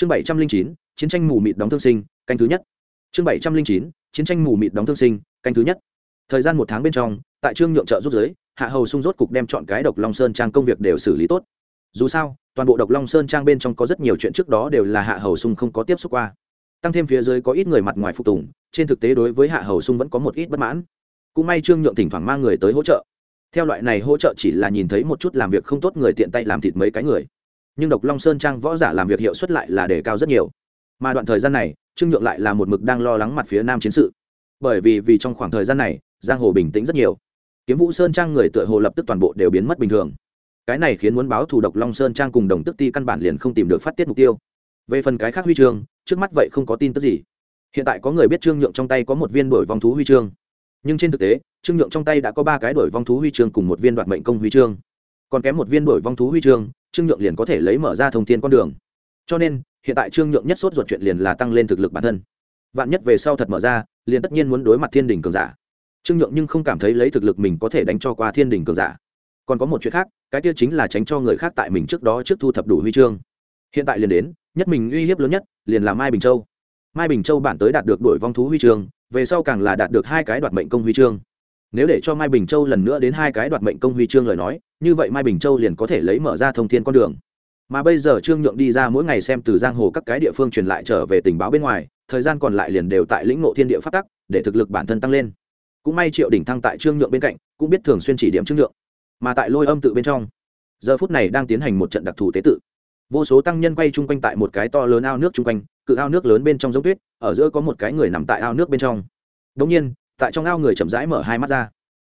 chương bảy trăm linh chín, chiến tranh mù mịt đóng thương sinh, canh thứ nhất. Chương bảy trăm linh chín, chiến tranh mù mịt đóng thương sinh, canh thứ nhất. Thời gian một tháng bên trong, tại trương nhượng trợ rút giới hạ hầu sung rốt cục đem chọn cái độc long sơn trang công việc đều xử lý tốt. Dù sao, toàn bộ độc long sơn trang bên trong có rất nhiều chuyện trước đó đều là hạ hầu sung không có tiếp xúc qua. Tăng thêm phía dưới có ít người mặt ngoài phục tùng, trên thực tế đối với hạ hầu sung vẫn có một ít bất mãn. Cũng may trương nhượng thỉnh thoảng mang người tới hỗ trợ. Theo loại này hỗ trợ chỉ là nhìn thấy một chút làm việc không tốt người tiện tay làm thịt mấy cái người nhưng độc long sơn trang võ giả làm việc hiệu suất lại là đề cao rất nhiều mà đoạn thời gian này trương nhượng lại là một mực đang lo lắng mặt phía nam chiến sự bởi vì vì trong khoảng thời gian này giang hồ bình tĩnh rất nhiều kiếm vũ sơn trang người tựa hồ lập tức toàn bộ đều biến mất bình thường cái này khiến muốn báo thù độc long sơn trang cùng đồng tức ti căn bản liền không tìm được phát tiết mục tiêu về phần cái khác huy chương trước mắt vậy không có tin tức gì hiện tại có người biết trương nhượng trong tay có một viên đổi vong thú huy chương nhưng trên thực tế trương nhượng trong tay đã có ba cái đổi vong thú huy chương cùng một viên đoạt mệnh công huy chương còn kém một viên đổi vong thú huy chương trương nhượng liền có thể lấy mở ra thông tin con đường. Cho nên, hiện tại trương nhượng nhất sốt ruột chuyện liền là tăng lên thực lực bản thân. Vạn nhất về sau thật mở ra, liền tất nhiên muốn đối mặt thiên đình cường giả. Trương nhượng nhưng không cảm thấy lấy thực lực mình có thể đánh cho qua thiên đình cường giả. Còn có một chuyện khác, cái kia chính là tránh cho người khác tại mình trước đó trước thu thập đủ huy chương. Hiện tại liền đến, nhất mình uy hiếp lớn nhất, liền là mai bình châu. Mai bình châu bản tới đạt được đổi vong thú huy chương, về sau càng là đạt được hai cái đoạt mệnh công huy chương nếu để cho mai bình châu lần nữa đến hai cái đoạt mệnh công huy chương lời nói, như vậy mai bình châu liền có thể lấy mở ra thông thiên con đường. Mà bây giờ trương nhượng đi ra mỗi ngày xem từ giang hồ các cái địa phương truyền lại trở về tình báo bên ngoài, thời gian còn lại liền đều tại lĩnh ngộ thiên địa phát tắc, để thực lực bản thân tăng lên. Cũng may triệu đỉnh thăng tại trương nhượng bên cạnh, cũng biết thường xuyên chỉ điểm trương nhượng. Mà tại lôi âm tự bên trong, giờ phút này đang tiến hành một trận đặc thù tế tự. Vô số tăng nhân quay chung quanh tại một cái to lớn ao nước chung quanh, cự ao nước lớn bên trong giống tuyết, ở giữa có một cái người nằm tại ao nước bên trong. Đống nhiên tại trong ao người chậm rãi mở hai mắt ra.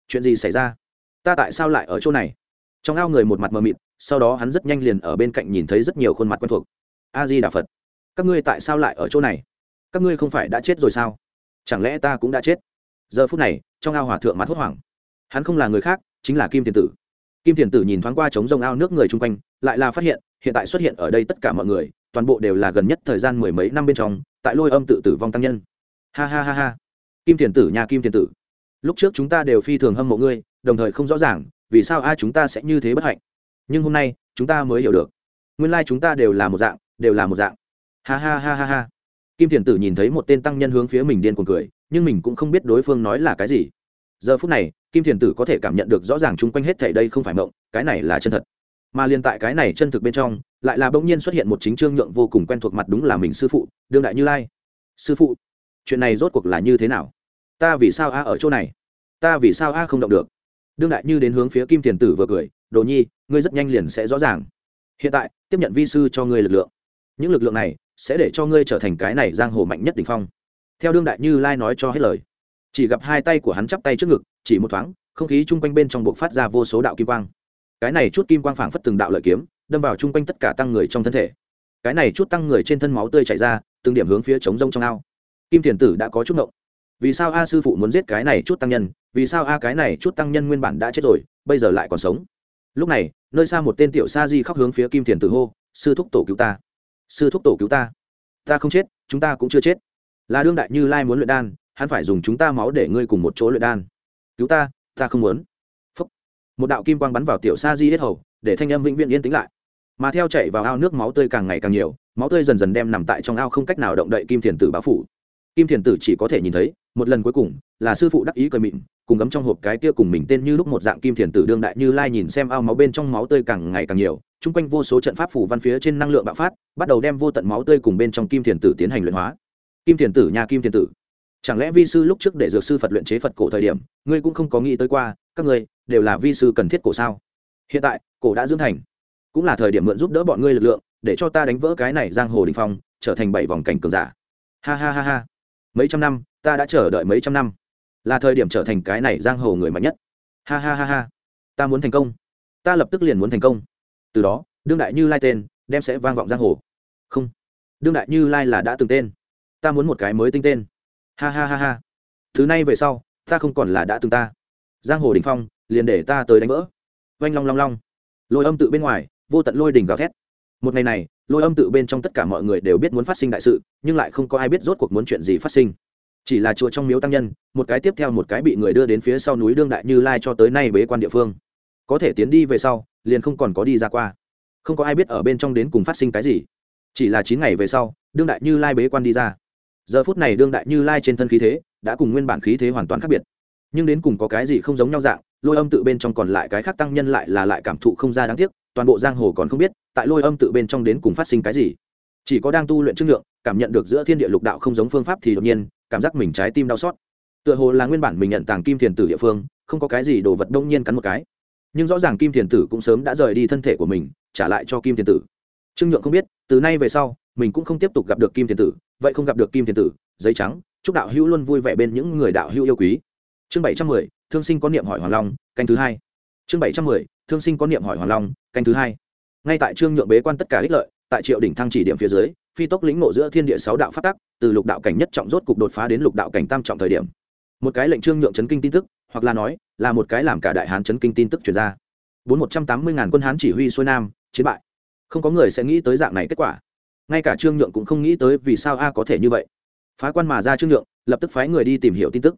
Chuyện gì xảy ra? Ta tại sao lại ở chỗ này? Trong ao người một mặt mờ mịt, sau đó hắn rất nhanh liền ở bên cạnh nhìn thấy rất nhiều khuôn mặt quen thuộc. A di đà phật, các ngươi tại sao lại ở chỗ này? Các ngươi không phải đã chết rồi sao? Chẳng lẽ ta cũng đã chết? Giờ phút này, trong ao hòa thượng mặt hốt hoảng. Hắn không là người khác, chính là kim thiền tử. Kim thiền tử nhìn thoáng qua trống rông ao nước người chung quanh, lại là phát hiện hiện tại xuất hiện ở đây tất cả mọi người, toàn bộ đều là gần nhất thời gian mười mấy năm bên trong, tại lôi âm tự tử vong tăng nhân. Ha ha ha ha kim thiền tử nhà kim thiền tử. Lúc trước chúng ta đều phi thường hâm mộ ngươi, đồng thời không rõ ràng, vì sao ai chúng ta sẽ như thế bất hạnh. Nhưng hôm nay, chúng ta mới hiểu được. Nguyên lai chúng ta đều là một dạng, đều là một dạng. Ha ha ha ha ha. Kim thiền tử nhìn thấy một tên tăng nhân hướng phía mình điên cuồng cười, nhưng mình cũng không biết đối phương nói là cái gì. Giờ phút này, kim thiền tử có thể cảm nhận được rõ ràng chung quanh hết thảy đây không phải mộng, cái này là chân thật. Mà liên tại cái này chân thực bên trong, lại là bỗng nhiên xuất hiện một chính trương nhượng vô cùng quen thuộc mặt đúng là mình sư phụ, đương đại như lai. Sư phụ, chuyện này rốt cuộc là như thế nào? Ta vì sao a ở chỗ này? Ta vì sao a không động được? Đương đại như đến hướng phía kim tiền tử vừa cười, đồ nhi, ngươi rất nhanh liền sẽ rõ ràng. Hiện tại, tiếp nhận vi sư cho ngươi lực lượng. Những lực lượng này sẽ để cho ngươi trở thành cái này giang hồ mạnh nhất đ ỉ n h phong. Theo đương đại như lai nói cho hết lời, chỉ gặp hai tay của hắn chắp tay trước ngực, chỉ một thoáng, không khí chung quanh bên trong buộc phát ra vô số đạo kim quang. Cái này chút kim quang phảng phất từng đạo lợi kiếm, đâm vào chung quanh tất cả tăng người trong thân thể. Cái này chút tăng người trên thân máu tươi chảy ra, từng điểm hướng phía trống rông trong ao. Kim thiền tử đã có chút ngộng vì sao a sư phụ muốn giết cái này chút tăng nhân, vì sao a cái này chút tăng nhân nguyên bản đã chết rồi, bây giờ lại còn sống? Lúc này, nơi xa một tên tiểu sa di khóc hướng phía kim thiền tử hô, sư thúc tổ cứu ta! Sư thúc tổ cứu ta! Ta không chết, chúng ta cũng chưa chết. Là đương đại như lai muốn luyện đan, hắn phải dùng chúng ta máu để ngươi cùng một chỗ luyện đan. Cứu ta ta không muốn. Phúc. một đạo kim quang bắn vào tiểu sa di hết hầu, để thanh âm vĩnh viễn yên tĩnh lại. Mà theo chạy vào ao nước máu tươi càng ngày càng nhiều, máu tươi dần dần đem nằm tại trong ao không cách nào động đậy kim thiền tử báo phủ kim thiền tử chỉ có thể nhìn thấy, một lần cuối cùng là sư phụ đắc ý cười mịn cùng gấm trong hộp cái kia cùng mình tên như lúc một dạng kim thiền tử đương đại như lai nhìn xem ao máu bên trong máu tươi càng ngày càng nhiều, chung quanh vô số trận pháp phủ văn phía trên năng lượng bạo phát, bắt đầu đem vô tận máu tươi cùng bên trong kim thiền tử tiến hành luyện hóa. Kim thiền tử nhà kim thiền tử, chẳng lẽ vi sư lúc trước để dược sư phật luyện chế phật cổ thời điểm, ngươi cũng không có nghĩ tới qua, các ngươi đều là vi sư cần thiết cổ sao? Hiện tại, cổ đã dưỡng thành, cũng là thời điểm mượn giúp đỡ bọn ngươi lực lượng, để cho ta đánh vỡ cái này giang hồ đình phong, trở thành bảy vòng cảnh cường giả. Ha ha ha ha mấy trăm năm, ta đã chờ đợi mấy trăm năm. Là thời điểm trở thành cái này giang hồ người mạnh nhất. Ha ha ha ha. Ta muốn thành công. Ta lập tức liền muốn thành công. Từ đó, đương đại như lai tên, đem sẽ vang vọng giang hồ. Không. Đương đại như lai là đã từng tên. Ta muốn một cái mới tinh tên. Ha ha ha ha. Thứ này về sau, ta không còn là đã từng ta. Giang hồ đình phong, liền để ta tới đánh vỡ. Oanh long long long. Lôi âm tự bên ngoài, vô tận lôi đỉnh gào thét. Một ngày này lôi âm tự bên trong tất cả mọi người đều biết muốn phát sinh đại sự, nhưng lại không có ai biết rốt cuộc muốn chuyện gì phát sinh. Chỉ là chùa trong miếu tăng nhân, một cái tiếp theo một cái bị người đưa đến phía sau núi đương đại như lai cho tới nay bế quan địa phương. Có thể tiến đi về sau, liền không còn có đi ra qua. Không có ai biết ở bên trong đến cùng phát sinh cái gì. Chỉ là chín ngày về sau, đương đại như lai bế quan đi ra. Giờ phút này đương đại như lai trên thân khí thế, đã cùng nguyên bản khí thế hoàn toàn khác biệt. Nhưng đến cùng có cái gì không giống nhau dạng, lôi âm tự bên trong còn lại cái khác tăng nhân lại là lại cảm thụ không ra đáng tiếc, toàn bộ giang hồ còn không biết tại lôi âm tự bên trong đến cùng phát sinh cái gì? Chỉ có đang tu luyện trương lượng cảm nhận được giữa thiên địa lục đạo không giống phương pháp thì đột nhiên, cảm giác mình trái tim đau xót. Tựa hồ là nguyên bản mình nhận tàng kim thiền tử địa phương, không có cái gì đồ vật đông nhiên cắn một cái. Nhưng rõ ràng kim thiền tử cũng sớm đã rời đi thân thể của mình, trả lại cho kim thiền tử. Trương nhượng không biết, từ nay về sau, mình cũng không tiếp tục gặp được kim thiền tử, vậy không gặp được kim thiền tử, giấy trắng, chúc đạo hữu luôn vui vẻ bên những người đạo hữu yêu quý. Chương bảy trăm mười, thương sinh có niệm hỏi hoàng long, canh thứ hai. Chương bảy trăm mười, thương sinh có niệm hỏi hoàng long, canh thứ hai ngay tại trương nhượng bế quan tất cả ích lợi, tại triệu đỉnh thăng chỉ điểm phía dưới, phi tốc lĩnh ngộ giữa thiên địa sáu đạo phát tắc, từ lục đạo cảnh nhất trọng rốt cục đột phá đến lục đạo cảnh tam trọng thời điểm. Một cái lệnh trương nhượng chấn kinh tin tức, hoặc là nói, là một cái làm cả đại hán chấn kinh tin tức chuyển ra. Bốn một trăm tám mươi ngàn quân hán chỉ huy xuôi nam, chiến bại. Không có người sẽ nghĩ tới dạng này kết quả. Ngay cả trương nhượng cũng không nghĩ tới vì sao a có thể như vậy. Phá quan mà ra trương nhượng, lập tức phái người đi tìm hiểu tin tức.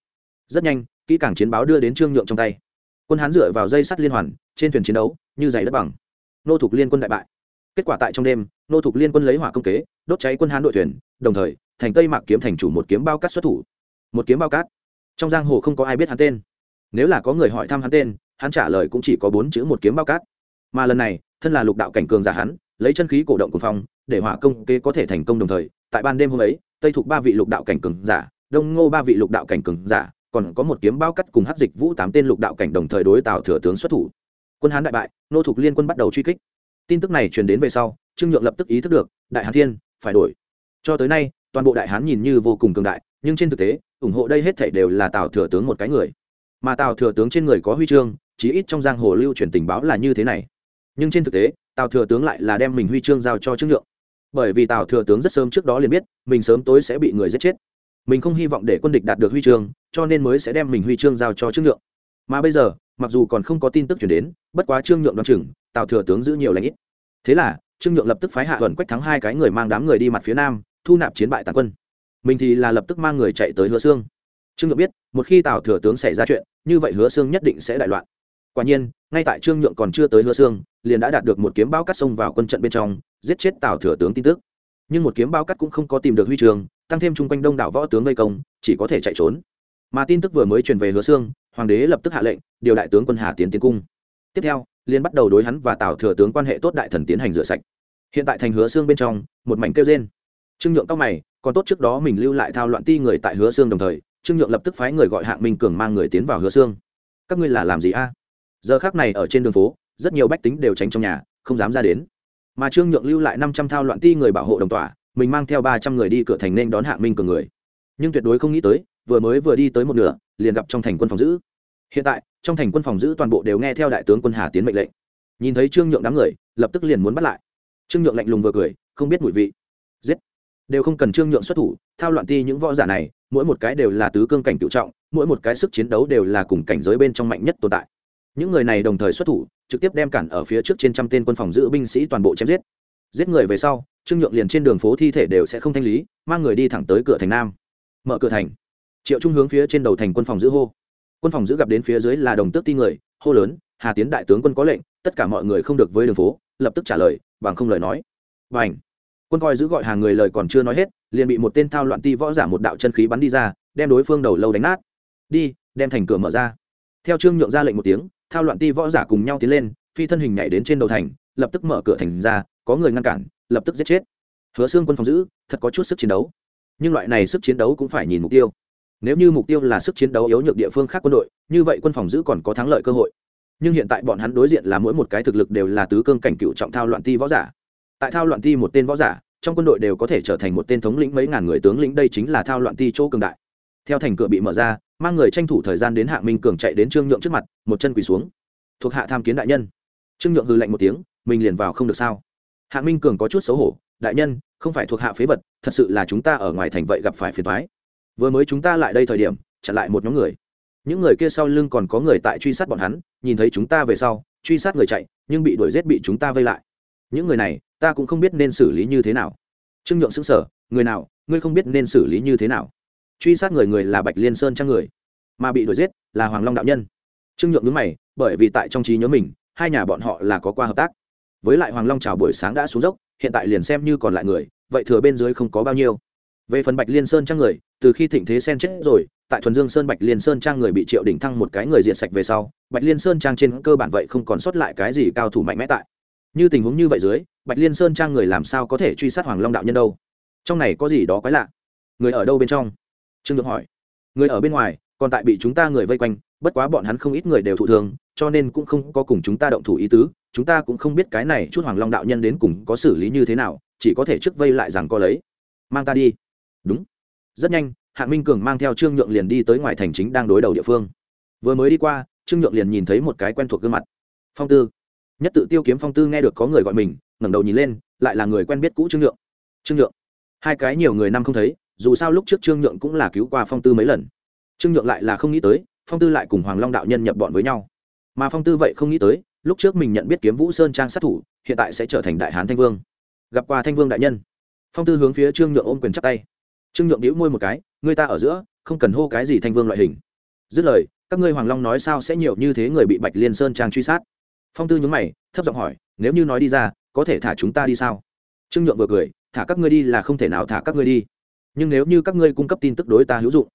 Rất nhanh, kỹ càng chiến báo đưa đến trương nhượng trong tay. Quân hán dựa vào dây sắt liên hoàn, trên thuyền chiến đấu, như giày đất bằng nô thục liên quân đại bại. Kết quả tại trong đêm, nô thục liên quân lấy hỏa công kế, đốt cháy quân hán đội thuyền, đồng thời, thành tây mạc kiếm thành chủ một kiếm bao cát xuất thủ. Một kiếm bao cát. Trong giang hồ không có ai biết hắn tên. Nếu là có người hỏi thăm hắn tên, hắn trả lời cũng chỉ có bốn chữ một kiếm bao cát. Mà lần này, thân là lục đạo cảnh cường giả hắn, lấy chân khí cổ động của phong, để hỏa công kế có thể thành công đồng thời, tại ban đêm hôm ấy, tây thuộc ba vị lục đạo cảnh cường giả, đông ngô ba vị lục đạo cảnh cường giả, còn có một kiếm bao cắt cùng hát dịch vũ tám tên lục đạo cảnh đồng thời đối tào thừa tướng xuất thủ quân hán đại bại, nô thục liên quân bắt đầu truy kích. Tin tức này truyền đến về sau, trương nhượng lập tức ý thức được, đại hán thiên, phải đổi. Cho tới nay, toàn bộ đại hán nhìn như vô cùng cường đại, nhưng trên thực tế, ủng hộ đây hết thảy đều là tào thừa tướng một cái người. Mà tào thừa tướng trên người có huy chương, chí ít trong giang hồ lưu truyền tình báo là như thế này. Nhưng trên thực tế, tào thừa tướng lại là đem mình huy chương giao cho trương nhượng. Bởi vì tào thừa tướng rất sớm trước đó liền biết, mình sớm tối sẽ bị người giết chết. Mình không hy vọng để quân địch đạt được huy chương, cho nên mới sẽ đem mình huy chương giao cho trương nhượng mà bây giờ, mặc dù còn không có tin tức chuyển đến, bất quá trương nhượng đoán chừng, tào thừa tướng giữ nhiều lãnh ít. Thế là, trương nhượng lập tức phái hạ thuần quách thắng hai cái người mang đám người đi mặt phía nam, thu nạp chiến bại tàn quân. Mình thì là lập tức mang người chạy tới hứa xương trương nhượng biết, một khi tào thừa tướng xảy ra chuyện, như vậy hứa xương nhất định sẽ đại loạn. Quả nhiên, ngay tại trương nhượng còn chưa tới hứa xương liền đã đạt được một kiếm bao cắt sông vào quân trận bên trong, giết chết tào thừa tướng tin tức. Nhưng một kiếm bao cắt cũng không có tìm được huy trường, tăng thêm chung quanh đông đảo võ tướng vây công, chỉ có thể chạy trốn. Mà tin tức vừa mới truyền về hứa xương hoàng đế lập tức hạ lệnh, điều đại tướng quân hà tiến tiến cung. Tiếp theo liên bắt đầu đối hắn và tào thừa tướng quan hệ tốt đại thần tiến hành rửa sạch. Hiện tại thành hứa xương bên trong, một mảnh kêu trên trương nhượng tóc mày, còn tốt trước đó mình lưu lại thao loạn ti người tại hứa xương đồng thời, trương nhượng lập tức phái người gọi hạng minh cường mang người tiến vào hứa xương các ngươi là làm gì a? Giờ khác này ở trên đường phố, rất nhiều bách tính đều tránh trong nhà, không dám ra đến. Mà trương nhượng lưu lại năm trăm thao loạn ti người bảo hộ đồng tỏa mình mang theo ba trăm người đi cửa thành nên đón hạng minh cường người. Nhưng tuyệt đối không nghĩ tới vừa mới vừa đi tới một nửa, liền gặp trong thành quân phòng giữ. Hiện tại, trong thành quân phòng giữ toàn bộ đều nghe theo đại tướng quân hà tiến mệnh lệnh. Nhìn thấy trương nhượng đám người, lập tức liền muốn bắt lại. Trương nhượng lạnh lùng vừa cười, không biết mùi vị. Giết! Đều không cần trương nhượng xuất thủ, thao loạn ti những võ giả này, mỗi một cái đều là tứ cương cảnh cựu trọng, mỗi một cái sức chiến đấu đều là cùng cảnh giới bên trong mạnh nhất tồn tại. Những người này đồng thời xuất thủ, trực tiếp đem cản ở phía trước trên trăm tên quân phòng giữ binh sĩ toàn bộ chém giết. Giết người về sau, trương nhượng liền trên đường phố thi thể đều sẽ không thanh lý, mang người đi thẳng tới cửa thành nam. Mở cửa thành triệu trung hướng phía trên đầu thành quân phòng giữ hô. Quân phòng giữ gặp đến phía dưới là đồng tước ti người, hô lớn, hà tiến đại tướng quân có lệnh, tất cả mọi người không được với đường phố, lập tức trả lời, bằng không lời nói. Và ảnh quân coi giữ gọi hàng người lời còn chưa nói hết, liền bị một tên thao loạn ti võ giả một đạo chân khí bắn đi ra, đem đối phương đầu lâu đánh nát. Đi, đem thành cửa mở ra. Theo trương nhượng ra lệnh một tiếng, thao loạn ti võ giả cùng nhau tiến lên, phi thân hình nhảy đến trên đầu thành, lập tức mở cửa thành ra, có người ngăn cản, lập tức giết chết. Hứa xương quân phòng giữ, thật có chút sức chiến đấu. Nhưng loại này sức chiến đấu cũng phải nhìn mục tiêu nếu như mục tiêu là sức chiến đấu yếu nhược địa phương khác quân đội, như vậy quân phòng giữ còn có thắng lợi cơ hội. Nhưng hiện tại bọn hắn đối diện là mỗi một cái thực lực đều là tứ cương cảnh cựu trọng thao loạn ti võ giả. Tại thao loạn ti một tên võ giả, trong quân đội đều có thể trở thành một tên thống lĩnh mấy ngàn người tướng lĩnh, đây chính là thao loạn ti chỗ cường đại. Theo thành cửa bị mở ra, mang người tranh thủ thời gian đến hạ minh cường chạy đến trương nhượng trước mặt, một chân quỳ xuống. Thuộc hạ tham kiến đại nhân. Trương nhượng hư lạnh một tiếng, mình liền vào không được sao? Hạ minh cường có chút xấu hổ, đại nhân, không phải thuộc hạ phế vật, thật sự là chúng ta ở ngoài thành vậy gặp phải phiền thoái vừa mới chúng ta lại đây thời điểm, chặn lại một nhóm người. Những người kia sau lưng còn có người tại truy sát bọn hắn, nhìn thấy chúng ta về sau, truy sát người chạy, nhưng bị đuổi g i ế t bị chúng ta vây lại. Những người này, ta cũng không biết nên xử lý như thế nào. Trương nhượng xứng sở người nào, ngươi không biết nên xử lý như thế nào? Truy sát người người là bạch liên sơn trang người? Mà bị đuổi giết là hoàng long đạo nhân. Trương nhượng nhớ mày, bởi vì tại trong trí nhớ mình, hai nhà bọn họ là có qua hợp tác. Với lại hoàng long chào buổi sáng đã xuống dốc, hiện tại liền xem như còn lại người, vậy thừa bên dưới không có bao nhiêu. Về phần bạch liên sơn trang người từ khi thịnh thế sen chết rồi, tại thuần dương sơn bạch liên sơn trang người bị triệu đỉnh thăng một cái người diện sạch về sau, bạch liên sơn trang trên cơ bản vậy không còn sót lại cái gì cao thủ mạnh mẽ tại. Như tình huống như vậy dưới, bạch liên sơn trang người làm sao có thể truy sát hoàng long đạo nhân đâu? Trong này có gì đó quái lạ? Người ở đâu bên trong? Trương được hỏi. Người ở bên ngoài, còn tại bị chúng ta người vây quanh, bất quá bọn hắn không ít người đều thụ thương, cho nên cũng không có cùng chúng ta động thủ ý tứ, chúng ta cũng không biết cái này chút hoàng long đạo nhân đến cùng có xử lý như thế nào, chỉ có thể trước vây lại rằng có lấy. Mang ta đi. Đúng rất nhanh, hạng minh cường mang theo trương nhượng liền đi tới ngoài thành chính đang đối đầu địa phương. Vừa mới đi qua, trương nhượng liền nhìn thấy một cái quen thuộc gương mặt. Phong tư. Nhất tự tiêu kiếm phong tư nghe được có người gọi mình, ngẩng đầu nhìn lên, lại là người quen biết cũ trương nhượng. Trương nhượng. Hai cái nhiều người năm không thấy, dù sao lúc trước trương nhượng cũng là cứu qua phong tư mấy lần. Trương nhượng lại là không nghĩ tới, phong tư lại cùng hoàng long đạo nhân nhập bọn với nhau. Mà phong tư vậy không nghĩ tới, lúc trước mình nhận biết kiếm vũ sơn trang sát thủ, hiện tại sẽ trở thành đại hán thanh vương. Gặp qua thanh vương đại nhân. Phong tư hướng phía trương nhượng ôm quyền chắp tay trương nhượng đĩu môi một cái người ta ở giữa, không cần hô cái gì thanh vương loại hình. Dứt lời, các ngươi hoàng long nói sao sẽ nhiều như thế người bị bạch liên sơn trang truy sát? Phong tư nhúng mày, thấp giọng hỏi, nếu như nói đi ra, có thể thả chúng ta đi sao? Trương nhượng vừa cười, thả các ngươi đi là không thể nào thả các ngươi đi. Nhưng nếu như các ngươi cung cấp tin tức đối ta hữu dụng,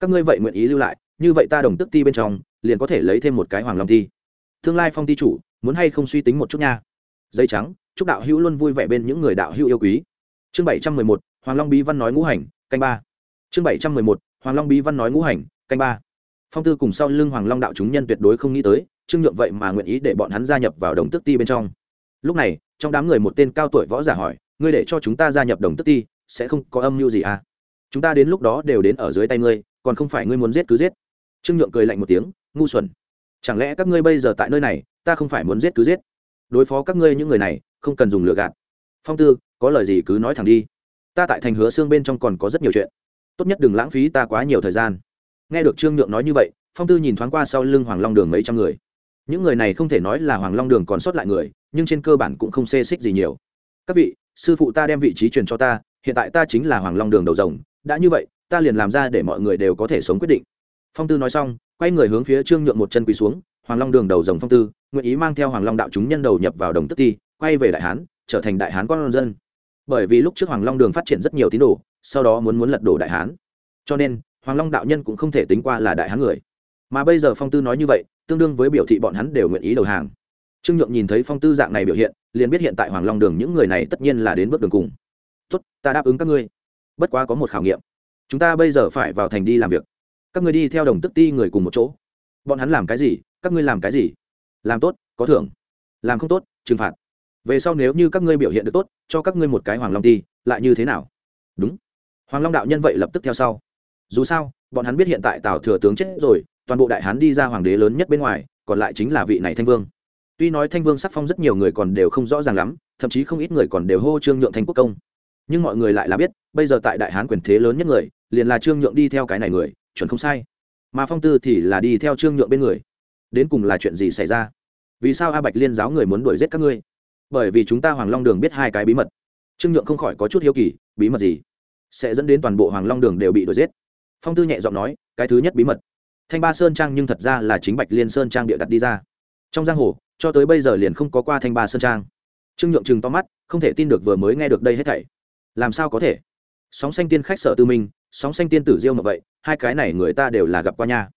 các ngươi vậy nguyện ý lưu lại, như vậy ta đồng tức ti bên trong, liền có thể lấy thêm một cái hoàng long thi. tương lai phong ti chủ, muốn hay không suy tính một chút nha. Dây trắng, chúc đạo hữu luôn vui vẻ bên những người đạo hữu yêu quý. Chương bảy trăm mười một, hoàng long bí văn nói ngũ hành canh ba. Chương bảy trăm mười một, hoàng long bí văn nói ngũ hành, canh ba. Phong tư cùng sau lưng hoàng long đạo chúng nhân tuyệt đối không nghĩ tới, trương nhượng vậy mà nguyện ý để bọn hắn gia nhập vào đồng tức ti bên trong. Lúc này, trong đám người một tên cao tuổi võ giả hỏi, ngươi để cho chúng ta gia nhập đồng tức ti, sẽ không có âm mưu gì à? Chúng ta đến lúc đó đều đến ở dưới tay ngươi, còn không phải ngươi muốn giết cứ giết. Trương nhượng cười lạnh một tiếng, ngu xuẩn. Chẳng lẽ các ngươi bây giờ tại nơi này, ta không phải muốn giết cứ giết? Đối phó các ngươi những người này, không cần dùng lừa gạt. Phong tư, có lời gì cứ nói thẳng đi ta tại thành hứa xương bên trong còn có rất nhiều chuyện. Tốt nhất đừng lãng phí ta quá nhiều thời gian. Nghe được trương nhượng nói như vậy, phong tư nhìn thoáng qua sau lưng hoàng long đường mấy trăm người. Những người này không thể nói là hoàng long đường còn sót lại người, nhưng trên cơ bản cũng không xê xích gì nhiều. Các vị, sư phụ ta đem vị trí truyền cho ta, hiện tại ta chính là hoàng long đường đầu rồng, đã như vậy, ta liền làm ra để mọi người đều có thể sống quyết định. Phong tư nói xong, quay người hướng phía trương nhượng một chân quỳ xuống, hoàng long đường đầu rồng phong tư, nguyện ý mang theo hoàng long đạo chúng nhân đầu nhập vào đồng tức ti, quay về đại hán, trở thành đại hán con dân bởi vì lúc trước hoàng long đường phát triển rất nhiều tín đồ, sau đó muốn muốn lật đổ đại hán. Cho nên, hoàng long đạo nhân cũng không thể tính qua là đại hán người. Mà bây giờ phong tư nói như vậy, tương đương với biểu thị bọn hắn đều nguyện ý đầu hàng. Trương nhượng nhìn thấy phong tư dạng này biểu hiện, liền biết hiện tại hoàng long đường những người này tất nhiên là đến bước đường cùng. Tốt, ta đáp ứng các ngươi. Bất quá có một khảo nghiệm. Chúng ta bây giờ phải vào thành đi làm việc. Các ngươi đi theo đồng tức ti người cùng một chỗ. Bọn hắn làm cái gì, các ngươi làm cái gì? Làm tốt, có thưởng. Làm không tốt, trừng phạt về sau nếu như các ngươi biểu hiện được tốt, cho các ngươi một cái hoàng long ti, lại như thế nào? Đúng. Hoàng long đạo nhân vậy lập tức theo sau. Dù sao, bọn hắn biết hiện tại tào thừa tướng chết rồi, toàn bộ đại hán đi ra hoàng đế lớn nhất bên ngoài, còn lại chính là vị này thanh vương. Tuy nói thanh vương sắc phong rất nhiều người còn đều không rõ ràng lắm, thậm chí không ít người còn đều hô trương nhượng thanh quốc công. Nhưng mọi người lại là biết, bây giờ tại đại hán quyền thế lớn nhất người, liền là trương nhượng đi theo cái này người, chuẩn không sai. Mà phong tư thì là đi theo trương nhượng bên người. Đến cùng là chuyện gì xảy ra? Vì sao a bạch liên giáo người muốn đuổi giết các ngươi? Bởi vì chúng ta hoàng long đường biết hai cái bí mật. Trương nhượng không khỏi có chút hiếu kỳ, bí mật gì? Sẽ dẫn đến toàn bộ hoàng long đường đều bị đuổi giết. Phong tư nhẹ giọng nói, cái thứ nhất bí mật. Thanh ba sơn trang nhưng thật ra là chính bạch liên sơn trang địa đặt đi ra. Trong giang hồ, cho tới bây giờ liền không có qua thanh ba sơn trang. Trương nhượng chừng to mắt, không thể tin được vừa mới nghe được đây hết thảy. Làm sao có thể? Sóng xanh tiên khách sở tư minh, sóng xanh tiên tử diêu mà vậy, hai cái này người ta đều là gặp qua nha.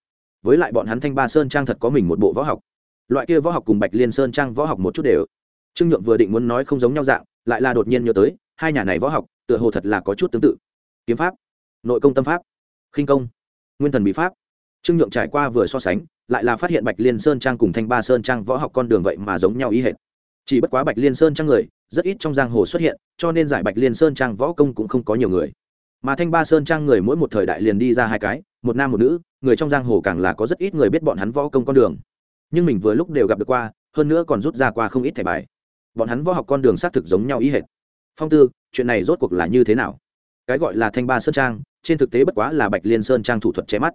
Với lại bọn hắn thanh ba sơn trang thật có mình một bộ võ học. Loại kia võ học cùng bạch liên sơn trang võ học một chút đều trương nhượng vừa định muốn nói không giống nhau dạng, lại là đột nhiên nhớ tới, hai nhà này võ học, tựa hồ thật là có chút tương tự. Kiếm pháp, nội công tâm pháp, khinh công, nguyên thần bí pháp. Trương nhượng trải qua vừa so sánh, lại là phát hiện bạch liên sơn trang cùng thanh ba sơn trang võ học con đường vậy mà giống nhau ý hệt. Chỉ bất quá bạch liên sơn trang người, rất ít trong giang hồ xuất hiện, cho nên giải bạch liên sơn trang võ công cũng không có nhiều người. Mà thanh ba sơn trang người mỗi một thời đại liền đi ra hai cái, một nam một nữ, người trong giang hồ càng là có rất ít người biết bọn hắn võ công con đường. Nhưng mình vừa lúc đều gặp được qua, hơn nữa còn rút ra qua không ít thẻ bài bọn hắn võ học con đường xác thực giống nhau ý hệt. Phong tư, chuyện này rốt cuộc là như thế nào? Cái gọi là thanh ba sơn trang, trên thực tế bất quá là bạch liên sơn trang thủ thuật che mắt.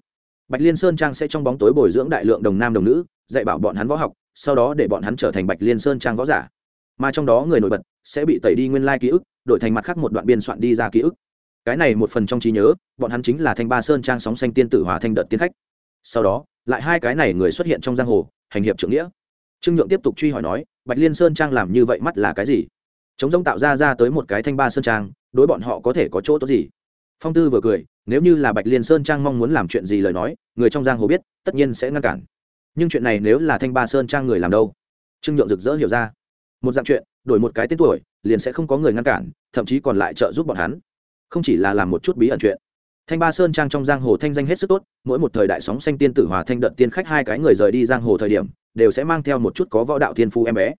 Bạch liên sơn trang sẽ trong bóng tối bồi dưỡng đại lượng đồng nam đồng nữ, dạy bảo bọn hắn võ học, sau đó để bọn hắn trở thành bạch liên sơn trang võ giả. Mà trong đó người nổi bật sẽ bị tẩy đi nguyên lai ký ức, đổi thành mặt khác một đoạn biên soạn đi ra ký ức. Cái này một phần trong trí nhớ, bọn hắn chính là thanh ba sơn trang sóng xanh tiên tử hòa thanh đợt tiên khách. Sau đó, lại hai cái này người xuất hiện trong giang hồ, hành hiệp trưởng nghĩa. Trương nhượng tiếp tục truy hỏi nói bạch liên sơn trang làm như vậy mắt là cái gì? Chống rông tạo ra ra tới một cái thanh ba sơn trang, đối bọn họ có thể có chỗ tốt gì? Phong tư vừa cười, nếu như là bạch liên sơn trang mong muốn làm chuyện gì lời nói, người trong giang hồ biết, tất nhiên sẽ ngăn cản. Nhưng chuyện này nếu là thanh ba sơn trang người làm đâu? Trương nhượng rực rỡ hiểu ra. Một dạng chuyện, đổi một cái tên tuổi, liền sẽ không có người ngăn cản, thậm chí còn lại trợ giúp bọn hắn. Không chỉ là làm một chút bí ẩn chuyện. Thanh ba sơn trang trong giang hồ thanh danh hết sức tốt, mỗi một thời đại sóng xanh tiên tử hòa thanh đợt tiên khách hai cái người rời đi giang hồ thời điểm đều sẽ mang theo một chút có võ đạo thiên phu em bé.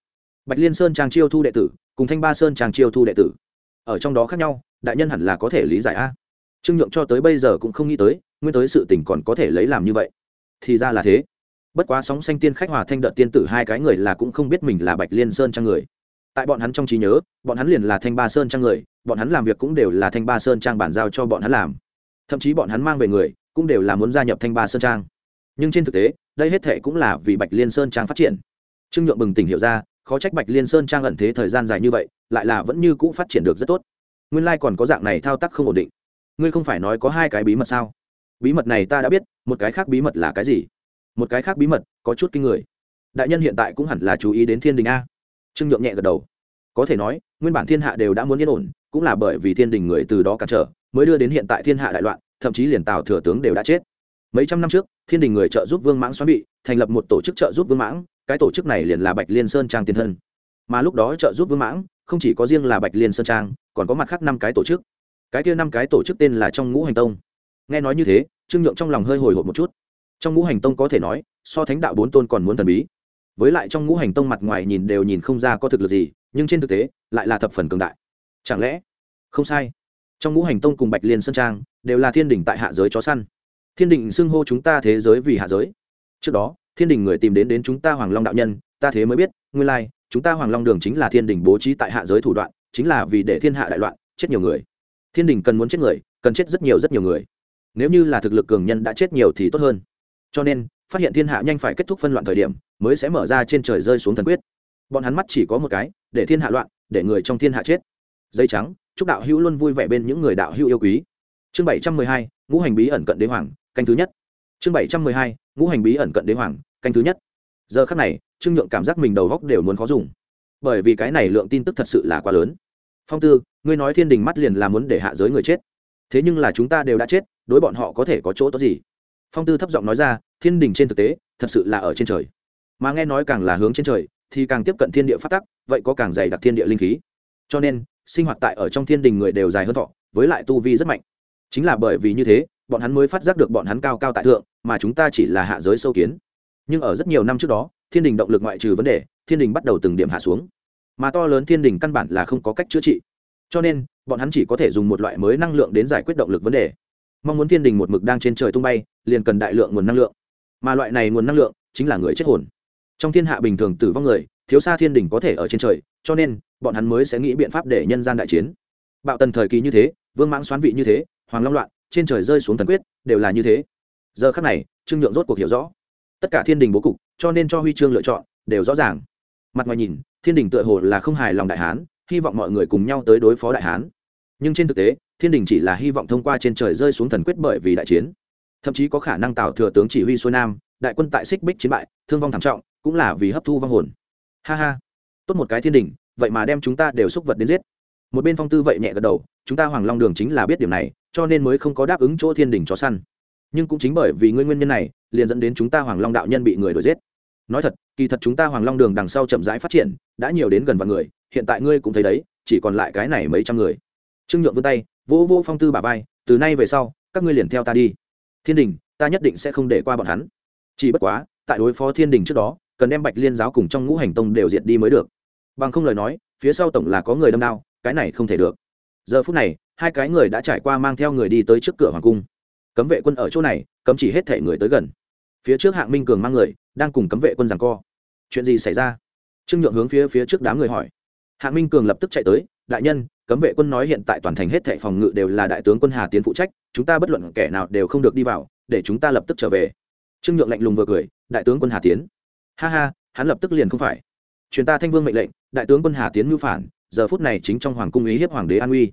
Bạch liên sơn trang chiêu thu đệ tử, cùng thanh ba sơn trang chiêu thu đệ tử. Ở trong đó khác nhau, đại nhân hẳn là có thể lý giải a. Trương nhượng cho tới bây giờ cũng không nghĩ tới, nguyên tới sự tình còn có thể lấy làm như vậy. Thì ra là thế. Bất quá sóng xanh tiên khách hòa thanh đợt tiên tử hai cái người là cũng không biết mình là bạch liên sơn trang người. Tại bọn hắn trong trí nhớ, bọn hắn liền là thanh ba sơn trang người, bọn hắn làm việc cũng đều là thanh ba sơn trang bản giao cho bọn hắn làm. Thậm chí bọn hắn mang về người, cũng đều là muốn gia nhập thanh ba sơn trang. Nhưng trên thực tế đây hết thệ cũng là vì bạch liên sơn trang phát triển. Trương nhượng bừng tỉnh hiểu ra, khó trách bạch liên sơn trang ẩn thế thời gian dài như vậy, lại là vẫn như cũ phát triển được rất tốt. Nguyên lai、like、còn có dạng này thao tác không ổn định. Ngươi không phải nói có hai cái bí mật sao? Bí mật này ta đã biết, một cái khác bí mật là cái gì? Một cái khác bí mật có chút kinh người. Đại nhân hiện tại cũng hẳn là chú ý đến thiên đình a. Trương nhượng nhẹ gật đầu. Có thể nói, nguyên bản thiên hạ đều đã muốn yên ổn, cũng là bởi vì thiên đình người từ đó cản trở, mới đưa đến hiện tại thiên hạ đại loạn, thậm chí liền tào thừa tướng đều đã chết mấy trăm năm trước, thiên đình người trợ giúp vương mãng xoắn bị thành lập một tổ chức trợ giúp vương mãng, cái tổ chức này liền là bạch liên sơn trang tiền thân. Mà lúc đó trợ giúp vương mãng, không chỉ có riêng là bạch liên sơn trang, còn có mặt khác năm cái tổ chức. Cái kia năm cái tổ chức tên là trong ngũ hành tông. Nghe nói như thế, trương nhượng trong lòng hơi hồi hộp một chút. Trong ngũ hành tông có thể nói, so thánh đạo bốn tôn còn muốn thần bí. Với lại trong ngũ hành tông mặt ngoài nhìn đều nhìn không ra có thực lực gì, nhưng trên thực tế, lại là thập phần cường đại. Chẳng lẽ không sai? Trong ngũ hành tông cùng bạch liên sơn trang đều là thiên đình tại hạ giới chó săn thiên đình xưng hô chúng ta thế giới vì hạ giới. Trước đó, thiên đình người tìm đến đến chúng ta hoàng long đạo nhân, ta thế mới biết, nguyên lai, chúng ta hoàng long đường chính là thiên đình bố trí tại hạ giới thủ đoạn, chính là vì để thiên hạ đại loạn, chết nhiều người. Thiên đình cần muốn chết người, cần chết rất nhiều rất nhiều người. Nếu như là thực lực cường nhân đã chết nhiều thì tốt hơn. Cho nên, phát hiện thiên hạ nhanh phải kết thúc phân loạn thời điểm, mới sẽ mở ra trên trời rơi xuống thần quyết. Bọn hắn mắt chỉ có một cái, để thiên hạ loạn, để người trong thiên hạ chết. Dây trắng, chúc đạo hữu luôn vui vẻ bên những người đạo hữu yêu quý. Chương bảy trăm mười hai, ngũ hành bí ẩn cận đế hoàng canh thứ nhất. Chương bảy trăm mười hai, ngũ hành bí ẩn cận đế hoàng, canh thứ nhất. Giờ khắc này, trương nhượng cảm giác mình đầu góc đều muốn khó dùng. Bởi vì cái này lượng tin tức thật sự là quá lớn. Phong tư, ngươi nói thiên đình mắt liền là muốn để hạ giới người chết. Thế nhưng là chúng ta đều đã chết, đối bọn họ có thể có chỗ tốt gì? Phong tư thấp giọng nói ra, thiên đình trên thực tế, thật sự là ở trên trời. Mà nghe nói càng là hướng trên trời, thì càng tiếp cận thiên địa phát tắc, vậy có càng dày đặc thiên địa linh khí. Cho nên, sinh hoạt tại ở trong thiên đình người đều dài hơn thọ, với lại tu vi rất mạnh. Chính là bởi vì như thế bọn hắn mới phát giác được bọn hắn cao cao tại thượng, mà chúng ta chỉ là hạ giới sâu kiến. Nhưng ở rất nhiều năm trước đó, thiên đình động lực ngoại trừ vấn đề, thiên đình bắt đầu từng điểm hạ xuống. Mà to lớn thiên đình căn bản là không có cách chữa trị. Cho nên, bọn hắn chỉ có thể dùng một loại mới năng lượng đến giải quyết động lực vấn đề. Mong muốn thiên đình một mực đang trên trời tung bay, liền cần đại lượng nguồn năng lượng. Mà loại này nguồn năng lượng chính là người chết hồn. Trong thiên hạ bình thường tử vong người, thiếu xa thiên đình có thể ở trên trời, cho nên, bọn hắn mới sẽ nghĩ biện pháp để nhân gian đại chiến. Bạo tần thời kỳ như thế, vương mãng xoán vị như thế, hoàng long loạn trên trời rơi xuống thần quyết, đều là như thế. Giờ khắc này, trương nhượng rốt cuộc hiểu rõ. Tất cả thiên đình bố cục, cho nên cho huy chương lựa chọn, đều rõ ràng. Mặt ngoài nhìn, thiên đình tựa hồ là không hài lòng đại hán, hy vọng mọi người cùng nhau tới đối phó đại hán. Nhưng trên thực tế, thiên đình chỉ là hy vọng thông qua trên trời rơi xuống thần quyết bởi vì đại chiến. Thậm chí có khả năng tạo thừa tướng chỉ huy xuôi nam, đại quân tại xích bích chiến bại, thương vong thảm trọng, cũng là vì hấp thu vong hồn. Ha ha. Tốt một cái thiên đình, vậy mà đem chúng ta đều xúc vật đến giết một bên phong tư vậy nhẹ gật đầu, chúng ta hoàng long đường chính là biết điểm này, cho nên mới không có đáp ứng chỗ thiên đình cho săn. Nhưng cũng chính bởi vì nguyên nguyên nhân này, liền dẫn đến chúng ta hoàng long đạo nhân bị người đuổi giết. Nói thật, kỳ thật chúng ta hoàng long đường đằng sau chậm rãi phát triển, đã nhiều đến gần vạn người, hiện tại ngươi cũng thấy đấy, chỉ còn lại cái này mấy trăm người. Trương nhượng vươn tay, vỗ vỗ phong tư bà vai, từ nay về sau, các ngươi liền theo ta đi. Thiên đình, ta nhất định sẽ không để qua bọn hắn. Chỉ bất quá, tại đối phó thiên đình trước đó, cần đem bạch liên giáo cùng trong ngũ hành tông đều diệt đi mới được. Bằng không lời nói, phía sau tổng là có người đâm đao cái này không thể được. Giờ phút này, hai cái người đã trải qua mang theo người đi tới trước cửa hoàng cung. Cấm vệ quân ở chỗ này, cấm chỉ hết thể người tới gần. Phía trước hạng minh cường mang người, đang cùng cấm vệ quân rằng co. Chuyện gì xảy ra? Trương nhượng hướng phía phía trước đám người hỏi. Hạng minh cường lập tức chạy tới, đại nhân, cấm vệ quân nói hiện tại toàn thành hết thệ phòng ngự đều là đại tướng quân hà tiến phụ trách, chúng ta bất luận kẻ nào đều không được đi vào, để chúng ta lập tức trở về. Trương nhượng lạnh lùng vừa cười, đại tướng quân hà tiến. Ha ha, hắn lập tức liền không phải. Chuyến ta thanh vương mệnh lệnh, đại tướng quân hà tiến mưu phản giờ phút này chính trong hoàng cung ý hiếp hoàng đế an uy.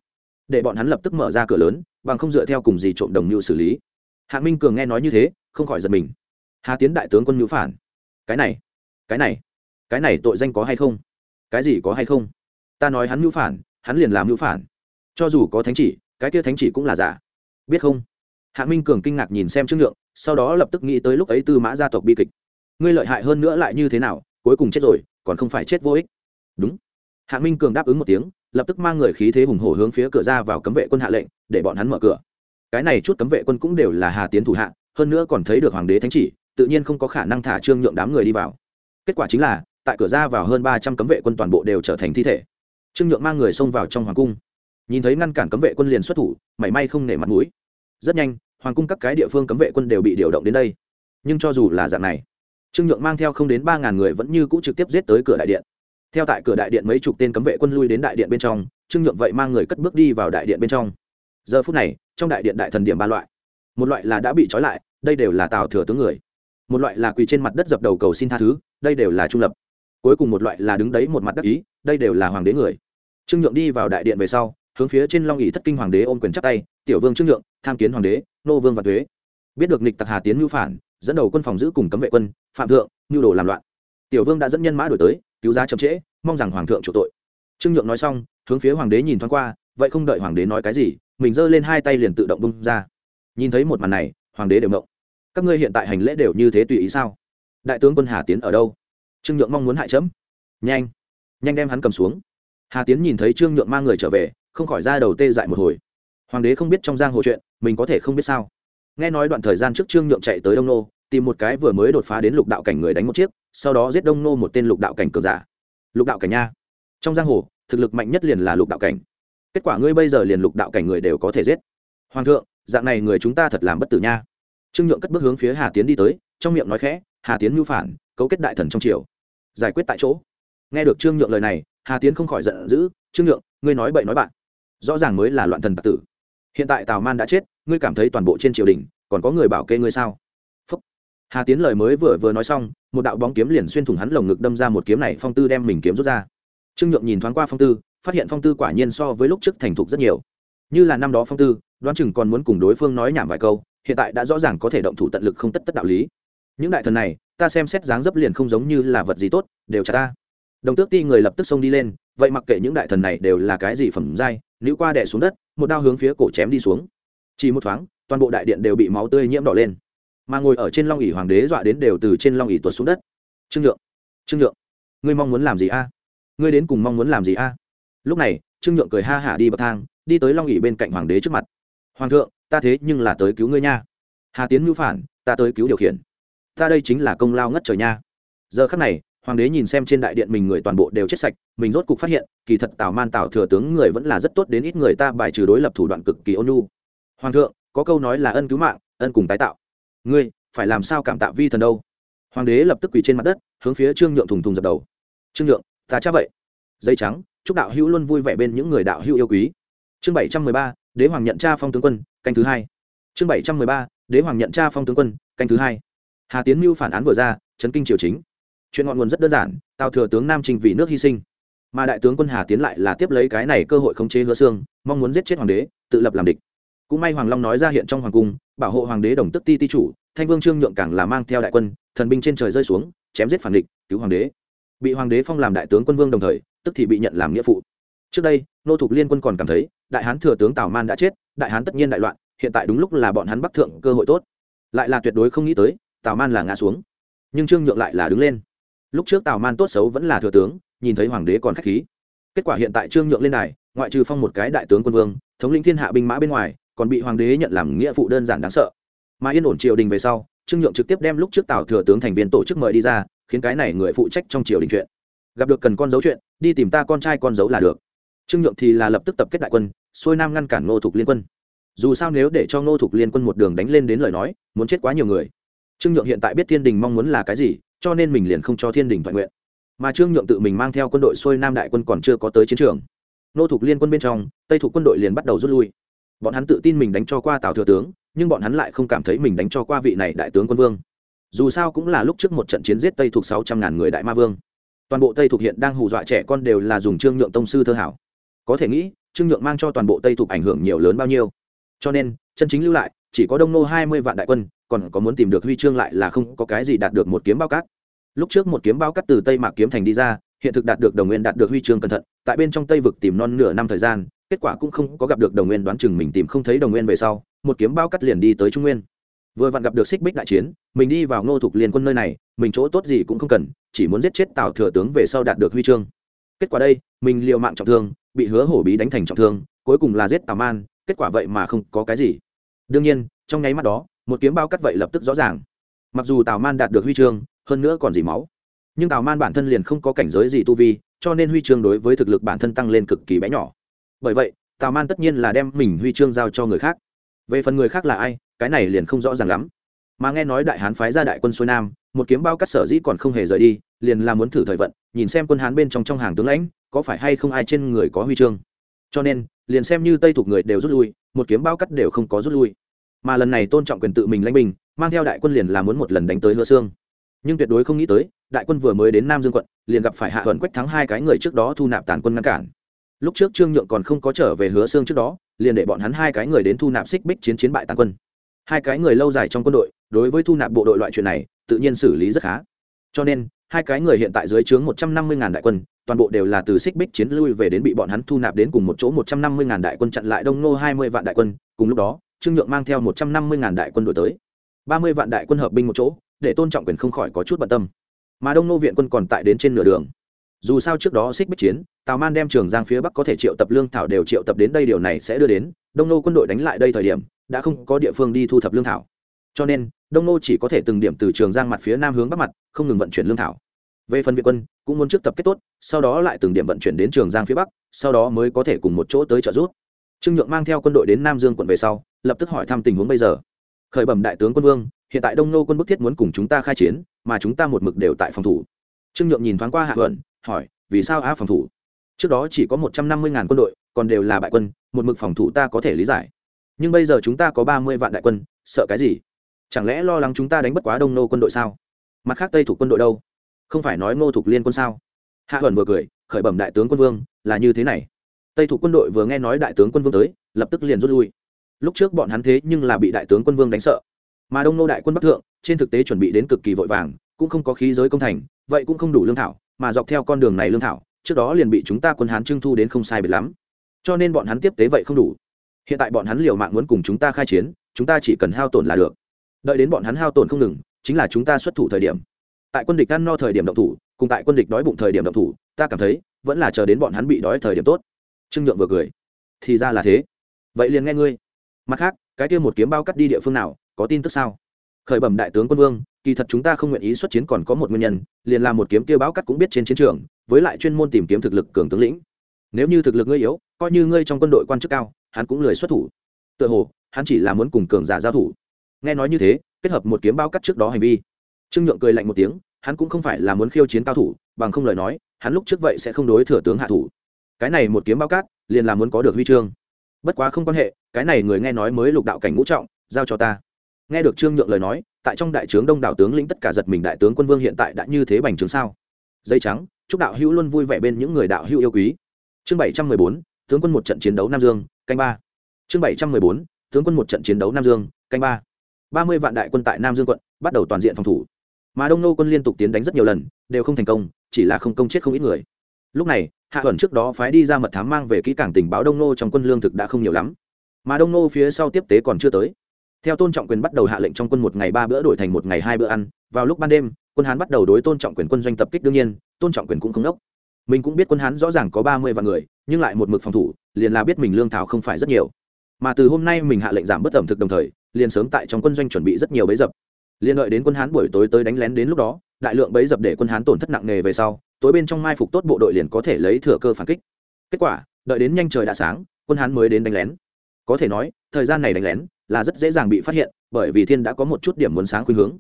Để bọn hắn lập tức mở ra cửa lớn, bằng không dựa theo cùng gì trộm đồng mưu xử lý. Hạ minh cường nghe nói như thế, không khỏi giật mình. Hà tiến đại tướng quân mưu phản. Cái này cái này cái này tội danh có hay không? Cái gì có hay không? Ta nói hắn mưu phản, hắn liền làm mưu phản. Cho dù có thánh chỉ, cái kia thánh chỉ cũng là giả. Biết không? Hạ minh cường kinh ngạc nhìn xem trước lượng, sau đó lập tức nghĩ tới lúc ấy tư mã gia tộc bi kịch. Ngươi lợi hại hơn nữa lại như thế nào, cuối cùng chết rồi, còn không phải chết vô ích. Đúng hạ minh cường đáp ứng một tiếng, lập tức mang người khí thế hùng hổ hướng phía cửa ra vào cấm vệ quân hạ lệnh, để bọn hắn mở cửa. Cái này chút cấm vệ quân cũng đều là hà tiến thủ hạ, hơn nữa còn thấy được hoàng đế thánh chỉ, tự nhiên không có khả năng thả trương nhượng đám người đi vào. Kết quả chính là, tại cửa ra vào hơn ba trăm cấm vệ quân toàn bộ đều trở thành thi thể. Trương nhượng mang người xông vào trong hoàng cung. Nhìn thấy ngăn cản cấm vệ quân liền xuất thủ, mảy may không nể mặt mũi. Rất nhanh, hoàng cung các cái địa phương cấm vệ quân đều bị điều động đến đây. Nhưng cho dù là dạng này, trương nhượng mang theo không đến ba ngàn người vẫn như cũ trực tiếp giết tới cửa đại điện theo tại cửa đại điện mấy chục tên cấm vệ quân lui đến đại điện bên trong, trương nhượng vậy mang người cất bước đi vào đại điện bên trong. Giờ phút này, trong đại điện đại thần điểm ba loại. Một loại là đã bị trói lại, đây đều là tào thừa tướng người. Một loại là quỳ trên mặt đất dập đầu cầu xin tha thứ, đây đều là trung lập. Cuối cùng một loại là đứng đấy một mặt đắc ý, đây đều là hoàng đế người. Trương nhượng đi vào đại điện về sau, hướng phía trên long ỉ thất kinh hoàng đế ôm quyền chắp tay, tiểu vương trương nhượng, tham kiến hoàng đế, nô vương và thuế biết được nịch tặc hà tiến mưu phản, dẫn đầu quân phòng giữ cùng cấm vệ quân, phạm thượng nhu đồ làm loạn. Tiểu vương đã dẫn nhân mã đổi tới cứu giá chậm trễ, mong rằng hoàng thượng chủ tội. Trương nhượng nói xong, hướng phía hoàng đế nhìn thoáng qua, vậy không đợi hoàng đế nói cái gì, mình giơ lên hai tay liền tự động bung ra. Nhìn thấy một màn này, hoàng đế đều động các ngươi hiện tại hành lễ đều như thế tùy ý sao? Đại tướng quân hà tiến ở đâu? Trương nhượng mong muốn hại chấm. Nhanh nhanh đem hắn cầm xuống. Hà tiến nhìn thấy trương nhượng mang người trở về, không khỏi ra đầu tê dại một hồi. Hoàng đế không biết trong giang hồ chuyện, mình có thể không biết sao. Nghe nói đoạn thời gian trước trương nhượng chạy tới đông nô, tìm một cái vừa mới đột phá đến lục đạo cảnh người đánh một chiếc sau đó giết đông nô một tên lục đạo cảnh cờ giả. Lục đạo cảnh nha. Trong giang hồ, thực lực mạnh nhất liền là lục đạo cảnh. Kết quả ngươi bây giờ liền lục đạo cảnh người đều có thể giết. Hoàng thượng, dạng này người chúng ta thật làm bất tử nha. Trương nhượng cất bước hướng phía hà tiến đi tới, trong miệng nói khẽ, hà tiến mưu phản, cấu kết đại thần trong triều. Giải quyết tại chỗ. Nghe được trương nhượng lời này, hà tiến không khỏi giận dữ, trương nhượng, ngươi nói bậy nói bạn. Rõ ràng mới là loạn thần tặc tử. Hiện tại tào man đã chết, ngươi cảm thấy toàn bộ trên triều đình, còn có người bảo kê ngươi sao? Hà tiến lời mới vừa vừa nói xong, một đạo bóng kiếm liền xuyên thủng hắn lồng ngực đâm ra một kiếm này, phong tư đem mình kiếm rút ra. Trương nhượng nhìn thoáng qua phong tư, phát hiện phong tư quả nhiên so với lúc trước thành thục rất nhiều. Như là năm đó phong tư, đoán chừng còn muốn cùng đối phương nói nhảm vài câu, hiện tại đã rõ ràng có thể động thủ tận lực không tất tất đạo lý. Những đại thần này, ta xem xét dáng dấp liền không giống như là vật gì tốt, đều trả ta. Đồng tước ti người lập tức xông đi lên, vậy mặc kệ những đại thần này đều là cái gì phẩm giai nữ qua đẻ xuống đất, một đao hướng phía cổ chém đi xuống. Chỉ một thoáng, toàn bộ đại điện đều bị máu tươi nhiễm đỏ lên mà ngồi ở trên long ỉ hoàng đế dọa đến đều từ trên long ỉ tuột xuống đất. Trương nhượng trương nhượng, ngươi mong muốn làm gì a? Ngươi đến cùng mong muốn làm gì a? Lúc này, trương nhượng cười ha hả đi bậc thang, đi tới long ỉ bên cạnh hoàng đế trước mặt. Hoàng thượng, ta thế nhưng là tới cứu ngươi nha. Hà tiến mưu phản, ta tới cứu điều khiển. Ta đây chính là công lao ngất trời nha. Giờ khắc này, hoàng đế nhìn xem trên đại điện mình người toàn bộ đều chết sạch, mình rốt cục phát hiện, kỳ thật tào man tào thừa tướng người vẫn là rất tốt đến ít người ta bài trừ đối lập thủ đoạn cực kỳ ôn nhu. Hoàng thượng, có câu nói là ân cứu mạng, ân cùng tái tạo ngươi, phải làm sao cảm tạ vi thần đâu? Hoàng đế lập tức quỳ trên mặt đất, hướng phía trương nhượng thùng thùng dập đầu. Trương nhượng, ta chắc vậy. Dây trắng, chúc đạo hữu luôn vui vẻ bên những người đạo hữu yêu quý. Chương bảy trăm mười ba, đế hoàng nhận cha phong tướng quân, canh thứ hai. Chương bảy trăm mười ba, đế hoàng nhận cha phong tướng quân, canh thứ hai. Hà tiến mưu phản án vừa ra, chấn kinh triều chính. Chuyện ngọn nguồn rất đơn giản, tào thừa tướng nam trình vì nước hy sinh. Mà đại tướng quân hà tiến lại là tiếp lấy cái này cơ hội khống chế hứa xương mong muốn giết chết hoàng đế, tự lập làm địch cũng may hoàng long nói ra hiện trong hoàng cung, bảo hộ hoàng đế đồng tức ti ti chủ, thanh vương trương nhượng càng là mang theo đại quân, thần binh trên trời rơi xuống, chém giết phản địch, cứu hoàng đế. Bị hoàng đế phong làm đại tướng quân vương đồng thời, tức thì bị nhận làm nghĩa phụ. Trước đây, nô thục liên quân còn cảm thấy, đại hán thừa tướng tào man đã chết, đại hán tất nhiên đại loạn, hiện tại đúng lúc là bọn hắn bắc thượng cơ hội tốt. Lại là tuyệt đối không nghĩ tới, tào man là ngã xuống. Nhưng trương nhượng lại là đứng lên. Lúc trước tào man tốt xấu vẫn là thừa tướng, nhìn thấy hoàng đế còn k h á c h khí. Kết quả hiện tại trương nhượng lên này ngoại trừ phong một cái đại tướng quân vương, thống lĩnh thiên hạ binh mã bên ngoài còn bị hoàng đế nhận làm nghĩa phụ đơn giản đáng sợ. Mà yên ổn triều đình về sau, trương nhượng trực tiếp đem lúc trước tào thừa tướng thành viên tổ chức mời đi ra, khiến cái này người phụ trách trong triều đình chuyện. Gặp được cần con dấu chuyện, đi tìm ta con trai con dấu là được. Trương nhượng thì là lập tức tập kết đại quân, xuôi nam ngăn cản ngô thục liên quân. Dù sao nếu để cho ngô thục liên quân một đường đánh lên đến lời nói, muốn chết quá nhiều người. Trương nhượng hiện tại biết thiên đình mong muốn là cái gì, cho nên mình liền không cho thiên đình thoại nguyện. Mà trương nhượng tự mình mang theo quân đội xuôi nam đại quân còn chưa có tới chiến trường. Nô thục liên quân bên trong, tây thuộc quân đội liền bắt đầu rút lui bọn hắn tự tin mình đánh cho qua tào thừa tướng, nhưng bọn hắn lại không cảm thấy mình đánh cho qua vị này đại tướng quân vương. Dù sao cũng là lúc trước một trận chiến giết tây thuộc sáu trăm ngàn người đại ma vương. Toàn bộ tây thuộc hiện đang hù dọa trẻ con đều là dùng trương nhượng tông sư thơ hảo. Có thể nghĩ, trương nhượng mang cho toàn bộ tây thuộc ảnh hưởng nhiều lớn bao nhiêu. Cho nên, chân chính lưu lại, chỉ có đông nô hai mươi vạn đại quân, còn có muốn tìm được huy chương lại là không có cái gì đạt được một kiếm bao cát. Lúc trước một kiếm bao cát từ tây mạc kiếm thành đi ra, hiện thực đạt được đồng nguyên đạt được huy chương cẩn thận, tại bên trong tây vực tìm non nửa năm thời gian kết quả cũng không có gặp được đồng nguyên đoán chừng mình tìm không thấy đồng nguyên về sau, một kiếm bao cắt liền đi tới trung nguyên. Vừa vặn gặp được xích bích đại chiến, mình đi vào ngô thục liên quân nơi này, mình chỗ tốt gì cũng không cần, chỉ muốn giết chết tào thừa tướng về sau đạt được huy chương. Kết quả đây, mình liều mạng trọng thương, bị hứa hổ bí đánh thành trọng thương, cuối cùng là giết tào man, kết quả vậy mà không có cái gì. Đương nhiên, trong nháy mắt đó, một kiếm bao cắt vậy lập tức rõ ràng. Mặc dù tào man đạt được huy chương, hơn nữa còn gì máu. Nhưng tào man bản thân liền không có cảnh giới gì tu vi, cho nên huy chương đối với thực lực bản thân tăng lên cực kỳ bé nhỏ bởi vậy, tào man tất nhiên là đem mình huy chương giao cho người khác. Về phần người khác là ai, cái này liền không rõ ràng lắm. Mà nghe nói đại hán phái ra đại quân xuôi nam, một kiếm bao cắt sở dĩ còn không hề rời đi, liền là muốn thử thời vận, nhìn xem quân hán bên trong trong hàng tướng lãnh, có phải hay không ai trên người có huy chương. Cho nên, liền xem như tây thuộc người đều rút lui, một kiếm bao cắt đều không có rút lui. Mà lần này tôn trọng quyền tự mình lãnh bình, mang theo đại quân liền là muốn một lần đánh tới hứa xương nhưng tuyệt đối không nghĩ tới, đại quân vừa mới đến nam dương quận, liền gặp phải hạ thuận quách thắng hai cái người trước đó thu nạp tàn quân ngăn cản lúc trước trương nhượng còn không có trở về hứa xương trước đó, liền để bọn hắn hai cái người đến thu nạp xích bích chiến chiến bại tàn quân. Hai cái người lâu dài trong quân đội, đối với thu nạp bộ đội loại chuyện này, tự nhiên xử lý rất khá. Cho nên, hai cái người hiện tại dưới trướng một trăm năm mươi ngàn đại quân, toàn bộ đều là từ xích bích chiến lui về đến bị bọn hắn thu nạp đến cùng một chỗ một trăm năm mươi ngàn đại quân chặn lại đông nô hai mươi vạn đại quân, cùng lúc đó, trương nhượng mang theo một trăm năm mươi ngàn đại quân đổi tới. ba mươi vạn đại quân hợp binh một chỗ, để tôn trọng quyền không khỏi có chút bận tâm. Mà đông nô viện quân còn tại đến trên nửa đường dù sao trước đó xích bích chiến, tào man đem trường giang phía bắc có thể triệu tập lương thảo đều triệu tập đến đây điều này sẽ đưa đến, đông nô quân đội đánh lại đây thời điểm, đã không có địa phương đi thu thập lương thảo. Cho nên, đông nô chỉ có thể từng điểm từ trường giang mặt phía nam hướng bắc mặt, không ngừng vận chuyển lương thảo. Về phần viện quân, cũng muốn trước tập kết tốt, sau đó lại từng điểm vận chuyển đến trường giang phía bắc, sau đó mới có thể cùng một chỗ tới trợ giúp. Trương nhượng mang theo quân đội đến nam dương quận về sau, lập tức hỏi thăm tình huống bây giờ. Khởi bẩm đại tướng quân vương, hiện tại đông nô quân bức thiết muốn cùng chúng ta khai chiến, mà chúng ta một mực đều tại phòng thủ trương nhượng nhìn thoáng qua hạ luận hỏi, vì sao á phòng thủ? Trước đó chỉ có một trăm năm mươi ngàn quân đội, còn đều là bại quân, một mực phòng thủ ta có thể lý giải. Nhưng bây giờ chúng ta có ba mươi vạn đại quân, sợ cái gì? Chẳng lẽ lo lắng chúng ta đánh bất quá đông nô quân đội sao? Mặt khác tây thủ quân đội đâu? Không phải nói ngô thục liên quân sao? Hạ huẩn vừa cười, khởi bẩm đại tướng quân vương, là như thế này. Tây thủ quân đội vừa nghe nói đại tướng quân vương tới, lập tức liền rút lui. Lúc trước bọn hắn thế nhưng là bị đại tướng quân vương đánh sợ. Mà đông nô đại quân bắc thượng, trên thực tế chuẩn bị đến cực kỳ vội vàng, cũng không có khí giới công thành vậy cũng không đủ lương thảo, mà dọc theo con đường này lương thảo, trước đó liền bị chúng ta quân hán trưng thu đến không sai biệt lắm. Cho nên bọn hắn tiếp tế vậy không đủ. Hiện tại bọn hắn liều mạng muốn cùng chúng ta khai chiến, chúng ta chỉ cần hao tổn là được. Đợi đến bọn hắn hao tổn không ngừng, chính là chúng ta xuất thủ thời điểm. Tại quân địch ăn no thời điểm động thủ, cùng tại quân địch đói bụng thời điểm động thủ, ta cảm thấy, vẫn là chờ đến bọn hắn bị đói thời điểm tốt. Trương nhượng vừa cười. Thì ra là thế. Vậy liền nghe ngươi. Mặt khác, cái kia một kiếm bao cắt đi địa phương nào, có tin tức sao? Khởi bẩm đại tướng quân vương, kỳ thật chúng ta không nguyện ý xuất chiến còn có một nguyên nhân, liền là một kiếm tiêu báo cắt cũng biết trên chiến trường, với lại chuyên môn tìm kiếm thực lực cường tướng lĩnh. Nếu như thực lực ngươi yếu, coi như ngươi trong quân đội quan chức cao, hắn cũng lười xuất thủ. Tựa hồ, hắn chỉ là muốn cùng cường giả giao thủ. Nghe nói như thế, kết hợp một kiếm bao cắt trước đó hành vi. Trương nhượng cười lạnh một tiếng, hắn cũng không phải là muốn khiêu chiến cao thủ, bằng không lời nói, hắn lúc trước vậy sẽ không đối thừa tướng hạ thủ. Cái này một kiếm bao cát liền là muốn có được huy chương. Bất quá không quan hệ, cái này người nghe nói mới lục đạo cảnh ngũ trọng, giao cho ta nghe được trương nhượng lời nói, tại trong đại trướng đông đảo tướng lĩnh tất cả giật mình đại tướng quân vương hiện tại đã như thế bành trướng sao? Dây trắng, chúc đạo hữu luôn vui vẻ bên những người đạo hữu yêu quý. Chương bảy trăm mười bốn, tướng quân một trận chiến đấu nam dương, canh ba. Chương bảy trăm mười bốn, tướng quân một trận chiến đấu nam dương, canh ba. Ba mươi vạn đại quân tại nam dương quận bắt đầu toàn diện phòng thủ. Mà đông nô quân liên tục tiến đánh rất nhiều lần, đều không thành công, chỉ là không công chết không ít người. Lúc này, hạ ẩn trước đó phái đi ra mật thám mang về kỹ cảng tình báo đông nô trong quân lương thực đã không nhiều lắm. Mà đông nô phía sau tiếp tế còn chưa tới theo tôn trọng quyền bắt đầu hạ lệnh trong quân một ngày ba bữa đổi thành một ngày hai bữa ăn, vào lúc ban đêm, quân hán bắt đầu đối tôn trọng quyền quân doanh tập kích đương nhiên, tôn trọng quyền cũng không đốc. Mình cũng biết quân hán rõ ràng có ba mươi vạn người, nhưng lại một mực phòng thủ, liền là biết mình lương thảo không phải rất nhiều. Mà từ hôm nay mình hạ lệnh giảm bớt ẩm thực đồng thời, liền sớm tại trong quân doanh chuẩn bị rất nhiều bấy dập. Liên đợi đến quân hán buổi tối tới đánh lén đến lúc đó, đại lượng bấy dập để quân hán tổn thất nặng nề về sau, tối bên trong mai phục tốt bộ đội liền có thể lấy thừa cơ phản kích. Kết quả, đợi đến nhanh trời đã sáng, quân hán mới đến đánh lén. Có thể nói, thời gian này đánh lén là rất dễ dàng bị phát hiện, bởi vì thiên đã có một chút điểm muốn sáng khuynh hướng.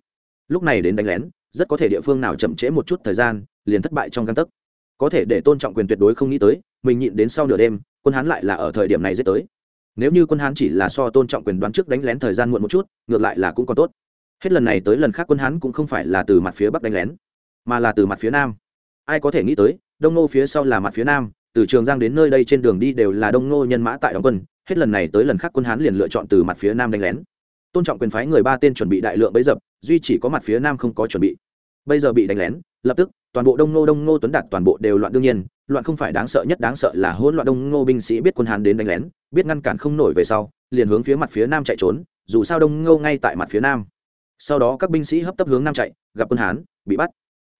Lúc này đến đánh lén, rất có thể địa phương nào chậm trễ một chút thời gian, liền thất bại trong căn tấc. Có thể để tôn trọng quyền tuyệt đối không nghĩ tới, mình nhịn đến sau nửa đêm, quân hán lại là ở thời điểm này dễ tới. Nếu như quân hán chỉ là so tôn trọng quyền đoán trước đánh lén thời gian muộn một chút, ngược lại là cũng còn tốt. Hết lần này tới lần khác quân hán cũng không phải là từ mặt phía bắc đánh lén, mà là từ mặt phía nam. Ai có thể nghĩ tới, đông nô phía sau là mặt phía nam, từ trường giang đến nơi đây trên đường đi đều là đông nô nhân mã tại đóng quân hết lần này tới lần khác quân hán liền lựa chọn từ mặt phía nam đánh lén. Tôn trọng quyền phái người ba tên chuẩn bị đại lượng bấy dập, duy chỉ có mặt phía nam không có chuẩn bị. Bây giờ bị đánh lén, lập tức, toàn bộ đông ngô đông ngô tuấn đạt toàn bộ đều loạn đương nhiên, loạn không phải đáng sợ nhất, đáng sợ là hỗn loạn đông ngô binh sĩ biết quân hán đến đánh lén, biết ngăn cản không nổi về sau, liền hướng phía mặt phía nam chạy trốn, dù sao đông ngô ngay tại mặt phía nam. Sau đó các binh sĩ hấp tấp hướng nam chạy, gặp quân hán, bị bắt.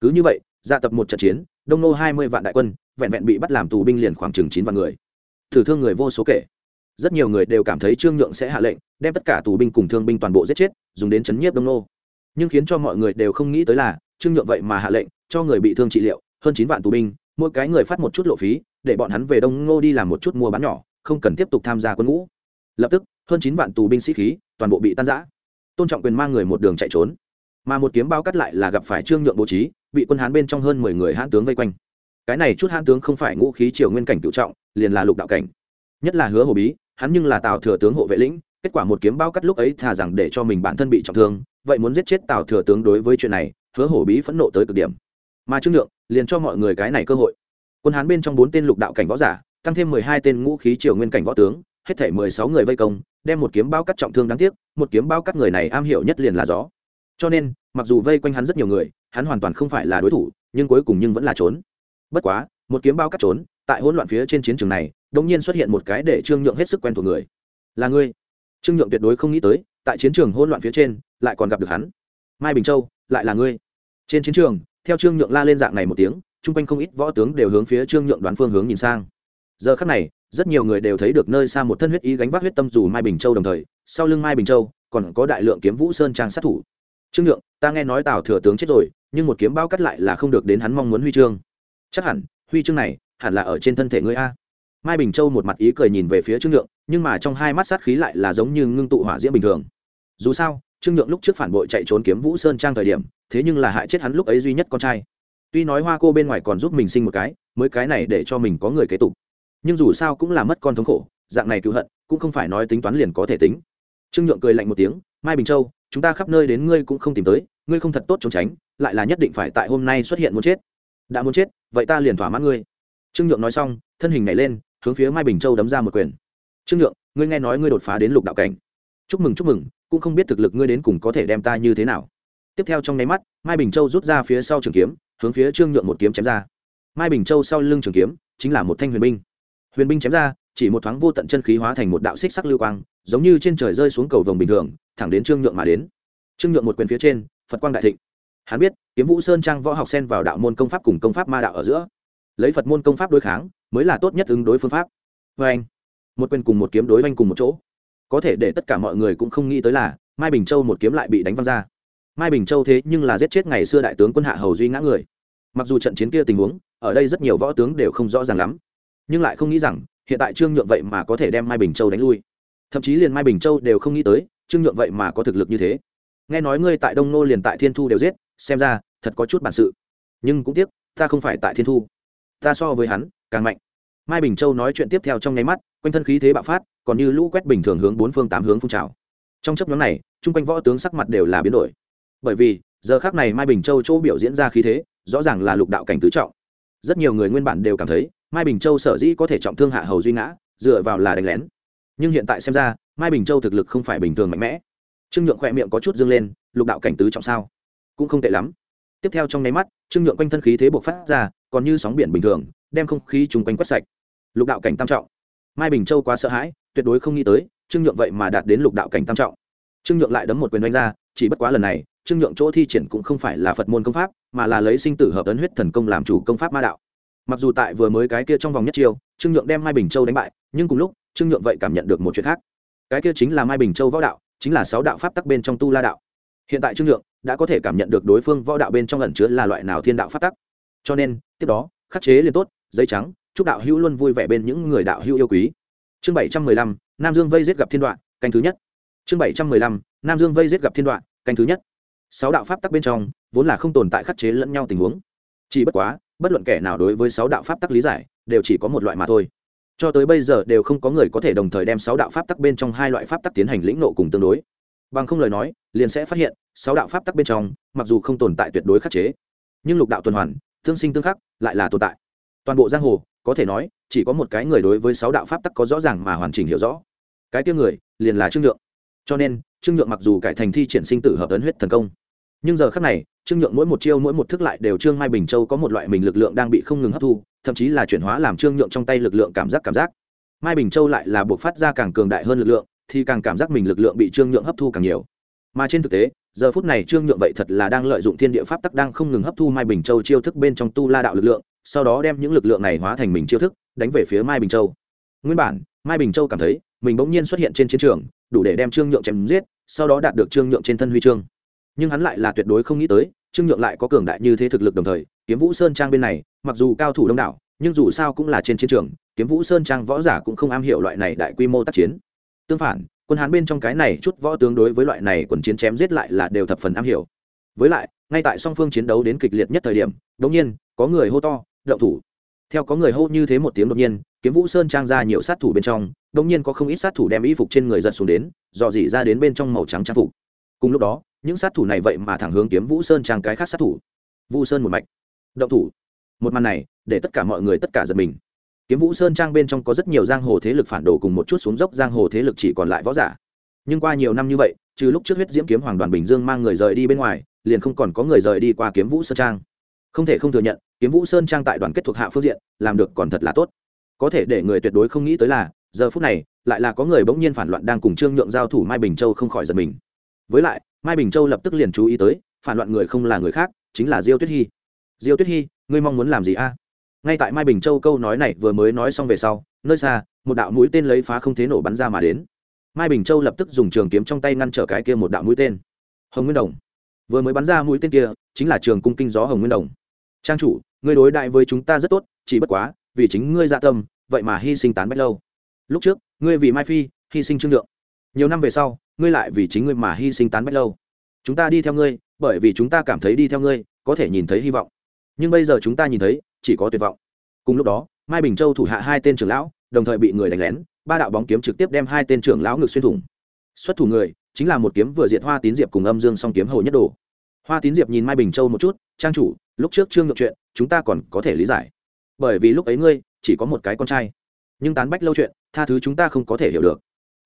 Cứ như vậy ra tập một trận chiến, đông ngô hai mươi vạn đại quân, vẹn vẹn bị bắt làm tù binh liền khoảng chừng chín vạn người. Thử thương người vô số kể rất nhiều người đều cảm thấy trương nhượng sẽ hạ lệnh, đem tất cả tù binh cùng thương binh toàn bộ giết chết, dùng đến chấn nhiếp đông nô. Nhưng khiến cho mọi người đều không nghĩ tới là, trương nhượng vậy mà hạ lệnh, cho người bị thương trị liệu, hơn chín vạn tù binh, mỗi cái người phát một chút lộ phí, để bọn hắn về đông ngô đi làm một chút mua bán nhỏ, không cần tiếp tục tham gia quân ngũ. Lập tức, hơn chín vạn tù binh sĩ khí, toàn bộ bị tan giã tôn trọng quyền mang người một đường chạy trốn. Mà một kiếm bao cắt lại là gặp phải trương nhượng bố trí, bị quân hán bên trong hơn mười người hãn tướng vây quanh. Cái này chút hãn tướng không phải ngũ khí triều nguyên cảnh tự trọng, liền là lục đạo cảnh. Nhất là hứa hồ bí hắn nhưng là tào thừa tướng hộ vệ lĩnh, kết quả một kiếm bao cắt lúc ấy thà rằng để cho mình bản thân bị trọng thương, vậy muốn giết chết tào thừa tướng đối với chuyện này, hứa hổ bí phẫn nộ tới cực điểm. Mà trương nhượng liền cho mọi người cái này cơ hội. Quân hán bên trong bốn tên lục đạo cảnh võ giả, tăng thêm mười hai tên ngũ khí triều nguyên cảnh võ tướng, hết thể mười sáu người vây công, đem một kiếm bao cắt trọng thương đáng tiếc, một kiếm bao cắt người này am hiểu nhất liền là gió. Cho nên, mặc dù vây quanh hắn rất nhiều người, hắn hoàn toàn không phải là đối thủ, nhưng cuối cùng nhưng vẫn là trốn. Bất quá, một kiếm bao cắt trốn tại hỗn loạn phía trên chiến trường này đông nhiên xuất hiện một cái để trương nhượng hết sức quen thuộc người. Là ngươi. Trương nhượng tuyệt đối không nghĩ tới, tại chiến trường hỗn loạn phía trên, lại còn gặp được hắn. Mai bình châu, lại là ngươi. Trên chiến trường, theo trương nhượng la lên dạng này một tiếng, chung quanh không ít võ tướng đều hướng phía trương nhượng đoán phương hướng nhìn sang. Giờ khắc này, rất nhiều người đều thấy được nơi xa một thân huyết ý gánh vác huyết tâm dù mai bình châu đồng thời, sau lưng mai bình châu, còn có đại lượng kiếm vũ sơn trang sát thủ. Trương nhượng, ta nghe nói tào thừa tướng chết rồi, nhưng một kiếm bao cắt lại là không được đến hắn mong muốn huy chương. Chắc hẳn, huy chương này hẳn là ở trên thân thể ngươi a. Mai bình châu một mặt ý cười nhìn về phía trương nhượng, nhưng mà trong hai mắt sát khí lại là giống như ngưng tụ hỏa diễm bình thường. Dù sao, trương nhượng lúc trước phản bội chạy trốn kiếm vũ sơn trang thời điểm, thế nhưng là hại chết hắn lúc ấy duy nhất con trai. Tuy nói hoa cô bên ngoài còn giúp mình sinh một cái, mới cái này để cho mình có người kế tục. Nhưng dù sao cũng là mất con thống khổ, dạng này cứu hận, cũng không phải nói tính toán liền có thể tính. Trương nhượng cười lạnh một tiếng, mai bình châu, chúng ta khắp nơi đến ngươi cũng không tìm tới, ngươi không thật tốt trốn tránh, lại là nhất định phải tại hôm nay xuất hiện muốn chết. Đã muốn chết, vậy ta liền thỏa mãn ngươi trương nhượng nói xong, thân hình nhảy lên, hướng phía mai bình châu đấm ra một quyền. Trương nhượng, ngươi nghe nói ngươi đột phá đến lục đạo cảnh. Chúc mừng chúc mừng, cũng không biết thực lực ngươi đến cùng có thể đem ta như thế nào. Tiếp theo trong nháy mắt, mai bình châu rút ra phía sau trường kiếm, hướng phía trương nhượng một kiếm chém ra. Mai bình châu sau lưng trường kiếm, chính là một thanh huyền binh. Huyền binh chém ra, chỉ một thoáng vô tận chân khí hóa thành một đạo xích sắc lưu quang, giống như trên trời rơi xuống cầu vồng bình thường, thẳng đến trương nhượng mà đến. Trương nhượng một quyền phía trên, phật quang đại thịnh. Hắn biết, kiếm vũ sơn trang võ học sen vào đạo môn công pháp cùng công pháp ma đạo ở giữa lấy phật môn công pháp đối kháng, mới là tốt nhất ứng đối phương pháp. Vê anh, một quyền cùng một kiếm đối oanh cùng một chỗ. Có thể để tất cả mọi người cũng không nghĩ tới là, mai bình châu một kiếm lại bị đánh văng ra. Mai bình châu thế nhưng là giết chết ngày xưa đại tướng quân hạ hầu duy ngã người. Mặc dù trận chiến kia tình huống, ở đây rất nhiều võ tướng đều không rõ ràng lắm. Nhưng lại không nghĩ rằng, hiện tại trương nhượng vậy mà có thể đem mai bình châu đánh lui. Thậm chí liền mai bình châu đều không nghĩ tới, trương nhượng vậy mà có thực lực như thế. Nghe nói ngươi tại đông nô liền tại thiên thu đều giết, xem ra, thật có chút bản sự. Nhưng cũng tiếc, ta không phải tại thiên thu ta so với hắn, càng mạnh. Mai bình châu nói chuyện tiếp theo trong nháy mắt, quanh thân khí thế bạo phát, còn như lũ quét bình thường hướng bốn phương tám hướng phun trào. Trong chấp nhóm này, chung quanh võ tướng sắc mặt đều là biến đổi. Bởi vì, giờ khác này mai bình châu chỗ biểu diễn ra khí thế, rõ ràng là lục đạo cảnh tứ trọng. Rất nhiều người nguyên bản đều cảm thấy, mai bình châu sở dĩ có thể trọng thương hạ hầu duy ngã, dựa vào là đánh lén. Nhưng hiện tại xem ra, mai bình châu thực lực không phải bình thường mạnh mẽ. Trương nhượng khỏe miệng có chút dâng lên, lục đạo cảnh tứ trọng sao? Cũng không tệ lắm tiếp theo trong nháy mắt, trương nhượng quanh thân khí thế buộc phát ra, còn như sóng biển bình thường, đem không khí chung quanh quét sạch. Lục đạo cảnh tam trọng. Mai bình châu quá sợ hãi, tuyệt đối không nghĩ tới, trương nhượng vậy mà đạt đến lục đạo cảnh tam trọng. Trương nhượng lại đấm một quyền đánh ra, chỉ bất quá lần này, trương nhượng chỗ thi triển cũng không phải là phật môn công pháp, mà là lấy sinh tử hợp tấn huyết thần công làm chủ công pháp ma đạo. Mặc dù tại vừa mới cái kia trong vòng nhất chiêu, trương nhượng đem mai bình châu đánh bại, nhưng cùng lúc, trương nhượng vậy cảm nhận được một chuyện khác. Cái kia chính là mai bình châu võ đạo, chính là sáu đạo pháp tắc bên trong tu la đạo. Hiện tại trương nhượng đã có thể cảm nhận được đối phương võ đạo bên trong ẩn chứa là loại nào thiên đạo phát tắc. Cho nên, tiếp đó, khắc chế liền tốt, giấy trắng, chúc đạo hữu luôn vui vẻ bên những người đạo hữu yêu quý. Chương bảy trăm mười lăm, nam dương vây giết gặp thiên đoạn, canh thứ nhất. Chương bảy trăm mười lăm, nam dương vây giết gặp thiên đoạn, canh thứ nhất. Sáu đạo pháp tắc bên trong, vốn là không tồn tại khắc chế lẫn nhau tình huống. Chỉ bất quá, bất luận kẻ nào đối với sáu đạo pháp tắc lý giải, đều chỉ có một loại mà thôi. Cho tới bây giờ đều không có người có thể đồng thời đem sáu đạo pháp tắc bên trong hai loại pháp tắc tiến hành lĩnh nộ cùng tương đối. Bằng không lời nói, liền sẽ phát hiện sáu đạo pháp tắc bên trong, mặc dù không tồn tại tuyệt đối khắc chế, nhưng lục đạo tuần hoàn, tương sinh tương khắc, lại là tồn tại. Toàn bộ giang hồ, có thể nói, chỉ có một cái người đối với sáu đạo pháp tắc có rõ ràng mà hoàn chỉnh hiểu rõ. Cái tiêu người, liền là trương nhượng. Cho nên, trương nhượng mặc dù cải thành thi triển sinh tử hợp ấn huyết thần công, nhưng giờ khác này, trương nhượng mỗi một chiêu mỗi một thức lại đều trương mai bình châu có một loại mình lực lượng đang bị không ngừng hấp thu, thậm chí là chuyển hóa làm trương nhượng trong tay lực lượng cảm giác cảm giác. Mai bình châu lại là buộc phát ra càng cường đại hơn lực lượng, thì càng cảm giác mình lực lượng bị trương nhượng hấp thu càng nhiều. Mà trên thực tế giờ phút này trương nhượng vậy thật là đang lợi dụng thiên địa pháp tắc đang không ngừng hấp thu mai bình châu chiêu thức bên trong tu la đạo lực lượng, sau đó đem những lực lượng này hóa thành mình chiêu thức, đánh về phía mai bình châu. Nguyên bản, mai bình châu cảm thấy, mình bỗng nhiên xuất hiện trên chiến trường, đủ để đem trương nhượng chém giết, sau đó đạt được trương nhượng trên thân huy chương. Nhưng hắn lại là tuyệt đối không nghĩ tới, trương nhượng lại có cường đại như thế thực lực đồng thời, kiếm vũ sơn trang bên này, mặc dù cao thủ đông đảo, nhưng dù sao cũng là trên chiến trường, kiếm vũ sơn trang võ giả cũng không am hiểu loại này đại quy mô tác chiến. Tương phản quân hán bên trong cái này chút võ tướng đối với loại này quần chiến chém giết lại là đều thập phần am hiểu. Với lại, ngay tại song phương chiến đấu đến kịch liệt nhất thời điểm, đột nhiên, có người hô to, động thủ! Theo có người hô như thế một tiếng đột nhiên, kiếm vũ sơn trang ra nhiều sát thủ bên trong, đột nhiên có không ít sát thủ đem y phục trên người giật xuống đến, dò dỉ ra đến bên trong màu trắng trang phục. Cùng lúc đó, những sát thủ này vậy mà thẳng hướng kiếm vũ sơn trang cái khác sát thủ. Vũ sơn một mạch. Động thủ! Một màn này, để tất cả mọi người tất cả giật mình kiếm vũ sơn trang bên trong có rất nhiều giang hồ thế lực phản đồ cùng một chút xuống dốc giang hồ thế lực chỉ còn lại võ giả. Nhưng qua nhiều năm như vậy, trừ lúc trước huyết diễm kiếm hoàng đoàn bình dương mang người rời đi bên ngoài, liền không còn có người rời đi qua kiếm vũ sơn trang. Không thể không thừa nhận, kiếm vũ sơn trang tại đoàn kết thuộc hạ phương diện, làm được còn thật là tốt. Có thể để người tuyệt đối không nghĩ tới là, giờ phút này, lại là có người bỗng nhiên phản loạn đang cùng trương nhượng giao thủ mai bình châu không khỏi giật mình. Với lại, mai bình châu lập tức liền chú ý tới, phản loạn người không là người khác, chính là diêu tuyết hy. Diêu tuyết hy, ngươi mong muốn làm gì a? Ngay tại mai bình châu câu nói này vừa mới nói xong về sau, nơi xa, một đạo mũi tên lấy phá không thế nổ bắn ra mà đến. Mai bình châu lập tức dùng trường kiếm trong tay ngăn trở cái kia một đạo mũi tên. Hồng nguyên đồng. Vừa mới bắn ra mũi tên kia, chính là trường cung kinh gió hồng nguyên đồng. Trang chủ, ngươi đối đại với chúng ta rất tốt, chỉ bất quá, vì chính ngươi dạ tâm, vậy mà hy sinh tán bách lâu. Lúc trước, ngươi vì mai phi, hy sinh trương lượng. Nhiều năm về sau, ngươi lại vì chính ngươi mà hy sinh tán bách lâu. Chúng ta đi theo ngươi, bởi vì chúng ta cảm thấy đi theo ngươi, có thể nhìn thấy hy vọng. Nhưng bây giờ chúng ta nhìn thấy chỉ có tuyệt vọng. Cùng lúc đó, mai bình châu thủ hạ hai tên trưởng lão, đồng thời bị người đánh lén, ba đạo bóng kiếm trực tiếp đem hai tên trưởng lão ngực xuyên thủng. Xuất thủ người, chính là một kiếm vừa diệt hoa tín diệp cùng âm dương song kiếm hầu nhất đồ. Hoa tín diệp nhìn mai bình châu một chút, trang chủ, lúc trước trương ngược chuyện, chúng ta còn có thể lý giải. Bởi vì lúc ấy ngươi, chỉ có một cái con trai. Nhưng tán bách lâu chuyện, tha thứ chúng ta không có thể hiểu được.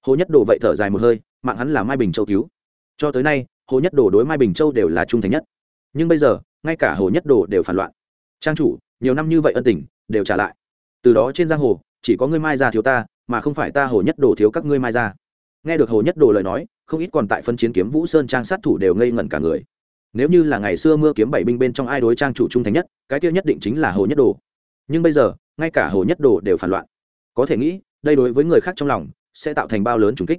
Hồ nhất đồ vậy thở dài một hơi, mạng hắn là mai bình châu cứu. Cho tới nay, hồ nhất đồ đối mai bình châu đều là trung thành nhất. Nhưng bây giờ, ngay cả hồ nhất đồ đều phản loạn. Trang chủ nhiều năm như vậy ân tình, đều trả lại. Từ đó trên giang hồ, chỉ có ngươi mai ra thiếu ta, mà không phải ta hồ nhất đồ thiếu các ngươi mai ra nghe được hồ nhất đồ lời nói, không ít còn tại phân chiến kiếm vũ sơn trang sát thủ đều ngây ngẩn cả người. Nếu như là ngày xưa mưa kiếm bảy binh bên trong ai đối trang chủ trung thành nhất, cái tiêu nhất định chính là hồ nhất đồ. Nhưng bây giờ, ngay cả hồ nhất đồ đều phản loạn. Có thể nghĩ, đây đối với người khác trong lòng, sẽ tạo thành bao lớn trùng kích.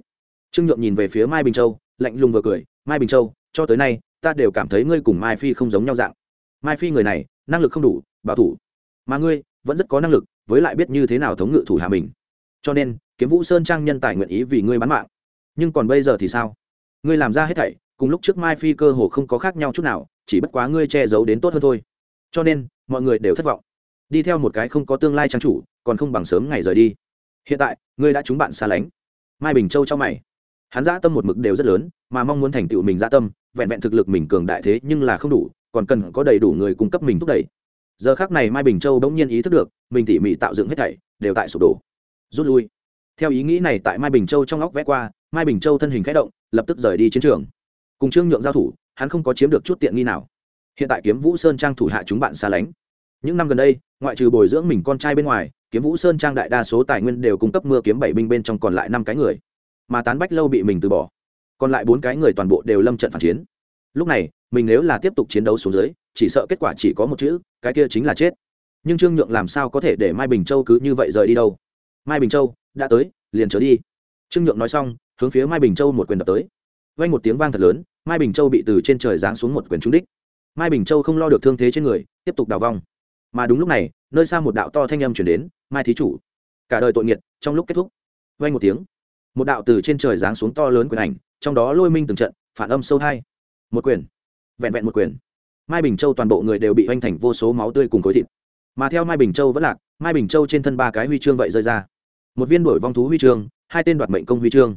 Trương nhượng nhìn về phía mai bình châu, lạnh lùng vừa cười, mai bình châu, cho tới nay, ta đều cảm thấy ngươi cùng mai phi không giống nhau dạng. Mai phi người này, năng lực không đủ bảo thủ. Mà ngươi vẫn rất có năng lực, với lại biết như thế nào thống ngự thủ hạ mình. Cho nên, kiếm vũ sơn trang nhân tài nguyện ý vì ngươi bán mạng. Nhưng còn bây giờ thì sao? Ngươi làm ra hết thảy, cùng lúc trước mai phi cơ hồ không có khác nhau chút nào, chỉ bất quá ngươi che giấu đến tốt hơn thôi. Cho nên, mọi người đều thất vọng. Đi theo một cái không có tương lai trang chủ, còn không bằng sớm ngày rời đi. Hiện tại, ngươi đã trúng bạn xa lánh. Mai bình châu cho mày. Hắn dã tâm một mực đều rất lớn, mà mong muốn thành tựu mình dã tâm, vẹn vẹn thực lực mình cường đại thế nhưng là không đủ, còn cần có đầy đủ người cung cấp mình thúc đẩy giờ khác này mai bình châu bỗng nhiên ý thức được, mình tỉ mỉ tạo dựng hết thảy, đều tại sụp đổ. Rút lui. Theo ý nghĩ này tại mai bình châu trong óc vẽ qua, mai bình châu thân hình k h ẽ động, lập tức rời đi chiến trường. Cùng trương nhượng giao thủ, hắn không có chiếm được chút tiện nghi nào. Hiện tại kiếm vũ sơn trang thủ hạ chúng bạn xa lánh. Những năm gần đây, ngoại trừ bồi dưỡng mình con trai bên ngoài, kiếm vũ sơn trang đại đa số tài nguyên đều cung cấp mưa kiếm bảy binh bên trong còn lại năm cái người. Mà tán bách lâu bị mình từ bỏ. Còn lại bốn cái người toàn bộ đều lâm trận phản chiến. Lúc này, mình nếu là tiếp tục chiến đấu xuống dưới chỉ sợ kết quả chỉ có một chữ, cái kia chính là chết. Nhưng trương nhượng làm sao có thể để mai bình châu cứ như vậy rời đi đâu? Mai bình châu, đã tới, liền trở đi. Trương nhượng nói xong, hướng phía mai bình châu một quyền đập tới. Vang một tiếng vang thật lớn, mai bình châu bị từ trên trời giáng xuống một quyền trúng đích. Mai bình châu không lo được thương thế trên người, tiếp tục đào vong. Mà đúng lúc này, nơi xa một đạo to thanh âm chuyển đến, mai thí chủ. Cả đời tội nghiệt trong lúc kết thúc. Vang một tiếng, một đạo từ trên trời giáng xuống to lớn quyền ảnh, trong đó lôi minh từng trận, phản âm sâu thai một quyền, vẹn vẹn một quyền mai bình châu toàn bộ người đều bị oanh thành vô số máu tươi cùng khối thịt. Mà theo mai bình châu vẫn lạc, mai bình châu trên thân ba cái huy chương vậy rơi ra. Một viên đổi vong thú huy chương, hai tên đoạt mệnh công huy chương.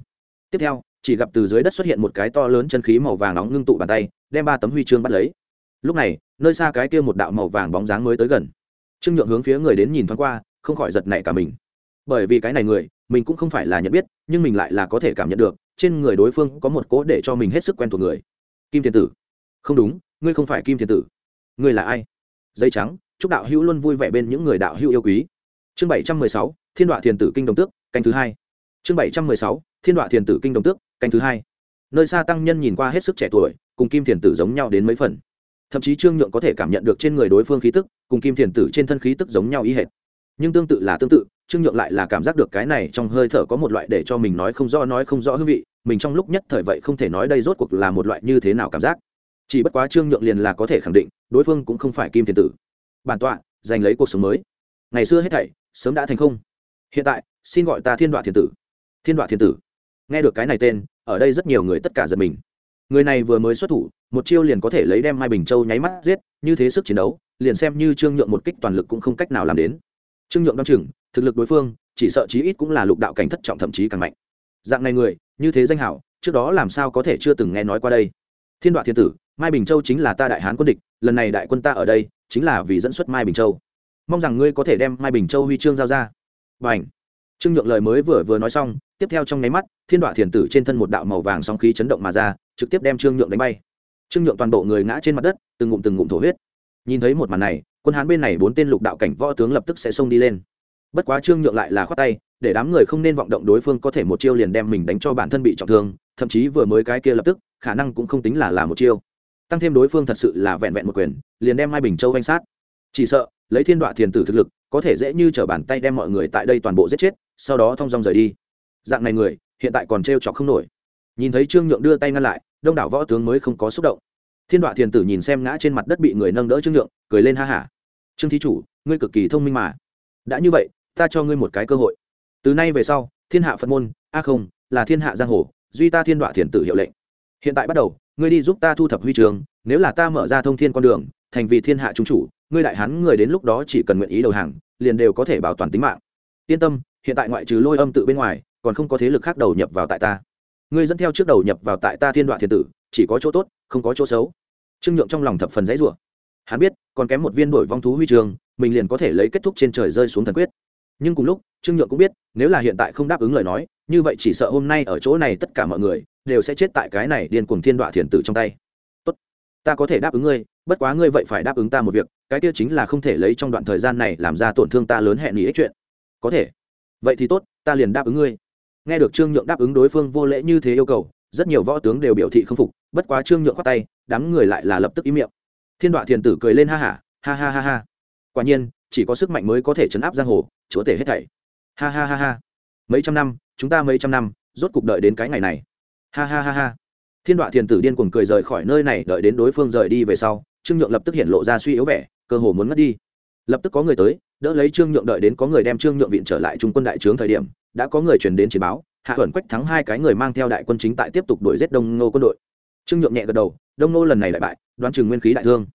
Tiếp theo, chỉ gặp từ dưới đất xuất hiện một cái to lớn chân khí màu vàng nóng ngưng tụ bàn tay, đem ba tấm huy chương bắt lấy. Lúc này, nơi xa cái kia một đạo màu vàng bóng dáng mới tới gần. Trương nhượng hướng phía người đến nhìn thoáng qua, không khỏi giật nảy cả mình. Bởi vì cái này người, mình cũng không phải là nhận biết, nhưng mình lại là có thể cảm nhận được, trên người đối phương có một cố để cho mình hết sức quen thuộc người. Kim thiên tử. Không đúng ngươi không phải kim thiền tử. Ngươi là ai? Dây trắng, chúc đạo hữu luôn vui vẻ bên những người đạo hữu yêu quý. Chương bảy trăm mười sáu, thiên đoạ thiền tử kinh đồng tước, canh thứ hai. Chương bảy trăm mười sáu, thiên đoạ thiền tử kinh đồng tước, canh thứ hai. Nơi xa tăng nhân nhìn qua hết sức trẻ tuổi, cùng kim thiền tử giống nhau đến mấy phần. Thậm chí trương nhượng có thể cảm nhận được trên người đối phương khí tức, cùng kim thiền tử trên thân khí tức giống nhau y hệt. Nhưng tương tự là tương tự, trương nhượng lại là cảm giác được cái này trong hơi thở có một loại để cho mình nói không rõ nói không rõ hương vị, mình trong lúc nhất thời vậy không thể nói đây rốt cuộc là một loại như thế nào cảm giác chỉ bất quá trương nhượng liền là có thể khẳng định, đối phương cũng không phải kim thiên tử. Bản tọa, giành lấy cuộc sống mới. Ngày xưa hết thảy, sớm đã thành không. Hiện tại, xin gọi ta thiên đoạ thiên tử. Thiên đoạ thiên tử. Nghe được cái này tên, ở đây rất nhiều người tất cả giật mình. Người này vừa mới xuất thủ, một chiêu liền có thể lấy đem mai bình châu nháy mắt giết, như thế sức chiến đấu, liền xem như trương nhượng một kích toàn lực cũng không cách nào làm đến. Trương nhượng đ o chừng, thực lực đối phương, chỉ sợ chí ít cũng là lục đạo cảnh thất trọng thậm chí càng mạnh. Dạng này người, như thế danh hảo, trước đó làm sao có thể chưa từng nghe nói qua đây? Thiên đoạn thiên tử, mai bình châu chính là ta đại hán quân địch, lần này đại quân ta ở đây, chính là vì dẫn xuất mai bình châu. Mong rằng ngươi có thể đem mai bình châu huy chương giao ra. Và ảnh trương nhượng lời mới vừa vừa nói xong, tiếp theo trong nháy mắt, thiên đoạn Thiên tử trên thân một đạo màu vàng sóng khí chấn động mà ra, trực tiếp đem trương nhượng đánh bay. Trương nhượng toàn bộ người ngã trên mặt đất, từng ngụm từng ngụm thổ huyết. Nhìn thấy một màn này, quân hán bên này bốn tên lục đạo cảnh võ tướng lập tức sẽ xông đi lên. Bất quá trương nhượng lại là khoát tay, để đám người không nên vọng động đối phương có thể một chiêu liền đem mình đánh cho bản thân bị trọng thương, thậm chí vừa mới cái kia lập tức khả năng cũng không tính là là một chiêu. Tăng thêm đối phương thật sự là vẹn vẹn một quyền, liền đem mai bình châu danh sát. Chỉ sợ, lấy thiên đoạ thiền tử thực lực, có thể dễ như t r ở bàn tay đem mọi người tại đây toàn bộ giết chết, sau đó thong dong rời đi. Dạng này người, hiện tại còn t r e o chọc không nổi. Nhìn thấy trương nhượng đưa tay ngăn lại, đông đảo võ tướng mới không có xúc động. Thiên đoạ thiền tử nhìn xem ngã trên mặt đất bị người nâng đỡ trương nhượng, cười lên ha hả. Trương thí chủ, ngươi cực kỳ thông minh mà. Đã như vậy, ta cho ngươi một cái cơ hội. Từ nay về sau, thiên hạ phật môn, a không, là thiên hạ giang hồ, duy ta thiên đoạ thiền tử hiệu lệnh hiện tại bắt đầu, ngươi đi giúp ta thu thập huy trường, nếu là ta mở ra thông thiên con đường, thành vì thiên hạ trung chủ, ngươi đại hán người đến lúc đó chỉ cần nguyện ý đầu hàng, liền đều có thể bảo toàn tính mạng. Yên tâm, hiện tại ngoại trừ lôi âm tự bên ngoài, còn không có thế lực khác đầu nhập vào tại ta. Ngươi dẫn theo trước đầu nhập vào tại ta thiên đoạn thiên tử, chỉ có chỗ tốt, không có chỗ xấu. Trương nhượng trong lòng thập phần dãy rủa. Hắn biết, còn kém một viên đổi vong thú huy trường, mình liền có thể lấy kết thúc trên trời rơi xuống thần quyết. Nhưng cùng lúc, trương nhượng cũng biết, nếu là hiện tại không đáp ứng lời nói như vậy chỉ sợ hôm nay ở chỗ này tất cả mọi người đều sẽ chết tại cái này điên cuồng thiên đoạ thiền tử trong tay. Tốt ta có thể đáp ứng ngươi bất quá ngươi vậy phải đáp ứng ta một việc cái kia chính là không thể lấy trong đoạn thời gian này làm ra tổn thương ta lớn hẹn ý chuyện. Có thể. Vậy thì tốt ta liền đáp ứng ngươi. Nghe được trương nhượng đáp ứng đối phương vô lễ như thế yêu cầu rất nhiều võ tướng đều biểu thị không phục bất quá trương nhượng khoát tay đám người lại là lập tức im miệng. Thiên đoạ thiền tử cười lên ha hả ha, ha ha ha. Ha quả nhiên chỉ có sức mạnh mới có thể chấn áp giang hồ chúa tể hết thảy. Ha ha ha ha mấy trăm năm, chúng ta mấy trăm năm, rốt cục đợi đến cái ngày này. Ha ha ha ha. Thiên đoạ thiền tử điên cuồng cười rời khỏi nơi này, đợi đến đối phương rời đi về sau, trương nhượng lập tức hiện lộ ra suy yếu vẻ, cơ hồ muốn mất đi. Lập tức có người tới, đỡ lấy trương nhượng đợi đến có người đem trương nhượng viện trở lại trung quân đại trướng thời điểm, đã có người truyền đến chiến báo, hạ ẩn quách thắng hai cái người mang theo đại quân chính tại tiếp tục đuổi giết đông nô quân đội. Trương nhượng nhẹ gật đầu, đông nô lần này lại bại, đoán chừng nguyên khí đại thương.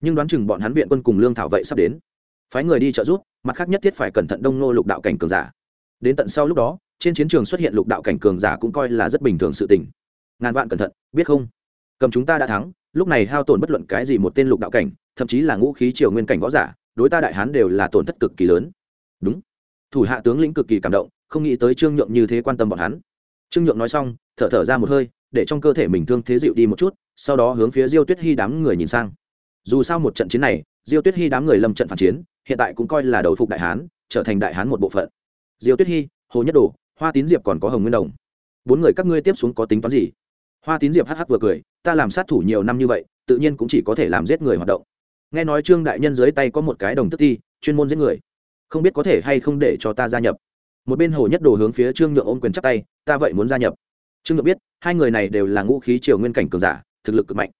Nhưng đoán chừng bọn hắn viện quân cùng lương thảo vậy sắp đến. Phái người đi trợ giúp, mặt khác nhất thiết phải cẩn thận đông nô lục đạo cảnh cường giả đến tận sau lúc đó, trên chiến trường xuất hiện lục đạo cảnh cường giả cũng coi là rất bình thường sự tình. Ngàn vạn cẩn thận, biết không? Cầm chúng ta đã thắng, lúc này hao tổn bất luận cái gì một tên lục đạo cảnh, thậm chí là ngũ khí triều nguyên cảnh võ giả, đối ta đại hán đều là tổn thất cực kỳ lớn. Đúng. Thủ hạ tướng lĩnh cực kỳ cảm động, không nghĩ tới trương nhượng như thế quan tâm bọn hắn. Trương nhượng nói xong, thở thở ra một hơi, để trong cơ thể mình thương thế dịu đi một chút, sau đó hướng phía diêu tuyết hy đám người nhìn sang. Dù sao một trận chiến này, diêu tuyết hy đám người lâm trận phản chiến, hiện tại cũng coi là đầu phục đại hán, trở thành đại hán một bộ phận diêu tuyết hy hồ nhất đồ, hoa tín diệp còn có hồng nguyên đồng. Bốn người các ngươi tiếp xuống có tính toán gì? Hoa tín diệp hh vừa cười, ta làm sát thủ nhiều năm như vậy, tự nhiên cũng chỉ có thể làm giết người hoạt động. Nghe nói trương đại nhân dưới tay có một cái đồng tức thi, chuyên môn giết người. Không biết có thể hay không để cho ta gia nhập. Một bên hồ nhất đồ hướng phía trương nhượng ôm quyền chắc tay, ta vậy muốn gia nhập. Trương nhượng biết, hai người này đều là ngũ khí triều nguyên cảnh cường giả, thực lực cực mạnh.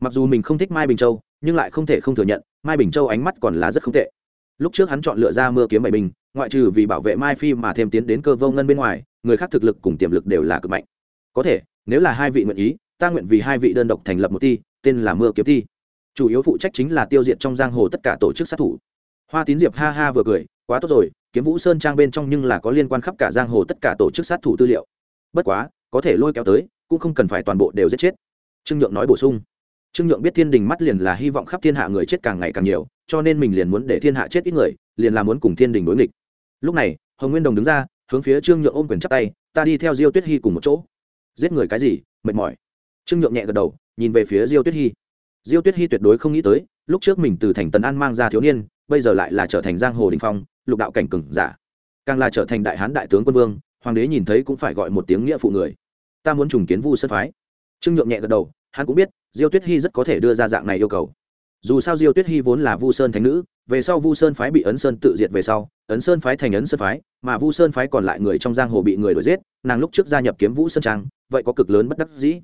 Mặc dù mình không thích mai bình châu, nhưng lại không thể không thừa nhận, mai bình châu ánh mắt còn là rất không tệ. Lúc trước hắn chọn lựa ra mưa kiếm bảy bình ngoại trừ vì bảo vệ mai phi mà thêm tiến đến cơ vô ngân bên ngoài, người khác thực lực cùng tiềm lực đều là cực mạnh. Có thể, nếu là hai vị nguyện ý, ta nguyện vì hai vị đơn độc thành lập một thi tên là mưa kiếm thi chủ yếu phụ trách chính là tiêu diệt trong giang hồ tất cả tổ chức sát thủ. Hoa tín diệp ha ha vừa cười, quá tốt rồi, kiếm vũ sơn trang bên trong nhưng là có liên quan khắp cả giang hồ tất cả tổ chức sát thủ tư liệu. Bất quá, có thể lôi kéo tới, cũng không cần phải toàn bộ đều giết chết. Trương nhượng nói bổ sung. Trương nhượng biết thiên đình mắt liền là hy vọng khắp thiên hạ người chết càng ngày càng nhiều, cho nên mình liền muốn để thiên hạ chết ít người, liền là muốn cùng thiên đình đối nghịch lúc này, hồng nguyên đồng đứng ra, hướng phía trương nhượng ôm quyền chắp tay, ta đi theo diêu tuyết hy cùng một chỗ. Giết người cái gì? mệt mỏi. Trương nhượng nhẹ gật đầu, nhìn về phía diêu tuyết hy diêu tuyết hy tuyệt đối không nghĩ tới, lúc trước mình từ thành tần an mang ra thiếu niên, bây giờ lại là trở thành giang hồ đình phong, lục đạo cảnh cừng giả. Càng là trở thành đại hán đại tướng quân vương, hoàng đế nhìn thấy cũng phải gọi một tiếng nghĩa phụ người. Ta muốn trùng kiến vu sơn phái. Trương nhượng nhẹ gật đầu, hắn cũng biết, diêu tuyết hy rất có thể đưa ra dạng này yêu cầu. Dù sao diêu tuyết hy vốn là vu sơn thánh nữ về sau vu sơn phái bị ấn sơn tự diệt về sau, ấn sơn phái thành ấn sơn phái, mà vu sơn phái còn lại người trong giang hồ bị người đuổi giết, nàng lúc trước gia nhập kiếm vũ sơn trang, vậy có cực lớn bất đắc dĩ.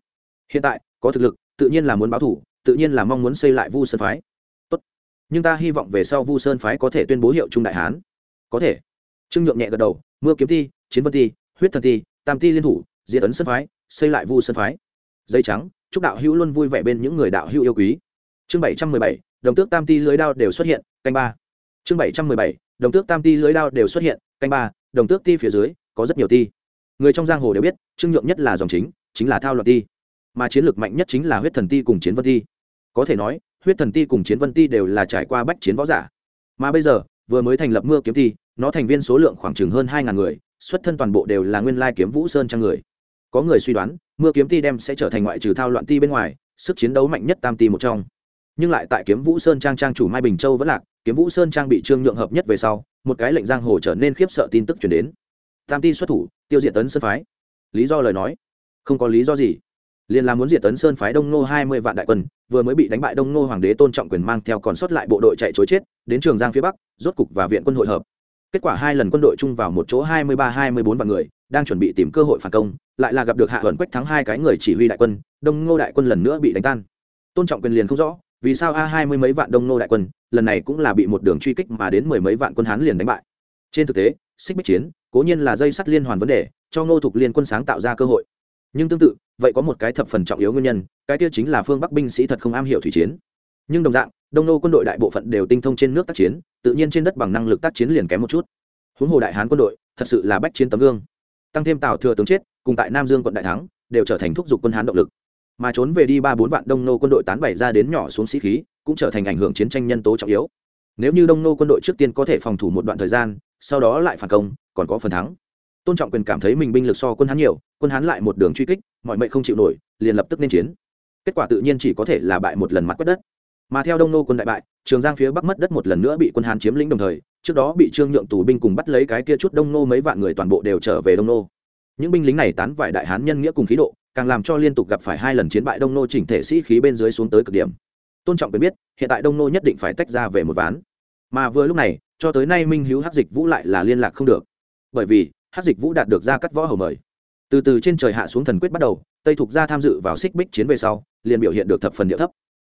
Hiện tại, có thực lực, tự nhiên là muốn báo thủ, tự nhiên là mong muốn xây lại vu sơn phái. Tốt. nhưng ta hy vọng về sau vu sơn phái có thể tuyên bố hiệu trung đại hán. Có thể. Trương nhượng nhẹ gật đầu, mưa kiếm ti, chiến vân ti, huyết thần ti, tam ti liên thủ, diệt ấn sơn phái, xây lại vu sơn phái. Dây trắng, chúc đạo hữu luôn vui vẻ bên những người đạo hữu yêu quý. Chương bảy trăm mười bảy đồng tước tam ti lưới đao đều xuất hiện, canh ba. Chương bảy trăm mười bảy, đồng tước tam ti lưới đao đều xuất hiện, canh ba, đồng tước ti phía dưới, có rất nhiều ti. Người trong giang hồ đều biết, trương nhượng nhất là dòng chính chính là thao loạn ti. Mà chiến lược mạnh nhất chính là huyết thần ti cùng chiến vân ti. Có thể nói, huyết thần ti cùng chiến vân ti đều là trải qua bách chiến võ giả. Mà bây giờ, vừa mới thành lập mưa kiếm ti, nó thành viên số lượng khoảng chừng hơn hai ngàn người, xuất thân toàn bộ đều là nguyên lai kiếm vũ sơn trang người. Có người suy đoán, mưa kiếm ti đem sẽ trở thành ngoại trừ thao loạn ti bên ngoài, sức chiến đấu mạnh nhất tam ti một trong nhưng lại tại kiếm vũ sơn trang trang chủ mai bình châu vẫn lạc, kiếm vũ sơn trang bị trương nhượng hợp nhất về sau, một cái lệnh giang hồ trở nên khiếp sợ tin tức chuyển đến. Tam ti xuất thủ, tiêu diệt tấn sơn phái. Lý do lời nói. Không có lý do gì. Liền là muốn diệt tấn sơn phái đông nô hai mươi vạn đại quân, vừa mới bị đánh bại đông nô hoàng đế tôn trọng quyền mang theo còn sót lại bộ đội chạy chối chết, đến trường giang phía bắc, rốt cục và viện quân hội hợp. Kết quả hai lần quân đội chung vào một chỗ hai mươi ba, hai mươi bốn vạn người, đang chuẩn bị tìm cơ hội phản công, lại là gặp được hạ huẩn quách thắng hai cái người chỉ huy đại quân, đông ngô đại quân lần nữa bị đánh tan. Tôn trọng quyền liền không rõ vì sao a hai mươi mấy vạn đông nô đại quân, lần này cũng là bị một đường truy kích mà đến mười mấy vạn quân hán liền đánh bại. Trên thực tế, xích bích chiến, cố nhiên là dây sắt liên hoàn vấn đề, cho ngô thục liên quân sáng tạo ra cơ hội. Nhưng tương tự, vậy có một cái thập phần trọng yếu nguyên nhân, cái kia chính là phương bắc binh sĩ thật không am hiểu thủy chiến. Nhưng đồng dạng, đông nô quân đội đại bộ phận đều tinh thông trên nước tác chiến, tự nhiên trên đất bằng năng lực tác chiến liền kém một chút. Huống hồ đại hán quân đội, thật sự là bách chiến tấm gương. Tăng thêm tào thừa tướng chết, cùng tại nam dương quận đại thắng, đều trở thành thúc giục quân hán động lực mà trốn về đi ba bốn vạn đông nô quân đội tán bày ra đến nhỏ xuống sĩ khí, cũng trở thành ảnh hưởng chiến tranh nhân tố trọng yếu. Nếu như đông nô quân đội trước tiên có thể phòng thủ một đoạn thời gian, sau đó lại phản công, còn có phần thắng. Tôn trọng quyền cảm thấy mình binh lực so quân hán nhiều, quân hán lại một đường truy kích, mọi mệnh không chịu nổi, liền lập tức nên chiến. Kết quả tự nhiên chỉ có thể là bại một lần mặt quất đất. Mà theo đông nô quân đại bại, trường giang phía bắc mất đất một lần nữa bị quân hán chiếm lĩnh đồng thời, trước đó bị trương nhượng tù binh cùng bắt lấy cái kia chút đông nô mấy vạn người toàn bộ đều trở về đông nô. Những binh lính này tán vải đại hán nhân nghĩa cùng khí độ càng làm cho liên tục gặp phải hai lần chiến bại đông nô chỉnh thể sĩ khí bên dưới xuống tới cực điểm. Tôn trọng quyền biết, hiện tại đông nô nhất định phải tách ra về một ván. Mà vừa lúc này, cho tới nay minh hữu hắc dịch vũ lại là liên lạc không được. Bởi vì, hắc dịch vũ đạt được ra cắt võ hầu mời. Từ từ trên trời hạ xuống thần quyết bắt đầu, tây thục ra tham dự vào xích bích chiến về sau, liền biểu hiện được thập phần địa thấp.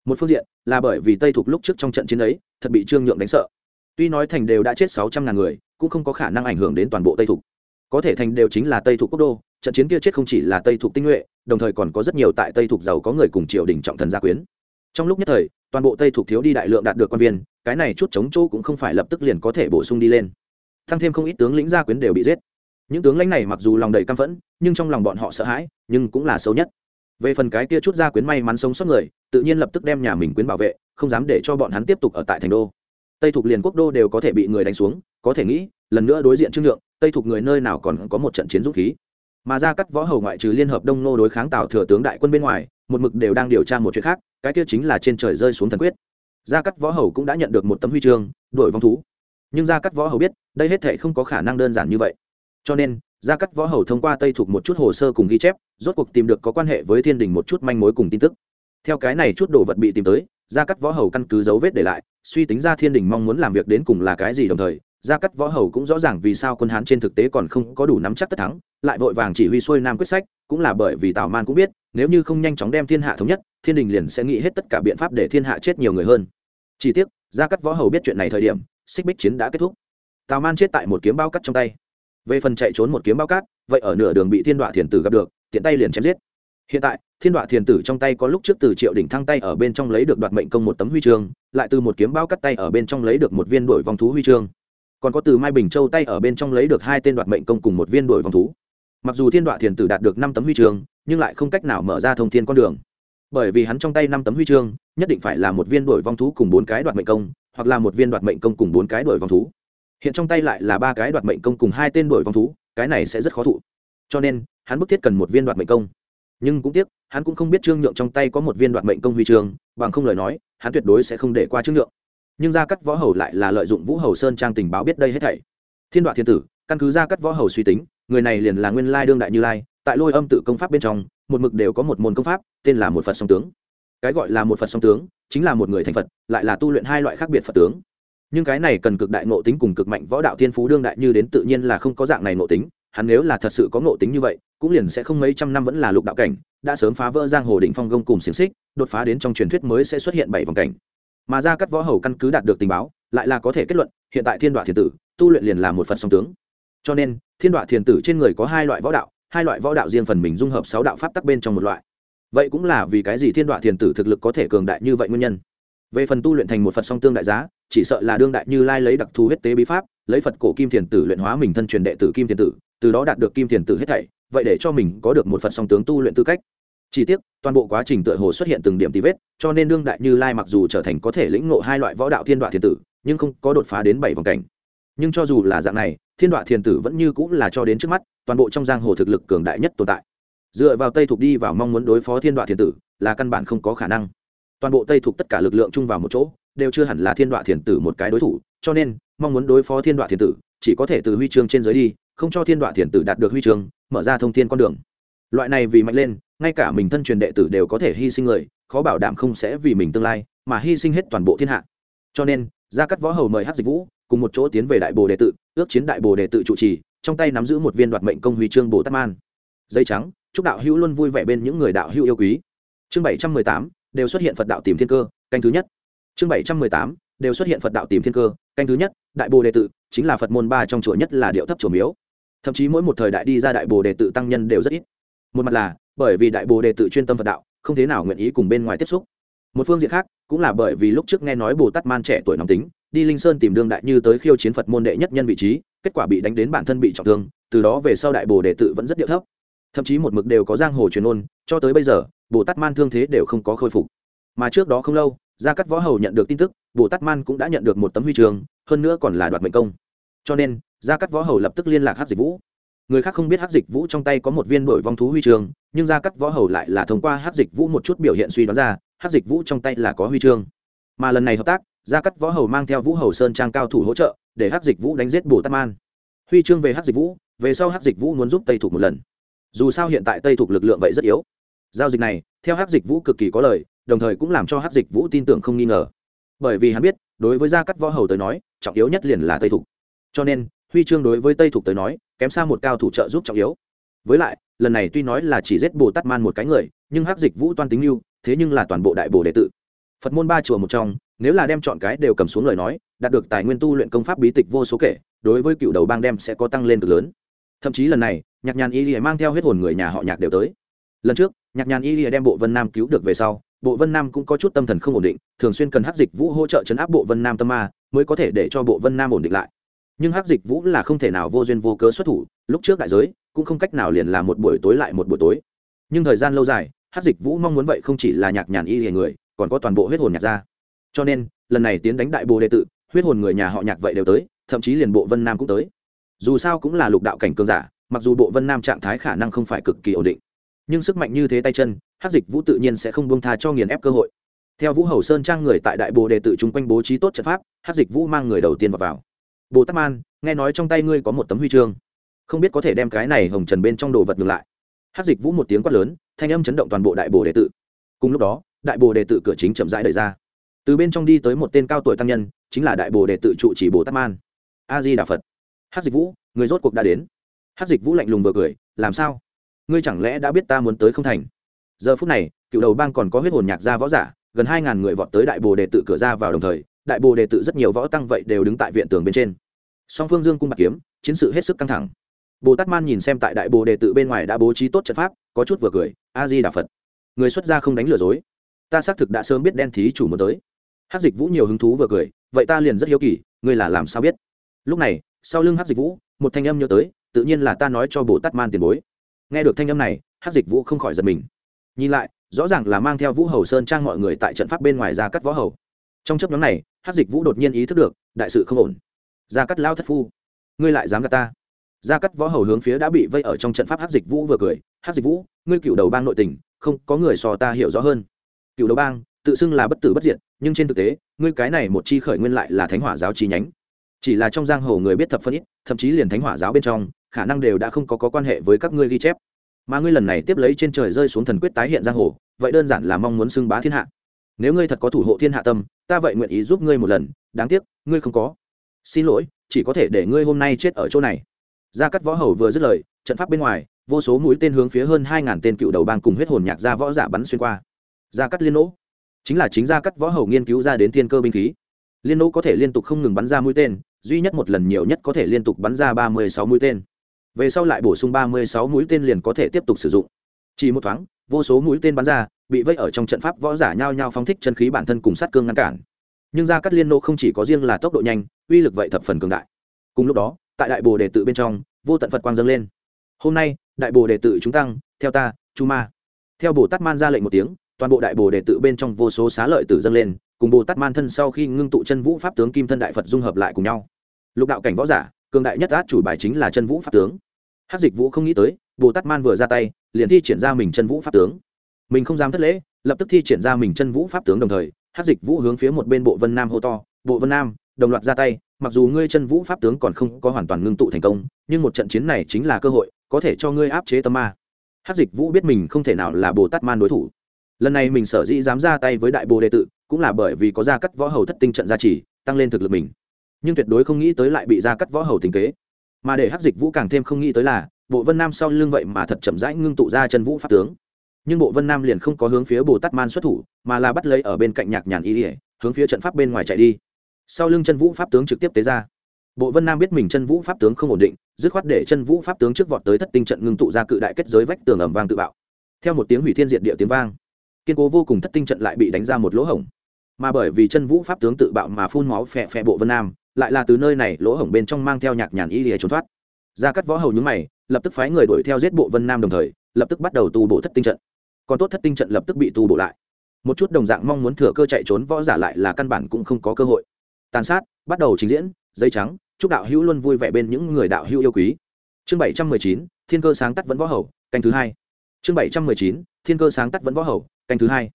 Một phương diện, là bởi vì tây thục lúc trước trong trận chiến ấy, thật bị trương nhượng đánh sợ. Tuy nói thành đều đã chết sáu trăm ngàn người, cũng không có khả năng ảnh hưởng đến toàn bộ tây thục. Có thể thành đều chính là tây thục quốc đô trận chiến kia chết không chỉ là tây thuộc tinh nhuệ đồng thời còn có rất nhiều tại tây thuộc giàu có người cùng triều đình trọng thần gia quyến. Trong lúc nhất thời toàn bộ tây thuộc thiếu đi đại lượng đạt được quan viên cái này chút chống chỗ cũng không phải lập tức liền có thể bổ sung đi lên. Thăng thêm không ít tướng lĩnh gia quyến đều bị giết. Những tướng lãnh này mặc dù lòng đầy căm phẫn nhưng trong lòng bọn họ sợ hãi nhưng cũng là xấu nhất. Về phần cái kia chút gia quyến may mắn sống sót người tự nhiên lập tức đem nhà mình quyến bảo vệ không dám để cho bọn hắn tiếp tục ở tại thành đô. Tây thuộc liền quốc đô đều có thể bị người đánh xuống có thể nghĩ lần nữa đối diện trương lượng, tây thuộc người nơi nào còn có một trận chiến dũng khí mà ra cắt võ hầu ngoại trừ liên hợp đông nô đối kháng tào thừa tướng đại quân bên ngoài, một mực đều đang điều tra một chuyện khác, cái kia chính là trên trời rơi xuống thần quyết. Gia cắt võ hầu cũng đã nhận được một tấm huy chương đổi vong thú. Nhưng gia cắt võ hầu biết, đây hết thể không có khả năng đơn giản như vậy. Cho nên gia cắt võ hầu thông qua tây thuộc một chút hồ sơ cùng ghi chép, rốt cuộc tìm được có quan hệ với thiên đình một chút manh mối cùng tin tức. Theo cái này chút đồ vật bị tìm tới gia cắt võ hầu căn cứ dấu vết để lại, suy tính ra thiên đình mong muốn làm việc đến cùng là cái gì đồng thời gia cắt võ hầu cũng rõ ràng vì sao quân hán trên thực tế còn không có đủ nắm chắc tất thắng, lại vội vàng chỉ huy xuôi nam quyết sách, cũng là bởi vì tào man cũng biết, nếu như không nhanh chóng đem thiên hạ thống nhất, thiên đình liền sẽ nghĩ hết tất cả biện pháp để thiên hạ chết nhiều người hơn. Chỉ tiếc, gia cắt võ hầu biết chuyện này thời điểm, xích bích chiến đã kết thúc. Tào man chết tại một kiếm bao cắt trong tay. Về phần chạy trốn một kiếm bao cát, vậy ở nửa đường bị thiên đoạ thiền tử gặp được, tiện tay liền chém giết. Hiện tại, thiên đoạ thiền tử trong tay có lúc trước từ triệu đỉnh thăng tay ở bên trong lấy được đoạt mệnh công một tấm huy chương, lại từ một kiếm bao cắt tay ở bên trong lấy được một viên đổi vòng thú huy chương còn có từ mai bình châu tay ở bên trong lấy được hai tên đoạt mệnh công cùng một viên đổi vòng thú. Mặc dù thiên đoạ thiền tử đạt được năm tấm huy chương, nhưng lại không cách nào mở ra thông thiên con đường. Bởi vì hắn trong tay năm tấm huy chương, nhất định phải là một viên đổi vong thú cùng bốn cái đoạt mệnh công, hoặc là một viên đoạt mệnh công cùng bốn cái đổi vong thú. Hiện trong tay lại là ba cái đoạt mệnh công cùng hai tên đổi vong thú, cái này sẽ rất khó thụ. Cho nên, hắn bức thiết cần một viên đoạt mệnh công. Nhưng cũng tiếc, hắn cũng không biết trương nhượng trong tay có một viên đoạt mệnh công huy chương. bằng không lời nói, hắn tuyệt đối sẽ không để qua trương nhượng nhưng gia cắt võ hầu lại là lợi dụng vũ hầu sơn trang tình báo biết đây hết thảy. Thiên đoạt thiên tử, căn cứ gia cắt võ hầu suy tính, người này liền là nguyên lai đương đại như lai, tại lôi âm tự công pháp bên trong, một mực đều có một môn công pháp, tên là một phật song tướng. Cái gọi là một phật song tướng, chính là một người thành phật, lại là tu luyện hai loại khác biệt phật tướng. Nhưng cái này cần cực đại ngộ tính cùng cực mạnh võ đạo thiên phú đương đại như đến tự nhiên là không có dạng này ngộ tính, hắn nếu là thật sự có ngộ tính như vậy, cũng liền sẽ không mấy trăm năm vẫn là lục đạo cảnh, đã sớm phá vỡ giang hồ đỉnh phong gông cùng xiềng xích, đột phá đến trong truyền thuyết mới sẽ xuất hiện bảy vòng cảnh mà ra cắt võ hầu căn cứ đạt được tình báo, lại là có thể kết luận, hiện tại thiên đoạ thiền tử, tu luyện liền là một phật song tướng. Cho nên, thiên đoạ thiền tử trên người có hai loại võ đạo, hai loại võ đạo riêng phần mình dung hợp sáu đạo pháp tắc bên trong một loại. Vậy cũng là vì cái gì thiên đoạ thiền tử thực lực có thể cường đại như vậy nguyên nhân? Về phần tu luyện thành một phật song tương đại giá, chỉ sợ là đương đại như lai lấy đặc thù huyết tế bí pháp, lấy phật cổ kim thiền tử luyện hóa mình thân truyền đệ tử kim thiền tử, từ đó đạt được kim thiền tử hết thảy, vậy để cho mình có được một phật song tướng tu luyện tư cách chi tiết toàn bộ quá trình tựa hồ xuất hiện từng điểm tí vết, cho nên đương đại như lai mặc dù trở thành có thể lĩnh ngộ hai loại võ đạo thiên đoạ thiên tử, nhưng không có đột phá đến bảy vòng cảnh. Nhưng cho dù là dạng này, thiên đoạ thiên tử vẫn như cũng là cho đến trước mắt, toàn bộ trong giang hồ thực lực cường đại nhất tồn tại. Dựa vào tây thuộc đi vào mong muốn đối phó thiên đoạ thiên tử, là căn bản không có khả năng. Toàn bộ tây thuộc tất cả lực lượng chung vào một chỗ, đều chưa hẳn là thiên đoạ thiên tử một cái đối thủ, cho nên, mong muốn đối phó thiên đoạ thiên tử, chỉ có thể từ huy chương trên dưới đi, không cho thiên đoạ thiên tử đạt được huy chương, mở ra thông thiên con đường. Loại này vì mạnh lên ngay cả mình thân truyền đệ tử đều có thể hy sinh người, khó bảo đảm không sẽ vì mình tương lai mà hy sinh hết toàn bộ thiên hạ. Cho nên, gia cắt võ hầu mời hát dịch vũ cùng một chỗ tiến về đại bồ đệ tự, ước chiến đại bồ đệ tự trụ trì, trong tay nắm giữ một viên đoạt mệnh công huy chương bồ tát man. Dây trắng, chúc đạo hữu luôn vui vẻ bên những người đạo hữu yêu quý. Chương bảy trăm mười tám, đều xuất hiện phật đạo tìm thiên cơ, canh thứ nhất. Chương bảy trăm mười tám, đều xuất hiện phật đạo tìm thiên cơ, canh thứ nhất, đại bồ đệ tự, chính là phật môn ba trong chùa nhất là điệu thấp chùa miếu. Thậm chí mỗi một thời đại đi ra đại bồ đề tự tăng nhân đều rất ít. Một mặt là bởi vì đại bồ đề tự chuyên tâm phật đạo, không thế nào nguyện ý cùng bên ngoài tiếp xúc. Một phương diện khác, cũng là bởi vì lúc trước nghe nói bồ tát man trẻ tuổi nóng tính, đi linh sơn tìm đương đại như tới khiêu chiến phật môn đệ nhất nhân vị trí, kết quả bị đánh đến bản thân bị trọng thương, từ đó về sau đại bồ đề tự vẫn rất điệu thấp. Thậm chí một mực đều có giang hồ truyền ôn cho tới bây giờ, bồ tát man thương thế đều không có khôi phục. Mà trước đó không lâu, gia cắt võ hầu nhận được tin tức, bồ tát man cũng đã nhận được một tấm huy trường hơn nữa còn là đoạt mệnh công. Cho nên, gia cắt võ hầu lập tức liên lạc hát dịch vũ người khác không biết hát dịch vũ trong tay có một viên đổi vong thú huy chương, nhưng gia cắt võ hầu lại là thông qua hát dịch vũ một chút biểu hiện suy đoán ra hát dịch vũ trong tay là có huy chương. Mà lần này hợp tác, gia cắt võ hầu mang theo vũ hầu sơn trang cao thủ hỗ trợ, để hát dịch vũ đánh giết bồ tát man. Huy chương về hát dịch vũ, về sau hát dịch vũ muốn giúp tây thuộc một lần. Dù sao hiện tại tây thuộc lực lượng vậy rất yếu. Giao dịch này, theo hát dịch vũ cực kỳ có lời, đồng thời cũng làm cho hát dịch vũ tin tưởng không nghi ngờ. Bởi vì hắn biết, đối với gia cắt võ hầu tới nói, trọng yếu nhất liền là tây thục. Cho nên huy chương đối với tây thục tới nói kém xa một cao thủ trợ giúp trọng yếu. Với lại lần này tuy nói là chỉ giết bồ tát man một cái người nhưng Hắc dịch vũ toan tính lưu, thế nhưng là toàn bộ đại bồ đệ tự phật môn ba chùa một trong nếu là đem chọn cái đều cầm xuống lời nói đạt được tài nguyên tu luyện công pháp bí tịch vô số kể đối với cựu đầu bang đem sẽ có tăng lên cực lớn. Thậm chí lần này nhạc nhàn y lìa mang theo huyết hồn người nhà họ nhạc đều tới. Lần trước nhạc nhàn y lìa đem bộ vân nam cứu được về sau bộ vân nam cũng có chút tâm thần không ổn định thường xuyên cần Hắc dịch vũ hỗ trợ chấn áp bộ vân nam tâm ma mới có thể để cho bộ vân nam ổn định lại nhưng hát dịch vũ là không thể nào vô duyên vô cớ xuất thủ lúc trước đại giới cũng không cách nào liền là một buổi tối lại một buổi tối. Nhưng thời gian lâu dài hát dịch vũ mong muốn vậy không chỉ là nhạc nhàn y hề người còn có toàn bộ huyết hồn nhạc gia. Cho nên lần này tiến đánh đại bồ đệ tự huyết hồn người nhà họ nhạc vậy đều tới thậm chí liền bộ vân nam cũng tới. Dù sao cũng là lục đạo cảnh cương giả mặc dù bộ vân nam trạng thái khả năng không phải cực kỳ ổn định nhưng sức mạnh như thế tay chân hát dịch vũ tự nhiên sẽ không buông tha cho nghiền ép cơ hội. Theo vũ hầu sơn trang người tại đại bồ đề tự chung quanh bố trí tốt trận pháp hát dịch vũ mang người đầu tiên vào, vào bồ tát man, nghe nói trong tay ngươi có một tấm huy chương. Không biết có thể đem cái này hồng trần bên trong đồ vật ngược lại. Hát dịch vũ một tiếng quát lớn, thanh âm chấn động toàn bộ đại bồ đề tự. Cùng lúc đó, đại bồ đề tự cửa chính chậm rãi đẩy ra. Từ bên trong đi tới một tên cao tuổi tăng nhân, chính là đại bồ đề tự trụ chỉ bồ tát man. A di đà phật. Hát dịch vũ, người rốt cuộc đã đến. Hát dịch vũ lạnh lùng vừa cười, làm sao? Ngươi chẳng lẽ đã biết ta muốn tới không thành? Giờ phút này, cựu đầu bang còn có huyết hồn nhạc gia võ giả, gần hai ngàn người vọt tới đại bồ đề tự cửa ra vào đồng thời đại bồ đề tự rất nhiều võ tăng vậy đều đứng tại viện tường bên trên. Song phương dương cung bạc kiếm, chiến sự hết sức căng thẳng. Bồ tát man nhìn xem tại đại bồ đề tự bên ngoài đã bố trí tốt trận pháp, có chút vừa cười a di đà phật. Người xuất gia không đánh lừa dối. Ta xác thực đã sớm biết đen thí chủ muốn tới. Hát dịch vũ nhiều hứng thú vừa cười, vậy ta liền rất hiếu kỳ, ngươi là làm sao biết? Lúc này, sau lưng hát dịch vũ, một thanh âm nhớ tới, tự nhiên là ta nói cho bồ tát man tiền bối. Nghe được thanh âm này hát dịch vũ không khỏi giật mình. Nhìn lại, rõ ràng là mang theo vũ hầu sơn trang mọi người tại trận pháp bên ngoài ra cắt võ hầu. Trong chấp nhóm này hát dịch vũ đột nhiên ý thức được đại sự không ổn. Gia cắt lao thất phu ngươi lại dám gạt ta? Gia cắt võ hầu hướng phía đã bị vây ở trong trận pháp hát dịch vũ vừa cười hát dịch vũ ngươi cựu đầu bang nội tình không có người so ta hiểu rõ hơn. Cựu đầu bang tự xưng là bất tử bất diệt nhưng trên thực tế ngươi cái này một chi khởi nguyên lại là thánh hỏa giáo chi nhánh. Chỉ là trong giang hồ người biết thập phân ít thậm chí liền thánh hỏa giáo bên trong khả năng đều đã không có, có quan hệ với các ngươi ghi chép. Mà ngươi lần này tiếp lấy trên trời rơi xuống thần quyết tái hiện giang hồ vậy đơn giản là mong muốn xưng bá thiên hạ nếu ngươi thật có thủ hộ thiên hạ tâm, ta vậy nguyện ý giúp ngươi một lần, đáng tiếc, ngươi không có. Xin lỗi, chỉ có thể để ngươi hôm nay chết ở chỗ này. Gia cắt võ hầu vừa dứt lời, trận pháp bên ngoài, vô số mũi tên hướng phía hơn hai ngàn tên cựu đầu bang cùng huyết hồn nhạc ra võ giả bắn xuyên qua. Gia cắt liên nỗ. Chính là chính gia cắt võ hầu nghiên cứu ra đến thiên cơ binh khí. Liên nỗ có thể liên tục không ngừng bắn ra mũi tên, duy nhất một lần nhiều nhất có thể liên tục bắn ra ba mươi sáu mũi tên. Về sau lại bổ sung ba mươi sáu mũi tên liền có thể tiếp tục sử dụng. Chỉ một thoáng, vô số mũi tên bắn ra bị vây ở trong trận pháp võ giả nhao nhao phóng thích chân khí bản thân cùng sát cương ngăn cản. Nhưng gia cắt liên nô không chỉ có riêng là tốc độ nhanh, uy lực vậy thập phần cường đại. Cùng lúc đó, tại đại bồ đề tự bên trong, vô tận phật quang dâng lên. Hôm nay, đại bồ đề tự chúng tăng, theo ta, chu ma. Theo bồ tát man ra lệnh một tiếng, toàn bộ đại bồ đề tự bên trong vô số xá lợi tử dâng lên, cùng bồ tát man thân sau khi ngưng tụ chân vũ pháp tướng kim thân đại phật dung hợp lại cùng nhau. Lục đạo cảnh võ giả, cường đại nhất át chủ bài chính là chân vũ pháp tướng. Hát dịch vũ không nghĩ tới, bồ tát man vừa ra tay, liền thi triển ra mình chân vũ pháp tướng mình không dám thất lễ, lập tức thi triển ra mình chân vũ pháp tướng đồng thời, hát dịch vũ hướng phía một bên bộ vân nam hô to, bộ vân nam, đồng loạt ra tay, mặc dù ngươi chân vũ pháp tướng còn không có hoàn toàn ngưng tụ thành công, nhưng một trận chiến này chính là cơ hội, có thể cho ngươi áp chế tâm ma. Hát dịch vũ biết mình không thể nào là bồ tát man đối thủ. Lần này mình sở dĩ dám ra tay với đại bồ đệ tự, cũng là bởi vì có gia cắt võ hầu thất tinh trận gia trì, tăng lên thực lực mình. Nhưng tuyệt đối không nghĩ tới lại bị gia cắt võ hầu tình kế. Mà để hát dịch vũ càng thêm không nghĩ tới là, bộ vân nam sau lưng vậy mà thật chậm rãi ngưng tụ ra chân vũ pháp tướng nhưng bộ vân nam liền không có hướng phía bồ tát man xuất thủ, mà là bắt lấy ở bên cạnh nhạc nhàn y ỉa hướng phía trận pháp bên ngoài chạy đi. Sau lưng chân vũ pháp tướng trực tiếp tế ra. Bộ vân nam biết mình chân vũ pháp tướng không ổn định, dứt khoát để chân vũ pháp tướng trước vọt tới thất tinh trận ngưng tụ ra cự đại kết giới vách tường ẩm vang tự bạo. Theo một tiếng hủy thiên diệt địa tiếng vang, kiên cố vô cùng thất tinh trận lại bị đánh ra một lỗ hổng. Mà bởi vì chân vũ pháp tướng tự bạo mà phun máu phẹ phẹ bộ vân nam, lại là từ nơi này lỗ hổng bên trong mang theo nhạc nhàn y lìa trốn thoát. Ra cắt võ hầu nhúng mày, lập tức phái người đuổi theo giết bộ vân nam đồng thời, lập tức bắt đầu tu bổ thất tinh trận còn tốt thất tinh trận lập tức bị tu bổ lại. Một chút đồng dạng mong muốn thừa cơ chạy trốn võ giả lại là căn bản cũng không có cơ hội. Tàn sát, bắt đầu trình diễn dây trắng, chúc đạo hữu luôn vui vẻ bên những người đạo hữu yêu quý. Chương bảy trăm mười chín, thiên cơ sáng tắt vẫn võ hầu, canh thứ hai. Chương bảy trăm mười chín, thiên cơ sáng tắt vẫn võ hầu, canh thứ hai.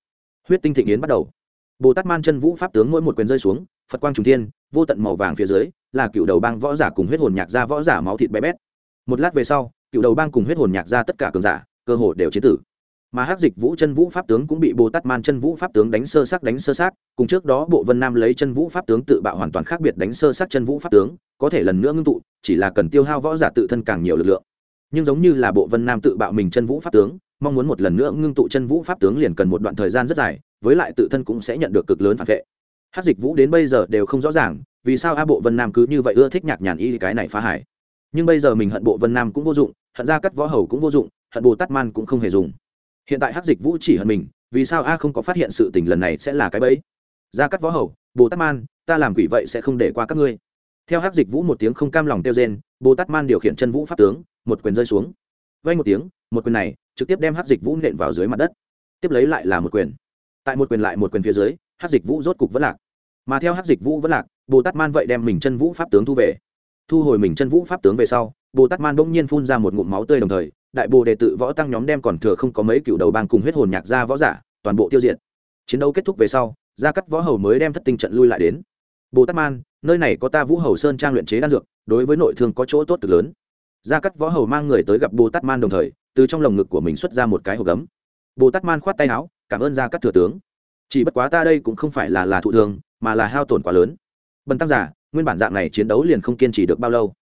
Huyết tinh thịnh yến bắt đầu. Bồ tát man chân vũ pháp tướng mỗi một quyền rơi xuống, phật quang trùng thiên, vô tận màu vàng phía dưới, là cựu đầu bang võ giả cùng huyết hồn nhạc ra võ giả máu thịt bé bét. Một lát về sau, cựu đầu bang cùng huyết hồn nhạc ra tất cả cường giả, cơ hồ đều chế tử mà hắc dịch vũ chân vũ pháp tướng cũng bị bồ tát man chân vũ pháp tướng đánh sơ sát đánh sơ sát cùng trước đó bộ vân nam lấy chân vũ pháp tướng tự bạo hoàn toàn khác biệt đánh sơ sát chân vũ pháp tướng, có thể lần nữa ngưng tụ, chỉ là cần tiêu hao võ giả tự thân càng nhiều lực lượng. Nhưng giống như là bộ vân nam tự bạo mình chân vũ pháp tướng, mong muốn một lần nữa ngưng tụ chân vũ pháp tướng liền cần một đoạn thời gian rất dài, với lại tự thân cũng sẽ nhận được cực lớn phản vệ. Hát dịch vũ đến bây giờ đều không rõ ràng, vì sao a bộ vân nam cứ như vậy ưa thích nhạc nhàn y cái này phá hải nhưng bây giờ mình hận bộ vân nam cũng vô dụng, hận ra cắt võ hầu cũng vô dụng, hận bồ tát man cũng không hề dùng hiện tại Hắc dịch vũ chỉ hận mình, vì sao a không có phát hiện sự tình lần này sẽ là cái bẫy? Ra cắt võ hầu, bồ tát man, ta làm quỷ vậy sẽ không để qua các ngươi. Theo Hắc dịch vũ một tiếng không cam lòng tiêu rên, bồ tát man điều khiển chân vũ pháp tướng, một quyền rơi xuống. Vay một tiếng, một quyền này trực tiếp đem Hắc dịch vũ nện vào dưới mặt đất. Tiếp lấy lại là một quyền. Tại một quyền lại một quyền phía dưới, Hắc dịch vũ rốt cục vẫn lạc. Mà theo Hắc dịch vũ vẫn lạc, bồ tát man vậy đem mình chân vũ pháp tướng thu về. Thu hồi mình chân vũ pháp tướng về sau, bồ tát man bỗng nhiên phun ra một ngụm máu tươi đồng thời đại bồ đề tự võ tăng nhóm đem còn thừa không có mấy cựu đầu bang cùng huyết hồn nhạc ra võ giả, toàn bộ tiêu diệt. Chiến đấu kết thúc về sau, gia cắt võ hầu mới đem thất tinh trận lui lại đến. Bồ tát man, nơi này có ta vũ hầu sơn trang luyện chế đan dược, đối với nội thương có chỗ tốt cực lớn. Gia cắt võ hầu mang người tới gặp bồ tát man đồng thời, từ trong lồng ngực của mình xuất ra một cái hộp gấm. Bồ tát man khoát tay áo, cảm ơn gia cắt thừa tướng. Chỉ bất quá ta đây cũng không phải là là thụ thường, mà là hao tổn quá lớn. Bần tăng giả, nguyên bản dạng này chiến đấu liền không kiên trì được bao lâu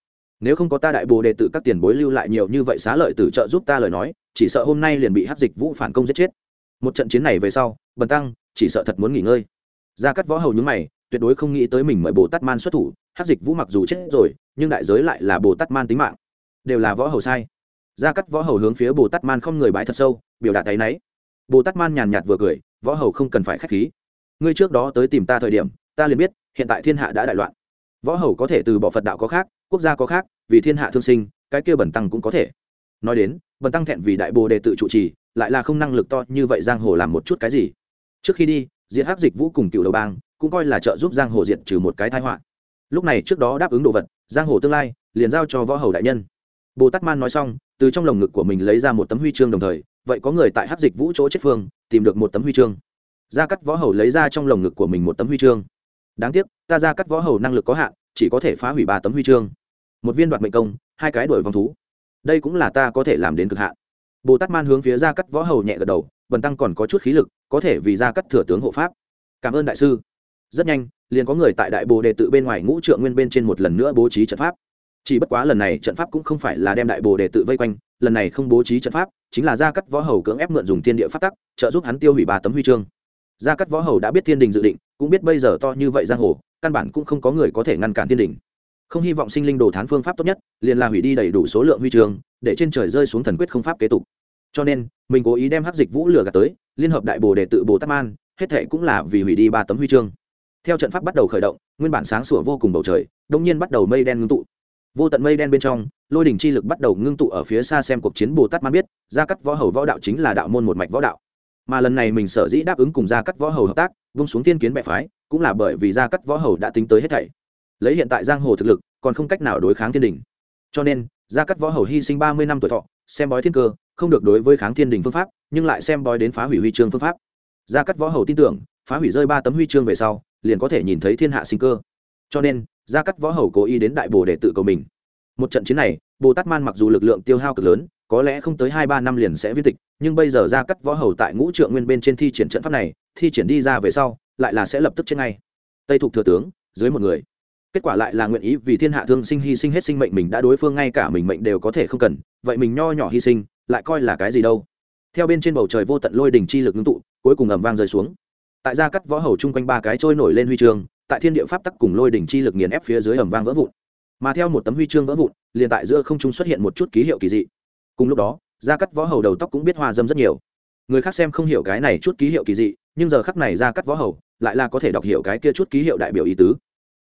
nếu không có ta đại bồ đề tự các tiền bối lưu lại nhiều như vậy xá lợi từ trợ giúp ta lời nói, chỉ sợ hôm nay liền bị hát dịch vũ phản công giết chết. Một trận chiến này về sau, bần tăng, chỉ sợ thật muốn nghỉ ngơi. Gia cắt võ hầu nhúng mày, tuyệt đối không nghĩ tới mình mời bồ tát man xuất thủ hát dịch vũ mặc dù chết rồi, nhưng đại giới lại là bồ tát man tính mạng. Đều là võ hầu sai. Gia cắt võ hầu hướng phía bồ tát man không người bái thật sâu, biểu đạt tay náy. Bồ tát man nhàn nhạt vừa cười, võ hầu không cần phải k h á c h khí. Ngươi trước đó tới tìm ta thời điểm, ta liền biết, hiện tại thiên hạ đã đại loạn. Võ hầu có thể từ bỏ phật đạo có khác quốc gia có khác, vì thiên hạ thương sinh, cái kia bẩn tăng cũng có thể. Nói đến, bẩn tăng thẹn vì đại bồ đề tự trụ trì, lại là không năng lực to như vậy giang hồ làm một chút cái gì. Trước khi đi, diệt hắc dịch vũ cùng cựu đầu bang, cũng coi là trợ giúp giang hồ diệt trừ một cái thái họa. Lúc này trước đó đáp ứng đồ vật, giang hồ tương lai, liền giao cho võ hầu đại nhân. Bồ tát man nói xong, từ trong lồng ngực của mình lấy ra một tấm huy chương đồng thời, vậy có người tại hắc dịch vũ chỗ chết phương, tìm được một tấm huy chương. Gia cắt võ hầu lấy ra trong lồng ngực của mình một tấm huy chương. Đáng tiếc, ta gia cắt võ hầu năng lực có hạn chỉ có thể phá hủy ba tấm huy chương. Một viên đoạt mệnh công, hai cái đổi vòng thú. Đây cũng là ta có thể làm đến cực hạn. Bồ tát man hướng phía ra cắt võ hầu nhẹ gật đầu, bần tăng còn có chút khí lực, có thể vì ra cắt thừa tướng hộ pháp. Cảm ơn đại sư. Rất nhanh, liền có người tại đại bồ đề tự bên ngoài ngũ trượng nguyên bên trên một lần nữa bố trí trận pháp. Chỉ bất quá lần này trận pháp cũng không phải là đem đại bồ đề tự vây quanh, lần này không bố trí trận pháp, chính là gia cắt võ hầu cưỡng ép mượn dùng thiên địa phát tắc, trợ giúp hắn tiêu hủy ba tấm huy chương. Gia cắt võ hầu đã biết thiên đình dự định cũng biết bây giờ to như vậy giang hồ, căn bản cũng không có người có thể ngăn cản thiên đình. Không hy vọng sinh linh đồ thán phương pháp tốt nhất, liền là hủy đi đầy đủ số lượng huy chương, để trên trời rơi xuống thần quyết không pháp kế tục. Cho nên, mình cố ý đem hắc dịch vũ lửa gạt tới, liên hợp đại bồ đề tự bồ tát man, hết thệ cũng là vì hủy đi ba tấm huy chương. Theo trận pháp bắt đầu khởi động, nguyên bản sáng sủa vô cùng bầu trời đông nhiên bắt đầu mây đen ngưng tụ. Vô tận mây đen bên trong, lôi đỉnh chi lực bắt đầu ngưng tụ ở phía xa xem cuộc chiến bồ tát man biết, gia cắt võ hầu võ đạo chính là đạo môn một mạch võ đạo mà lần này mình sở dĩ đáp ứng cùng gia cắt võ hầu hợp tác, vung xuống tiên kiến bệ phái, cũng là bởi vì gia cắt võ hầu đã tính tới hết thảy. Lấy hiện tại giang hồ thực lực, còn không cách nào đối kháng thiên đình. Cho nên, gia cắt võ hầu hy sinh ba mươi năm tuổi thọ, xem bói thiên cơ, không được đối với kháng thiên đình phương pháp, nhưng lại xem bói đến phá hủy huy chương phương pháp. Gia cắt võ hầu tin tưởng, phá hủy rơi ba tấm huy chương về sau, liền có thể nhìn thấy thiên hạ sinh cơ. Cho nên, gia cắt võ hầu cố ý đến đại bồ để tự cầu mình. Một trận chiến này, bồ tát man mặc dù lực lượng tiêu hao cực lớn có lẽ không tới hai ba năm liền sẽ viết tịch, nhưng bây giờ ra cắt võ hầu tại ngũ trượng nguyên bên trên thi triển trận pháp này, thi triển đi ra về sau, lại là sẽ lập tức chết ngay. Tây thuộc thừa tướng, dưới một người. Kết quả lại là nguyện ý vì thiên hạ thương sinh hy sinh hết sinh mệnh mình đã đối phương ngay cả mình mệnh đều có thể không cần, vậy mình nho nhỏ hy sinh, lại coi là cái gì đâu? Theo bên trên bầu trời vô tận lôi đỉnh chi lực ngưng tụ, cuối cùng ầm vang rơi xuống. Tại gia cắt võ hầu chung quanh ba cái trôi nổi lên huy chương tại thiên địa pháp tắc cùng lôi đỉnh chi lực nghiền ép phía dưới ầm vang vỡ vụn. Mà theo một tấm huy chương vỡ vụn, liền tại giữa không trung xuất hiện một chút ký hiệu kỳ dị cùng lúc đó, gia cắt võ hầu đầu tóc cũng biết hoa dâm rất nhiều. Người khác xem không hiểu cái này chút ký hiệu kỳ dị, nhưng giờ khắc này gia cắt võ hầu lại là có thể đọc hiểu cái kia chút ký hiệu đại biểu ý tứ.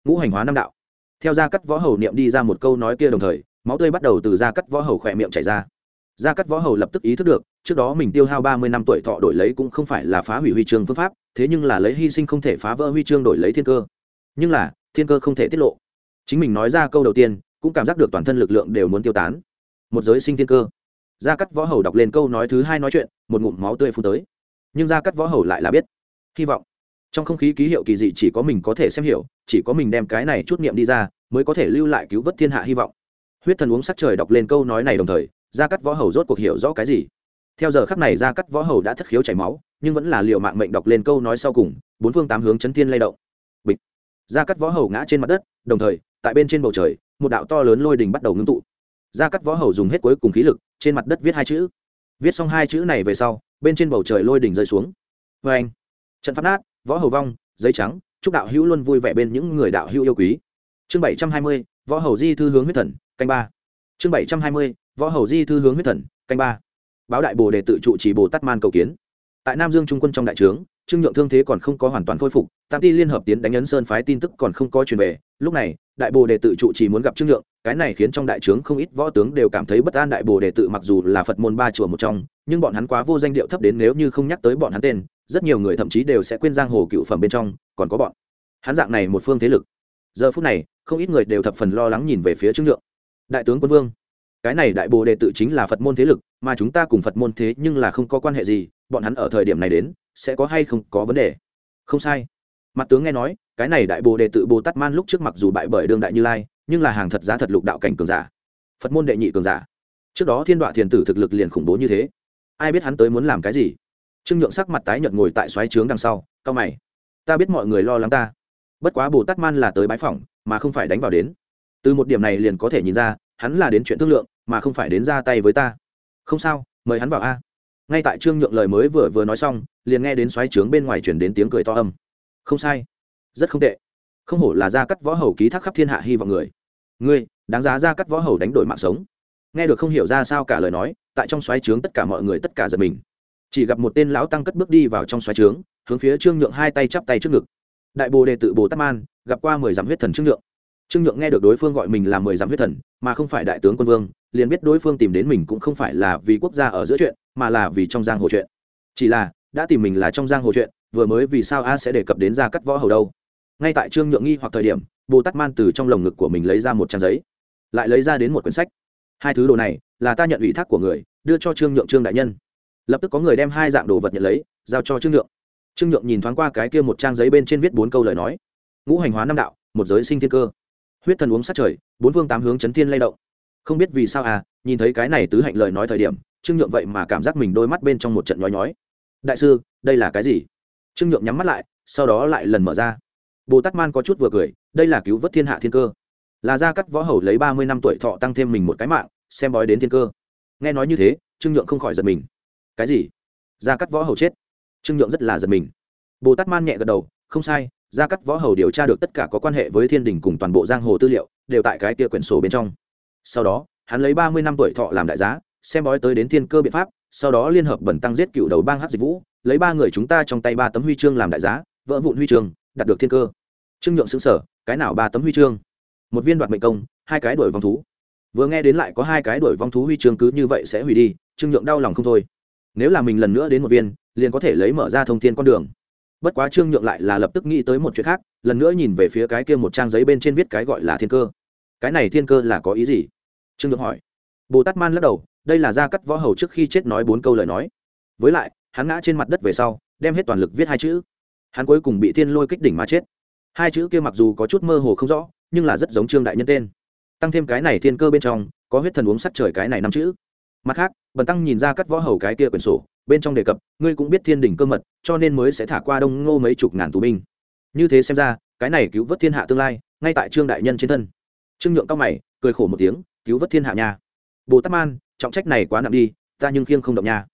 Ngũ hành hóa năm đạo. Theo gia cắt võ hầu niệm đi ra một câu nói kia đồng thời, máu tươi bắt đầu từ gia cắt võ hầu khỏe miệng chảy ra. Gia cắt võ hầu lập tức ý thức được, trước đó mình tiêu hao ba mươi năm tuổi thọ đổi lấy cũng không phải là phá hủy huy chương phương pháp, thế nhưng là lấy hy sinh không thể phá vỡ huy chương đổi lấy thiên cơ. Nhưng là, thiên cơ không thể tiết lộ. Chính mình nói ra câu đầu tiên, cũng cảm giác được toàn thân lực lượng đều muốn tiêu tán. Một giới sinh thiên cơ gia cắt võ hầu đọc lên câu nói thứ hai nói chuyện, một ngụm máu tươi phun tới. Nhưng gia cắt võ hầu lại là biết. Hy vọng. Trong không khí ký hiệu kỳ dị chỉ có mình có thể xem hiểu, chỉ có mình đem cái này chút niệm đi ra, mới có thể lưu lại cứu vớt thiên hạ hy vọng. Huyết thần uống sắc trời đọc lên câu nói này đồng thời, gia cắt võ hầu rốt cuộc hiểu rõ cái gì. Theo giờ khắc này, gia cắt võ hầu đã thất khiếu chảy máu, nhưng vẫn là liệu mạng mệnh đọc lên câu nói sau cùng, bốn phương tám hướng chấn thiên lay động. Bịch. Gia cắt võ hầu ngã trên mặt đất, đồng thời, tại bên trên bầu trời, một đạo to lớn lôi đình bắt đầu ngưng tụ. Gia cắt võ hầu dùng hết cuối cùng khí lực trên mặt đất viết hai chữ. Viết xong hai chữ này về sau, bên trên bầu trời lôi đỉnh rơi xuống. Vê anh, trận phát nát, võ hầu vong, giấy trắng, chúc đạo hữu luôn vui vẻ bên những người đạo hữu yêu quý. Chương bảy trăm hai mươi, võ hầu di thư hướng huyết thần, canh ba. Chương bảy trăm hai mươi, võ hầu di thư hướng huyết thần, canh ba. Báo đại bồ đề tự trụ trì bồ tát man cầu kiến. Tại nam dương trung quân trong đại trướng trương nhượng thương thế còn không có hoàn toàn khôi phục, tam ti liên hợp tiến đánh ấn sơn phái tin tức còn không có truyền về. Lúc này, đại bồ đề tự trụ chỉ muốn gặp trương nhượng, cái này khiến trong đại trướng không ít võ tướng đều cảm thấy bất an. Đại bồ đề tự mặc dù là phật môn ba chùa một trong, nhưng bọn hắn quá vô danh điệu thấp đến nếu như không nhắc tới bọn hắn tên, rất nhiều người thậm chí đều sẽ quên giang hồ cựu phẩm bên trong, còn có bọn hắn dạng này một phương thế lực. Giờ phút này, không ít người đều thập phần lo lắng nhìn về phía trương nhượng. Đại tướng quân vương, cái này đại bồ đề tự chính là phật môn thế lực, mà chúng ta cùng phật môn thế nhưng là không có quan hệ gì, bọn hắn ở thời điểm này đến sẽ có hay không có vấn đề. Không sai. Mặt tướng nghe nói, cái này đại bồ đề tự bồ tát man lúc trước mặc dù bại bởi đương đại như lai, nhưng là hàng thật giá thật lục đạo cảnh cường giả. Phật môn đệ nhị cường giả. Trước đó thiên đoạ thiền tử thực lực liền khủng bố như thế. Ai biết hắn tới muốn làm cái gì? Trương nhượng sắc mặt tái nhợt ngồi tại xoáy trướng đằng sau, cao mày. Ta biết mọi người lo lắng ta. Bất quá bồ tát man là tới bãi phỏng, mà không phải đánh vào đến. Từ một điểm này liền có thể nhìn ra, hắn là đến chuyện thương lượng, mà không phải đến ra tay với ta. Không sao, mời hắn vào a ngay tại trương nhượng lời mới vừa vừa nói xong, liền nghe đến xoáy trướng bên ngoài chuyển đến tiếng cười to âm. Không sai. Rất không tệ. Không hổ là gia cắt võ hầu ký thác khắp thiên hạ hy vọng người. Ngươi, đáng giá gia cắt võ hầu đánh đổi mạng sống. Nghe được không hiểu ra sao cả lời nói, tại trong xoáy trướng tất cả mọi người tất cả giật mình. Chỉ gặp một tên lão tăng cất bước đi vào trong xoáy trướng, hướng phía trương nhượng hai tay chắp tay trước ngực. Đại bồ đề tự bồ tát man, gặp qua mười dặm huyết thần trương nhượng. Trương nhượng nghe được đối phương gọi mình là mười dặm huyết thần, mà không phải đại tướng quân vương liền biết đối phương tìm đến mình cũng không phải là vì quốc gia ở giữa chuyện, mà là vì trong giang hồ chuyện. Chỉ là, đã tìm mình là trong giang hồ chuyện, vừa mới vì sao a sẽ đề cập đến gia cắt võ hầu đâu? Ngay tại trương nhượng nghi hoặc thời điểm, bồ tát man từ trong lồng ngực của mình lấy ra một trang giấy, lại lấy ra đến một quyển sách. Hai thứ đồ này, là ta nhận ủy thác của người, đưa cho trương nhượng trương đại nhân. Lập tức có người đem hai dạng đồ vật nhận lấy, giao cho trương nhượng. Trương nhượng nhìn thoáng qua cái kia một trang giấy bên trên viết bốn câu lời nói. Ngũ hành hóa năm đạo, một giới sinh thiên cơ. Huyết thần uống sát trời, bốn phương tám hướng chấn thiên lay động không biết vì sao à nhìn thấy cái này tứ hạnh lời nói thời điểm, trương nhượng vậy mà cảm giác mình đôi mắt bên trong một trận nhói nhói. Đại sư, đây là cái gì? Trương nhượng nhắm mắt lại, sau đó lại lần mở ra. Bồ tát man có chút vừa cười, đây là cứu vớt thiên hạ thiên cơ. Là ra cắt võ hầu lấy ba mươi năm tuổi thọ tăng thêm mình một cái mạng, xem bói đến thiên cơ. Nghe nói như thế, trương nhượng không khỏi giật mình. Cái gì? Ra cắt võ hầu chết. Trương nhượng rất là giật mình. Bồ tát man nhẹ gật đầu, không sai, gia cắt võ hầu điều tra được tất cả có quan hệ với thiên đình cùng toàn bộ giang hồ tư liệu, đều tại cái kia quyển sổ bên trong sau đó, hắn lấy ba mươi năm tuổi thọ làm đại giá, xem bói tới đến thiên cơ biện pháp, sau đó liên hợp bẩn tăng giết cựu đầu bang hát dịch vũ, lấy ba người chúng ta trong tay ba tấm huy chương làm đại giá, vỡ vụn huy chương, đạt được thiên cơ. Trương nhượng xứng sở cái nào ba tấm huy chương? Một viên đoạt mệnh công, hai cái đổi vong thú. Vừa nghe đến lại có hai cái đổi vong thú huy chương cứ như vậy sẽ hủy đi, trương nhượng đau lòng không thôi. Nếu là mình lần nữa đến một viên, liền có thể lấy mở ra thông thiên con đường. Bất quá trương nhượng lại là lập tức nghĩ tới một chuyện khác, lần nữa nhìn về phía cái kia một trang giấy bên trên viết cái gọi là thiên cơ. Cái này thiên cơ là có ý gì? Trương nhượng hỏi. Bồ tát man lắc đầu, đây là gia cắt võ hầu trước khi chết nói bốn câu lời nói. Với lại, hắn ngã trên mặt đất về sau, đem hết toàn lực viết hai chữ. Hắn cuối cùng bị thiên lôi kích đỉnh mà chết. Hai chữ kia mặc dù có chút mơ hồ không rõ, nhưng là rất giống trương đại nhân tên. Tăng thêm cái này thiên cơ bên trong, có huyết thần uống sắt trời cái này năm chữ. Mặt khác, bần tăng nhìn ra cắt võ hầu cái kia quyển sổ, bên trong đề cập, ngươi cũng biết thiên đỉnh cơ mật, cho nên mới sẽ thả qua đông ngô mấy chục ngàn tù binh. Như thế xem ra, cái này cứu vớt thiên hạ tương lai, ngay tại trương đại nhân trên thân. Trương nhượng cao mày, cười khổ một tiếng cứu vớt thiên hạ nha. Bồ tát man, trọng trách này quá nặng đi, ta nhưng khiêng không động nha.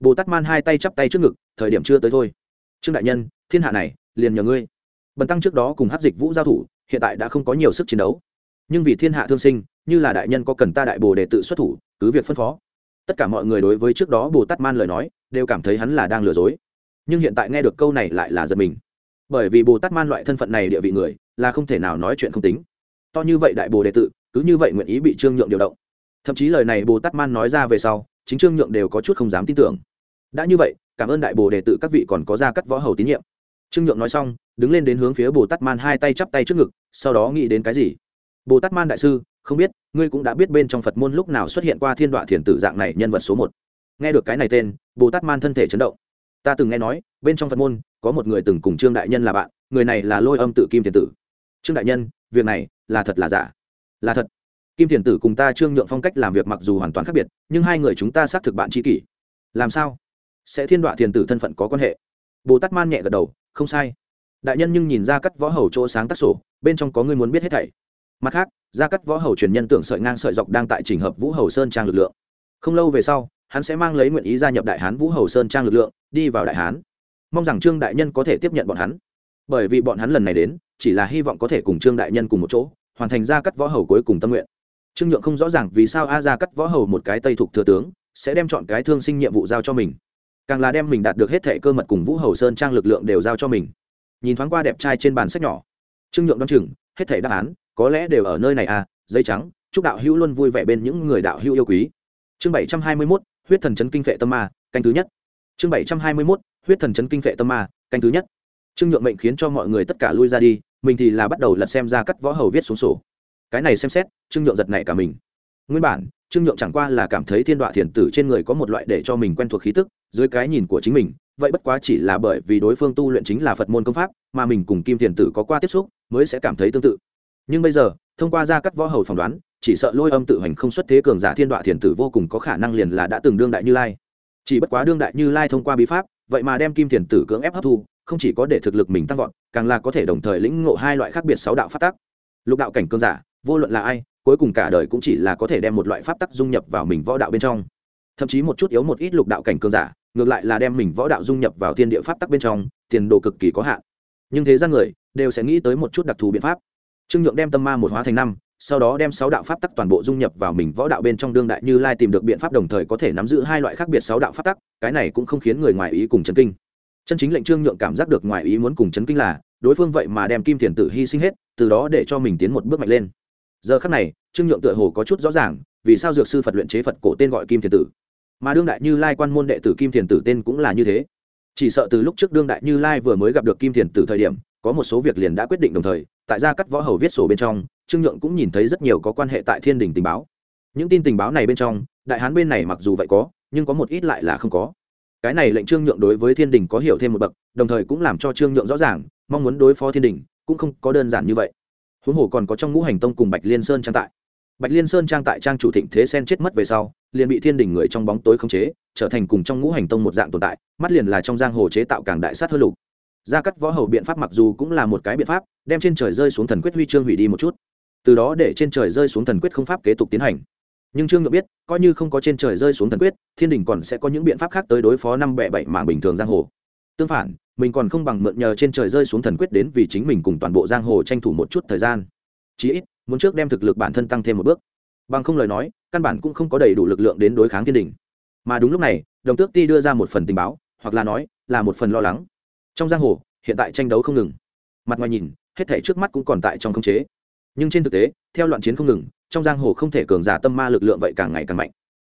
Bồ tát man hai tay chắp tay trước ngực, thời điểm chưa tới thôi. Trương đại nhân, thiên hạ này, liền nhờ ngươi. Bần tăng trước đó cùng hát dịch vũ giao thủ, hiện tại đã không có nhiều sức chiến đấu. Nhưng vì thiên hạ thương sinh, như là đại nhân có cần ta đại bồ để tự xuất thủ, cứ việc phân phó. Tất cả mọi người đối với trước đó bồ tát man lời nói, đều cảm thấy hắn là đang lừa dối. Nhưng hiện tại nghe được câu này lại là giật mình. Bởi vì bồ tát man loại thân phận này địa vị người, là không thể nào nói chuyện không tính. To như vậy đại bồ đệ tự cứ như vậy nguyện ý bị trương nhượng điều động. Thậm chí lời này bồ tát man nói ra về sau, chính trương nhượng đều có chút không dám tin tưởng. Đã như vậy, cảm ơn đại bồ đề tự các vị còn có ra cắt võ hầu tín nhiệm. Trương nhượng nói xong, đứng lên đến hướng phía bồ tát man hai tay chắp tay trước ngực, sau đó nghĩ đến cái gì? Bồ tát man đại sư, không biết, ngươi cũng đã biết bên trong phật môn lúc nào xuất hiện qua thiên đoạ thiền tử dạng này nhân vật số một. Nghe được cái này tên, bồ tát man thân thể chấn động. Ta từng nghe nói, bên trong phật môn, có một người từng cùng trương đại nhân là bạn, người này là lôi âm tự kim thiền tử. Trương đại nhân, việc này là thật là giả? Là thật. Kim thiền tử cùng ta trương nhượng phong cách làm việc mặc dù hoàn toàn khác biệt, nhưng hai người chúng ta xác thực bạn tri kỷ. Làm sao? Sẽ thiên đoạ thiền tử thân phận có quan hệ? Bồ tát man nhẹ gật đầu, không sai. Đại nhân nhưng nhìn ra cắt võ hầu chỗ sáng tác sổ, bên trong có người muốn biết hết thảy. Mặt khác, gia cắt võ hầu truyền nhân tưởng sợi ngang sợi dọc đang tại trình hợp vũ hầu sơn trang lực lượng. Không lâu về sau, hắn sẽ mang lấy nguyện ý gia nhập đại hán vũ hầu sơn trang lực lượng, đi vào đại hán. Mong rằng trương đại nhân có thể tiếp nhận bọn hắn. Bởi vì bọn hắn lần này đến, chỉ là hy vọng có thể cùng trương đại nhân cùng một chỗ hoàn thành gia cắt võ hầu cuối cùng tâm nguyện. Trương nhượng không rõ ràng vì sao a gia cắt võ hầu một cái tây thục thừa tướng, sẽ đem chọn cái thương sinh nhiệm vụ giao cho mình. Càng là đem mình đạt được hết thệ cơ mật cùng vũ hầu sơn trang lực lượng đều giao cho mình. Nhìn thoáng qua đẹp trai trên bàn sách nhỏ, trương nhượng đ o chừng, hết thể đáp án, có lẽ đều ở nơi này à dây trắng, chúc đạo hữu luôn vui vẻ bên những người đạo hữu yêu quý. Chương bảy trăm hai mươi mốt, huyết thần chấn kinh phệ tâm ma, canh thứ nhất. Chương bảy trăm hai mươi mốt, huyết thần chấn kinh phệ tâm ma, canh thứ nhất. Trương nhượng mệnh khiến cho mọi người tất cả lui ra đi mình thì là bắt đầu lật xem ra cắt võ hầu viết xuống sổ. Cái này xem xét, trương nhượng giật này cả mình. Nguyên bản, trương nhượng chẳng qua là cảm thấy thiên đoạ thiền tử trên người có một loại để cho mình quen thuộc khí tức, dưới cái nhìn của chính mình, vậy bất quá chỉ là bởi vì đối phương tu luyện chính là phật môn công pháp, mà mình cùng kim thiền tử có qua tiếp xúc, mới sẽ cảm thấy tương tự. Nhưng bây giờ, thông qua gia cắt võ hầu phỏng đoán, chỉ sợ lôi âm tự hành không xuất thế cường giả thiên đoạ thiền tử vô cùng có khả năng liền là đã từng đương đại như lai. Chỉ bất quá đương đại như lai thông qua bí pháp, vậy mà đem kim thiền tử cưỡng ép hấp thu không chỉ có để thực lực mình tăng vọt, càng là có thể đồng thời lĩnh ngộ hai loại khác biệt sáu đạo pháp tắc. Lục đạo cảnh cương giả, vô luận là ai, cuối cùng cả đời cũng chỉ là có thể đem một loại pháp tắc dung nhập vào mình võ đạo bên trong. Thậm chí một chút yếu một ít lục đạo cảnh cương giả, ngược lại là đem mình võ đạo dung nhập vào thiên địa pháp tắc bên trong, tiền đồ cực kỳ có hạn. Nhưng thế gian người đều sẽ nghĩ tới một chút đặc thù biện pháp. Trương nhượng đem tâm ma một hóa thành năm, sau đó đem sáu đạo pháp tắc toàn bộ dung nhập vào mình võ đạo bên trong đương đại như lai tìm được biện pháp đồng thời có thể nắm giữ hai loại khác biệt sáu đạo pháp tắc, cái này cũng không khiến người ngoài ý cùng chấn kinh chân chính lệnh trương nhượng cảm giác được ngoài ý muốn cùng chấn kinh là, đối phương vậy mà đem kim thiền tử hy sinh hết, từ đó để cho mình tiến một bước mạnh lên. Giờ khắc này, trương nhượng tựa hồ có chút rõ ràng, vì sao dược sư phật luyện chế phật cổ tên gọi kim thiền tử. Mà đương đại như lai quan môn đệ tử kim thiền tử tên cũng là như thế. Chỉ sợ từ lúc trước đương đại như lai vừa mới gặp được kim thiền tử thời điểm, có một số việc liền đã quyết định đồng thời, tại gia cắt võ hầu viết sổ bên trong, trương nhượng cũng nhìn thấy rất nhiều có quan hệ tại thiên đình tình báo. Những tin tình báo này bên trong, đại hán bên này mặc dù vậy có, nhưng có một ít lại là không có cái này lệnh trương nhượng đối với thiên đình có hiểu thêm một bậc, đồng thời cũng làm cho trương nhượng rõ ràng, mong muốn đối phó thiên đình, cũng không có đơn giản như vậy. Huống hồ còn có trong ngũ hành tông cùng bạch liên sơn trang tại. Bạch liên sơn trang tại trang chủ thịnh thế sen chết mất về sau, liền bị thiên đình người trong bóng tối khống chế, trở thành cùng trong ngũ hành tông một dạng tồn tại, mắt liền là trong giang hồ chế tạo càng đại sát hơn lục. Gia cắt võ hầu biện pháp mặc dù cũng là một cái biện pháp, đem trên trời rơi xuống thần quyết huy chương hủy đi một chút. Từ đó để trên trời rơi xuống thần quyết không pháp kế tục tiến hành nhưng trương nhượng biết, coi như không có trên trời rơi xuống thần quyết, thiên đình còn sẽ có những biện pháp khác tới đối phó năm bệ bảy mảng bình thường giang hồ. Tương phản, mình còn không bằng mượn nhờ trên trời rơi xuống thần quyết đến vì chính mình cùng toàn bộ giang hồ tranh thủ một chút thời gian. Chí ít, muốn trước đem thực lực bản thân tăng thêm một bước. Bằng không lời nói, căn bản cũng không có đầy đủ lực lượng đến đối kháng thiên đình. Mà đúng lúc này, đồng tước ti đưa ra một phần tình báo, hoặc là nói, là một phần lo lắng. Trong giang hồ, hiện tại tranh đấu không ngừng. Mặt ngoài nhìn, hết thể trước mắt cũng còn tại trong khống chế. Nhưng trên thực tế, theo loạn chiến không ngừng trong giang hồ không thể cường giả tâm ma lực lượng vậy càng ngày càng mạnh.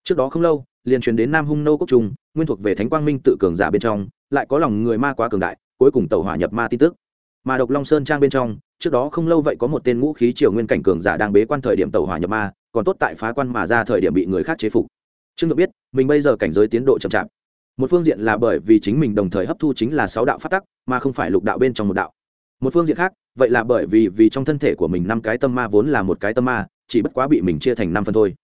Trước đó không lâu, liền truyền đến nam hung nô quốc trung, nguyên thuộc về thánh quang minh tự cường giả bên trong, lại có lòng người ma quá cường đại, cuối cùng tàu hỏa nhập ma tin tức. Mà độc long sơn trang bên trong, trước đó không lâu vậy có một tên ngũ khí triều nguyên cảnh cường giả đang bế quan thời điểm tàu hỏa nhập ma, còn tốt tại phá quan mà ra thời điểm bị người khác chế phục. Trương được biết, mình bây giờ cảnh giới tiến độ chậm chạp. Một phương diện là bởi vì chính mình đồng thời hấp thu chính là sáu đạo phát tắc, mà không phải lục đạo bên trong một đạo. Một phương diện khác, vậy là bởi vì vì trong thân thể của mình năm cái tâm ma vốn là một cái tâm ma chỉ bất quá bị mình chia thành năm phần thôi.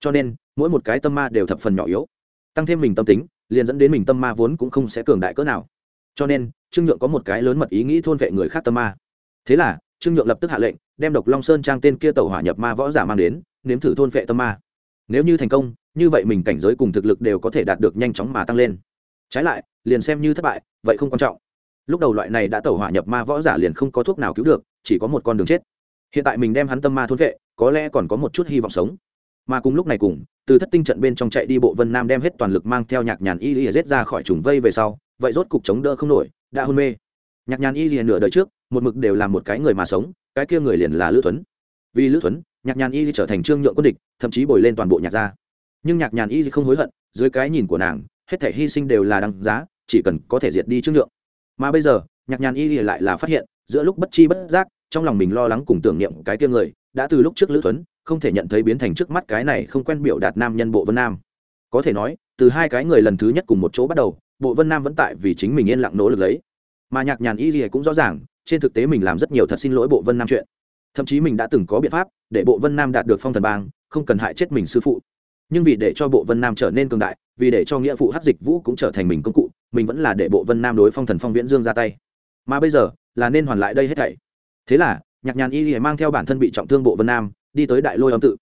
Cho nên, mỗi một cái tâm ma đều thập phần nhỏ yếu. Tăng thêm mình tâm tính, liền dẫn đến mình tâm ma vốn cũng không sẽ cường đại cỡ nào. Cho nên, trương nhượng có một cái lớn mật ý nghĩ thôn vệ người khác tâm ma. Thế là, trương nhượng lập tức hạ lệnh, đem độc long sơn trang tên kia tàu hỏa nhập ma võ giả mang đến, nếm thử thôn vệ tâm ma. Nếu như thành công, như vậy mình cảnh giới cùng thực lực đều có thể đạt được nhanh chóng mà tăng lên. Trái lại, liền xem như thất bại, vậy không quan trọng. Lúc đầu loại này đã tẩu hỏa nhập ma võ giả liền không có thuốc nào cứu được, chỉ có một con đường chết. Hiện tại mình đem hắn tâm ma thôn vệ có lẽ còn có một chút hy vọng sống. Mà cùng lúc này cùng, từ thất tinh trận bên trong chạy đi bộ vân nam đem hết toàn lực mang theo nhạc nhàn y lìa rết ra khỏi trùng vây về sau, vậy rốt cục chống đỡ không nổi, đã hôn mê. Nhạc nhàn y lìa nửa đời trước, một mực đều là một cái người mà sống, cái kia người liền là lữ thuấn. Vì lữ thuấn, nhạc nhàn y trở thành trương nhượng quân địch, thậm chí bồi lên toàn bộ nhạc gia. Nhưng nhạc nhàn y không hối hận, dưới cái nhìn của nàng, hết thể hy sinh đều là đăng giá, chỉ cần có thể diệt đi trương nhượng. Mà bây giờ, nhạc nhàn y lại là phát hiện, giữa lúc bất chi bất giác trong lòng mình lo lắng cùng tưởng niệm cái kia người, đã từ lúc trước lữ thuấn không thể nhận thấy biến thành trước mắt cái này không quen biểu đạt nam nhân bộ vân nam. Có thể nói, từ hai cái người lần thứ nhất cùng một chỗ bắt đầu, bộ vân nam vẫn tại vì chính mình yên lặng nỗ lực lấy. Mà nhạc nhàn y gì cũng rõ ràng, trên thực tế mình làm rất nhiều thật xin lỗi bộ vân nam chuyện. Thậm chí mình đã từng có biện pháp, để bộ vân nam đạt được phong thần bang, không cần hại chết mình sư phụ. Nhưng vì để cho bộ vân nam trở nên cường đại, vì để cho nghĩa phụ hát dịch vũ cũng trở thành mình công cụ, mình vẫn là để bộ vân nam đối phong thần phong viễn dương ra tay. Mà bây giờ, là nên hoàn lại đây hết thảy thế là, nhạc nhàn y mang theo bản thân bị trọng thương bộ vân nam, đi tới đại lôi âm tự.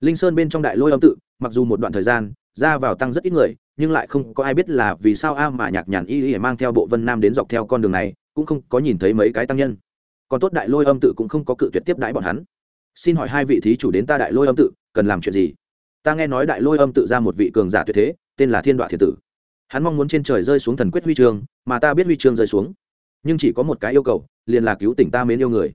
Linh sơn bên trong đại lôi âm tự, mặc dù một đoạn thời gian, ra vào tăng rất ít người, nhưng lại không có ai biết là vì sao a mà nhạc nhàn y y mang theo bộ vân nam đến dọc theo con đường này, cũng không có nhìn thấy mấy cái tăng nhân. Còn tốt đại lôi âm tự cũng không có cự tuyệt tiếp đãi bọn hắn. Xin hỏi hai vị thí chủ đến ta đại lôi âm tự, cần làm chuyện gì? Ta nghe nói đại lôi âm tự ra một vị cường giả tuyệt thế, tên là thiên đoạn Thiệt tử. Hắn mong muốn trên trời rơi xuống thần quyết huy chương, mà ta biết huy chương rơi xuống nhưng chỉ có một cái yêu cầu, liền là cứu tỉnh ta mến yêu người.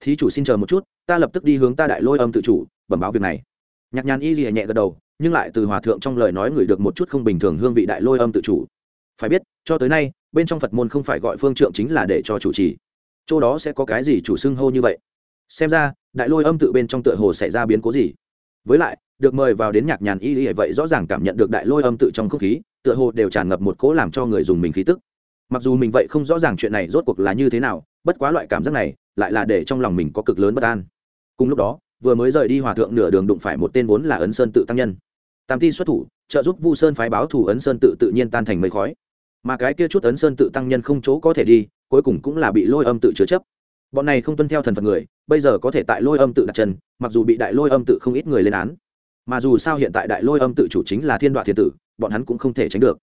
Thí chủ xin chờ một chút, ta lập tức đi hướng ta đại lôi âm tự chủ, bẩm báo việc này. Nhạc nhàn y gì nhẹ gật đầu, nhưng lại từ hòa thượng trong lời nói ngửi được một chút không bình thường hương vị đại lôi âm tự chủ. Phải biết, cho tới nay, bên trong phật môn không phải gọi phương trượng chính là để cho chủ trì. Chỗ đó sẽ có cái gì chủ xưng hô như vậy? Xem ra, đại lôi âm tự bên trong tựa hồ xảy ra biến cố gì? Với lại, được mời vào đến nhạc nhàn y y vậy rõ ràng cảm nhận được đại lôi âm tự trong không khí, tựa hồ đều tràn ngập một cỗ làm cho người dùng mình khí tức mặc dù mình vậy không rõ ràng chuyện này rốt cuộc là như thế nào, bất quá loại cảm giác này lại là để trong lòng mình có cực lớn bất an. Cùng lúc đó, vừa mới rời đi hòa thượng nửa đường đụng phải một tên vốn là ấn sơn tự tăng nhân. Tam ti xuất thủ, trợ giúp vu sơn phái báo thủ ấn sơn tự tự nhiên tan thành mây khói. Mà cái kia chút ấn sơn tự tăng nhân không chỗ có thể đi, cuối cùng cũng là bị lôi âm tự chứa chấp. Bọn này không tuân theo thần phật người, bây giờ có thể tại lôi âm tự đặt chân, mặc dù bị đại lôi âm tự không ít người lên án. Mà dù sao hiện tại đại lôi âm tự chủ chính là thiên đoạn thiên tử, bọn hắn cũng không thể tránh được.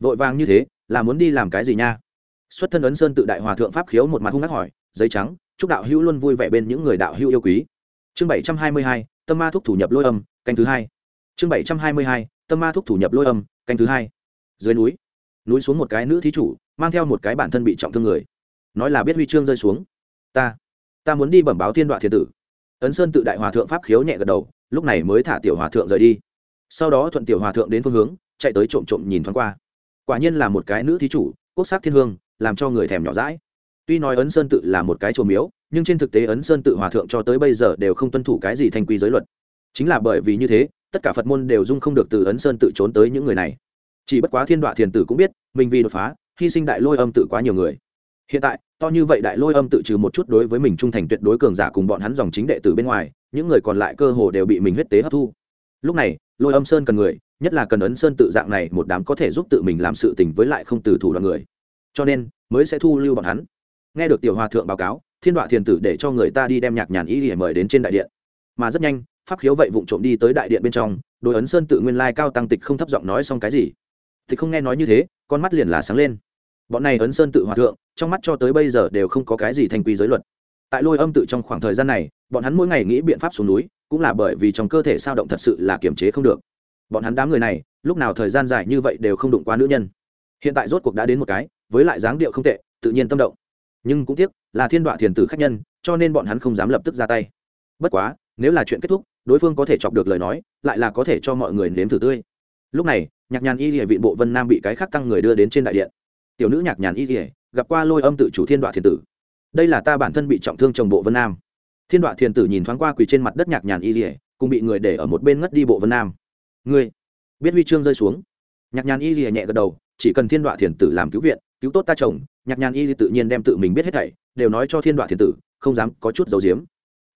Vội vàng như thế là muốn đi làm cái gì nha? Xuất thân ấn sơn tự đại hòa thượng pháp khiếu một mặt hung ác hỏi, giấy trắng, chúc đạo hữu luôn vui vẻ bên những người đạo hữu yêu quý. Chương bảy trăm hai mươi hai, tâm ma thúc thủ nhập lôi âm, canh thứ hai. Chương bảy trăm hai mươi hai, tâm ma thúc thủ nhập lôi âm, canh thứ hai. Dưới núi núi xuống một cái nữ thí chủ, mang theo một cái bản thân bị trọng thương người. Nói là biết huy chương rơi xuống. Ta ta muốn đi bẩm báo thiên đoạn thiên tử. Ấn sơn tự đại hòa thượng pháp khiếu nhẹ gật đầu, lúc này mới thả tiểu hòa thượng rời đi. Sau đó thuận tiểu hòa thượng đến phương hướng, chạy tới trộm trộm nhìn thoáng qua quả nhiên là một cái nữ thí chủ, quốc sắc thiên hương, làm cho người thèm nhỏ rãi tuy nói ấn sơn tự là một cái chùa miếu, nhưng trên thực tế ấn sơn tự hòa thượng cho tới bây giờ đều không tuân thủ cái gì thanh quy giới luật. Chính là bởi vì như thế, tất cả phật môn đều dung không được từ ấn sơn tự trốn tới những người này. Chỉ bất quá thiên đoạ thiền tử cũng biết, mình vì đột phá, hy sinh đại lôi âm tự quá nhiều người. Hiện tại, to như vậy đại lôi âm tự trừ một chút đối với mình trung thành tuyệt đối cường giả cùng bọn hắn dòng chính đệ tử bên ngoài, những người còn lại cơ hồ đều bị mình huyết tế hấp thu. Lúc này, lôi âm sơn cần người nhất là cần ấn sơn tự dạng này một đám có thể giúp tự mình làm sự tình với lại không từ thủ đoạn người. Cho nên, mới sẽ thu lưu bọn hắn. Nghe được tiểu hòa thượng báo cáo, thiên đoạ thiền tử để cho người ta đi đem nhạc nhàn ý để mời đến trên đại điện. Mà rất nhanh, pháp khiếu vậy vụng trộm đi tới đại điện bên trong, đôi ấn sơn tự nguyên lai cao tăng tịch không thấp giọng nói xong cái gì. Thì không nghe nói như thế, con mắt liền là sáng lên. Bọn này ấn sơn tự hòa thượng, trong mắt cho tới bây giờ đều không có cái gì thành quy giới luật. Tại lôi âm tự trong khoảng thời gian này, bọn hắn mỗi ngày nghĩ biện pháp xuống núi, cũng là bởi vì trong cơ thể sao động thật sự là kiềm chế không được bọn hắn đám người này, lúc nào thời gian dài như vậy đều không đụng qua nữ nhân. Hiện tại rốt cuộc đã đến một cái, với lại dáng điệu không tệ, tự nhiên tâm động. Nhưng cũng tiếc, là thiên đoạ thiền tử khách nhân, cho nên bọn hắn không dám lập tức ra tay. Bất quá, nếu là chuyện kết thúc, đối phương có thể chọc được lời nói, lại là có thể cho mọi người nếm thử tươi. Lúc này, nhạc nhàn y địa vị bộ vân nam bị cái khác tăng người đưa đến trên đại điện. Tiểu nữ nhạc nhàn y địa gặp qua lôi âm tự chủ thiên đoạ thiền tử. Đây là ta bản thân bị trọng thương chồng bộ vân nam. Thiên đoạ thiền tử nhìn thoáng qua quỳ trên mặt đất nhạc nhàn y địa cùng bị người để ở một bên ngất đi bộ vân nam ngươi biết huy chương rơi xuống nhạc nhàn y gì nhẹ gật đầu chỉ cần thiên đoạn thiền tử làm cứu viện cứu tốt ta chồng nhạc nhàn y tự nhiên đem tự mình biết hết thảy đều nói cho thiên đoạn thiền tử không dám có chút dấu diếm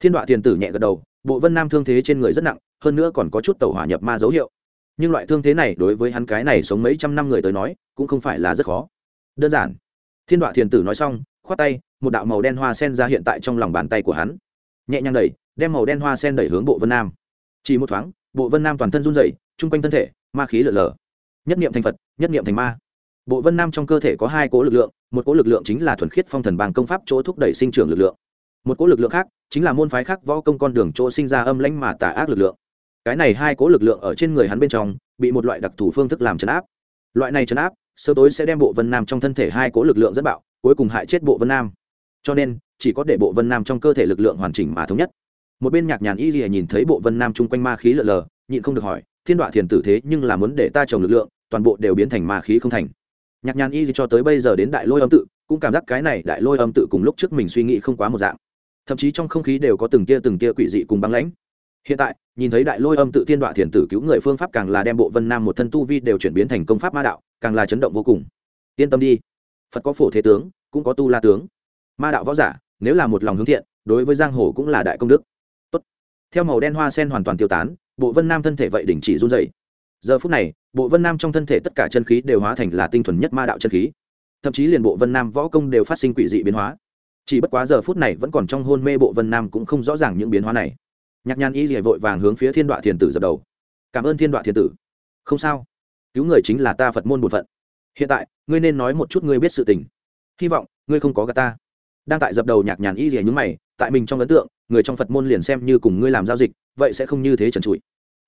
thiên đoạn thiền tử nhẹ gật đầu bộ vân nam thương thế trên người rất nặng hơn nữa còn có chút tàu hỏa nhập ma dấu hiệu nhưng loại thương thế này đối với hắn cái này sống mấy trăm năm người tới nói cũng không phải là rất khó đơn giản thiên đoạn thiền tử nói xong khoát tay một đạo màu đen hoa sen ra hiện tại trong lòng bàn tay của hắn nhẹ nhàng đẩy đem màu đen hoa sen đẩy hướng bộ vân nam chỉ một thoáng bộ vân nam toàn thân run rẩy, chung quanh thân thể, ma khí lở lở nhất niệm thành phật, nhất niệm thành ma. Bộ vân nam trong cơ thể có hai cố lực lượng, một cố lực lượng chính là thuần khiết phong thần bằng công pháp chỗ thúc đẩy sinh trưởng lực lượng. Một cố lực lượng khác chính là môn phái khác võ công con đường chỗ sinh ra âm lãnh mà tà ác lực lượng. Cái này hai cố lực lượng ở trên người hắn bên trong, bị một loại đặc thù phương thức làm chấn áp. Loại này chấn áp sơ tối sẽ đem bộ vân nam trong thân thể hai cố lực lượng dẫn bạo, cuối cùng hại chết bộ vân nam. Cho nên, chỉ có để bộ vân nam trong cơ thể lực lượng hoàn chỉnh mà thống nhất một bên nhạc nhàn y rìa nhìn thấy bộ vân nam chung quanh ma khí lờ lờ, nhịn không được hỏi, thiên đoạ thiền tử thế nhưng là muốn để ta trồng lực lượng, toàn bộ đều biến thành ma khí không thành. Nhạc nhàn y gì cho tới bây giờ đến đại lôi âm tự, cũng cảm giác cái này đại lôi âm tự cùng lúc trước mình suy nghĩ không quá một dạng. Thậm chí trong không khí đều có từng tia từng tia quỷ dị cùng băng lãnh. Hiện tại, nhìn thấy đại lôi âm tự thiên đoạ thiền tử cứu người phương pháp càng là đem bộ vân nam một thân tu vi đều chuyển biến thành công pháp ma đạo, càng là chấn động vô cùng. Yên tâm đi, phật có phổ thế tướng, cũng có tu la tướng. Ma đạo võ giả, nếu là một lòng hướng thiện, đối với giang hồ cũng là đại công đức theo màu đen hoa sen hoàn toàn tiêu tán, bộ vân nam thân thể vậy đình chỉ run dày giờ phút này, bộ vân nam trong thân thể tất cả chân khí đều hóa thành là tinh thuần nhất ma đạo chân khí. Thậm chí liền bộ vân nam võ công đều phát sinh quỷ dị biến hóa. Chỉ bất quá giờ phút này vẫn còn trong hôn mê bộ vân nam cũng không rõ ràng những biến hóa này. Nhạc nhàn y rỉa vội vàng hướng phía thiên đoạn thiền tử dập đầu. Cảm ơn thiên đoạn thiền tử. Không sao. Cứu người chính là ta phật môn bột phận. Hiện tại, ngươi nên nói một chút ngươi biết sự tình. Hy vọng, ngươi không có gà ta. Đang tại dập đầu nhạc nhàn y rỉa nhúng mày tại mình trong ấn tượng, người trong phật môn liền xem như cùng ngươi làm giao dịch, vậy sẽ không như thế trần trụi.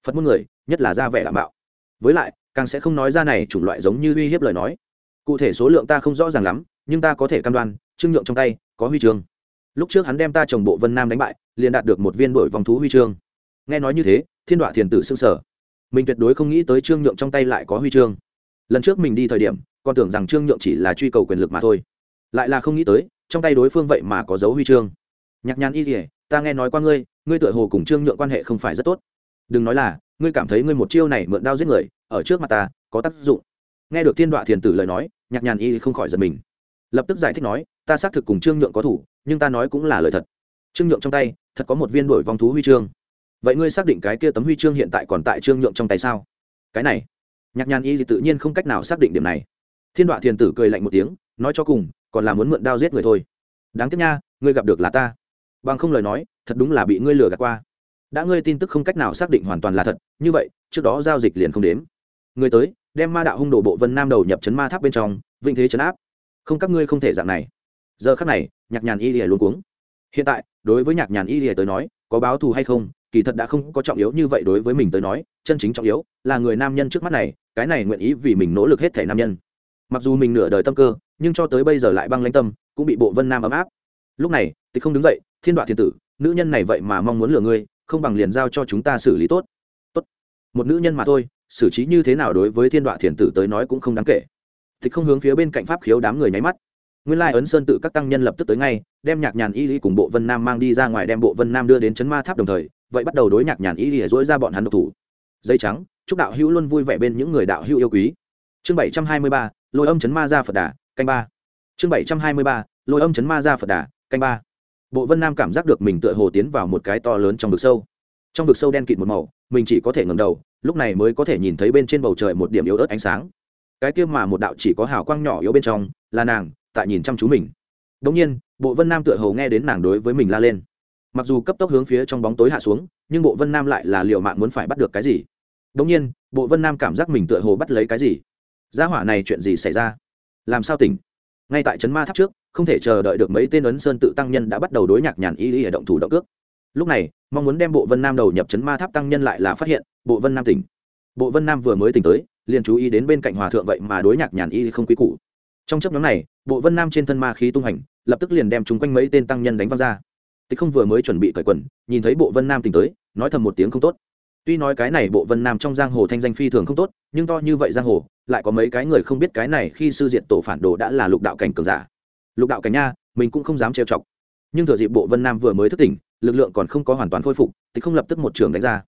Phật môn người, nhất là ra vẻ đảm bảo. Với lại, càng sẽ không nói ra này chủng loại giống như uy hiếp lời nói. Cụ thể số lượng ta không rõ ràng lắm, nhưng ta có thể cam đoan, trương nhượng trong tay, có huy chương. Lúc trước hắn đem ta chồng bộ vân nam đánh bại, liền đạt được một viên đổi vòng thú huy chương. Nghe nói như thế, thiên đoạ thiền tử xương sở mình tuyệt đối không nghĩ tới trương nhượng trong tay lại có huy chương. Lần trước mình đi thời điểm, còn tưởng rằng trương nhượng chỉ là truy cầu quyền lực mà thôi. Lại là không nghĩ tới, trong tay đối phương vậy mà có dấu huy chương nhạc nhàn y kỉa ta nghe nói qua ngươi ngươi tựa hồ cùng trương nhượng quan hệ không phải rất tốt. Đừng nói là, ngươi cảm thấy ngươi một chiêu này mượn đao giết người, ở trước mặt ta, có tác dụng. Nghe được thiên đoạ thiền tử lời nói, nhạc nhàn y không khỏi giật mình. Lập tức giải thích nói, ta xác thực cùng trương nhượng có thủ, nhưng ta nói cũng là lời thật. Trương nhượng trong tay, thật có một viên đổi vòng thú huy chương. Vậy ngươi xác định cái kia tấm huy chương hiện tại còn tại trương nhượng trong tay sao? Cái này, nhạc nhàn y thì tự nhiên không cách nào xác định điểm này. Thiên đoạ thiền tử cười lạnh một tiếng, nói cho cùng, còn là muốn mượn đao giết người thôi. Đáng tiếc nha, ngươi gặp được là ta bằng không lời nói, thật đúng là bị ngươi lừa gạt qua. Đã ngươi tin tức không cách nào xác định hoàn toàn là thật, như vậy, trước đó giao dịch liền không đếm. Người tới, đem ma đạo hung đồ bộ vân nam đầu nhập chấn ma tháp bên trong vinh thế chấn áp. Không, các ngươi không thể dạng này. Giờ khắc này, nhạc nhàn y lìa luôn cuống. Hiện tại, đối với nhạc nhàn y lìa tới nói, có báo thù hay không, kỳ thật đã không có trọng yếu như vậy đối với mình tới nói, chân chính trọng yếu là người nam nhân trước mắt này, cái này nguyện ý vì mình nỗ lực hết thể nam nhân. Mặc dù mình nửa đời tâm cơ, nhưng cho tới bây giờ lại băng lãnh tâm, cũng bị bộ vân nam ấm áp. Lúc này thì không đứng dậy thiên đoạn thiên tử, nữ nhân này vậy mà mong muốn lừa ngươi, không bằng liền giao cho chúng ta xử lý tốt. Tốt. Một nữ nhân mà thôi, xử trí như thế nào đối với thiên đoạn Thiên tử tới nói cũng không đáng kể. Thì không hướng phía bên cạnh pháp khiếu đám người nháy mắt. Nguyên lai ấn sơn tự các tăng nhân lập tức tới ngay, đem nhạc nhàn y lý cùng bộ vân nam mang đi ra ngoài đem bộ vân nam đưa đến chấn ma tháp đồng thời, vậy bắt đầu đối nhạc nhàn y lý dỗi ra bọn hắn độc thủ. Dây trắng, chúc đạo hữu luôn vui vẻ bên những người đạo hữu yêu quý. Chương bảy trăm hai mươi ba, lôi âm chấn ma ra phật đà, canh ba. Chương bảy trăm hai mươi ba, lôi âm chấn ma ra phật đà, canh ba bộ vân nam cảm giác được mình tựa hồ tiến vào một cái to lớn trong vực sâu. Trong vực sâu đen kịt một màu, mình chỉ có thể ngẩng đầu, lúc này mới có thể nhìn thấy bên trên bầu trời một điểm yếu ớt ánh sáng. Cái kia mà một đạo chỉ có hào quang nhỏ yếu bên trong, là nàng, tại nhìn chăm chú mình. Đống nhiên, bộ vân nam tựa hồ nghe đến nàng đối với mình la lên. Mặc dù cấp tốc hướng phía trong bóng tối hạ xuống, nhưng bộ vân nam lại là liệu mạng muốn phải bắt được cái gì? Đống nhiên, bộ vân nam cảm giác mình tựa hồ bắt lấy cái gì? Gia hỏa này chuyện gì xảy ra? Làm sao tỉnh? Ngay tại trấn ma tháp trước không thể chờ đợi được mấy tên ấn sơn tự tăng nhân đã bắt đầu đối nhạc nhàn y y động thủ động cước. Lúc này, mong muốn đem bộ vân nam đầu nhập chấn ma tháp tăng nhân lại là phát hiện, bộ vân nam tỉnh. Bộ vân nam vừa mới tỉnh tới, liền chú ý đến bên cạnh hòa thượng vậy mà đối nhạc nhàn y không quý cũ trong chấp nhóm này, bộ vân nam trên thân ma khí tung hành, lập tức liền đem chúng quanh mấy tên tăng nhân đánh văng ra. Tịch không vừa mới chuẩn bị cởi quần, nhìn thấy bộ vân nam tỉnh tới, nói thầm một tiếng không tốt. Tuy nói cái này bộ vân nam trong giang hồ thanh danh phi thường không tốt, nhưng to như vậy giang hồ, lại có mấy cái người không biết cái này khi sư diện tổ phản đồ đã là lục đạo cảnh cường giả lục đạo cảnh nha, mình cũng không dám trêu chọc. Nhưng thừa dịp bộ vân nam vừa mới thức tỉnh, lực lượng còn không có hoàn toàn khôi phục, thì không lập tức một trường đánh ra.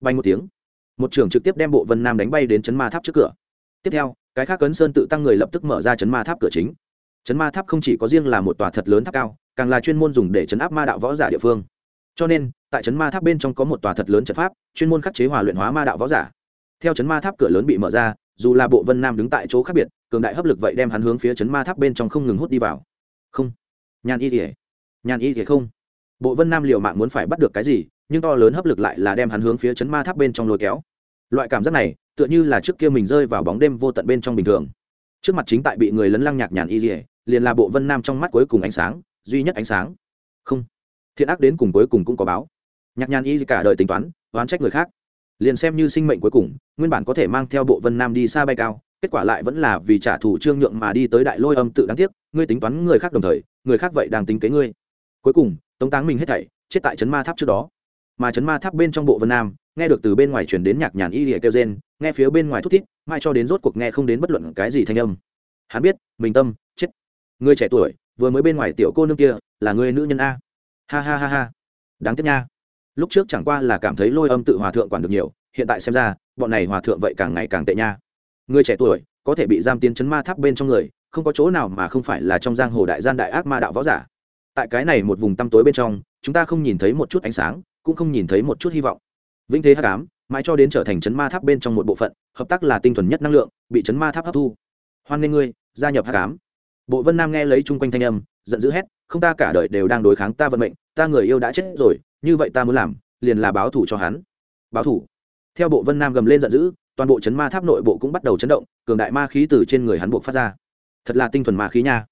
Bay một tiếng, một trường trực tiếp đem bộ vân nam đánh bay đến chấn ma tháp trước cửa. Tiếp theo, cái khác cấn sơn tự tăng người lập tức mở ra chấn ma tháp cửa chính. Chấn ma tháp không chỉ có riêng là một tòa thật lớn tháp cao, càng là chuyên môn dùng để chấn áp ma đạo võ giả địa phương. Cho nên, tại chấn ma tháp bên trong có một tòa thật lớn trận pháp, chuyên môn khắc chế hòa luyện hóa ma đạo võ giả. Theo chấn ma tháp cửa lớn bị mở ra, dù là bộ vân nam đứng tại chỗ khác biệt, cường đại hấp lực vậy đem hắn hướng phía chấn ma tháp bên trong không ngừng hút đi vào không. Nhàn y thì nhàn y thì không. Bộ vân nam liều mạng muốn phải bắt được cái gì, nhưng to lớn hấp lực lại là đem hắn hướng phía chấn ma tháp bên trong lôi kéo. Loại cảm giác này, tựa như là trước kia mình rơi vào bóng đêm vô tận bên trong bình thường. Trước mặt chính tại bị người lấn lăng nhạc nhàn y dỉa liền là bộ vân nam trong mắt cuối cùng ánh sáng, duy nhất ánh sáng. Không. Thiện ác đến cùng cuối cùng cũng có báo. Nhạc nhàn y cả đời tính toán, oán trách người khác. Liền xem như sinh mệnh cuối cùng, nguyên bản có thể mang theo bộ vân nam đi xa bay cao kết quả lại vẫn là vì trả thù trương nhượng mà đi tới đại lôi âm tự đáng tiếc ngươi tính toán người khác đồng thời người khác vậy đang tính kế ngươi. Cuối cùng tống táng mình hết thảy chết tại trấn ma tháp trước đó. Mà trấn ma tháp bên trong bộ vân nam nghe được từ bên ngoài chuyển đến nhạc nhàn y lìa kêu gen, nghe phía bên ngoài thút thít mai cho đến rốt cuộc nghe không đến bất luận cái gì thanh âm. Hắn biết mình tâm chết. Người trẻ tuổi vừa mới bên ngoài tiểu cô nương kia là người nữ nhân a. Ha ha ha ha. Đáng tiếc nha. Lúc trước chẳng qua là cảm thấy lôi âm tự hòa thượng quản được nhiều hiện tại xem ra bọn này hòa thượng vậy càng ngày càng tệ nha người trẻ tuổi có thể bị giam tiến chấn ma tháp bên trong người, không có chỗ nào mà không phải là trong giang hồ đại gian đại ác ma đạo võ giả. Tại cái này một vùng tăm tối bên trong, chúng ta không nhìn thấy một chút ánh sáng, cũng không nhìn thấy một chút hy vọng. Vĩnh thế hắc ám, mãi cho đến trở thành chấn ma tháp bên trong một bộ phận, hợp tác là tinh thuần nhất năng lượng, bị chấn ma tháp hấp thu. Hoan nghê ngươi, gia nhập hắc ám. Bộ vân nam nghe lấy chung quanh thanh âm, giận dữ hét, không ta cả đời đều đang đối kháng ta vận mệnh, ta người yêu đã chết rồi, như vậy ta muốn làm, liền là báo thủ cho hắn. Báo thủ theo bộ vân nam gầm lên giận dữ toàn bộ chấn ma tháp nội bộ cũng bắt đầu chấn động, cường đại ma khí từ trên người hắn buộc phát ra. Thật là tinh thuần ma khí nha.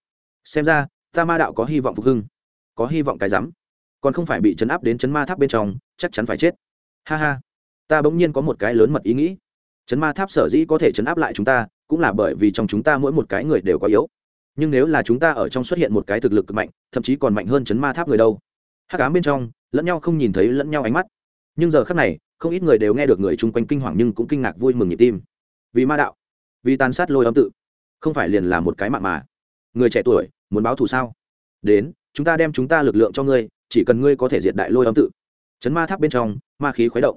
Xem ra, ta ma đạo có hy vọng phục hưng, có hy vọng cái rắm. Còn không phải bị chấn áp đến chấn ma tháp bên trong, chắc chắn phải chết. Ha ha. Ta bỗng nhiên có một cái lớn mật ý nghĩ. Chấn ma tháp sở dĩ có thể chấn áp lại chúng ta, cũng là bởi vì trong chúng ta mỗi một cái người đều có yếu. Nhưng nếu là chúng ta ở trong xuất hiện một cái thực lực cực mạnh, thậm chí còn mạnh hơn chấn ma tháp người đâu. Hắc ám bên trong, lẫn nhau không nhìn thấy lẫn nhau ánh mắt. Nhưng giờ khắc này không ít người đều nghe được người chung quanh kinh hoàng nhưng cũng kinh ngạc vui mừng nhịp tim. Vì ma đạo, vì tàn sát lôi âm tự, không phải liền là một cái mạng mà. Người trẻ tuổi, muốn báo thù sao? Đến, chúng ta đem chúng ta lực lượng cho ngươi, chỉ cần ngươi có thể diệt đại lôi âm tự. Chấn ma tháp bên trong, ma khí khuấy động.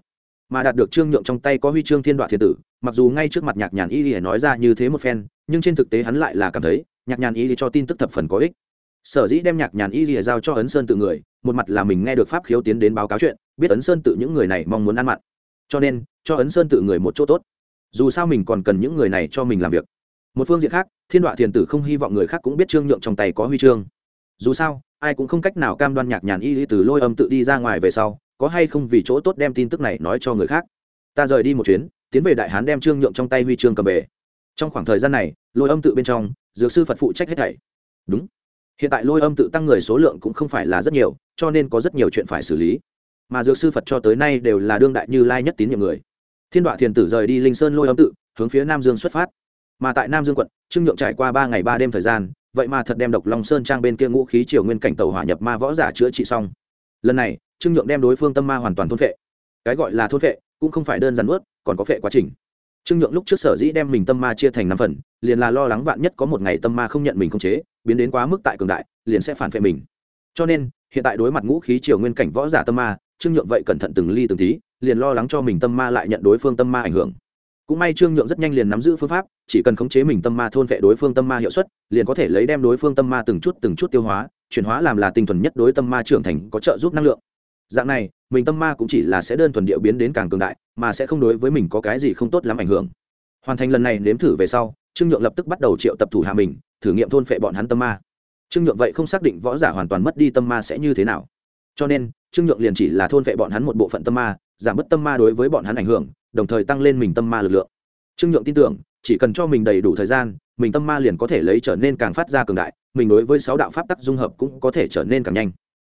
Mà đạt được trương nhượng trong tay có huy chương thiên đoạn thiên tử, mặc dù ngay trước mặt nhạc nhàn y thì nói ra như thế một phen, nhưng trên thực tế hắn lại là cảm thấy, nhạc nhàn y thì cho tin tức thập phần có ích. Sở dĩ đem nhạc nhàn y lìa giao cho ấn sơn tự người một mặt là mình nghe được pháp khiếu tiến đến báo cáo chuyện, biết ấn sơn tự những người này mong muốn ăn mặn. Cho nên, cho ấn sơn tự người một chỗ tốt. Dù sao mình còn cần những người này cho mình làm việc. Một phương diện khác, thiên đoạ thiền tử không hy vọng người khác cũng biết trương nhượng trong tay có huy chương. Dù sao, ai cũng không cách nào cam đoan nhạc nhàn y từ lôi âm tự đi ra ngoài về sau, có hay không vì chỗ tốt đem tin tức này nói cho người khác. Ta rời đi một chuyến, tiến về đại hán đem trương nhượng trong tay huy chương cầm về. Trong khoảng thời gian này, lôi âm tự bên trong, dược sư phật phụ trách hết thảy. Đúng hiện tại lôi âm tự tăng người số lượng cũng không phải là rất nhiều, cho nên có rất nhiều chuyện phải xử lý. Mà dược sư phật cho tới nay đều là đương đại như lai nhất tín nhiệm người. Thiên đoạ thiền tử rời đi linh sơn lôi âm tự, hướng phía nam dương xuất phát. Mà tại nam dương quận, trương nhượng trải qua ba ngày ba đêm thời gian, vậy mà thật đem độc long sơn trang bên kia ngũ khí triều nguyên cảnh tàu hỏa nhập ma võ giả chữa trị xong. Lần này, trương nhượng đem đối phương tâm ma hoàn toàn thôn phệ. Cái gọi là thôn phệ, cũng không phải đơn giản ướt còn có phệ quá trình. Trương nhượng lúc trước sở dĩ đem mình tâm ma chia thành năm phần, liền là lo lắng vạn nhất có một ngày tâm ma không nhận mình không chế biến đến quá mức tại cường đại, liền sẽ phản phệ mình. Cho nên, hiện tại đối mặt ngũ khí triều nguyên cảnh võ giả tâm ma, trương nhượng vậy cẩn thận từng ly từng tí, liền lo lắng cho mình tâm ma lại nhận đối phương tâm ma ảnh hưởng. Cũng may trương nhượng rất nhanh liền nắm giữ phương pháp, chỉ cần khống chế mình tâm ma thôn vệ đối phương tâm ma hiệu suất, liền có thể lấy đem đối phương tâm ma từng chút từng chút tiêu hóa, chuyển hóa làm là tinh thuần nhất đối tâm ma trưởng thành có trợ giúp năng lượng. Dạng này, mình tâm ma cũng chỉ là sẽ đơn thuần điệu biến đến càng cường đại, mà sẽ không đối với mình có cái gì không tốt lắm ảnh hưởng. Hoàn thành lần này nếm thử về sau, trương nhượng lập tức bắt đầu triệu tập thủ hạ mình thử nghiệm thôn phệ bọn hắn tâm ma. Trương nhượng vậy không xác định võ giả hoàn toàn mất đi tâm ma sẽ như thế nào. Cho nên, trương nhượng liền chỉ là thôn phệ bọn hắn một bộ phận tâm ma, giảm bớt tâm ma đối với bọn hắn ảnh hưởng, đồng thời tăng lên mình tâm ma lực lượng. Trương nhượng tin tưởng, chỉ cần cho mình đầy đủ thời gian, mình tâm ma liền có thể lấy trở nên càng phát ra cường đại, mình đối với sáu đạo pháp tắc dung hợp cũng có thể trở nên càng nhanh.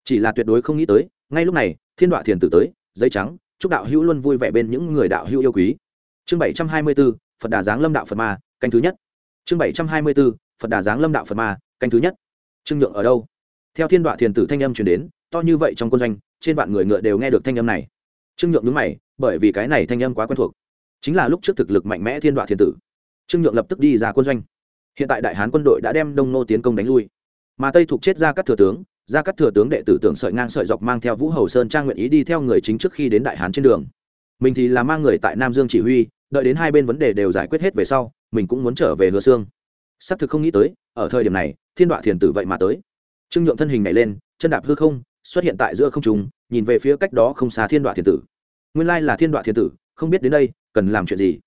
Chỉ là tuyệt đối không nghĩ tới, ngay lúc này, thiên đoạ thiền tử tới, giấy trắng, chúc đạo hữu luôn vui vẻ bên những người đạo hữu yêu quý. Chương bảy trăm hai mươi b ố phật đà giáng lâm đạo phật ma, canh thứ nhất. Chương bảy trăm hai mươi b ố phật đà giáng lâm đạo phật ma, canh thứ nhất. Trương nhượng ở đâu? Theo thiên đoạ thiền tử thanh âm chuyển đến, to như vậy trong quân doanh, trên vạn người ngựa đều nghe được thanh âm này. Trương nhượng đứng mày, bởi vì cái này thanh âm quá quen thuộc. Chính là lúc trước thực lực mạnh mẽ thiên đoạ thiên tử. Trương nhượng lập tức đi ra quân doanh. Hiện tại đại hán quân đội đã đem đông nô tiến công đánh lui. Mà tây thuộc chết ra các thừa tướng ra các thừa tướng đệ tử tưởng sợi ngang sợi dọc mang theo vũ hầu sơn trang nguyện ý đi theo người chính trước khi đến đại hán trên đường. Mình thì là mang người tại nam dương chỉ huy, đợi đến hai bên vấn đề đều giải quyết hết về sau, mình cũng muốn trở về hứa xương xác thực không nghĩ tới, ở thời điểm này, thiên đoạ thiền tử vậy mà tới. Trương nhượng thân hình nhảy lên, chân đạp hư không, xuất hiện tại giữa không trùng nhìn về phía cách đó không xa thiên đoạ thiền tử. Nguyên lai là thiên đoạ thiền tử, không biết đến đây, cần làm chuyện gì?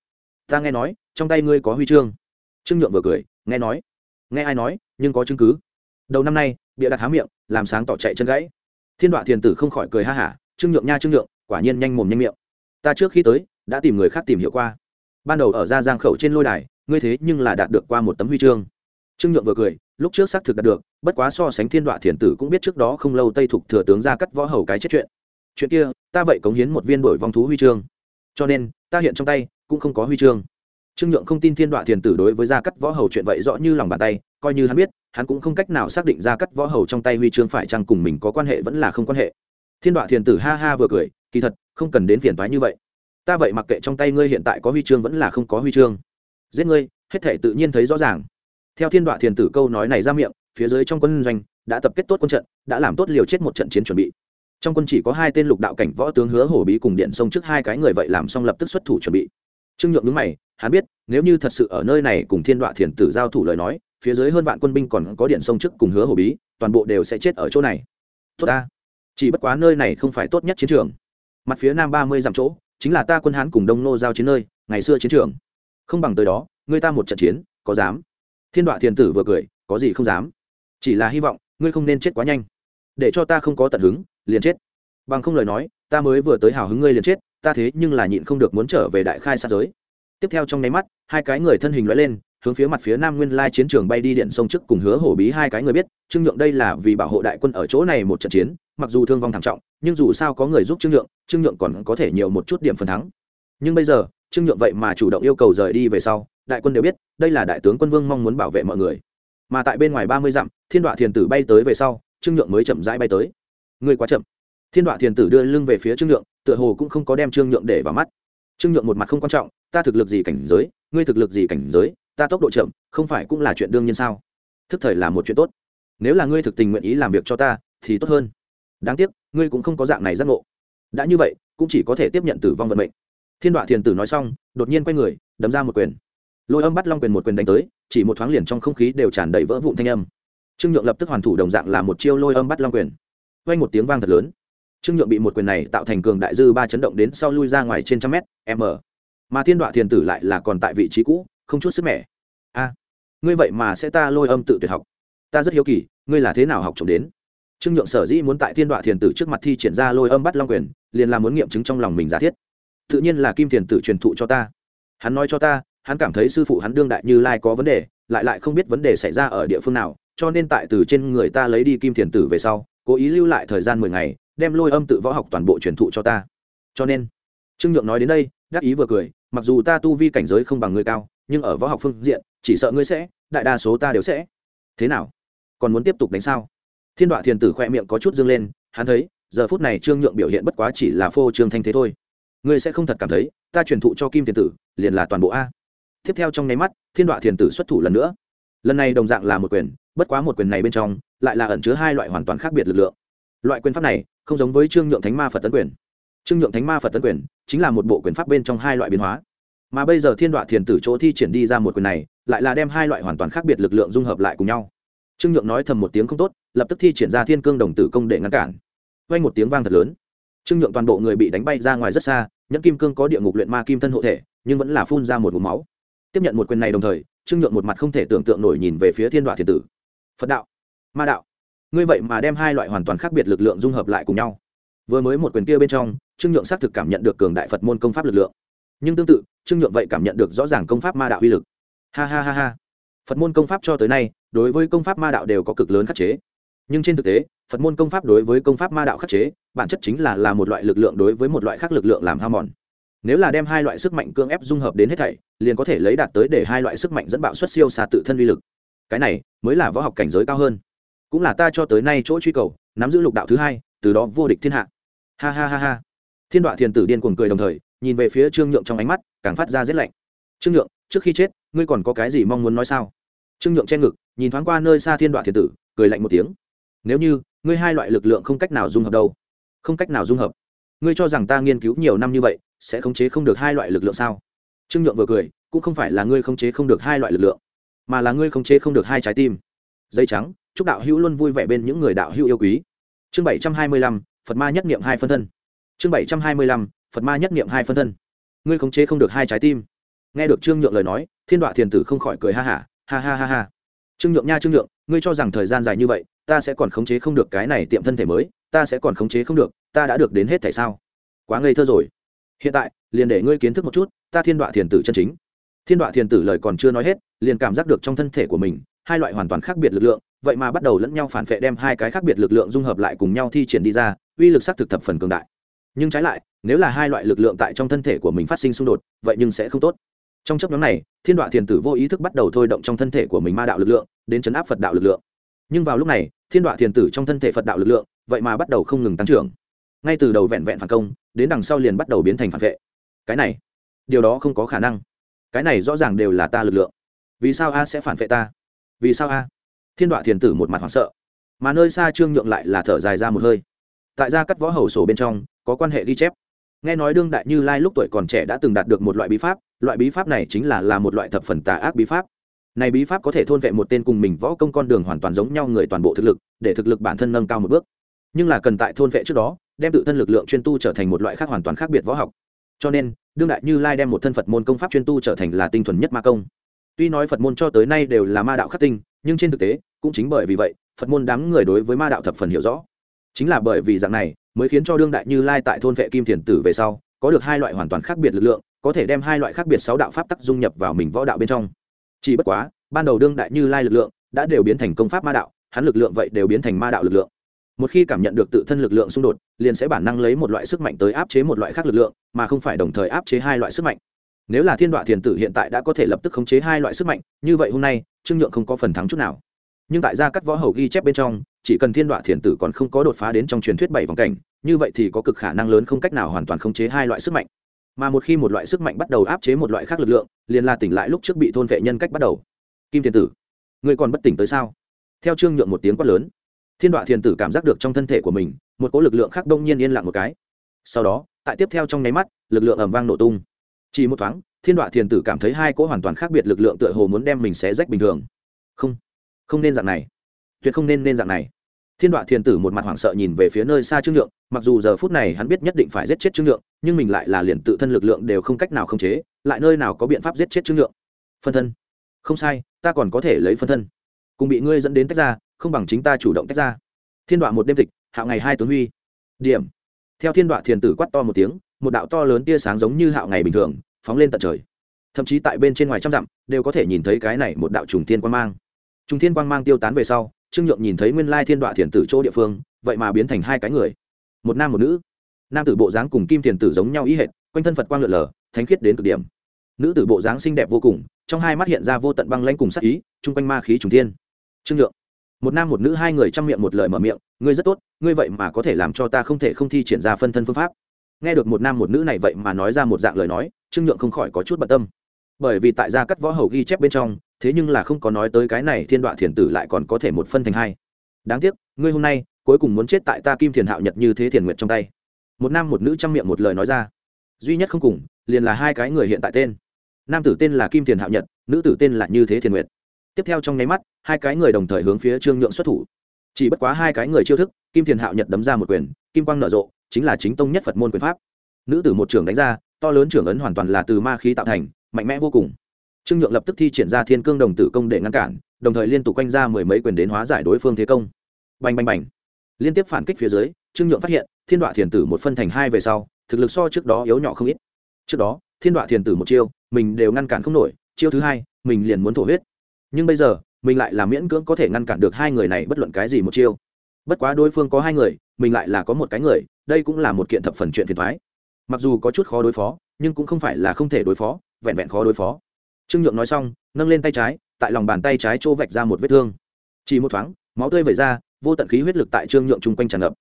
Ta nghe nói, trong tay ngươi có huy chương. Trương nhượng vừa cười, nghe nói. Nghe ai nói, nhưng có chứng cứ. Đầu năm nay, bịa đặt há miệng, làm sáng tỏ chạy chân gãy. Thiên đoạ thiền tử không khỏi cười ha hả, trương nhượng nha, trương nhượng, quả nhiên nhanh mồm nhanh miệng. Ta trước khi tới, đã tìm người khác tìm hiểu qua. Ban đầu ở ra giang khẩu trên lôi đài ngươi thế nhưng là đạt được qua một tấm huy chương. Trương nhượng vừa cười, lúc trước xác thực đạt được, bất quá so sánh thiên đoạ thiền tử cũng biết trước đó không lâu tây thục thừa tướng ra cắt võ hầu cái chết chuyện. Chuyện kia, ta vậy cống hiến một viên đổi vong thú huy chương. Cho nên, ta hiện trong tay cũng không có huy chương. Trương nhượng không tin thiên đoạ thiền tử đối với gia cắt võ hầu chuyện vậy rõ như lòng bàn tay, coi như hắn biết, hắn cũng không cách nào xác định gia cắt võ hầu trong tay huy chương phải chăng cùng mình có quan hệ vẫn là không quan hệ. Thiên đoạ thiền tử ha ha vừa cười, kỳ thật, không cần đến phiền toái như vậy. Ta vậy mặc kệ trong tay ngươi hiện tại có huy chương vẫn là không có huy chương giết ngươi, hết thể tự nhiên thấy rõ ràng. Theo thiên đoạ thiền tử câu nói này ra miệng, phía dưới trong quân doanh đã tập kết tốt quân trận, đã làm tốt liều chết một trận chiến chuẩn bị. Trong quân chỉ có hai tên lục đạo cảnh võ tướng hứa hổ bí cùng điện sông trước hai cái người vậy làm xong lập tức xuất thủ chuẩn bị. Trương nhượng đứng mày, hắn biết, nếu như thật sự ở nơi này cùng thiên đoạ thiền tử giao thủ lời nói, phía dưới hơn vạn quân binh còn có điện sông trước cùng hứa hổ bí, toàn bộ đều sẽ chết ở chỗ này. Tốt ta. Chỉ bất quá nơi này không phải tốt nhất chiến trường. Mặt phía nam ba mươi dặm chỗ, chính là ta quân hán cùng đông nô giao chiến nơi, ngày xưa chiến trường không bằng tới đó ngươi ta một trận chiến, có dám? Thiên đoạ thiền tử vừa cười, có gì không dám? Chỉ là hy vọng, ngươi không nên chết quá nhanh. Để cho ta không có tận hứng, liền chết. Bằng không lời nói, ta mới vừa tới hào hứng ngươi liền chết, ta thế nhưng là nhịn không được muốn trở về đại khai sát giới. Tiếp theo trong nháy mắt, hai cái người thân hình loại lên, hướng phía mặt phía nam nguyên lai chiến trường bay đi điện sông trước cùng hứa hổ bí hai cái người biết, trương nhượng đây là vì bảo hộ đại quân ở chỗ này một trận chiến, mặc dù thương vong thảm trọng, nhưng dù sao có người giúp trương nhượng trương nhượng còn có thể nhiều một chút điểm phần thắng. Nhưng bây giờ trương nhượng vậy mà chủ động yêu cầu rời đi về sau, đại quân đều biết, đây là đại tướng quân vương mong muốn bảo vệ mọi người. Mà tại bên ngoài ba mươi dặm, thiên đoạ thiền tử bay tới về sau, trương nhượng mới chậm rãi bay tới. Người quá chậm. Thiên đoạ thiền tử đưa lưng về phía trương nhượng, tựa hồ cũng không có đem trương nhượng để vào mắt. Trương nhượng một mặt không quan trọng, ta thực lực gì cảnh giới? Ngươi thực lực gì cảnh giới? Ta tốc độ chậm, không phải cũng là chuyện đương nhiên sao? Thức thời là một chuyện tốt. Nếu là ngươi thực tình nguyện ý làm việc cho ta, thì tốt hơn. Đáng tiếc, ngươi cũng không có dạng này giác ngộ. Đã như vậy, cũng chỉ có thể tiếp nhận tử vong vận mệnh thiên đoạ thiền tử nói xong, đột nhiên quay người, đấm ra một quyền. Lôi âm bắt long quyền một quyền đánh tới, chỉ một thoáng liền trong không khí đều tràn đầy vỡ vụn thanh âm. Trương nhượng lập tức hoàn thủ đồng dạng là một chiêu lôi âm bắt long quyền. Vay một tiếng vang thật lớn. Trương nhượng bị một quyền này tạo thành cường đại dư ba chấn động đến sau lui ra ngoài trên trăm mét, m. Mà thiên đoạ thiền tử lại là còn tại vị trí cũ, không chút sức mẻ. A, ngươi vậy mà sẽ ta lôi âm tự tuyệt học. Ta rất hiếu kỳ, ngươi là thế nào học trộm đến? Trương nhượng sở dĩ muốn tại thiên đoạ thiền tử trước mặt thi triển ra lôi âm bắt long quyền, liền là muốn nghiệm chứng trong lòng mình giả thiết tự nhiên là kim thiền tử truyền thụ cho ta. Hắn nói cho ta, hắn cảm thấy sư phụ hắn đương đại như lai có vấn đề, lại lại không biết vấn đề xảy ra ở địa phương nào, cho nên tại từ trên người ta lấy đi kim thiền tử về sau, cố ý lưu lại thời gian mười ngày, đem lôi âm tự võ học toàn bộ truyền thụ cho ta. Cho nên, trương nhượng nói đến đây, đắc ý vừa cười, mặc dù ta tu vi cảnh giới không bằng ngươi cao, nhưng ở võ học phương diện, chỉ sợ ngươi sẽ, đại đa số ta đều sẽ. Thế nào? Còn muốn tiếp tục đánh sao? Thiên đoạ thiền tử khoe miệng có chút dương lên, hắn thấy, giờ phút này trương nhượng biểu hiện bất quá chỉ là phô trương thanh thế thôi ngươi sẽ không thật cảm thấy, ta truyền thụ cho kim thiền tử, liền là toàn bộ a. Tiếp theo trong nháy mắt, thiên đoạ thiền tử xuất thủ lần nữa. Lần này đồng dạng là một quyền, bất quá một quyền này bên trong, lại là ẩn chứa hai loại hoàn toàn khác biệt lực lượng. Loại quyền pháp này, không giống với trương nhượng thánh ma phật tấn quyền. Trương nhượng thánh ma phật tấn quyền chính là một bộ quyền pháp bên trong hai loại biến hóa. Mà bây giờ thiên đoạ thiền tử chỗ thi triển đi ra một quyền này, lại là đem hai loại hoàn toàn khác biệt lực lượng dung hợp lại cùng nhau. Trương nhượng nói thầm một tiếng không tốt, lập tức thi triển ra thiên cương đồng tử công để ngăn cản. Quanh một tiếng vang thật lớn trương nhượng toàn bộ người bị đánh bay ra ngoài rất xa, nhẫn kim cương có địa ngục luyện ma kim thân hộ thể, nhưng vẫn là phun ra một ngụm máu. Tiếp nhận một quyền này đồng thời, trương nhượng một mặt không thể tưởng tượng nổi nhìn về phía thiên đoạ thiền tử. Phật đạo, ma đạo, ngươi vậy mà đem hai loại hoàn toàn khác biệt lực lượng dung hợp lại cùng nhau. Vừa mới một quyền kia bên trong, trương nhượng xác thực cảm nhận được cường đại phật môn công pháp lực lượng. Nhưng tương tự, trương nhượng vậy cảm nhận được rõ ràng công pháp ma đạo uy lực. Ha ha ha ha. Phật môn công pháp cho tới nay, đối với công pháp ma đạo đều có cực lớn khắc chế nhưng trên thực tế, phật môn công pháp đối với công pháp ma đạo khắc chế, bản chất chính là là một loại lực lượng đối với một loại khác lực lượng làm hao mòn. Nếu là đem hai loại sức mạnh cưỡng ép dung hợp đến hết thảy, liền có thể lấy đạt tới để hai loại sức mạnh dẫn bạo xuất siêu xa tự thân uy lực. Cái này mới là võ học cảnh giới cao hơn. Cũng là ta cho tới nay chỗ truy cầu, nắm giữ lục đạo thứ hai, từ đó vô địch thiên hạ. Ha ha ha ha. Thiên đoạ thiền tử điên cuồng cười đồng thời, nhìn về phía trương nhượng trong ánh mắt, càng phát ra rét lạnh. Trương nhượng, trước khi chết, ngươi còn có cái gì mong muốn nói sao? Trương nhượng che ngực, nhìn thoáng qua nơi xa thiên đoạ thiền tử, cười lạnh một tiếng nếu như, ngươi hai loại lực lượng không cách nào dung hợp đâu? Không cách nào dung hợp. Ngươi cho rằng ta nghiên cứu nhiều năm như vậy, sẽ khống chế không được hai loại lực lượng sao? Trương nhượng vừa cười, cũng không phải là ngươi khống chế không được hai loại lực lượng, mà là ngươi khống chế không được hai trái tim. Dây trắng, chúc đạo hữu luôn vui vẻ bên những người đạo hữu yêu quý. Chương bảy trăm hai mươi lăm, phật ma nhất niệm hai phân thân. Chương bảy trăm hai mươi lăm, phật ma nhất niệm hai phân thân. Ngươi khống chế không được hai trái tim. Nghe được trương nhượng lời nói, thiên đoạ thiền tử không khỏi cười ha hả, ha ha ha ha. Trương nhượng nha trương nhượng, ngươi cho rằng thời gian dài như vậy ta sẽ còn khống chế không được cái này tiệm thân thể mới, ta sẽ còn khống chế không được, ta đã được đến hết thể sao? Quá ngây thơ rồi. Hiện tại, liền để ngươi kiến thức một chút, ta thiên đoạ thiền tử chân chính. Thiên đoạ thiền tử lời còn chưa nói hết, liền cảm giác được trong thân thể của mình, hai loại hoàn toàn khác biệt lực lượng, vậy mà bắt đầu lẫn nhau phản vệ đem hai cái khác biệt lực lượng dung hợp lại cùng nhau thi triển đi ra, uy lực xác thực thập phần cường đại. Nhưng trái lại, nếu là hai loại lực lượng tại trong thân thể của mình phát sinh xung đột, vậy nhưng sẽ không tốt. Trong chấp nhóm này, thiên đoạ thiền tử vô ý thức bắt đầu thôi động trong thân thể của mình ma đạo lực lượng, đến chấn áp phật đạo lực lượng nhưng vào lúc này, thiên đoạ thiền tử trong thân thể phật đạo lực lượng, vậy mà bắt đầu không ngừng tăng trưởng. Ngay từ đầu vẹn vẹn phản công, đến đằng sau liền bắt đầu biến thành phản vệ. Cái này, điều đó không có khả năng. Cái này rõ ràng đều là ta lực lượng. Vì sao a sẽ phản vệ ta? Vì sao a? Thiên đoạ thiền tử một mặt hoảng sợ. Mà nơi xa trương nhượng lại là thở dài ra một hơi. Tại gia cắt võ hầu sổ bên trong, có quan hệ ghi chép. Nghe nói đương đại như lai lúc tuổi còn trẻ đã từng đạt được một loại bí pháp, loại bí pháp này chính là là một loại thập phần tà ác bí pháp này bí pháp có thể thôn vệ một tên cùng mình võ công con đường hoàn toàn giống nhau người toàn bộ thực lực, để thực lực bản thân nâng cao một bước. Nhưng là cần tại thôn vệ trước đó, đem tự thân lực lượng chuyên tu trở thành một loại khác hoàn toàn khác biệt võ học. Cho nên, đương đại như lai đem một thân phật môn công pháp chuyên tu trở thành là tinh thuần nhất ma công. Tuy nói phật môn cho tới nay đều là ma đạo khắc tinh, nhưng trên thực tế, cũng chính bởi vì vậy, phật môn đám người đối với ma đạo thập phần hiểu rõ. Chính là bởi vì dạng này, mới khiến cho đương đại như lai tại thôn vệ kim thiền tử về sau, có được hai loại hoàn toàn khác biệt lực lượng, có thể đem hai loại khác biệt sáu đạo pháp tắc dung nhập vào mình võ đạo bên trong chỉ bất quá, ban đầu đương đại như lai lực lượng đã đều biến thành công pháp ma đạo, hắn lực lượng vậy đều biến thành ma đạo lực lượng. Một khi cảm nhận được tự thân lực lượng xung đột, liền sẽ bản năng lấy một loại sức mạnh tới áp chế một loại khác lực lượng, mà không phải đồng thời áp chế hai loại sức mạnh. Nếu là thiên đoạ thiền tử hiện tại đã có thể lập tức khống chế hai loại sức mạnh, như vậy hôm nay, trương nhượng không có phần thắng chút nào. Nhưng tại gia cắt võ hầu ghi chép bên trong, chỉ cần thiên đoạ thiền tử còn không có đột phá đến trong truyền thuyết bảy vòng cảnh, như vậy thì có cực khả năng lớn không cách nào hoàn toàn khống chế hai loại sức mạnh mà một khi một loại sức mạnh bắt đầu áp chế một loại khác lực lượng, liền là tỉnh lại lúc trước bị thôn vệ nhân cách bắt đầu. Kim Thiên tử người còn bất tỉnh tới sao? Theo trương nhượng một tiếng quát lớn, thiên đoạ Thiên tử cảm giác được trong thân thể của mình, một cỗ lực lượng khác đông nhiên yên lặng một cái. Sau đó, tại tiếp theo trong nháy mắt, lực lượng ầm vang nổ tung. Chỉ một thoáng, thiên đoạ Thiên tử cảm thấy hai cỗ hoàn toàn khác biệt lực lượng tựa hồ muốn đem mình xé rách bình thường. Không không nên dạng này. Tuyệt không nên nên dạng này thiên đoạ Thiên tử một mặt hoảng sợ nhìn về phía nơi xa trương nhượng, mặc dù giờ phút này hắn biết nhất định phải giết chết trương nhượng, nhưng mình lại là liền tự thân lực lượng đều không cách nào khống chế, lại nơi nào có biện pháp giết chết trương nhượng. Phân thân. Không sai, ta còn có thể lấy phân thân. Cùng bị ngươi dẫn đến tách ra, không bằng chính ta chủ động tách ra. Thiên đoạ một đêm tịch, hạo ngày hai tướng huy. Điểm. Theo thiên đoạ thiền tử quát to một tiếng, một đạo to lớn tia sáng giống như hạo ngày bình thường, phóng lên tận trời. Thậm chí tại bên trên ngoài trăm dặm, đều có thể nhìn thấy cái này một đạo trùng thiên quang mang. Trùng thiên quang mang tiêu tán về sau trương nhượng nhìn thấy nguyên lai thiên đoạ thiền tử chỗ địa phương, vậy mà biến thành hai cái người. Một nam một nữ. Nam tử bộ dáng cùng kim thiền tử giống nhau ý hệt, quanh thân phật quang lượn lờ, thánh khiết đến cực điểm. Nữ tử bộ dáng xinh đẹp vô cùng, trong hai mắt hiện ra vô tận băng lãnh cùng sắc ý, chung quanh ma khí trùng thiên. Trương nhượng. Một nam một nữ hai người chăm miệng một lời mở miệng, ngươi rất tốt, ngươi vậy mà có thể làm cho ta không thể không thi triển ra phân thân phương pháp. Nghe được một nam một nữ này vậy mà nói ra một dạng lời nói, trương nhượng không khỏi có chút bận tâm bởi vì tại gia cắt võ hầu ghi chép bên trong, thế nhưng là không có nói tới cái này thiên đoạn thiền tử lại còn có thể một phân thành hai. Đáng tiếc, ngươi hôm nay cuối cùng muốn chết tại ta kim thiền hạo nhật như thế thiền nguyệt trong tay. Một nam một nữ chăm miệng một lời nói ra. Duy nhất không cùng, liền là hai cái người hiện tại tên. Nam tử tên là kim thiền hạo nhật, nữ tử tên là như thế thiền nguyệt. Tiếp theo trong nháy mắt, hai cái người đồng thời hướng phía trương nhượng xuất thủ. Chỉ bất quá hai cái người chiêu thức, kim thiền hạo nhật đấm ra một quyền, kim quang nở rộ, chính là chính tông nhất phật môn quyền pháp. Nữ tử một trưởng đánh ra, to lớn trưởng ấn hoàn toàn là từ ma khí tạo thành mạnh mẽ vô cùng. Trương nhượng lập tức thi triển ra thiên cương đồng tử công để ngăn cản, đồng thời liên tục quanh ra mười mấy quyền đến hóa giải đối phương thế công. Bành bành bành. Liên tiếp phản kích phía dưới, trương nhượng phát hiện, thiên đoạ thiền tử một phân thành hai về sau, thực lực so trước đó yếu nhỏ không ít. Trước đó, thiên đoạ thiền tử một chiêu, mình đều ngăn cản không nổi, chiêu thứ hai, mình liền muốn thổ huyết. Nhưng bây giờ, mình lại là miễn cưỡng có thể ngăn cản được hai người này bất luận cái gì một chiêu. Bất quá đối phương có hai người, mình lại là có một cái người, đây cũng là một kiện thập phần chuyện phiền thoái mặc dù có chút khó đối phó, nhưng cũng không phải là không thể đối phó vẹn vẹn khó đối phó. Trương nhượng nói xong, nâng lên tay trái, tại lòng bàn tay trái chỗ vạch ra một vết thương. Chỉ một thoáng, máu tươi vẩy ra, vô tận khí huyết lực tại trương nhượng chung quanh tràn ngập.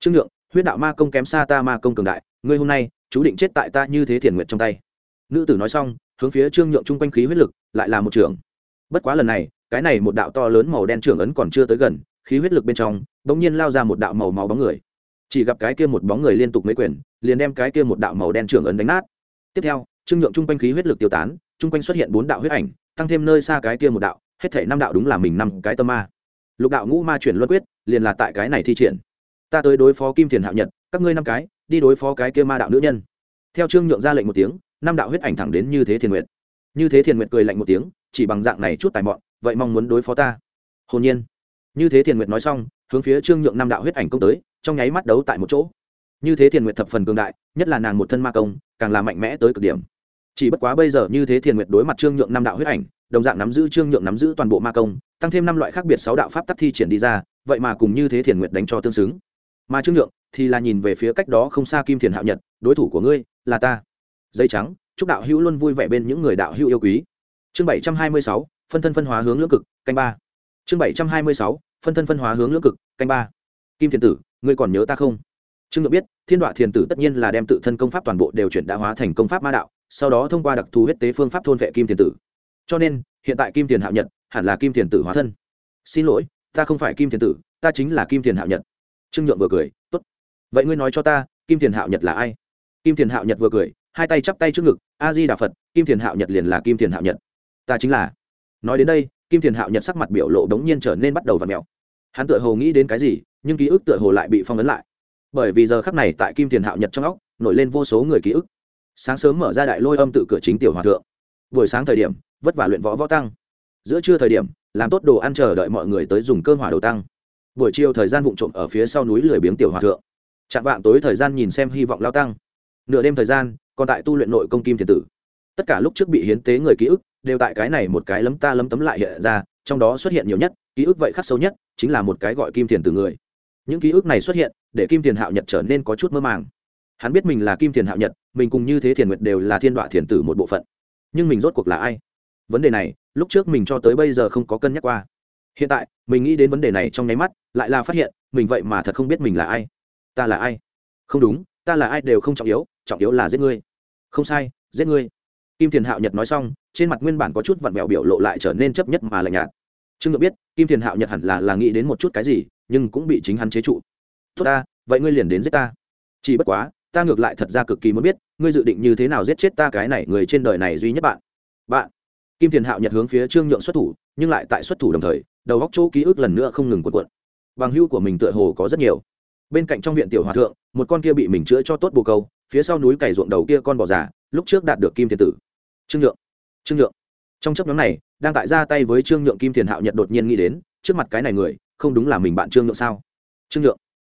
Trương nhượng, huyết đạo ma công kém xa ta ma công cường đại, ngươi hôm nay, chú định chết tại ta như thế thiền nguyện trong tay. Nữ tử nói xong, hướng phía trương nhượng chung quanh khí huyết lực, lại là một trường. Bất quá lần này, cái này một đạo to lớn màu đen trưởng ấn còn chưa tới gần, khí huyết lực bên trong đ ỗ n g nhiên lao ra một đạo màu máu bóng người. Chỉ gặp cái kia một bóng người liên tục mấy quyền, liền đem cái kia một đạo màu đen trưởng ấn đánh nát. Tiếp theo trương nhượng chung quanh khí huyết lực tiêu tán, chung quanh xuất hiện bốn đạo huyết ảnh, tăng thêm nơi xa cái kia một đạo, hết thể năm đạo đúng là mình năm cái tâm ma. Lục đạo ngũ ma chuyển luân quyết, liền là tại cái này thi triển. Ta tới đối phó kim thiền hạo nhật, các ngươi năm cái, đi đối phó cái kia ma đạo nữ nhân. Theo trương nhượng ra lệnh một tiếng, năm đạo huyết ảnh thẳng đến như thế thiền nguyện như thế thiền nguyện cười lạnh một tiếng, chỉ bằng dạng này chút tài mọn, vậy mong muốn đối phó ta. Hồn nhiên. Như thế thiền nguyện nói xong, hướng phía trương nhượng năm đạo huyết ảnh công tới, trong nháy mắt đấu tại một chỗ. Như thế thiền nguyệt thập phần cường đại, nhất là nàng một thân ma công, càng là mạnh mẽ tới cực điểm chỉ bất quá bây giờ như thế thiền nguyệt đối mặt trương nhượng năm đạo huyết ảnh, đồng dạng nắm giữ trương nhượng nắm giữ toàn bộ ma công, tăng thêm năm loại khác biệt sáu đạo pháp tắc thi triển đi ra, vậy mà cùng như thế thiền nguyệt đánh cho tương xứng. Mà trương nhượng thì là nhìn về phía cách đó không xa kim thiền hạo nhật, đối thủ của ngươi là ta. Dây trắng, chúc đạo hữu luôn vui vẻ bên những người đạo hữu yêu quý. Chương bảy trăm hai mươi sáu, phân thân phân hóa hướng lưỡng cực, canh ba. Chương bảy trăm hai mươi sáu, phân thân phân hóa hướng lưỡng cực, canh ba. Kim thiền tử, ngươi còn nhớ ta không? Trương nhượng biết, thiên đoạ thiền tử tất nhiên là đem tự thân công pháp toàn bộ đều chuyển đã hóa thành công pháp ma đạo sau đó thông qua đặc thù huyết tế phương pháp thôn vệ kim tiền tử cho nên hiện tại kim tiền hạo nhật hẳn là kim tiền tử hóa thân xin lỗi ta không phải kim tiền tử ta chính là kim tiền hạo nhật trương nhượng vừa cười tốt vậy ngươi nói cho ta kim tiền hạo nhật là ai kim tiền hạo nhật vừa cười hai tay chắp tay trước ngực a di đà phật kim tiền hạo nhật liền là kim tiền hạo nhật ta chính là nói đến đây kim tiền hạo nhật sắc mặt biểu lộ đống nhiên trở nên bắt đầu và mèo hắn tựa hồ nghĩ đến cái gì nhưng ký ức tựa hồ lại bị phong ấn lại bởi vì giờ khắc này tại kim tiền hạo nhật trong óc nổi lên vô số người ký ức sáng sớm mở ra đại lôi âm tự cửa chính tiểu hòa thượng. Buổi sáng thời điểm, vất vả luyện võ võ tăng. Giữa trưa thời điểm, làm tốt đồ ăn chờ đợi mọi người tới dùng cơm hỏa đầu tăng. Buổi chiều thời gian vụng trộm ở phía sau núi lười biếng tiểu hòa thượng. Chạm vạng tối thời gian nhìn xem hy vọng lao tăng. Nửa đêm thời gian, còn tại tu luyện nội công kim thiền tử. Tất cả lúc trước bị hiến tế người ký ức, đều tại cái này một cái lấm ta lấm tấm lại hiện ra, trong đó xuất hiện nhiều nhất, ký ức vậy khắc sâu nhất, chính là một cái gọi kim thiền tử người. Những ký ức này xuất hiện, để kim thiền hạo nhật trở nên có chút mơ màng hắn biết mình là kim thiền hạo nhật, mình cùng như thế thiền nguyệt đều là thiên đọa thiền tử một bộ phận. Nhưng mình rốt cuộc là ai? Vấn đề này, lúc trước mình cho tới bây giờ không có cân nhắc qua. Hiện tại, mình nghĩ đến vấn đề này trong nháy mắt, lại là phát hiện, mình vậy mà thật không biết mình là ai. Ta là ai? Không đúng, ta là ai đều không trọng yếu trọng yếu là giết ngươi. Không sai, giết ngươi. Kim thiền hạo nhật nói xong, trên mặt nguyên bản có chút vặn vẹo biểu lộ lại trở nên chấp nhất mà lạnh nhạt. Trương ngự biết, kim thiền hạo nhật hẳn là là nghĩ đến một chút cái gì, nhưng cũng bị chính hắn chế trụ. Tốt ta, vậy ngươi liền đến giết ta. Chỉ bất quá ta ngược lại thật ra cực kỳ muốn biết, ngươi dự định như thế nào giết chết ta cái này người trên đời này duy nhất bạn? Bạn. Kim thiền hạo nhật hướng phía trương nhượng xuất thủ, nhưng lại tại xuất thủ đồng thời, đầu góc chỗ ký ức lần nữa không ngừng cuộn cuộn. Bằng hưu của mình tựa hồ có rất nhiều. Bên cạnh trong viện tiểu hòa thượng, một con kia bị mình chữa cho tốt bồ câu, phía sau núi cày ruộng đầu kia con bò già, lúc trước đạt được kim thiền tử. Trương nhượng. Trương nhượng. Trong chấp nhóm này, đang tại ra tay với trương nhượng kim thiền hạo nhật đột nhiên nghĩ đến, trước mặt cái này người, không đúng là mình bạn trương nhượng sao? Trương nhượng.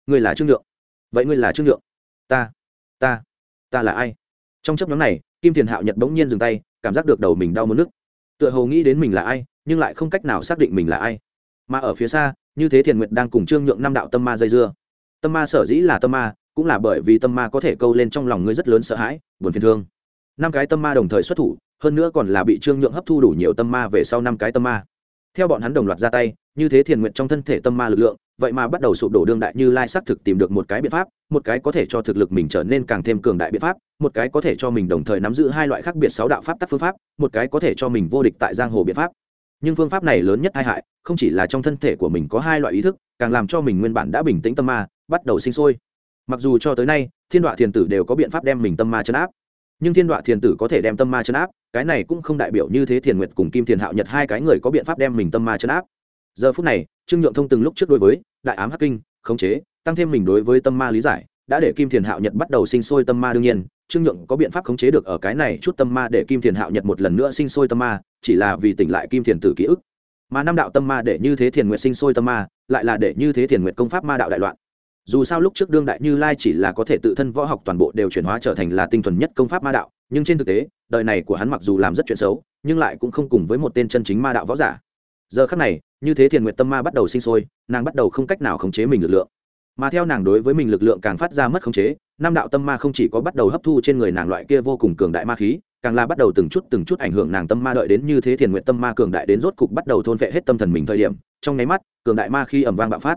Ngươi là trương nhượng. Vậy ngươi là trương nhượng? Ta ta ta là ai? Trong chấp nhóm này, kim thiền hạo nhật bỗng nhiên dừng tay, cảm giác được đầu mình đau mất nước. Tựa hồ nghĩ đến mình là ai, nhưng lại không cách nào xác định mình là ai. Mà ở phía xa, như thế thiền nguyện đang cùng trương nhượng năm đạo tâm ma dây dưa. Tâm ma sở dĩ là tâm ma, cũng là bởi vì tâm ma có thể câu lên trong lòng ngươi rất lớn sợ hãi, buồn phiền thương. Năm cái tâm ma đồng thời xuất thủ, hơn nữa còn là bị trương nhượng hấp thu đủ nhiều tâm ma về sau năm cái tâm ma theo bọn hắn đồng loạt ra tay, như thế thiền nguyện trong thân thể tâm ma lực lượng, vậy mà bắt đầu sụp đổ đương đại như lai xác thực tìm được một cái biện pháp, một cái có thể cho thực lực mình trở nên càng thêm cường đại biện pháp, một cái có thể cho mình đồng thời nắm giữ hai loại khác biệt sáu đạo pháp tắc phương pháp, một cái có thể cho mình vô địch tại giang hồ biện pháp. Nhưng phương pháp này lớn nhất tai hại, không chỉ là trong thân thể của mình có hai loại ý thức, càng làm cho mình nguyên bản đã bình tĩnh tâm ma, bắt đầu sinh sôi. Mặc dù cho tới nay, thiên đoạ thiền tử đều có biện pháp đem mình tâm ma chấn áp. Nhưng thiên đoạ thiền tử có thể đem tâm ma chấn áp cái này cũng không đại biểu như thế thiền nguyệt cùng kim thiền hạo nhật hai cái người có biện pháp đem mình tâm ma chấn áp. Giờ phút này, trương nhượng thông từng lúc trước đối với đại ám hắc kinh, khống chế, tăng thêm mình đối với tâm ma lý giải, đã để kim thiền hạo nhật bắt đầu sinh sôi tâm ma đương nhiên. Trương nhượng có biện pháp khống chế được ở cái này chút tâm ma để kim thiền hạo nhật một lần nữa sinh sôi tâm ma, chỉ là vì tỉnh lại kim thiền tử ký ức. Mà năm đạo tâm ma để như thế thiền nguyện sinh sôi tâm ma, lại là để như thế thiền nguyện công pháp ma đạo đại loạn dù sao lúc trước đương đại như lai chỉ là có thể tự thân võ học toàn bộ đều chuyển hóa trở thành là tinh thuần nhất công pháp ma đạo, nhưng trên thực tế, đời này của hắn mặc dù làm rất chuyện xấu, nhưng lại cũng không cùng với một tên chân chính ma đạo võ giả. Giờ khắc này, như thế thiền nguyện tâm ma bắt đầu sinh sôi, nàng bắt đầu không cách nào khống chế mình lực lượng. Mà theo nàng đối với mình lực lượng càng phát ra mất khống chế Nam đạo tâm ma không chỉ có bắt đầu hấp thu trên người nàng loại kia vô cùng cường đại ma khí, càng là bắt đầu từng chút từng chút ảnh hưởng nàng tâm ma đợi đến như thế thiền nguyện tâm ma cường đại đến rốt cục bắt đầu thôn vệ hết tâm thần mình thời điểm. Trong nháy mắt, cường đại ma khi ẩm vang bạo phát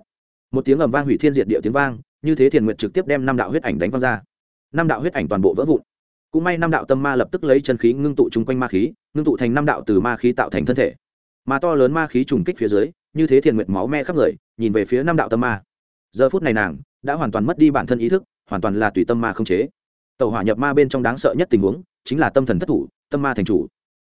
một tiếng ầm vang hủy thiên diệt địa tiếng vang, như thế thiền nguyện trực tiếp đem năm đạo huyết ảnh đánh văng ra. Năm đạo huyết ảnh toàn bộ vỡ vụn. Cũng may năm đạo tâm ma lập tức lấy chân khí ngưng tụ chung quanh ma khí, ngưng tụ thành năm đạo từ ma khí tạo thành thân thể. Mà to lớn ma khí trùng kích phía dưới, như thế thiền nguyệt máu me khắp người, nhìn về phía năm đạo tâm ma. Giờ phút này nàng đã hoàn toàn mất đi bản thân ý thức, hoàn toàn là tùy tâm ma không chế. Tàu hỏa nhập ma bên trong đáng sợ nhất tình huống, chính là tâm thần thất thủ, tâm ma thành chủ.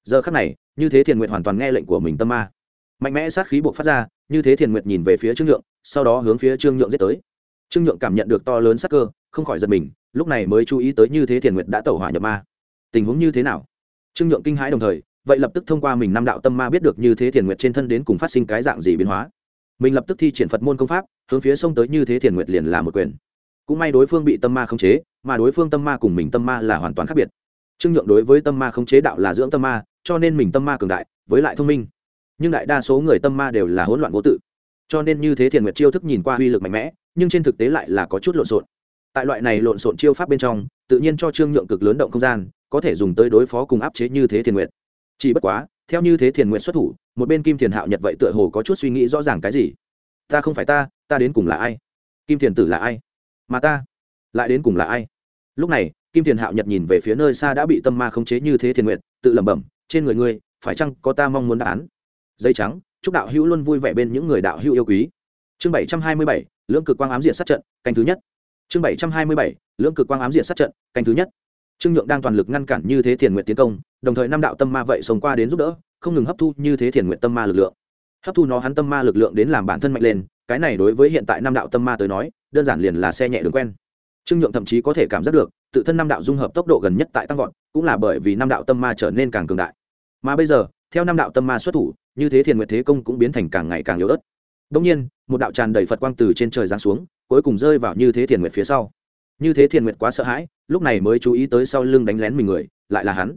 Giờ khắc này, như thế thiền nguyệt hoàn toàn nghe lệnh của mình tâm ma. Mạnh mẽ sát khí buộc phát ra, như thế thiền nguyệt nhìn về phía trương nhượng sau đó hướng phía trương nhượng giết tới. Trương nhượng cảm nhận được to lớn sắc cơ, không khỏi giật mình, lúc này mới chú ý tới như thế thiền nguyệt đã tẩu hỏa nhập ma. Tình huống như thế nào? Trương nhượng kinh hãi đồng thời, vậy lập tức thông qua mình năm đạo tâm ma biết được như thế thiền nguyệt trên thân đến cùng phát sinh cái dạng gì biến hóa. Mình lập tức thi triển phật môn công pháp, hướng phía sông tới như thế thiền nguyệt liền là một quyền. Cũng may đối phương bị tâm ma khống chế, mà đối phương tâm ma cùng mình tâm ma là hoàn toàn khác biệt. Trương nhượng đối với tâm ma khống chế đạo là dưỡng tâm ma, cho nên mình tâm ma cường đại, với lại thông minh. Nhưng đại đa số người tâm ma đều là hỗn loạn vô tự cho nên như thế thiền nguyệt chiêu thức nhìn qua uy lực mạnh mẽ, nhưng trên thực tế lại là có chút lộn xộn. Tại loại này lộn xộn chiêu pháp bên trong, tự nhiên cho trương nhượng cực lớn động không gian, có thể dùng tới đối phó cùng áp chế như thế thiền nguyệt. Chỉ bất quá, theo như thế thiền nguyện xuất thủ, một bên kim thiền hạo nhật vậy tựa hồ có chút suy nghĩ rõ ràng cái gì. Ta không phải ta ta đến cùng là ai? Kim thiền tử là ai? Mà ta lại đến cùng là ai? Lúc này, kim thiền hạo nhật nhìn về phía nơi xa đã bị tâm ma khống chế như thế thiền nguyện tự lẩm bẩm, trên người ngươi, phải chăng có ta mong muốn đáp án? Dây trắng chúc đạo hữu luôn vui vẻ bên những người đạo hữu yêu quý. Chương bảy trăm hai mươi bảy, lưỡng cực quang ám diện sát trận, canh thứ nhất. Chương bảy trăm hai mươi bảy, lưỡng cực quang ám diện sát trận, canh thứ nhất. Trương nhượng đang toàn lực ngăn cản như thế thiền nguyện tiến công, đồng thời năm đạo tâm ma vậy sống qua đến giúp đỡ, không ngừng hấp thu như thế thiền nguyện tâm ma lực lượng. Hấp thu nó hắn tâm ma lực lượng đến làm bản thân mạnh lên, cái này đối với hiện tại năm đạo tâm ma tới nói, đơn giản liền là xe nhẹ đường quen. Trương nhượng thậm chí có thể cảm giác được, tự thân năm đạo dung hợp tốc độ gần nhất tại tăng vọt, cũng là bởi vì năm đạo tâm ma trở nên càng cường đại. Mà bây giờ, theo năm đạo tâm ma xuất thủ như thế thiền nguyện thế công cũng biến thành càng ngày càng yếu ớt. Đông nhiên, một đạo tràn đầy phật quang từ trên trời giáng xuống, cuối cùng rơi vào như thế thiền nguyện phía sau. Như thế thiền nguyệt quá sợ hãi, lúc này mới chú ý tới sau lưng đánh lén mình người, lại là hắn.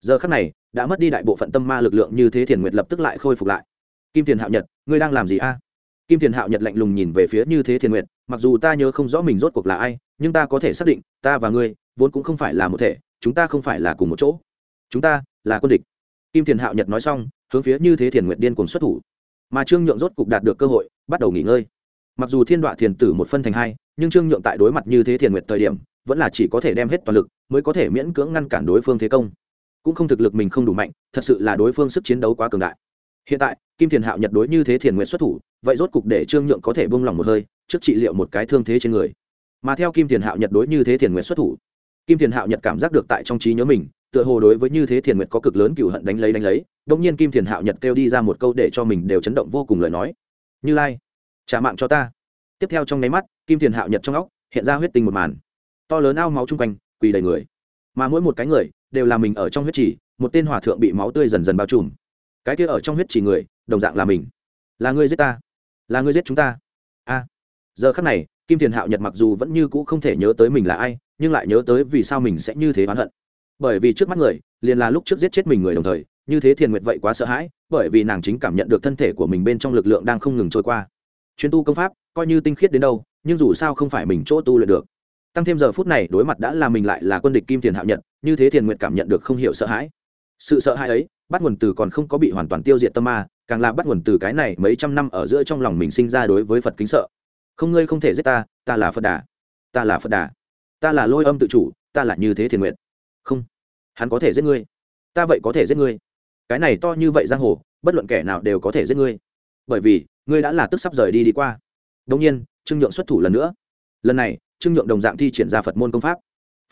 Giờ khắc này, đã mất đi đại bộ phận tâm ma lực lượng như thế thiền nguyệt lập tức lại khôi phục lại. Kim thiền hạo nhật, ngươi đang làm gì a? Kim thiền hạo nhật lạnh lùng nhìn về phía như thế thiền nguyệt, mặc dù ta nhớ không rõ mình rốt cuộc là ai, nhưng ta có thể xác định, ta và ngươi vốn cũng không phải là một thể, chúng ta không phải là cùng một chỗ. Chúng ta là quân địch. Kim thiền hạo nhật nói xong hướng phía như thế thiền nguyện điên cùng xuất thủ. Mà trương nhượng rốt cục đạt được cơ hội, bắt đầu nghỉ ngơi. Mặc dù thiên đoạ thiền tử một phân thành hai, nhưng trương nhượng tại đối mặt như thế thiền nguyện thời điểm, vẫn là chỉ có thể đem hết toàn lực, mới có thể miễn cưỡng ngăn cản đối phương thế công. Cũng không thực lực mình không đủ mạnh, thật sự là đối phương sức chiến đấu quá cường đại. Hiện tại, kim thiền hạo nhật đối như thế thiền nguyện xuất thủ, vậy rốt cục để trương nhượng có thể buông lỏng một hơi, trước trị liệu một cái thương thế trên người. Mà theo kim thiền hạo nhật đối như thế thiền nguyện xuất thủ, kim thiền hạo nhật cảm giác được tại trong trí nhớ mình tựa hồ đối với như thế thiền nguyệt có cực lớn cựu hận đánh lấy đánh lấy đông nhiên kim thiền hạo nhật kêu đi ra một câu để cho mình đều chấn động vô cùng lời nói. Như lai, trả mạng cho ta. Tiếp theo trong nháy mắt, kim thiền hạo nhật trong óc hiện ra huyết tinh một màn. To lớn ao máu chung quanh, quỳ đầy người. Mà mỗi một cái người đều là mình ở trong huyết chỉ, một tên hòa thượng bị máu tươi dần dần bao trùm. Cái kia ở trong huyết chỉ người, đồng dạng là mình. Là người giết ta. Là người giết chúng ta. A. Giờ khắc này, kim thiền hạo nhật mặc dù vẫn như cũ không thể nhớ tới mình là ai, nhưng lại nhớ tới vì sao mình sẽ như thế oán hận bởi vì trước mắt người liền là lúc trước giết chết mình người đồng thời, như thế thiền nguyệt vậy quá sợ hãi, bởi vì nàng chính cảm nhận được thân thể của mình bên trong lực lượng đang không ngừng trôi qua. Chuyên tu công pháp, coi như tinh khiết đến đâu, nhưng dù sao không phải mình chỗ tu luyện được. Tăng thêm giờ phút này, đối mặt đã là mình lại là quân địch kim thiền hạo nhật, như thế thiền nguyện cảm nhận được không hiểu sợ hãi. Sự sợ hãi ấy, bắt nguồn từ còn không có bị hoàn toàn tiêu diệt tâm ma, càng là bắt nguồn từ cái này mấy trăm năm ở giữa trong lòng mình sinh ra đối với phật kính sợ. Không, ngươi không thể giết ta ta là phật đà. Ta là phật đà. Ta là lôi âm tự chủ, ta là như thế thiền nguyện không. Hắn có thể giết ngươi. Ta vậy có thể giết ngươi. Cái này to như vậy giang hồ, bất luận kẻ nào đều có thể giết ngươi. Bởi vì, ngươi đã là tức sắp rời đi đi qua. Đông nhiên, trương nhượng xuất thủ lần nữa. Lần này, trương nhượng đồng dạng thi triển ra phật môn công pháp.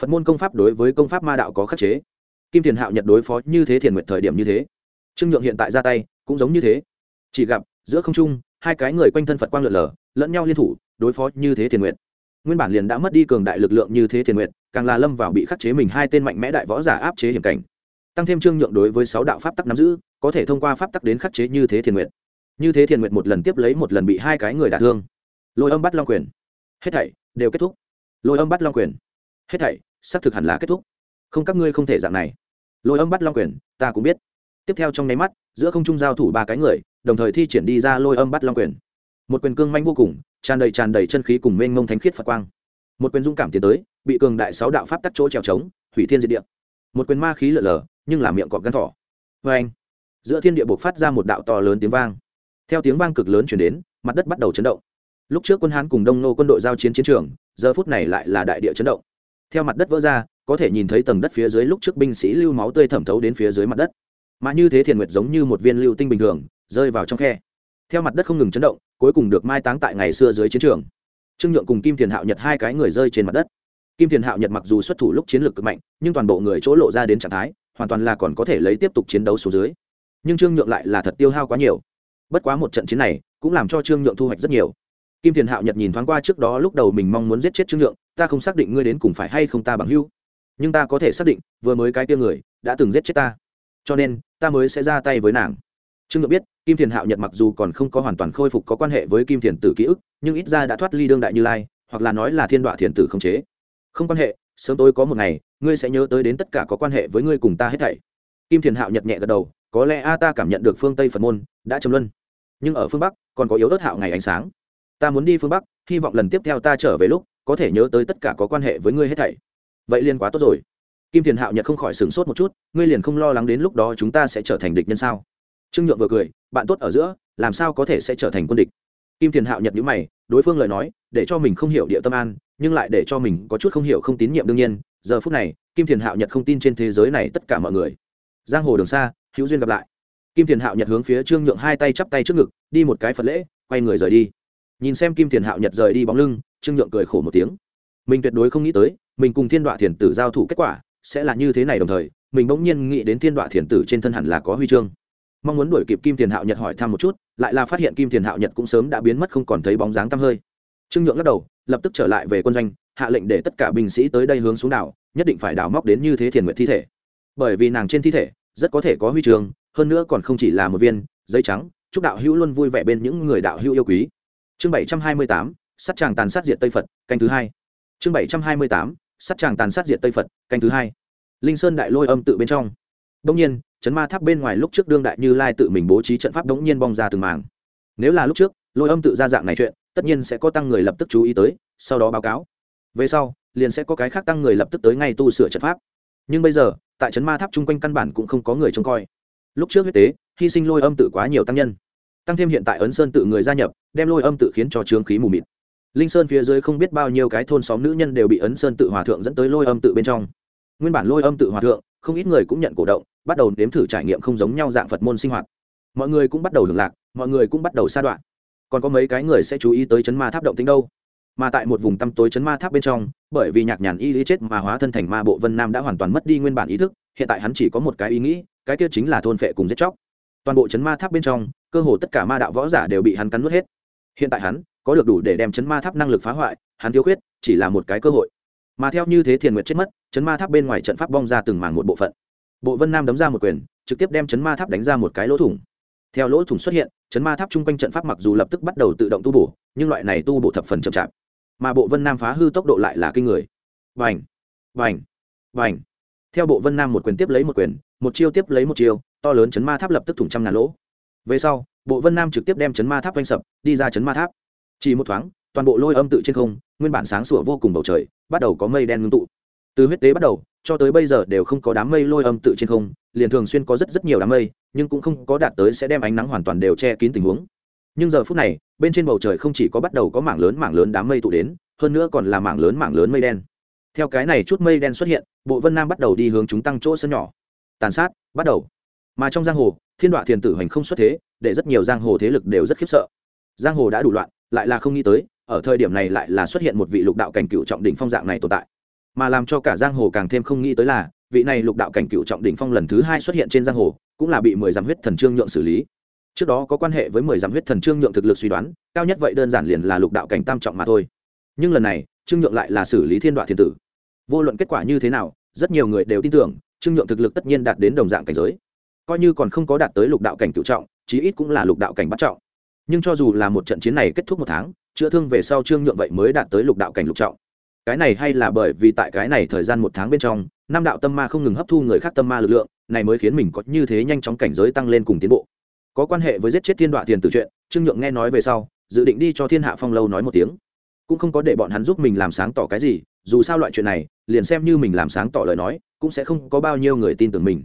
Phật môn công pháp đối với công pháp ma đạo có khắc chế. Kim thiền hạo nhật đối phó như thế thiền nguyện thời điểm như thế. Trương nhượng hiện tại ra tay, cũng giống như thế. Chỉ gặp, giữa không trung, hai cái người quanh thân phật quang lượn lờ, lẫn nhau liên thủ, đối phó như thế thiền nguyện nguyên bản liền đã mất đi cường đại lực lượng như thế thiền nguyện, càng là lâm vào bị khắc chế mình hai tên mạnh mẽ đại võ giả áp chế hiểm cảnh. Tăng thêm trương nhượng đối với sáu đạo pháp tắc nắm giữ, có thể thông qua pháp tắc đến khắc chế như thế thiền nguyện. Như thế thiền nguyện một lần tiếp lấy một lần bị hai cái người đả thương. Lôi âm bắt long quyền. Hết thảy đều kết thúc. Lôi âm bắt long quyền. Hết thảy, xác thực hẳn là kết thúc. Không, các ngươi không thể dạng này. Lôi âm bắt long quyền, ta cũng biết. Tiếp theo trong nháy mắt, giữa không trung giao thủ ba cái người, đồng thời thi triển đi ra lôi âm bắt long quyền. Một quyền cương manh vô cùng tràn đầy tràn đầy chân khí cùng mênh mông thánh khiết phật quang. Một quyền dung cảm tiến tới, bị cường đại sáu đạo pháp tắc chỗ trèo trống, hủy thiên diệt địa. Một quyền ma khí lở lở, nhưng là miệng cọp gắn thỏ. Vê anh giữa thiên địa buộc phát ra một đạo to lớn tiếng vang. Theo tiếng vang cực lớn chuyển đến, mặt đất bắt đầu chấn động. Lúc trước quân hán cùng đông nô quân đội giao chiến chiến trường, giờ phút này lại là đại địa chấn động. Theo mặt đất vỡ ra, có thể nhìn thấy tầng đất phía dưới lúc trước binh sĩ lưu máu tươi thẩm thấu đến phía dưới mặt đất. Mà như thế thiền nguyệt giống như một viên lưu tinh bình thường, rơi vào trong khe. Theo mặt đất không ngừng chấn động cuối cùng được mai táng tại ngày xưa dưới chiến trường. Trương nhượng cùng kim thiền hạo nhật hai cái người rơi trên mặt đất. Kim thiền hạo nhật mặc dù xuất thủ lúc chiến lược cực mạnh, nhưng toàn bộ người chỗ lộ ra đến trạng thái, hoàn toàn là còn có thể lấy tiếp tục chiến đấu xuống dưới. Nhưng trương nhượng lại là thật tiêu hao quá nhiều. Bất quá một trận chiến này cũng làm cho trương nhượng thu hoạch rất nhiều. Kim thiền hạo nhật nhìn thoáng qua trước đó lúc đầu mình mong muốn giết chết trương nhượng, ta không xác định ngươi đến cùng phải hay không ta bằng hưu nhưng ta có thể xác định, vừa mới cái tia người đã từng giết chết ta. Cho nên, ta mới sẽ ra tay với nàng trương nhượng biết, kim thiền hạo nhật mặc dù còn không có hoàn toàn khôi phục có quan hệ với kim thiền tử ký ức, nhưng ít ra đã thoát ly đương đại như lai, hoặc là nói là thiên đoạ thiền tử không chế. Không quan hệ, sớm tối có một ngày, ngươi sẽ nhớ tới đến tất cả có quan hệ với ngươi cùng ta hết thảy. Kim thiền hạo nhật nhẹ gật đầu, có lẽ a ta cảm nhận được phương tây phật môn, đã chấm luân. Nhưng ở phương bắc, còn có yếu ớt hạo ngày ánh sáng. Ta muốn đi phương bắc, hy vọng lần tiếp theo ta trở về lúc, có thể nhớ tới tất cả có quan hệ với ngươi hết thảy. Vậy liền quá tốt rồi. Kim thiền hạo nhật không khỏi sửng sốt một chút, ngươi liền không lo lắng đến lúc đó chúng ta sẽ trở thành địch nhân sao? Trương nhượng vừa cười, bạn tốt ở giữa, làm sao có thể sẽ trở thành quân địch? Kim thiền hạo nhật nhữ mày, đối phương lời nói, để cho mình không hiểu địa tâm an, nhưng lại để cho mình có chút không hiểu không tín nhiệm đương nhiên. Giờ phút này, kim thiền hạo nhật không tin trên thế giới này tất cả mọi người. Giang hồ đường xa, hữu duyên gặp lại. Kim thiền hạo nhật hướng phía trương nhượng hai tay chắp tay trước ngực, đi một cái phật lễ, quay người rời đi. Nhìn xem kim thiền hạo nhật rời đi bóng lưng, trương nhượng cười khổ một tiếng. Mình tuyệt đối không nghĩ tới, mình cùng thiên đoạ thiền tử giao thủ kết quả sẽ là như thế này đồng thời, mình bỗng nhiên nghĩ đến thiên đoạ thiền tử trên thân hẳn là có huy chương mong muốn đuổi kịp kim Tiền hạo nhật hỏi thăm một chút, lại là phát hiện kim Tiền hạo nhật cũng sớm đã biến mất không còn thấy bóng dáng tăm hơi. Trương nhượng lắc đầu, lập tức trở lại về quân doanh, hạ lệnh để tất cả binh sĩ tới đây hướng xuống đảo, nhất định phải đào móc đến như thế thiền nguyện thi thể. Bởi vì nàng trên thi thể, rất có thể có huy chương hơn nữa còn không chỉ là một viên, giấy trắng, chúc đạo hữu luôn vui vẻ bên những người đạo hữu yêu quý. Chương bảy trăm hai mươi tám sắt tràng tàn sát diệt tây phật, canh thứ hai. Chương bảy trăm hai mươi tám sắt tràng tàn sát diệt tây phật, canh thứ hai. Linh sơn đại lôi âm tự bên trong đông nhiên, chấn ma tháp bên ngoài lúc trước đương đại như lai tự mình bố trí trận pháp đống nhiên bong ra từng màng nếu là lúc trước, lôi âm tự ra dạng này chuyện, tất nhiên sẽ có tăng người lập tức chú ý tới, sau đó báo cáo. Về sau, liền sẽ có cái khác tăng người lập tức tới ngay tu sửa trận pháp. Nhưng bây giờ, tại trấn ma tháp chung quanh căn bản cũng không có người trông coi. Lúc trước huyết tế, hy sinh lôi âm tự quá nhiều tăng nhân. Tăng thêm hiện tại ấn sơn tự người gia nhập, đem lôi âm tự khiến cho trướng khí mù mịt. Linh sơn phía dưới không biết bao nhiêu cái thôn xóm nữ nhân đều bị ấn sơn tự hòa thượng dẫn tới lôi âm tự bên trong. Nguyên bản lôi âm tự hòa thượng, không ít người cũng nhận cổ động bắt đầu nếm thử trải nghiệm không giống nhau dạng phật môn sinh hoạt. Mọi người cũng bắt đầu hưởng lạc, mọi người cũng bắt đầu sa đoạn. Còn có mấy cái người sẽ chú ý tới chấn ma tháp động tính đâu. Mà tại một vùng tăm tối chấn ma tháp bên trong, bởi vì nhạc nhàn y lý chết mà hóa thân thành ma bộ vân nam đã hoàn toàn mất đi nguyên bản ý thức, hiện tại hắn chỉ có một cái ý nghĩ, cái kia chính là thôn phệ cùng giết chóc. Toàn bộ chấn ma tháp bên trong, cơ hồ tất cả ma đạo võ giả đều bị hắn cắn nuốt hết. Hiện tại hắn, có được đủ để đem chấn ma tháp năng lực phá hoại, hắn thiếu khuyết, chỉ là một cái cơ hội. Mà theo như thế thiền nguyệt chết mất, chấn ma tháp bên ngoài trận pháp bong ra từng mảng một bộ phận bộ vân nam đấm ra một quyền, trực tiếp đem chấn ma tháp đánh ra một cái lỗ thủng. Theo lỗ thủng xuất hiện chấn ma tháp chung quanh trận pháp mặc dù lập tức bắt đầu tự động tu bổ, nhưng loại này tu bổ thập phần chậm chạp. Mà bộ vân nam phá hư tốc độ lại là kinh người. Vành vành vành theo bộ vân nam một quyền tiếp lấy một quyền, một chiêu tiếp lấy một chiêu, to lớn chấn ma tháp lập tức thủng trăm ngàn lỗ. Về sau, bộ vân nam trực tiếp đem chấn ma tháp quanh sập, đi ra chấn ma tháp. Chỉ một thoáng, toàn bộ lôi âm tự trên không, nguyên bản sáng sủa vô cùng bầu trời, bắt đầu có mây đen ngưng tụ từ huyết tế bắt đầu, cho tới bây giờ đều không có đám mây lôi âm tự trên không, liền thường xuyên có rất rất nhiều đám mây, nhưng cũng không có đạt tới sẽ đem ánh nắng hoàn toàn đều che kín tình huống. Nhưng giờ phút này, bên trên bầu trời không chỉ có bắt đầu có mảng lớn mảng lớn đám mây tụ đến, hơn nữa còn là mảng lớn mảng lớn mây đen. Theo cái này chút mây đen xuất hiện, bộ vân nam bắt đầu đi hướng chúng tăng chỗ sân nhỏ. Tàn sát, bắt đầu. Mà trong giang hồ, thiên đoạ thiền tử hành không xuất thế, để rất nhiều giang hồ thế lực đều rất khiếp sợ. Giang hồ đã đủ loạn, lại là không nghĩ tới, ở thời điểm này lại là xuất hiện một vị lục đạo cảnh cựu trọng đỉnh phong dạng này tồn tại mà làm cho cả giang hồ càng thêm không nghĩ tới là, vị này lục đạo cảnh cựu trọng đỉnh phong lần thứ hai xuất hiện trên giang hồ, cũng là bị mười dặm huyết thần trương nhượng xử lý. Trước đó có quan hệ với mười dặm huyết thần trương nhượng thực lực suy đoán, cao nhất vậy đơn giản liền là lục đạo cảnh tam trọng mà thôi. Nhưng lần này, trương nhượng lại là xử lý thiên đoạn thiên tử. Vô luận kết quả như thế nào, rất nhiều người đều tin tưởng, trương nhượng thực lực tất nhiên đạt đến đồng dạng cảnh giới. Coi như còn không có đạt tới lục đạo cảnh cựu trọng, chí ít cũng là lục đạo cảnh bắt trọng. Nhưng cho dù là một trận chiến này kết thúc một tháng, chữa thương về sau trương nhượng vậy mới đạt tới lục đạo cảnh lục trọng cái này hay là bởi vì tại cái này thời gian một tháng bên trong, năm đạo tâm ma không ngừng hấp thu người khác tâm ma lực lượng, này mới khiến mình có như thế nhanh chóng cảnh giới tăng lên cùng tiến bộ. Có quan hệ với giết chết thiên đoạn tiền tử chuyện, trương nhượng nghe nói về sau, dự định đi cho thiên hạ phong lâu nói một tiếng. Cũng không có để bọn hắn giúp mình làm sáng tỏ cái gì, dù sao loại chuyện này, liền xem như mình làm sáng tỏ lời nói, cũng sẽ không có bao nhiêu người tin tưởng mình.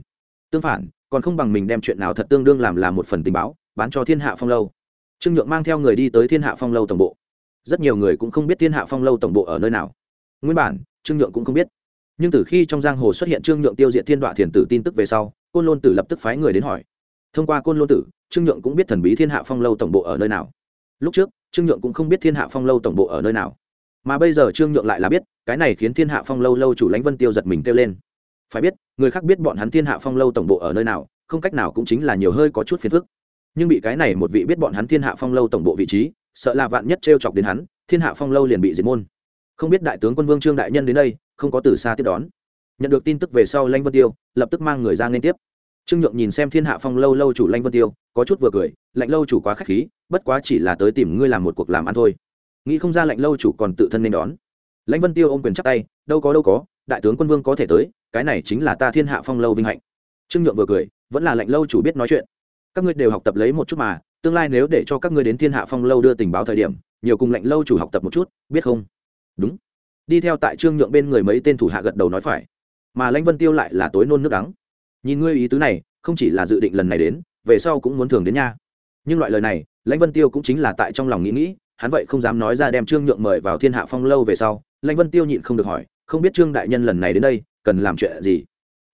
Tương phản, còn không bằng mình đem chuyện nào thật tương đương làm là một phần tình báo, bán cho thiên hạ phong lâu. Trương nhượng mang theo người đi tới thiên hạ phong lâu tổng bộ. Rất nhiều người cũng không biết thiên hạ phong lâu tổng bộ ở nơi nào nguyên bản, trương nhượng cũng không biết. Nhưng từ khi trong giang hồ xuất hiện trương nhượng tiêu diệt thiên đoạ thiền tử tin tức về sau, côn lôn tử lập tức phái người đến hỏi. Thông qua côn lôn tử, trương nhượng cũng biết thần bí thiên hạ phong lâu tổng bộ ở nơi nào. Lúc trước, trương nhượng cũng không biết thiên hạ phong lâu tổng bộ ở nơi nào. Mà bây giờ trương nhượng lại là biết, cái này khiến thiên hạ phong lâu lâu chủ lãnh vân tiêu giật mình kêu lên. Phải biết, người khác biết bọn hắn thiên hạ phong lâu tổng bộ ở nơi nào, không cách nào cũng chính là nhiều hơi có chút phiền phức. Nhưng bị cái này một vị biết bọn hắn thiên hạ phong lâu tổng bộ vị trí, sợ là vạn nhất t r e o chọc đến hắn, thiên hạ phong lâu liền bị diệt môn không biết đại tướng quân vương trương đại nhân đến đây, không có từ xa tiếp đón. Nhận được tin tức về sau lanh vân tiêu, lập tức mang người ra liên tiếp. Trương nhượng nhìn xem thiên hạ phong lâu lâu chủ lanh vân tiêu, có chút vừa cười, lạnh lâu chủ quá k h á c h khí, bất quá chỉ là tới tìm ngươi làm một cuộc làm ăn thôi. Nghĩ không ra lạnh lâu chủ còn tự thân nên đón. Lãnh vân tiêu ôm quyền chắc tay, đâu có đâu có, đại tướng quân vương có thể tới, cái này chính là ta thiên hạ phong lâu vinh hạnh. Trương nhượng vừa cười, vẫn là lạnh lâu chủ biết nói chuyện. Các ngươi đều học tập lấy một chút mà, tương lai nếu để cho các ngươi đến thiên hạ phong lâu đưa tình báo thời điểm, nhiều cùng lạnh lâu chủ học tập một chút, biết không? Đúng. Đi theo tại trương nhượng bên người mấy tên thủ hạ gật đầu nói phải. Mà lãnh vân tiêu lại là tối nôn nước đắng. Nhìn ngươi ý tứ này, không chỉ là dự định lần này đến, về sau cũng muốn thường đến nha. Nhưng loại lời này, lãnh vân tiêu cũng chính là tại trong lòng nghĩ nghĩ, hắn vậy không dám nói ra đem trương nhượng mời vào thiên hạ phong lâu về sau. Lãnh vân tiêu nhịn không được hỏi, không biết trương đại nhân lần này đến đây, cần làm chuyện gì?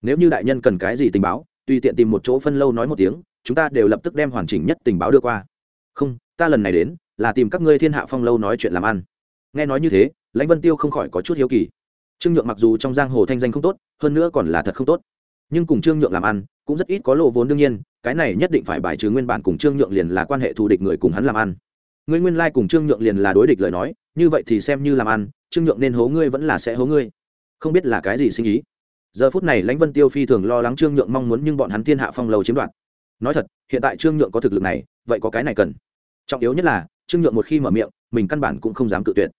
Nếu như đại nhân cần cái gì tình báo, tùy tiện tìm một chỗ phân lâu nói một tiếng, chúng ta đều lập tức đem hoàn chỉnh nhất tình báo đưa qua. Không, ta lần này đến, là tìm các ngươi thiên hạ phong lâu nói chuyện làm ăn. Nghe nói như thế lãnh vân tiêu không khỏi có chút hiếu kỳ. Trương nhượng mặc dù trong giang hồ thanh danh không tốt, hơn nữa còn là thật không tốt. Nhưng cùng trương nhượng làm ăn, cũng rất ít có lộ vốn đương nhiên, cái này nhất định phải bài trừ nguyên bản cùng trương nhượng liền là quan hệ thù địch người cùng hắn làm ăn. Ngươi nguyên lai cùng trương nhượng liền là đối địch lời nói, như vậy thì xem như làm ăn, trương nhượng nên hố ngươi vẫn là sẽ hố ngươi. Không biết là cái gì sinh ý. Giờ phút này lãnh vân tiêu phi thường lo lắng trương nhượng mong muốn nhưng bọn hắn thiên hạ phong lầu chiếm đoạt. Nói thật, hiện tại trương nhượng có thực lực này, vậy có cái này cần. Trọng yếu nhất là, trương nhượng một khi mở miệng, mình căn bản cũng không dám cự tuyệt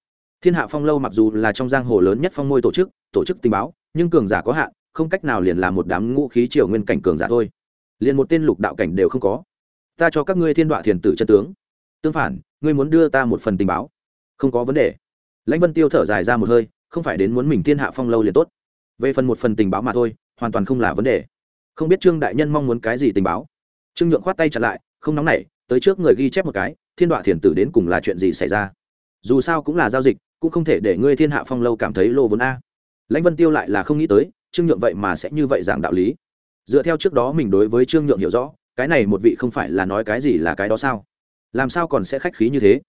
thiên hạ phong lâu mặc dù là trong giang hồ lớn nhất phong môi tổ chức tổ chức tình báo, nhưng cường giả có hạn, không cách nào liền làm một đám ngũ khí triều nguyên cảnh cường giả thôi. Liền một tên lục đạo cảnh đều không có. Ta cho các ngươi thiên đoạ thiền tử chân tướng. Tương phản, ngươi muốn đưa ta một phần tình báo. Không có vấn đề. Lãnh vân tiêu thở dài ra một hơi, không phải đến muốn mình thiên hạ phong lâu liền tốt. Về phần một phần tình báo mà thôi, hoàn toàn không là vấn đề. Không biết trương đại nhân mong muốn cái gì tình báo. Trương nhượng khoát tay trả lại, không nóng nảy, tới trước người ghi chép một cái, thiên đoạ thiền tử đến cùng là chuyện gì xảy ra dù sao cũng là giao dịch, cũng không thể để ngươi thiên hạ phong lâu cảm thấy lô vốn a. Lãnh vân tiêu lại là không nghĩ tới, trương nhượng vậy mà sẽ như vậy giảng đạo lý. Dựa theo trước đó mình đối với trương nhượng hiểu rõ, cái này một vị không phải là nói cái gì là cái đó sao? Làm sao còn sẽ khách khí như thế?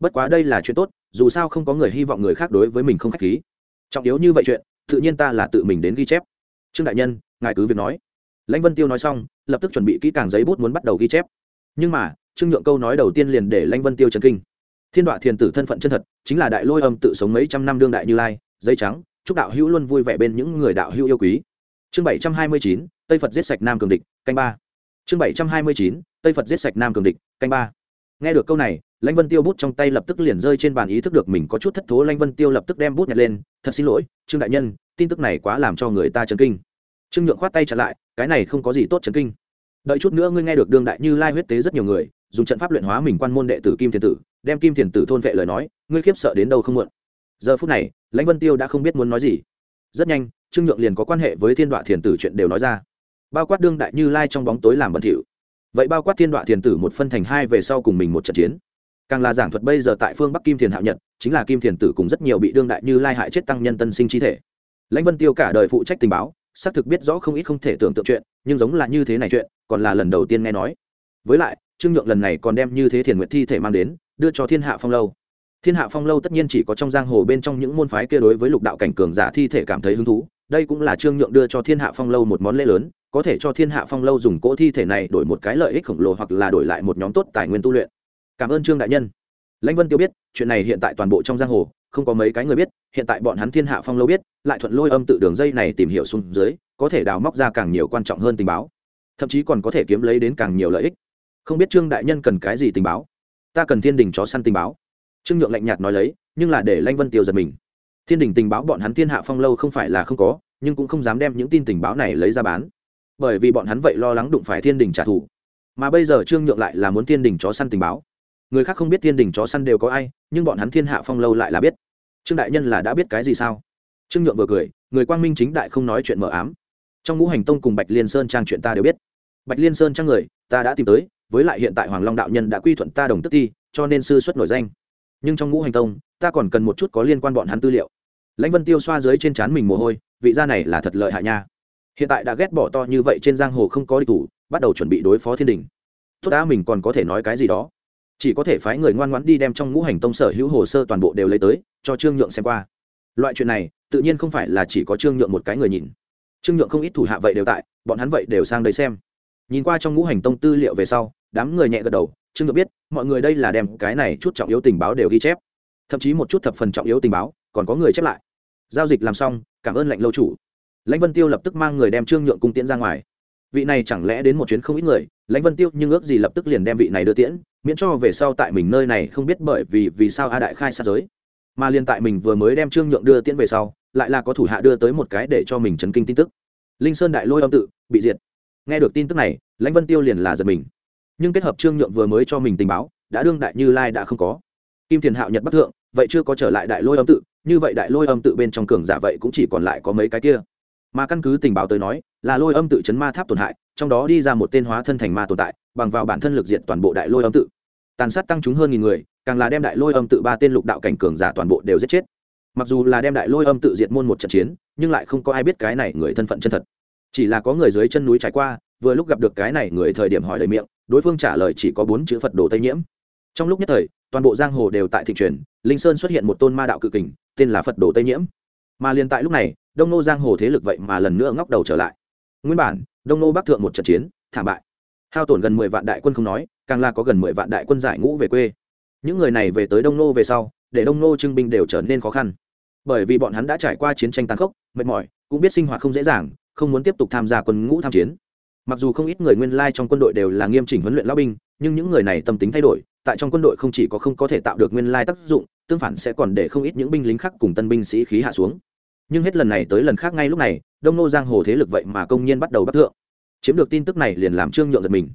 Bất quá đây là chuyện tốt, dù sao không có người hy vọng người khác đối với mình không khách khí. Trọng yếu như vậy chuyện, tự nhiên ta là tự mình đến ghi chép. Trương đại nhân, ngài cứ việc nói. Lãnh vân tiêu nói xong, lập tức chuẩn bị kỹ càng giấy bút muốn bắt đầu ghi chép. Nhưng mà, trương nhượng câu nói đầu tiên liền để lãnh vân tiêu trần kinh thiên đoạ thiền tử thân phận chân thật, chính là đại lôi âm tự sống mấy trăm năm đương đại như lai dây trắng, chúc đạo hữu luôn vui vẻ bên những người đạo hữu yêu quý. Chương bảy trăm hai mươi chín, tây phật giết sạch nam cường địch, canh ba. Chương bảy trăm hai mươi chín, tây phật giết sạch nam cường địch, canh ba. Nghe được câu này, lãnh vân tiêu bút trong tay lập tức liền rơi trên bàn ý thức được mình có chút thất thố, lãnh vân tiêu lập tức đem bút nhặt lên, thật xin lỗi, trương đại nhân, tin tức này quá làm cho người ta chấn kinh. Trương nhượng khoát tay trả lại, cái này không có gì tốt chấn kinh. Đợi chút nữa ngươi nghe được đương đại như lai huyết tế rất nhiều người, dùng trận pháp luyện hóa mình quan môn đệ tử kim thiên tử đem kim thiền tử thôn vệ lời nói, ngươi khiếp sợ đến đâu không muộn. Giờ phút này, lãnh vân tiêu đã không biết muốn nói gì. Rất nhanh, trương nhượng liền có quan hệ với thiên đoạ thiền tử chuyện đều nói ra. Bao quát đương đại như lai trong bóng tối làm bẩn thỉu. Vậy bao quát thiên đoạ thiền tử một phân thành hai về sau cùng mình một trận chiến. Càng là giảng thuật bây giờ tại phương bắc kim thiền hạo nhật, chính là kim thiền tử cùng rất nhiều bị đương đại như lai hại chết tăng nhân tân sinh chi thể. Lãnh vân tiêu cả đời phụ trách tình báo, xác thực biết rõ không ít không thể tưởng tượng chuyện, nhưng giống là như thế này chuyện, còn là lần đầu tiên nghe nói. Với lại, trương nhượng lần này còn đem như thế thiền nguyện thi thể mang đến đưa cho thiên hạ phong lâu. Thiên hạ phong lâu tất nhiên chỉ có trong giang hồ bên trong những môn phái kia đối với lục đạo cảnh cường giả thi thể cảm thấy hứng thú. Đây cũng là trương nhượng đưa cho thiên hạ phong lâu một món lễ lớn, có thể cho thiên hạ phong lâu dùng cỗ thi thể này đổi một cái lợi ích khổng lồ hoặc là đổi lại một nhóm tốt tài nguyên tu luyện. Cảm ơn trương đại nhân. Lãnh vân tiêu biết, chuyện này hiện tại toàn bộ trong giang hồ, không có mấy cái người biết, hiện tại bọn hắn thiên hạ phong lâu biết, lại thuận lôi âm tự đường dây này tìm hiểu xuống dưới, có thể đào móc ra càng nhiều quan trọng hơn tình báo. Thậm chí còn có thể kiếm lấy đến càng nhiều lợi ích. Không biết trương đại nhân cần cái gì tình báo? Ta cần thiên đình chó săn tình báo. Trương nhượng lạnh nhạt nói lấy, nhưng là để lanh vân tiêu giật mình. Thiên đình tình báo bọn hắn thiên hạ phong lâu không phải là không có, nhưng cũng không dám đem những tin tình báo này lấy ra bán. Bởi vì bọn hắn vậy lo lắng đụng phải thiên đình trả thù. Mà bây giờ trương nhượng lại là muốn thiên đình chó săn tình báo. Người khác không biết thiên đình chó săn đều có ai, nhưng bọn hắn thiên hạ phong lâu lại là biết. Trương đại nhân là đã biết cái gì sao? Trương nhượng vừa cười, người quang minh chính đại không nói chuyện mờ ám. Trong ngũ hành tông cùng bạch liên sơn trang chuyện ta đều biết. Bạch liên sơn trang người, ta đã tìm tới với lại hiện tại hoàng long đạo nhân đã quy thuận ta đồng tức ti cho nên sư xuất nổi danh. Nhưng trong ngũ hành tông, ta còn cần một chút có liên quan bọn hắn tư liệu. Lãnh vân tiêu xoa dưới trên trán mình mồ hôi, vị gia này là thật lợi hại nha. Hiện tại đã ghét bỏ to như vậy trên giang hồ không có địch thủ, bắt đầu chuẩn bị đối phó thiên đình. Tốt đã, mình còn có thể nói cái gì đó. Chỉ có thể phái người ngoan ngoãn đi đem trong ngũ hành tông sở hữu hồ sơ toàn bộ đều lấy tới, cho trương nhượng xem qua. Loại chuyện này, tự nhiên không phải là chỉ có trương nhượng một cái người nhìn. Trương nhượng không ít thủ hạ vậy đều tại, bọn hắn vậy đều sang đây xem. Nhìn qua trong ngũ hành tông tư liệu về sau đám người nhẹ gật đầu, trương nhượng biết, mọi người đây là đem cái này chút trọng yếu tình báo đều ghi chép. Thậm chí một chút thập phần trọng yếu tình báo, còn có người chép lại. Giao dịch làm xong, cảm ơn lệnh lâu chủ. Lãnh vân tiêu lập tức mang người đem trương nhượng cung tiễn ra ngoài. Vị này chẳng lẽ đến một chuyến không ít người, lãnh vân tiêu nhưng ước gì lập tức liền đem vị này đưa tiễn, miễn cho về sau tại mình nơi này không biết bởi vì vì sao a đại khai sát giới. Mà liền tại mình vừa mới đem trương nhượng đưa tiễn về sau, lại là có thủ hạ đưa tới một cái để cho mình chấn kinh tin tức. Linh sơn đại lôi âm tự, bị diệt. Nghe được tin tức này, lãnh vân tiêu liền là giật mình nhưng kết hợp trương nhượng vừa mới cho mình tình báo, đã đương đại như lai đã không có. Kim thiền hạo nhật bắc thượng, vậy chưa có trở lại đại lôi âm tự, như vậy đại lôi âm tự bên trong cường giả vậy cũng chỉ còn lại có mấy cái kia. Mà căn cứ tình báo tới nói, là lôi âm tự chấn ma tháp tổn hại, trong đó đi ra một tên hóa thân thành ma tồn tại, bằng vào bản thân lực diện toàn bộ đại lôi âm tự. Tàn sát tăng chúng hơn nghìn người, càng là đem đại lôi âm tự ba tên lục đạo cảnh cường giả toàn bộ đều giết chết. Mặc dù là đem đại lôi âm tự diệt môn một trận chiến, nhưng lại không có ai biết cái này người thân phận chân thật. Chỉ là có người dưới chân núi trải qua, vừa lúc gặp được cái này người thời điểm hỏi lời miệng đối phương trả lời chỉ có bốn chữ phật đồ tây nhiễm. Trong lúc nhất thời, toàn bộ giang hồ đều tại thị truyền, linh sơn xuất hiện một tôn ma đạo cự kình, tên là phật đồ tây nhiễm. Mà liền tại lúc này, đông nô giang hồ thế lực vậy mà lần nữa ngóc đầu trở lại. Nguyên bản, đông nô bắc thượng một trận chiến, thảm bại. Hao tổn gần mười vạn đại quân không nói, càng là có gần mười vạn đại quân giải ngũ về quê. Những người này về tới đông nô về sau, để đông nô trưng binh đều trở nên khó khăn. Bởi vì bọn hắn đã trải qua chiến tranh tàn khốc, mệt mỏi, cũng biết sinh hoạt không dễ dàng, không muốn tiếp tục tham gia quân ngũ tham chiến mặc dù không ít người nguyên lai trong quân đội đều là nghiêm chỉnh huấn luyện lao binh, nhưng những người này tâm tính thay đổi, tại trong quân đội không chỉ có không có thể tạo được nguyên lai tác dụng, tương phản sẽ còn để không ít những binh lính khác cùng tân binh sĩ khí hạ xuống. Nhưng hết lần này tới lần khác ngay lúc này, đông nô giang hồ thế lực vậy mà công nhiên bắt đầu bắt thượng. Chiếm được tin tức này liền làm trương nhượng giật mình.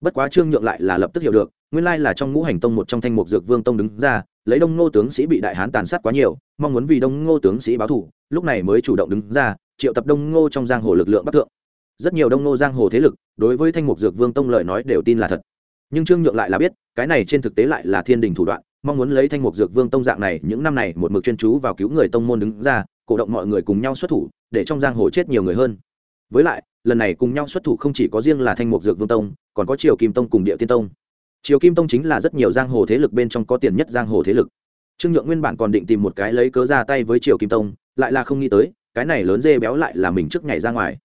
Bất quá trương nhượng lại là lập tức hiểu được, nguyên lai là trong ngũ hành tông một trong thanh mục dược vương tông đứng ra, lấy đông ngô tướng sĩ bị đại hán tàn sát quá nhiều, mong muốn vì đông ngô tướng sĩ báo thủ, lúc này mới chủ động đứng ra, triệu tập đông ngô trong giang hồ lực lượng bắc thượng rất nhiều đông nô giang hồ thế lực đối với thanh mục dược vương tông lời nói đều tin là thật. Nhưng trương nhượng lại là biết, cái này trên thực tế lại là thiên đình thủ đoạn, mong muốn lấy thanh mục dược vương tông dạng này những năm này một mực chuyên chú vào cứu người tông môn đứng ra, cổ động mọi người cùng nhau xuất thủ, để trong giang hồ chết nhiều người hơn. Với lại, lần này cùng nhau xuất thủ không chỉ có riêng là thanh mục dược vương tông, còn có triều kim tông cùng địa tiên tông. Triều kim tông chính là rất nhiều giang hồ thế lực bên trong có tiền nhất giang hồ thế lực. Trương nhượng nguyên bản còn định tìm một cái lấy cớ ra tay với triều kim tông, lại là không nghĩ tới, cái này lớn dê béo lại là mình trước ngày ra ngoài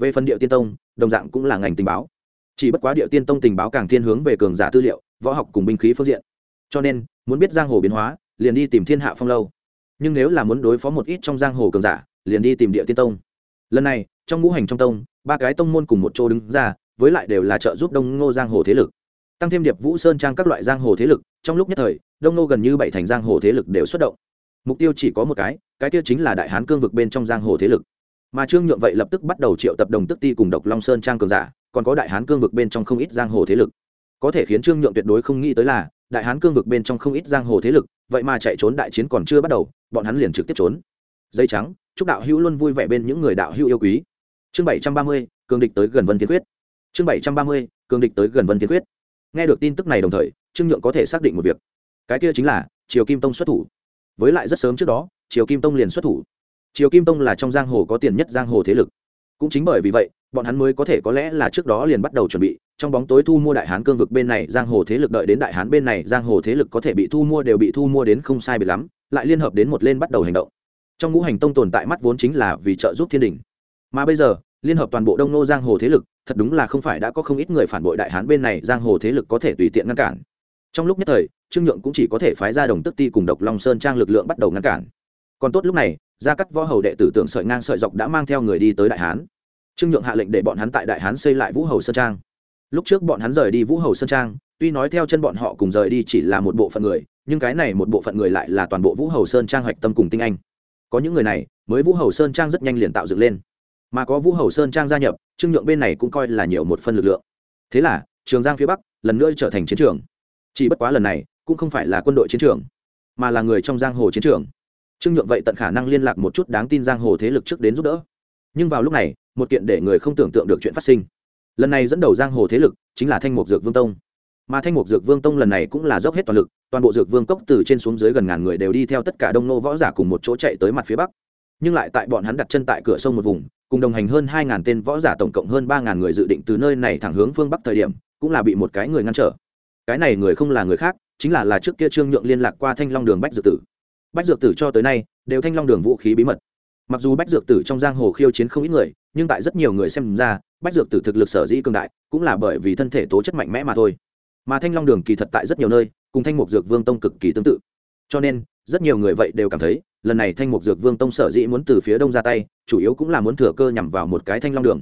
về phần địa tiên tông, đồng dạng cũng là ngành tình báo. Chỉ bất quá địa tiên tông tình báo càng thiên hướng về cường giả tư liệu, võ học cùng binh khí phương diện. Cho nên, muốn biết giang hồ biến hóa, liền đi tìm thiên hạ phong lâu. Nhưng nếu là muốn đối phó một ít trong giang hồ cường giả, liền đi tìm địa tiên tông. Lần này, trong ngũ hành trong tông, ba cái tông môn cùng một chỗ đứng ra, với lại đều là trợ giúp đông ngô giang hồ thế lực. Tăng thêm điệp vũ sơn trang các loại giang hồ thế lực, trong lúc nhất thời, đông ngô gần như bảy thành giang hồ thế lực đều xuất động. Mục tiêu chỉ có một cái cái tiêu chính là đại hán cương vực bên trong giang hồ thế lực mà trương nhượng vậy lập tức bắt đầu triệu tập đồng tức ti cùng độc long sơn trang cường giả, còn có đại hán cương vực bên trong không ít giang hồ thế lực. Có thể khiến trương nhượng tuyệt đối không nghĩ tới là, đại hán cương vực bên trong không ít giang hồ thế lực, vậy mà chạy trốn đại chiến còn chưa bắt đầu, bọn hắn liền trực tiếp trốn. Dây trắng, chúc đạo hữu luôn vui vẻ bên những người đạo hữu yêu quý. Chương bảy trăm ba mươi, cường địch tới gần vân thiên quyết. Chương bảy trăm ba mươi, cường địch tới gần vân thiên quyết. Nghe được tin tức này đồng thời, trương nhượng có thể xác định một việc. Cái kia chính là, triều kim tông xuất thủ. Với lại rất sớm trước đó, triều kim tông liền xuất thủ triều kim tông là trong giang hồ có tiền nhất giang hồ thế lực. Cũng chính bởi vì vậy, bọn hắn mới có thể có lẽ là trước đó liền bắt đầu chuẩn bị, trong bóng tối thu mua đại hán cương vực bên này giang hồ thế lực đợi đến đại hán bên này giang hồ thế lực có thể bị thu mua đều bị thu mua đến không sai bị lắm, lại liên hợp đến một lên bắt đầu hành động. Trong ngũ hành tông tồn tại mắt vốn chính là vì trợ giúp thiên đình. Mà bây giờ, liên hợp toàn bộ đông nô giang hồ thế lực, thật đúng là không phải đã có không ít người phản bội đại hán bên này giang hồ thế lực có thể tùy tiện ngăn cản. Trong lúc nhất thời, trương nhượng cũng chỉ có thể phái ra đồng tức ti cùng độc long sơn trang lực lượng bắt đầu ngăn cản còn tốt lúc này, gia cắt võ hầu đệ tử tượng sợi ngang sợi dọc đã mang theo người đi tới đại hán. Trương nhượng hạ lệnh để bọn hắn tại đại hán xây lại vũ hầu sơn trang. Lúc trước bọn hắn rời đi vũ hầu sơn trang, tuy nói theo chân bọn họ cùng rời đi chỉ là một bộ phận người, nhưng cái này một bộ phận người lại là toàn bộ vũ hầu sơn trang hoạch tâm cùng tinh anh. Có những người này, mới vũ hầu sơn trang rất nhanh liền tạo dựng lên. Mà có vũ hầu sơn trang gia nhập, trương nhượng bên này cũng coi là nhiều một phân lực lượng. Thế là, trường giang phía bắc, lần nữa trở thành chiến trường. Chỉ bất quá lần này, cũng không phải là quân đội chiến trường, mà là người trong giang hồ chiến trường trương nhượng vậy tận khả năng liên lạc một chút đáng tin giang hồ thế lực trước đến giúp đỡ. Nhưng vào lúc này, một kiện để người không tưởng tượng được chuyện phát sinh. Lần này dẫn đầu giang hồ thế lực chính là thanh mục dược vương tông. Mà thanh mục dược vương tông lần này cũng là dốc hết toàn lực, toàn bộ dược vương cốc từ trên xuống dưới gần ngàn người đều đi theo tất cả đông nô võ giả cùng một chỗ chạy tới mặt phía bắc. Nhưng lại tại bọn hắn đặt chân tại cửa sông một vùng, cùng đồng hành hơn hai ngàn tên võ giả tổng cộng hơn ba ngàn người dự định từ nơi này thẳng hướng phương bắc thời điểm, cũng là bị một cái người ngăn trở. Cái này người không là người khác, chính là là trước kia trương nhượng liên lạc qua thanh long đường bách dược tử bách dược tử cho tới nay, đều thanh long đường vũ khí bí mật. Mặc dù bách dược tử trong giang hồ khiêu chiến không ít người, nhưng tại rất nhiều người xem ra, bách dược tử thực lực sở dĩ cường đại, cũng là bởi vì thân thể tố chất mạnh mẽ mà thôi. Mà thanh long đường kỳ thật tại rất nhiều nơi, cùng thanh mục dược vương tông cực kỳ tương tự. Cho nên, rất nhiều người vậy đều cảm thấy, lần này thanh mục dược vương tông sở dĩ muốn từ phía đông ra tay, chủ yếu cũng là muốn thừa cơ nhằm vào một cái thanh long đường.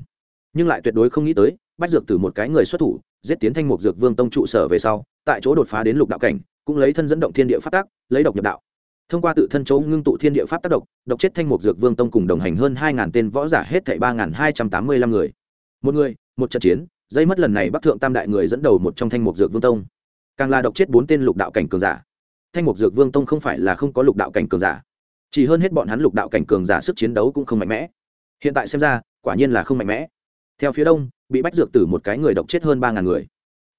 Nhưng lại tuyệt đối không nghĩ tới, bách dược từ một cái người xuất thủ, giết tiến thanh mục dược vương tông trụ sở về sau, tại chỗ đột phá đến lục đạo cảnh, cũng lấy thân dẫn động thiên địa phát tác, lấy độc nhập đạo thông qua tự thân chỗ ngưng tụ thiên địa pháp tác động, độc chết thanh mục dược vương tông cùng đồng hành hơn hai ngàn tên võ giả hết thảy ba ngàn hai trăm tám mươi lăm người. Một người một trận chiến dây mất lần này bắc thượng tam đại người dẫn đầu một trong thanh mục dược vương tông. Càng là độc chết bốn tên lục đạo cảnh cường giả. Thanh mục dược vương tông không phải là không có lục đạo cảnh cường giả. Chỉ hơn hết bọn hắn lục đạo cảnh cường giả sức chiến đấu cũng không mạnh mẽ. Hiện tại xem ra quả nhiên là không mạnh mẽ. Theo phía đông bị bách dược tử một cái người độc chết hơn ba ngàn người.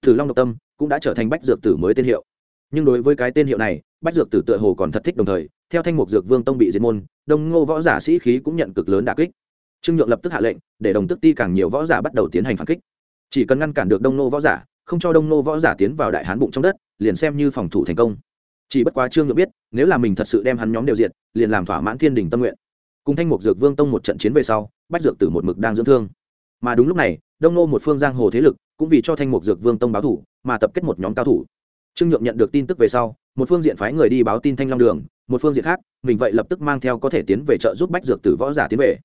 Thử long độc tâm cũng đã trở thành bách dược tử mới tên hiệu. Nhưng đối với cái tên hiệu này bách dược tử tựa hồ còn thật thích đồng thời, theo thanh mục dược vương tông bị diệt môn, đông ngô võ giả sĩ khí cũng nhận cực lớn đà kích. Trương nhượng lập tức hạ lệnh, để đồng tức ti càng nhiều võ giả bắt đầu tiến hành phản kích. Chỉ cần ngăn cản được đông Ngô võ giả, không cho đông Ngô võ giả tiến vào đại hán bụng trong đất, liền xem như phòng thủ thành công. Chỉ bất quá trương nhượng biết, nếu là mình thật sự đem hắn nhóm đều diệt, liền làm thỏa mãn thiên đình tâm nguyện. Cùng thanh mục dược vương tông một trận chiến về sau, bách dược tử một mực đang dưỡng thương. Mà đúng lúc này, đông Ngô một phương giang hồ thế lực, cũng vì cho thanh mục dược vương tông báo thủ, mà tập kết một nhóm cao thủ. Trương nhượng nhận được tin tức về sau một phương diện phái người đi báo tin thanh long đường, một phương diện khác, mình vậy lập tức mang theo có thể tiến về trợ giúp bách dược tử võ giả tiến về.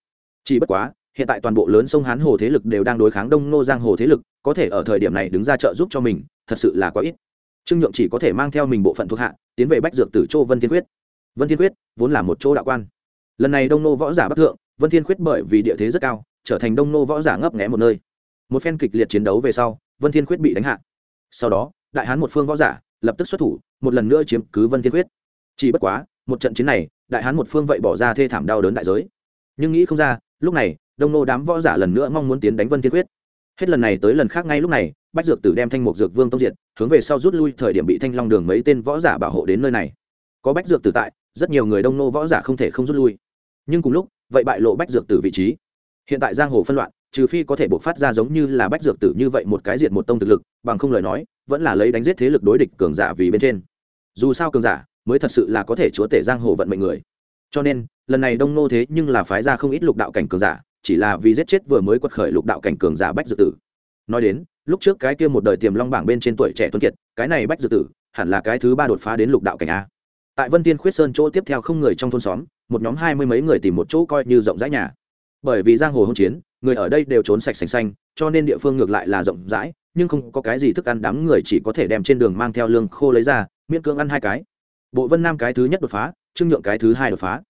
Chỉ bất quá, hiện tại toàn bộ lớn sông hán hồ thế lực đều đang đối kháng đông nô giang hồ thế lực, có thể ở thời điểm này đứng ra trợ giúp cho mình, thật sự là quá ít. Trương nhượng chỉ có thể mang theo mình bộ phận thuộc hạ, tiến về bách dược tử châu vân thiên quyết. Vân thiên quyết vốn là một chỗ đạo quan. Lần này đông nô võ giả bắc thượng, vân thiên quyết bởi vì địa thế rất cao, trở thành đông nô võ giả ngấp nghé một nơi. Một phen kịch liệt chiến đấu về sau, vân thiên quyết bị đánh hạ. Sau đó, đại hán một phương võ giả lập tức xuất thủ một lần nữa chiếm cứ vân thiên quyết. Chỉ bất quá, một trận chiến này, đại hán một phương vậy bỏ ra thê thảm đau đớn đại giới. Nhưng nghĩ không ra, lúc này, đông nô đám võ giả lần nữa mong muốn tiến đánh vân thiên quyết. Hết lần này tới lần khác ngay lúc này, bách dược tử đem thanh mục dược vương tông diệt, hướng về sau rút lui thời điểm bị thanh long đường mấy tên võ giả bảo hộ đến nơi này. Có bách dược tử tại, rất nhiều người đông nô võ giả không thể không rút lui. Nhưng cùng lúc, vậy bại lộ bách dược tử vị trí. Hiện tại giang hồ phân loạn, trừ phi có thể buộc phát ra giống như là bách dược tử như vậy một cái diệt một tông thực lực, bằng không lời nói, vẫn là lấy đánh giết thế lực đối địch cường giả vì bên trên dù sao cường giả mới thật sự là có thể chúa tể giang hồ vận mệnh người. Cho nên, lần này đông nô thế nhưng là phái ra không ít lục đạo cảnh cường giả, chỉ là vì giết chết vừa mới quật khởi lục đạo cảnh cường giả bách dự tử. Nói đến, lúc trước cái kia một đời tiềm long bảng bên trên tuổi trẻ tuân kiệt, cái này bách dự tử hẳn là cái thứ ba đột phá đến lục đạo cảnh a. Tại vân tiên khuyết sơn chỗ tiếp theo không người trong thôn xóm, một nhóm hai mươi mấy người tìm một chỗ coi như rộng rãi nhà. Bởi vì giang hồ hôn chiến, người ở đây đều trốn sạch sành xanh, cho nên địa phương ngược lại là rộng rãi, nhưng không có cái gì thức ăn đám người chỉ có thể đem trên đường mang theo lương khô lấy ra miễn cưỡng ăn hai cái. Bộ vân nam cái thứ nhất đột phá, trương nhượng cái thứ hai đột phá.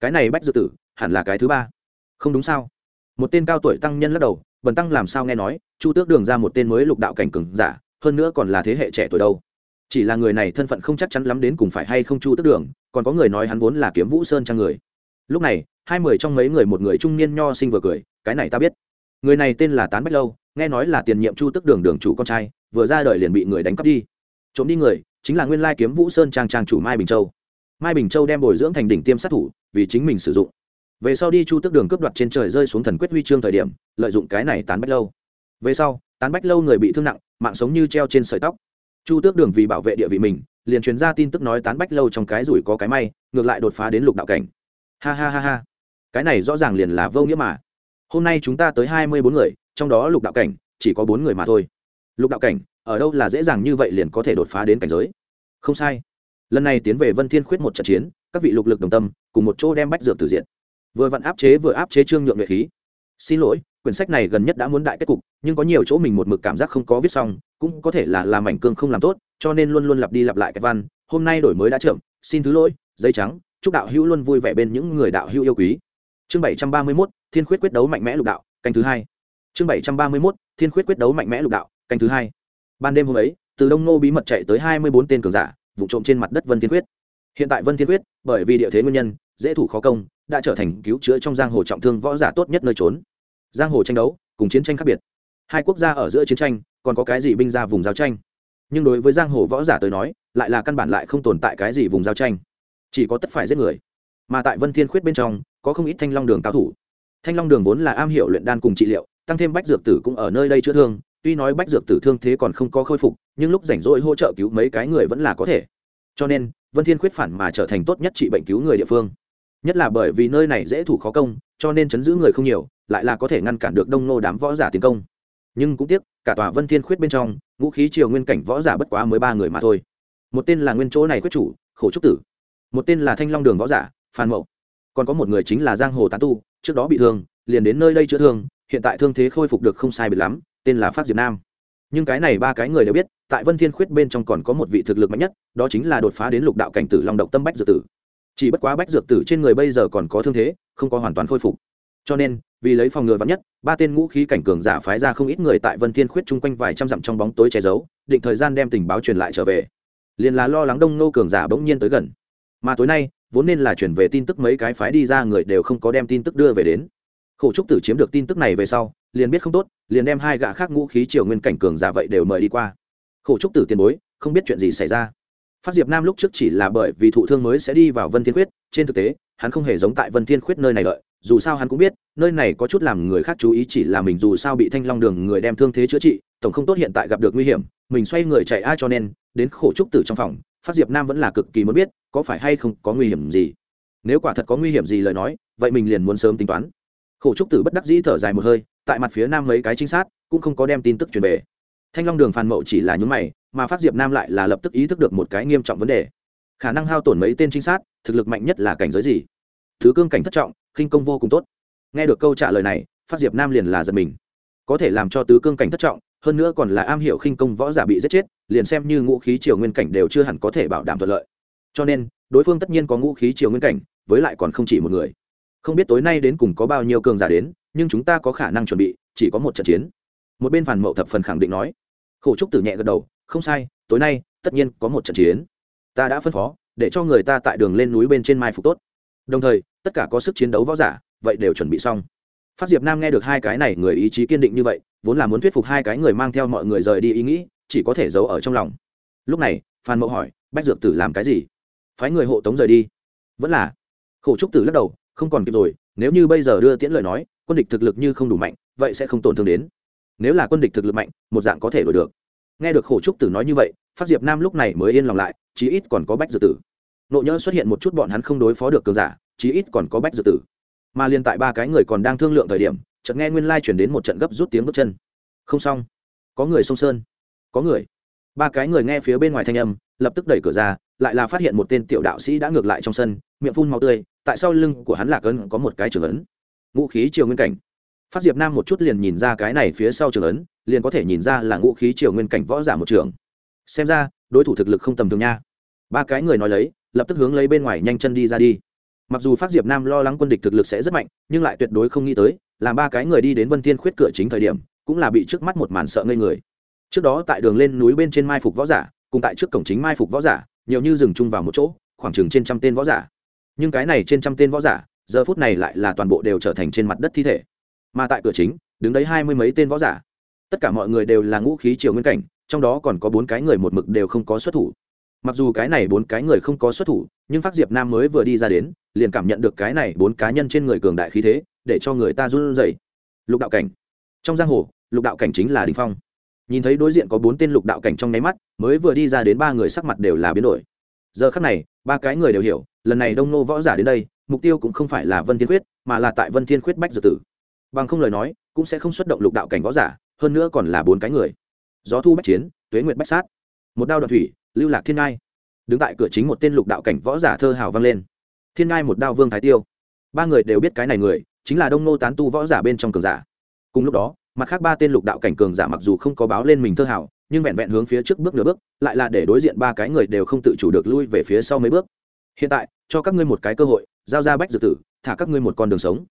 Cái này bách dược tử, hẳn là cái thứ ba. Không đúng sao? Một tên cao tuổi tăng nhân lắc đầu, bần tăng làm sao nghe nói, chu tước đường ra một tên mới lục đạo cảnh cừng giả, hơn nữa còn là thế hệ trẻ tuổi đâu. Chỉ là người này thân phận không chắc chắn lắm đến cùng phải hay không chu tước đường, còn có người nói hắn vốn là kiếm vũ sơn trang người. Lúc này, hai mươi trong mấy người một người trung niên nho sinh vừa cười, cái này ta biết. Người này tên là tán bách lâu, nghe nói là tiền nhiệm chu tước đường đường chủ con trai, vừa ra đời liền bị người đánh cắp đi. Trộm đi người chính là nguyên lai kiếm vũ sơn trang trang chủ mai bình châu mai bình châu đem bồi dưỡng thành đỉnh tiêm sát thủ vì chính mình sử dụng về sau đi chu tước đường cướp đoạt trên trời rơi xuống thần quyết huy chương thời điểm lợi dụng cái này tán bách lâu về sau tán bách lâu người bị thương nặng mạng sống như treo trên sợi tóc chu tước đường vì bảo vệ địa vị mình liền truyền ra tin tức nói tán bách lâu trong cái rủi có cái may ngược lại đột phá đến lục đạo cảnh ha ha ha ha cái này rõ ràng liền là vô nghĩa mà hôm nay chúng ta tới hai mươi bốn người trong đó lục đạo cảnh chỉ có bốn người mà thôi lục đạo cảnh ở đâu là dễ dàng như vậy liền có thể đột phá đến cảnh giới? Không sai. Lần này tiến về vân thiên khuyết một trận chiến các vị lục lực đồng tâm cùng một chỗ đem bách dược từ diện. Vừa vặn áp chế vừa áp chế trương nhượng nhuệ khí. Xin lỗi quyển sách này gần nhất đã muốn đại kết cục nhưng có nhiều chỗ mình một mực cảm giác không có viết xong cũng có thể là làm mảnh cương không làm tốt cho nên luôn luôn lặp đi lặp lại cái văn hôm nay đổi mới đã chậm xin thứ lỗi dây trắng chúc đạo hữu luôn vui vẻ bên những người đạo hữu yêu quý. Chương bảy trăm ba mươi 731, thiên khuyết quyết đấu mạnh mẽ lục đạo canh thứ hai. Chương bảy trăm ba mươi 731, thiên khuyết quyết đấu mạnh mẽ lục đạo canh thứ hai ban đêm hôm ấy, từ đông nô bí mật chạy tới hai mươi bốn tên cường giả, vụ trộm trên mặt đất vân thiên quyết. Hiện tại vân thiên quyết, bởi vì địa thế nguyên nhân, dễ thủ khó công, đã trở thành cứu chữa trong giang hồ trọng thương võ giả tốt nhất nơi trốn. Giang hồ tranh đấu, cùng chiến tranh khác biệt. Hai quốc gia ở giữa chiến tranh, còn có cái gì binh ra vùng giao tranh? Nhưng đối với giang hồ võ giả tới nói, lại là căn bản lại không tồn tại cái gì vùng giao tranh. Chỉ có tất phải giết người. Mà tại vân thiên khuyết bên trong, có không ít thanh long đường cao thủ. Thanh long đường vốn là am hiểu luyện đan cùng trị liệu, tăng thêm bách dược tử cũng ở nơi đây chữa thương tuy nói bách dược tử thương thế còn không có khôi phục, nhưng lúc rảnh rỗi hỗ trợ cứu mấy cái người vẫn là có thể. Cho nên, vân thiên khuyết phản mà trở thành tốt nhất trị bệnh cứu người địa phương. Nhất là bởi vì nơi này dễ thủ khó công, cho nên chấn giữ người không nhiều, lại là có thể ngăn cản được đông nô đám võ giả tiến công. Nhưng cũng tiếc, cả tòa vân thiên khuyết bên trong, ngũ khí triều nguyên cảnh võ giả bất quá mới ba người mà thôi. Một tên là nguyên chỗ này khuyết chủ, khổ trúc tử. Một tên là thanh long đường võ giả, phan mậu. Còn có một người chính là giang hồ tán tu, trước đó bị thương, liền đến nơi đây chữa thương, hiện tại thương thế khôi phục được không sai biệt lắm tên là phát diệp nam. Nhưng cái này ba cái người đều biết, tại vân thiên khuyết bên trong còn có một vị thực lực mạnh nhất, đó chính là đột phá đến lục đạo cảnh tử long độc tâm bách dược tử. Chỉ bất quá bách dược tử trên người bây giờ còn có thương thế, không có hoàn toàn khôi phục. Cho nên, vì lấy phòng ngừa vắn nhất, ba tên ngũ khí cảnh cường giả phái ra không ít người tại vân thiên khuyết chung quanh vài trăm dặm trong bóng tối che giấu, định thời gian đem tình báo truyền lại trở về. Liền là lo lắng đông nô cường giả bỗng nhiên tới gần. Mà tối nay, vốn nên là chuyển về tin tức mấy cái phái đi ra người đều không có đem tin tức đưa về đến. Khổ trúc tử chiếm được tin tức này về sau liền biết không tốt, liền đem hai gã khác ngũ khí triều nguyên cảnh cường giả vậy đều mời đi qua. Khổ trúc tử tiền bối, không biết chuyện gì xảy ra. Phát diệp nam lúc trước chỉ là bởi vì thụ thương mới sẽ đi vào vân thiên khuyết, trên thực tế, hắn không hề giống tại vân thiên khuyết nơi này đợi, dù sao hắn cũng biết, nơi này có chút làm người khác chú ý chỉ là mình dù sao bị thanh long đường người đem thương thế chữa trị, tổng không tốt hiện tại gặp được nguy hiểm, mình xoay người chạy ai cho nên, đến khổ trúc tử trong phòng, phát diệp nam vẫn là cực kỳ muốn biết, có phải hay không có nguy hiểm gì. Nếu quả thật có nguy hiểm gì lời nói, vậy mình liền muốn sớm tính toán. Khổ trúc tử bất đắc dĩ thở dài một hơi tại mặt phía nam mấy cái trinh sát cũng không có đem tin tức truyền về. Thanh long đường phàn mậu chỉ là nhún mày, mà phát diệp nam lại là lập tức ý thức được một cái nghiêm trọng vấn đề. Khả năng hao tổn mấy tên trinh sát, thực lực mạnh nhất là cảnh giới gì? Thứ cương cảnh thất trọng, khinh công vô cùng tốt. Nghe được câu trả lời này, phát diệp nam liền là giật mình. Có thể làm cho tứ cương cảnh thất trọng, hơn nữa còn là am hiểu khinh công võ giả bị giết chết, liền xem như ngũ khí triều nguyên cảnh đều chưa hẳn có thể bảo đảm thuận lợi. Cho nên, đối phương tất nhiên có ngũ khí triều nguyên cảnh, với lại còn không chỉ một người không biết tối nay đến cùng có bao nhiêu cường giả đến, nhưng chúng ta có khả năng chuẩn bị, chỉ có một trận chiến. Một bên phản mậu thập phần khẳng định nói. Khổ trúc tử nhẹ gật đầu, không sai, tối nay tất nhiên có một trận chiến. Ta đã phân phó, để cho người ta tại đường lên núi bên trên mai phục tốt. Đồng thời, tất cả có sức chiến đấu võ giả, vậy đều chuẩn bị xong. Phát diệp nam nghe được hai cái này người ý chí kiên định như vậy, vốn là muốn thuyết phục hai cái người mang theo mọi người rời đi ý nghĩ, chỉ có thể giấu ở trong lòng. Lúc này, phan mậu hỏi, bách dược tử làm cái gì? Phái người hộ tống rời đi. Vẫn là. Khổ trúc tử lắc đầu không còn kịp rồi, nếu như bây giờ đưa tiễn lời nói, quân địch thực lực như không đủ mạnh, vậy sẽ không tổn thương đến. Nếu là quân địch thực lực mạnh, một dạng có thể đổi được. Nghe được khổ trúc tử nói như vậy phát diệp nam lúc này mới yên lòng lại, chí ít còn có bách dược tử. Nộ nhỡ xuất hiện một chút bọn hắn không đối phó được cường giả, chí ít còn có bách dược tử. Mà liên tại ba cái người còn đang thương lượng thời điểm, chợt nghe nguyên lai chuyển đến một trận gấp rút tiếng bước chân. Không xong. Có người sông sơn. Có người. Ba cái người nghe phía bên ngoài thanh âm lập tức đẩy cửa ra, lại là phát hiện một tên tiểu đạo sĩ đã ngược lại trong sân, miệng phun màu tươi, tại sau lưng của hắn lạc ấn có một cái trường ấn. Ngũ khí triều nguyên cảnh. Phát diệp nam một chút liền nhìn ra cái này phía sau trường ấn, liền có thể nhìn ra là ngũ khí triều nguyên cảnh võ giả một trường. Xem ra, đối thủ thực lực không tầm thường nha. Ba cái người nói lấy, lập tức hướng lấy bên ngoài nhanh chân đi ra đi. Mặc dù phát diệp nam lo lắng quân địch thực lực sẽ rất mạnh, nhưng lại tuyệt đối không nghĩ tới làm ba cái người đi đến vân thiên khuyết cửa chính thời điểm, cũng là bị trước mắt một màn sợ ngây người. Trước đó tại đường lên núi bên trên mai phục võ giả cùng tại trước cổng chính mai phục võ giả, nhiều như dừng chung vào một chỗ, khoảng chừng trên trăm tên võ giả. Nhưng cái này trên trăm tên võ giả, giờ phút này lại là toàn bộ đều trở thành trên mặt đất thi thể. Mà tại cửa chính, đứng đấy hai mươi mấy tên võ giả. Tất cả mọi người đều là ngũ khí triều nguyên cảnh, trong đó còn có bốn cái người một mực đều không có xuất thủ. Mặc dù cái này bốn cái người không có xuất thủ, nhưng phát diệp nam mới vừa đi ra đến, liền cảm nhận được cái này bốn cá nhân trên người cường đại khí thế, để cho người ta run rẩy. Lục đạo cảnh. Trong giang hồ, lục đạo cảnh chính là đình phong nhìn thấy đối diện có bốn tên lục đạo cảnh trong nháy mắt, mới vừa đi ra đến ba người sắc mặt đều là biến đổi. Giờ khắc này, ba cái người đều hiểu, lần này đông nô võ giả đến đây, mục tiêu cũng không phải là vân thiên khuyết, mà là tại vân thiên khuyết bách dược tử. Bằng không lời nói, cũng sẽ không xuất động lục đạo cảnh võ giả, hơn nữa còn là bốn cái người. Gió thu bách chiến, tuế nguyệt bách sát, một đao đoạn thủy, lưu lạc thiên ngai. Đứng tại cửa chính một tên lục đạo cảnh võ giả thơ hào vang lên. Thiên ngai một đao vương thái tiêu. Ba người đều biết cái này người, chính là đông nô tán tu võ giả bên trong cường giả. Cùng lúc đó mặt khác ba tên lục đạo cảnh cường giả mặc dù không có báo lên mình thơ hảo nhưng vẹn vẹn hướng phía trước bước nửa bước, lại là để đối diện ba cái người đều không tự chủ được lui về phía sau mấy bước. Hiện tại, cho các ngươi một cái cơ hội, giao ra bách dược tử, thả các ngươi một con đường sống.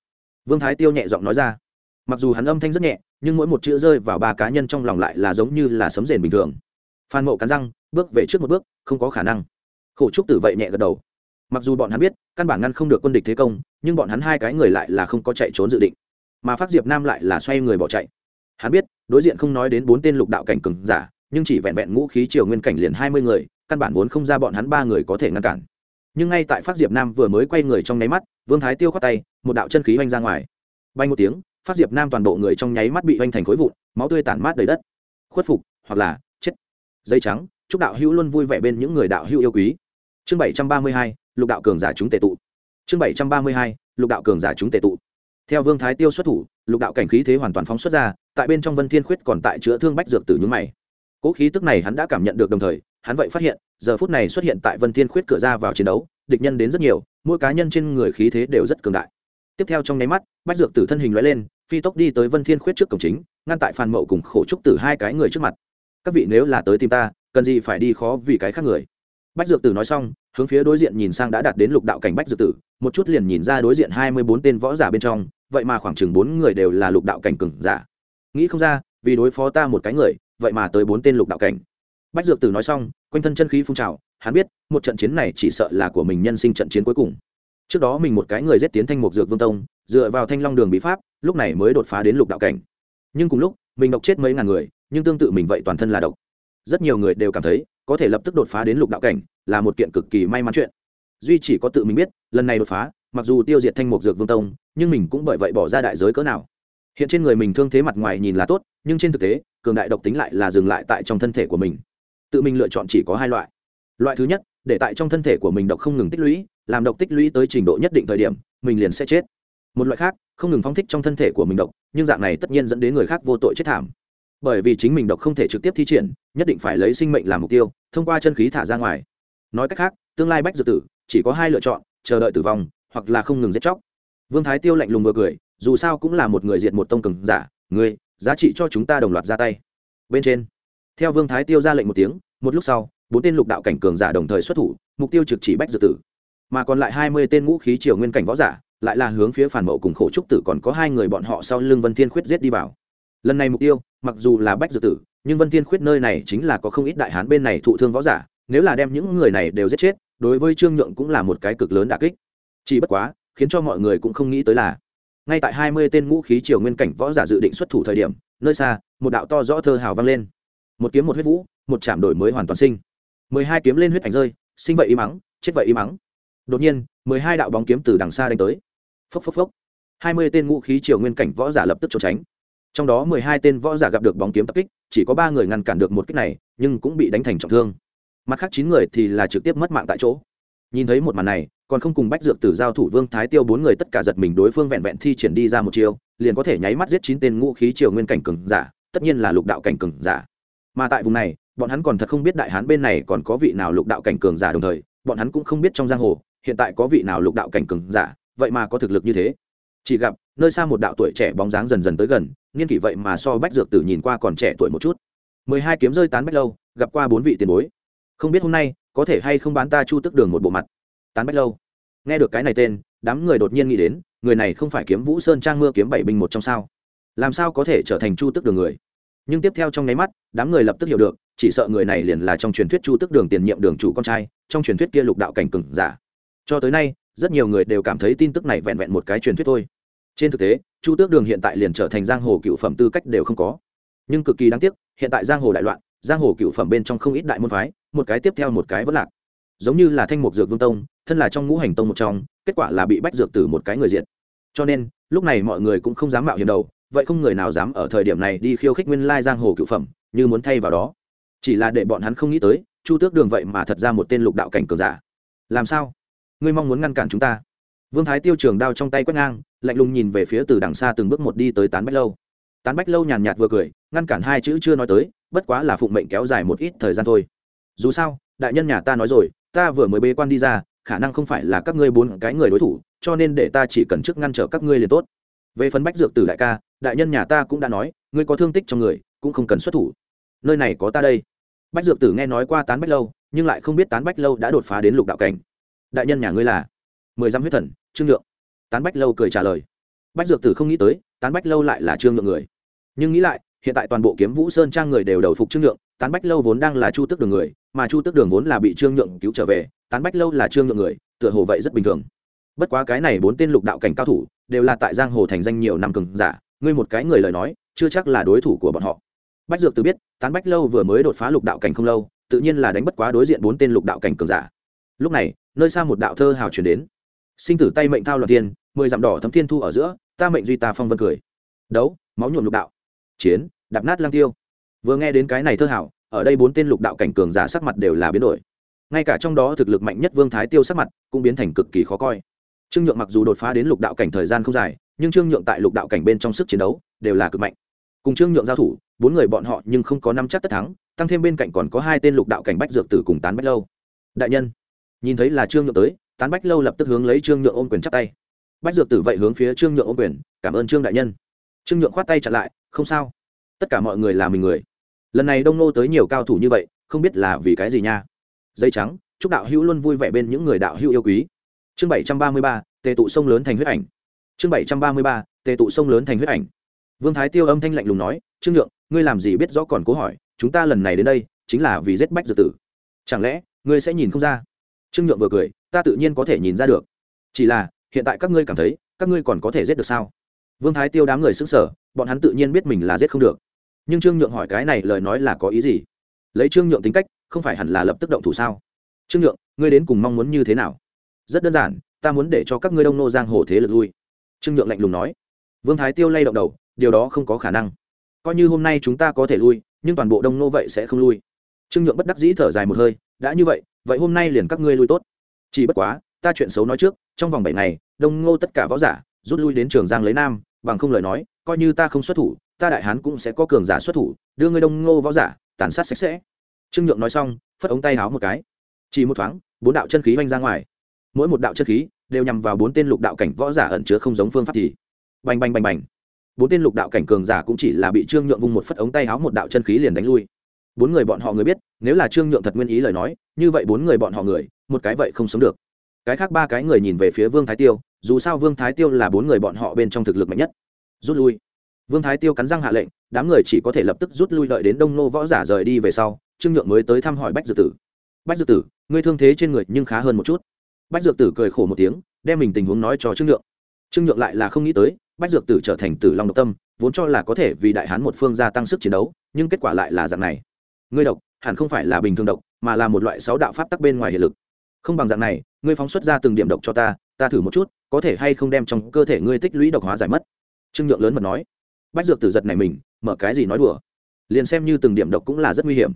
Vương thái tiêu nhẹ giọng nói ra. Mặc dù hắn âm thanh rất nhẹ, nhưng mỗi một chữ rơi vào ba cá nhân trong lòng lại là giống như là sấm rền bình thường. Phan mậu cắn răng, bước về trước một bước, không có khả năng. Khổ trúc tử vậy nhẹ gật đầu. Mặc dù bọn hắn biết, căn bản ngăn không được quân địch thế công, nhưng bọn hắn hai cái người lại là không có chạy trốn dự định mà phát diệp nam lại là xoay người bỏ chạy. Hắn biết, đối diện không nói đến bốn tên lục đạo cảnh cừng giả, nhưng chỉ vẹn vẹn ngũ khí triều nguyên cảnh liền hai mươi người, căn bản vốn không ra bọn hắn ba người có thể ngăn cản. Nhưng ngay tại phát diệp nam vừa mới quay người trong nháy mắt, vương thái tiêu khoát tay, một đạo chân khí oanh ra ngoài. Bay một tiếng, phát diệp nam toàn bộ người trong nháy mắt bị oanh thành khối vụn, máu tươi tản mát đầy đất. Khuất phục, hoặc là chết. Dây trắng, chúc đạo hữu luôn vui vẻ bên những người đạo hữu yêu quý. Chương bảy trăm ba mươi hai, lục đạo cường giả chúng tệ tụ. Chương bảy trăm ba mươi hai, lục đạo cường giả chúng tệ tụ theo vương thái tiêu xuất thủ, lục đạo cảnh khí thế hoàn toàn phóng xuất ra, tại bên trong vân thiên khuyết còn tại chữa thương bách dược tử nhúng mày. Cỗ khí tức này hắn đã cảm nhận được đồng thời, hắn vậy phát hiện, giờ phút này xuất hiện tại vân thiên khuyết cửa ra vào chiến đấu, địch nhân đến rất nhiều, mỗi cá nhân trên người khí thế đều rất cường đại. Tiếp theo trong nháy mắt, bách dược tử thân hình lóe lên, phi tốc đi tới vân thiên khuyết trước cổng chính, ngăn tại phan mậu cùng khổ trúc tử hai cái người trước mặt. Các vị nếu là tới tìm ta, cần gì phải đi khó vì cái khác người? Bách dược tử nói xong, hướng phía đối diện nhìn sang đã đạt đến lục đạo cảnh bách dược tử, một chút liền nhìn ra đối diện hai mươi bốn tên võ giả bên trong vậy mà khoảng chừng bốn người đều là lục đạo cảnh cừng giả. Nghĩ không ra, vì đối phó ta một cái người, vậy mà tới bốn tên lục đạo cảnh. Bách dược tử nói xong, quanh thân chân khí phun trào, hắn biết, một trận chiến này chỉ sợ là của mình nhân sinh trận chiến cuối cùng. Trước đó mình một cái người giết tiến thanh mục dược vương tông, dựa vào thanh long đường bí pháp, lúc này mới đột phá đến lục đạo cảnh. Nhưng cùng lúc, mình độc chết mấy ngàn người, nhưng tương tự mình vậy toàn thân là độc. Rất nhiều người đều cảm thấy, có thể lập tức đột phá đến lục đạo cảnh, là một kiện cực kỳ may mắn chuyện. Duy chỉ có tự mình biết, lần này đột phá mặc dù tiêu diệt thanh mục dược vương tông, nhưng mình cũng bởi vậy bỏ ra đại giới cỡ nào. Hiện trên người mình thương thế mặt ngoài nhìn là tốt, nhưng trên thực tế, cường đại độc tính lại là dừng lại tại trong thân thể của mình. Tự mình lựa chọn chỉ có hai loại. Loại thứ nhất, để tại trong thân thể của mình độc không ngừng tích lũy, làm độc tích lũy tới trình độ nhất định thời điểm, mình liền sẽ chết. Một loại khác, không ngừng phóng thích trong thân thể của mình độc, nhưng dạng này tất nhiên dẫn đến người khác vô tội chết thảm. Bởi vì chính mình độc không thể trực tiếp thi triển, nhất định phải lấy sinh mệnh làm mục tiêu, thông qua chân khí thả ra ngoài. Nói cách khác, tương lai bách dược tử, chỉ có hai lựa chọn, chờ đợi tử vong hoặc là không ngừng giết chóc. Vương thái tiêu lạnh lùng vừa cười, dù sao cũng là một người diệt một tông cường giả người giá trị cho chúng ta đồng loạt ra tay. Bên trên, theo vương thái tiêu ra lệnh một tiếng, một lúc sau, bốn tên lục đạo cảnh cường giả đồng thời xuất thủ, mục tiêu trực chỉ bách dược tử. Mà còn lại hai mươi tên ngũ khí triều nguyên cảnh võ giả, lại là hướng phía phản mậu cùng khổ trúc tử còn có hai người bọn họ sau lưng vân thiên khuyết giết đi vào. Lần này mục tiêu, mặc dù là bách dược tử, nhưng vân thiên khuyết nơi này chính là có không ít đại hán bên này thụ thương võ giả, nếu là đem những người này đều giết chết, đối với trương nhượng cũng là một cái cực lớn đả kích chỉ bất quá, khiến cho mọi người cũng không nghĩ tới là, ngay tại hai mươi tên ngũ khí triều nguyên cảnh võ giả dự định xuất thủ thời điểm, nơi xa, một đạo to rõ thơ hào vang lên. Một kiếm một huyết vũ, một chạm đổi mới hoàn toàn sinh. Mười hai kiếm lên huyết ảnh rơi, sinh vậy y mắng, chết vậy y mắng. Đột nhiên, mười hai đạo bóng kiếm từ đằng xa đánh tới. Phốc phốc phốc. Hai mươi tên ngũ khí triều nguyên cảnh võ giả lập tức trốn tránh. Trong đó mười hai tên võ giả gặp được bóng kiếm tập kích, chỉ có ba người ngăn cản được một kích này, nhưng cũng bị đánh thành trọng thương. Mặt khác chín người thì là trực tiếp mất mạng tại chỗ. Nhìn thấy một màn này còn không cùng bách dược tử giao thủ vương thái tiêu bốn người tất cả giật mình đối phương vẹn vẹn thi triển đi ra một chiêu, liền có thể nháy mắt giết chín tên ngũ khí triều nguyên cảnh cường giả, tất nhiên là lục đạo cảnh cường giả. Mà tại vùng này, bọn hắn còn thật không biết đại hán bên này còn có vị nào lục đạo cảnh cường giả đồng thời, bọn hắn cũng không biết trong giang hồ, hiện tại có vị nào lục đạo cảnh cường giả, vậy mà có thực lực như thế. Chỉ gặp, nơi xa một đạo tuổi trẻ bóng dáng dần dần tới gần, niên kỷ vậy mà so bách dược tử nhìn qua còn trẻ tuổi một chút. Mười hai kiếm rơi tán bách lâu, gặp qua bốn vị tiền bối. Không biết hôm nay, có thể hay không bán ta chu tức đường một bộ mặt. Tán bách lâu nghe được cái này tên, đám người đột nhiên nghĩ đến, người này không phải kiếm vũ sơn trang mưa kiếm bảy binh một trong sao. Làm sao có thể trở thành chu tức đường người? Nhưng tiếp theo trong nháy mắt, đám người lập tức hiểu được, chỉ sợ người này liền là trong truyền thuyết chu tức đường tiền nhiệm đường chủ con trai, trong truyền thuyết kia lục đạo cảnh cừng giả. Cho tới nay, rất nhiều người đều cảm thấy tin tức này vẹn vẹn một cái truyền thuyết thôi. Trên thực tế, chu tước đường hiện tại liền trở thành giang hồ cựu phẩm tư cách đều không có. Nhưng cực kỳ đáng tiếc, hiện tại giang hồ đại loạn, giang hồ cựu phẩm bên trong không ít đại môn phái, một cái tiếp theo một cái vẫn lạc giống như là thanh mục dược vương tông, thân là trong ngũ hành tông một trong, kết quả là bị bách dược tử một cái người diệt. Cho nên, lúc này mọi người cũng không dám mạo hiểm đầu vậy không người nào dám ở thời điểm này đi khiêu khích nguyên lai giang hồ cựu phẩm, như muốn thay vào đó. Chỉ là để bọn hắn không nghĩ tới, chu tước đường vậy mà thật ra một tên lục đạo cảnh cường giả. Làm sao? Ngươi mong muốn ngăn cản chúng ta? Vương thái tiêu trường đao trong tay quét ngang, lạnh lùng nhìn về phía từ đằng xa từng bước một đi tới tán bách lâu. Tán bách lâu nhàn nhạt vừa cười, ngăn cản hai chữ chưa nói tới, bất quá là phụng mệnh kéo dài một ít thời gian thôi. Dù sao, đại nhân nhà ta nói rồi ta vừa mới bế quan đi ra, khả năng không phải là các ngươi bốn cái người đối thủ, cho nên để ta chỉ cần trước ngăn trở các ngươi liền tốt. Về phần bách dược tử đại ca, đại nhân nhà ta cũng đã nói, ngươi có thương tích trong người, cũng không cần xuất thủ. Nơi này có ta đây. Bách dược tử nghe nói qua tán bách lâu, nhưng lại không biết tán bách lâu đã đột phá đến lục đạo cảnh. Đại nhân nhà ngươi là? Mười dăm huyết thần, trương lượng. tán bách lâu cười trả lời. Bách dược tử không nghĩ tới, tán bách lâu lại là trương lượng người. Nhưng nghĩ lại, hiện tại toàn bộ kiếm vũ sơn trang người đều đầu phục trương lượng tán bách lâu vốn đang là chu tức đường người, mà chu tức đường vốn là bị trương nhượng cứu trở về, tán bách lâu là trương nhượng người, tựa hồ vậy rất bình thường. Bất quá cái này bốn tên lục đạo cảnh cao thủ, đều là tại giang hồ thành danh nhiều năm cường giả, ngươi một cái người lời nói, chưa chắc là đối thủ của bọn họ. Bách dược từ biết, tán bách lâu vừa mới đột phá lục đạo cảnh không lâu, tự nhiên là đánh bất quá đối diện bốn tên lục đạo cảnh cường giả. Lúc này, nơi xa một đạo thơ hào chuyển đến. Sinh tử tay mệnh thao loạn tiên mười dặm đỏ thấm thiên thu ở giữa, ta mệnh duy ta phong vân cười. Đấu, máu nhuộm lục đạo. Chiến, đạp nát lang tiêu vừa nghe đến cái này thơ hảo, ở đây bốn tên lục đạo cảnh cường giả sắc mặt đều là biến đổi. Ngay cả trong đó thực lực mạnh nhất vương thái tiêu sắc mặt cũng biến thành cực kỳ khó coi. Trương nhượng mặc dù đột phá đến lục đạo cảnh thời gian không dài, nhưng trương nhượng tại lục đạo cảnh bên trong sức chiến đấu đều là cực mạnh. Cùng trương nhượng giao thủ, bốn người bọn họ nhưng không có năm chắc tất thắng, tăng thêm bên cạnh còn có hai tên lục đạo cảnh bách dược tử cùng tán bách lâu. Đại nhân, nhìn thấy là trương nhượng tới, tán bách lâu lập tức hướng lấy trương nhượng ôm quyền chắp tay. Bách dược tử vậy hướng phía trương nhượng ôm quyền, cảm ơn trương đại nhân. Trương nhượng khoát tay chặn lại, không sao, tất cả mọi người là mình người lần này đông nô tới nhiều cao thủ như vậy, không biết là vì cái gì nha. Dây trắng, chúc đạo hữu luôn vui vẻ bên những người đạo hữu yêu quý. Chương bảy trăm ba mươi ba, tề tụ sông lớn thành huyết ảnh. Chương bảy trăm ba mươi ba, tề tụ sông lớn thành huyết ảnh. Vương thái tiêu âm thanh lạnh lùng nói, trương nhượng, ngươi làm gì biết rõ còn cố hỏi, chúng ta lần này đến đây, chính là vì giết bách dược tử. Chẳng lẽ, ngươi sẽ nhìn không ra? Trương nhượng vừa cười, ta tự nhiên có thể nhìn ra được. Chỉ là, hiện tại các ngươi cảm thấy, các ngươi còn có thể giết được sao? Vương thái tiêu đám người xứng sở bọn hắn tự nhiên biết mình là giết không được nhưng trương nhượng hỏi cái này lời nói là có ý gì? Lấy trương nhượng tính cách, không phải hẳn là lập tức động thủ sao? Trương nhượng, ngươi đến cùng mong muốn như thế nào? Rất đơn giản, ta muốn để cho các ngươi đông nô giang hồ thế lực lui. Trương nhượng lạnh lùng nói. Vương thái tiêu lay động đầu, điều đó không có khả năng. Coi như hôm nay chúng ta có thể lui, nhưng toàn bộ đông nô vậy sẽ không lui. Trương nhượng bất đắc dĩ thở dài một hơi, đã như vậy vậy hôm nay liền các ngươi lui tốt. Chỉ bất quá, ta chuyện xấu nói trước, trong vòng bảy ngày, đông ngô tất cả võ giả, rút lui đến trường giang lấy nam, bằng không lời nói, coi như ta không xuất thủ ta đại hán cũng sẽ có cường giả xuất thủ, đưa ngươi đông ngô võ giả, tàn sát sạch sẽ. Trương nhượng nói xong, phất ống tay háo một cái. Chỉ một thoáng, bốn đạo chân khí oanh ra ngoài. Mỗi một đạo chân khí đều nhằm vào bốn tên lục đạo cảnh võ giả ẩn chứa không giống phương pháp thì. Bành bành bành bành. Bốn tên lục đạo cảnh cường giả cũng chỉ là bị trương nhượng vung một phất ống tay háo một đạo chân khí liền đánh lui. Bốn người bọn họ người biết, nếu là trương nhượng thật nguyên ý lời nói, như vậy bốn người bọn họ người, một cái vậy không sống được. Cái khác ba cái người nhìn về phía vương thái tiêu, dù sao vương thái tiêu là bốn người bọn họ bên trong thực lực mạnh nhất. Rút lui vương thái tiêu cắn răng hạ lệnh, đám người chỉ có thể lập tức rút lui đợi đến đông nô võ giả rời đi về sau, trương nhượng mới tới thăm hỏi bách dược tử. Bách dược tử, ngươi thương thế trên người nhưng khá hơn một chút. Bách dược tử cười khổ một tiếng, đem mình tình huống nói cho trương nhượng. Trương nhượng lại là không nghĩ tới, bách dược tử trở thành tử long độc tâm, vốn cho là có thể vì đại hán một phương gia tăng sức chiến đấu, nhưng kết quả lại là dạng này. Ngươi độc, hẳn không phải là bình thường độc, mà là một loại sáu đạo pháp tắc bên ngoài hiện lực. Không bằng dạng này, ngươi phóng xuất ra từng điểm độc cho ta ta thử một chút, có thể hay không đem trong cơ thể ngươi tích lũy độc hóa giải mất? Trương nhượng lớn mật nói bách dược tử giật này mình, mở cái gì nói đùa? Liền xem như từng điểm độc cũng là rất nguy hiểm.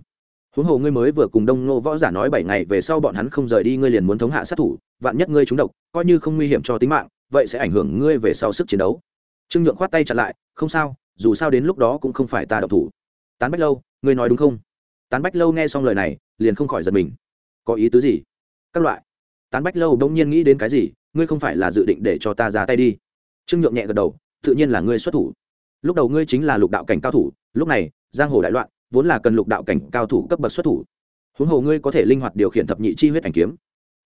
Huống hồ ngươi mới vừa cùng đông ngô võ giả nói bảy ngày về sau bọn hắn không rời đi, ngươi liền muốn thống hạ sát thủ, vạn nhất ngươi trúng độc, coi như không nguy hiểm cho tính mạng, vậy sẽ ảnh hưởng ngươi về sau sức chiến đấu. Trương nhượng khoát tay chặn lại, không sao, dù sao đến lúc đó cũng không phải ta độc thủ. Tán bách lâu, ngươi nói đúng không? Tán bách lâu nghe xong lời này, liền không khỏi giật mình. Có ý tứ gì? Các loại. Tán bách lâu bỗng nhiên nghĩ đến cái gì, ngươi không phải là dự định để cho ta ra tay đi. Trương nhượng nhẹ gật đầu, tự nhiên là ngươi xuất thủ lúc đầu ngươi chính là lục đạo cảnh cao thủ, lúc này, giang hồ đại loạn, vốn là cần lục đạo cảnh cao thủ cấp bậc xuất thủ. Huống hồ ngươi có thể linh hoạt điều khiển thập nhị chi huyết ảnh kiếm.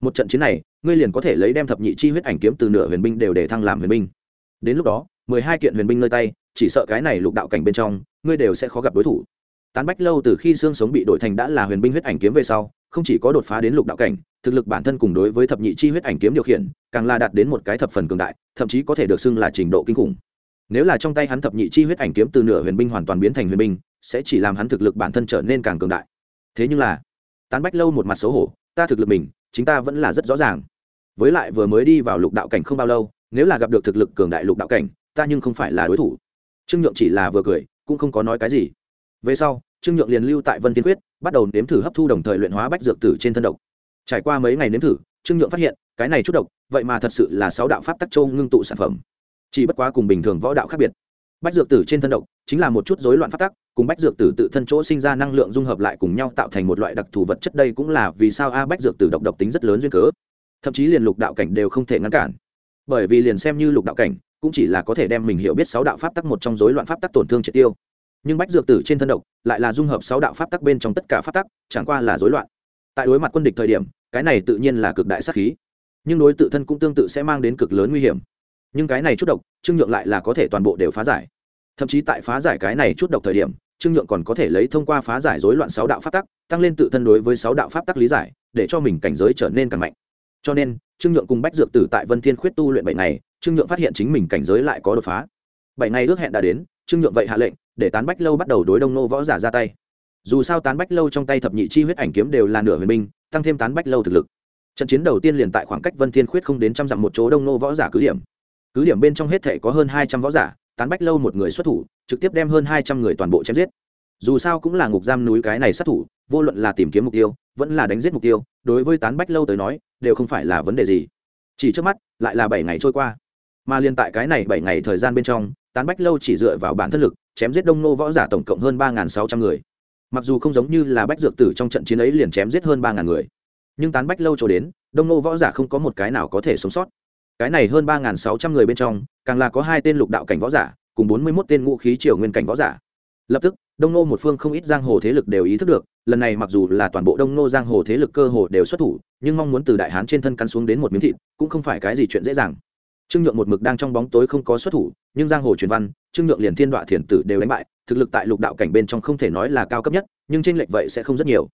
Một trận chiến này, ngươi liền có thể lấy đem thập nhị chi huyết ảnh kiếm từ nửa huyền binh đều để thăng làm huyền binh. Đến lúc đó, mười hai kiện huyền binh nơi tay, chỉ sợ cái này lục đạo cảnh bên trong, ngươi đều sẽ khó gặp đối thủ. Tán bách lâu từ khi xương sống bị đổi thành đã là huyền binh huyết ảnh kiếm về sau, không chỉ có đột phá đến lục đạo cảnh, thực lực bản thân cùng đối với thập nhị chi huyết ảnh kiếm điều khiển, càng là đạt đến một cái thập phần cường đại, thậm chí có thể được xưng là trình độ kinh khủng nếu là trong tay hắn thập nhị chi huyết ảnh kiếm từ nửa huyền binh hoàn toàn biến thành huyền binh, sẽ chỉ làm hắn thực lực bản thân trở nên càng cường đại. Thế nhưng là, tán bách lâu một mặt xấu hổ, ta thực lực mình, chính ta vẫn là rất rõ ràng. Với lại vừa mới đi vào lục đạo cảnh không bao lâu, nếu là gặp được thực lực cường đại lục đạo cảnh, ta nhưng không phải là đối thủ. Trương nhượng chỉ là vừa cười, cũng không có nói cái gì. Về sau, trương nhượng liền lưu tại vân tiên quyết, bắt đầu nếm thử hấp thu đồng thời luyện hóa bách dược tử trên thân độc. Trải qua mấy ngày nếm thử, trương nhượng phát hiện, cái này chút độc, vậy mà thật sự là sáu đạo pháp tắc châu ngưng tụ sản phẩm chỉ bất quá cùng bình thường võ đạo khác biệt. Bách dược tử trên thân độc chính là một chút rối loạn pháp tắc, cùng bách dược tử tự thân chỗ sinh ra năng lượng dung hợp lại cùng nhau tạo thành một loại đặc thù vật chất đây cũng là vì sao a bách dược tử độc độc tính rất lớn duyên cớ. Thậm chí liền lục đạo cảnh đều không thể ngăn cản. Bởi vì liền xem như lục đạo cảnh, cũng chỉ là có thể đem mình hiểu biết sáu đạo pháp tắc một trong rối loạn pháp tắc tổn thương triệt tiêu. Nhưng bách dược tử trên thân độc lại là dung hợp sáu đạo pháp tắc bên trong tất cả pháp tắc, chẳng qua là rối loạn. Tại đối mặt quân địch thời điểm, cái này tự nhiên là cực đại sát khí. Nhưng đối tự thân cũng tương tự sẽ mang đến cực lớn nguy hiểm nhưng cái này chút độc, trương nhượng lại là có thể toàn bộ đều phá giải. Thậm chí tại phá giải cái này chút độc thời điểm, trương nhượng còn có thể lấy thông qua phá giải rối loạn sáu đạo pháp tắc, tăng lên tự thân đối với sáu đạo pháp tắc lý giải, để cho mình cảnh giới trở nên càng mạnh. Cho nên, trương nhượng cùng bách dược tử tại vân thiên khuyết tu luyện bảy ngày, trương nhượng phát hiện chính mình cảnh giới lại có đột phá. Bảy ngày ước hẹn đã đến, trương nhượng vậy hạ lệnh, để tán bách lâu bắt đầu đối đông nô võ giả ra tay. Dù sao tán bách lâu trong tay thập nhị chi huyết ảnh kiếm đều là nửa huyền binh, tăng thêm tán bách lâu thực lực. Trận chiến đầu tiên liền tại khoảng cách vân thiên khuyết không đến trăm dặm một chỗ đông nô võ giả cứ điểm cứ điểm bên trong hết thể có hơn hai trăm võ giả, tán bách lâu một người xuất thủ, trực tiếp đem hơn hai trăm người toàn bộ chém giết. Dù sao cũng là ngục giam núi cái này sát thủ, vô luận là tìm kiếm mục tiêu, vẫn là đánh giết mục tiêu, đối với tán bách lâu tới nói, đều không phải là vấn đề gì. Chỉ trước mắt, lại là bảy ngày trôi qua. Mà liên tại cái này bảy ngày thời gian bên trong, tán bách lâu chỉ dựa vào bản thân lực, chém giết đông nô võ giả tổng cộng hơn ba sáu trăm người. Mặc dù không giống như là bách dược tử trong trận chiến ấy liền chém giết hơn ba người. Nhưng tán bách lâu cho đến, đông nô võ giả không có một cái nào có thể sống sót cái này hơn ba sáu trăm người bên trong, càng là có hai tên lục đạo cảnh võ giả, cùng bốn mươi mốt tên ngũ khí triều nguyên cảnh võ giả. Lập tức, đông nô một phương không ít giang hồ thế lực đều ý thức được, lần này mặc dù là toàn bộ đông nô giang hồ thế lực cơ hồ đều xuất thủ, nhưng mong muốn từ đại hán trên thân cắn xuống đến một miếng thịt, cũng không phải cái gì chuyện dễ dàng. Trương nhượng một mực đang trong bóng tối không có xuất thủ, nhưng giang hồ truyền văn, trương nhượng liền thiên đoạ thiền tử đều đánh bại, thực lực tại lục đạo cảnh bên trong không thể nói là cao cấp nhất, nhưng trên lệch vậy sẽ không rất nhiều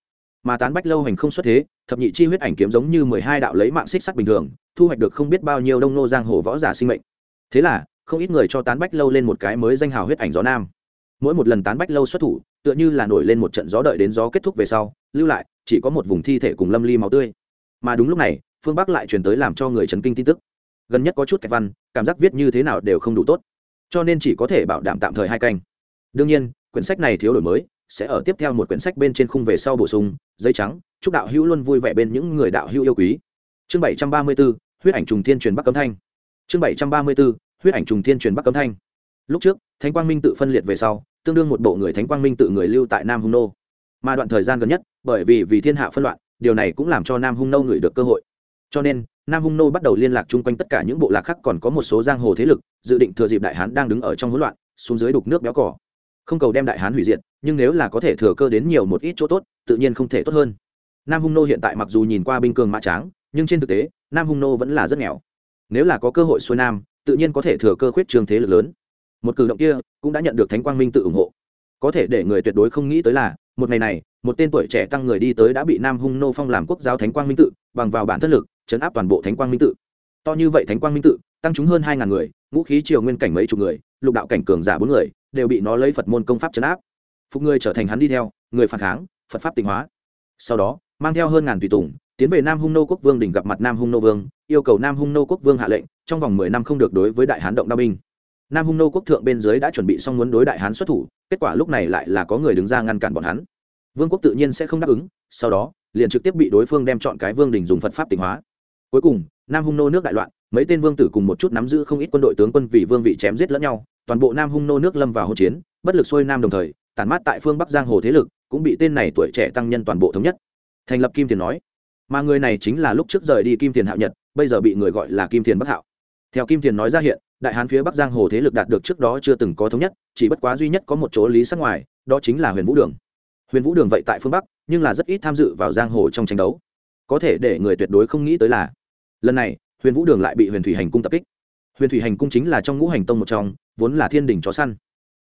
mà tán bách lâu hành không xuất thế, thập nhị chi huyết ảnh kiếm giống như mười hai đạo lấy mạng xích sắt bình thường, thu hoạch được không biết bao nhiêu đông nô giang hồ võ giả sinh mệnh. Thế là, không ít người cho tán bách lâu lên một cái mới danh hào huyết ảnh gió nam. Mỗi một lần tán bách lâu xuất thủ, tựa như là nổi lên một trận gió đợi đến gió kết thúc về sau, lưu lại, chỉ có một vùng thi thể cùng lâm ly máu tươi. Mà đúng lúc này, phương bắc lại truyền tới làm cho người chấn kinh tin tức. Gần nhất có chút kẹt văn, cảm giác viết như thế nào đều không đủ tốt, cho nên chỉ có thể bảo đảm tạm thời hai canh. Đương nhiên, quyển sách này thiếu đổi mới sẽ ở tiếp theo một quyển sách bên trên khung về sau bổ sung, giấy trắng, chúc đạo hữu luôn vui vẻ bên những người đạo hữu yêu quý. Chương bảy trăm ba mươi b ố huyết ảnh trùng thiên truyền bắc cấm thanh. Chương bảy trăm ba mươi b ố huyết ảnh trùng thiên truyền bắc cấm thanh. Lúc trước, thánh quang minh tự phân liệt về sau, tương đương một bộ người thánh quang minh tự người lưu tại nam hung nô. Mà đoạn thời gian gần nhất, bởi vì vì thiên hạ phân loạn, điều này cũng làm cho nam hung nô người được cơ hội. Cho nên, nam hung nô bắt đầu liên lạc chung quanh tất cả những bộ lạc khác còn có một số giang hồ thế lực, dự định thừa dịp đại hán đang đứng ở trong hỗn loạn, xuống dưới đục nước béo cỏ không cầu đem đại hán hủy diệt nhưng nếu là có thể thừa cơ đến nhiều một ít chỗ tốt, tự nhiên không thể tốt hơn. Nam hung nô hiện tại mặc dù nhìn qua binh cường mã tráng, nhưng trên thực tế, nam hung nô vẫn là rất nghèo. Nếu là có cơ hội xuôi nam, tự nhiên có thể thừa cơ khuyết trường thế lực lớn. Một cử động kia cũng đã nhận được thánh quang minh tự ủng hộ. Có thể để người tuyệt đối không nghĩ tới là, một ngày này, một tên tuổi trẻ tăng người đi tới đã bị nam hung nô phong làm quốc giáo thánh quang minh tự, bằng vào bản thân lực, chấn áp toàn bộ thánh quang minh tự. To như vậy thánh quang minh tự, tăng chúng hơn hai ngàn người, ngũ khí triều nguyên cảnh mấy chục người, lục đạo cảnh cường giả bốn người, đều bị nó lấy phật môn công pháp chấn áp phục người trở thành hắn đi theo, người phản kháng, phật pháp tịnh hóa. Sau đó, mang theo hơn ngàn tùy tùng, tiến về nam hung nô quốc vương đỉnh gặp mặt nam hung nô vương, yêu cầu nam hung nô quốc vương hạ lệnh, trong vòng mười năm không được đối với đại hán động đao binh. Nam hung nô quốc thượng bên dưới đã chuẩn bị xong muốn đối đại hán xuất thủ, kết quả lúc này lại là có người đứng ra ngăn cản bọn hắn. Vương quốc tự nhiên sẽ không đáp ứng, sau đó, liền trực tiếp bị đối phương đem chọn cái vương đình dùng phật pháp tịnh hóa. Cuối cùng, nam hung nô nước đại loạn, mấy tên vương tử cùng một chút nắm giữ không ít quân đội tướng quân vì vương vị chém giết lẫn nhau, toàn bộ nam hung nô nước lâm vào hỗn chiến, bất lực xuôi nam đồng thời tản mát tại phương bắc giang hồ thế lực, cũng bị tên này tuổi trẻ tăng nhân toàn bộ thống nhất. Thành lập kim tiền nói, mà người này chính là lúc trước rời đi kim tiền hạo nhật, bây giờ bị người gọi là kim tiền bắc hạo. Theo kim tiền nói ra hiện, đại hán phía bắc giang hồ thế lực đạt được trước đó chưa từng có thống nhất, chỉ bất quá duy nhất có một chỗ lý sắc ngoài, đó chính là huyền vũ đường. Huyền vũ đường vậy tại phương bắc, nhưng là rất ít tham dự vào giang hồ trong tranh đấu. Có thể để người tuyệt đối không nghĩ tới là, lần này, huyền vũ đường lại bị huyền thủy hành cung tập kích. Huyền thủy hành cung chính là trong ngũ hành tông một trong, vốn là thiên đình chó săn.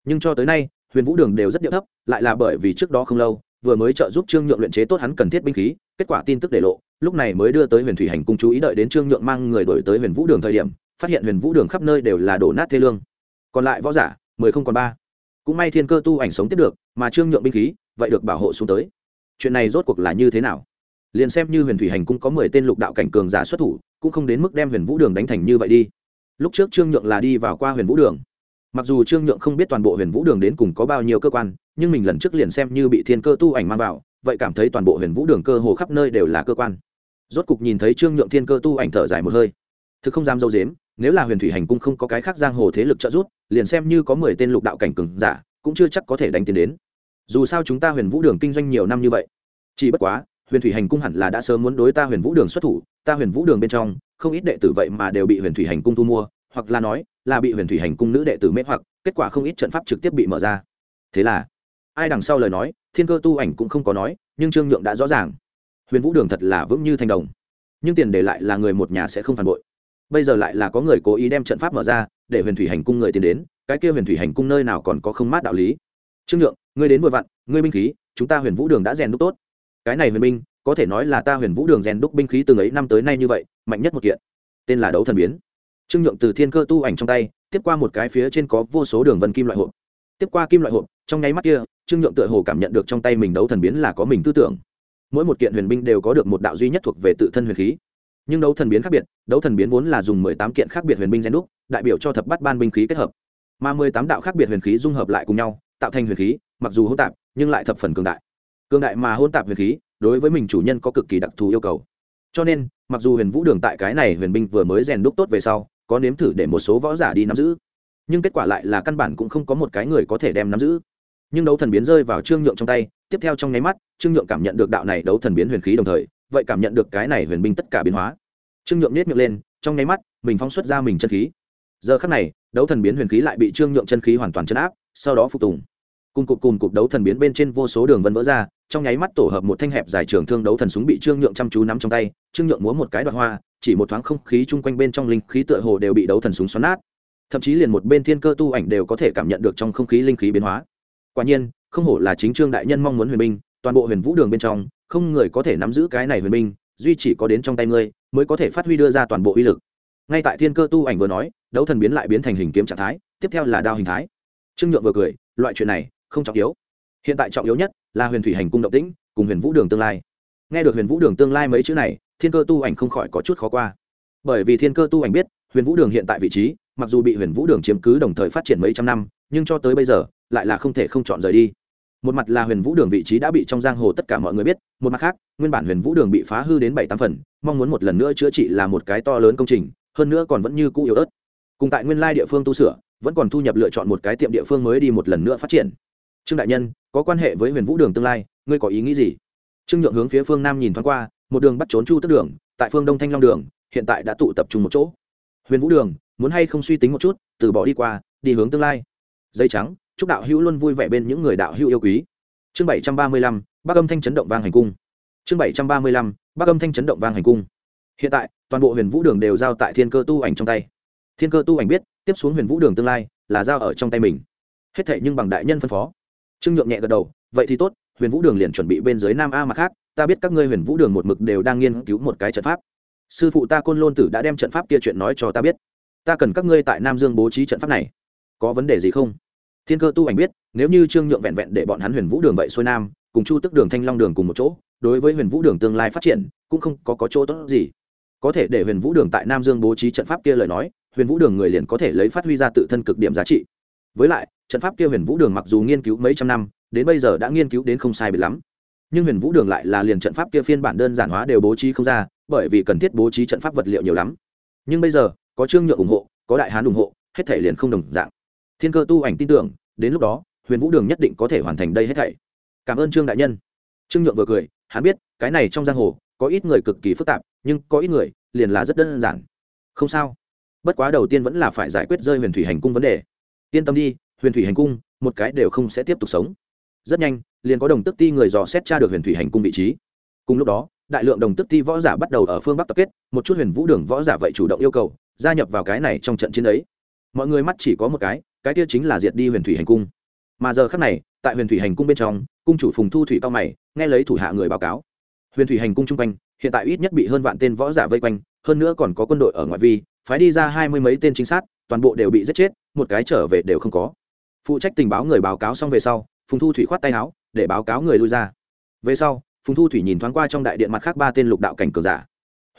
Nhưng cho tới nay huyền vũ đường đều rất điệu thấp, lại là bởi vì trước đó không lâu, vừa mới trợ giúp trương nhượng luyện chế tốt hắn cần thiết binh khí, kết quả tin tức để lộ, lúc này mới đưa tới huyền thủy hành cung chú ý đợi đến trương nhượng mang người đổi tới huyền vũ đường thời điểm, phát hiện huyền vũ đường khắp nơi đều là đổ nát thê lương. Còn lại võ giả, mười không còn ba. Cũng may thiên cơ tu ảnh sống tiếp được, mà trương nhượng binh khí, vậy được bảo hộ xuống tới. Chuyện này rốt cuộc là như thế nào? Liền xem như huyền thủy hành cung có mười tên lục đạo cảnh cường giả xuất thủ, cũng không đến mức đem huyền vũ đường đánh thành như vậy đi. Lúc trước trương nhượng là đi vào qua huyền vũ đường mặc dù trương nhượng không biết toàn bộ huyền vũ đường đến cùng có bao nhiêu cơ quan, nhưng mình lần trước liền xem như bị thiên cơ tu ảnh mang vào, vậy cảm thấy toàn bộ huyền vũ đường cơ hồ khắp nơi đều là cơ quan. Rốt cục nhìn thấy trương nhượng thiên cơ tu ảnh thở dài một hơi. Thực không dám dâu dếm, nếu là huyền thủy hành cung không có cái khác giang hồ thế lực trợ giúp, liền xem như có mười tên lục đạo cảnh cường giả, cũng chưa chắc có thể đánh tiến đến. Dù sao chúng ta huyền vũ đường kinh doanh nhiều năm như vậy. Chỉ bất quá, huyền thủy hành cung hẳn là đã sớm muốn đối ta huyền vũ đường xuất thủ, ta huyền vũ đường bên trong, không ít đệ tử vậy mà đều bị huyền thủy hành cung thu mua, hoặc là nói là bị huyền thủy hành cung nữ đệ tử mê hoặc, kết quả không ít trận pháp trực tiếp bị mở ra. Thế là, ai đằng sau lời nói, thiên cơ tu ảnh cũng không có nói, nhưng trương nhượng đã rõ ràng. Huyền vũ đường thật là vững như thành đồng. Nhưng tiền để lại là người một nhà sẽ không phản bội. Bây giờ lại là có người cố ý đem trận pháp mở ra, để huyền thủy hành cung người tiến đến, cái kia huyền thủy hành cung nơi nào còn có không mát đạo lý. Trương nhượng, ngươi đến vội vặn, ngươi binh khí, chúng ta huyền vũ đường đã rèn đúc tốt. Cái này huyền binh, có thể nói là ta huyền vũ đường rèn đúc binh khí từng ấy năm tới nay như vậy, mạnh nhất một kiện. Tên là đấu thần biến trương nhượng từ thiên cơ tu ảnh trong tay, tiếp qua một cái phía trên có vô số đường vân kim loại hộp. Tiếp qua kim loại hộp, trong nháy mắt kia, trương nhượng tựa hồ cảm nhận được trong tay mình đấu thần biến là có mình tư tưởng. Mỗi một kiện huyền binh đều có được một đạo duy nhất thuộc về tự thân huyền khí. Nhưng đấu thần biến khác biệt, đấu thần biến vốn là dùng mười tám kiện khác biệt huyền binh gen đúc, đại biểu cho thập bắt ban binh khí kết hợp. Mà mười tám đạo khác biệt huyền khí dung hợp lại cùng nhau, tạo thành huyền khí, mặc dù hỗn tạp, nhưng lại thập phần cường đại. Cường đại mà hỗn tạp huyền khí, đối với mình chủ nhân có cực kỳ đặc thù yêu cầu. Cho nên, mặc dù huyền vũ đường tại cái này huyền binh vừa mới rèn đúc tốt về sau có nếm thử để một số võ giả đi nắm giữ. Nhưng kết quả lại là căn bản cũng không có một cái người có thể đem nắm giữ. Nhưng đấu thần biến rơi vào trương nhượng trong tay, tiếp theo trong nháy mắt, trương nhượng cảm nhận được đạo này đấu thần biến huyền khí đồng thời, vậy cảm nhận được cái này huyền binh tất cả biến hóa. Trương nhượng nết miệng lên, trong nháy mắt, mình phóng xuất ra mình chân khí. Giờ khắc này, đấu thần biến huyền khí lại bị trương nhượng chân khí hoàn toàn chấn áp, sau đó phục tùng. Cùng cụp cùng cụp đấu thần biến bên trên vô số đường vân vỡ ra, trong nháy mắt tổ hợp một thanh hẹp dài trường thương đấu thần súng bị trương nhượng chăm chú nắm trong tay, trương nhượng múa một cái đoạn hoa chỉ một thoáng không khí chung quanh bên trong linh khí tựa hồ đều bị đấu thần súng xoắn nát. Thậm chí liền một bên thiên cơ tu ảnh đều có thể cảm nhận được trong không khí linh khí biến hóa. Quả nhiên, không hổ là chính trương đại nhân mong muốn huyền binh, toàn bộ huyền vũ đường bên trong, không người có thể nắm giữ cái này huyền binh, duy chỉ có đến trong tay ngươi, mới có thể phát huy đưa ra toàn bộ uy lực. Ngay tại thiên cơ tu ảnh vừa nói, đấu thần biến lại biến thành hình kiếm trạng thái, tiếp theo là đao hình thái. Trương nhượng vừa cười, loại chuyện này không trọng yếu. Hiện tại trọng yếu nhất là huyền thủy hành cung động tĩnh, cùng huyền vũ đường tương lai. Nghe được huyền vũ đường tương lai mấy chữ này thiên cơ tu ảnh không khỏi có chút khó qua. Bởi vì thiên cơ tu ảnh biết, huyền vũ đường hiện tại vị trí, mặc dù bị huyền vũ đường chiếm cứ đồng thời phát triển mấy trăm năm, nhưng cho tới bây giờ, lại là không thể không chọn rời đi. Một mặt là huyền vũ đường vị trí đã bị trong giang hồ tất cả mọi người biết, một mặt khác, nguyên bản huyền vũ đường bị phá hư đến bảy tám phần, mong muốn một lần nữa chữa trị là một cái to lớn công trình, hơn nữa còn vẫn như cũ yếu ớt. Cùng tại nguyên lai địa phương tu sửa, vẫn còn thu nhập lựa chọn một cái tiệm địa phương mới đi một lần nữa phát triển. Trương đại nhân, có quan hệ với huyền vũ đường tương lai, ngươi có ý nghĩ gì? Trương nhượng hướng phía phương nam nhìn thoáng qua một đường bắt trốn chu tức đường, tại phương đông thanh long đường, hiện tại đã tụ tập trung một chỗ. Huyền vũ đường, muốn hay không suy tính một chút, từ bỏ đi qua, đi hướng tương lai. Dây trắng, chúc đạo hữu luôn vui vẻ bên những người đạo hữu yêu quý. Chương bảy trăm ba mươi lăm bác âm thanh chấn động vang hành cung. Chương bảy trăm ba mươi lăm bác âm thanh chấn động vang hành cung. Hiện tại, toàn bộ huyền vũ đường đều giao tại thiên cơ tu ảnh trong tay. Thiên cơ tu ảnh biết, tiếp xuống huyền vũ đường tương lai là giao ở trong tay mình. Hết thệ nhưng bằng đại nhân phân phó. Trương nhượng nhẹ gật đầu, vậy thì tốt, huyền vũ đường liền chuẩn bị bên dưới nam a mặt khác ta biết các ngươi huyền vũ đường một mực đều đang nghiên cứu một cái trận pháp. Sư phụ ta côn lôn tử đã đem trận pháp kia chuyện nói cho ta biết. Ta cần các ngươi tại nam dương bố trí trận pháp này. Có vấn đề gì không? Thiên cơ tu ảnh biết nếu như trương nhượng vẹn vẹn để bọn hắn huyền vũ đường vậy xuôi nam cùng chu tức đường thanh long đường cùng một chỗ đối với huyền vũ đường tương lai phát triển cũng không có, có chỗ tốt gì. Có thể để huyền vũ đường tại nam dương bố trí trận pháp kia lời nói huyền vũ đường người liền có thể lấy phát huy ra tự thân cực điểm giá trị. Với lại trận pháp kia huyền vũ đường mặc dù nghiên cứu mấy trăm năm đến bây giờ đã nghiên cứu đến không sai biệt lắm nhưng huyền vũ đường lại là liền trận pháp kia phiên bản đơn giản hóa đều bố trí không ra, bởi vì cần thiết bố trí trận pháp vật liệu nhiều lắm. Nhưng bây giờ, có trương nhượng ủng hộ, có đại hán ủng hộ, hết thể liền không đồng dạng. Thiên cơ tu ảnh tin tưởng, đến lúc đó, huyền vũ đường nhất định có thể hoàn thành đây hết thảy. Cảm ơn trương đại nhân. Trương nhượng vừa cười, hắn biết, cái này trong giang hồ, có ít người cực kỳ phức tạp, nhưng có ít người, liền là rất đơn giản. Không sao. Bất quá đầu tiên vẫn là phải giải quyết rơi huyền thủy hành cung vấn đề. Yên tâm đi, huyền thủy hành cung, một cái đều không sẽ tiếp tục sống. Rất nhanh liền có đồng tức ti người dò xét tra được huyền thủy hành cung vị trí. Cùng lúc đó, đại lượng đồng tức ti võ giả bắt đầu ở phương bắc tập kết, một chút huyền vũ đường võ giả vậy chủ động yêu cầu, gia nhập vào cái này trong trận chiến ấy. Mọi người mắt chỉ có một cái cái kia chính là diệt đi huyền thủy hành cung. Mà giờ khác này, tại huyền thủy hành cung bên trong, cung chủ phùng thu thủy cao mày, nghe lấy thủ hạ người báo cáo. Huyền thủy hành cung chung quanh, hiện tại ít nhất bị hơn vạn tên võ giả vây quanh, hơn nữa còn có quân đội ở ngoại vi, phái đi ra hai mươi mấy tên trinh sát, toàn bộ đều bị giết chết, một cái trở về đều không có. Phụ trách tình báo người báo cáo xong về sau phùng thu thủy khoát tay áo, để báo cáo người lui ra. Về sau, phùng thu thủy nhìn thoáng qua trong đại điện mặt khác ba tên lục đạo cảnh cường giả.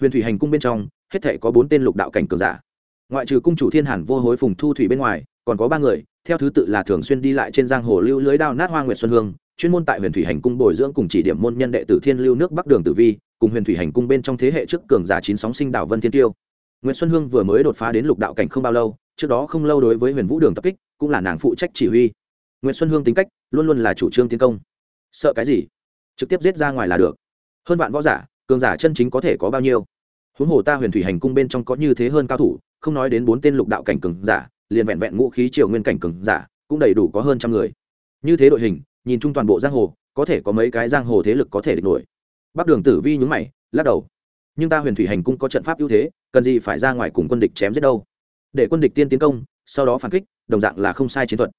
Huyền thủy hành cung bên trong, hết thể có bốn tên lục đạo cảnh cường giả. Ngoại trừ cung chủ thiên hàn vô hối phùng thu thủy bên ngoài, còn có ba người, theo thứ tự là thường xuyên đi lại trên giang hồ lưu lưới đao nát hoa nguyệt xuân hương, chuyên môn tại huyền thủy hành cung bồi dưỡng cùng chỉ điểm môn nhân đệ tử thiên lưu nước bắc đường tử vi, cùng huyền thủy hành cung bên trong thế hệ trước cường giả chín sóng sinh đảo vân thiên tiêu. Nguyễn xuân hương vừa mới đột phá đến lục đạo cảnh không bao lâu, trước đó không lâu đối với huyền vũ đường tập kích, cũng là nàng phụ trách chỉ huy nguyễn xuân hương tính cách luôn luôn là chủ trương tiến công. Sợ cái gì? Trực tiếp giết ra ngoài là được. Hơn vạn võ giả, cường giả chân chính có thể có bao nhiêu? Huống hồ ta huyền thủy hành cung bên trong có như thế hơn cao thủ, không nói đến bốn tên lục đạo cảnh cường giả, liền vẹn vẹn ngũ khí triều nguyên cảnh cường giả, cũng đầy đủ có hơn trăm người. Như thế đội hình, nhìn chung toàn bộ giang hồ, có thể có mấy cái giang hồ thế lực có thể địch nổi. Bắc đường tử vi nhúng mày, lắc đầu. Nhưng ta huyền thủy hành cung có trận pháp ưu thế, cần gì phải ra ngoài cùng quân địch chém giết đâu? Để quân địch tiên tiến công, sau đó phản kích, đồng dạng là không sai chiến thuật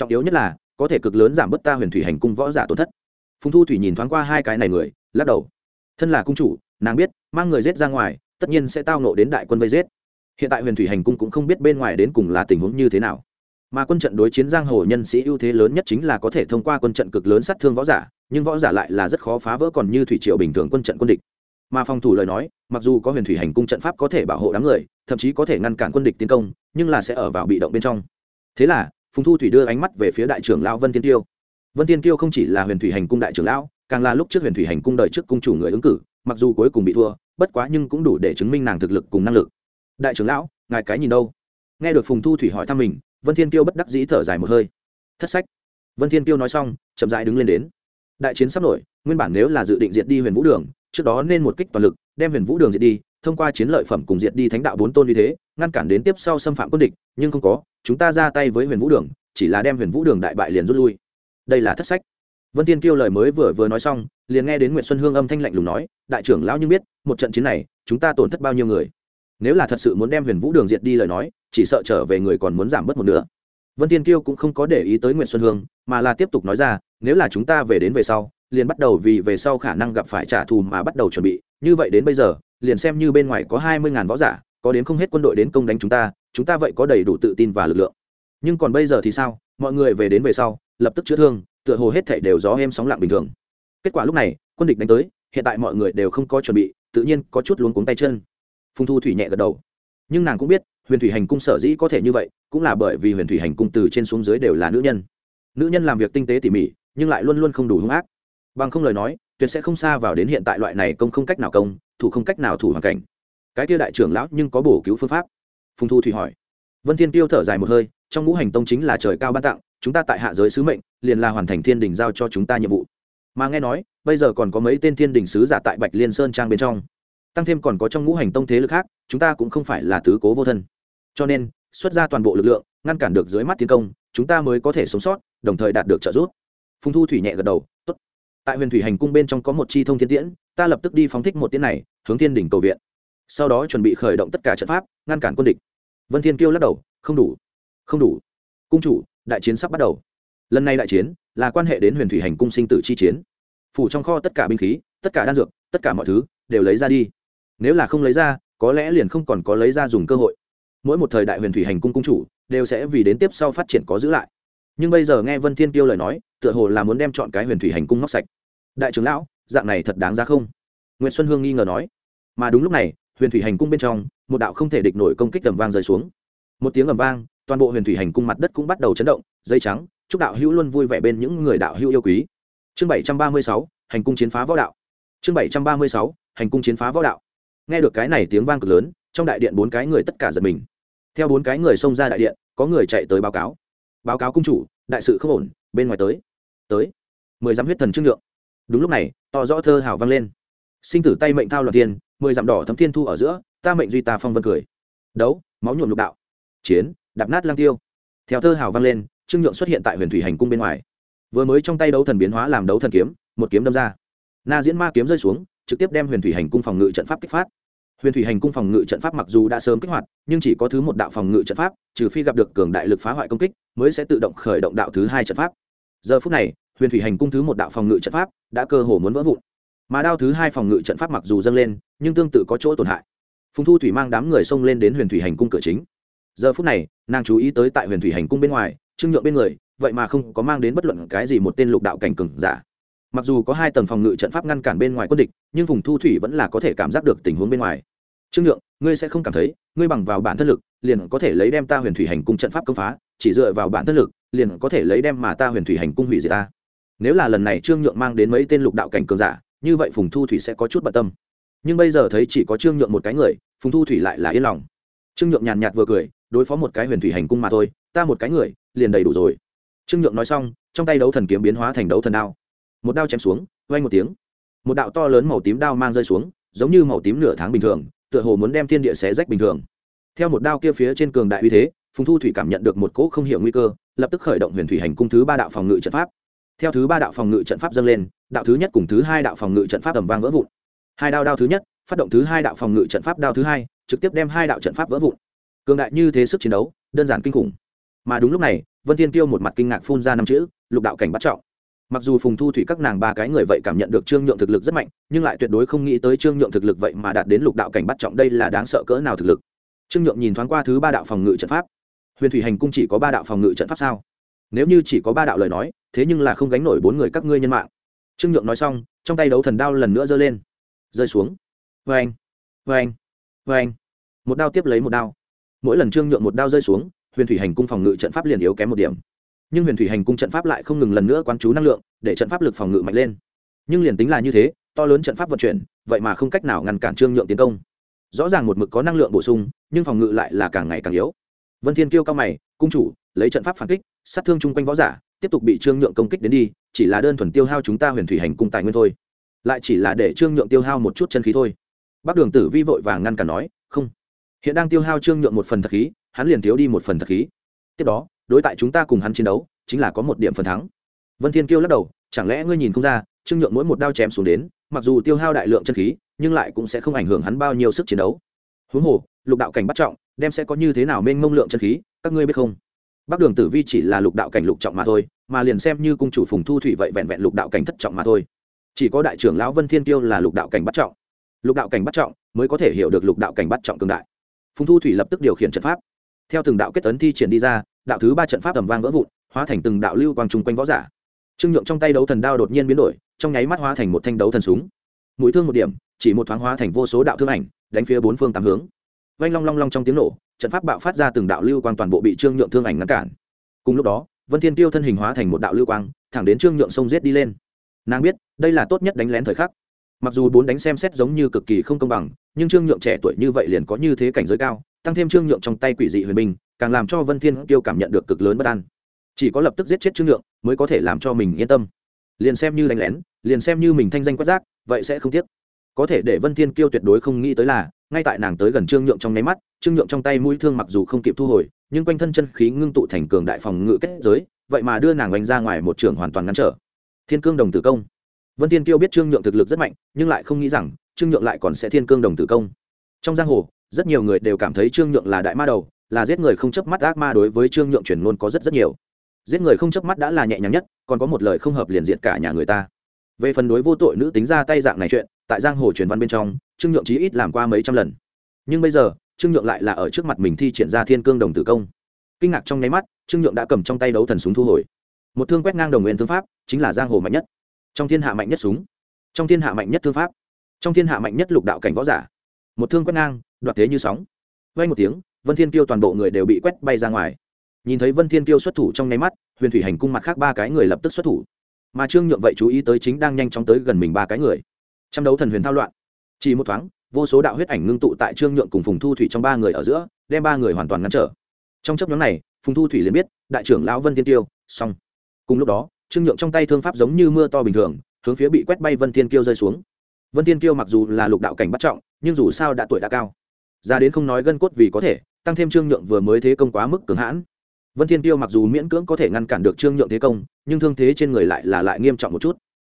trọng yếu nhất là, có thể cực lớn giảm bớt ta huyền thủy hành cung võ giả tổn thất. Phùng thu thủy nhìn thoáng qua hai cái này người, lắc đầu. Thân là cung chủ, nàng biết, mang người giết ra ngoài, tất nhiên sẽ tao nộ đến đại quân vây giết. Hiện tại huyền thủy hành cung cũng không biết bên ngoài đến cùng là tình huống như thế nào. Mà quân trận đối chiến giang hồ nhân sĩ ưu thế lớn nhất chính là có thể thông qua quân trận cực lớn sát thương võ giả, nhưng võ giả lại là rất khó phá vỡ còn như thủy triệu bình thường quân trận quân địch. Mà phòng thủ lời nói, mặc dù có huyền thủy hành cung trận pháp có thể bảo hộ đám người, thậm chí có thể ngăn cản quân địch tiến công, nhưng là sẽ ở vào bị động bên trong. Thế là phùng thu thủy đưa ánh mắt về phía đại trưởng lão vân tiên tiêu. Vân tiên tiêu không chỉ là huyền thủy hành cung đại trưởng lão, càng là lúc trước huyền thủy hành cung đời trước cung chủ người ứng cử, mặc dù cuối cùng bị thua, bất quá nhưng cũng đủ để chứng minh nàng thực lực cùng năng lực. Đại trưởng lão, ngài cái nhìn đâu? Nghe được phùng thu thủy hỏi thăm mình, vân thiên tiêu bất đắc dĩ thở dài một hơi. Thất sách. Vân thiên tiêu nói xong, chậm rãi đứng lên đến. Đại chiến sắp nổi, nguyên bản nếu là dự định diệt đi huyền vũ đường, trước đó nên một kích toàn lực, đem huyền vũ đường diệt đi thông qua chiến lợi phẩm cùng diệt đi thánh đạo bốn tôn như thế, ngăn cản đến tiếp sau xâm phạm quân địch, nhưng không có, chúng ta ra tay với huyền vũ đường, chỉ là đem huyền vũ đường đại bại liền rút lui. Đây là thất sách. Vân tiên kiêu lời mới vừa vừa nói xong, liền nghe đến nguyễn xuân hương âm thanh lạnh lùng nói, đại trưởng lão nhưng biết, một trận chiến này, chúng ta tổn thất bao nhiêu người? Nếu là thật sự muốn đem huyền vũ đường diệt đi lời nói, chỉ sợ trở về người còn muốn giảm bớt một nửa. Vân tiên kiêu cũng không có để ý tới nguyễn xuân hương, mà là tiếp tục nói ra, nếu là chúng ta về đến về sau, liền bắt đầu vì về sau khả năng gặp phải trả thù mà bắt đầu chuẩn bị, như vậy đến bây giờ liền xem như bên ngoài có hai mươi ngàn võ giả, có đến không hết quân đội đến công đánh chúng ta chúng ta vậy có đầy đủ tự tin và lực lượng. Nhưng còn bây giờ thì sao? Mọi người về đến về sau, lập tức chữa thương, tựa hồ hết thảy đều gió êm sóng lặng bình thường. Kết quả lúc này, quân địch đánh tới, hiện tại mọi người đều không có chuẩn bị, tự nhiên có chút luống cuống tay chân. Phùng thu thủy nhẹ gật đầu. Nhưng nàng cũng biết, huyền thủy hành cung sở dĩ có thể như vậy, cũng là bởi vì huyền thủy hành cung từ trên xuống dưới đều là nữ nhân. Nữ nhân làm việc tinh tế tỉ mỉ, nhưng lại luôn luôn không đủ hung ác. Bằng không lời nói tuyệt sẽ không xa vào đến hiện tại loại này công không cách nào công, thủ không cách nào thủ hoàn cảnh. Cái kia đại trưởng lão nhưng có bổ cứu phương pháp. Phùng thu thủy hỏi. Vân thiên tiêu thở dài một hơi, trong ngũ hành tông chính là trời cao ban tặng, chúng ta tại hạ giới sứ mệnh, liền là hoàn thành thiên đình giao cho chúng ta nhiệm vụ. Mà nghe nói, bây giờ còn có mấy tên thiên đình sứ giả tại bạch liên sơn trang bên trong. Tăng thêm còn có trong ngũ hành tông thế lực khác, chúng ta cũng không phải là tứ cố vô thân. Cho nên, xuất ra toàn bộ lực lượng, ngăn cản được dưới mắt tiến công, chúng ta mới có thể sống sót, đồng thời đạt được trợ giúp. Phùng thu thủy nhẹ gật đầu tại huyền thủy hành cung bên trong có một chi thông thiên tiễn, ta lập tức đi phóng thích một tiễn này, hướng thiên đỉnh cầu viện. Sau đó chuẩn bị khởi động tất cả trận pháp, ngăn cản quân địch. Vân thiên kiêu lắc đầu, không đủ không đủ. Cung chủ, đại chiến sắp bắt đầu. Lần này đại chiến là quan hệ đến huyền thủy hành cung sinh tử chi chiến. Phủ trong kho tất cả binh khí, tất cả đan dược, tất cả mọi thứ đều lấy ra đi. Nếu là không lấy ra, có lẽ liền không còn có lấy ra dùng cơ hội. Mỗi một thời đại huyền thủy hành cung cung chủ đều sẽ vì đến tiếp sau phát triển có giữ lại. Nhưng bây giờ nghe vân thiên tiêu lời nói, tựa hồ là muốn đem chọn cái huyền thủy hành cung móc sạch đại trưởng lão, dạng này thật đáng ra không? Nguyễn xuân hương nghi ngờ nói. Mà đúng lúc này, huyền thủy hành cung bên trong, một đạo không thể địch nổi công kích tầm vang rơi xuống. Một tiếng ầm vang, toàn bộ huyền thủy hành cung mặt đất cũng bắt đầu chấn động, dây trắng, chúc đạo hữu luôn vui vẻ bên những người đạo hữu yêu quý. Chương bảy trăm ba mươi sáu, hành cung chiến phá võ đạo. Chương bảy trăm ba mươi sáu, hành cung chiến phá võ đạo. Nghe được cái này tiếng vang cực lớn, trong đại điện bốn cái người tất cả giật mình. Theo bốn cái người xông ra đại điện, có người chạy tới báo cáo. Báo cáo cung chủ, đại sự không ổn, bên ngoài tới. Tới. Mười dám huyết thần trương lượng đúng lúc này to rõ thơ hào vang lên. Sinh tử tay mệnh thao loạn thiên, mười dặm đỏ thấm thiên thu ở giữa ta mệnh duy ta phong vân cười. Đấu máu nhuộm lục đạo. Chiến đạp nát lang tiêu. Theo thơ hào vang lên trương nhượng xuất hiện tại huyền thủy hành cung bên ngoài. Vừa mới trong tay đấu thần biến hóa làm đấu thần kiếm một kiếm đâm ra. Na diễn ma kiếm rơi xuống trực tiếp đem huyền thủy hành cung phòng ngự trận pháp kích phát. Huyền thủy hành cung phòng ngự trận pháp mặc dù đã sớm kích hoạt nhưng chỉ có thứ một đạo phòng ngự trận pháp trừ phi gặp được cường đại lực phá hoại công kích mới sẽ tự động khởi động đạo thứ hai trận pháp. Giờ phút này huyền thủy hành cung thứ một đạo phòng ngự trận pháp đã cơ hồ muốn vỡ vụn. Mà đao thứ hai phòng ngự trận pháp mặc dù dâng lên, nhưng tương tự có chỗ tổn hại. Phùng thu thủy mang đám người xông lên đến huyền thủy hành cung cửa chính. Giờ phút này, nàng chú ý tới tại huyền thủy hành cung bên ngoài, trương nhượng bên người, vậy mà không có mang đến bất luận cái gì một tên lục đạo cảnh cường giả. Mặc dù có hai tầng phòng ngự trận pháp ngăn cản bên ngoài quân địch, nhưng Phùng thu thủy vẫn là có thể cảm giác được tình huống bên ngoài. Trương nhượng, ngươi sẽ không cảm thấy, ngươi bằng vào bản thân lực, liền có thể lấy đem ta huyền thủy hành cung trận pháp công phá, chỉ dựa vào bản thân lực, liền có thể lấy đem mà ta huyền thủy hành cung hủy diệt ta nếu là lần này trương nhượng mang đến mấy tên lục đạo cảnh cường giả, như vậy phùng thu thủy sẽ có chút bận tâm. Nhưng bây giờ thấy chỉ có trương nhượng một cái người, phùng thu thủy lại là yên lòng. Trương nhượng nhàn nhạt vừa cười, đối phó một cái huyền thủy hành cung mà thôi, ta một cái người, liền đầy đủ rồi. Trương nhượng nói xong, trong tay đấu thần kiếm biến hóa thành đấu thần đao. Một đao chém xuống, vang một tiếng. Một đạo to lớn màu tím đao mang rơi xuống, giống như màu tím nửa tháng bình thường, tựa hồ muốn đem thiên địa xé rách bình thường. Theo một đao kia phía trên cường đại uy thế, phùng thu thủy cảm nhận được một cỗ không hiểu nguy cơ, lập tức khởi động huyền thủy hành cung thứ ba đạo phòng ngự trận pháp theo thứ ba đạo phòng ngự trận pháp dâng lên, đạo thứ nhất cùng thứ hai đạo phòng ngự trận pháp tầm vang vỡ vụn. Hai đao đao thứ nhất, phát động thứ hai đạo phòng ngự trận pháp đao thứ hai, trực tiếp đem hai đạo trận pháp vỡ vụn. Cường đại như thế sức chiến đấu, đơn giản kinh khủng. Mà đúng lúc này, vân thiên tiêu một mặt kinh ngạc phun ra năm chữ, lục đạo cảnh bắt trọng. Mặc dù phùng thu thủy các nàng ba cái người vậy cảm nhận được trương nhượng thực lực rất mạnh, nhưng lại tuyệt đối không nghĩ tới trương nhượng thực lực vậy mà đạt đến lục đạo cảnh bắt trọng đây là đáng sợ cỡ nào thực lực. Trương nhượng nhìn thoáng qua thứ ba đạo phòng ngự trận pháp. Huyền thủy hành cung chỉ có ba đạo phòng ngự trận pháp sao? Nếu như chỉ có ba đạo lời nói thế nhưng là không gánh nổi bốn người các ngươi nhân mạng. Trương nhượng nói xong, trong tay đấu thần đao lần nữa giơ lên. Rơi xuống. Vê anh vê anh vê anh một đao tiếp lấy một đao. Mỗi lần trương nhượng một đao rơi xuống, huyền thủy hành cung phòng ngự trận pháp liền yếu kém một điểm. Nhưng huyền thủy hành cung trận pháp lại không ngừng lần nữa quán chú năng lượng, để trận pháp lực phòng ngự mạnh lên. Nhưng liền tính là như thế, to lớn trận pháp vận chuyển, vậy mà không cách nào ngăn cản trương nhượng tiến công. Rõ ràng một mực có năng lượng bổ sung, nhưng phòng ngự lại là càng ngày càng yếu. Vân thiên kêu cao mày, cung chủ, lấy trận pháp phản kích, sát thương chung quanh võ giả tiếp tục bị trương nhượng công kích đến đi, chỉ là đơn thuần tiêu hao chúng ta huyền thủy hành cung tài nguyên thôi. Lại chỉ là để trương nhượng tiêu hao một chút chân khí thôi. Bác đường tử vi vội vàng ngăn cản nói, không. Hiện đang tiêu hao trương nhượng một phần thật khí, hắn liền thiếu đi một phần thật khí. Tiếp đó, đối tại chúng ta cùng hắn chiến đấu, chính là có một điểm phần thắng. Vân thiên kiêu lắc đầu, chẳng lẽ ngươi nhìn không ra, trương nhượng mỗi một đao chém xuống đến, mặc dù tiêu hao đại lượng chân khí, nhưng lại cũng sẽ không ảnh hưởng hắn bao nhiêu sức chiến đấu. Huống hồ, lục đạo cảnh bắt trọng, đem sẽ có như thế nào mênh mông lượng chân khí, các ngươi biết không? Bắc đường tử vi chỉ là lục đạo cảnh lục trọng mà thôi, mà liền xem như cung chủ phùng thu thủy vậy vẹn vẹn lục đạo cảnh thất trọng mà thôi. Chỉ có đại trưởng lão vân thiên tiêu là lục đạo cảnh bắt trọng. Lục đạo cảnh bắt trọng mới có thể hiểu được lục đạo cảnh bắt trọng cường đại. Phùng thu thủy lập tức điều khiển trận pháp. Theo từng đạo kết tấn thi triển đi ra, đạo thứ ba trận pháp tầm vang vỡ vụn, hóa thành từng đạo lưu quang chung quanh võ giả. Trương nhượng trong tay đấu thần đao đột nhiên biến đổi, trong nháy mắt hóa thành một thanh đấu thần súng. Mũi thương một điểm, chỉ một thoáng hóa thành vô số đạo thương ảnh, đánh phía bốn phương tám hướng. Vanh long long long trong tiếng nổ trận pháp bạo phát ra từng đạo lưu quang toàn bộ bị trương nhượng thương ảnh ngăn cản. Cùng lúc đó, vân thiên tiêu thân hình hóa thành một đạo lưu quang, thẳng đến trương nhượng sông giết đi lên. Nàng biết, đây là tốt nhất đánh lén thời khắc. Mặc dù bốn đánh xem xét giống như cực kỳ không công bằng, nhưng trương nhượng trẻ tuổi như vậy liền có như thế cảnh giới cao, tăng thêm trương nhượng trong tay quỷ dị huyền binh, càng làm cho vân thiên tiêu cảm nhận được cực lớn bất an. Chỉ có lập tức giết chết trương nhượng, mới có thể làm cho mình yên tâm. Liền xem như đánh lén, liền xem như mình thanh danh quát giác vậy sẽ không tiếc. Có thể để vân thiên kiêu tuyệt đối không nghĩ tới là ngay tại nàng tới gần trương nhượng trong nháy mắt, trương nhượng trong tay mũi thương mặc dù không kịp thu hồi, nhưng quanh thân chân khí ngưng tụ thành cường đại phòng ngự kết giới, vậy mà đưa nàng oanh ra ngoài một trường hoàn toàn ngăn trở. Thiên cương đồng tử công. Vân thiên kiêu biết trương nhượng thực lực rất mạnh, nhưng lại không nghĩ rằng, trương nhượng lại còn sẽ thiên cương đồng tử công. Trong giang hồ, rất nhiều người đều cảm thấy trương nhượng là đại ma đầu, là giết người không chớp mắt ác ma đối với trương nhượng truyền ngôn có rất rất nhiều. Giết người không chớp mắt đã là nhẹ nhàng nhất, còn có một lời không hợp liền diện cả nhà người ta về phần đối vô tội nữ tính ra tay dạng này chuyện, tại giang hồ truyền văn bên trong, trương nhượng chí ít làm qua mấy trăm lần. Nhưng bây giờ, trương nhượng lại là ở trước mặt mình thi triển ra thiên cương đồng tử công. Kinh ngạc trong nháy mắt, trương nhượng đã cầm trong tay đấu thần súng thu hồi. Một thương quét ngang đồng nguyên thương pháp, chính là giang hồ mạnh nhất. Trong thiên hạ mạnh nhất súng. Trong thiên hạ mạnh nhất thương pháp. Trong thiên hạ mạnh nhất lục đạo cảnh võ giả. Một thương quét ngang, đoạt thế như sóng. Vay một tiếng, vân thiên kiêu toàn bộ người đều bị quét bay ra ngoài. Nhìn thấy vân thiên kiêu xuất thủ trong nháy mắt, huyền thủy hành cung mặt khác ba cái người lập tức xuất thủ mà trương nhượng vậy chú ý tới chính đang nhanh chóng tới gần mình ba cái người. Trăm đấu thần huyền thao loạn. Chỉ một thoáng, vô số đạo huyết ảnh ngưng tụ tại trương nhượng cùng phùng thu thủy trong ba người ở giữa, đem ba người hoàn toàn ngăn trở. Trong chấp nhóm này, phùng thu thủy liền biết, đại trưởng lão vân thiên tiêu xong. Cùng lúc đó, trương nhượng trong tay thương pháp giống như mưa to bình thường, hướng phía bị quét bay vân thiên kiêu rơi xuống. Vân thiên kiêu mặc dù là lục đạo cảnh bắt trọng, nhưng dù sao đã tuổi đã cao. Ra đến không nói gân cốt vì có thể, tăng thêm trương nhượng vừa mới thế công quá mức cường hãn vân thiên tiêu mặc dù miễn cưỡng có thể ngăn cản được trương nhượng thế công, nhưng thương thế trên người lại là lại nghiêm trọng một chút.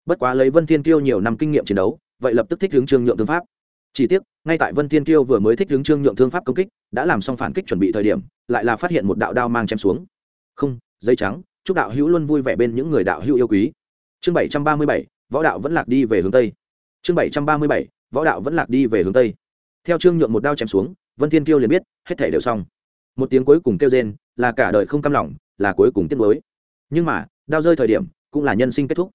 Bất quá lấy vân thiên tiêu nhiều năm kinh nghiệm chiến đấu, vậy lập tức thích hướng trương nhượng thương pháp. Chỉ tiếc, ngay tại vân thiên tiêu vừa mới thích hướng trương nhượng thương pháp công kích, đã làm xong phản kích chuẩn bị thời điểm, lại là phát hiện một đạo đao mang chém xuống. Không dây trắng, chúc đạo hữu luôn vui vẻ bên những người đạo hữu yêu quý. Chương bảy trăm ba mươi bảy, võ đạo vẫn lạc đi về hướng tây. Chương bảy trăm ba mươi bảy, võ đạo vẫn lạc đi về hướng tây. Theo trương nhượng một đao chém xuống, vân thiên kiêu liền biết, hết thể đều xong một tiếng cuối cùng kêu rên, là cả đời không cam lòng, là cuối cùng tiết mới nhưng mà, đao rơi thời điểm, cũng là nhân sinh kết thúc.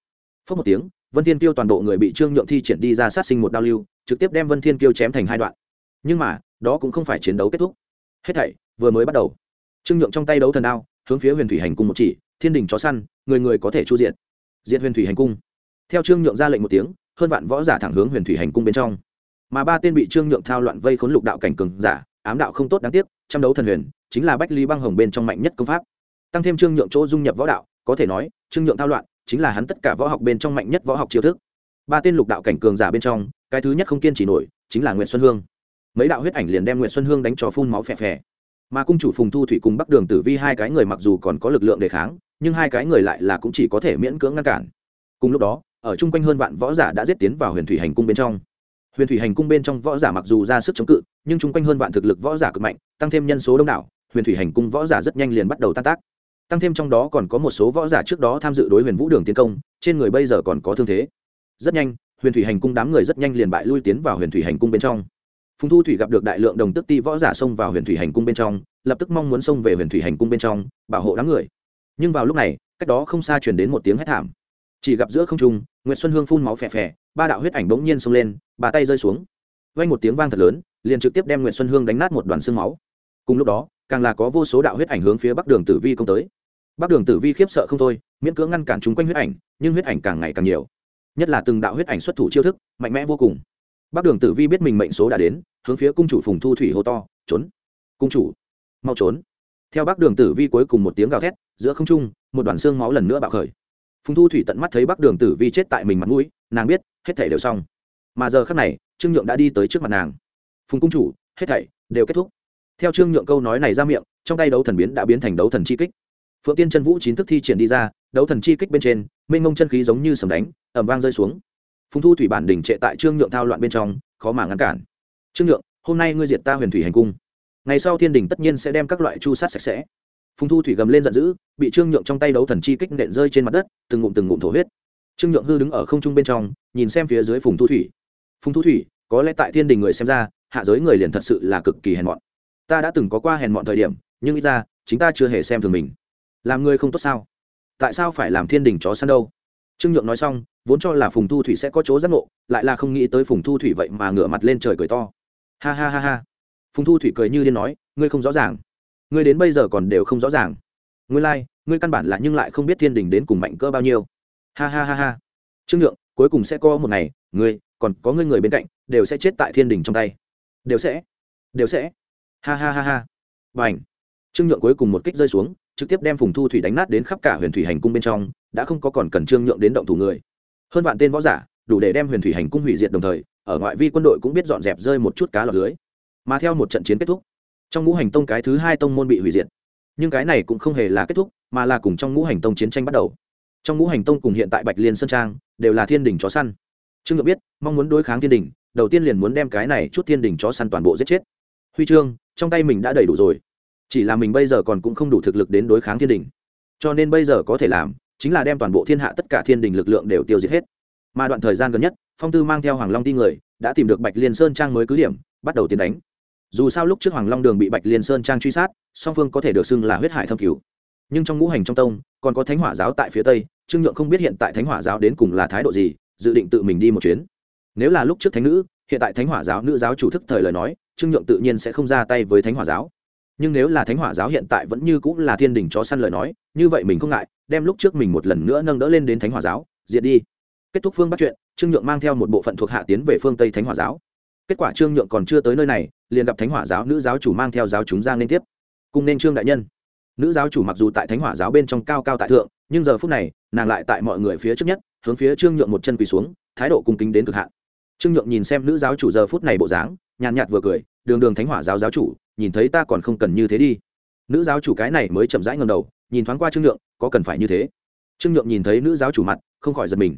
Phớt một tiếng, vân thiên kiêu toàn bộ người bị trương nhượng thi triển đi ra sát sinh một đao lưu, trực tiếp đem vân thiên kiêu chém thành hai đoạn. Nhưng mà, đó cũng không phải chiến đấu kết thúc. Hết thảy vừa mới bắt đầu. Trương nhượng trong tay đấu thần đao, hướng phía huyền thủy hành cung một chỉ, thiên đình chó săn, người người có thể chu diện diện huyền thủy hành cung. Theo trương nhượng ra lệnh một tiếng, hơn vạn võ giả thẳng hướng huyền thủy hành cung bên trong. Mà ba tên bị trương nhượng thao loạn vây khốn lục đạo cảnh cường giả, ám đạo không tốt đáng tiếc trăm đấu thần huyền, chính là bách lý băng hồng bên trong mạnh nhất công pháp. Tăng thêm trương nhượng chỗ dung nhập võ đạo, có thể nói, trương nhượng thao loạn, chính là hắn tất cả võ học bên trong mạnh nhất võ học chiêu thức. Ba tên lục đạo cảnh cường giả bên trong, cái thứ nhất không kiên trì nổi, chính là nguyễn xuân hương. Mấy đạo huyết ảnh liền đem nguyễn xuân hương đánh cho phun máu phè phè. Mà cung chủ phùng thu thủy cùng bắc đường tử vi hai cái người mặc dù còn có lực lượng đề kháng, nhưng hai cái người lại là cũng chỉ có thể miễn cưỡng ngăn cản. Cùng lúc đó, ở chung quanh hơn vạn võ giả đã giết tiến vào huyền thủy hành cung bên trong huyền thủy hành cung bên trong võ giả mặc dù ra sức chống cự, nhưng chung quanh hơn vạn thực lực võ giả cực mạnh, tăng thêm nhân số đông đảo, huyền thủy hành cung võ giả rất nhanh liền bắt đầu tan tác. Tăng thêm trong đó còn có một số võ giả trước đó tham dự đối huyền vũ đường tiến công, trên người bây giờ còn có thương thế. Rất nhanh, huyền thủy hành cung đám người rất nhanh liền bại lui tiến vào huyền thủy hành cung bên trong. Phùng thu thủy gặp được đại lượng đồng tức ti võ giả xông vào huyền thủy hành cung bên trong, lập tức mong muốn xông về huyền thủy hành cung bên trong, bảo hộ đám người. Nhưng vào lúc này, cách đó không xa chuyển đến một tiếng hét thảm. Chỉ gặp giữa không trung nguyễn xuân hương phun máu phè phè ba đạo huyết ảnh bỗng nhiên xông lên bà tay rơi xuống. Vang một tiếng vang thật lớn, liền trực tiếp đem nguyễn xuân hương đánh nát một đoàn xương máu. Cùng lúc đó, càng là có vô số đạo huyết ảnh hướng phía bắc đường tử vi công tới. Bắc đường tử vi khiếp sợ không thôi, miễn cưỡng ngăn cản chúng quanh huyết ảnh, nhưng huyết ảnh càng ngày càng nhiều. Nhất là từng đạo huyết ảnh xuất thủ chiêu thức, mạnh mẽ vô cùng. Bắc đường tử vi biết mình mệnh số đã đến, hướng phía cung chủ phùng thu thủy hô to, trốn! Cung chủ! Mau trốn! Theo bắc đường tử vi cuối cùng một tiếng gào thét, giữa không trung, một đoàn xương máu lần nữa bạo khởi. Phùng thu thủy tận mắt thấy bắc đường tử vi chết tại mình mặt mũi nàng biết, hết thảy đều xong. Mà giờ khắc này, trương nhượng đã đi tới trước mặt nàng. Phùng cung chủ, hết thảy đều kết thúc. Theo trương nhượng câu nói này ra miệng, trong tay đấu thần biến đã biến thành đấu thần chi kích. Phượng tiên chân vũ chín thức thi triển đi ra, đấu thần chi kích bên trên, mênh mông chân khí giống như sầm đánh ẩm vang rơi xuống. Phùng thu thủy bản đỉnh trệ tại trương nhượng thao loạn bên trong, khó mà ngăn cản. Trương nhượng, hôm nay ngươi diệt ta huyền thủy hành cung. Ngày sau thiên đình tất nhiên sẽ đem các loại chu sát sạch sẽ. Phùng thu thủy gầm lên giận dữ, bị trương nhượng trong tay đấu thần chi kích nện rơi trên mặt đất, từng ngụm từng ngụm thổ huyết trương nhượng hư đứng ở không trung bên trong nhìn xem phía dưới phùng thu thủy. Phùng thu thủy có lẽ tại thiên đình người xem ra hạ giới người liền thật sự là cực kỳ hèn mọn. Ta đã từng có qua hèn mọn thời điểm nhưng ít ra chính ta chưa hề xem thường mình. Làm người không tốt sao? Tại sao phải làm thiên đình chó săn đâu? Trương nhượng nói xong vốn cho là phùng thu thủy sẽ có chỗ giác ngộ lại là không nghĩ tới phùng thu thủy vậy mà ngửa mặt lên trời cười to. Ha ha ha ha. Phùng thu thủy cười như điên nói ngươi không rõ ràng. Ngươi đến bây giờ còn đều không rõ ràng. Ngươi lai、like, ngươi căn bản là nhưng lại không biết thiên đình đến cùng mạnh cỡ bao nhiêu ha ha ha ha. Trương nhượng, cuối cùng sẽ có một ngày, ngươi, còn có ngươi người bên cạnh, đều sẽ chết tại thiên đình trong tay. Đều sẽ. Đều sẽ. Ha ha ha ha. B à n h trương nhượng cuối cùng một kích rơi xuống, trực tiếp đem phùng thu thủy đánh nát đến khắp cả huyền thủy hành cung bên trong, đã không có còn cần trương nhượng đến động thủ người. Hơn vạn tên võ giả, đủ để đem huyền thủy hành cung hủy diệt đồng thời, ở ngoại vi quân đội cũng biết dọn dẹp rơi một chút cá lọc lưới. Mà theo một trận chiến kết thúc, trong ngũ hành tông cái thứ hai tông môn bị hủy diệt. Nhưng cái này cũng không hề là kết thúc, mà là cùng trong ngũ hành tông chiến tranh bắt đầu trong ngũ hành tông cùng hiện tại bạch liên sơn trang, đều là thiên đình chó săn. Trương nhượng biết, mong muốn đối kháng thiên đình đầu tiên liền muốn đem cái này chút thiên đình chó săn toàn bộ giết chết. Huy chương trong tay mình đã đầy đủ rồi. Chỉ là mình bây giờ còn cũng không đủ thực lực đến đối kháng thiên đình cho nên bây giờ có thể làm, chính là đem toàn bộ thiên hạ tất cả thiên đình lực lượng đều tiêu diệt hết. Mà đoạn thời gian gần nhất, phong tư mang theo hoàng long ti người, đã tìm được bạch liên sơn trang mới cứ điểm, bắt đầu tiến đánh. Dù sao lúc trước hoàng long đường bị bạch liên sơn trang truy sát, song phương có thể được xưng là huyết hải thâm cứu. Nhưng trong ngũ hành trong tông, còn có thánh hỏa giáo tại phía tây trương nhượng không biết hiện tại thánh hỏa giáo đến cùng là thái độ gì, dự định tự mình đi một chuyến. Nếu là lúc trước thánh nữ, hiện tại thánh hỏa giáo nữ giáo chủ thức thời lời nói, trương nhượng tự nhiên sẽ không ra tay với thánh hỏa giáo. Nhưng nếu là thánh hỏa giáo hiện tại vẫn như cũng là thiên đình chó săn lời nói, như vậy mình không ngại, đem lúc trước mình một lần nữa nâng đỡ lên đến thánh hỏa giáo, diệt đi. Kết thúc phương bắt chuyện, trương nhượng mang theo một bộ phận thuộc hạ tiến về phương tây thánh hỏa giáo. Kết quả trương nhượng còn chưa tới nơi này, liền gặp thánh hỏa giáo nữ giáo chủ mang theo giáo chúng ra liên tiếp. Cùng nên trương đại nhân. Nữ giáo chủ mặc dù tại thánh hỏa giáo bên trong cao cao tại thượng nhưng giờ phút này, nàng lại tại mọi người phía trước nhất, hướng phía trương nhượng một chân quỳ xuống, thái độ cung kính đến cực hạn. Trương nhượng nhìn xem nữ giáo chủ giờ phút này bộ dáng, nhàn nhạt vừa cười, đường đường thánh hỏa giáo giáo chủ, nhìn thấy ta còn không cần như thế đi. Nữ giáo chủ cái này mới chậm rãi ngầm đầu, nhìn thoáng qua trương nhượng, có cần phải như thế? Trương nhượng nhìn thấy nữ giáo chủ mặt, không khỏi giật mình.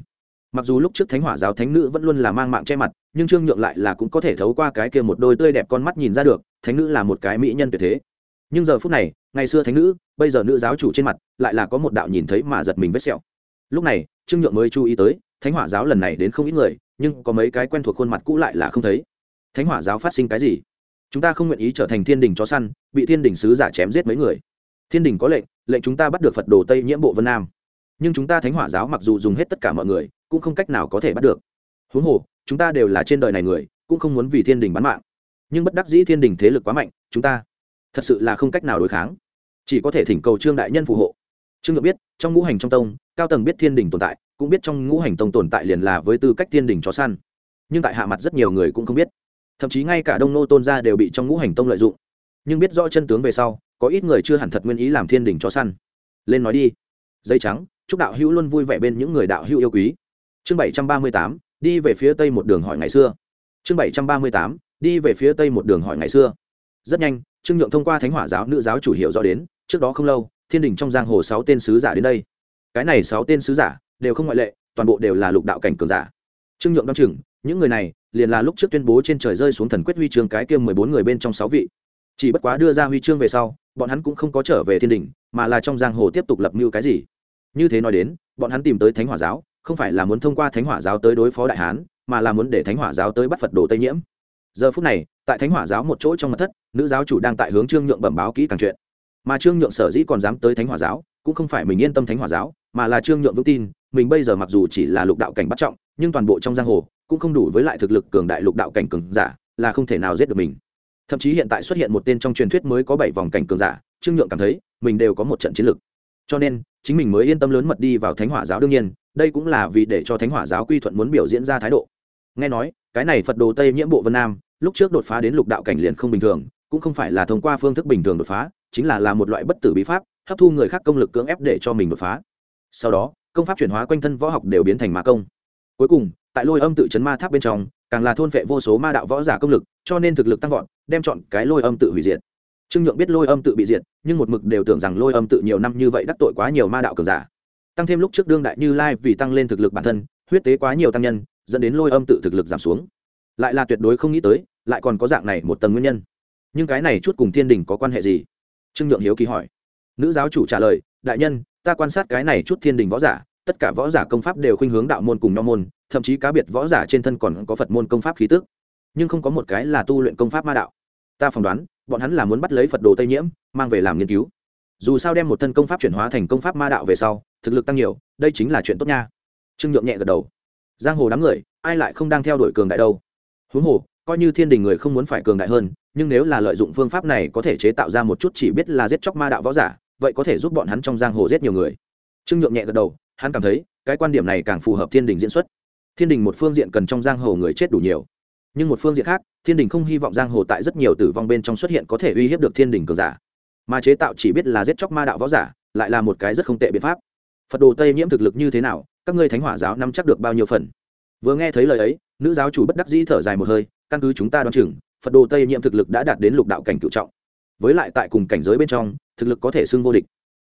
Mặc dù lúc trước thánh hỏa giáo thánh nữ vẫn luôn là mang mạng che mặt, nhưng trương nhượng lại là cũng có thể thấu qua cái kia một đôi tươi đẹp con mắt nhìn ra được, thánh nữ là một cái mỹ nhân tuyệt thế nhưng giờ phút này, ngày xưa thánh nữ, bây giờ nữ giáo chủ trên mặt, lại là có một đạo nhìn thấy mà giật mình vết sẹo. Lúc này, trương nhượng mới chú ý tới, thánh hỏa giáo lần này đến không ít người, nhưng có mấy cái quen thuộc khuôn mặt cũ lại là không thấy. Thánh hỏa giáo phát sinh cái gì? Chúng ta không nguyện ý trở thành thiên đình chó săn, bị thiên đình sứ giả chém giết mấy người. Thiên đình có lệnh lệnh chúng ta bắt được phật đồ tây nhiễm bộ vân nam. Nhưng chúng ta thánh hỏa giáo mặc dù dùng hết tất cả mọi người, cũng không cách nào có thể bắt được. Huống hồ, chúng ta đều là trên đời này người, cũng không muốn vì thiên đình bán mạng. Nhưng bất đắc dĩ thiên đình thế lực quá mạnh, chúng ta thật sự là không cách nào đối kháng. Chỉ có thể thỉnh cầu trương đại nhân phù hộ. Trương ngược biết, trong ngũ hành trong tông, cao tầng biết thiên đình tồn tại, cũng biết trong ngũ hành tông tồn tại liền là với tư cách thiên đình chó săn. Nhưng tại hạ mặt rất nhiều người cũng không biết. Thậm chí ngay cả đông nô tôn gia đều bị trong ngũ hành tông lợi dụng. Nhưng biết rõ chân tướng về sau, có ít người chưa hẳn thật nguyên ý làm thiên đình chó săn. Lên nói đi. Dây trắng, chúc đạo hữu luôn vui vẻ bên những người đạo hữu yêu quý. Chương bảy trăm ba mươi tám, đi về phía tây một đường hỏi ngày xưa. Chương bảy trăm ba mươi tám, đi về phía tây một đường hỏi ngày xưa rất nhanh, trương nhượng thông qua thánh hỏa giáo nữ giáo chủ hiệu rõ đến, trước đó không lâu, thiên đình trong giang hồ sáu tên sứ giả đến đây. Cái này sáu tên sứ giả đều không ngoại lệ, toàn bộ đều là lục đạo cảnh cường giả. Trương nhượng đ o chừng, những người này liền là lúc trước tuyên bố trên trời rơi xuống thần quyết huy chương cái kia mười bốn người bên trong sáu vị. Chỉ bất quá đưa ra huy chương về sau, bọn hắn cũng không có trở về thiên đình, mà là trong giang hồ tiếp tục lập mưu cái gì. Như thế nói đến, bọn hắn tìm tới thánh hỏa giáo, không phải là muốn thông qua thánh hỏa giáo tới đối phó đại hán, mà là muốn để thánh hỏa giáo tới bắt phật đồ tây nhiễm. Giờ phút này tại thánh hỏa giáo một chỗ trong mặt thất, nữ giáo chủ đang tại hướng trương nhượng bẩm báo kỹ càng chuyện. Mà trương nhượng sở dĩ còn dám tới thánh hỏa giáo, cũng không phải mình yên tâm thánh hỏa giáo, mà là trương nhượng vững tin, mình bây giờ mặc dù chỉ là lục đạo cảnh bắt trọng, nhưng toàn bộ trong giang hồ cũng không đủ với lại thực lực cường đại lục đạo cảnh cường giả, là không thể nào giết được mình. Thậm chí hiện tại xuất hiện một tên trong truyền thuyết mới có bảy vòng cảnh cường giả, trương nhượng cảm thấy mình đều có một trận chiến lực. Cho nên, chính mình mới yên tâm lớn mật đi vào thánh hỏa giáo đương nhiên, đây cũng là vì để cho thánh hỏa giáo quy thuận muốn biểu diễn ra thái độ. Nghe nói, cái này phật đồ tây nhiễm bộ vân nam lúc trước đột phá đến lục đạo cảnh liền không bình thường, cũng không phải là thông qua phương thức bình thường đột phá, chính là là một loại bất tử bí pháp, hấp thu người khác công lực cưỡng ép để cho mình đột phá. Sau đó, công pháp chuyển hóa quanh thân võ học đều biến thành ma công. Cuối cùng, tại lôi âm tự chấn ma tháp bên trong, càng là thôn vệ vô số ma đạo võ giả công lực, cho nên thực lực tăng vọt, đem chọn cái lôi âm tự hủy diệt. Trương nhượng biết lôi âm tự bị diệt, nhưng một mực đều tưởng rằng lôi âm tự nhiều năm như vậy đắc tội quá nhiều ma đạo cường giả. Tăng thêm lúc trước đương đại như lai vì tăng lên thực lực bản thân, huyết tế quá nhiều tăng nhân, dẫn đến lôi âm tự thực lực giảm xuống lại là tuyệt đối không nghĩ tới, lại còn có dạng này một tầng nguyên nhân. Nhưng cái này chút cùng thiên đình có quan hệ gì? Trương nhượng hiếu kỳ hỏi. Nữ giáo chủ trả lời, đại nhân, ta quan sát cái này chút thiên đình võ giả, tất cả võ giả công pháp đều khuynh hướng đạo môn cùng nho môn, thậm chí cá biệt võ giả trên thân còn có phật môn công pháp khí tức. Nhưng không có một cái là tu luyện công pháp ma đạo. Ta phỏng đoán, bọn hắn là muốn bắt lấy phật đồ tây nhiễm, mang về làm nghiên cứu. Dù sao đem một thân công pháp chuyển hóa thành công pháp ma đạo về sau, thực lực tăng nhiều, đây chính là chuyện tốt nha. Trương nhượng nhẹ gật đầu. Giang hồ đám người, ai lại không đang theo đuổi cường đại đâu? Huống hồ, coi như thiên đình người không muốn phải cường đại hơn, nhưng nếu là lợi dụng phương pháp này có thể chế tạo ra một chút chỉ biết là giết chóc ma đạo võ giả, vậy có thể giúp bọn hắn trong giang hồ giết nhiều người. Trương nhượng nhẹ gật đầu, hắn cảm thấy, cái quan điểm này càng phù hợp thiên đình diễn xuất. Thiên đình một phương diện cần trong giang hồ người chết đủ nhiều, nhưng một phương diện khác, thiên đình không hy vọng giang hồ tại rất nhiều tử vong bên trong xuất hiện có thể uy hiếp được thiên đình cường giả. Mà chế tạo chỉ biết là giết chóc ma đạo võ giả, lại là một cái rất không tệ biện pháp. Phật đồ tây nhiễm thực lực như thế nào, các ngươi thánh hỏa giáo nắm chắc được bao nhiêu phần? Vừa nghe thấy lời ấy nữ giáo chủ bất đắc dĩ thở dài một hơi, căn cứ chúng ta đoán chừng, phật đồ tây nhiễm thực lực đã đạt đến lục đạo cảnh cựu trọng. Với lại tại cùng cảnh giới bên trong, thực lực có thể xưng vô địch.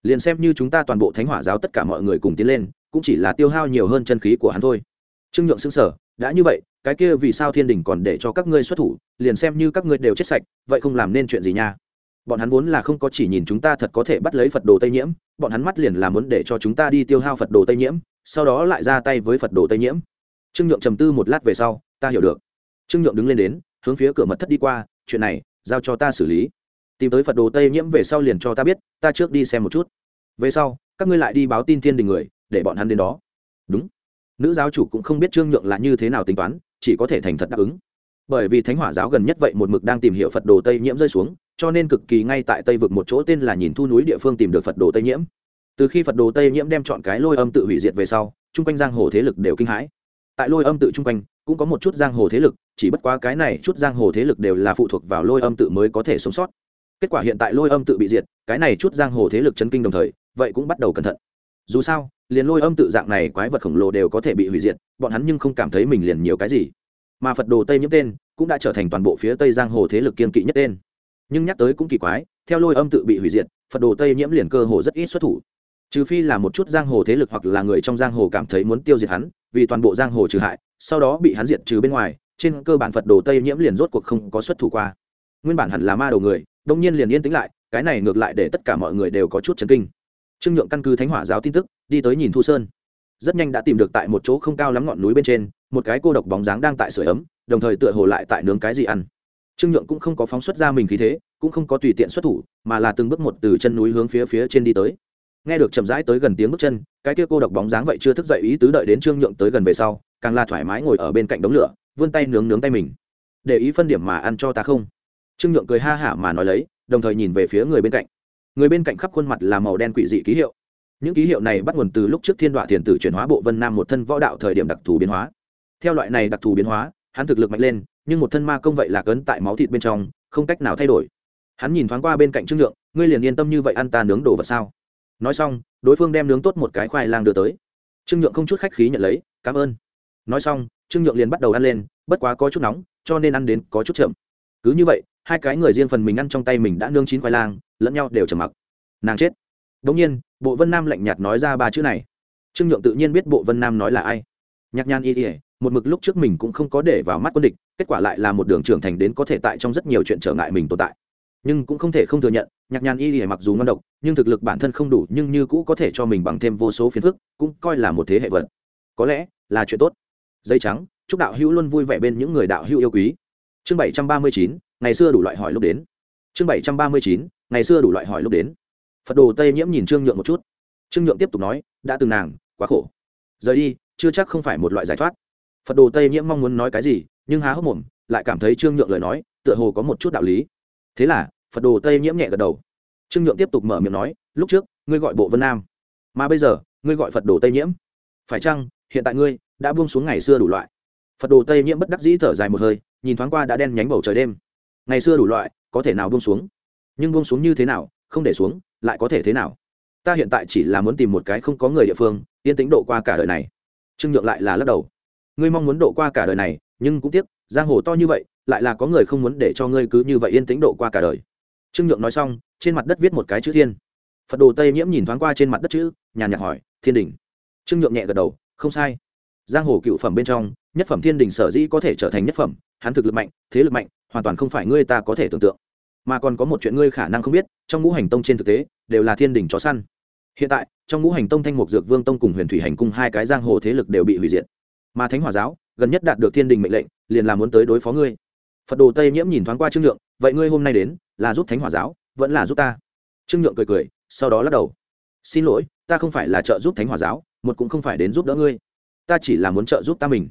Liền xem như chúng ta toàn bộ thánh hỏa giáo tất cả mọi người cùng tiến lên, cũng chỉ là tiêu hao nhiều hơn chân khí của hắn thôi. Trương nhượng xứng sở đã như vậy, cái kia vì sao thiên đình còn để cho các ngươi xuất thủ, liền xem như các ngươi đều chết sạch, vậy không làm nên chuyện gì nha. Bọn hắn vốn là không có chỉ nhìn chúng ta thật có thể bắt lấy phật đồ tây nhiễm, bọn hắn mắt liền là muốn để cho chúng ta đi tiêu hao phật đồ tây nhiễm, sau đó lại ra tay với phật đồ tây nhiễm trương nhượng trầm tư một lát về sau, ta hiểu được. Trương nhượng đứng lên đến, hướng phía cửa mật thất đi qua, chuyện này, giao cho ta xử lý. Tìm tới phật đồ tây nhiễm về sau liền cho ta biết, ta trước đi xem một chút. Về sau, các ngươi lại đi báo tin thiên đình người, để bọn hắn đến đó. Đúng. Nữ giáo chủ cũng không biết trương nhượng là như thế nào tính toán, chỉ có thể thành thật đáp ứng. Bởi vì thánh hỏa giáo gần nhất vậy một mực đang tìm hiểu phật đồ tây nhiễm rơi xuống, cho nên cực kỳ ngay tại tây vực một chỗ tên là nhìn thu núi địa phương tìm được phật đồ tây nhiễm. Từ khi phật đồ tây nhiễm đem chọn cái lôi âm tự hủy diệt về sau, chung quanh giang hồ thế lực đều kinh hãi tại lôi âm tự chung quanh, cũng có một chút giang hồ thế lực, chỉ bất quá cái này chút giang hồ thế lực đều là phụ thuộc vào lôi âm tự mới có thể sống sót. Kết quả hiện tại lôi âm tự bị diệt, cái này chút giang hồ thế lực chấn kinh đồng thời, vậy cũng bắt đầu cẩn thận. Dù sao, liền lôi âm tự dạng này quái vật khổng lồ đều có thể bị hủy diệt, bọn hắn nhưng không cảm thấy mình liền nhiều cái gì. Mà phật đồ tây nhiễm tên, cũng đã trở thành toàn bộ phía tây giang hồ thế lực kiên kỵ nhất tên. Nhưng nhắc tới cũng kỳ quái, theo lôi âm tự bị hủy diệt, phật đồ tây nhiễm liền cơ hồ rất ít xuất thủ trừ phi là một chút giang hồ thế lực hoặc là người trong giang hồ cảm thấy muốn tiêu diệt hắn, vì toàn bộ giang hồ trừ hại, sau đó bị hắn diệt trừ bên ngoài, trên cơ bản phật đồ tây nhiễm liền rốt cuộc không có xuất thủ qua. Nguyên bản hẳn là ma đầu người, đông nhiên liền yên tĩnh lại, cái này ngược lại để tất cả mọi người đều có chút chấn kinh. Trương nhượng căn cứ thánh hỏa giáo tin tức, đi tới nhìn thu sơn. Rất nhanh đã tìm được tại một chỗ không cao lắm ngọn núi bên trên, một cái cô độc bóng dáng đang tại sửa ấm, đồng thời tựa hồ lại tại nướng cái gì ăn. Trương nhượng cũng không có phóng xuất ra mình khí thế, cũng không có tùy tiện xuất thủ, mà là từng bước một từ chân núi hướng phía phía trên đi tới nghe được chậm rãi tới gần tiếng bước chân, cái kia cô độc bóng dáng vậy chưa thức dậy ý tứ đợi đến trương nhượng tới gần về sau, càng là thoải mái ngồi ở bên cạnh đống lửa, vươn tay nướng nướng tay mình. Để ý phân điểm mà ăn cho ta không? Trương nhượng cười ha hả mà nói lấy, đồng thời nhìn về phía người bên cạnh. Người bên cạnh khắp khuôn mặt là màu đen quỷ dị ký hiệu. Những ký hiệu này bắt nguồn từ lúc trước thiên đoạ thiền tử chuyển hóa bộ vân nam một thân võ đạo thời điểm đặc thù biến hóa. Theo loại này đặc thù biến hóa, hắn thực lực mạnh lên, nhưng một thân ma công vậy là cấn tại máu thịt bên trong, không cách nào thay đổi. Hắn nhìn thoáng qua bên cạnh trương nhượng, ngươi liền yên tâm như vậy ăn ta nướng đồ vật sao? Nói xong, đối phương đem nướng tốt một cái khoai lang đưa tới. Trương nhượng không chút khách khí nhận lấy, cảm ơn. Nói xong, trương nhượng liền bắt đầu ăn lên, bất quá có chút nóng, cho nên ăn đến có chút chậm. Cứ như vậy, hai cái người riêng phần mình ăn trong tay mình đã nương chín khoai lang, lẫn nhau đều trầm mặc. Nàng chết. Đống nhiên, bộ vân nam lạnh nhạt nói ra ba chữ này. Trương nhượng tự nhiên biết bộ vân nam nói là ai. Nhạc nhan y ỉa một mực lúc trước mình cũng không có để vào mắt quân địch, kết quả lại là một đường trưởng thành đến có thể tại trong rất nhiều chuyện trở ngại mình tồn tại nhưng cũng không thể không thừa nhận, nhạc nhàn y ỉa mặc dù ngon độc, nhưng thực lực bản thân không đủ, nhưng như cũ có thể cho mình bằng thêm vô số phiền phức, cũng coi là một thế hệ vật. Có lẽ là chuyện tốt. Dây trắng, chúc đạo hữu luôn vui vẻ bên những người đạo hữu yêu quý. Chương bảy trăm ba mươi chín, ngày xưa đủ loại hỏi lúc đến. Chương bảy trăm ba mươi chín, ngày xưa đủ loại hỏi lúc đến. Phật đồ tây nhiễm nhìn trương nhượng một chút. Trương nhượng tiếp tục nói, đã từng nàng, quá khổ. Rời đi, chưa chắc không phải một loại giải thoát. Phật đồ tây nhiễm mong muốn nói cái gì, nhưng há hốc mồm, lại cảm thấy trương nhượng lời nói, tựa hồ có một chút đạo lý thế là, phật đồ tây nhiễm nhẹ gật đầu. Trương nhượng tiếp tục mở miệng nói, lúc trước, ngươi gọi bộ vân nam, mà bây giờ, ngươi gọi phật đồ tây nhiễm. Phải chăng, hiện tại ngươi đã buông xuống ngày xưa đủ loại? Phật đồ tây nhiễm bất đắc dĩ thở dài một hơi, nhìn thoáng qua đã đen nhánh bầu trời đêm. Ngày xưa đủ loại, có thể nào buông xuống? Nhưng buông xuống như thế nào, không để xuống, lại có thể thế nào? Ta hiện tại chỉ là muốn tìm một cái không có người địa phương, yên tĩnh độ qua cả đời này. Trương nhượng lại là lắc đầu. Ngươi mong muốn độ qua cả đời này, nhưng cũng tiếc giang hồ to như vậy, lại là có người không muốn để cho ngươi cứ như vậy yên tĩnh độ qua cả đời. Trương nhượng nói xong, trên mặt đất viết một cái chữ thiên. Phật đồ tây nhiễm nhìn thoáng qua trên mặt đất chữ, nhàn nhạt hỏi, thiên đình? Trương nhượng nhẹ gật đầu, không sai. Giang hồ cựu phẩm bên trong, nhất phẩm thiên đình sở dĩ có thể trở thành nhất phẩm, hắn thực lực mạnh, thế lực mạnh, hoàn toàn không phải ngươi ta có thể tưởng tượng. Mà còn có một chuyện ngươi khả năng không biết, trong ngũ hành tông trên thực tế, đều là thiên đình chó săn. Hiện tại, trong ngũ hành tông thanh mục dược vương tông cùng huyền thủy hành cung hai cái giang hồ thế lực đều bị hủy diệt. Mà thánh hòa giáo, gần nhất đạt được thiên đình mệnh lệnh liền là muốn tới đối phó ngươi. Phật đồ tây nhiễm nhìn thoáng qua trương nhượng, vậy ngươi hôm nay đến, là giúp thánh hòa giáo, vẫn là giúp ta? Trương nhượng cười cười, sau đó lắc đầu. Xin lỗi, ta không phải là trợ giúp thánh hòa giáo, một cũng không phải đến giúp đỡ ngươi. Ta chỉ là muốn trợ giúp ta mình.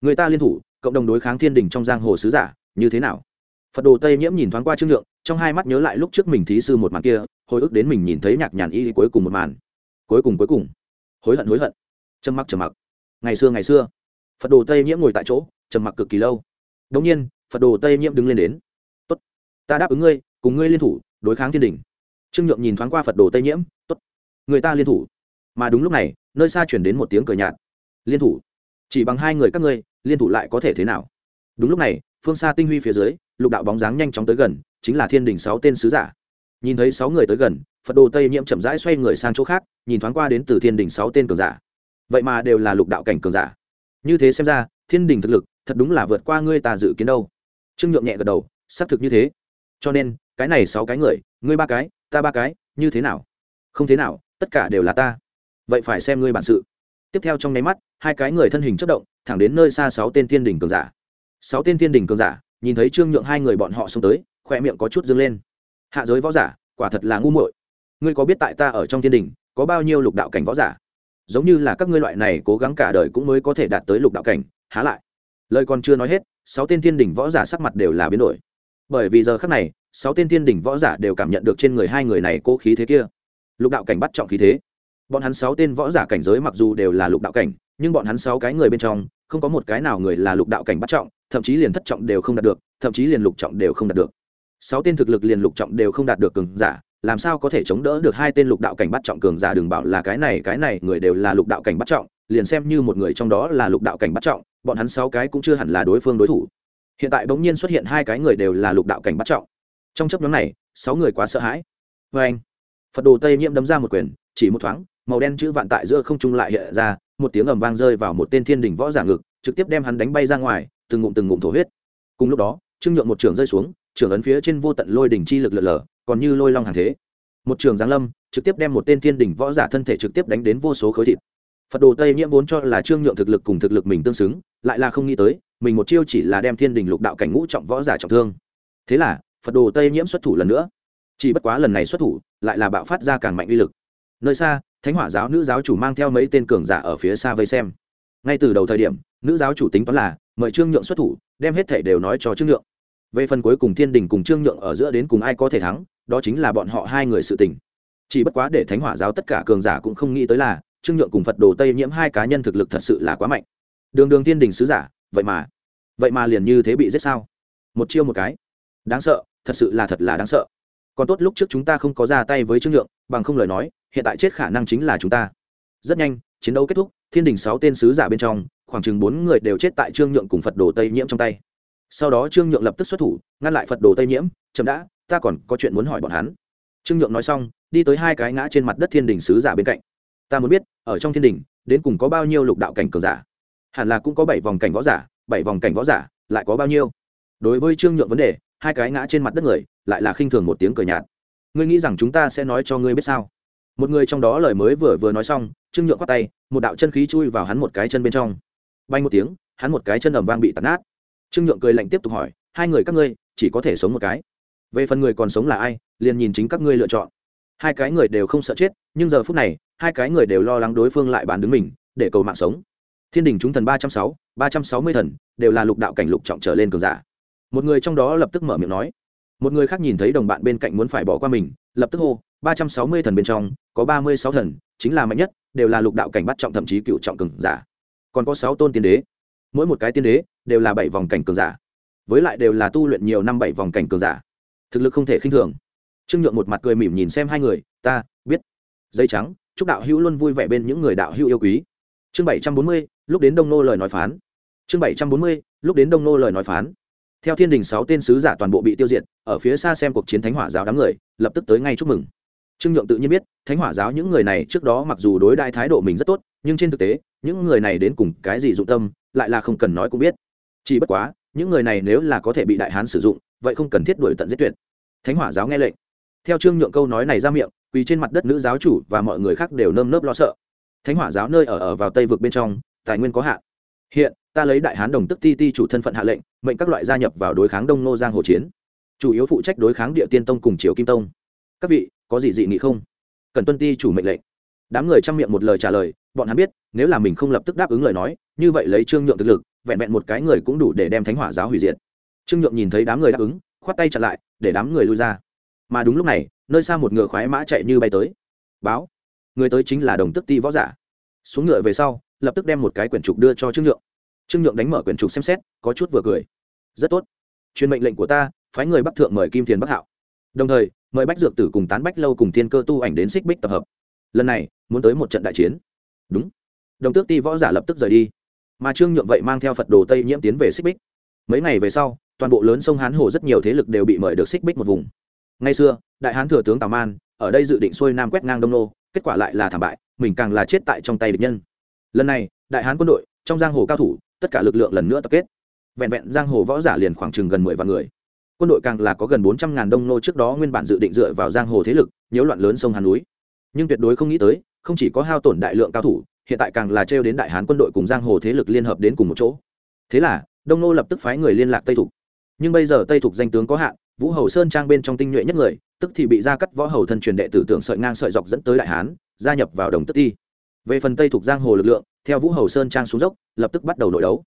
Người ta liên thủ, cộng đồng đối kháng thiên đình trong giang hồ sứ giả, như thế nào? Phật đồ tây nhiễm nhìn thoáng qua trương nhượng, trong hai mắt nhớ lại lúc trước mình thí sư một màn kia, hồi ức đến mình nhìn thấy nhạc nhàn y cuối cùng một màn. Cuối cùng cuối cùng. Hối hận hối hận. Trầm mặc trầm mặc. Ngày xưa ngày xưa. Phật đồ tây nhiễm ngồi tại chỗ trầm mặc cực kỳ lâu. Đống nhiên, phật đồ tây nhiễm đứng lên đến. Tốt, ta đáp ứng ngươi, cùng ngươi liên thủ, đối kháng thiên đình. Trương nhượng nhìn thoáng qua phật đồ tây nhiễm, tốt, người ta liên thủ. Mà đúng lúc này, nơi xa chuyển đến một tiếng cười nhạt. Liên thủ? Chỉ bằng hai người các ngươi, liên thủ lại có thể thế nào? Đúng lúc này, phương xa tinh huy phía dưới, lục đạo bóng dáng nhanh chóng tới gần, chính là thiên đình sáu tên sứ giả. Nhìn thấy sáu người tới gần, phật đồ tây nhiễm chậm rãi xoay người sang chỗ khác, nhìn thoáng qua đến từ thiên đình sáu tên cường giả. Vậy mà đều là lục đạo cảnh cường giả. Như thế xem ra, thiên đình thực lực thật đúng là vượt qua ngươi ta dự kiến đâu. Trương nhượng nhẹ gật đầu, xác thực như thế. Cho nên, cái này sáu cái người, ngươi ba cái, ta ba cái, như thế nào? Không thế nào, tất cả đều là ta. Vậy phải xem ngươi bản sự. Tiếp theo trong nháy mắt, hai cái người thân hình chất động, thẳng đến nơi xa sáu tên thiên đình cường giả. Sáu tên thiên đình cường giả, nhìn thấy trương nhượng hai người bọn họ xông tới khoe miệng có chút dâng lên. Hạ giới võ giả, quả thật là ngu muội. Ngươi có biết tại ta ở trong thiên đình có bao nhiêu lục đạo cảnh võ giả? Giống như là các ngươi loại này cố gắng cả đời cũng mới có thể đạt tới lục đạo cảnh, há lại lời còn chưa nói hết, sáu tên thiên đỉnh võ giả sắc mặt đều là biến đổi. Bởi vì giờ khác này, sáu tên thiên đỉnh võ giả đều cảm nhận được trên người hai người này cố khí thế kia. Lục đạo cảnh bắt trọng khí thế. Bọn hắn sáu tên võ giả cảnh giới mặc dù đều là lục đạo cảnh, nhưng bọn hắn sáu cái người bên trong, không có một cái nào người là lục đạo cảnh bắt trọng, thậm chí liền thất trọng đều không đạt được, thậm chí liền lục trọng đều không đạt được. Sáu tên thực lực liền lục trọng đều không đạt được cường giả, làm sao có thể chống đỡ được hai tên lục đạo cảnh bắt trọng cường giả, đừng bảo là cái này cái này, người đều là lục đạo cảnh bắt trọng liền xem như một người trong đó là lục đạo cảnh bắt trọng, bọn hắn sáu cái cũng chưa hẳn là đối phương đối thủ. Hiện tại bỗng nhiên xuất hiện hai cái người đều là lục đạo cảnh bắt trọng. Trong chấp nhóm này, sáu người quá sợ hãi. Vê anh, phật đồ tây nhiễm đấm ra một quyền, chỉ một thoáng, màu đen chữ vạn tại giữa không trung lại hiện ra, một tiếng ầm vang rơi vào một tên thiên đình võ giả ngực, trực tiếp đem hắn đánh bay ra ngoài, từng ngụm từng ngụm thổ huyết. Cùng lúc đó, trương nhượng một trường rơi xuống, trường ấn phía trên vô tận lôi đỉnh chi lực lở lở, còn như lôi long hàng thế. Một trường giáng lâm, trực tiếp đem một tên thiên đỉnh võ giả thân thể trực tiếp đánh đến vô số khối thịt phật đồ tây nhiễm vốn cho là trương nhượng thực lực cùng thực lực mình tương xứng, lại là không nghĩ tới, mình một chiêu chỉ là đem thiên đình lục đạo cảnh ngũ trọng võ giả trọng thương. Thế là, phật đồ tây nhiễm xuất thủ lần nữa. Chỉ bất quá lần này xuất thủ, lại là bạo phát ra càng mạnh uy lực. Nơi xa, thánh hỏa giáo nữ giáo chủ mang theo mấy tên cường giả ở phía xa vây xem. Ngay từ đầu thời điểm, nữ giáo chủ tính toán là, mời trương nhượng xuất thủ, đem hết thể đều nói cho trương nhượng. Về phần cuối cùng thiên đình cùng trương nhượng ở giữa đến cùng ai có thể thắng, đó chính là bọn họ hai người sự tình. Chỉ bất quá để thánh hỏa giáo tất cả cường giả cũng không nghĩ tới là trương nhượng cùng phật đồ tây nhiễm hai cá nhân thực lực thật sự là quá mạnh. Đường đường thiên đình sứ giả, vậy mà vậy mà liền như thế bị giết sao? Một chiêu một cái. Đáng sợ, thật sự là thật là đáng sợ. Còn tốt lúc trước chúng ta không có ra tay với trương nhượng, bằng không lời nói, hiện tại chết khả năng chính là chúng ta. Rất nhanh, chiến đấu kết thúc, thiên đình sáu tên sứ giả bên trong, khoảng chừng bốn người đều chết tại trương nhượng cùng phật đồ tây nhiễm trong tay. Sau đó trương nhượng lập tức xuất thủ, ngăn lại phật đồ tây nhiễm, chậm đã, ta còn có chuyện muốn hỏi bọn hắn. Trương nhượng nói xong, đi tới hai cái ngã trên mặt đất thiên đình sứ giả bên cạnh ta muốn biết, ở trong thiên đình, đến cùng có bao nhiêu lục đạo cảnh cường giả? Hẳn là cũng có bảy vòng cảnh võ giả, bảy vòng cảnh võ giả, lại có bao nhiêu? Đối với trương nhượng vấn đề, hai cái ngã trên mặt đất người, lại là khinh thường một tiếng cười nhạt. Ngươi nghĩ rằng chúng ta sẽ nói cho ngươi biết sao? Một người trong đó lời mới vừa vừa nói xong, trương nhượng khoát tay, một đạo chân khí chui vào hắn một cái chân bên trong. Bay một tiếng, hắn một cái chân ầm vang bị tạt nát. Trương nhượng cười lạnh tiếp tục hỏi, hai người các ngươi, chỉ có thể sống một cái? Về phần người còn sống là ai, liền nhìn chính các ngươi lựa chọn. Hai cái người đều không sợ chết, nhưng giờ phút này hai cái người đều lo lắng đối phương lại bán đứng mình, để cầu mạng sống. Thiên đình chúng thần ba trăm sáu, ba trăm sáu mươi thần, đều là lục đạo cảnh lục trọng trở lên cường giả. Một người trong đó lập tức mở miệng nói. Một người khác nhìn thấy đồng bạn bên cạnh muốn phải bỏ qua mình, lập tức hô, ba trăm sáu mươi thần bên trong, có ba mươi sáu thần, chính là mạnh nhất, đều là lục đạo cảnh bắt trọng thậm chí cựu trọng cường giả. Còn có sáu tôn tiên đế. Mỗi một cái tiên đế, đều là bảy vòng cảnh cường giả. Với lại đều là tu luyện nhiều năm bảy vòng cảnh cường giả. Thực lực không thể khinh thường. Trương nhượng một mặt cười mỉm nhìn xem hai người, ta, biết. Dây trắng chúc đạo hữu luôn vui vẻ bên những người đạo hữu yêu quý. Chương bảy trăm bốn mươi, lúc đến đông nô lời nói phán. Chương bảy trăm bốn mươi, lúc đến đông nô lời nói phán. Theo thiên đình sáu tên sứ giả toàn bộ bị tiêu diệt, ở phía xa xem cuộc chiến thánh hỏa giáo đám người, lập tức tới ngay chúc mừng. Trương nhượng tự nhiên biết, thánh hỏa giáo những người này trước đó mặc dù đối đại thái độ mình rất tốt, nhưng trên thực tế, những người này đến cùng cái gì dụng tâm, lại là không cần nói cũng biết. Chỉ bất quá, những người này nếu là có thể bị đại hán sử dụng, vậy không cần thiết đuổi tận giết tuyệt. Thánh hỏa giáo nghe lệnh. Theo trương nhượng câu nói này ra miệng quỳ trên mặt đất nữ giáo chủ và mọi người khác đều nơm nớp lo sợ. Thánh hỏa giáo nơi ở ở vào tây vực bên trong, tài nguyên có hạn. Hiện, ta lấy đại hán đồng tức ti ti chủ thân phận hạ lệnh, mệnh các loại gia nhập vào đối kháng đông nô giang hồ chiến. Chủ yếu phụ trách đối kháng địa tiên tông cùng triều kim tông. Các vị, có gì dị nghị không? Cần tuân ti chủ mệnh lệnh. Đám người chăm miệng một lời trả lời, bọn hắn biết, nếu là mình không lập tức đáp ứng lời nói, như vậy lấy trương nhượng thực lực, vẹn vẹn một cái người cũng đủ để đem thánh hỏa giáo hủy diệt. Trương nhượng nhìn thấy đám người đáp ứng, khoát tay chặn lại, để đám người lui ra. Mà đúng lúc này nơi xa một ngựa khoái mã chạy như bay tới. Báo. Người tới chính là đồng tức ti võ giả. Xuống ngựa về sau, lập tức đem một cái quyển trục đưa cho trương nhượng. Trương nhượng đánh mở quyển trục xem xét, có chút vừa cười. Rất tốt. Truyền mệnh lệnh của ta, phái người bắc thượng mời kim thiền bắc hạo. Đồng thời, mời bách dược tử cùng tán bách lâu cùng thiên cơ tu ảnh đến xích bích tập hợp. Lần này, muốn tới một trận đại chiến. Đúng. Đồng tước ti võ giả lập tức rời đi. Mà trương nhượng vậy mang theo phật đồ tây nhiễm tiến về xích bích. Mấy ngày về sau, toàn bộ lớn sông hán hồ rất nhiều thế lực đều bị mời được xích bích một vùng ngay xưa, đại hán thừa tướng tào man, ở đây dự định xuôi nam quét ngang đông nô, kết quả lại là thảm bại, mình càng là chết tại trong tay địch nhân. Lần này, đại hán quân đội, trong giang hồ cao thủ, tất cả lực lượng lần nữa tập kết. Vẹn vẹn giang hồ võ giả liền khoảng chừng gần mười vạn người. Quân đội càng là có gần bốn trăm ngàn đông nô trước đó nguyên bản dự định dựa vào giang hồ thế lực, nhiễu loạn lớn sông hàn núi. Nhưng tuyệt đối không nghĩ tới, không chỉ có hao tổn đại lượng cao thủ, hiện tại càng là trêu đến đại hán quân đội cùng giang hồ thế lực liên hợp đến cùng một chỗ. Thế là, đông nô lập tức phái người liên lạc tây thục. Nhưng bây giờ tây thục danh tướng có hạn vũ hầu sơn trang bên trong tinh nhuệ nhất người, tức thì bị gia cắt võ hầu thân truyền đệ tử tưởng sợi ngang sợi dọc dẫn tới đại hán, gia nhập vào đồng tức ti. Về phần tây thuộc giang hồ lực lượng, theo vũ hầu sơn trang xuống dốc, lập tức bắt đầu nội đấu.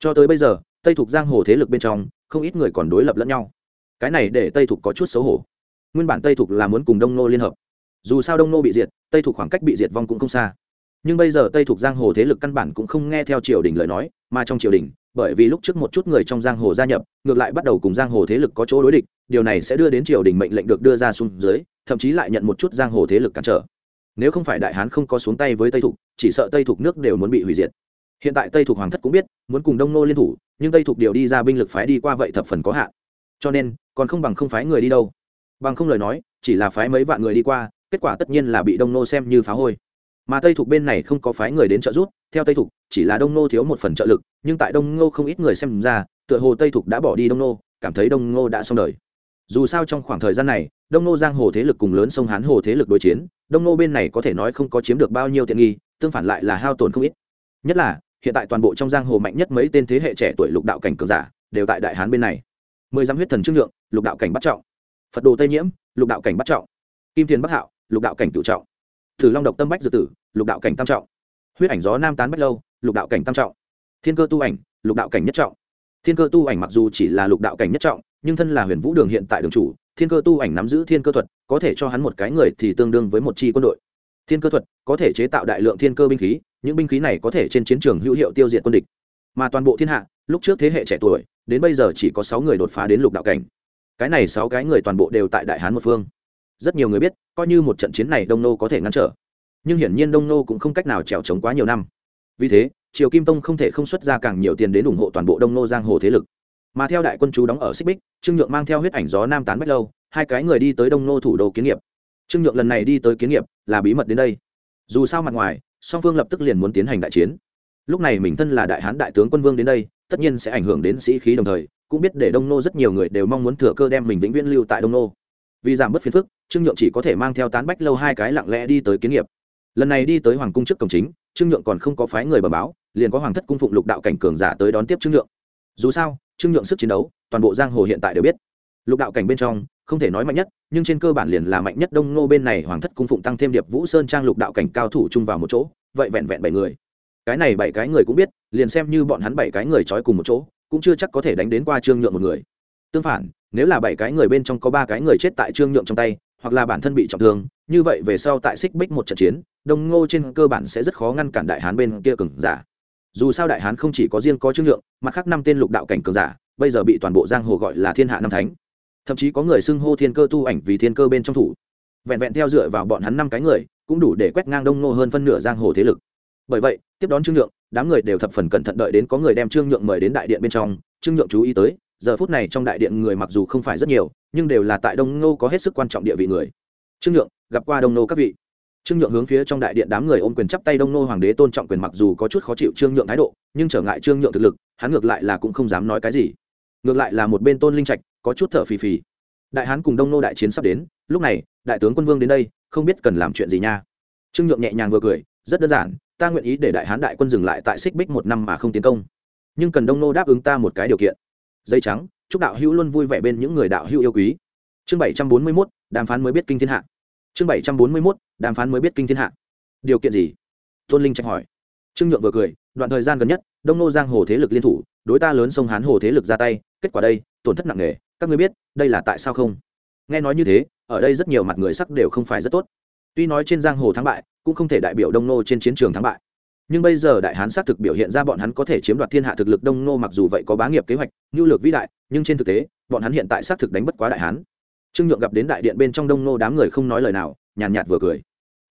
Cho tới bây giờ, tây thuộc giang hồ thế lực bên trong, không ít người còn đối lập lẫn nhau. Cái này để tây thuộc có chút xấu hổ. Nguyên bản tây thuộc là muốn cùng đông nô liên hợp. Dù sao đông nô bị diệt, tây thuộc khoảng cách bị diệt vong cũng không xa. Nhưng bây giờ tây thuộc giang hồ thế lực căn bản cũng không nghe theo triều đình lời nói, mà trong triều đình, bởi vì lúc trước một chút người trong giang hồ gia nhập, ngược lại bắt đầu cùng giang hồ thế lực có chỗ đối địch điều này sẽ đưa đến triều đình mệnh lệnh được đưa ra xuống dưới, thậm chí lại nhận một chút giang hồ thế lực cản trở. Nếu không phải đại hán không có xuống tay với tây thục, chỉ sợ tây thục nước đều muốn bị hủy diệt. Hiện tại tây thục hoàng thất cũng biết, muốn cùng đông nô liên thủ, nhưng tây thục điều đi ra binh lực phái đi qua vậy thập phần có hạn. Cho nên, còn không bằng không phái người đi đâu. Bằng không lời nói, chỉ là phái mấy vạn người đi qua, kết quả tất nhiên là bị đông nô xem như phá hôi. Mà tây thục bên này không có phái người đến trợ giúp, theo tây thục, chỉ là đông nô thiếu một phần trợ lực, nhưng tại đông nô không ít người xem ra, tựa hồ tây thục đã bỏ đi đông nô, cảm thấy đông nô đã xong đời dù sao trong khoảng thời gian này, đông nô giang hồ thế lực cùng lớn sông hán hồ thế lực đối chiến, đông nô bên này có thể nói không có chiếm được bao nhiêu tiện nghi, tương phản lại là hao tổn không ít. Nhất là, hiện tại toàn bộ trong giang hồ mạnh nhất mấy tên thế hệ trẻ tuổi lục đạo cảnh cường giả, đều tại đại hán bên này. Mười dăm huyết thần trương lượng, lục đạo cảnh bắt trọng. Phật đồ tây nhiễm, lục đạo cảnh bắt trọng. Kim thiền bắc hạo, lục đạo cảnh cựu trọng. Thử long độc tâm bách dự tử, lục đạo cảnh tam trọng. Huyết ảnh gió nam tán bách lâu, lục đạo cảnh tam trọng. Thiên cơ tu ảnh, lục đạo cảnh nhất trọng. Thiên cơ tu ảnh mặc dù chỉ là lục đạo cảnh nhất trọng nhưng thân là huyền vũ đường hiện tại đường chủ, thiên cơ tu ảnh nắm giữ thiên cơ thuật, có thể cho hắn một cái người thì tương đương với một chi quân đội. Thiên cơ thuật có thể chế tạo đại lượng thiên cơ binh khí, những binh khí này có thể trên chiến trường hữu hiệu tiêu diệt quân địch. Mà toàn bộ thiên hạ, lúc trước thế hệ trẻ tuổi, đến bây giờ chỉ có sáu người đột phá đến lục đạo cảnh. Cái này sáu cái người toàn bộ đều tại đại hán một phương. Rất nhiều người biết, coi như một trận chiến này đông nô có thể ngăn trở. Nhưng hiển nhiên đông nô cũng không cách nào trèo trống quá nhiều năm. Vì thế, triều kim tông không thể không xuất ra càng nhiều tiền đến ủng hộ toàn bộ đông nô giang hồ thế lực mà theo đại quân chú đóng ở xích bích, trương nhượng mang theo huyết ảnh gió nam tán bách lâu, hai cái người đi tới đông nô thủ đô kiến nghiệp. Trương nhượng lần này đi tới kiến nghiệp là bí mật đến đây. Dù sao mặt ngoài, song phương lập tức liền muốn tiến hành đại chiến. Lúc này mình thân là đại hán đại tướng quân vương đến đây, tất nhiên sẽ ảnh hưởng đến sĩ khí đồng thời, cũng biết để đông nô rất nhiều người đều mong muốn thừa cơ đem mình vĩnh viễn lưu tại đông nô. Vì giảm bớt phiền phức, trương nhượng chỉ có thể mang theo tán bách lâu hai cái lặng lẽ đi tới kiến nghiệp. Lần này đi tới hoàng cung trước cổng chính, trương nhượng còn không có phái người bờ báo, liền có hoàng thất cung phụng lục đạo cảnh cường giả tới đón tiếp trương nhượng dù sao trương nhượng sức chiến đấu, toàn bộ giang hồ hiện tại đều biết. Lục đạo cảnh bên trong, không thể nói mạnh nhất, nhưng trên cơ bản liền là mạnh nhất đông ngô bên này hoàng thất cung phụng tăng thêm điệp vũ sơn trang lục đạo cảnh cao thủ chung vào một chỗ, vậy vẹn vẹn bảy người. Cái này bảy cái người cũng biết, liền xem như bọn hắn bảy cái người trói cùng một chỗ, cũng chưa chắc có thể đánh đến qua trương nhượng một người. Tương phản, nếu là bảy cái người bên trong có ba cái người chết tại trương nhượng trong tay, hoặc là bản thân bị trọng thương, như vậy về sau tại xích bích một trận chiến, đông ngô trên cơ bản sẽ rất khó ngăn cản đại hán bên kia cừng giả dù sao đại hán không chỉ có riêng có trương lượng, mặt khác năm tên lục đạo cảnh cường giả bây giờ bị toàn bộ giang hồ gọi là thiên hạ năm thánh. Thậm chí có người xưng hô thiên cơ tu ảnh vì thiên cơ bên trong thủ. Vẹn vẹn theo dựa vào bọn hắn năm cái người cũng đủ để quét ngang đông ngô hơn phân nửa giang hồ thế lực. Bởi vậy tiếp đón trương nhượng đám người đều thập phần cẩn thận đợi đến có người đem trương nhượng mời đến đại điện bên trong. Trương nhượng chú ý tới giờ phút này trong đại điện người mặc dù không phải rất nhiều nhưng đều là tại đông ngô có hết sức quan trọng địa vị người. Trương nhượng gặp qua đông nô các vị trương nhượng hướng phía trong đại điện đám người ôm quyền chắp tay đông nô hoàng đế tôn trọng quyền mặc dù có chút khó chịu trương nhượng thái độ, nhưng trở ngại trương nhượng thực lực, hắn ngược lại là cũng không dám nói cái gì. Ngược lại là một bên tôn linh trạch, có chút thở phì phì. Đại hán cùng đông nô đại chiến sắp đến, lúc này, đại tướng quân vương đến đây, không biết cần làm chuyện gì nha. Trương nhượng nhẹ nhàng vừa cười, rất đơn giản, ta nguyện ý để đại hán đại quân dừng lại tại xích bích một năm mà không tiến công. Nhưng cần đông nô đáp ứng ta một cái điều kiện. Dây trắng, chúc đạo hữu luôn vui vẻ bên những người đạo hữu yêu quý. Chương bảy trăm bốn mươi mốt, đàm phán mới biết kinh thiên hạ. Chương bảy trăm bốn mươi mốt đàm phán mới biết kinh thiên hạ. Điều kiện gì? Tôn linh trạch hỏi. Trương nhượng vừa cười, đoạn thời gian gần nhất, đông nô giang hồ thế lực liên thủ, đối ta lớn sông hán hồ thế lực ra tay, kết quả đây, tổn thất nặng nề, các ngươi biết, đây là tại sao không? Nghe nói như thế, ở đây rất nhiều mặt người sắc đều không phải rất tốt. Tuy nói trên giang hồ thắng bại, cũng không thể đại biểu đông nô trên chiến trường thắng bại. Nhưng bây giờ đại hán xác thực biểu hiện ra bọn hắn có thể chiếm đoạt thiên hạ thực lực đông nô mặc dù vậy có bá nghiệp kế hoạch, nhu lược vĩ đại, nhưng trên thực tế, bọn hắn hiện tại xác thực đánh bất quá đại hán. Trương nhượng gặp đến đại điện bên trong đông nô đám người không nói lời nào, nhàn nhạt vừa cười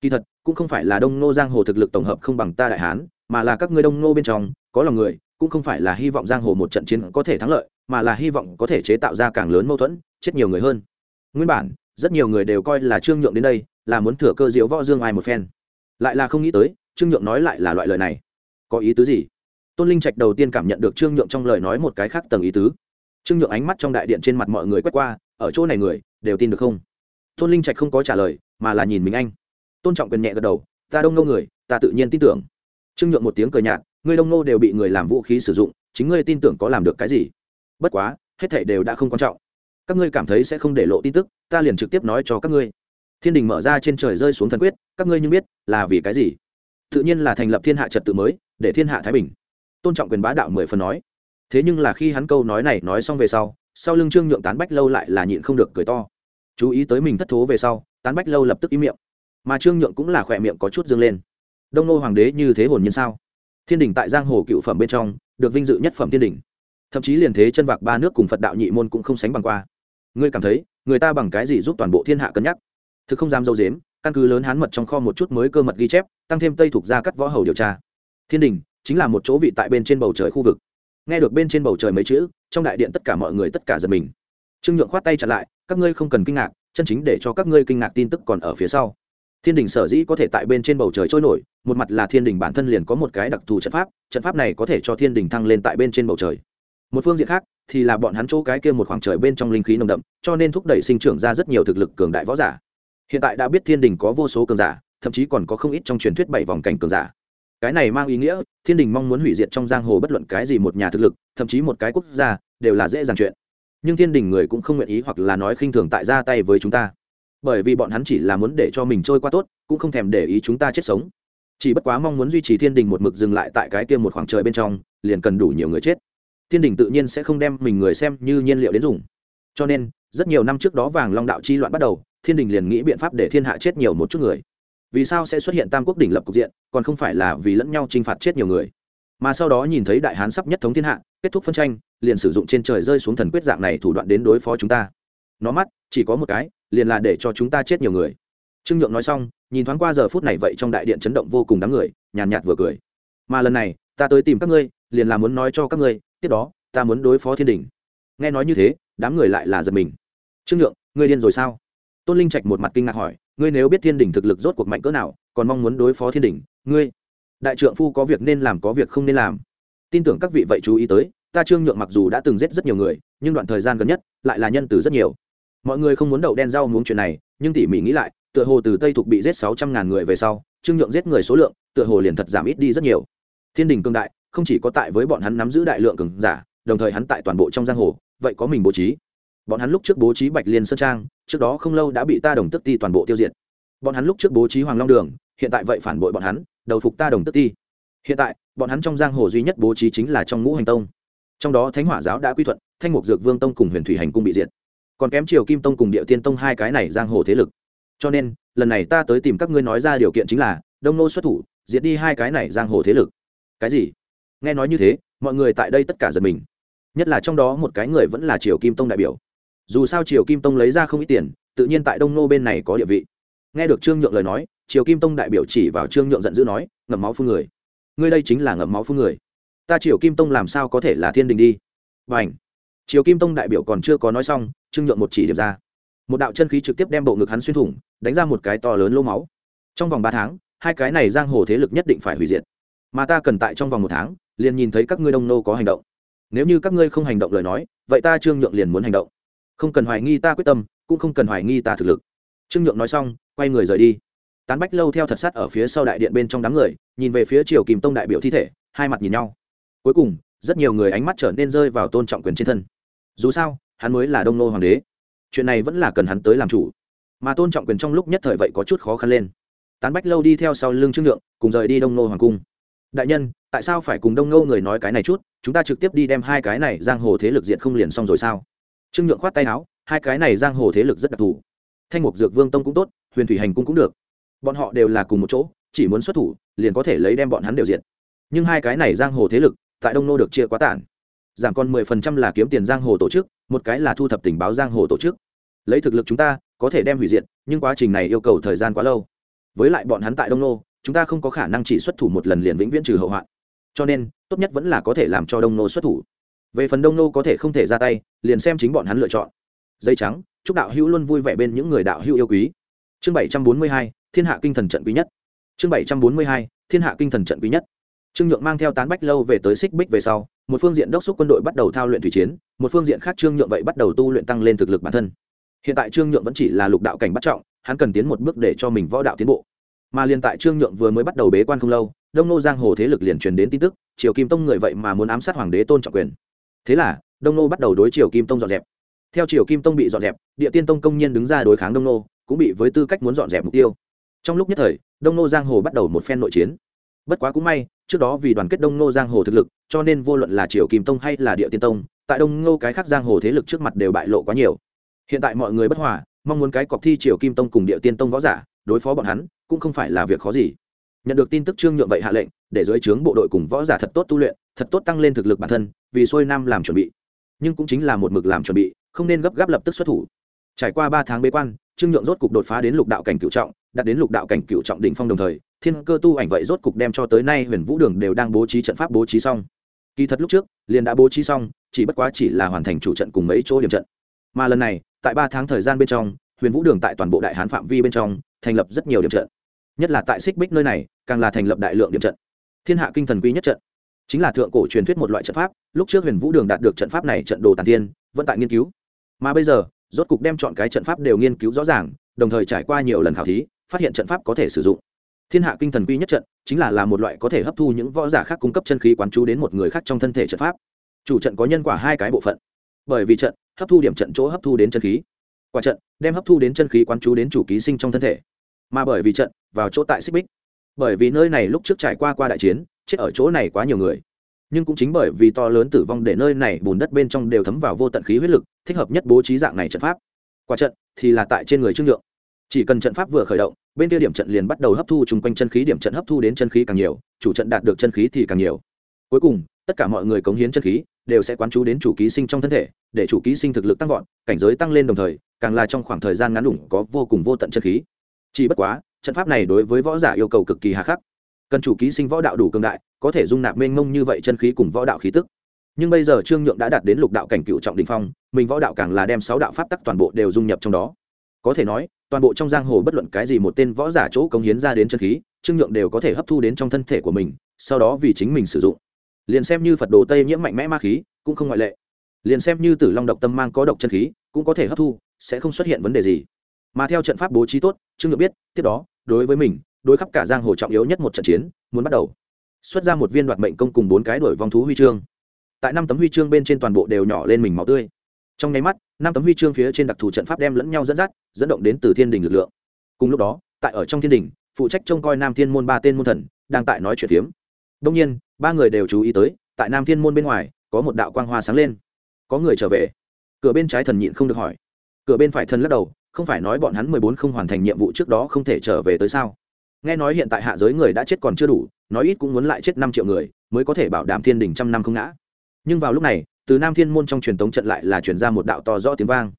kỳ thật, cũng không phải là đông nô giang hồ thực lực tổng hợp không bằng ta đại hán, mà là các ngươi đông nô bên trong, có lòng người, cũng không phải là hy vọng giang hồ một trận chiến có thể thắng lợi, mà là hy vọng có thể chế tạo ra càng lớn mâu thuẫn, chết nhiều người hơn. Nguyên bản, rất nhiều người đều coi là trương nhượng đến đây, là muốn thừa cơ diễu võ dương ai một phen. Lại là không nghĩ tới, trương nhượng nói lại là loại lời này. Có ý tứ gì? Tôn linh trạch đầu tiên cảm nhận được trương nhượng trong lời nói một cái khác tầng ý tứ. Trương nhượng ánh mắt trong đại điện trên mặt mọi người quét qua, ở chỗ này người, đều tin được không? Tôn linh trạch không có trả lời, mà là nhìn mình anh tôn trọng quyền nhẹ gật đầu, ta đông nô người, ta tự nhiên tin tưởng. Trương nhượng một tiếng cười nhạt, ngươi đông nô đều bị người làm vũ khí sử dụng, chính ngươi tin tưởng có làm được cái gì? Bất quá, hết thảy đều đã không quan trọng. Các ngươi cảm thấy sẽ không để lộ tin tức, ta liền trực tiếp nói cho các ngươi. Thiên đình mở ra trên trời rơi xuống thần quyết, các ngươi như biết, là vì cái gì? Tự nhiên là thành lập thiên hạ trật tự mới, để thiên hạ thái bình. Tôn trọng quyền bá đạo mười phần nói. Thế nhưng là khi hắn câu nói này nói xong về sau sau lưng trương nhượng tán bách lâu lại là nhịn không được cười to. Chú ý tới mình thất thố về sau, tán bách lâu lập tức im miệng mà trương nhượng cũng là khỏe miệng có chút dương lên. Đông nô hoàng đế như thế hồn nhiên sao? Thiên đình tại giang hồ cựu phẩm bên trong, được vinh dự nhất phẩm thiên đình. Thậm chí liền thế chân vạc ba nước cùng phật đạo nhị môn cũng không sánh bằng qua. Ngươi cảm thấy, người ta bằng cái gì giúp toàn bộ thiên hạ cân nhắc? Thực không dám dâu dếm, căn cứ lớn hán mật trong kho một chút mới cơ mật ghi chép, tăng thêm tây thuộc ra cắt võ hầu điều tra. Thiên đình chính là một chỗ vị tại bên trên bầu trời khu vực. Nghe được bên trên bầu trời mấy chữ, trong đại điện tất cả mọi người tất cả giật mình. Trương nhượng khoát tay trả lại, các ngươi không cần kinh ngạc, chân chính để cho các ngươi kinh ngạc tin tức còn ở phía sau thiên đình sở dĩ có thể tại bên trên bầu trời trôi nổi, một mặt là thiên đình bản thân liền có một cái đặc thù trận pháp trận pháp này có thể cho thiên đình thăng lên tại bên trên bầu trời. Một phương diện khác, thì là bọn hắn chỗ cái kia một khoảng trời bên trong linh khí nồng đậm, cho nên thúc đẩy sinh trưởng ra rất nhiều thực lực cường đại võ giả. Hiện tại đã biết thiên đình có vô số cường giả, thậm chí còn có không ít trong truyền thuyết bảy vòng cảnh cường giả. Cái này mang ý nghĩa, thiên đình mong muốn hủy diệt trong giang hồ bất luận cái gì một nhà thực lực, thậm chí một cái quốc gia, đều là dễ dàng chuyện. Nhưng thiên đình người cũng không nguyện ý hoặc là nói khinh thường tại ra tay với chúng ta bởi vì bọn hắn chỉ là muốn để cho mình trôi qua tốt, cũng không thèm để ý chúng ta chết sống. Chỉ bất quá mong muốn duy trì thiên đình một mực dừng lại tại cái kia một khoảng trời bên trong, liền cần đủ nhiều người chết. Thiên đình tự nhiên sẽ không đem mình người xem như nhiên liệu đến dùng. Cho nên, rất nhiều năm trước đó vàng long đạo chi loạn bắt đầu, thiên đình liền nghĩ biện pháp để thiên hạ chết nhiều một chút người. Vì sao sẽ xuất hiện tam quốc đỉnh lập cục diện, còn không phải là vì lẫn nhau t r i n h phạt chết nhiều người? Mà sau đó nhìn thấy đại hán sắp nhất thống thiên hạ, kết thúc phân tranh, liền sử dụng trên trời rơi xuống thần quyết dạng này thủ đoạn đến đối phó chúng ta. Nó mắt, chỉ có một cái liền là để cho chúng ta chết nhiều người. Trương nhượng nói xong, nhìn thoáng qua giờ phút này vậy trong đại điện chấn động vô cùng đám người, nhàn nhạt vừa cười. Mà lần này, ta tới tìm các ngươi, liền là muốn nói cho các ngươi, tiếp đó, ta muốn đối phó thiên đình. Nghe nói như thế, đám người lại là giật mình. Trương nhượng, ngươi điên rồi sao? Tôn linh trạch một mặt kinh ngạc hỏi, ngươi nếu biết thiên đình thực lực rốt cuộc mạnh cỡ nào, còn mong muốn đối phó thiên đình, ngươi, đại trượng phu có việc nên làm có việc không nên làm. Tin tưởng các vị vậy chú ý tới, ta trương nhượng mặc dù đã từng giết rất nhiều người, nhưng đoạn thời gian gần nhất, lại là nhân từ rất nhiều mọi người không muốn đậu đen rau muống chuyện này, nhưng tỉ mỉ nghĩ lại, tựa hồ từ tây thục bị giết sáu trăm ngàn người về sau, trương nhượng giết người số lượng, tựa hồ liền thật giảm ít đi rất nhiều. Thiên đình cương đại, không chỉ có tại với bọn hắn nắm giữ đại lượng cường giả, đồng thời hắn tại toàn bộ trong giang hồ, vậy có mình bố trí. Bọn hắn lúc trước bố trí bạch liên sơn trang, trước đó không lâu đã bị ta đồng tức ti toàn bộ tiêu diệt. Bọn hắn lúc trước bố trí hoàng long đường, hiện tại vậy phản bội bọn hắn, đầu phục ta đồng tức ti. Hiện tại, bọn hắn trong giang hồ duy nhất bố trí chính là trong ngũ hành tông. Trong đó thánh hỏa giáo đã quy thuận, thanh mục dược vương tông cùng huyền thủy hành cung bị diệt còn kém triều kim tông cùng địa tiên tông hai cái này giang hồ thế lực. Cho nên, lần này ta tới tìm các ngươi nói ra điều kiện chính là, đông nô xuất thủ, diệt đi hai cái này giang hồ thế lực. Cái gì? Nghe nói như thế, mọi người tại đây tất cả giật mình. Nhất là trong đó một cái người vẫn là triều kim tông đại biểu. Dù sao triều kim tông lấy ra không ít tiền, tự nhiên tại đông nô bên này có địa vị. Nghe được trương nhượng lời nói, triều kim tông đại biểu chỉ vào trương nhượng giận dữ nói, ngậm máu phương người. Ngươi đây chính là ngậm máu phương người. Ta triều kim tông làm sao có thể là thiên đình đi? Và ảnh triều kim tông đại biểu còn chưa có nói xong trương nhượng một chỉ điểm ra. Một đạo chân khí trực tiếp đem bộ ngực hắn xuyên thủng, đánh ra một cái to lớn lỗ máu. Trong vòng ba tháng, hai cái này giang hồ thế lực nhất định phải hủy diệt. Mà ta cần tại trong vòng một tháng, liền nhìn thấy các ngươi đông nô có hành động. Nếu như các ngươi không hành động lời nói, vậy ta trương nhượng liền muốn hành động. Không cần hoài nghi ta quyết tâm, cũng không cần hoài nghi ta thực lực. Trương nhượng nói xong, quay người rời đi. Tán bách lâu theo thật sát ở phía sau đại điện bên trong đám người, nhìn về phía triều kìm tông đại biểu thi thể, hai mặt nhìn nhau. Cuối cùng, rất nhiều người ánh mắt trở nên rơi vào tôn trọng quyền trên thân. Dù sao hắn mới là đông nô hoàng đế. Chuyện này vẫn là cần hắn tới làm chủ. Mà tôn trọng quyền trong lúc nhất thời vậy có chút khó khăn lên. Tán bách lâu đi theo sau lưng trương nhượng cùng rời đi đông nô hoàng cung. Đại nhân, tại sao phải cùng đông nô người nói cái này chút? Chúng ta trực tiếp đi đem hai cái này giang hồ thế lực diện không liền xong rồi sao? Trương nhượng khoát tay áo, hai cái này giang hồ thế lực rất đặc thù. Thanh mục dược vương tông cũng tốt, huyền thủy hành cung cũng được. Bọn họ đều là cùng một chỗ, chỉ muốn xuất thủ, liền có thể lấy đem bọn hắn đều diện nhưng hai cái này giang hồ thế lực, tại đông nô được chia quá tản. Giảm còn mười phần trăm là kiếm tiền giang hồ tổ chức một cái là thu thập tình báo giang hồ tổ chức. Lấy thực lực chúng ta, có thể đem hủy diệt, nhưng quá trình này yêu cầu thời gian quá lâu. Với lại bọn hắn tại đông nô, chúng ta không có khả năng chỉ xuất thủ một lần liền vĩnh viễn trừ hậu hoạn. Cho nên, tốt nhất vẫn là có thể làm cho đông nô xuất thủ. Về phần đông nô có thể không thể ra tay, liền xem chính bọn hắn lựa chọn. Dây trắng, chúc đạo hữu luôn vui vẻ bên những người đạo hữu yêu quý. Chương bảy trăm bốn mươi hai, thiên hạ kinh thần trận quý nhất. Chương bảy trăm bốn mươi hai, thiên hạ kinh thần trận quý nhất trương nhượng mang theo tán bách lâu về tới xích bích về sau, một phương diện đốc xúc quân đội bắt đầu thao luyện thủy chiến, một phương diện khác trương nhượng vậy bắt đầu tu luyện tăng lên thực lực bản thân. Hiện tại trương nhượng vẫn chỉ là lục đạo cảnh bắt trọng, hắn cần tiến một bước để cho mình võ đạo tiến bộ. Mà liền tại trương nhượng vừa mới bắt đầu bế quan không lâu, đông nô giang hồ thế lực liền truyền đến tin tức, triều kim tông người vậy mà muốn ám sát hoàng đế tôn trọng quyền. Thế là, đông nô bắt đầu đối triều kim tông dọn dẹp. Theo triều kim tông bị dọn dẹp, địa tiên tông công nhân đứng ra đối kháng đông nô, cũng bị với tư cách muốn dọn dẹp mục tiêu. Trong lúc nhất thời, đông nô giang hồ bắt đầu một phen nội chiến. Bất quá cũng may trước đó vì đoàn kết đông nô giang hồ thực lực, cho nên vô luận là triều kim tông hay là địa tiên tông, tại đông nô cái khác giang hồ thế lực trước mặt đều bại lộ quá nhiều. Hiện tại mọi người bất hòa, mong muốn cái cọc thi triều kim tông cùng địa tiên tông võ giả, đối phó bọn hắn, cũng không phải là việc khó gì. Nhận được tin tức trương nhượng vậy hạ lệnh, để dưới trướng bộ đội cùng võ giả thật tốt tu luyện, thật tốt tăng lên thực lực bản thân, vì xuôi nam làm chuẩn bị. Nhưng cũng chính là một mực làm chuẩn bị, không nên gấp gáp lập tức xuất thủ. Trải qua ba tháng bế quan, trương nhượng rốt cục đột phá đến lục đạo cảnh cựu trọng đạt đến lục đạo cảnh cựu trọng đỉnh phong đồng thời, thiên cơ tu ảnh vậy rốt cục đem cho tới nay huyền vũ đường đều đang bố trí trận pháp bố trí xong. Kỳ thật lúc trước, liền đã bố trí xong, chỉ bất quá chỉ là hoàn thành chủ trận cùng mấy chỗ điểm trận. Mà lần này, tại ba tháng thời gian bên trong, huyền vũ đường tại toàn bộ đại hán phạm vi bên trong, thành lập rất nhiều điểm trận. Nhất là tại xích bích nơi này, càng là thành lập đại lượng điểm trận. Thiên hạ kinh thần quý nhất trận. Chính là thượng cổ truyền thuyết một loại trận pháp, lúc trước huyền vũ đường đạt được trận pháp này trận đồ tàn tiên, vẫn tại nghiên cứu. Mà bây giờ, rốt cục đem chọn cái trận pháp đều nghiên cứu rõ ràng, đồng thời trải qua nhiều lần khảo thí phát hiện trận pháp có thể sử dụng. Thiên hạ kinh thần quy nhất trận, chính là là một loại có thể hấp thu những võ giả khác cung cấp chân khí quán chú đến một người khác trong thân thể trận pháp. Chủ trận có nhân quả hai cái bộ phận. Bởi vì trận, hấp thu điểm trận chỗ hấp thu đến chân khí. Quả trận, đem hấp thu đến chân khí quán chú đến chủ ký sinh trong thân thể. Mà bởi vì trận, vào chỗ tại xích bích. Bởi vì nơi này lúc trước trải qua qua đại chiến, chết ở chỗ này quá nhiều người. Nhưng cũng chính bởi vì to lớn tử vong để nơi này bùn đất bên trong đều thấm vào vô tận khí huyết lực, thích hợp nhất bố trí dạng này trận pháp. Quả trận thì là tại trên người trương nhượng chỉ cần trận pháp vừa khởi động, bên kia điểm trận liền bắt đầu hấp thu chung quanh chân khí, điểm trận hấp thu đến chân khí càng nhiều, chủ trận đạt được chân khí thì càng nhiều. Cuối cùng, tất cả mọi người cống hiến chân khí, đều sẽ quán chú đến chủ ký sinh trong thân thể, để chủ ký sinh thực lực tăng vọt, cảnh giới tăng lên đồng thời, càng là trong khoảng thời gian ngắn đủng có vô cùng vô tận chân khí. Chỉ bất quá, trận pháp này đối với võ giả yêu cầu cực kỳ hà khắc. Cần chủ ký sinh võ đạo đủ cường đại, có thể dung nạp mênh mông như vậy chân khí cùng võ đạo khí tức. Nhưng bây giờ trương nhượng đã đạt đến lục đạo cảnh cựu trọng đình phong, mình võ đạo càng là đem sáu đạo pháp tắc toàn bộ đều dung nhập trong đó có thể nói, toàn bộ trong giang hồ bất luận cái gì một tên võ giả chỗ cống hiến ra đến chân khí, trương nhượng đều có thể hấp thu đến trong thân thể của mình, sau đó vì chính mình sử dụng. Liền xem như phật đồ tây nhiễm mạnh mẽ ma khí, cũng không ngoại lệ. Liền xem như tử long độc tâm mang có độc chân khí, cũng có thể hấp thu, sẽ không xuất hiện vấn đề gì. Mà theo trận pháp bố trí tốt, trương nhượng biết, tiếp đó, đối với mình, đối khắp cả giang hồ trọng yếu nhất một trận chiến, muốn bắt đầu. Xuất ra một viên đoạt mệnh công cùng bốn cái đổi vong thú huy chương. Tại năm tấm huy chương bên trên toàn bộ đều nhỏ lên mình máu tươi trong nháy mắt, năm tấm huy chương phía trên đặc thù trận pháp đem lẫn nhau dẫn dắt, dẫn động đến từ thiên đình lực lượng. Cùng lúc đó, tại ở trong thiên đình, phụ trách trông coi nam thiên môn ba tên môn thần, đang tại nói chuyện phiếm. Đông nhiên, ba người đều chú ý tới, tại nam thiên môn bên ngoài, có một đạo quang hoa sáng lên. Có người trở về. Cửa bên trái thần nhịn không được hỏi. Cửa bên phải thần lắc đầu, không phải nói bọn hắn mười bốn không hoàn thành nhiệm vụ trước đó không thể trở về tới sao? Nghe nói hiện tại hạ giới người đã chết còn chưa đủ, nói ít cũng muốn lại chết năm triệu người, mới có thể bảo đảm thiên đình trăm năm không ngã. Nhưng vào lúc này từ nam thiên môn trong truyền tống trận lại là chuyển ra một đạo to rõ tiếng vang.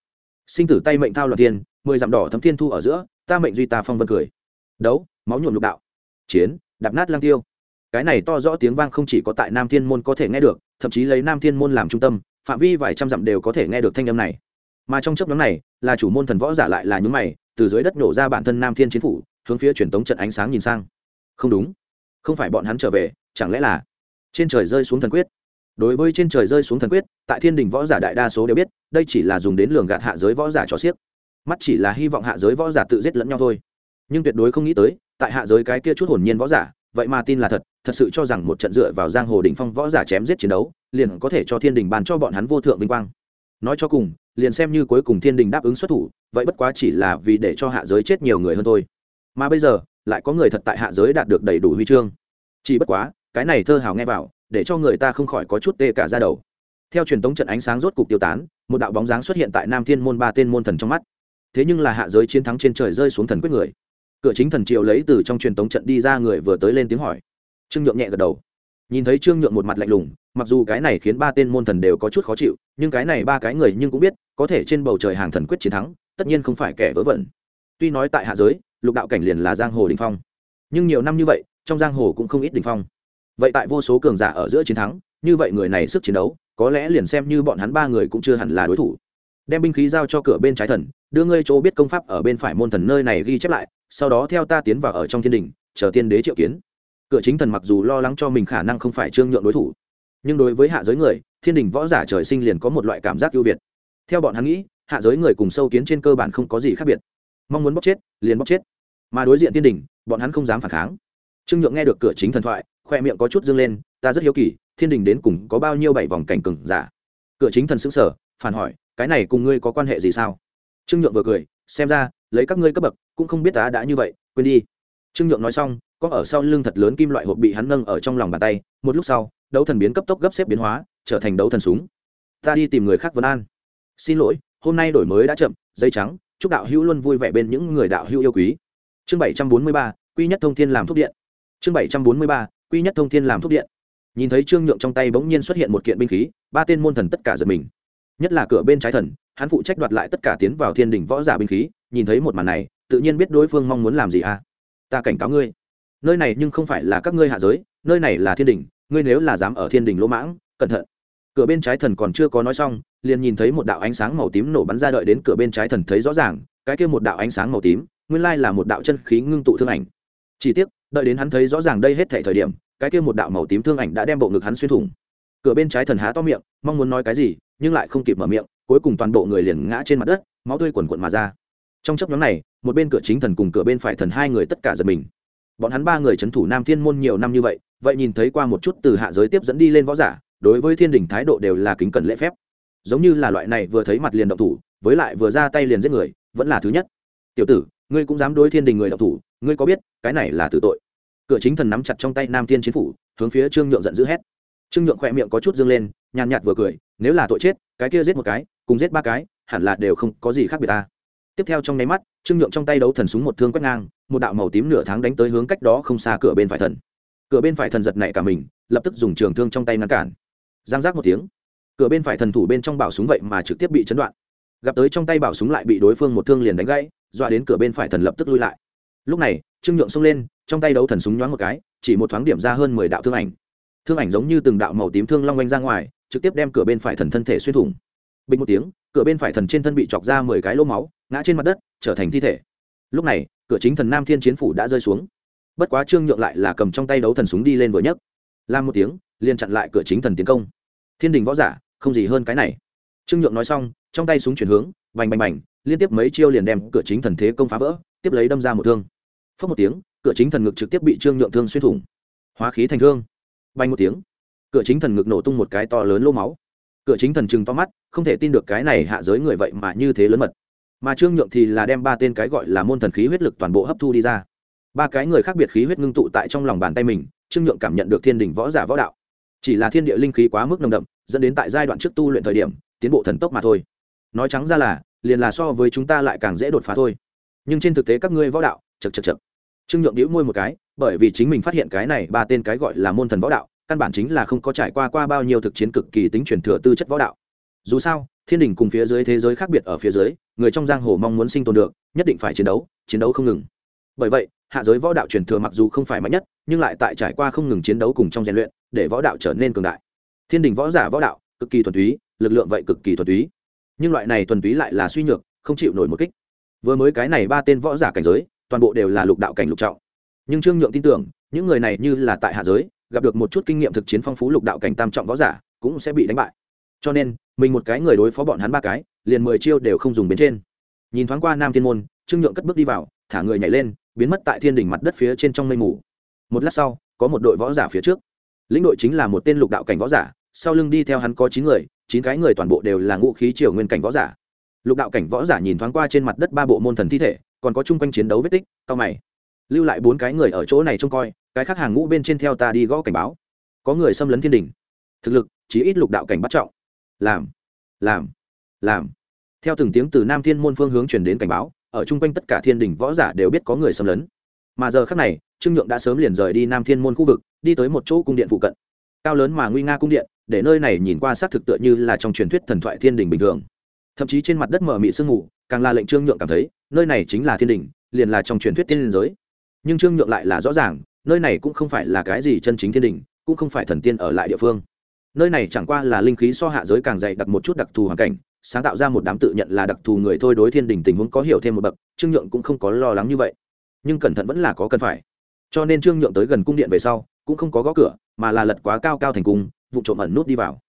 Sinh tử tay mệnh thao loạn thiên, mười dặm đỏ thấm thiên thu ở giữa, ta mệnh duy ta phong vân cười. Đấu, máu nhuộm lục đạo. Chiến, đạp nát lang tiêu. Cái này to rõ tiếng vang không chỉ có tại nam thiên môn có thể nghe được, thậm chí lấy nam thiên môn làm trung tâm, phạm vi vài trăm dặm đều có thể nghe được thanh âm này. Mà trong chấp nhóm này, là chủ môn thần võ giả lại là những mày, từ dưới đất nổ ra bản thân nam thiên chiến phủ, hướng phía truyền tống trận ánh sáng nhìn sang. Không đúng. Không phải bọn hắn trở về, chẳng lẽ là trên trời rơi xuống thần quyết? Đối với trên trời rơi xuống thần quyết, tại thiên đình võ giả đại đa số đều biết, đây chỉ là dùng đến lường gạt hạ giới võ giả cho xiếc mắt chỉ là hy vọng hạ giới võ giả tự giết lẫn nhau thôi. Nhưng tuyệt đối không nghĩ tới, tại hạ giới cái kia chút hồn nhiên võ giả, vậy mà tin là thật thật sự cho rằng một trận dựa vào giang hồ đỉnh phong võ giả chém giết chiến đấu, liền có thể cho thiên đình bàn cho bọn hắn vô thượng vinh quang. Nói cho cùng, liền xem như cuối cùng thiên đình đáp ứng xuất thủ, vậy bất quá chỉ là vì để cho hạ giới chết nhiều người hơn thôi. Mà bây giờ, lại có người thật tại hạ giới đạt được đầy đủ huy chương. Chỉ bất quá, cái này thơ hào nghe vào để cho người ta không khỏi có chút tê cả ra đầu. Theo truyền thống trận ánh sáng rốt cục tiêu tán, một đạo bóng dáng xuất hiện tại nam thiên môn ba tên môn thần trong mắt. Thế nhưng là hạ giới chiến thắng trên trời rơi xuống thần quyết người. Cửa chính thần triều lấy từ trong truyền thống trận đi ra người vừa tới lên tiếng hỏi. Trương nhượng nhẹ gật đầu. Nhìn thấy trương nhượng một mặt lạnh lùng, mặc dù cái này khiến ba tên môn thần đều có chút khó chịu, nhưng cái này ba cái người nhưng cũng biết, có thể trên bầu trời hàng thần quyết chiến thắng, tất nhiên không phải kẻ vớ vẩn. Tuy nói tại hạ giới, lục đạo cảnh liền là giang hồ đình phong. Nhưng nhiều năm như vậy, trong giang hồ cũng không ít đình phong vậy tại vô số cường giả ở giữa chiến thắng, như vậy người này sức chiến đấu, có lẽ liền xem như bọn hắn ba người cũng chưa hẳn là đối thủ. Đem binh khí giao cho cửa bên trái thần, đưa ngươi chỗ biết công pháp ở bên phải môn thần nơi này ghi chép lại, sau đó theo ta tiến vào ở trong thiên đình, chờ tiên đế triệu kiến. Cửa chính thần mặc dù lo lắng cho mình khả năng không phải trương nhượng đối thủ, nhưng đối với hạ giới người, thiên đình võ giả trời sinh liền có một loại cảm giác ưu việt. Theo bọn hắn nghĩ, hạ giới người cùng sâu kiến trên cơ bản không có gì khác biệt. Mong muốn bóc chết, liền bóc chết. Mà đối diện thiên đình, bọn hắn không dám phản kháng. Trương nhượng nghe được cửa chính thần thoại khoe miệng có chút dâng lên, ta rất hiếu kỳ, thiên đình đến cùng có bao nhiêu bảy vòng cảnh cừng giả? Cửa chính thần xứng sở phản hỏi, cái này cùng ngươi có quan hệ gì sao? Trương nhượng vừa cười, xem ra, lấy các ngươi cấp bậc, cũng không biết ta đã như vậy, quên đi. Trương nhượng nói xong, có ở sau lưng thật lớn kim loại hộp bị hắn nâng ở trong lòng bàn tay, một lúc sau, đấu thần biến cấp tốc gấp xếp biến hóa, trở thành đấu thần súng. Ta đi tìm người khác vân an. Xin lỗi, hôm nay đổi mới đã chậm, dây trắng, chúc đạo hữu luôn vui vẻ bên những người đạo hữu yêu quý. Chương bảy trăm bốn mươi ba, quy nhất thông thiên làm thuốc điện. Chương bảy trăm bốn mươi ba quy nhất thông thiên làm thuốc điện. Nhìn thấy trương nhượng trong tay bỗng nhiên xuất hiện một kiện binh khí, ba tên môn thần tất cả giật mình. Nhất là cửa bên trái thần, hắn phụ trách đoạt lại tất cả tiến vào thiên đình võ giả binh khí, nhìn thấy một màn này, tự nhiên biết đối phương mong muốn làm gì à? Ta cảnh cáo ngươi, nơi này nhưng không phải là các ngươi hạ giới, nơi này là thiên đình ngươi nếu là dám ở thiên đình lỗ mãng, cẩn thận. Cửa bên trái thần còn chưa có nói xong, liền nhìn thấy một đạo ánh sáng màu tím nổ bắn ra đợi đến cửa bên trái thần thấy rõ ràng, cái kia một đạo ánh sáng màu tím, nguyên lai là một đạo chân khí ngưng tụ thương ảnh. Chỉ tiếc đợi đến hắn thấy rõ ràng đây hết thể thời điểm, cái kia một đạo màu tím thương ảnh đã đem bộ ngực hắn xuyên thủng. Cửa bên trái thần há to miệng, mong muốn nói cái gì, nhưng lại không kịp mở miệng, cuối cùng toàn bộ người liền ngã trên mặt đất, máu tươi quần quận mà ra. Trong chấp nhóm này, một bên cửa chính thần cùng cửa bên phải thần hai người tất cả giật mình. Bọn hắn ba người c h ấ n thủ nam thiên môn nhiều năm như vậy vậy nhìn thấy qua một chút từ hạ giới tiếp dẫn đi lên võ giả, đối với thiên đình thái độ đều là kính cẩn lễ phép. Giống như là loại này vừa thấy mặt liền động thủ, với lại vừa ra tay liền giết người, vẫn là thứ nhất. Tiểu tử, ngươi cũng dám đối thiên đình người động thủ ngươi có biết, cái này là tử tội. Cửa chính thần nắm chặt trong tay nam thiên chính phủ, hướng phía trương nhượng giận dữ hét. Trương nhượng khỏe miệng có chút dương lên, nhàn nhạt vừa cười, nếu là tội chết, cái kia giết một cái, cùng giết ba cái, hẳn là đều không có gì khác biệt ta. Tiếp theo trong nháy mắt, trương nhượng trong tay đấu thần súng một thương quét ngang, một đạo màu tím nửa tháng đánh tới hướng cách đó không xa cửa bên phải thần. Cửa bên phải thần giật nảy cả mình, lập tức dùng trường thương trong tay ngăn cản. Giang giác một tiếng, cửa bên phải thần thủ bên trong bảo súng vậy mà trực tiếp bị chấn đoạn. Gặp tới trong tay bảo súng lại bị đối phương một thương liền đánh gãy, dọa đến cửa bên phải thần lập tức lui lại lúc này, trương nhượng xông lên, trong tay đấu thần súng nhoáng một cái, chỉ một thoáng điểm ra hơn mười đạo thương ảnh. Thương ảnh giống như từng đạo màu tím thương long oanh ra ngoài, trực tiếp đem cửa bên phải thần thân thể xuyên thủng. Bình một tiếng, cửa bên phải thần trên thân bị chọc ra mười cái lỗ máu, ngã trên mặt đất, trở thành thi thể. Lúc này, cửa chính thần nam thiên chiến phủ đã rơi xuống. Bất quá trương nhượng lại là cầm trong tay đấu thần súng đi lên vừa nhấc. Làm một tiếng, liền chặn lại cửa chính thần tiến công. Thiên đình võ giả, không gì hơn cái này. Trương nhượng nói xong, trong tay súng chuyển hướng vành bành bành, liên tiếp mấy chiêu liền đem cửa chính thần thế công phá vỡ, tiếp lấy đâm ra một thương phớt một tiếng, cửa chính thần ngực trực tiếp bị trương nhượng thương xuyên thủng. Hóa khí thành thương bay một tiếng, cửa chính thần ngực nổ tung một cái to lớn lô máu. Cửa chính thần chừng to mắt, không thể tin được cái này hạ giới người vậy mà như thế lớn mật. Mà trương nhượng thì là đem ba tên cái gọi là môn thần khí huyết lực toàn bộ hấp thu đi ra. Ba cái người khác biệt khí huyết ngưng tụ tại trong lòng bàn tay mình, trương nhượng cảm nhận được thiên đình võ giả võ đạo. Chỉ là thiên địa linh khí quá mức nồng đậm, dẫn đến tại giai đoạn trước tu luyện thời điểm, tiến bộ thần tốc mà thôi. Nói trắng ra là, liền là so với chúng ta lại càng dễ đột phá thôi. Nhưng trên thực tế các ngươi võ đạo chật chật chật. Trương nhượng đĩu môi một cái, bởi vì chính mình phát hiện cái này ba tên cái gọi là môn thần võ đạo, căn bản chính là không có trải qua qua bao nhiêu thực chiến cực kỳ tính truyền thừa tư chất võ đạo. Dù sao, thiên đình cùng phía dưới thế giới khác biệt ở phía dưới, người trong giang hồ mong muốn sinh tồn được, nhất định phải chiến đấu chiến đấu không ngừng. Bởi vậy, hạ giới võ đạo truyền thừa mặc dù không phải mạnh nhất, nhưng lại tại trải qua không ngừng chiến đấu cùng trong rèn luyện, để võ đạo trở nên cường đại. Thiên đình võ giả võ đạo, cực kỳ thuần túy, lực lượng vậy cực kỳ thuần túy. Nhưng loại này thuần túy lại là suy nhược, không chịu nổi một kích. Vừa mới cái này ba tên võ giả cảnh giới toàn bộ đều là lục đạo cảnh lục trọng. Nhưng trương nhượng tin tưởng, những người này như là tại hạ giới, gặp được một chút kinh nghiệm thực chiến phong phú lục đạo cảnh tam trọng võ giả, cũng sẽ bị đánh bại. Cho nên, mình một cái người đối phó bọn hắn ba cái, liền mười chiêu đều không dùng bên trên. Nhìn thoáng qua nam thiên môn, trương nhượng cất bước đi vào, thả người nhảy lên, biến mất tại thiên đỉnh mặt đất phía trên trong mây mù. Một lát sau, có một đội võ giả phía trước. Lĩnh đội chính là một tên lục đạo cảnh võ giả, sau lưng đi theo hắn có chín người, chín cái người toàn bộ đều là ngũ khí triều nguyên cảnh võ giả. Lục đạo cảnh võ giả nhìn thoáng qua trên mặt đất ba bộ môn thần thi thể còn có chung quanh chiến đấu vết tích, cao mày. Lưu lại bốn cái người ở chỗ này trông coi, cái khác hàng ngũ bên trên theo ta đi gõ cảnh báo. Có người xâm lấn thiên đình. Thực lực chỉ ít lục đạo cảnh bắt trọng. Làm làm làm. Theo từng tiếng từ nam thiên môn phương hướng truyền đến cảnh báo, ở chung quanh tất cả thiên đình võ giả đều biết có người xâm lấn. Mà giờ khác này, trương nhượng đã sớm liền rời đi nam thiên môn khu vực, đi tới một chỗ cung điện phụ cận. Cao lớn mà nguy nga cung điện, để nơi này nhìn qua xác thực tựa như là trong truyền thuyết thần thoại thiên đình bình thường. Thậm chí trên mặt đất mở mị sương mù càng là lệnh trương nhượng cảm thấy, nơi này chính là thiên đình, liền là trong truyền thuyết tiên liên giới. Nhưng trương nhượng lại là rõ ràng, nơi này cũng không phải là cái gì chân chính thiên đình, cũng không phải thần tiên ở lại địa phương. Nơi này chẳng qua là linh khí so hạ giới càng dày đặc một chút đặc thù hoàn cảnh, sáng tạo ra một đám tự nhận là đặc thù người thôi đối thiên đình tình huống có hiểu thêm một bậc, trương nhượng cũng không có lo lắng như vậy. Nhưng cẩn thận vẫn là có cần phải. Cho nên trương nhượng tới gần cung điện về sau, cũng không có gõ cửa, mà là lật quá cao cao thành cung, vụ trộm ẩn nút đi vào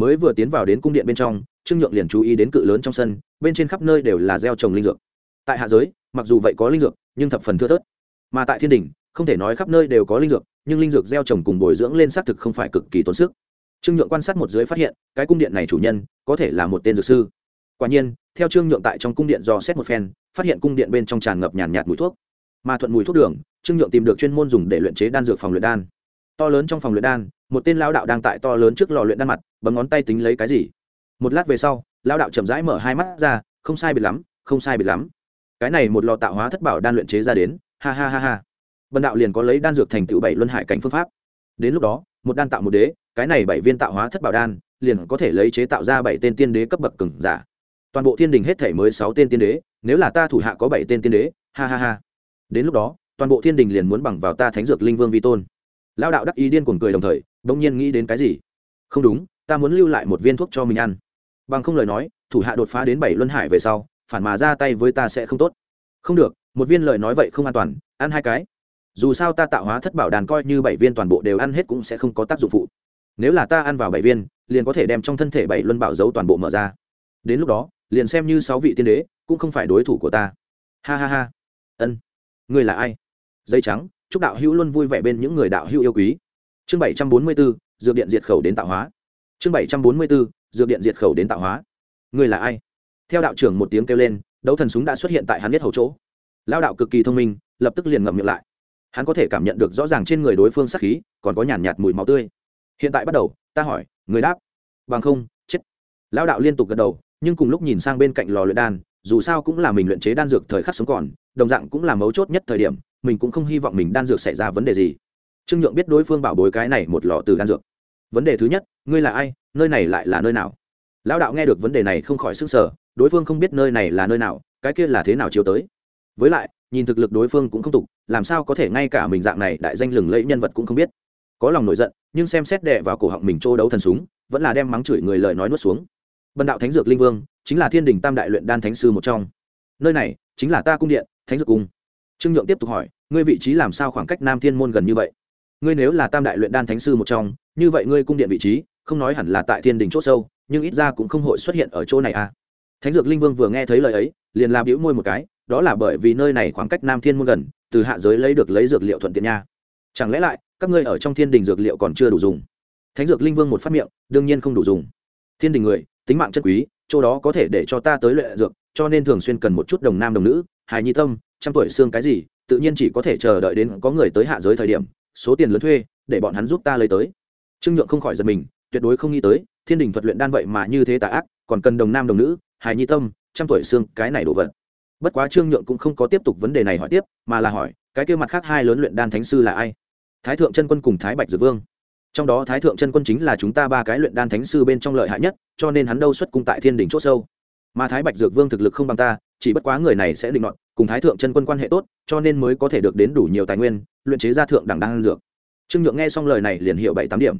mới vừa tiến vào đến cung điện bên trong, trương nhượng liền chú ý đến cự lớn trong sân, bên trên khắp nơi đều là gieo trồng linh dược. Tại hạ giới, mặc dù vậy có linh dược, nhưng thập phần thưa thớt. Mà tại thiên đình, không thể nói khắp nơi đều có linh dược, nhưng linh dược gieo trồng cùng bồi dưỡng lên xác thực không phải cực kỳ tốn sức. Trương nhượng quan sát một dưới phát hiện, cái cung điện này chủ nhân, có thể là một tên dược sư. Quả nhiên, theo trương nhượng tại trong cung điện do xét một phen, phát hiện cung điện bên trong tràn ngập nhàn nhạt mùi thuốc. Mà thuận mùi thuốc đường, trương nhượng tìm được chuyên môn dùng để luyện chế đan dược phòng luyện đan. To lớn trong phòng luyện đan một tên lao đạo đang tại to lớn trước lò luyện đan mặt, bấm ngón tay tính lấy cái gì? Một lát về sau lao đạo chậm rãi mở hai mắt ra, không sai biệt lắm, không sai biệt lắm. Cái này một lò tạo hóa thất bảo đan luyện chế ra đến, ha ha ha ha. Bần đạo liền có lấy đan dược thành tựu bảy luân hải cảnh phương pháp. Đến lúc đó, một đan tạo một đế, cái này bảy viên tạo hóa thất bảo đan, liền có thể lấy chế tạo ra bảy tên tiên đế cấp bậc cừng giả. Toàn bộ thiên đình hết thể mới sáu tên tiên đế, nếu là ta thủ hạ có bảy tên tiên đế, ha ha ha. Đến lúc đó, toàn bộ thiên đình liền muốn bằng vào ta thánh dược linh vương vi tôn lao đạo đắc ý điên cuồng cười đồng thời đ ỗ n g nhiên nghĩ đến cái gì? Không đúng, ta muốn lưu lại một viên thuốc cho mình ăn. Bằng không lời nói, thủ hạ đột phá đến bảy luân hải về sau, phản mà ra tay với ta sẽ không tốt. Không được, một viên lời nói vậy không an toàn, ăn hai cái. Dù sao ta tạo hóa thất bảo đàn coi như bảy viên toàn bộ đều ăn hết cũng sẽ không có tác dụng phụ. Nếu là ta ăn vào bảy viên, liền có thể đem trong thân thể bảy luân bảo dấu toàn bộ mở ra. Đến lúc đó, liền xem như sáu vị tiên đế, cũng không phải đối thủ của ta. Ha ha ha. Ân. Ngươi là ai? Dây trắng chúc đạo hữu luôn vui vẻ bên những người đạo hữu yêu quý. Chương bảy trăm bốn mươi bốn dược điện diệt khẩu đến tạo hóa. Chương bảy trăm bốn mươi bốn dược điện diệt khẩu đến tạo hóa. Người là ai? Theo đạo trưởng một tiếng kêu lên đấu thần súng đã xuất hiện tại hắn biết hầu chỗ. Lao đạo cực kỳ thông minh lập tức liền ngậm miệng lại. Hắn có thể cảm nhận được rõ ràng trên người đối phương sắc khí còn có nhàn nhạt, mùi máu tươi. Hiện tại bắt đầu ta hỏi người đáp. Bằng không chết. Lao đạo liên tục gật đầu nhưng cùng lúc nhìn sang bên cạnh lò luyện đan dù sao cũng là mình luyện chế đan dược thời khắc sống còn đồng dạng cũng là mấu chốt nhất thời điểm mình cũng không hy vọng mình đan dược xảy ra vấn đề gì. Trương nhượng biết đối phương bảo bối cái này một lò từ đan dược. Vấn đề thứ nhất, ngươi là ai? Nơi này lại là nơi nào? Lão đạo nghe được vấn đề này không khỏi s ư n g sở đối phương không biết nơi này là nơi nào, cái kia là thế nào chiếu tới. Với lại, nhìn thực lực đối phương cũng không tục, làm sao có thể ngay cả mình dạng này đại danh lừng lẫy nhân vật cũng không biết. Có lòng nổi giận, nhưng xem xét đệ vào cổ họng mình trô đấu thần súng, vẫn là đem mắng chửi người lời nói nuốt xuống. Bần đạo thánh dược linh vương, chính là thiên đình tam đại luyện đan thánh sư một trong. Nơi này, chính là ta cung điện, thánh dược cung trương nhượng tiếp tục hỏi, ngươi vị trí làm sao khoảng cách nam thiên môn gần như vậy? Ngươi nếu là tam đại luyện đan thánh sư một trong, như vậy ngươi cung điện vị trí, không nói hẳn là tại thiên đình c h ỗ sâu, nhưng ít ra cũng không hội xuất hiện ở chỗ này à? Thánh dược linh vương vừa nghe thấy lời ấy, liền làm bĩu môi một cái, đó là bởi vì nơi này khoảng cách nam thiên môn gần, từ hạ giới lấy được lấy dược liệu thuận tiện nha. Chẳng lẽ lại, các ngươi ở trong thiên đình dược liệu còn chưa đủ dùng? Thánh dược linh vương một phát miệng, đương nhiên không đủ dùng. Thiên đình người, tính mạng chất quý, chỗ đó có thể để cho ta tới luyện dược, cho nên thường xuyên cần một chút đồng nam đồng nữ, hài nhi tâm trăm tuổi xương cái gì, tự nhiên chỉ có thể chờ đợi đến có người tới hạ giới thời điểm, số tiền lớn thuê, để bọn hắn giúp ta lấy tới. Trương nhượng không khỏi giật mình, tuyệt đối không nghĩ tới, thiên đình thuật luyện đan vậy mà như thế tà ác, còn cần đồng nam đồng nữ, hài nhi tâm, trăm tuổi xương, cái này đổ vật. Bất quá trương nhượng cũng không có tiếp tục vấn đề này hỏi tiếp, mà là hỏi, cái kêu mặt khác hai lớn luyện đan thánh sư là ai? Thái thượng chân quân cùng thái bạch dược vương. Trong đó thái thượng chân quân chính là chúng ta ba cái luyện đan thánh sư bên trong lợi hại nhất, cho nên hắn đâu xuất cung tại thiên đình c h ỗ sâu. Mà thái bạch dược vương thực lực không bằng ta chỉ bất quá người này sẽ định luận cùng thái thượng chân quân quan hệ tốt, cho nên mới có thể được đến đủ nhiều tài nguyên, luyện chế ra thượng đẳng đan dược. Trương nhượng nghe xong lời này liền hiểu bảy tám điểm.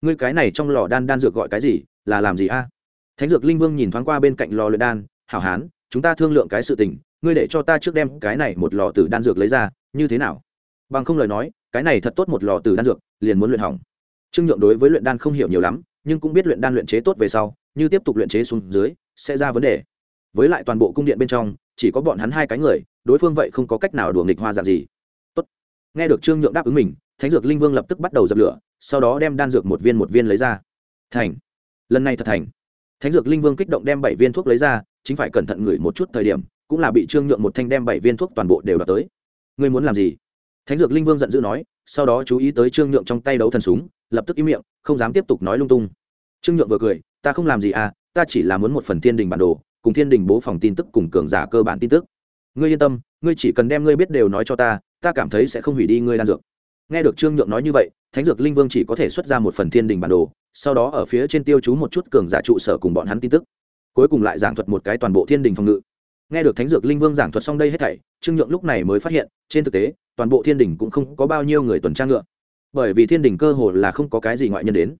Ngươi cái này trong lò đan đan dược gọi cái gì, là làm gì a? Thánh dược linh vương nhìn thoáng qua bên cạnh lò luyện đan, hảo hán, chúng ta thương lượng cái sự tình, ngươi để cho ta trước đem cái này một lò từ đan dược lấy ra, như thế nào? Bằng không lời nói, cái này thật tốt một lò từ đan dược, liền muốn luyện hỏng. Trương nhượng đối với luyện đan không hiểu nhiều lắm, nhưng cũng biết luyện đan luyện chế tốt về sau, như tiếp tục luyện chế xuống dưới, sẽ ra vấn đề với lại toàn bộ cung điện bên trong, chỉ có bọn hắn hai cái người, đối phương vậy không có cách nào đùa nghịch hoa dạng gì. Tốt. nghe được trương nhượng đáp ứng mình, thánh dược linh vương lập tức bắt đầu dập lửa, sau đó đem đan dược một viên một viên lấy ra. Thành. Lần này thật thành. Thánh dược linh vương kích động đem bảy viên thuốc lấy ra, chính phải cẩn thận ngửi một chút thời điểm, cũng là bị trương nhượng một thanh đem bảy viên thuốc toàn bộ đều đ tới. Ngươi muốn làm gì? Thánh dược linh vương giận dữ nói, sau đó chú ý tới trương nhượng trong tay đấu thần súng, lập tức im miệng, không dám tiếp tục nói lung tung. Trương nhượng vừa cười, ta không làm gì à ta chỉ là muốn một phần thiên đình bản đồ cùng thiên đình bố phòng tin tức cùng cường giả cơ bản tin tức. Ngươi yên tâm, ngươi chỉ cần đem ngươi biết đều nói cho ta ta cảm thấy sẽ không hủy đi ngươi đan dược. Nghe được trương nhượng nói như vậy, thánh dược linh vương chỉ có thể xuất ra một phần thiên đình bản đồ, sau đó ở phía trên tiêu chú một chút cường giả trụ sở cùng bọn hắn tin tức. Cuối cùng lại giảng thuật một cái toàn bộ thiên đình phòng ngự. Nghe được thánh dược linh vương giảng thuật xong đây hết thảy, trương nhượng lúc này mới phát hiện, trên thực tế, toàn bộ thiên đình cũng không có bao nhiêu người tuần tra ngựa. Bởi vì thiên đình cơ hồ là không có cái gì ngoại nhân đến.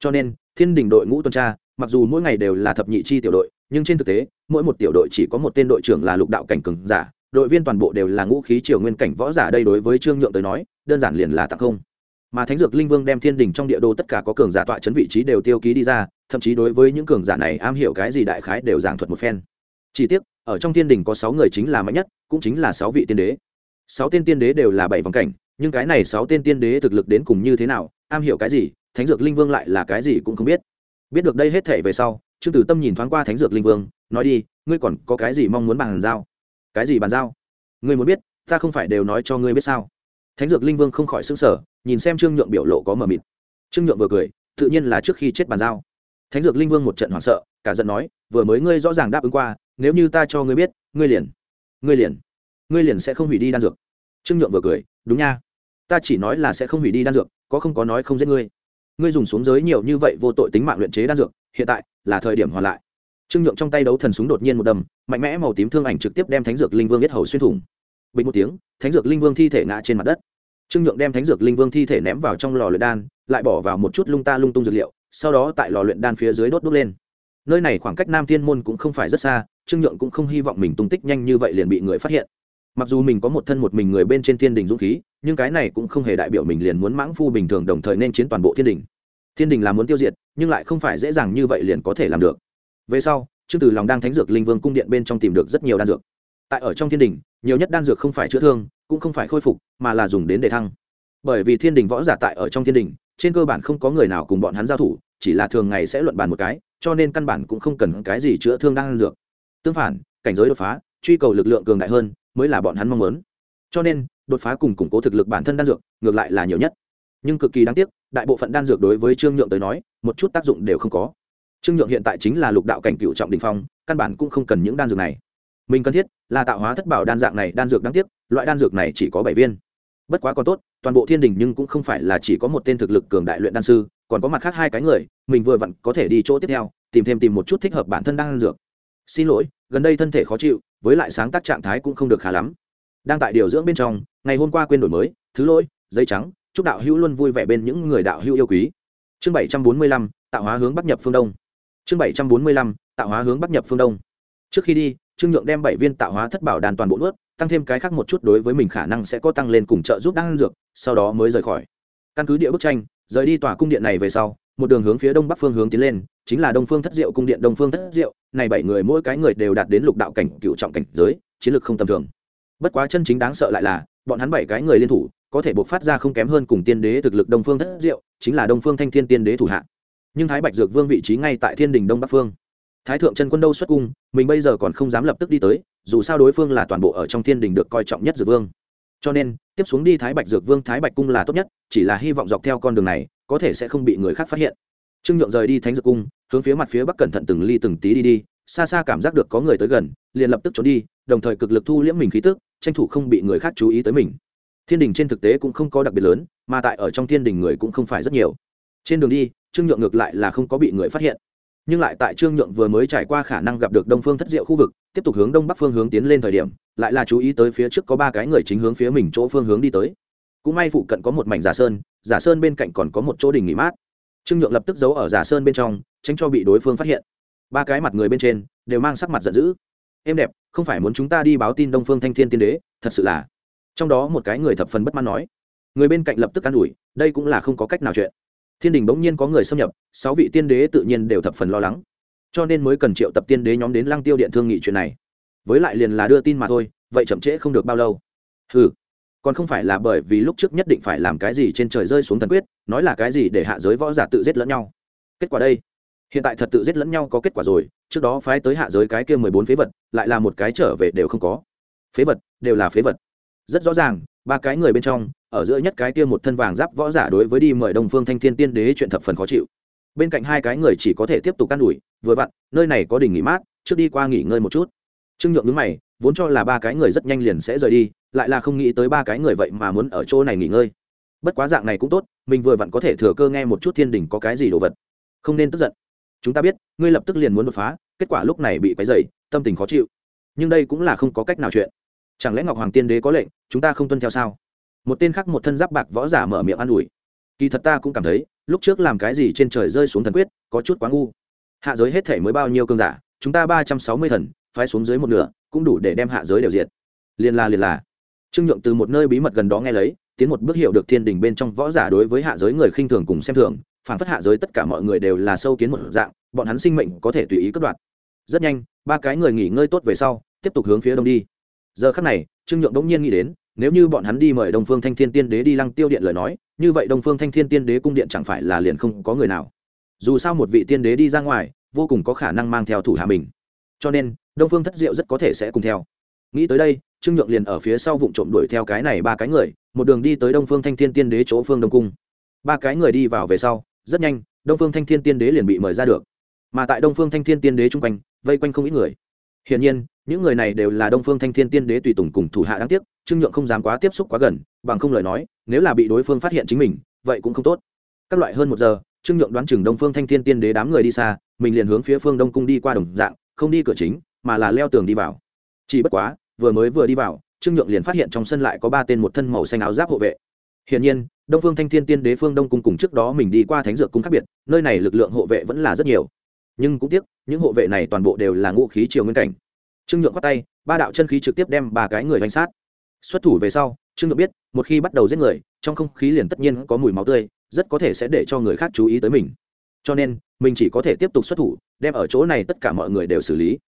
Cho nên, thiên đình đội ngũ tuần tra, mặc dù mỗi ngày đều là thập nhị chi tiểu đội nhưng trên thực tế, mỗi một tiểu đội chỉ có một tên đội trưởng là lục đạo cảnh cường giả, đội viên toàn bộ đều là ngũ khí triều nguyên cảnh võ giả đây đối với trương nhượng tới nói, đơn giản liền là tặng không. Mà thánh dược linh vương đem thiên đình trong địa đồ tất cả có cường giả tọa chấn vị trí đều tiêu ký đi ra, thậm chí đối với những cường giả này am hiểu cái gì đại khái đều giảng thuật một phen. Chỉ tiếc, ở trong thiên đình có sáu người chính là mạnh nhất, cũng chính là sáu vị tiên đế. Sáu tên tiên đế đều là bảy vòng cảnh, nhưng cái này sáu tên tiên đế thực lực đến cùng như thế nào, am hiểu cái gì, thánh dược linh vương lại là cái gì cũng không biết. Biết được đây hết thể về sau trương tử tâm nhìn thoáng qua thánh dược linh vương, nói đi, ngươi còn có cái gì mong muốn bàn giao? Cái gì bàn giao? Ngươi muốn biết, ta không phải đều nói cho ngươi biết sao? Thánh dược linh vương không khỏi xứng sở nhìn xem trương nhượng biểu lộ có mờ mịt. Trương nhượng vừa cười, tự nhiên là trước khi chết bàn giao. Thánh dược linh vương một trận hoảng sợ, cả giận nói, vừa mới ngươi rõ ràng đáp ứng qua, nếu như ta cho ngươi biết, ngươi liền ngươi liền ngươi liền sẽ không hủy đi đan dược. Trương nhượng vừa cười, đúng nha. Ta chỉ nói là sẽ không hủy đi đan dược, có không có nói không giết ngươi. Ngươi dùng xuống giới nhiều như vậy vô tội tính mạng luyện chế đan dược hiện tại là thời điểm hoàn lại. Trương nhượng trong tay đấu thần súng đột nhiên một đầm mạnh mẽ màu tím thương ảnh trực tiếp đem thánh dược linh vương biết hầu xuyên thủng. Bình một tiếng, thánh dược linh vương thi thể ngã trên mặt đất. Trương nhượng đem thánh dược linh vương thi thể ném vào trong lò luyện đan, lại bỏ vào một chút lung ta lung tung dược liệu, sau đó tại lò luyện đan phía dưới đốt đốt lên. Nơi này khoảng cách nam thiên môn cũng không phải rất xa, trương nhượng cũng không hy vọng mình tung tích nhanh như vậy liền bị người phát hiện. Mặc dù mình có một thân một mình người bên trên thiên đình dũng khí, nhưng cái này cũng không hề đại biểu mình liền muốn mãng phu bình thường đồng thời nên chiến toàn bộ thiên đình thiên đình là muốn tiêu diệt, nhưng lại không phải dễ dàng như vậy liền có thể làm được. Về sau, trương từ lòng đang thánh dược linh vương cung điện bên trong tìm được rất nhiều đan dược. Tại ở trong thiên đình, nhiều nhất đan dược không phải chữa thương, cũng không phải khôi phục, mà là dùng đến để thăng. Bởi vì thiên đình võ giả tại ở trong thiên đình, trên cơ bản không có người nào cùng bọn hắn giao thủ, chỉ là thường ngày sẽ luận bàn một cái, cho nên căn bản cũng không cần cái gì chữa thương đan dược. Tương phản, cảnh giới đột phá, truy cầu lực lượng cường đại hơn, mới là bọn hắn mong muốn. Cho nên, đột phá cùng củng cố thực lực bản thân đan dược, ngược lại là nhiều nhất nhưng cực kỳ đáng tiếc, đại bộ phận đan dược đối với trương nhượng tới nói, một chút tác dụng đều không có. Trương nhượng hiện tại chính là lục đạo cảnh cựu trọng đình phong, căn bản cũng không cần những đan dược này. Mình cần thiết là tạo hóa thất bảo đan dạng này đan dược đáng tiếc, loại đan dược này chỉ có bảy viên. Bất quá còn tốt, toàn bộ thiên đình nhưng cũng không phải là chỉ có một tên thực lực cường đại luyện đan sư, còn có mặt khác hai cái người, mình vừa vặn có thể đi chỗ tiếp theo, tìm thêm tìm một chút thích hợp bản thân đan dược. Xin lỗi, gần đây thân thể khó chịu, với lại sáng tác trạng thái cũng không được khá lắm. Đang tại điều dưỡng bên trong, ngày hôm qua quên đổi mới, thứ lỗi dây trắng chúc đạo hữu luôn vui vẻ bên những người đạo hữu yêu quý. Chương bảy trăm bốn mươi lăm, tạo hóa hướng bắc nhập phương đông. Chương bảy trăm bốn mươi lăm, tạo hóa hướng bắc nhập phương đông. Trước khi đi, trương nhượng đem bảy viên tạo hóa thất bảo đàn toàn bộ nuốt, tăng thêm cái khác một chút đối với mình khả năng sẽ có tăng lên cùng trợ giúp đan dược, sau đó mới rời khỏi. Căn cứ địa bức tranh, rời đi tòa cung điện này về sau, một đường hướng phía đông bắc phương hướng tiến lên, chính là đông phương thất diệu cung điện đông phương thất diệu, này bảy người mỗi cái người đều đạt đến lục đạo cảnh, cựu trọng cảnh giới, chiến lược không tầm thường. Bất quá chân chính đáng sợ lại là, bọn hắn bảy cái người liên thủ có thể bộc phát ra không kém hơn cùng tiên đế thực lực đông phương thất diệu, chính là đông phương thanh thiên tiên đế thủ hạ. Nhưng thái bạch dược vương vị trí ngay tại thiên đình đông bắc phương. Thái thượng chân quân đâu xuất cung, mình bây giờ còn không dám lập tức đi tới, dù sao đối phương là toàn bộ ở trong thiên đình được coi trọng nhất dược vương. Cho nên, tiếp xuống đi thái bạch dược vương, thái bạch cung là tốt nhất, chỉ là hy vọng dọc theo con đường này, có thể sẽ không bị người khác phát hiện. Trương nhượng rời đi thánh dược cung, hướng phía mặt phía bắc cẩn thận từng ly từng tí đi đi, xa xa cảm giác được có người tới gần, liền lập tức trốn đi, đồng thời cực lực thu liễm mình khí tức, tranh thủ không bị người khác chú ý tới mình thiên đình trên thực tế cũng không có đặc biệt lớn, mà tại ở trong thiên đình người cũng không phải rất nhiều. Trên đường đi, trương nhượng ngược lại là không có bị người phát hiện. Nhưng lại tại trương nhượng vừa mới trải qua khả năng gặp được đông phương thất diệu khu vực, tiếp tục hướng đông bắc phương hướng tiến lên thời điểm, lại là chú ý tới phía trước có ba cái người chính hướng phía mình chỗ phương hướng đi tới. Cũng may phụ cận có một mảnh giả sơn giả sơn bên cạnh còn có một chỗ đình nghỉ mát. Trương nhượng lập tức giấu ở giả sơn bên trong, tránh cho bị đối phương phát hiện. Ba cái mặt người bên trên đều mang sắc mặt giận dữ. Em đẹp, không phải muốn chúng ta đi báo tin đông phương thanh thiên tiên đế, thật sự là trong đó một cái người thập phần bất mãn nói, người bên cạnh lập tức an ủi, đây cũng là không có cách nào chuyện. Thiên đình bỗng nhiên có người xâm nhập, sáu vị tiên đế tự nhiên đều thập phần lo lắng. Cho nên mới cần triệu tập tiên đế nhóm đến lăng tiêu điện thương nghị chuyện này. Với lại liền là đưa tin mà thôi, vậy chậm trễ không được bao lâu. Ừ còn không phải là bởi vì lúc trước nhất định phải làm cái gì trên trời rơi xuống thần quyết, nói là cái gì để hạ giới võ giả tự giết lẫn nhau. Kết quả đây, hiện tại thật tự giết lẫn nhau có kết quả rồi, trước đó phái tới hạ giới cái kia mười bốn phế vật, lại là một cái trở về đều không có. Phế vật, đều là phế vật rất rõ ràng, ba cái người bên trong, ở giữa nhất cái kia một thân vàng giáp võ giả đối với đi mời đông phương thanh thiên tiên đế chuyện thập phần khó chịu. Bên cạnh hai cái người chỉ có thể tiếp tục can đuổi vừa vặn, nơi này có đỉnh nghỉ mát, trước đi qua nghỉ ngơi một chút. Trương nhượng đứng mày, vốn cho là ba cái người rất nhanh liền sẽ rời đi, lại là không nghĩ tới ba cái người vậy mà muốn ở chỗ này nghỉ ngơi. Bất quá dạng này cũng tốt, mình vừa vặn có thể thừa cơ nghe một chút thiên đình có cái gì đồ vật. Không nên tức giận. Chúng ta biết, ngươi lập tức liền muốn đột phá, kết quả lúc này bị quấy dày tâm tình khó chịu. Nhưng đây cũng là không có cách nào chuyện chẳng lẽ ngọc hoàng tiên đế có lệnh, chúng ta không tuân theo sao? Một tên khác một thân giáp bạc võ giả mở miệng an ủi. Kỳ thật ta cũng cảm thấy, lúc trước làm cái gì trên trời rơi xuống thần quyết, có chút quá ngu. Hạ giới hết thể mới bao nhiêu cơn giả, chúng ta ba trăm sáu mươi thần, phái xuống dưới một nửa, cũng đủ để đem hạ giới đều diệt. Liền là liền là trương nhượng từ một nơi bí mật gần đó nghe lấy, tiến một bước hiểu được thiên đình bên trong võ giả đối với hạ giới người khinh thường cùng xem thường, phản phất hạ giới tất cả mọi người đều là sâu kiến một dạng, bọn hắn sinh mệnh có thể tùy ý cất đoạt rất nhanh, ba cái người nghỉ ngơi tốt về sau, tiếp tục hướng phía đông đi giờ khắc này, trương nhượng bỗng nhiên nghĩ đến, nếu như bọn hắn đi mời đông phương thanh thiên tiên đế đi lăng tiêu điện lời nói, như vậy đông phương thanh thiên tiên đế cung điện chẳng phải là liền không có người nào. Dù sao một vị tiên đế đi ra ngoài, vô cùng có khả năng mang theo thủ hạ mình. Cho nên, đông phương thất diệu rất có thể sẽ cùng theo. Nghĩ tới đây, trương nhượng liền ở phía sau vụ trộm đuổi theo cái này ba cái người, một đường đi tới đông phương thanh thiên tiên đế chỗ phương đông cung. Ba cái người đi vào về sau, rất nhanh, đông phương thanh thiên tiên đế liền bị mời ra được. Mà tại đông phương thanh thiên tiên đế chung quanh, vây quanh không ít người. Hiển nhiên những người này đều là đông phương thanh thiên tiên đế tùy tùng cùng thủ hạ đáng tiếc, trương nhượng không dám quá tiếp xúc quá gần, bằng không lời nói, nếu là bị đối phương phát hiện chính mình, vậy cũng không tốt. Các loại hơn một giờ, trương nhượng đoán chừng đông phương thanh thiên tiên đế đám người đi xa, mình liền hướng phía phương đông cung đi qua đồng dạng, không đi cửa chính, mà là leo tường đi vào. Chỉ bất quá, vừa mới vừa đi vào, trương nhượng liền phát hiện trong sân lại có ba tên một thân màu xanh áo giáp hộ vệ. Hiển nhiên, đông phương thanh thiên tiên đế phương đông cung cùng trước đó mình đi qua thánh dược cung khác biệt, nơi này lực lượng hộ vệ vẫn là rất nhiều. Nhưng cũng tiếc, những hộ vệ này toàn bộ đều là ngũ khí triều nguyên cảnh trương nhượng khoát tay, ba đạo chân khí trực tiếp đem ba cái người hành sát. Xuất thủ về sau, trương nhượng biết, một khi bắt đầu giết người, trong không khí liền tất nhiên có mùi máu tươi, rất có thể sẽ để cho người khác chú ý tới mình. Cho nên, mình chỉ có thể tiếp tục xuất thủ, đem ở chỗ này tất cả mọi người đều xử lý.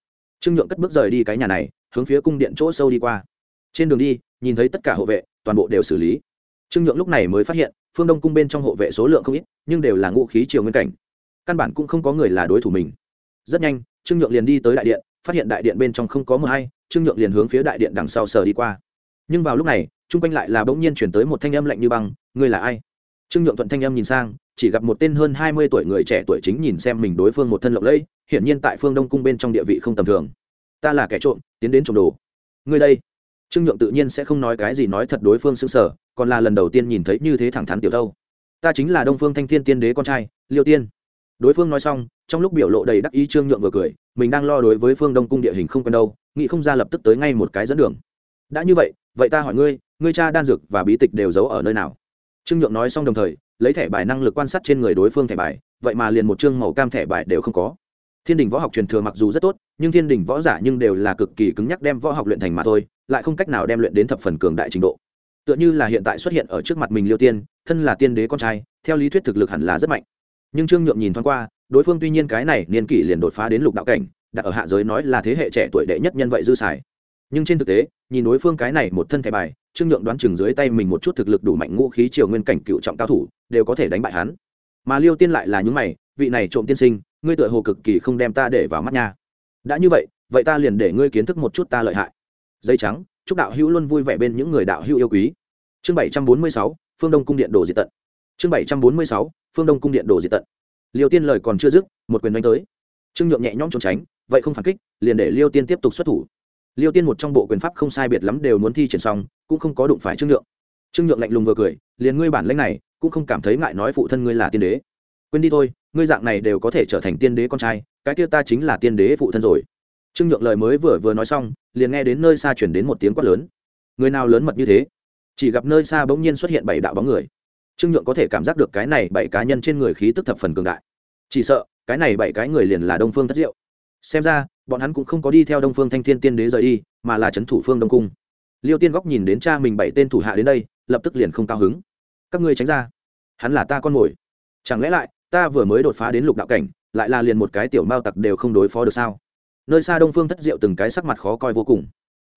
Trương nhượng cất bước rời đi cái nhà này, hướng phía cung điện chỗ sâu đi qua. Trên đường đi, nhìn thấy tất cả hộ vệ, toàn bộ đều xử lý. Trương nhượng lúc này mới phát hiện, phương đông cung bên trong hộ vệ số lượng không ít, nhưng đều là ngũ khí triều nguyên cảnh. Căn bản cũng không có người là đối thủ mình. Rất nhanh, trương nhượng liền đi tới đại điện phát hiện đại điện bên trong không có mờ hay, trương nhượng liền hướng phía đại điện đằng sau sờ đi qua. Nhưng vào lúc này, chung quanh lại là bỗng nhiên chuyển tới một thanh âm lạnh như băng, ngươi là ai? Trương nhượng thuận thanh âm nhìn sang, chỉ gặp một tên hơn hai mươi tuổi người trẻ tuổi chính nhìn xem mình đối phương một thân lộng lẫy, hiển nhiên tại phương đông cung bên trong địa vị không tầm thường. Ta là kẻ trộm, tiến đến trộm đồ. Ngươi đây. Trương nhượng tự nhiên sẽ không nói cái gì nói thật đối phương xứng sở còn là lần đầu tiên nhìn thấy như thế thẳng thắn tiểu thâu. Ta chính là đông phương thanh thiên tiên đế con trai, liêu tiên đối phương nói xong, trong lúc biểu lộ đầy đắc ý trương nhượng vừa cười, mình đang lo đối với phương đông cung địa hình không quen đâu, nghĩ không ra lập tức tới ngay một cái dẫn đường. Đã như vậy vậy ta hỏi ngươi ngươi cha đan dược và bí tịch đều giấu ở nơi nào? Trương nhượng nói xong đồng thời, lấy thẻ bài năng lực quan sát trên người đối phương thẻ bài, vậy mà liền một chương màu cam thẻ bài đều không có. Thiên đình võ học truyền thừa mặc dù rất tốt, nhưng thiên đình võ giả nhưng đều là cực kỳ cứng nhắc đem võ học luyện thành mà thôi, lại không cách nào đem luyện đến thập phần cường đại trình độ. Tựa như là hiện tại xuất hiện ở trước mặt mình liêu tiên, thân là tiên đế con trai, theo lý thuyết thực lực hẳn là rất mạnh nhưng trương nhượng nhìn thoáng qua, đối phương tuy nhiên cái này niên kỷ liền đột phá đến lục đạo cảnh, đặt ở hạ giới nói là thế hệ trẻ tuổi đệ nhất nhân vậy dư xài. Nhưng trên thực tế, nhìn đối phương cái này một thân thẻ bài, trương nhượng đoán chừng dưới tay mình một chút thực lực đủ mạnh ngũ khí triều nguyên cảnh cựu trọng cao thủ, đều có thể đánh bại hắn. Mà liêu tiên lại là những mày, vị này trộm tiên sinh, ngươi tựa hồ cực kỳ không đem ta để vào mắt nha. Đã như vậy vậy ta liền để ngươi kiến thức một chút ta lợi hại. Dây trắng, chúc đạo hữu luôn vui vẻ bên những người đạo hữu yêu quý. Chương bảy trăm bốn mươi sáu, phương đông cung điện đồ diệt tận chương bảy trăm bốn mươi sáu, phương đông cung điện đồ diệt tận. Liêu tiên lời còn chưa dứt, một quyền đánh tới. Trương nhượng nhẹ nhõm trốn tránh, vậy không phản kích, liền để liêu tiên tiếp tục xuất thủ. Liêu tiên một trong bộ quyền pháp không sai biệt lắm đều muốn thi triển xong, cũng không có đụng phải trương nhượng. Trương nhượng lạnh lùng vừa cười, liền ngươi bản lãnh này, cũng không cảm thấy ngại nói phụ thân ngươi là tiên đế. Quên đi thôi, ngươi dạng này đều có thể trở thành tiên đế con trai, cái kia ta chính là tiên đế phụ thân rồi. Trương nhượng lời mới vừa vừa nói xong, liền nghe đến nơi xa chuyển đến một tiếng quát lớn. Người nào lớn mật như thế? Chỉ gặp nơi xa bỗng nhiên xuất hiện bảy đạo bóng người trương nhượng có thể cảm giác được cái này bảy cá nhân trên người khí tức thập phần cường đại. Chỉ sợ, cái này bảy cái người liền là đông phương thất diệu. Xem ra, bọn hắn cũng không có đi theo đông phương thanh thiên tiên đế rời đi, mà là c h ấ n thủ phương đông cung. Liêu tiên góc nhìn đến cha mình bảy tên thủ hạ đến đây, lập tức liền không cao hứng. Các ngươi tránh ra. Hắn là ta con mồi. Chẳng lẽ lại, ta vừa mới đột phá đến lục đạo cảnh, lại là liền một cái tiểu mao tặc đều không đối phó được sao? Nơi xa đông phương thất diệu từng cái sắc mặt khó coi vô cùng.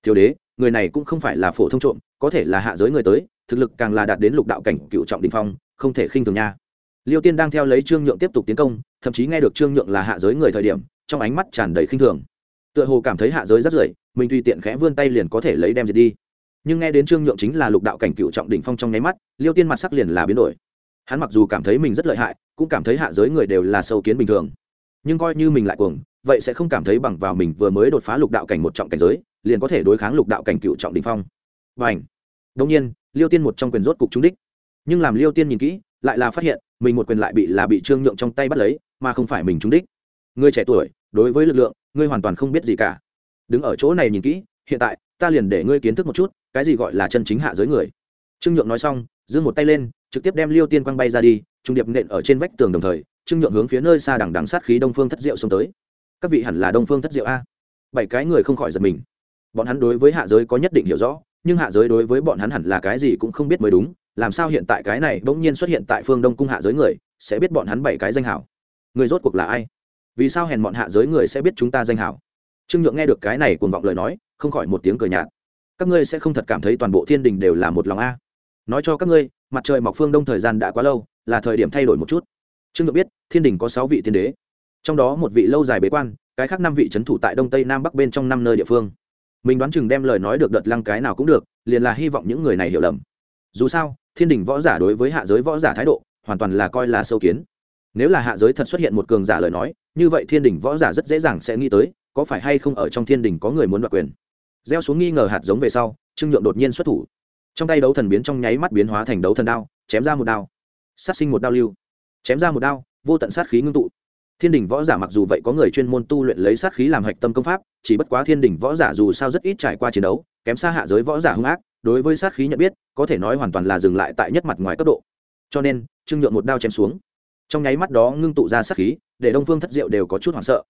Thiếu đế, người này cũng không phải là phổ thông trộm, có thể là hạ giới người tới thực lực càng là đạt đến lục đạo cảnh cựu trọng đình phong, không thể khinh thường nha. Liêu tiên đang theo lấy trương nhượng tiếp tục tiến công, thậm chí nghe được trương nhượng là hạ giới người thời điểm, trong ánh mắt tràn đầy khinh thường. Tựa hồ cảm thấy hạ giới rất rưởi, mình tùy tiện khẽ vươn tay liền có thể lấy đem diệt đi. Nhưng nghe đến trương nhượng chính là lục đạo cảnh cựu trọng đỉnh phong trong nháy mắt, liêu tiên mặt sắc liền là biến đổi. Hắn mặc dù cảm thấy mình rất lợi hại, cũng cảm thấy hạ giới người đều là sâu kiến bình thường. Nhưng coi như mình lại cuồng, vậy sẽ không cảm thấy bằng vào mình vừa mới đột phá lục đạo cảnh một trọng cảnh giới, liền có thể đối kháng lục đạo cảnh cựu trọng đỉnh phong. Và ảnh đông nhiên liêu tiên một trong quyền rốt cục trúng đích. Nhưng làm liêu tiên nhìn kỹ, lại là phát hiện, mình một quyền lại bị là bị trương nhượng trong tay bắt lấy, mà không phải mình trúng đích. Người trẻ tuổi, đối với lực lượng, ngươi hoàn toàn không biết gì cả. Đứng ở chỗ này nhìn kỹ, hiện tại, ta liền để ngươi kiến thức một chút, cái gì gọi là chân chính hạ giới người. Trương nhượng nói xong giương một tay lên, trực tiếp đem liêu tiên quăng bay ra đi, trung điệp nện ở trên vách tường đồng thời, trương nhượng hướng phía nơi xa đằng đằng sát khí đông phương thất diệu xông tới. Các vị hẳn là đông phương thất diệu a? Bảy cái người không khỏi giật mình. Bọn hắn đối với hạ giới có nhất định hiểu rõ nhưng hạ giới đối với bọn hắn hẳn là cái gì cũng không biết mới đúng, làm sao hiện tại cái này bỗng nhiên xuất hiện tại phương đông cung hạ giới người, sẽ biết bọn hắn bảy cái danh hảo. Người rốt cuộc là ai? Vì sao hèn bọn hạ giới người sẽ biết chúng ta danh hảo? Trương nhượng nghe được cái này cuồng vọng lời nói, không khỏi một tiếng cười nhạt. Các ngươi sẽ không thật cảm thấy toàn bộ thiên đình đều là một lòng a. Nói cho các ngươi, mặt trời mọc phương đông thời gian đã quá lâu, là thời điểm thay đổi một chút. Trương nhượng biết, thiên đình có sáu vị thiên đế. Trong đó một vị lâu dài bế quan, cái khác năm vị c h ấ n thủ tại đông tây nam bắc bên trong năm nơi địa phương mình đoán chừng đem lời nói được đợt lăng cái nào cũng được, liền là hy vọng những người này hiểu lầm. Dù sao, thiên đình võ giả đối với hạ giới võ giả thái độ, hoàn toàn là coi là sâu kiến. Nếu là hạ giới thật xuất hiện một cường giả lời nói, như vậy thiên đình võ giả rất dễ dàng sẽ nghĩ tới, có phải hay không ở trong thiên đình có người muốn đoạt quyền. Gieo xuống nghi ngờ hạt giống về sau, trương nhượng đột nhiên xuất thủ. Trong tay đấu thần biến trong nháy mắt biến hóa thành đấu thần đao, chém ra một đao. Sát sinh một đao lưu. Chém ra một đao, vô tận sát khí ngưng tụ thiên đình võ giả mặc dù vậy có người chuyên môn tu luyện lấy sát khí làm hạch tâm công pháp, chỉ bất quá thiên đình võ giả dù sao rất ít trải qua chiến đấu, kém xa hạ giới võ giả hung ác, đối với sát khí nhận biết, có thể nói hoàn toàn là dừng lại tại nhất mặt ngoài cấp độ. Cho nên, trương nhượng một đao chém xuống. Trong nháy mắt đó ngưng tụ ra sát khí, để đông phương thất diệu đều có chút hoảng sợ.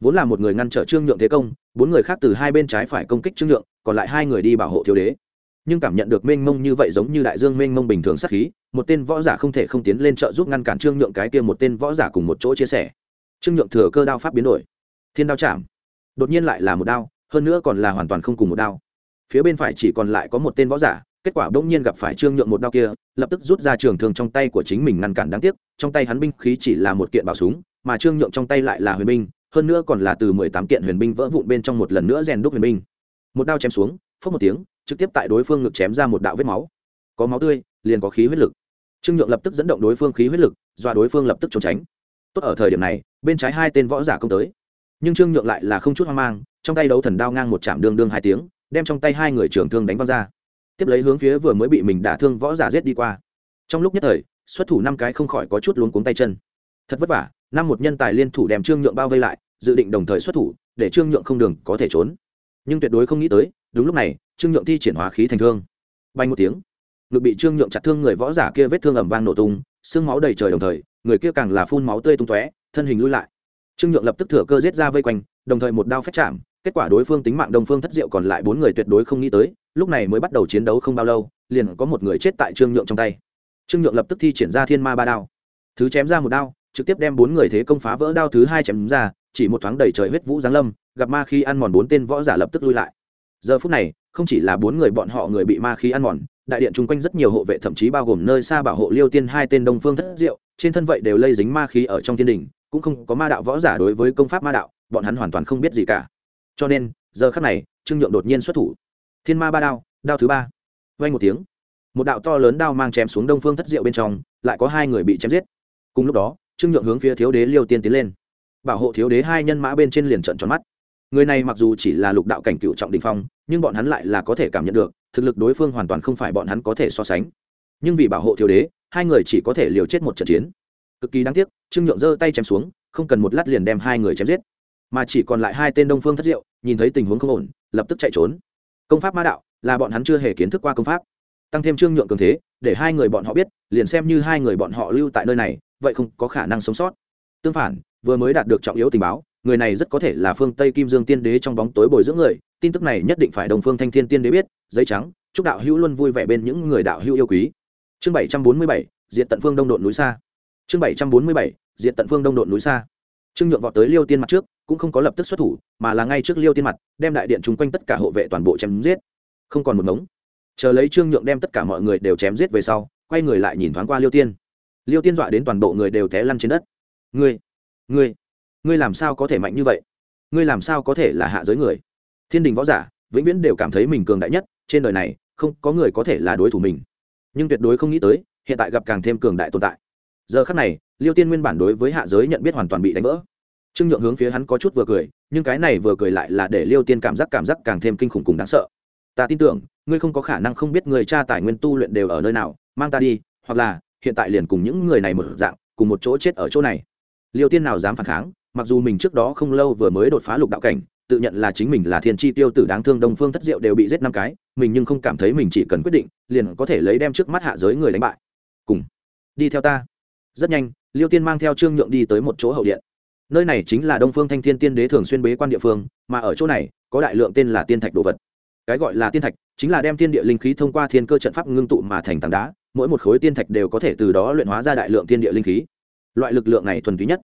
Vốn là một người ngăn trở trương nhượng thế công, bốn người khác từ hai bên trái phải công kích trương nhượng, còn lại hai người đi bảo hộ thiếu đế. Nhưng cảm nhận được mênh mông như vậy giống như đại dương mênh mông bình thường sát khí, một tên võ giả không thể không tiến lên trợ giúp ngăn cản trương nhượng cái kia một tên võ giả cùng một chỗ chia sẻ trương nhượng thừa cơ đao pháp biến đổi. Thiên đao chạm. Đột nhiên lại là một đao, hơn nữa còn là hoàn toàn không cùng một đao. Phía bên phải chỉ còn lại có một tên võ giả, kết quả bỗng nhiên gặp phải trương nhượng một đao kia, lập tức rút ra trường thương trong tay của chính mình ngăn cản đáng tiếc, trong tay hắn binh khí chỉ là một kiện bảo súng, mà trương nhượng trong tay lại là huyền binh, hơn nữa còn là từ mười tám kiện huyền binh vỡ vụn bên trong một lần nữa rèn đúc huyền binh. Một đao chém xuống phớt một tiếng, trực tiếp tại đối phương ngực chém ra một đạo vết máu. Có máu tươi, liền có khí huyết lực. Trương nhượng lập tức dẫn động đối phương khí huyết lực do đối phương lập tức trốn tránh tốt ở thời điểm này, bên trái hai tên võ giả công tới. Nhưng trương nhượng lại là không chút hoang mang, trong tay đấu thần đao ngang một chạm đương đương hai tiếng, đem trong tay hai người trưởng thương đánh văng ra. Tiếp lấy hướng phía vừa mới bị mình đả thương võ giả giết đi qua. Trong lúc nhất thời, xuất thủ năm cái không khỏi có chút luống cuống tay chân. Thật vất vả, năm một nhân tài liên thủ đem trương nhượng bao vây lại, dự định đồng thời xuất thủ, để trương nhượng không đường có thể trốn. Nhưng tuyệt đối không nghĩ tới, đúng lúc này, trương nhượng thi triển hóa khí thành thương. Bay một tiếng, ngực bị trương nhượng chặt thương người võ giả kia vết thương ẩm vang nổ tung xương máu đầy trời đồng thời, người kia càng là phun máu tươi tung tóe, thân hình lui lại. Trương nhượng lập tức thừa cơ giết ra vây quanh, đồng thời một đao phép chạm, kết quả đối phương tính mạng đồng phương thất diệu còn lại bốn người tuyệt đối không nghĩ tới, lúc này mới bắt đầu chiến đấu không bao lâu, liền có một người chết tại trương nhượng trong tay. Trương nhượng lập tức thi triển ra thiên ma ba đao. Thứ chém ra một đao, trực tiếp đem bốn người thế công phá vỡ đao thứ hai chém ra, chỉ một thoáng đầy trời huyết vũ giáng lâm, gặp ma khi ăn mòn bốn tên võ giả lập tức lui lại. Giờ phút này, không chỉ là bốn người bọn họ người bị ma khí ăn mòn đại điện chung quanh rất nhiều hộ vệ, thậm chí bao gồm nơi xa bảo hộ liêu tiên hai tên đông phương thất diệu, trên thân vậy đều lây dính ma khí ở trong thiên đình, cũng không có ma đạo võ giả đối với công pháp ma đạo, bọn hắn hoàn toàn không biết gì cả. Cho nên, giờ khắc này, trương nhượng đột nhiên xuất thủ. Thiên ma ba đao đao thứ ba. Vay một tiếng, một đạo to lớn đao mang chém xuống đông phương thất diệu bên trong, lại có hai người bị chém giết. Cùng lúc đó, trương nhượng hướng phía thiếu đế liêu tiên tiến lên. Bảo hộ thiếu đế hai nhân mã bên trên liền trận tròn mắt. Người này mặc dù chỉ là lục đạo cảnh cựu trọng đình phong, nhưng bọn hắn lại là có thể cảm nhận được thực lực đối phương hoàn toàn không phải bọn hắn có thể so sánh. Nhưng vì bảo hộ thiếu đế, hai người chỉ có thể liều chết một trận chiến. Cực kỳ đáng tiếc, trương nhượng giơ tay chém xuống, không cần một lát liền đem hai người chém giết. Mà chỉ còn lại hai tên đông phương thất diệu, nhìn thấy tình huống không ổn, lập tức chạy trốn. Công pháp ma đạo là bọn hắn chưa hề kiến thức qua công pháp. Tăng thêm trương nhượng cường thế, để hai người bọn họ biết, liền xem như hai người bọn họ lưu tại nơi này, vậy không có khả năng sống sót. Tương phản, vừa mới đạt được trọng yếu tình báo người này rất có thể là phương tây kim dương tiên đế trong bóng tối bồi dưỡng người, tin tức này nhất định phải đồng phương thanh thiên tiên đế biết, giấy trắng, chúc đạo hữu luôn vui vẻ bên những người đạo hữu yêu quý. Chương bảy trăm bốn mươi bảy diện tận phương đông độn núi xa chương bảy trăm bốn mươi bảy diện tận phương đông độn núi xa trương nhượng vọt tới liêu tiên mặt trước, cũng không có lập tức xuất thủ, mà là ngay trước liêu tiên mặt, đem đại điện chung quanh tất cả hộ vệ toàn bộ chém giết. Không còn một ngống. Chờ lấy trương nhượng đem tất cả mọi người đều chém giết về sau, quay người lại nhìn thoáng qua liêu tiên. Liêu tiên dọa đến toàn bộ người đều té lăn trên đất. Ngươi ngươi ngươi làm sao có thể mạnh như vậy? Ngươi làm sao có thể là hạ giới người? Thiên đình võ giả, vĩnh viễn đều cảm thấy mình cường đại nhất, trên đời này, không có người có thể là đối thủ mình. Nhưng tuyệt đối không nghĩ tới, hiện tại gặp càng thêm cường đại tồn tại. Giờ khắc này, liêu tiên nguyên bản đối với hạ giới nhận biết hoàn toàn bị đánh vỡ. Trương nhượng hướng phía hắn có chút vừa cười, nhưng cái này vừa cười lại là để liêu tiên cảm giác cảm giác càng thêm kinh khủng cùng đáng sợ. Ta tin tưởng, ngươi không có khả năng không biết người cha tài nguyên tu luyện đều ở nơi nào, mang ta đi, hoặc là, hiện tại liền cùng những người này một dạng, cùng một chỗ chết ở chỗ này. Liêu tiên nào dám phản kháng mặc dù mình trước đó không lâu vừa mới đột phá lục đạo cảnh, tự nhận là chính mình là thiên tri tiêu tử đáng thương đông phương thất diệu đều bị giết năm cái, mình nhưng không cảm thấy mình chỉ cần quyết định, liền có thể lấy đem trước mắt hạ giới người đánh bại. Cùng đi theo ta. Rất nhanh, liêu tiên mang theo trương nhượng đi tới một chỗ hậu điện. Nơi này chính là đông phương thanh thiên tiên đế thường xuyên bế quan địa phương, mà ở chỗ này, có đại lượng tên là tiên thạch đồ vật. Cái gọi là tiên thạch, chính là đem tiên địa linh khí thông qua thiên cơ trận pháp ngưng tụ mà thành tảng đá, mỗi một khối tiên thạch đều có thể từ đó luyện hóa ra đại lượng tiên địa linh khí. Loại lực lượng này thuần túy nhất.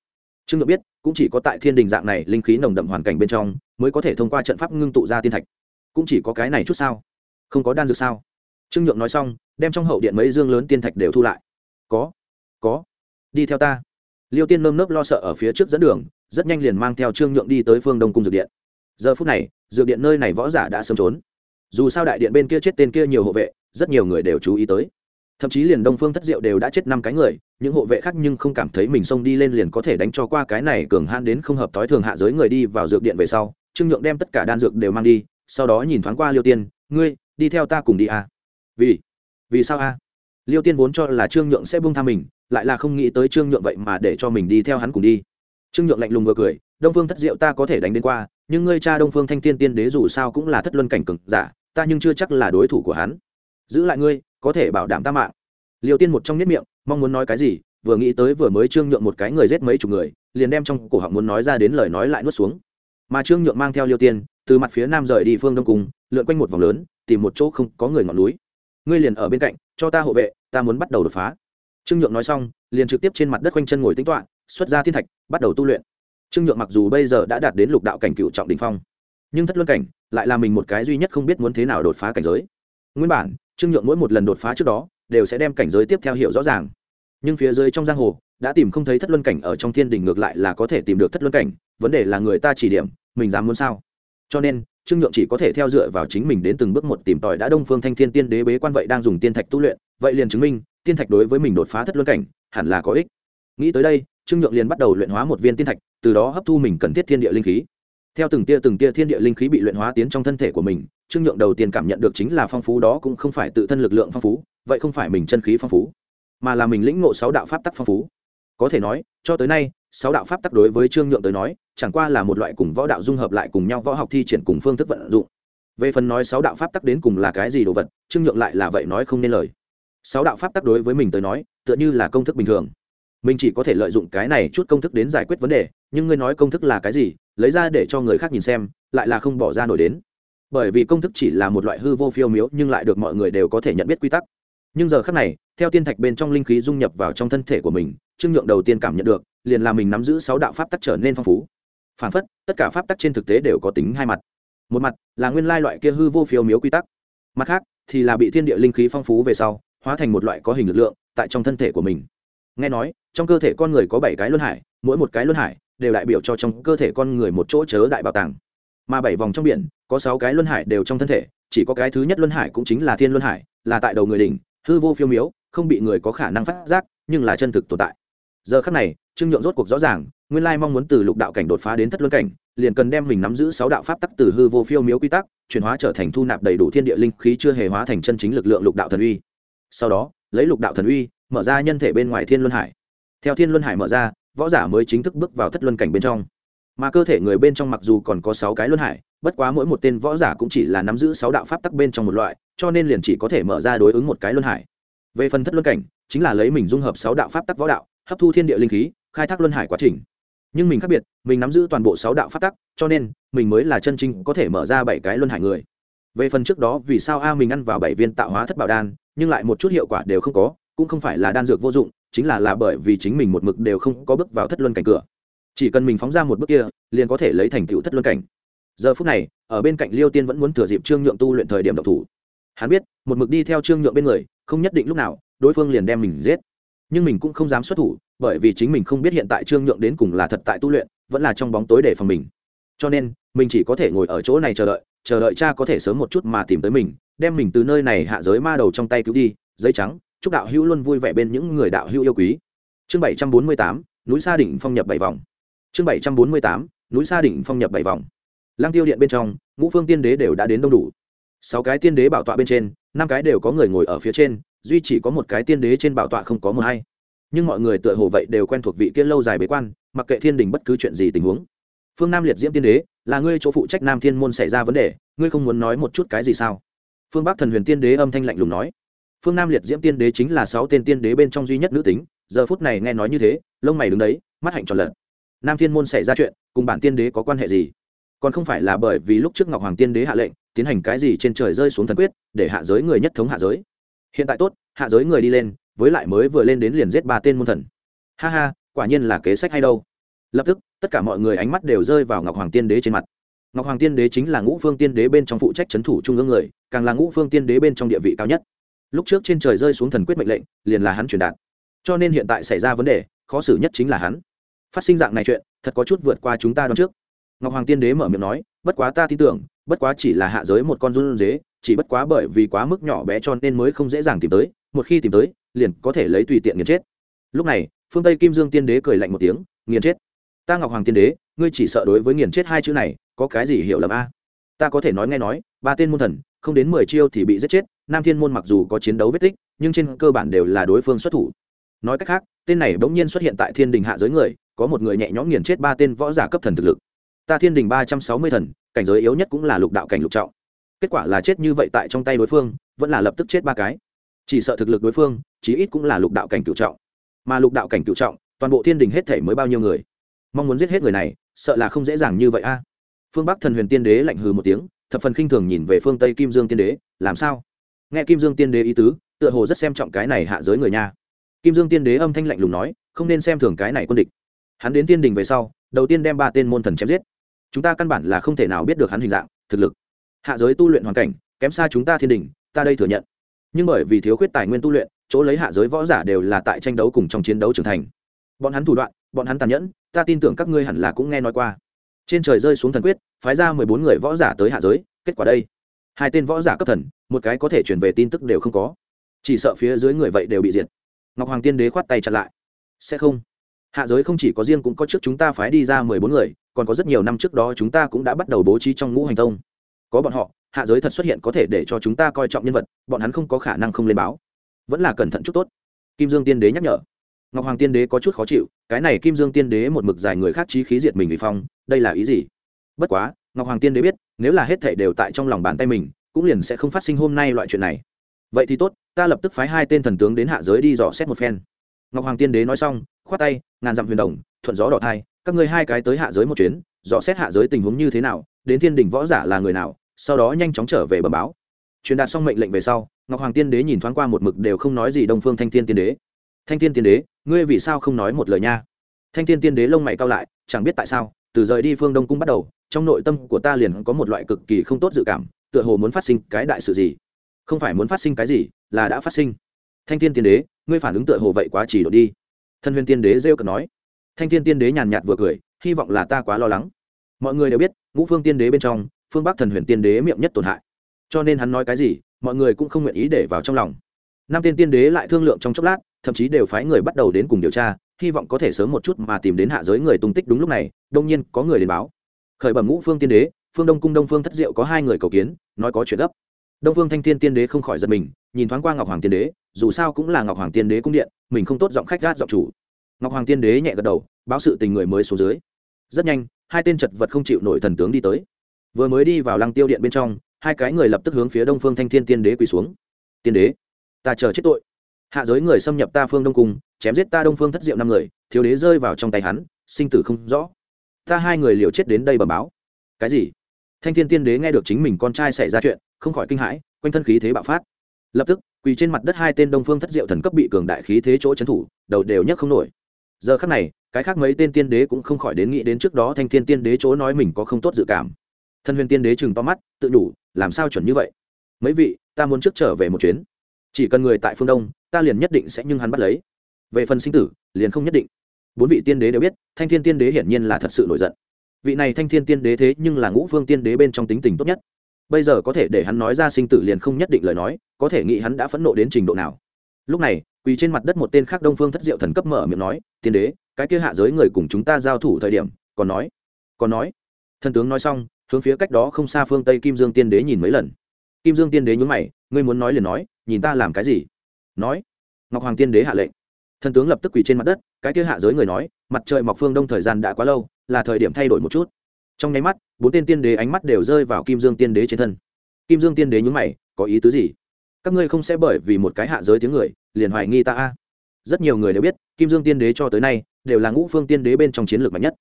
Trương nhượng biết cũng chỉ có tại thiên đình dạng này linh khí nồng đậm hoàn cảnh bên trong, mới có thể thông qua trận pháp ngưng tụ ra tiên thạch. Cũng chỉ có cái này chút sao? Không có đan dược sao? Trương nhượng nói xong, đem trong hậu điện mấy dương lớn tiên thạch đều thu lại. Có có. Đi theo ta. Liêu tiên nơm nớp lo sợ ở phía trước dẫn đường, rất nhanh liền mang theo trương nhượng đi tới phương đông cung dược điện. Giờ phút này, dược điện nơi này võ giả đã sớm trốn. Dù sao đại điện bên kia chết tên kia nhiều hộ vệ, rất nhiều người đều chú ý tới thậm chí liền đông phương thất diệu đều đã chết năm cái người, những hộ vệ khác nhưng không cảm thấy mình xông đi lên liền có thể đánh cho qua cái này cường han đến không hợp thói thường hạ giới người đi vào dược điện về sau, trương nhượng đem tất cả đan dược đều mang đi, sau đó nhìn thoáng qua liêu tiên, ngươi, đi theo ta cùng đi à? vì vì sao a à? liêu tiên vốn cho là trương nhượng sẽ buông tha mình, lại là không nghĩ tới trương nhượng vậy mà để cho mình đi theo hắn cùng đi trương nhượng lạnh lùng vừa cười, đông phương thất diệu ta có thể đánh đến qua, nhưng ngươi cha đông phương thanh tiên tiên đế dù sao cũng là thất luân cảnh cực giả, ta nhưng chưa chắc là đối thủ của hắn giữ lại ngươi có thể bảo đảm ta mạng. Liêu tiên một trong nhất miệng, mong muốn nói cái gì, vừa nghĩ tới vừa mới trương nhượng một cái người giết mấy chục người, liền đem trong cổ họng muốn nói ra đến lời nói lại nuốt xuống. Mà trương nhượng mang theo liêu tiên, từ mặt phía nam rời đi phương đông cùng lượn quanh một vòng lớn, tìm một chỗ không có người ngọn núi. Ngươi liền ở bên cạnh, cho ta hộ vệ, ta muốn bắt đầu đột phá. Trương nhượng nói xong, liền trực tiếp trên mặt đất quanh chân ngồi tính toạ xuất ra thiên thạch, bắt đầu tu luyện. Trương nhượng mặc dù bây giờ đã đạt đến lục đạo cảnh cựu trọng đình phong, nhưng thất luân cảnh lại là mình một cái duy nhất không biết muốn thế nào đột phá cảnh giới. Nguyên bản trương nhượng mỗi một lần đột phá trước đó, đều sẽ đem cảnh giới tiếp theo hiểu rõ ràng. Nhưng phía dưới trong giang hồ, đã tìm không thấy thất luân cảnh ở trong thiên đình ngược lại là có thể tìm được thất luân cảnh, vấn đề là người ta chỉ điểm, mình dám muốn sao? Cho nên, trương nhượng chỉ có thể theo dựa vào chính mình đến từng bước một tìm tòi đã đông phương thanh thiên tiên đế bế quan vậy đang dùng tiên thạch tu luyện, vậy liền chứng minh, tiên thạch đối với mình đột phá thất luân cảnh, hẳn là có ích. Nghĩ tới đây, trương nhượng liền bắt đầu luyện hóa một viên tiên thạch, từ đó hấp thu mình cần thiết thiên địa linh khí. Theo từng tia từng tia thiên địa linh khí bị luyện hóa tiến trong thân thể của mình trương nhượng đầu tiên cảm nhận được chính là phong phú đó cũng không phải tự thân lực lượng phong phú, vậy không phải mình chân khí phong phú, mà là mình lĩnh ngộ sáu đạo pháp tắc phong phú. Có thể nói, cho tới nay, sáu đạo pháp tắc đối với trương nhượng tới nói, chẳng qua là một loại cùng võ đạo dung hợp lại cùng nhau võ học thi triển cùng phương thức vận dụng. Về phần nói sáu đạo pháp tắc đến cùng là cái gì đồ vật, trương nhượng lại là vậy nói không nên lời. Sáu đạo pháp tắc đối với mình tới nói, tựa như là công thức bình thường. Mình chỉ có thể lợi dụng cái này chút công thức đến giải quyết vấn đề, nhưng ngươi nói công thức là cái gì, lấy ra để cho người khác nhìn xem, lại là không bỏ ra nổi đến bởi vì công thức chỉ là một loại hư vô phiêu miếu nhưng lại được mọi người đều có thể nhận biết quy tắc. Nhưng giờ khác này, theo tiên thạch bên trong linh khí dung nhập vào trong thân thể của mình, trương nhượng đầu tiên cảm nhận được, liền là mình nắm giữ sáu đạo pháp tắc trở nên phong phú. Phản phất, tất cả pháp tắc trên thực tế đều có tính hai mặt. Một mặt là nguyên lai loại kia hư vô phiêu miếu quy tắc. Mặt khác thì là bị thiên địa linh khí phong phú về sau, hóa thành một loại có hình lực lượng tại trong thân thể của mình. Nghe nói, trong cơ thể con người có bảy cái luân hải, mỗi một cái luân hải đều đại biểu cho trong cơ thể con người một chỗ chớ đại bảo tàng mà bảy vòng trong biển, có sáu cái luân hải đều trong thân thể, chỉ có cái thứ nhất luân hải cũng chính là thiên luân hải, là tại đầu người đỉnh, hư vô phiêu miếu, không bị người có khả năng phát giác, nhưng là chân thực tồn tại. Giờ khắc này, trương nhượng rốt cuộc rõ ràng, nguyên lai mong muốn từ lục đạo cảnh đột phá đến thất luân cảnh, liền cần đem mình nắm giữ sáu đạo pháp tắc từ hư vô phiêu miếu quy tắc, chuyển hóa trở thành thu nạp đầy đủ thiên địa linh khí chưa hề hóa thành chân chính lực lượng lục đạo thần uy. Sau đó, lấy lục đạo thần uy, mở ra nhân thể bên ngoài thiên luân hải. Theo thiên luân hải mở ra, võ giả mới chính thức bước vào thất luân cảnh bên trong mà cơ thể người bên trong mặc dù còn có sáu cái luân hải, bất quá mỗi một tên võ giả cũng chỉ là nắm giữ sáu đạo pháp tắc bên trong một loại, cho nên liền chỉ có thể mở ra đối ứng một cái luân hải. Về phần thất luân cảnh, chính là lấy mình dung hợp sáu đạo pháp tắc võ đạo, hấp thu thiên địa linh khí, khai thác luân hải quá trình. Nhưng mình khác biệt, mình nắm giữ toàn bộ sáu đạo pháp tắc, cho nên mình mới là chân chính có thể mở ra bảy cái luân hải người. Về phần trước đó vì sao a mình ăn vào bảy viên tạo hóa thất bảo đan, nhưng lại một chút hiệu quả đều không có, cũng không phải là đan dược vô dụng, chính là là bởi vì chính mình một mực đều không có bước vào thất luân cảnh cửa chỉ cần mình phóng ra một bước kia, liền có thể lấy thành tựu thất luân cảnh. Giờ phút này, ở bên cạnh liêu tiên vẫn muốn thừa dịp trương nhượng tu luyện thời điểm độc thủ. Hắn biết, một mực đi theo trương nhượng bên người, không nhất định lúc nào, đối phương liền đem mình giết. Nhưng mình cũng không dám xuất thủ, bởi vì chính mình không biết hiện tại trương nhượng đến cùng là thật tại tu luyện, vẫn là trong bóng tối để phòng mình. Cho nên, mình chỉ có thể ngồi ở chỗ này chờ đợi chờ đợi cha có thể sớm một chút mà tìm tới mình, đem mình từ nơi này hạ giới ma đầu trong tay cứu đi, giấy trắng, chúc đạo hữu luôn vui vẻ bên những người đạo hữu yêu quý. Chương bảy trăm bốn mươi tám, núi sa đỉnh phong nhập bảy vòng chương bảy trăm bốn mươi tám, núi sa đỉnh phong nhập bảy vòng. Lang tiêu điện bên trong, ngũ phương tiên đế đều đã đến đông đủ. Sáu cái tiên đế bảo tọa bên trên, năm cái đều có người ngồi ở phía trên, duy chỉ có một cái tiên đế trên bảo tọa không có mờ hay. Nhưng mọi người tựa hồ vậy đều quen thuộc vị kia lâu dài bế quan, mặc kệ thiên đình bất cứ chuyện gì tình huống. Phương nam liệt diễm tiên đế, là ngươi chỗ phụ trách nam thiên môn xảy ra vấn đề, ngươi không muốn nói một chút cái gì sao? Phương bắc thần huyền tiên đế âm thanh lạnh lùng nói. Phương nam liệt diễm tiên đế chính là sáu tên tiên đế bên trong duy nhất nữ tính, giờ phút này nghe nói như thế, lông mày đứng đấy, mắt hạnh tròn lợn nam thiên môn xảy ra chuyện, cùng bản tiên đế có quan hệ gì? Còn không phải là bởi vì lúc trước ngọc hoàng tiên đế hạ lệnh, tiến hành cái gì trên trời rơi xuống thần quyết, để hạ giới người nhất thống hạ giới. Hiện tại tốt, hạ giới người đi lên, với lại mới vừa lên đến liền giết ba tên môn thần. Ha ha, quả nhiên là kế sách hay đâu. Lập tức, tất cả mọi người ánh mắt đều rơi vào ngọc hoàng tiên đế trên mặt. Ngọc hoàng tiên đế chính là ngũ phương tiên đế bên trong phụ trách c h ấ n thủ trung ương người, càng là ngũ phương tiên đế bên trong địa vị cao nhất. Lúc trước trên trời rơi xuống thần quyết mệnh lệnh, liền là hắn truyền đạt. Cho nên hiện tại xảy ra vấn đề, khó xử nhất chính là hắn phát sinh dạng này chuyện, thật có chút vượt qua chúng ta đón trước. Ngọc hoàng tiên đế mở miệng nói, bất quá ta tin tưởng, bất quá chỉ là hạ giới một con run dế, chỉ bất quá bởi vì quá mức nhỏ bé cho nên mới không dễ dàng tìm tới, một khi tìm tới, liền có thể lấy tùy tiện nghiền chết. Lúc này, phương tây kim dương tiên đế cười lạnh một tiếng, nghiền chết? Ta ngọc hoàng tiên đế, ngươi chỉ sợ đối với nghiền chết hai chữ này, có cái gì hiểu lầm a? Ta có thể nói nghe nói, ba tên môn thần, không đến mười chiêu thì bị giết chết, nam thiên môn mặc dù có chiến đấu vết tích, nhưng trên cơ bản đều là đối phương xuất thủ. Nói cách khác, tên này bỗng nhiên xuất hiện tại thiên đình hạ giới người có một người nhẹ nhõm nghiền chết ba tên võ giả cấp thần thực lực. Ta thiên đình ba trăm sáu mươi thần, cảnh giới yếu nhất cũng là lục đạo cảnh lục trọng. Kết quả là chết như vậy tại trong tay đối phương, vẫn là lập tức chết ba cái. Chỉ sợ thực lực đối phương, chí ít cũng là lục đạo cảnh cựu trọng. Mà lục đạo cảnh cựu trọng, toàn bộ thiên đình hết thể mới bao nhiêu người? Mong muốn giết hết người này, sợ là không dễ dàng như vậy a. Phương bắc thần huyền tiên đế lạnh hừ một tiếng, thập phần khinh thường nhìn về phương tây kim dương tiên đế, làm sao? Nghe kim dương tiên đế ý tứ, tựa hồ rất xem trọng cái này hạ giới người nha. Kim dương tiên đế âm thanh lạnh lùng nói, không nên xem thường cái này quân địch hắn đến tiên đình về sau, đầu tiên đem ba tên môn thần chém giết. Chúng ta căn bản là không thể nào biết được hắn hình dạng, thực lực. Hạ giới tu luyện hoàn cảnh, kém xa chúng ta thiên đình, ta đây thừa nhận. Nhưng bởi vì thiếu khuyết tài nguyên tu luyện, chỗ lấy hạ giới võ giả đều là tại tranh đấu cùng trong chiến đấu trưởng thành. Bọn hắn thủ đoạn, bọn hắn tàn nhẫn, ta tin tưởng các ngươi hẳn là cũng nghe nói qua. Trên trời rơi xuống thần quyết, phái ra mười bốn người võ giả tới hạ giới, kết quả đây. Hai tên võ giả cấp thần, một cái có thể chuyển về tin tức đều không có. Chỉ sợ phía dưới người vậy đều bị diệt. Ngọc hoàng tiên đế khoát tay chặn lại. Sẽ không hạ giới không chỉ có riêng cũng có trước chúng ta phái đi ra mười bốn người, còn có rất nhiều năm trước đó chúng ta cũng đã bắt đầu bố trí trong ngũ hành tông. Có bọn họ, hạ giới thật xuất hiện có thể để cho chúng ta coi trọng nhân vật, bọn hắn không có khả năng không lên báo. Vẫn là cẩn thận chút tốt. Kim dương tiên đế nhắc nhở. Ngọc hoàng tiên đế có chút khó chịu, cái này kim dương tiên đế một mực dài người khác trí khí diệt mình vì phong, đây là ý gì? Bất quá, ngọc hoàng tiên đế biết, nếu là hết thể đều tại trong lòng bàn tay mình, cũng liền sẽ không phát sinh hôm nay loại chuyện này. Vậy thì tốt, ta lập tức phái hai tên thần tướng đến hạ giới đi dò xét một phen. Ngọc hoàng tiên đế nói xong khoát tay, ngàn dặm huyền đồng, thuận gió đỏ thai, các ngươi hai cái tới hạ giới một chuyến, dò xét hạ giới tình huống như thế nào, đến thiên đình võ giả là người nào, sau đó nhanh chóng trở về bờ báo. Truyền đạt xong mệnh lệnh về sau, ngọc hoàng tiên đế nhìn thoáng qua một mực đều không nói gì đông phương thanh thiên tiên đế. Thanh thiên tiên đế, ngươi vì sao không nói một lời nha? Thanh thiên tiên đế lông mày cao lại, chẳng biết tại sao, từ rời đi phương đông cung bắt đầu, trong nội tâm của ta liền có một loại cực kỳ không tốt dự cảm, tựa hồ muốn phát sinh cái đại sự gì? Không phải muốn phát sinh cái gì, là đã phát sinh. Thanh thiên tiên đế, ngươi phản ứng tựa hồ vậy quá chỉ đột đi thân huyền tiên đế rêu cợt nói. Thanh thiên tiên đế nhàn nhạt vừa cười, hy vọng là ta quá lo lắng. Mọi người đều biết, ngũ phương tiên đế bên trong, phương bắc thần huyền tiên đế miệng nhất tổn hại. Cho nên hắn nói cái gì, mọi người cũng không nguyện ý để vào trong lòng. Năm tiên tiên đế lại thương lượng trong chốc lát, thậm chí đều phái người bắt đầu đến cùng điều tra, hy vọng có thể sớm một chút mà tìm đến hạ giới người tung tích đúng lúc này, đông nhiên có người đến báo. Khởi bẩm ngũ phương tiên đế, phương đông cung đông phương thất diệu có hai người cầu kiến, nói có chuyện gấp đông phương thanh thiên tiên đế không khỏi giật mình, nhìn thoáng qua ngọc hoàng tiên đế, dù sao cũng là ngọc hoàng tiên đế cung điện, mình không tốt giọng khách gát giọng chủ. Ngọc hoàng tiên đế nhẹ gật đầu, báo sự tình người mới xuống dưới. Rất nhanh, hai tên chật vật không chịu nổi thần tướng đi tới. Vừa mới đi vào lăng tiêu điện bên trong, hai cái người lập tức hướng phía đông phương thanh thiên tiên đế quỳ xuống. Tiên đế, ta chờ chết tội. Hạ giới người xâm nhập ta phương đông cung, chém giết ta đông phương thất diệu năm người, thiếu đế rơi vào trong tay hắn, sinh tử không rõ. Ta hai người liều chết đến đây bẩm báo. Cái gì? Thanh thiên tiên đế nghe được chính mình con trai xảy ra chuyện, không khỏi kinh hãi, quanh thân khí thế bạo phát. Lập tức, quỳ trên mặt đất hai tên đông phương thất diệu thần cấp bị cường đại khí thế chỗ trấn thủ, đầu đều nhấc không nổi. Giờ khắc này, cái khác mấy tên tiên đế cũng không khỏi đến nghĩ đến trước đó thanh thiên tiên đế chỗ nói mình có không tốt dự cảm. Thân huyền tiên đế chừng to mắt, tự đủ, làm sao chuẩn như vậy? Mấy vị, ta muốn trước trở về một chuyến. Chỉ cần người tại phương đông, ta liền nhất định sẽ nhưng hắn bắt lấy. Về phần sinh tử, liền không nhất định. Bốn vị tiên đế đều biết, thanh thiên tiên đế hiển nhiên là thật sự nổi giận vị này thanh thiên tiên đế thế nhưng là ngũ phương tiên đế bên trong tính tình tốt nhất. Bây giờ có thể để hắn nói ra sinh tử liền không nhất định lời nói, có thể nghĩ hắn đã phẫn nộ đến trình độ nào. Lúc này, quỳ trên mặt đất một tên khác đông phương thất diệu thần cấp mở miệng nói, tiên đế, cái kia hạ giới người cùng chúng ta giao thủ thời điểm, còn nói còn nói. Thần tướng nói xong, hướng phía cách đó không xa phương tây kim dương tiên đế nhìn mấy lần. Kim dương tiên đế nhún mày, ngươi muốn nói liền nói, nhìn ta làm cái gì? Nói, ngọc hoàng tiên đế hạ lệnh. Thần tướng lập tức quỳ trên mặt đất, cái kia hạ giới người nói, mặt trời mọc phương đông thời gian đã quá lâu là thời điểm thay đổi một chút. Trong nháy mắt, bốn tên tiên đế ánh mắt đều rơi vào kim dương tiên đế trên thân. Kim dương tiên đế nhướng mày, có ý tứ gì? Các ngươi không sẽ bởi vì một cái hạ giới tiếng người, liền hoài nghi ta a? Rất nhiều người đều biết, kim dương tiên đế cho tới nay, đều là ngũ phương tiên đế bên trong chiến lược mạnh nhất.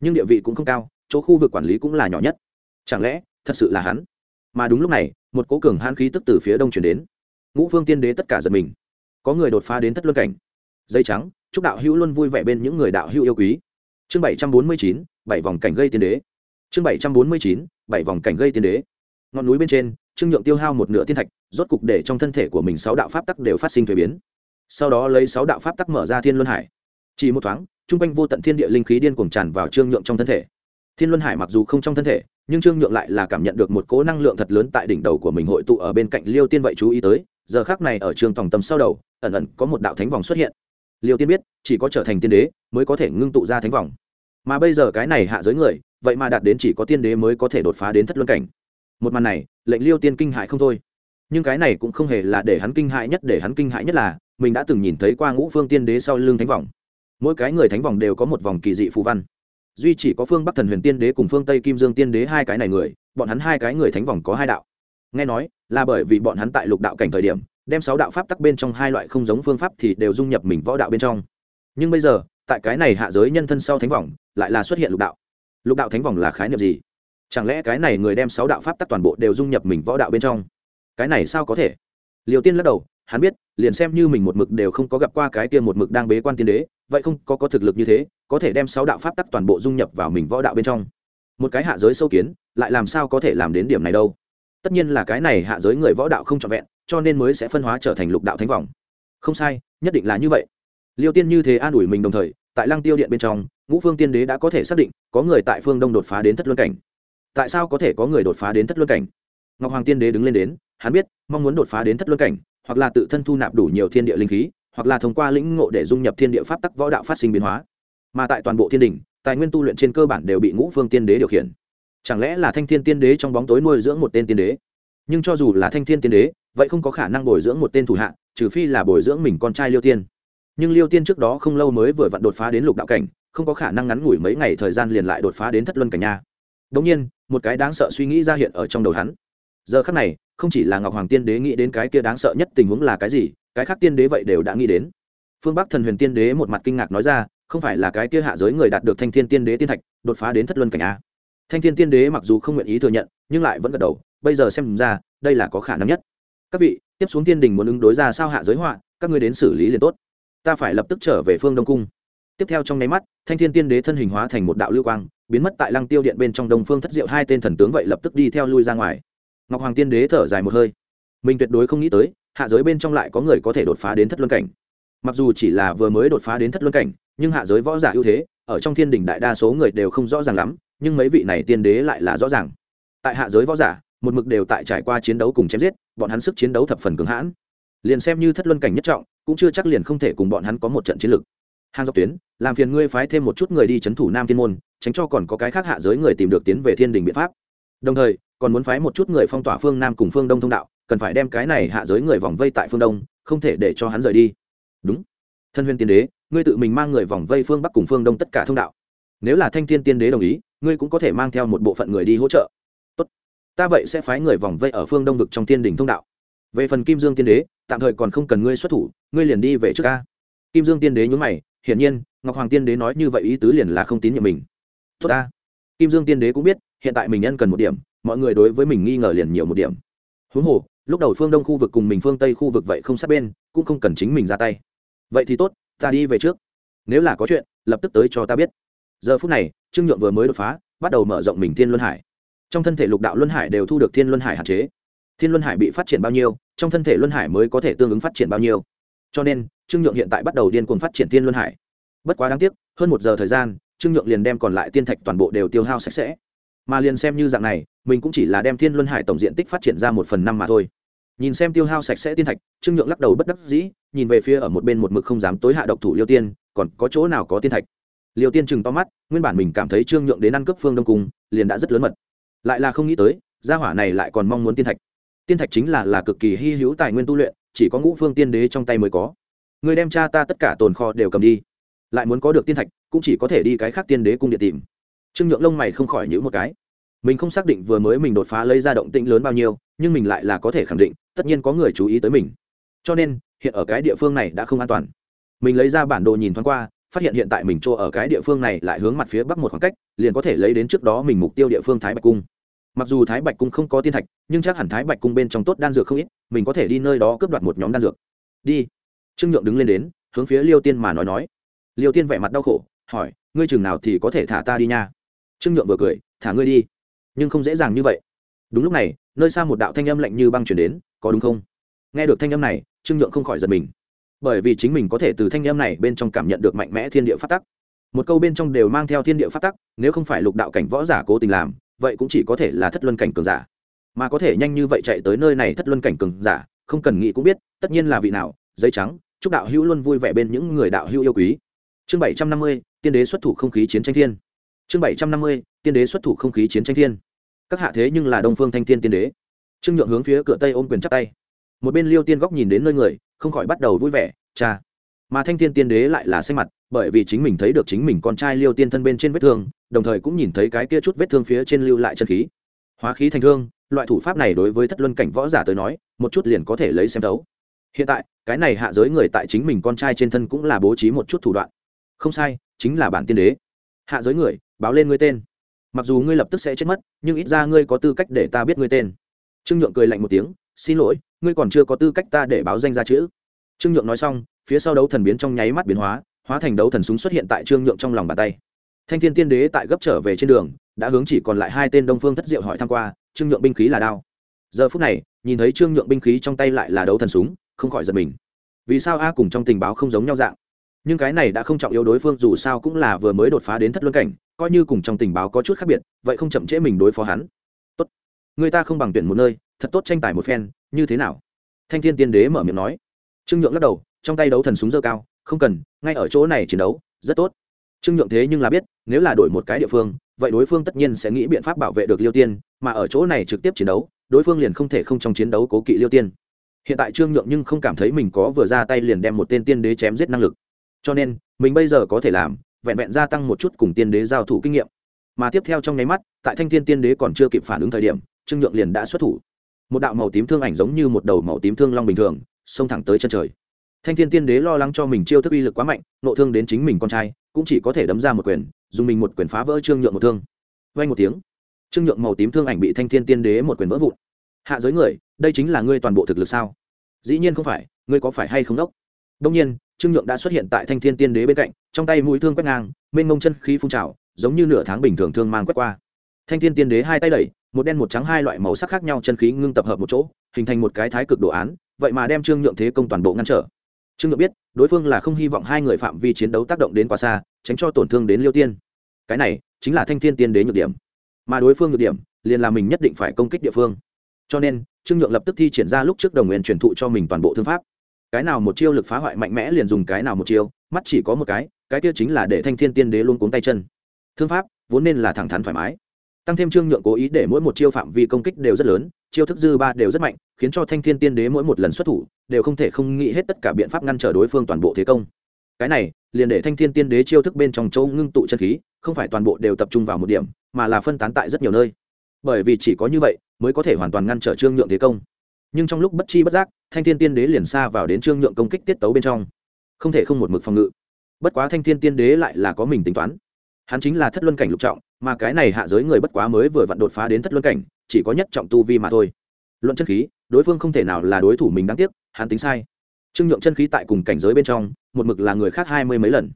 Nhưng địa vị cũng không cao, chỗ khu vực quản lý cũng là nhỏ nhất. Chẳng lẽ, thật sự là hắn? Mà đúng lúc này, một cố cường hãn khí tức từ phía đông chuyển đến. Ngũ phương tiên đế tất cả giật mình. Có người đột phá đến thất luân cảnh. Dây trắng, chúc đạo hữu luôn vui vẻ bên những người đạo hữu yêu quý chương bảy trăm bốn mươi chín, bảy vòng cảnh gây tiên đế. Chương bảy trăm bốn mươi chín, bảy vòng cảnh gây tiên đế. Ngọn núi bên trên, trương nhượng tiêu hao một nửa tiên thạch, rốt cục để trong thân thể của mình sáu đạo pháp tắc đều phát sinh thuế biến. Sau đó lấy sáu đạo pháp tắc mở ra thiên luân hải. Chỉ một thoáng t r u n g quanh vô tận thiên địa linh khí điên cuồng tràn vào trương nhượng trong thân thể. Thiên luân hải mặc dù không trong thân thể, nhưng trương nhượng lại là cảm nhận được một cố năng lượng thật lớn tại đỉnh đầu của mình hội tụ ở bên cạnh liêu tiên vậy chú ý tới, giờ khác này ở trường tòng tâm sau đầu, ẩn ẩn có một đạo thánh vòng xuất hiện liêu tiên biết, chỉ có trở thành tiên đế mới có thể ngưng tụ ra thánh vòng. Mà bây giờ cái này hạ giới người, vậy mà đạt đến chỉ có tiên đế mới có thể đột phá đến thất luân cảnh. Một màn này, lệnh liêu tiên kinh hại không thôi. Nhưng cái này cũng không hề là để hắn kinh hại nhất, để hắn kinh hại nhất là, mình đã từng nhìn thấy qua ngũ phương tiên đế sau lưng thánh vòng. Mỗi cái người thánh vòng đều có một vòng kỳ dị phù văn. Duy chỉ có phương bắc thần huyền tiên đế cùng phương tây kim dương tiên đế hai cái này người, bọn hắn hai cái người thánh vòng có hai đạo. Nghe nói, là bởi vì bọn hắn tại lục đạo cảnh thời điểm đem sáu đạo pháp tắc bên trong hai loại không giống phương pháp thì đều dung nhập mình võ đạo bên trong. Nhưng bây giờ, tại cái này hạ giới nhân thân sau thánh vòng lại là xuất hiện lục đạo. Lục đạo thánh vòng là khái niệm gì? Chẳng lẽ cái này người đem sáu đạo pháp tắc toàn bộ đều dung nhập mình võ đạo bên trong? Cái này sao có thể? Liều tiên lắc đầu, hắn biết, liền xem như mình một mực đều không có gặp qua cái kia một mực đang bế quan tiên đế, vậy không có có thực lực như thế, có thể đem sáu đạo pháp tắc toàn bộ dung nhập vào mình võ đạo bên trong. Một cái hạ giới sâu kiến, lại làm sao có thể làm đến điểm này đâu? Tất nhiên là cái này hạ giới người võ đạo không trọn vẹn cho nên mới sẽ phân hóa trở thành lục đạo thánh vòng không sai, nhất định là như vậy. Liêu tiên như thế an ủi mình đồng thời, tại lăng tiêu điện bên trong, ngũ phương tiên đế đã có thể xác định, có người tại phương đông đột phá đến thất luân cảnh. Tại sao có thể có người đột phá đến thất luân cảnh? Ngọc hoàng tiên đế đứng lên đến, hắn biết, mong muốn đột phá đến thất luân cảnh, hoặc là tự thân thu nạp đủ nhiều thiên địa linh khí, hoặc là thông qua lĩnh ngộ để dung nhập thiên địa pháp tắc võ đạo phát sinh biến hóa. Mà tại toàn bộ thiên đình, tài nguyên tu luyện trên cơ bản đều bị ngũ phương tiên đế điều khiển. Chẳng lẽ là thanh thiên tiên đế trong bóng tối nuôi dưỡng một tên tiên đế? Nhưng cho dù là thanh thiên tiên đế vậy không có khả năng bồi dưỡng một tên thủ hạ, trừ phi là bồi dưỡng mình con trai liêu tiên. Nhưng liêu tiên trước đó không lâu mới vừa vặn đột phá đến lục đạo cảnh, không có khả năng ngắn ngủi mấy ngày thời gian liền lại đột phá đến thất luân cảnh nha. Đ nhiên, một cái đáng sợ suy nghĩ ra hiện ở trong đầu hắn. Giờ khắc này, không chỉ là ngọc hoàng tiên đế nghĩ đến cái kia đáng sợ nhất tình huống là cái gì, cái khác tiên đế vậy đều đã nghĩ đến. Phương bắc thần huyền tiên đế một mặt kinh ngạc nói ra, không phải là cái kia hạ giới người đạt được thanh thiên tiên đế tiên thạch, đột phá đến thất luân cảnh a. Thanh thiên tiên đế mặc dù không nguyện ý thừa nhận, nhưng lại vẫn gật đầu, bây giờ xem ra, đây là có khả năng nhất các vị, tiếp xuống thiên đình muốn ứng đối ra sao hạ giới họa, các ngươi đến xử lý liền tốt. Ta phải lập tức trở về phương đông cung. Tiếp theo trong nháy mắt, thanh thiên tiên đế thân hình hóa thành một đạo lưu quang, biến mất tại lăng tiêu điện bên trong đông phương thất diệu hai tên thần tướng vậy lập tức đi theo lui ra ngoài. Ngọc hoàng tiên đế thở dài một hơi. Mình tuyệt đối không nghĩ tới, hạ giới bên trong lại có người có thể đột phá đến thất luân cảnh. Mặc dù chỉ là vừa mới đột phá đến thất luân cảnh, nhưng hạ giới võ giả ưu thế, ở trong thiên đình đại đa số người đều không rõ ràng lắm, nhưng mấy vị này tiên đế lại là rõ ràng. Tại hạ giới võ giả một mực đều tại trải qua chiến đấu cùng chém giết, bọn hắn sức chiến đấu thập phần cứng hãn. Liền xem như thất luân cảnh nhất trọng, cũng chưa chắc liền không thể cùng bọn hắn có một trận chiến lược. Hàng dọc tuyến, làm phiền ngươi phái thêm một chút người đi c h ấ n thủ nam thiên môn, tránh cho còn có cái khác hạ giới người tìm được tiến về thiên đình biện pháp. Đồng thời, còn muốn phái một chút người phong tỏa phương nam cùng phương đông thông đạo, cần phải đem cái này hạ giới người vòng vây tại phương đông, không thể để cho hắn rời đi. Đúng. Thân huyên tiên đế, ngươi tự mình mang người vòng vây phương bắc cùng phương đông tất cả thông đạo. Nếu là thanh thiên tiên đế đồng ý, ngươi cũng có thể mang theo một bộ phận người đi hỗ trợ ta vậy sẽ phái người vòng vây ở phương đông vực trong thiên đình thông đạo. Về phần kim dương tiên đế, tạm thời còn không cần ngươi xuất thủ, ngươi liền đi về trước ca kim dương tiên đế nhún mày, hiển nhiên, ngọc hoàng tiên đế nói như vậy ý tứ liền là không tín nhiệm mình. Tốt ta. Kim dương tiên đế cũng biết, hiện tại mình nhân cần một điểm, mọi người đối với mình nghi ngờ liền nhiều một điểm. Huống hồ, lúc đầu phương đông khu vực cùng mình phương tây khu vực vậy không sát bên, cũng không cần chính mình ra tay. Vậy thì tốt, ta đi về trước. Nếu là có chuyện, lập tức tới cho ta biết. Giờ phút này, trương nhượng vừa mới đột phá, bắt đầu mở rộng mình thiên luân hải trong thân thể lục đạo luân hải đều thu được thiên luân hải hạn chế. Thiên luân hải bị phát triển bao nhiêu, trong thân thể luân hải mới có thể tương ứng phát triển bao nhiêu. Cho nên, trương nhượng hiện tại bắt đầu điên cuồng phát triển thiên luân hải. Bất quá đáng tiếc, hơn một giờ thời gian, trương nhượng liền đem còn lại tiên thạch toàn bộ đều tiêu hao sạch sẽ. Mà liền xem như dạng này, mình cũng chỉ là đem thiên luân hải tổng diện tích phát triển ra một phần năm mà thôi. Nhìn xem tiêu hao sạch sẽ tiên thạch, trương nhượng lắc đầu bất đắc dĩ, nhìn về phía ở một bên một mực không dám tối hạ độc thủ liêu tiên, còn có chỗ nào có tiên thạch? Liêu tiên chừng to mắt, nguyên bản mình cảm thấy trương nhượng đến ăn cướp phương đông cung, liền đã rất lớn mật lại là không nghĩ tới, gia hỏa này lại còn mong muốn tiên thạch. Tiên thạch chính là là cực kỳ hy hữu tài nguyên tu luyện, chỉ có ngũ phương tiên đế trong tay mới có. Người đem cha ta tất cả tồn kho đều cầm đi. Lại muốn có được tiên thạch, cũng chỉ có thể đi cái khác tiên đế cung điện tìm. Trương nhượng lông mày không khỏi nhữ một cái. Mình không xác định vừa mới mình đột phá lấy ra động tĩnh lớn bao nhiêu, nhưng mình lại là có thể khẳng định, tất nhiên có người chú ý tới mình. Cho nên, hiện ở cái địa phương này đã không an toàn. Mình lấy ra bản đồ nhìn thoáng qua phát hiện hiện tại mình chỗ ở cái địa phương này lại hướng mặt phía bắc một khoảng cách, liền có thể lấy đến trước đó mình mục tiêu địa phương thái bạch cung. Mặc dù thái bạch cung không có tiên thạch, nhưng chắc hẳn thái bạch cung bên trong tốt đan dược không ít, mình có thể đi nơi đó cướp đoạt một nhóm đan dược. Đi. Trương nhượng đứng lên đến, hướng phía liêu tiên mà nói nói. Liêu tiên vẻ mặt đau khổ, hỏi, ngươi chừng nào thì có thể thả ta đi nha? Trương nhượng vừa cười, thả ngươi đi. Nhưng không dễ dàng như vậy. Đúng lúc này, nơi xa một đạo thanh âm lạnh như băng chuyển đến, có đúng không? Nghe được thanh âm này, trương nhượng không khỏi giật mình bởi vì chính mình có thể từ thanh em này bên trong cảm nhận được mạnh mẽ thiên địa phát tắc. Một câu bên trong đều mang theo thiên địa phát tắc, nếu không phải lục đạo cảnh võ giả cố tình làm, vậy cũng chỉ có thể là thất luân cảnh cường giả. Mà có thể nhanh như vậy chạy tới nơi này thất luân cảnh cường giả, không cần nghĩ cũng biết, tất nhiên là vị nào, giấy trắng, chúc đạo hữu luôn vui vẻ bên những người đạo hữu yêu quý. Chương bảy trăm năm mươi, tiên đế xuất thủ không khí chiến tranh thiên. Chương bảy trăm năm mươi, tiên đế xuất thủ không khí chiến tranh thiên. Các hạ thế nhưng là đông phương thanh thiên tiên đế. Trương nhượng hướng phía cửa tây ôm quyền chắp tay. Một bên liêu tiên góc nhìn đến nơi người không khỏi bắt đầu vui vẻ, cha. Mà thanh thiên tiên đế lại là xanh mặt, bởi vì chính mình thấy được chính mình con trai liêu tiên thân bên trên vết thương, đồng thời cũng nhìn thấy cái kia chút vết thương phía trên lưu lại chân khí. Hóa khí thành thương, loại thủ pháp này đối với thất luân cảnh võ giả tới nói, một chút liền có thể lấy xem thấu. Hiện tại, cái này hạ giới người tại chính mình con trai trên thân cũng là bố trí một chút thủ đoạn. Không sai, chính là bản tiên đế. Hạ giới người, báo lên ngươi tên. Mặc dù ngươi lập tức sẽ chết mất, nhưng ít ra ngươi có tư cách để ta biết ngươi tên. Trương nhượng cười lạnh một tiếng xin lỗi, ngươi còn chưa có tư cách ta để báo danh ra chữ. Trương nhượng nói xong, phía sau đấu thần biến trong nháy mắt biến hóa hóa thành đấu thần súng xuất hiện tại trương nhượng trong lòng bàn tay. Thanh thiên tiên đế tại gấp trở về trên đường, đã hướng chỉ còn lại hai tên đông phương thất diệu hỏi tham q u a trương nhượng binh khí là đao. Giờ phút này, nhìn thấy trương nhượng binh khí trong tay lại là đấu thần súng, không khỏi giật mình. Vì sao a cùng trong tình báo không giống nhau dạng? Nhưng cái này đã không trọng yếu đối phương, dù sao cũng là vừa mới đột phá đến thất luân cảnh, coi như cùng trong tình báo có chút khác biệt, vậy không chậm trễ mình đối phó hắn. Tốt, người ta không bằng tuyển một nơi thật tốt tranh tài một phen, như thế nào? Thanh thiên tiên đế mở miệng nói. Trương nhượng lắc đầu, trong tay đấu thần súng dơ cao, không cần, ngay ở chỗ này chiến đấu, rất tốt. Trương nhượng thế nhưng là biết, nếu là đổi một cái địa phương, vậy đối phương tất nhiên sẽ nghĩ biện pháp bảo vệ được liêu tiên, mà ở chỗ này trực tiếp chiến đấu, đối phương liền không thể không trong chiến đấu cố kỵ liêu tiên. Hiện tại trương nhượng nhưng không cảm thấy mình có vừa ra tay liền đem một tên tiên đế chém giết năng lực. Cho nên, mình bây giờ có thể làm, vẹn vẹn gia tăng một chút cùng tiên đế giao thủ kinh nghiệm. Mà tiếp theo trong nháy mắt, tại thanh thiên tiên đế còn chưa kịp phản ứng thời điểm, trương nhượng liền đã xuất thủ một đạo màu tím thương ảnh giống như một đầu màu tím thương long bình thường, xông thẳng tới chân trời. Thanh thiên tiên đế lo lắng cho mình chiêu thức uy lực quá mạnh, nộ thương đến chính mình con trai, cũng chỉ có thể đấm ra một quyền, dùng mình một quyền phá vỡ trương nhượng một thương. Vay một tiếng, trương nhượng màu tím thương ảnh bị thanh thiên tiên đế một quyền vỡ vụn. Hạ giới người, đây chính là ngươi toàn bộ thực lực sao? Dĩ nhiên không phải, ngươi có phải hay không đốc? Đông nhiên, trương nhượng đã xuất hiện tại thanh thiên tiên đế bên cạnh, trong tay mũi thương quét ngang, mênh mông chân khí phun trào, giống như nửa tháng bình thường thương mang quét qua. Thanh thiên tiên đế hai tay đẩy một đen một trắng hai loại màu sắc khác nhau chân khí ngưng tập hợp một chỗ, hình thành một cái thái cực đồ án, vậy mà đem trương nhượng thế công toàn bộ ngăn trở. Trương nhượng biết, đối phương là không hy vọng hai người phạm vi chiến đấu tác động đến quá xa, tránh cho tổn thương đến liêu tiên. Cái này chính là thanh thiên tiên đế nhược điểm. Mà đối phương nhược điểm, liền là mình nhất định phải công kích địa phương. Cho nên, trương nhượng lập tức thi triển ra lúc trước đồng nguyện truyền thụ cho mình toàn bộ thương pháp. Cái nào một chiêu lực phá hoại mạnh mẽ liền dùng cái nào một chiêu, mắt chỉ có một cái cái kia chính là để thanh thiên tiên đế luôn cuống tay chân. Thương pháp vốn nên là thẳng thắn thoải mái tăng thêm trương nhượng cố ý để mỗi một chiêu phạm vi công kích đều rất lớn, chiêu thức dư ba đều rất mạnh, khiến cho thanh thiên tiên đế mỗi một lần xuất thủ đều không thể không nghĩ hết tất cả biện pháp ngăn trở đối phương toàn bộ thế công. Cái này, liền để thanh thiên tiên đế chiêu thức bên trong châu ngưng tụ chân khí, không phải toàn bộ đều tập trung vào một điểm, mà là phân tán tại rất nhiều nơi. Bởi vì chỉ có như vậy mới có thể hoàn toàn ngăn trở trương nhượng thế công. Nhưng trong lúc bất chi bất giác, thanh thiên tiên đế liền xa vào đến trương nhượng công kích tiết tấu bên trong. Không thể không một mực phòng ngự. Bất quá thanh thiên tiên đế lại là có mình tính toán. Hắn chính là thất luân cảnh lục trọng mà cái này hạ giới người bất quá mới vừa vặn đột phá đến thất luân cảnh, chỉ có nhất trọng tu vi mà thôi. Luận chân khí, đối phương không thể nào là đối thủ mình đáng tiếc, hắn tính sai. Trương nhượng chân khí tại cùng cảnh giới bên trong, một mực là người khác hai mươi mấy lần.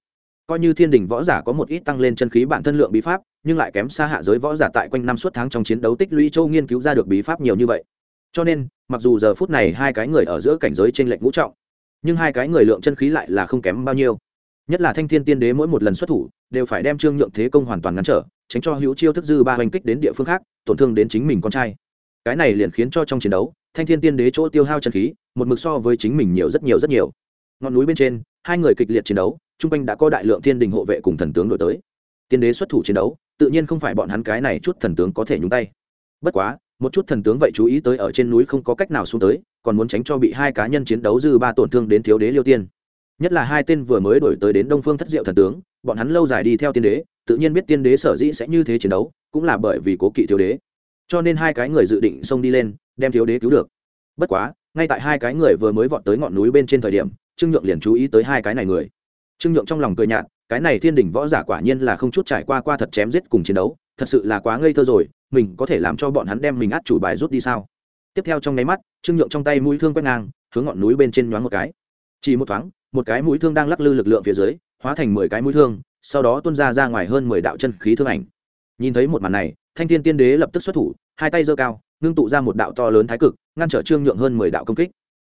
Coi như thiên đình võ giả có một ít tăng lên chân khí bản thân lượng bí pháp, nhưng lại kém xa hạ giới võ giả tại quanh năm suốt tháng trong chiến đấu tích lũy châu nghiên cứu ra được bí pháp nhiều như vậy. Cho nên, mặc dù giờ phút này hai cái người ở giữa cảnh giới trên lệch ngũ trọng, nhưng hai cái người lượng chân khí lại là không kém bao nhiêu. Nhất là thanh thiên tiên đế mỗi một lần xuất thủ, đều phải đem trương nhượng thế công hoàn toàn ngăn trở tránh cho hữu chiêu thức dư ba hành kích đến địa phương khác, tổn thương đến chính mình con trai. Cái này liền khiến cho trong chiến đấu, thanh thiên tiên đế chỗ tiêu hao chân khí, một mực so với chính mình nhiều rất nhiều rất nhiều. Ngọn núi bên trên, hai người kịch liệt chiến đấu, chung quanh đã có đại lượng thiên đình hộ vệ cùng thần tướng đổi tới. Tiên đế xuất thủ chiến đấu, tự nhiên không phải bọn hắn cái này chút thần tướng có thể nhúng tay. Bất quá, một chút thần tướng vậy chú ý tới ở trên núi không có cách nào xuống tới, còn muốn tránh cho bị hai cá nhân chiến đấu dư ba tổn thương đến thiếu đế liêu tiên. Nhất là hai tên vừa mới đổi tới đến đông phương thất diệu thần tướng, bọn hắn lâu dài đi theo tiên đế tự nhiên biết tiên đế sở dĩ sẽ như thế chiến đấu, cũng là bởi vì cố kỵ thiếu đế. Cho nên hai cái người dự định xông đi lên, đem thiếu đế cứu được. Bất quá, ngay tại hai cái người vừa mới vọt tới ngọn núi bên trên thời điểm, trương nhượng liền chú ý tới hai cái này người. Trương nhượng trong lòng cười nhạt, cái này thiên đình võ giả quả nhiên là không chút trải qua qua thật chém giết cùng chiến đấu, thật sự là quá ngây thơ rồi, mình có thể làm cho bọn hắn đem mình át chủ bài rút đi sao? Tiếp theo trong nháy mắt, trương nhượng trong tay mũi thương quét ngang, hướng ngọn núi bên trên nhoáng một cái. Chỉ một thoáng, một cái mũi thương đang lắc lư lực lượng phía dưới, hóa thành mười cái mũi thương sau đó tuôn ra ra ngoài hơn mười đạo chân khí thương ảnh. Nhìn thấy một màn này, thanh thiên tiên đế lập tức xuất thủ, hai tay giơ cao, ngưng tụ ra một đạo to lớn thái cực, ngăn trở trương nhượng hơn mười đạo công kích.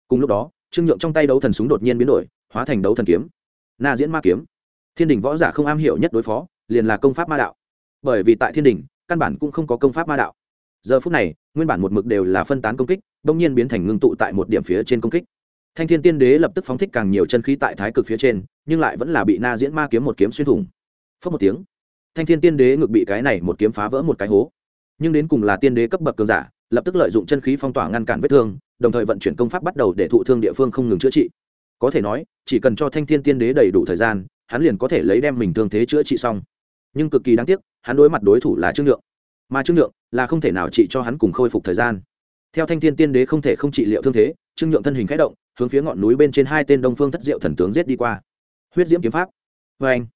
Cùng lúc đó, trương nhượng trong tay đấu thần súng đột nhiên biến đổi, hóa thành đấu thần kiếm. Na diễn ma kiếm. Thiên đình võ giả không am hiểu nhất đối phó, liền là công pháp ma đạo. Bởi vì tại thiên đình, căn bản cũng không có công pháp ma đạo. Giờ phút này, nguyên bản một mực đều là phân tán công kích đ ỗ n g nhiên biến thành ngưng tụ tại một điểm phía trên công kích thanh thiên tiên đế lập tức phóng thích càng nhiều chân khí tại thái cực phía trên, nhưng lại vẫn là bị na diễn ma kiếm một kiếm xuyên thủng. Phớt một tiếng, thanh thiên tiên đế ngực bị cái này một kiếm phá vỡ một cái hố. Nhưng đến cùng là tiên đế cấp bậc cường giả, lập tức lợi dụng chân khí phong tỏa ngăn cản vết thương, đồng thời vận chuyển công pháp bắt đầu để thụ thương địa phương không ngừng chữa trị. Có thể nói, chỉ cần cho thanh thiên tiên đế đầy đủ thời gian, hắn liền có thể lấy đem mình thương thế chữa trị xong. Nhưng cực kỳ đáng tiếc, hắn đối mặt đối thủ là trương nhượng mà trương nhượng là không thể nào trị cho hắn cùng khôi phục thời gian. Theo thanh thiên tiên đế không thể không trị liệu thương thế, trương nhượng thân hình k h ẽ động hướng phía ngọn núi bên trên hai tên đông phương thất diệu thần tướng giết đi qua. Huyết diễm kiếm pháp. Vê anh,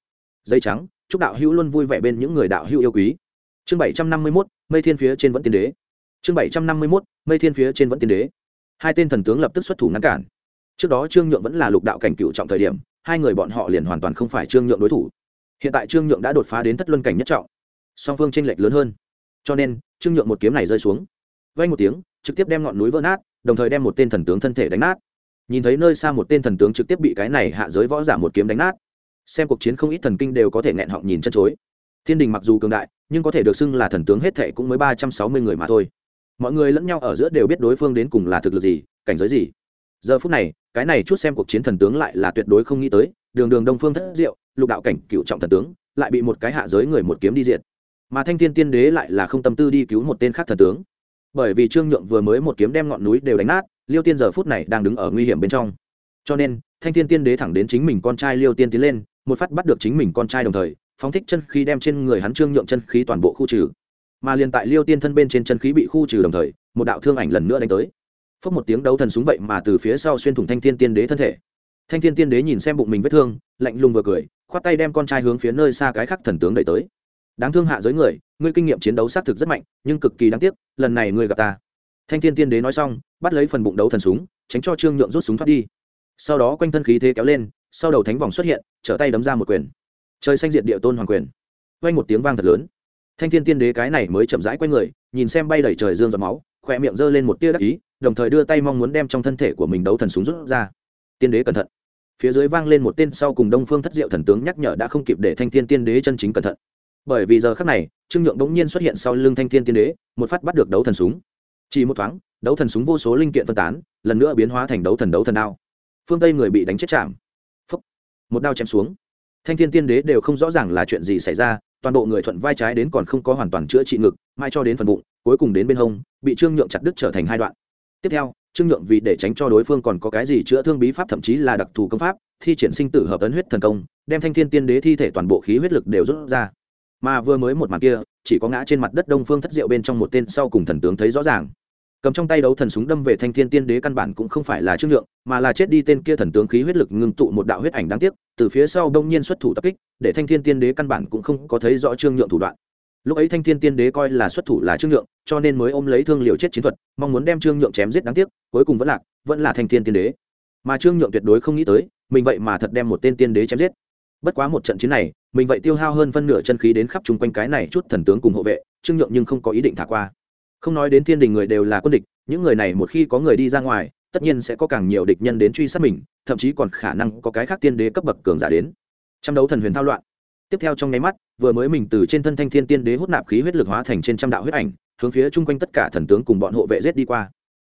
dây trắng, chúc đạo hữu luôn vui vẻ bên những người đạo hữu yêu quý. Chương bảy trăm năm mươi mốt, mây thiên phía trên vẫn tiên đế. Chương bảy trăm năm mươi mốt, mây thiên phía trên vẫn tiên đế. Hai tên thần tướng lập tức xuất thủ ngăn cản. Trước đó trương nhượng vẫn là lục đạo cảnh cựu trọng thời điểm, hai người bọn họ liền hoàn toàn không phải trương nhượng đối thủ. Hiện tại trương nhượng đã đột phá đến thất luân cảnh nhất trọng. Song phương tranh lệch lớn hơn. Cho nên, trương nhượng một kiếm này rơi xuống. Vay một tiếng, trực tiếp đem ngọn núi vỡ nát, đồng thời đem một tên thần tướng thân thể đánh nát nhìn thấy nơi xa một tên thần tướng trực tiếp bị cái này hạ giới võ giả một kiếm đánh nát. Xem cuộc chiến không ít thần kinh đều có thể nghẹn họng nhìn chân chối. Thiên đình mặc dù cường đại nhưng có thể được xưng là thần tướng hết thệ cũng mới ba trăm sáu mươi người mà thôi. Mọi người lẫn nhau ở giữa đều biết đối phương đến cùng là thực lực gì cảnh giới gì. Giờ phút này cái này chút xem cuộc chiến thần tướng lại là tuyệt đối không nghĩ tới đường đường đông phương thất diệu lục đạo cảnh cựu trọng thần tướng lại bị một cái hạ giới người một kiếm đi diện, mà thanh thiên tiên đế lại là không tâm tư đi cứu một tên khác thần tướng. Bởi vì trương nhượng vừa mới một kiếm đem ngọn núi đều đánh nát liêu tiên giờ phút này đang đứng ở nguy hiểm bên trong. Cho nên, thanh thiên tiên đế thẳng đến chính mình con trai liêu tiên tiến lên, một phát bắt được chính mình con trai đồng thời, phóng thích chân khí đem trên người hắn trương nhượng chân khí toàn bộ khu trừ. Mà liền tại liêu tiên thân bên trên chân khí bị khu trừ đồng thời, một đạo thương ảnh lần nữa đánh tới. Phốc một tiếng đấu thần súng vậy mà từ phía sau xuyên thủng thanh thiên tiên đế thân thể. Thanh thiên tiên đế nhìn xem bụng mình vết thương, lạnh lùng vừa cười, khoát tay đem con trai hướng phía nơi xa cái khắc thần tướng đẩy tới. Đáng thương hạ giới người, ngươi kinh nghiệm chiến đấu xác thực rất mạnh, nhưng cực kỳ đáng tiếc, lần này ngươi gặp ta. Thanh thiên tiên đế nói xong bắt lấy phần bụng đấu thần súng, tránh cho trương nhượng rút súng thoát đi. Sau đó quanh thân khí thế kéo lên, sau đầu thánh vòng xuất hiện, trở tay đấm ra một quyền. Trời xanh diệt địa tôn hoàng quyền. Quanh một tiếng vang thật lớn. Thanh thiên tiên đế cái này mới chậm rãi q u a người, nhìn xem bay đẩy trời dương giọt máu, khỏe miệng giơ lên một tia đắc ý, đồng thời đưa tay mong muốn đem trong thân thể của mình đấu thần súng rút ra. Tiên đế cẩn thận. Phía dưới vang lên một tên sau cùng đông phương thất diệu thần tướng nhắc nhở đã không kịp để thanh thiên tiên đế chân chính cẩn thận. Bởi vì giờ khác này, trương nhượng bỗng nhiên xuất hiện sau lưng thanh thiên tiên đế, một phát bắt được đấu thần súng chỉ một thoáng, đấu thần súng vô số linh kiện phân tán, lần nữa biến hóa thành đấu thần đấu thần đao. Phương tây người bị đánh chết chạm. Phúc. một đao chém xuống. Thanh thiên tiên đế đều không rõ ràng là chuyện gì xảy ra, toàn bộ người thuận vai trái đến còn không có hoàn toàn chữa trị ngực, mai cho đến phần bụng, cuối cùng đến bên hông, bị trương nhượng chặt đứt trở thành hai đoạn. Tiếp theo, trương nhượng vì để tránh cho đối phương còn có cái gì chữa thương bí pháp thậm chí là đặc thù công pháp, thi triển sinh tử hợp ấn huyết thần công, đem thanh thiên tiên đế thi thể toàn bộ khí huyết lực đều rút ra. Mà vừa mới một màn kia chỉ có ngã trên mặt đất đông phương thất diệu bên trong một tên sau cùng thần tướng thấy rõ ràng. Cầm trong tay đấu thần súng đâm về thanh thiên tiên đế căn bản cũng không phải là trương nhượng mà là chết đi tên kia thần tướng khí huyết lực ngưng tụ một đạo huyết ảnh đáng tiếc, từ phía sau đông nhiên xuất thủ tập kích, để thanh thiên tiên đế căn bản cũng không có thấy rõ trương nhượng thủ đoạn. Lúc ấy thanh thiên tiên đế coi là xuất thủ là trương nhượng cho nên mới ôm lấy thương liều chết chiến thuật, mong muốn đem trương nhượng chém giết đáng tiếc, cuối cùng vẫn lạc vẫn là thanh thiên tiên đế. Mà trương nhượng tuyệt đối không nghĩ tới, mình vậy mà thật đem một tên tiên đế chém giết. Bất quá một trận chiến này mình vậy tiêu hao hơn phân nửa chân khí đến khắp chung quanh cái này chút thần tướng cùng hộ vệ, trương nhượng nhưng không có ý định thả qua. Không nói đến thiên đình người đều là quân địch, những người này một khi có người đi ra ngoài, tất nhiên sẽ có càng nhiều địch nhân đến truy sát mình, thậm chí còn khả năng có cái khác tiên đế cấp bậc cường giả đến. Trăm đấu thần huyền thao loạn. Tiếp theo trong nháy mắt, vừa mới mình từ trên thân thanh thiên tiên đế hút nạp khí huyết lực hóa thành trên trăm đạo huyết ảnh, hướng phía chung quanh tất cả thần tướng cùng bọn hộ vệ giết đi qua.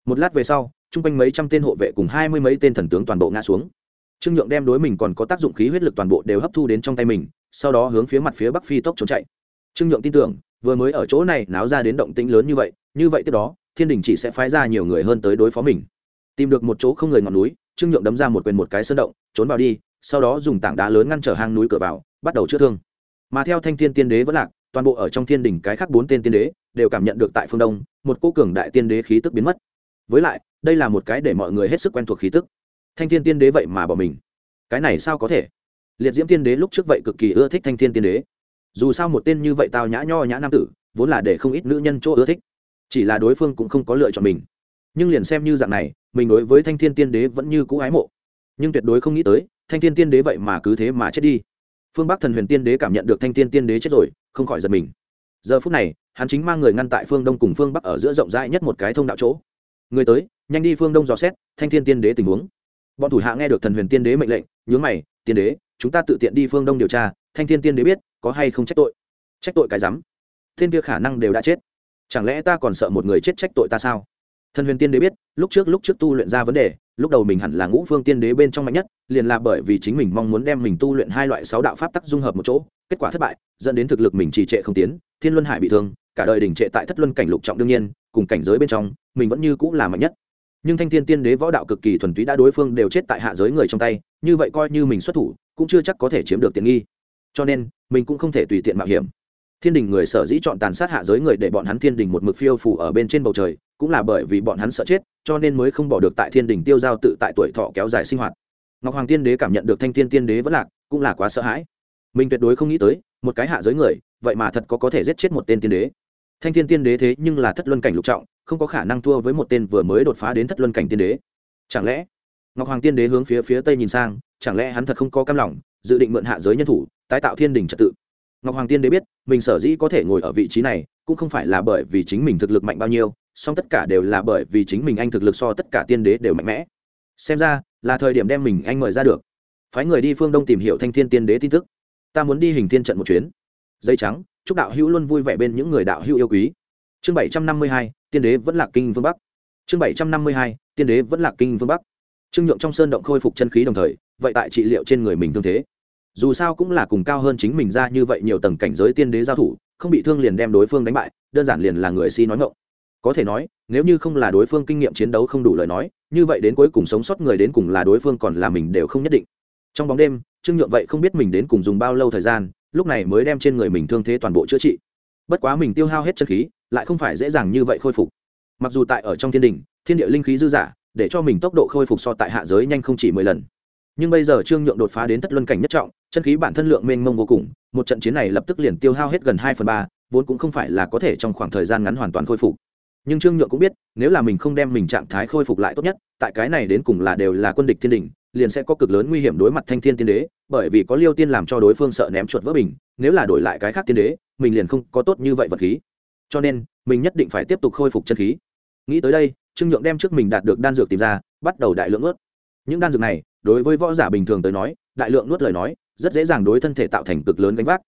Một lát về sau, chung quanh mấy trăm tên hộ vệ cùng hai mươi mấy tên thần tướng toàn bộ ngã xuống. Trương nhượng đem đối mình còn có tác dụng khí huyết lực toàn bộ đều hấp thu đến trong tay mình sau đó hướng phía mặt phía bắc phi tốc trốn chạy. Trương nhượng tin tưởng, vừa mới ở chỗ này náo ra đến động tĩnh lớn như vậy như vậy tiếp đó, thiên đình chỉ sẽ phái ra nhiều người hơn tới đối phó mình. Tìm được một chỗ không người ngọn núi, trương nhượng đấm ra một quyền một cái sơn động, trốn vào đi, sau đó dùng tảng đá lớn ngăn trở hang núi cửa vào, bắt đầu chữa thương. Mà theo thanh thiên tiên đế vẫn lạc, toàn bộ ở trong thiên đình cái khác bốn tên tiên đế đều cảm nhận được tại phương đông, một cô cường đại tiên đế khí tức biến mất. Với lại, đây là một cái để mọi người hết sức quen thuộc khí tức. Thanh thiên tiên đế vậy mà bỏ mình. Cái này sao có thể? Liệt diễm tiên đế lúc trước vậy cực kỳ ưa thích thanh thiên tiên đế. Dù sao một tên như vậy tao nhã nho nhã nam tử, vốn là để không ít nữ nhân chỗ ưa thích. Chỉ là đối phương cũng không có lựa chọn mình. Nhưng liền xem như dạng này, mình đối với thanh thiên tiên đế vẫn như cũ ái mộ. Nhưng tuyệt đối không nghĩ tới, thanh thiên tiên đế vậy mà cứ thế mà chết đi. Phương bắc thần huyền tiên đế cảm nhận được thanh thiên tiên đế chết rồi, không khỏi giật mình. Giờ phút này, hắn chính mang người ngăn tại phương đông cùng phương bắc ở giữa rộng rãi nhất một cái thông đạo chỗ. Người tới, nhanh đi phương đông dò xét thanh thiên tiên đế tình huống. Bọn thủ hạ nghe được thần huyền tiên đế mệnh lệnh, nhướng mày, tiên đế chúng ta tự tiện đi phương đông điều tra, thanh thiên tiên đế biết, có hay không trách tội? Trách tội cái rắm. Thiên kia khả năng đều đã chết. Chẳng lẽ ta còn sợ một người chết trách tội ta sao? Thần huyền tiên đế biết, lúc trước lúc trước tu luyện ra vấn đề, lúc đầu mình hẳn là ngũ phương tiên đế bên trong mạnh nhất, liền là bởi vì chính mình mong muốn đem mình tu luyện hai loại sáu đạo pháp tắc dung hợp một chỗ, kết quả thất bại, dẫn đến thực lực mình trì trệ không tiến, thiên luân hải bị thương, cả đời đình trệ tại thất luân cảnh lục trọng đương nhiên, cùng cảnh giới bên trong, mình vẫn như cũng là mạnh nhất. Nhưng thanh thiên tiên đế võ đạo cực kỳ thuần túy đã đối phương đều chết tại hạ giới người trong tay, như vậy coi như mình xuất thủ cũng chưa chắc có thể chiếm được tiện nghi. Cho nên, mình cũng không thể tùy tiện mạo hiểm. Thiên đình người sở dĩ chọn tàn sát hạ giới người để bọn hắn thiên đình một mực phiêu phủ ở bên trên bầu trời, cũng là bởi vì bọn hắn sợ chết, cho nên mới không bỏ được tại thiên đình tiêu giao tự tại tuổi thọ kéo dài sinh hoạt. Ngọc hoàng tiên đế cảm nhận được thanh thiên tiên đế vẫn lạc, cũng là quá sợ hãi. Mình tuyệt đối không nghĩ tới, một cái hạ giới người, vậy mà thật có có thể giết chết một tên tiên đế. Thanh thiên tiên đế thế nhưng là thất luân cảnh lục trọng, không có khả năng thua với một tên vừa mới đột phá đến thất luân cảnh tiên đế. Chẳng lẽ, ngọc hoàng tiên đế hướng phía phía tây nhìn sang chẳng lẽ hắn thật không có cam lòng, dự định mượn hạ giới nhân thủ, tái tạo thiên đình trật tự? Ngọc hoàng tiên đế biết, mình sở dĩ có thể ngồi ở vị trí này, cũng không phải là bởi vì chính mình thực lực mạnh bao nhiêu, song tất cả đều là bởi vì chính mình anh thực lực so tất cả tiên đế đều mạnh mẽ. Xem ra, là thời điểm đem mình anh mời ra được. Phái người đi phương đông tìm hiểu thanh thiên tiên đế tin tức. Ta muốn đi hình thiên trận một chuyến. Dây trắng, chúc đạo hữu luôn vui vẻ bên những người đạo hữu yêu quý. Chương bảy trăm năm mươi hai, tiên đế vẫn là kinh vương bắc. Chương bảy trăm năm mươi hai, tiên đế vẫn là kinh vương bắc. Trương nhượng trong sơn động khôi phục chân khí đồng thời vậy tại trị liệu trên người mình thương thế. Dù sao cũng là cùng cao hơn chính mình ra như vậy nhiều tầng cảnh giới tiên đế giao thủ, không bị thương liền đem đối phương đánh bại, đơn giản liền là người si nói ngộng có thể nói, nếu như không là đối phương kinh nghiệm chiến đấu không đủ lời nói, như vậy đến cuối cùng sống sót người đến cùng là đối phương còn là mình đều không nhất định. Trong bóng đêm, trương nhượng vậy không biết mình đến cùng dùng bao lâu thời gian, lúc này mới đem trên người mình thương thế toàn bộ chữa trị. Bất quá mình tiêu hao hết chân khí, lại không phải dễ dàng như vậy khôi phục. Mặc dù tại ở trong thiên đình, thiên địa linh khí dư giả để cho mình tốc độ khôi phục so tại hạ giới nhanh không chỉ mười lần nhưng bây giờ trương nhượng đột phá đến thất luân cảnh nhất trọng, chân khí bản thân lượng mênh mông vô cùng, một trận chiến này lập tức liền tiêu hao hết gần hai phần ba, vốn cũng không phải là có thể trong khoảng thời gian ngắn hoàn toàn khôi phục. Nhưng trương nhượng cũng biết, nếu là mình không đem mình trạng thái khôi phục lại tốt nhất, tại cái này đến cùng là đều là quân địch thiên đình liền sẽ có cực lớn nguy hiểm đối mặt thanh thiên tiên đế, bởi vì có liêu tiên làm cho đối phương sợ ném chuột vỡ bình, nếu là đổi lại cái khác tiên đế, mình liền không có tốt như vậy vật khí. Cho nên, mình nhất định phải tiếp tục khôi phục chân khí. Nghĩ tới đây, trương nhượng đem trước mình đạt được đan dược tìm ra, bắt đầu đại lượng ướt. Những đan dược này đối với võ giả bình thường tới nói, đại lượng nuốt lời nói, rất dễ dàng đối thân thể tạo thành cực lớn gánh vác.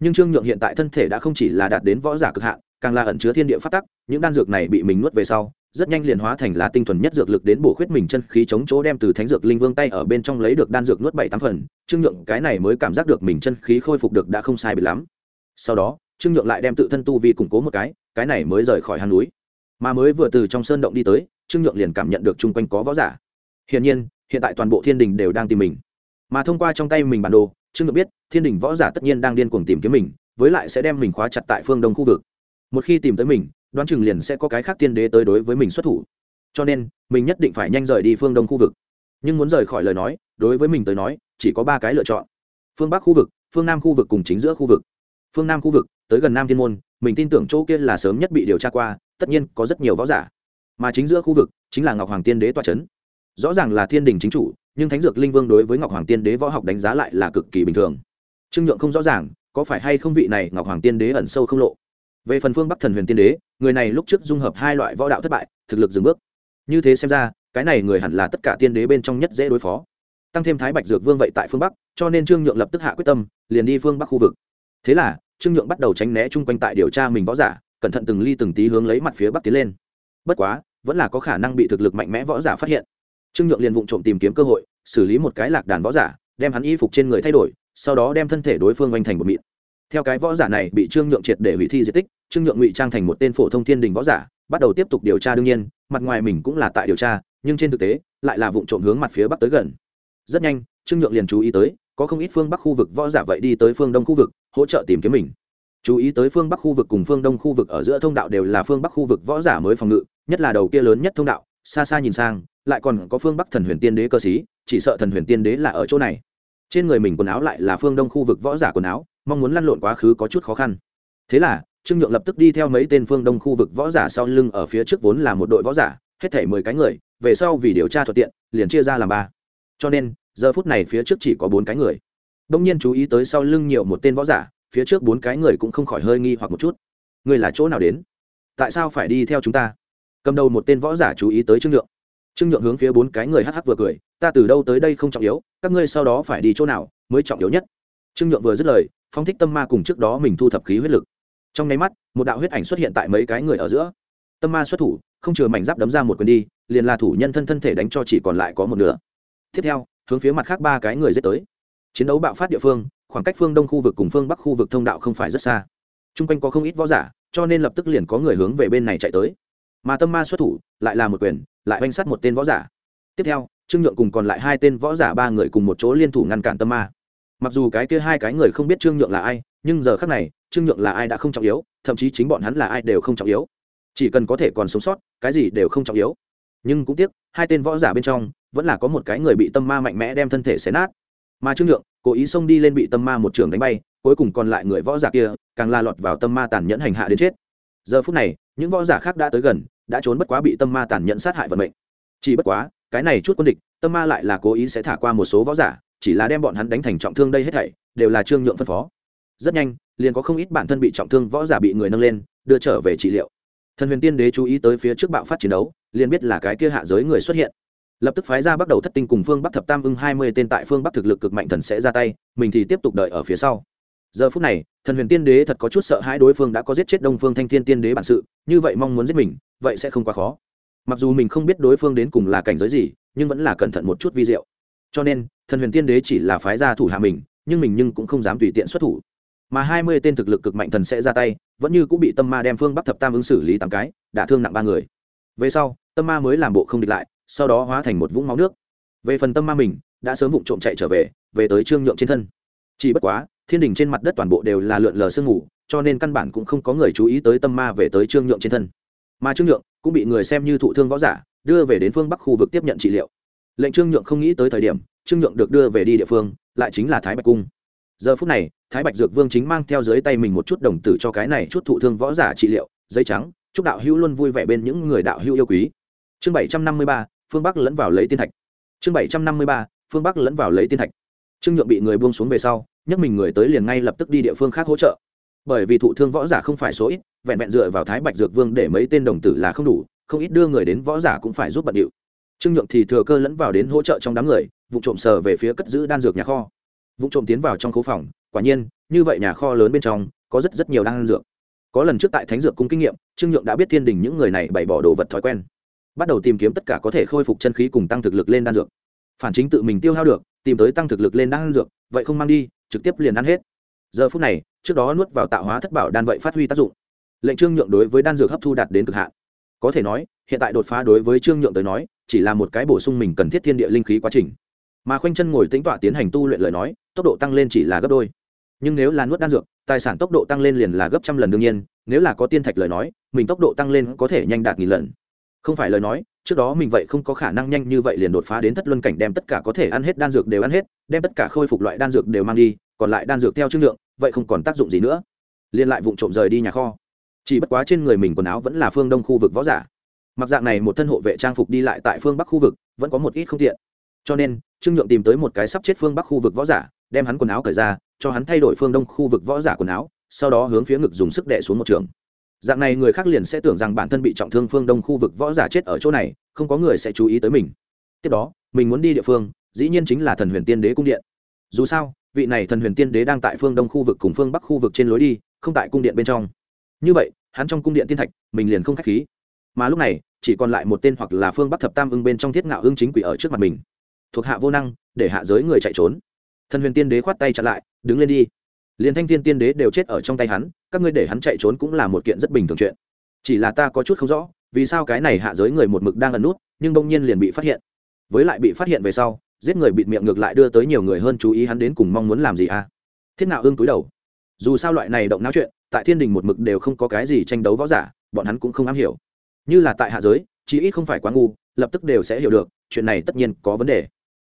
Nhưng trương nhượng hiện tại thân thể đã không chỉ là đạt đến võ giả cực hạn, càng là ẩn chứa thiên địa phát tắc, những đan dược này bị mình nuốt về sau, rất nhanh liền hóa thành lá tinh thuần nhất dược lực đến bổ khuyết mình chân khí chống chỗ đem từ thánh dược linh vương tay ở bên trong lấy được đan dược nuốt bảy tám phần, trương nhượng cái này mới cảm giác được mình chân khí khôi phục được đã không sai biệt lắm. Sau đó, trương nhượng lại đem tự thân tu vi củng cố một cái cái này mới rời khỏi hang núi. Mà mới vừa từ trong sơn động đi tới, trương nhượng liền cảm nhận được chung quanh có võ giả. Hiển nhiên hiện tại toàn bộ thiên đình đều đang tìm mình. Mà thông qua trong tay mình bản đồ, trương nhượng biết, thiên đình võ giả tất nhiên đang điên cuồng tìm kiếm mình, với lại sẽ đem mình khóa chặt tại phương đông khu vực. Một khi tìm tới mình, đoán chừng liền sẽ có cái khác tiên đế tới đối với mình xuất thủ. Cho nên, mình nhất định phải nhanh rời đi phương đông khu vực. Nhưng muốn rời khỏi lời nói, đối với mình tới nói, chỉ có ba cái lựa chọn. Phương bắc khu vực, phương nam khu vực cùng chính giữa khu vực. Phương nam khu vực, tới gần nam thiên môn, mình tin tưởng chỗ kia là sớm nhất bị điều tra qua, tất nhiên có rất nhiều võ giả. Mà chính giữa khu vực, chính là ngọc hoàng tiên đế toa c h ấ n rõ ràng là thiên đình chính chủ, nhưng thánh dược linh vương đối với ngọc hoàng tiên đế võ học đánh giá lại là cực kỳ bình thường. Trương nhượng không rõ ràng, có phải hay không vị này ngọc hoàng tiên đế ẩn sâu không lộ. Về phần phương bắc thần huyền tiên đế, người này lúc trước dung hợp hai loại võ đạo thất bại, thực lực dừng bước. Như thế xem ra, cái này người hẳn là tất cả tiên đế bên trong nhất dễ đối phó. Tăng thêm thái bạch dược vương vậy tại phương bắc, cho nên trương nhượng lập tức hạ quyết tâm, liền đi phương bắc khu vực. Thế là, trương nhượng bắt đầu tránh né chung quanh tại điều tra mình võ giả, cẩn thận từng ly từng tí hướng lấy mặt phía bắc tiến lên. Bất quá, vẫn là có khả năng bị thực lực mạnh mẽ võ giả phát hiện trương nhượng liền vụng trộm tìm kiếm cơ hội, xử lý một cái lạc đàn võ giả, đem hắn y phục trên người thay đổi, sau đó đem thân thể đối phương oanh thành một mịn. Theo cái võ giả này bị trương nhượng triệt để hủy thi di tích, trương nhượng ngụy trang thành một tên phổ thông thiên đình võ giả, bắt đầu tiếp tục điều tra đương nhiên, mặt ngoài mình cũng là tại điều tra, nhưng trên thực tế, lại là vụ trộm hướng mặt phía bắc tới gần. Rất nhanh, trương nhượng liền chú ý tới, có không ít phương bắc khu vực võ giả vậy đi tới phương đông khu vực, hỗ trợ tìm kiếm mình. Chú ý tới phương bắc khu vực cùng phương đông khu vực ở giữa thông đạo đều là phương bắc khu vực võ giả mới phòng ngự, nhất là đầu kia lớn nhất thông đạo xa xa nhìn sang, lại còn có phương bắc thần huyền tiên đế cơ sĩ, chỉ sợ thần huyền tiên đế là ở chỗ này. Trên người mình quần áo lại là phương đông khu vực võ giả quần áo, mong muốn lăn lộn quá khứ có chút khó khăn. Thế là, trương nhượng lập tức đi theo mấy tên phương đông khu vực võ giả sau lưng ở phía trước vốn là một đội võ giả, hết thể mười cái người, về sau vì điều tra thuận tiện, liền chia ra làm ba. Cho nên, giờ phút này phía trước chỉ có bốn cái người. Đông nhiên chú ý tới sau lưng nhiều một tên võ giả, phía trước bốn cái người cũng không khỏi hơi nghi hoặc một chút. Người là chỗ nào đến? Tại sao phải đi theo chúng ta? Cầm đầu một tên võ giả chú ý tới trương nhượng. Trương nhượng hướng phía bốn cái người hh vừa cười, ta từ đâu tới đây không trọng yếu, các ngươi sau đó phải đi chỗ nào mới trọng yếu nhất? Trương nhượng vừa dứt lời phong thích tâm ma cùng trước đó mình thu thập khí huyết lực. Trong nháy mắt, một đạo huyết ảnh xuất hiện tại mấy cái người ở giữa. Tâm ma xuất thủ, không chừa mảnh giáp đấm ra một quyền đi, liền là thủ nhân thân thân thể đánh cho chỉ còn lại có một nửa. Tiếp theo, hướng phía mặt khác ba cái người dết tới. Chiến đấu bạo phát địa phương, khoảng cách phương đông khu vực cùng phương bắc khu vực thông đạo không phải rất xa. T r u n g quanh có không ít võ giả, cho nên lập tức liền có người hướng về bên này chạy tới mà tâm ma xuất thủ, lại là một quyền, lại oanh sát một tên võ giả. Tiếp theo, trương nhượng cùng còn lại hai tên võ giả ba người cùng một chỗ liên thủ ngăn cản tâm ma. Mặc dù cái kia hai cái người không biết trương nhượng là ai, nhưng giờ khác này, trương nhượng là ai đã không trọng yếu, thậm chí chính bọn hắn là ai đều không trọng yếu. Chỉ cần có thể còn sống sót, cái gì đều không trọng yếu. Nhưng cũng tiếc, hai tên võ giả bên trong, vẫn là có một cái người bị tâm ma mạnh mẽ đem thân thể xé nát. Mà trương nhượng, cố ý xông đi lên bị tâm ma một trường đánh bay, cuối cùng còn lại người võ giả kia, càng la lọt vào tâm ma tàn nhẫn hành hạ đến chết. Giờ phút này những võ giả khác đã tới gần, đã trốn bất quá bị tâm ma tàn nhẫn sát hại vận mệnh. Chỉ bất quá, cái này chút quân địch, tâm ma lại là cố ý sẽ thả qua một số võ giả, chỉ là đem bọn hắn đánh thành trọng thương đây hết thảy, đều là trương nhượng phân phó. Rất nhanh, liền có không ít bản thân bị trọng thương võ giả bị người nâng lên, đưa trở về trị liệu. Thần huyền tiên đế chú ý tới phía trước bạo phát chiến đấu, liền biết là cái kia hạ giới người xuất hiện. Lập tức phái ra bắt đầu thất tinh cùng phương bắc thập tam ưng hai mươi tên tại phương bắc thực lực cực mạnh thần sẽ ra tay, mình thì tiếp tục đợi ở phía sau giờ phút này, thần huyền tiên đế thật có chút sợ hãi đối phương đã có giết chết đông phương thanh thiên tiên đế bản sự, như vậy mong muốn giết mình, vậy sẽ không quá khó. Mặc dù mình không biết đối phương đến cùng là cảnh giới gì, nhưng vẫn là cẩn thận một chút vi diệu. Cho nên, thần huyền tiên đế chỉ là phái gia thủ hạ mình, nhưng mình nhưng cũng không dám tùy tiện xuất thủ. Mà hai mươi tên thực lực cực mạnh thần sẽ ra tay, vẫn như cũng bị tâm ma đem phương bắc thập tam ứng xử lý tám cái đã thương nặng ba người. Về sau, tâm ma mới làm bộ không địch lại, sau đó hóa thành một vũng máu nước. Về phần tâm ma mình, đã sớm vụng trộm chạy trở về về tới trương nhượng trên thân. Chỉ bất quá thiên đình trên mặt đất toàn bộ đều là lượn lờ sương mù, cho nên căn bản cũng không có người chú ý tới tâm ma về tới trương nhượng trên thân. Mà trương nhượng cũng bị người xem như thụ thương võ giả, đưa về đến phương bắc khu vực tiếp nhận trị liệu. Lệnh trương nhượng không nghĩ tới thời điểm, trương nhượng được đưa về đi địa phương, lại chính là thái bạch cung. Giờ phút này, thái bạch dược vương chính mang theo dưới tay mình một chút đồng tử cho cái này chút thụ thương võ giả trị liệu Dây trắng, chúc đạo hữu luôn vui vẻ bên những người đạo hữu yêu quý. Chương bảy trăm năm mươi ba, phương bắc lẫn vào lấy tiên thạch. Chương bảy trăm năm mươi ba, phương bắc lẫn vào lấy tiên thạch. Trương nhượng bị người buông xuống về sau nhất mình người tới liền ngay lập tức đi địa phương khác hỗ trợ. Bởi vì thụ thương võ giả không phải số ít, vẹn vẹn dựa vào thái bạch dược vương để mấy tên đồng tử là không đủ, không ít đưa người đến võ giả cũng phải giúp bận điệu. Trương nhượng thì thừa cơ lẫn vào đến hỗ trợ trong đám người, vụ trộm sờ về phía cất giữ đan dược nhà kho. Vụ trộm tiến vào trong khấu phòng, quả nhiên, như vậy nhà kho lớn bên trong, có rất rất nhiều đan dược. Có lần trước tại thánh dược cung kinh nghiệm, trương nhượng đã biết thiên đình những người này bày bỏ đồ vật thói quen. Bắt đầu tìm kiếm tất cả có thể khôi phục chân khí cùng tăng thực lực lên đan dược. Phản chính tự mình tiêu hao được, tìm tới tăng thực lực lên đan dược, vậy không mang đi trực tiếp liền ăn hết. Giờ phút này, trước đó nuốt vào tạo hóa thất bảo đan vậy phát huy tác dụng. Lệnh trương nhượng đối với đan dược hấp thu đạt đến cực hạn. Có thể nói, hiện tại đột phá đối với trương nhượng tới nói, chỉ là một cái bổ sung mình cần thiết thiên địa linh khí quá trình. Mà khoanh chân ngồi tính tọa tiến hành tu luyện lời nói, tốc độ tăng lên chỉ là gấp đôi. Nhưng nếu là nuốt đan dược, tài sản tốc độ tăng lên liền là gấp trăm lần đương nhiên, nếu là có tiên thạch lời nói, mình tốc độ tăng lên có thể nhanh đạt nghìn lần. Không phải lời nói trước đó mình vậy không có khả năng nhanh như vậy liền đột phá đến thất luân cảnh, đem tất cả có thể ăn hết đan dược đều ăn hết, đem tất cả khôi phục loại đan dược đều mang đi, còn lại đan dược theo chương lượng, vậy không còn tác dụng gì nữa. Liên lại vụ trộm rời đi nhà kho. Chỉ bất quá trên người mình quần áo vẫn là phương đông khu vực võ giả. Mặc dạng này một thân hộ vệ trang phục đi lại tại phương bắc khu vực, vẫn có một ít không tiện. Cho nên, trương nhượng tìm tới một cái sắp chết phương bắc khu vực võ giả, đem hắn quần áo cởi ra, cho hắn thay đổi phương đông khu vực võ giả quần áo, sau đó hướng phía ngực dùng sức đẻ xuống một trường dạng này người khác liền sẽ tưởng rằng bản thân bị trọng thương phương đông khu vực võ giả chết ở chỗ này, không có người sẽ chú ý tới mình. Tiếp đó, mình muốn đi địa phương, dĩ nhiên chính là thần huyền tiên đế cung điện. Dù sao, vị này thần huyền tiên đế đang tại phương đông khu vực cùng phương bắc khu vực trên lối đi, không tại cung điện bên trong. Như vậy, hắn trong cung điện tiên thạch, mình liền không k h á c h khí. Mà lúc này, chỉ còn lại một tên hoặc là phương bắc thập tam ưng bên trong thiết ngạo ưng chính quỷ ở trước mặt mình. Thuộc hạ vô năng, để hạ giới người chạy trốn. Thần huyền tiên đế khoát tay chặn lại, đứng lên đi liền thanh thiên tiên đế đều chết ở trong tay hắn, các ngươi để hắn chạy trốn cũng là một kiện rất bình thường chuyện. Chỉ là ta có chút không rõ, vì sao cái này hạ giới người một mực đang ẩn nút, nhưng bỗng nhiên liền bị phát hiện. Với lại bị phát hiện về sau, giết người bịt miệng ngược lại đưa tới nhiều người hơn chú ý hắn đến cùng mong muốn làm gì à? Thiết nạo ương túi đầu. Dù sao loại này động não chuyện, tại thiên đình một mực đều không có cái gì tranh đấu võ giả, bọn hắn cũng không am hiểu. Như là tại hạ giới, chí ít không phải quá ngu, lập tức đều sẽ hiểu được, chuyện này tất nhiên có vấn đề.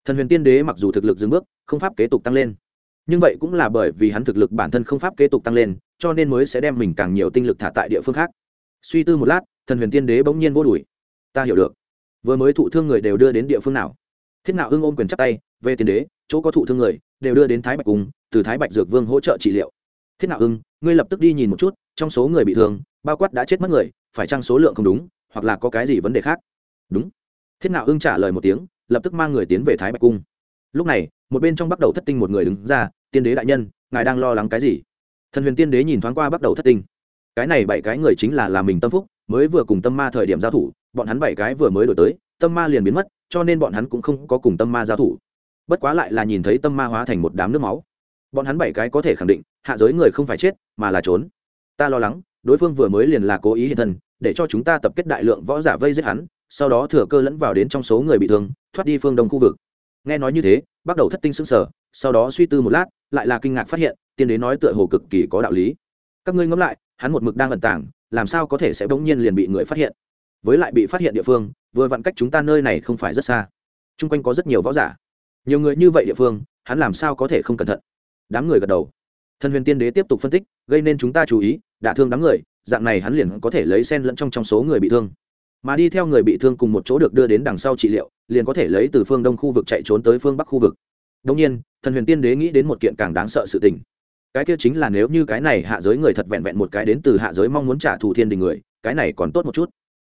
Thần huyền tiên đế mặc dù thực lực dừng bước, không pháp kế tục tăng lên nhưng vậy cũng là bởi vì hắn thực lực bản thân không pháp kế tục tăng lên, cho nên mới sẽ đem mình càng nhiều tinh lực thả tại địa phương khác. Suy tư một lát, thần huyền tiên đế bỗng nhiên vô đùi ta hiểu được. Vừa mới thụ thương người đều đưa đến địa phương nào? Thiết nạo ưng ôm quyền chắc tay, về tiên đế, chỗ có thụ thương người, đều đưa đến thái bạch cung, từ thái bạch dược vương hỗ trợ trị liệu. Thiết nạo ưng ngươi lập tức đi nhìn một chút, trong số người bị thương, bao quát đã chết mất người, phải chăng số lượng không đúng, hoặc là có cái gì vấn đề khác? Đúng. Thiết nạo ưng trả lời một tiếng, lập tức mang người tiến về thái bạch cung. Lúc này một bên trong bắt đầu thất tinh một người đứng ra, tiên đế đại nhân, ngài đang lo lắng cái gì? Thần huyền tiên đế nhìn thoáng qua bắt đầu thất tinh. Cái này bảy cái người chính là là mình tâm phúc, mới vừa cùng tâm ma thời điểm giao thủ, bọn hắn bảy cái vừa mới đổi tới, tâm ma liền biến mất, cho nên bọn hắn cũng không có cùng tâm ma giao thủ. Bất quá lại là nhìn thấy tâm ma hóa thành một đám nước máu. Bọn hắn bảy cái có thể khẳng định, hạ giới người không phải chết, mà là trốn. Ta lo lắng, đối phương vừa mới liền là cố ý hiện thân, để cho chúng ta tập kết đại lượng võ giả vây giết hắn, sau đó thừa cơ lẫn vào đến trong số người bị thương, thoát đi phương đông khu vực nghe nói như thế, bắt đầu thất tinh sững sờ, sau đó suy tư một lát, lại là kinh ngạc phát hiện, tiên đế nói tựa hồ cực kỳ có đạo lý. Các ngươi ngẫm lại, hắn một mực đang ẩn tàng, làm sao có thể sẽ bỗng nhiên liền bị người phát hiện? Với lại bị phát hiện địa phương, vừa vặn cách chúng ta nơi này không phải rất xa. T r u n g quanh có rất nhiều võ giả. Nhiều người như vậy địa phương, hắn làm sao có thể không cẩn thận? Đám người gật đầu. Thần huyền tiên đế tiếp tục phân tích, gây nên chúng ta chú ý, đả thương đám người, dạng này hắn liền có thể lấy sen lẫn trong trong số người bị thương mà đi theo người bị thương cùng một chỗ được đưa đến đằng sau trị liệu, liền có thể lấy từ phương đông khu vực chạy trốn tới phương bắc khu vực. Đông nhiên, thần huyền tiên đế nghĩ đến một kiện càng đáng sợ sự tình. Cái kia chính là nếu như cái này hạ giới người thật vẹn vẹn một cái đến từ hạ giới mong muốn trả thù thiên đình người, cái này còn tốt một chút.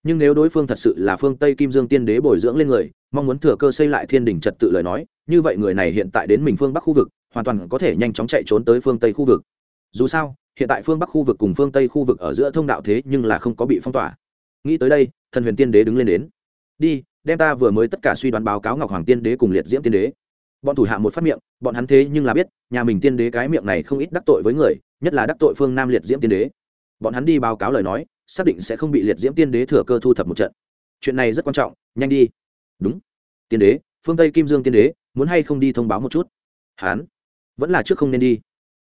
Nhưng nếu đối phương thật sự là phương tây kim dương tiên đế bồi dưỡng lên người, mong muốn thừa cơ xây lại thiên đình trật tự lời nói, như vậy người này hiện tại đến mình phương bắc khu vực, hoàn toàn có thể nhanh chóng chạy trốn tới phương tây khu vực. Dù sao, hiện tại phương bắc khu vực cùng phương tây khu vực ở giữa thông đạo thế nhưng là không có bị phong tỏa nghĩ tới đây, thần huyền tiên đế đứng lên đến. Đi, đem ta vừa mới tất cả suy đoán báo cáo ngọc hoàng tiên đế cùng liệt diễm tiên đế. Bọn thủ hạ một phát miệng, bọn hắn thế nhưng là biết, nhà mình tiên đế cái miệng này không ít đắc tội với người, nhất là đắc tội phương nam liệt diễm tiên đế. Bọn hắn đi báo cáo lời nói, xác định sẽ không bị liệt diễm tiên đế thừa cơ thu thập một trận. Chuyện này rất quan trọng, nhanh đi. Đúng. Tiên đế, phương tây kim dương tiên đế, muốn hay không đi thông báo một chút? Hán vẫn là trước không nên đi.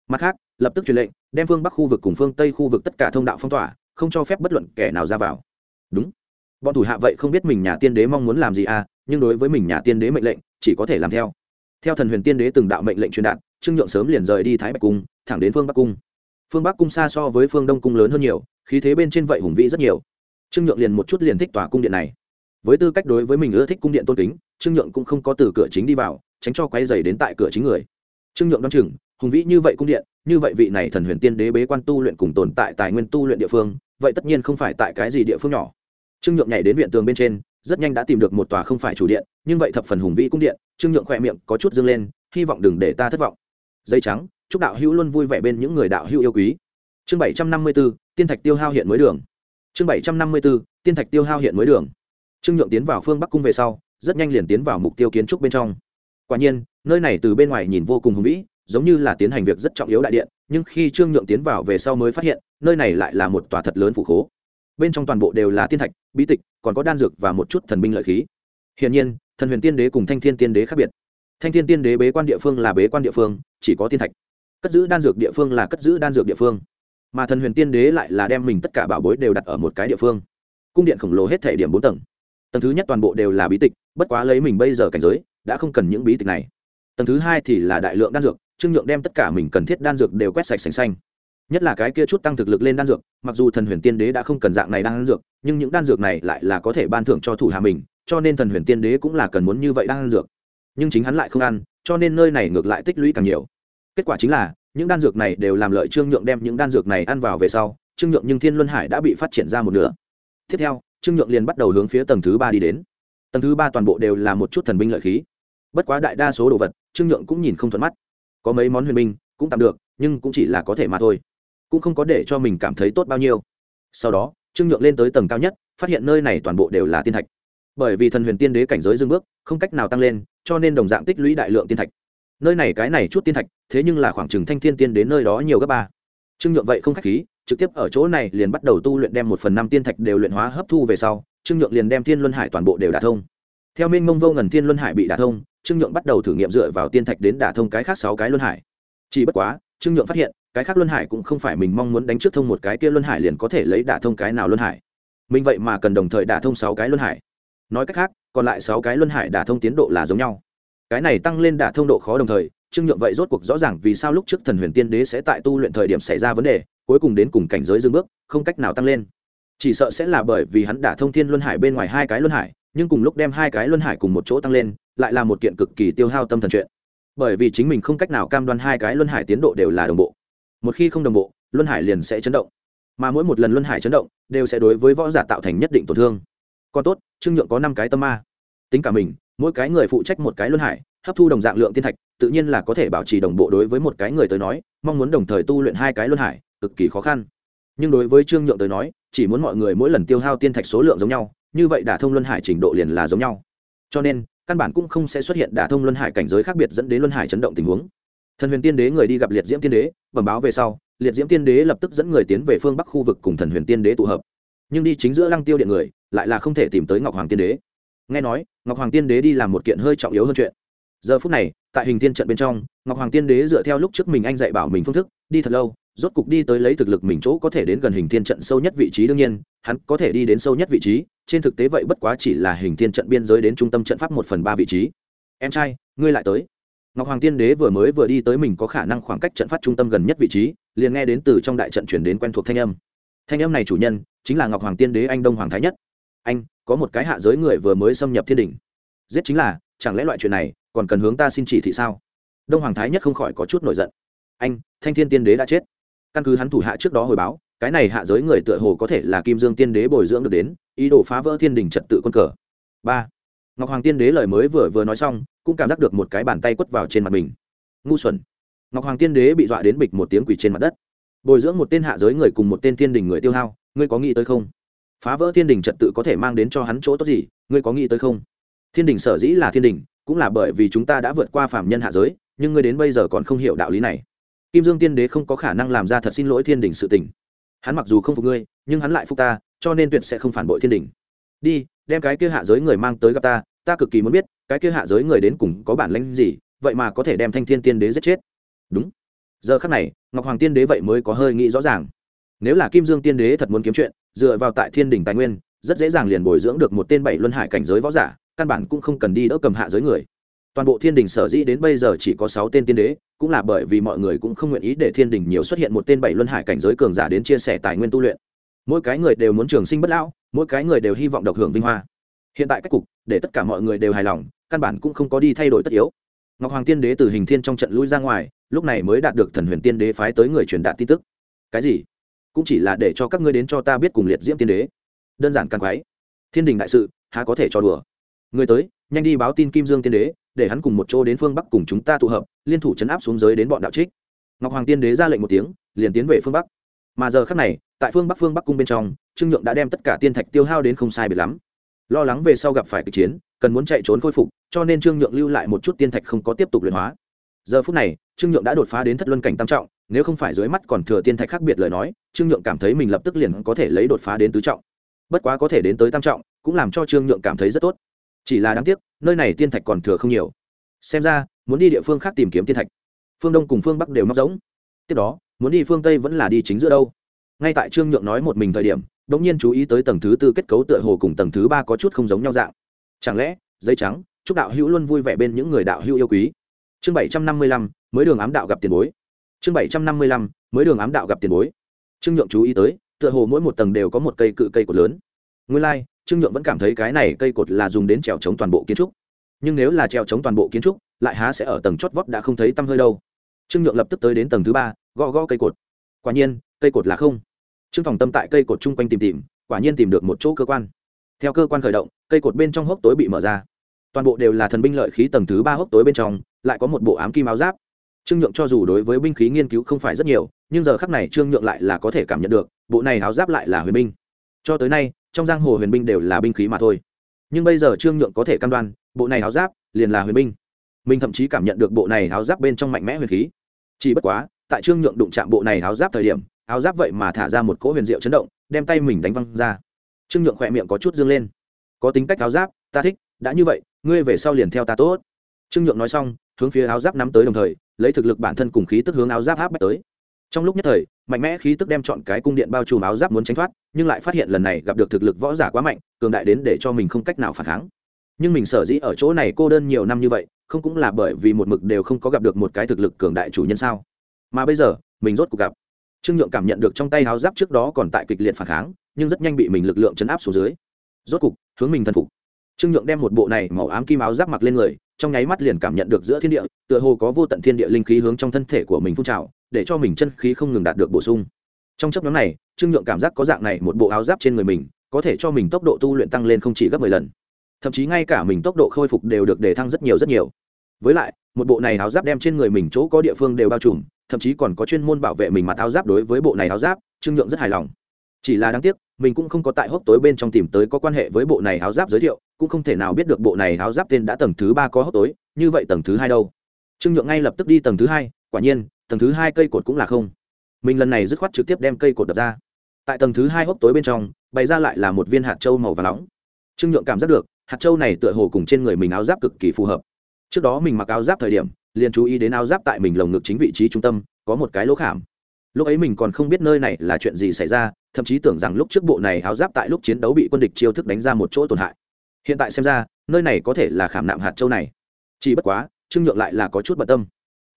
Mặt khác, lập tức truyền lệnh, đem phương bắc khu vực cùng phương tây khu vực tất cả thông đạo phong tỏa, không cho phép bất luận kẻ nào ra vào đúng. Bọn thủ hạ vậy không biết mình nhà tiên đế mong muốn làm gì à nhưng đối với mình nhà tiên đế mệnh lệnh, chỉ có thể làm theo. Theo thần huyền tiên đế từng đạo mệnh lệnh truyền đạt, trương nhượng sớm liền rời đi thái bạch cung, thẳng đến phương bắc cung. Phương bắc cung xa so với phương đông cung lớn hơn nhiều, khí thế bên trên vậy hùng vĩ rất nhiều. Trương nhượng liền một chút liền thích tòa cung điện này. Với tư cách đối với mình ưa thích cung điện tôn kính, trương nhượng cũng không có từ cửa chính đi vào, tránh cho quay dày đến tại cửa chính người. Trương nhượng đ o á n chừng, hùng vĩ như vậy cung điện, như vậy vị này thần huyền tiên đế bế quan tu luyện cùng tồn tại tài nguyên tu luyện địa phương vậy tất nhiên không phải tại cái gì địa phương nhỏ. Trương nhượng nhảy đến viện tường bên trên, rất nhanh đã tìm được một tòa không phải chủ điện, nhưng vậy thập phần hùng vĩ cung điện. Trương nhượng khỏe miệng có chút dâng lên, hy vọng đừng để ta thất vọng. Dây trắng, chúc đạo hữu luôn vui vẻ bên những người đạo hữu yêu quý. Chương bảy trăm năm mươi b ố tiên thạch tiêu hao hiện mới đường. Chương bảy trăm năm mươi b ố tiên thạch tiêu hao hiện mới đường. Trương nhượng tiến vào phương bắc cung về sau, rất nhanh liền tiến vào mục tiêu kiến trúc bên trong. Quả nhiên, nơi này từ bên ngoài nhìn vô cùng hùng vĩ giống như là tiến hành việc rất trọng yếu đại điện, nhưng khi trương nhượng tiến vào về sau mới phát hiện, nơi này lại là một tòa thật lớn phủ khố. Bên trong toàn bộ đều là tiên thạch, bí tịch, còn có đan dược và một chút thần binh lợi khí. Hiển nhiên, thần huyền tiên đế cùng thanh thiên tiên đế khác biệt. Thanh thiên tiên đế bế quan địa phương là bế quan địa phương, chỉ có tiên thạch. Cất giữ đan dược địa phương là cất giữ đan dược địa phương. Mà thần huyền tiên đế lại là đem mình tất cả bảo bối đều đặt ở một cái địa phương. Cung điện khổng lồ hết thể điểm bốn tầng. Tầng thứ nhất toàn bộ đều là bí tịch, bất quá lấy mình bây giờ cảnh giới, đã không cần những bí tịch này. Tầng thứ hai thì là đại lượng đan dược trương nhượng đem tất cả mình cần thiết đan dược đều quét sạch sành xanh. Nhất là cái kia chút tăng thực lực lên đan dược, mặc dù thần huyền tiên đế đã không cần dạng này đan dược, nhưng những đan dược này lại là có thể ban thưởng cho thủ hạ mình, cho nên thần huyền tiên đế cũng là cần muốn như vậy đan dược. Nhưng chính hắn lại không ăn, cho nên nơi này ngược lại tích lũy càng nhiều. Kết quả chính là, những đan dược này đều làm lợi trương nhượng đem những đan dược này ăn vào về sau, trương nhượng nhưng thiên luân hải đã bị phát triển ra một nửa. Tiếp theo, trương nhượng liền bắt đầu hướng phía tầng thứ ba đi đến. Tầng thứ ba toàn bộ đều là một chút thần binh lợi khí. Bất quá đại đa số đồ vật, trương nhượng cũng nhìn không thuận mắt có mấy món huyền binh cũng tạm được, nhưng cũng chỉ là có thể mà thôi. Cũng không có để cho mình cảm thấy tốt bao nhiêu. Sau đó, trương nhượng lên tới tầng cao nhất, phát hiện nơi này toàn bộ đều là tiên thạch. Bởi vì thần huyền tiên đế cảnh giới dương bước, không cách nào tăng lên, cho nên đồng dạng tích lũy đại lượng tiên thạch. Nơi này cái này chút tiên thạch, thế nhưng là khoảng chừng thanh thiên tiên đến nơi đó nhiều gấp ba. Trương nhượng vậy không khách khí, trực tiếp ở chỗ này liền bắt đầu tu luyện đem một phần năm tiên thạch đều luyện hóa hấp thu về sau, trương nhượng liền đem thiên luân hải toàn bộ đều đả thông. Theo minh mông vô ngần thiên luân hải bị đả thông trương nhượng bắt đầu thử nghiệm dựa vào tiên thạch đến đả thông cái khác sáu cái luân hải. Chỉ bất quá, trương nhượng phát hiện, cái khác luân hải cũng không phải mình mong muốn đánh trước thông một cái kia luân hải liền có thể lấy đả thông cái nào luân hải. Mình vậy mà cần đồng thời đả thông sáu cái luân hải. Nói cách khác, còn lại sáu cái luân hải đả thông tiến độ là giống nhau. Cái này tăng lên đả thông độ khó đồng thời, trương nhượng vậy rốt cuộc rõ ràng vì sao lúc trước thần huyền tiên đế sẽ tại tu luyện thời điểm xảy ra vấn đề, cuối cùng đến cùng cảnh giới dương bước, không cách nào tăng lên. Chỉ sợ sẽ là bởi vì hắn đả thông thiên luân hải bên ngoài hai cái luân hải nhưng cùng lúc đem hai cái luân hải cùng một chỗ tăng lên, lại là một kiện cực kỳ tiêu hao tâm thần chuyện. Bởi vì chính mình không cách nào cam đoan hai cái luân hải tiến độ đều là đồng bộ. Một khi không đồng bộ, luân hải liền sẽ chấn động. Mà mỗi một lần luân hải chấn động, đều sẽ đối với võ giả tạo thành nhất định tổn thương. Còn tốt, trương nhượng có năm cái tâm ma. Tính cả mình, mỗi cái người phụ trách một cái luân hải, hấp thu đồng dạng lượng tiên thạch, tự nhiên là có thể bảo trì đồng bộ đối với một cái người tới nói, mong muốn đồng thời tu luyện hai cái luân hải, cực kỳ khó khăn. Nhưng đối với trương nhượng tới nói, chỉ muốn mọi người mỗi lần tiêu hao tiên thạch số lượng giống nhau như vậy đả thông luân hải trình độ liền là giống nhau. Cho nên, căn bản cũng không sẽ xuất hiện đả thông luân hải cảnh giới khác biệt dẫn đến luân hải chấn động tình huống. Thần huyền tiên đế người đi gặp liệt diễm tiên đế, bẩm báo về sau, liệt diễm tiên đế lập tức dẫn người tiến về phương bắc khu vực cùng thần huyền tiên đế tụ hợp. Nhưng đi chính giữa lăng tiêu điện người, lại là không thể tìm tới ngọc hoàng tiên đế. Nghe nói, ngọc hoàng tiên đế đi làm một kiện hơi trọng yếu hơn chuyện. Giờ phút này, tại hình tiên trận bên trong, ngọc hoàng tiên đế dựa theo lúc trước mình anh dạy bảo mình phương thức, đi thật lâu rốt cục đi tới lấy thực lực mình chỗ có thể đến gần hình thiên trận sâu nhất vị trí đương nhiên, hắn có thể đi đến sâu nhất vị trí, trên thực tế vậy bất quá chỉ là hình thiên trận biên giới đến trung tâm trận pháp một phần ba vị trí. Em trai, ngươi lại tới. Ngọc hoàng tiên đế vừa mới vừa đi tới mình có khả năng khoảng cách trận pháp trung tâm gần nhất vị trí, liền nghe đến từ trong đại trận chuyển đến quen thuộc thanh âm. Thanh âm này chủ nhân, chính là ngọc hoàng tiên đế anh đông hoàng thái nhất. Anh, có một cái hạ giới người vừa mới xâm nhập thiên đình giết chính là, chẳng lẽ loại chuyện này còn cần hướng ta xin chỉ thị sao? Đông hoàng thái nhất không khỏi có chút nổi giận. Anh, thanh thiên tiên đế đã chết căn cứ hắn thủ hạ trước đó hồi báo, cái này hạ giới người tựa hồ có thể là kim dương tiên đế bồi dưỡng được đến, ý đồ phá vỡ thiên đình trật tự quân cờ. Ba, ngọc hoàng tiên đế lời mới vừa vừa nói xong, cũng cảm giác được một cái bàn tay quất vào trên mặt mình. Ngu xuẩn. Ngọc hoàng tiên đế bị dọa đến bịch một tiếng quỳ trên mặt đất. Bồi dưỡng một tên hạ giới người cùng một tên thiên đình người tiêu hao, ngươi có nghĩ tới không? Phá vỡ thiên đình trật tự có thể mang đến cho hắn chỗ tốt gì, ngươi có nghĩ tới không? Thiên đình sở dĩ là thiên đình, cũng là bởi vì chúng ta đã vượt qua phạm nhân hạ giới, nhưng ngươi đến bây giờ còn không hiểu đạo lý này kim dương tiên đế không có khả năng làm ra thật xin lỗi thiên đình sự tình. Hắn mặc dù không phục ngươi, nhưng hắn lại phục ta, cho nên tuyệt sẽ không phản bội thiên đình đi, đem cái kia hạ giới người mang tới gặp ta ta cực kỳ muốn biết, cái kia hạ giới người đến cùng có bản lãnh gì, vậy mà có thể đem thanh thiên tiên đế giết chết. Đúng. Giờ khắc này, ngọc hoàng tiên đế vậy mới có hơi nghĩ rõ ràng. Nếu là kim dương tiên đế thật muốn kiếm chuyện, dựa vào tại thiên đình tài nguyên, rất dễ dàng liền bồi dưỡng được một tên bảy luân hải cảnh giới võ giả, căn bản cũng không cần đi đỡ cầm hạ giới người toàn bộ thiên đình sở dĩ đến bây giờ chỉ có sáu tên tiên đế, cũng là bởi vì mọi người cũng không nguyện ý để thiên đình nhiều xuất hiện một tên bảy luân hải cảnh giới cường giả đến chia sẻ tài nguyên tu luyện. Mỗi cái người đều muốn trường sinh bất lão, mỗi cái người đều hy vọng độc hưởng vinh hoa. Hiện tại các cục, để tất cả mọi người đều hài lòng, căn bản cũng không có đi thay đổi tất yếu. Ngọc hoàng tiên đế từ hình thiên trong trận lui ra ngoài, lúc này mới đạt được thần huyền tiên đế phái tới người truyền đạt tin tức. Cái gì? Cũng chỉ là để cho các ngươi đến cho ta biết cùng liệt diễm tiên đế. Đơn giản càng quái. Thiên đình đại sự, há có thể cho đùa. Người tới, nhanh đi báo tin kim dương tiên đế để hắn cùng một chỗ đến phương bắc cùng chúng ta tụ hợp, liên thủ chấn áp xuống giới đến bọn đạo trích. Ngọc hoàng tiên đế ra lệnh một tiếng, liền tiến về phương bắc. Mà giờ khác này, tại phương bắc phương bắc cung bên trong, trương nhượng đã đem tất cả tiên thạch tiêu hao đến không sai biệt lắm. Lo lắng về sau gặp phải kịch chiến, cần muốn chạy trốn khôi phục, cho nên trương nhượng lưu lại một chút tiên thạch không có tiếp tục luyện hóa. Giờ phút này, trương nhượng đã đột phá đến thất luân cảnh tam trọng, nếu không phải dưới mắt còn thừa tiên thạch khác biệt lời nói, trương nhượng cảm thấy mình lập tức liền có thể lấy đột phá đến tứ trọng. Bất quá có thể đến tới tam trọng, cũng làm cho trương nhượng cảm thấy rất tốt chỉ là đáng tiếc nơi này tiên thạch còn thừa không nhiều. Xem ra muốn đi địa phương khác tìm kiếm tiên thạch. Phương đông cùng phương bắc đều móc giống. Tiếp đó muốn đi phương tây vẫn là đi chính giữa đâu. Ngay tại trương nhượng nói một mình thời điểm đ ỗ n g nhiên chú ý tới tầng thứ tư kết cấu tựa hồ cùng tầng thứ ba có chút không giống nhau dạng. Chẳng lẽ dây trắng chúc đạo hữu luôn vui vẻ bên những người đạo hữu yêu quý. Chương bảy trăm năm mươi lăm mới đường ám đạo gặp tiền bối. Chương bảy trăm năm mươi lăm mới đường ám đạo gặp tiền bối. Trương nhượng chú ý tới tựa hồ mỗi một tầng đều có một cây cự cây cột lớn. Nguyên lai、like, trương nhượng vẫn cảm thấy cái này cây cột là dùng đến trèo chống toàn bộ kiến trúc. Nhưng nếu là trèo chống toàn bộ kiến trúc, lại há sẽ ở tầng chót vót đã không thấy tăm hơi đâu. Trương nhượng lập tức tới đến tầng thứ ba, gõ gõ cây cột. Quả nhiên, cây cột là không. Trương phòng tâm tại cây cột chung quanh tìm tìm, quả nhiên tìm được một chỗ cơ quan. Theo cơ quan khởi động, cây cột bên trong hốc tối bị mở ra. Toàn bộ đều là thần binh lợi khí tầng thứ ba hốc tối bên trong, lại có một bộ ám kim áo giáp. Trương nhượng cho dù đối với binh khí nghiên cứu không phải rất nhiều, nhưng giờ khắc này trương nhượng lại là có thể cảm nhận được, bộ này áo giáp lại là huyền binh. Cho tới nay trong giang hồ huyền binh đều là binh khí mà thôi. Nhưng bây giờ trương nhượng có thể cam đoan, bộ này áo giáp liền là huyền binh. Mình thậm chí cảm nhận được bộ này áo giáp bên trong mạnh mẽ huyền khí. Chỉ bất quá, tại trương nhượng đụng chạm bộ này áo giáp thời điểm, áo giáp vậy mà thả ra một cỗ huyền diệu chấn động, đem tay mình đánh văng ra. Trương nhượng khỏe miệng có chút dương lên. Có tính cách áo giáp, ta thích, đã như vậy, ngươi về sau liền theo ta tốt. Trương nhượng nói xong, hướng phía áo giáp nắm tới đồng thời, lấy thực lực bản thân cùng khí tức hướng áo giáp áp bách tới trong lúc nhất thời, mạnh mẽ khí tức đem chọn cái cung điện bao trùm áo giáp muốn tránh thoát, nhưng lại phát hiện lần này gặp được thực lực võ giả quá mạnh, cường đại đến để cho mình không cách nào phản kháng. Nhưng mình sở dĩ ở chỗ này cô đơn nhiều năm như vậy, không cũng là bởi vì một mực đều không có gặp được một cái thực lực cường đại chủ nhân sao? Mà bây giờ, mình rốt cuộc gặp. Trương nhượng cảm nhận được trong tay áo giáp trước đó còn tại kịch liệt phản kháng, nhưng rất nhanh bị mình lực lượng chấn áp xuống dưới. Rốt cục, hướng mình thần phục. Trương nhượng đem một bộ này màu ám kim áo giáp mặc lên người, trong nháy mắt liền cảm nhận được giữa thiên địa, tựa hồ có vô tận thiên địa linh khí hướng trong thân thể của mình phun trào để cho mình chân khí không ngừng đạt được bổ sung. Trong chấp nhóm này, trương nhượng cảm giác có dạng này một bộ áo giáp trên người mình, có thể cho mình tốc độ tu luyện tăng lên không chỉ gấp mười lần. Thậm chí ngay cả mình tốc độ khôi phục đều được để thăng rất nhiều rất nhiều. Với lại, một bộ này áo giáp đem trên người mình chỗ có địa phương đều bao trùm, thậm chí còn có chuyên môn bảo vệ mình mặt áo giáp đối với bộ này áo giáp, trương nhượng rất hài lòng. Chỉ là đáng tiếc, mình cũng không có tại hốc tối bên trong tìm tới có quan hệ với bộ này áo giáp giới thiệu, cũng không thể nào biết được bộ này áo giáp tên đã tầng thứ ba có hốc tối, như vậy tầng thứ hai đâu? Trương nhượng ngay lập tức đi tầng thứ hai, quả nhiên tầng thứ hai cây cột cũng là không. Mình lần này dứt khoát trực tiếp đem cây cột đập ra. Tại tầng thứ hai hốc tối bên trong, bày ra lại là một viên hạt trâu màu và nóng. Trương nhượng cảm giác được, hạt trâu này tựa hồ cùng trên người mình áo giáp cực kỳ phù hợp. Trước đó mình mặc áo giáp thời điểm, liền chú ý đến áo giáp tại mình lồng ngực chính vị trí trung tâm, có một cái lỗ khảm. Lúc ấy mình còn không biết nơi này là chuyện gì xảy ra, thậm chí tưởng rằng lúc trước bộ này áo giáp tại lúc chiến đấu bị quân địch chiêu thức đánh ra một chỗ tổn hại. Hiện tại xem ra, nơi này có thể là khảm nạm hạt châu này. Chỉ bất quá, trương nhượng lại là có chút bận tâm.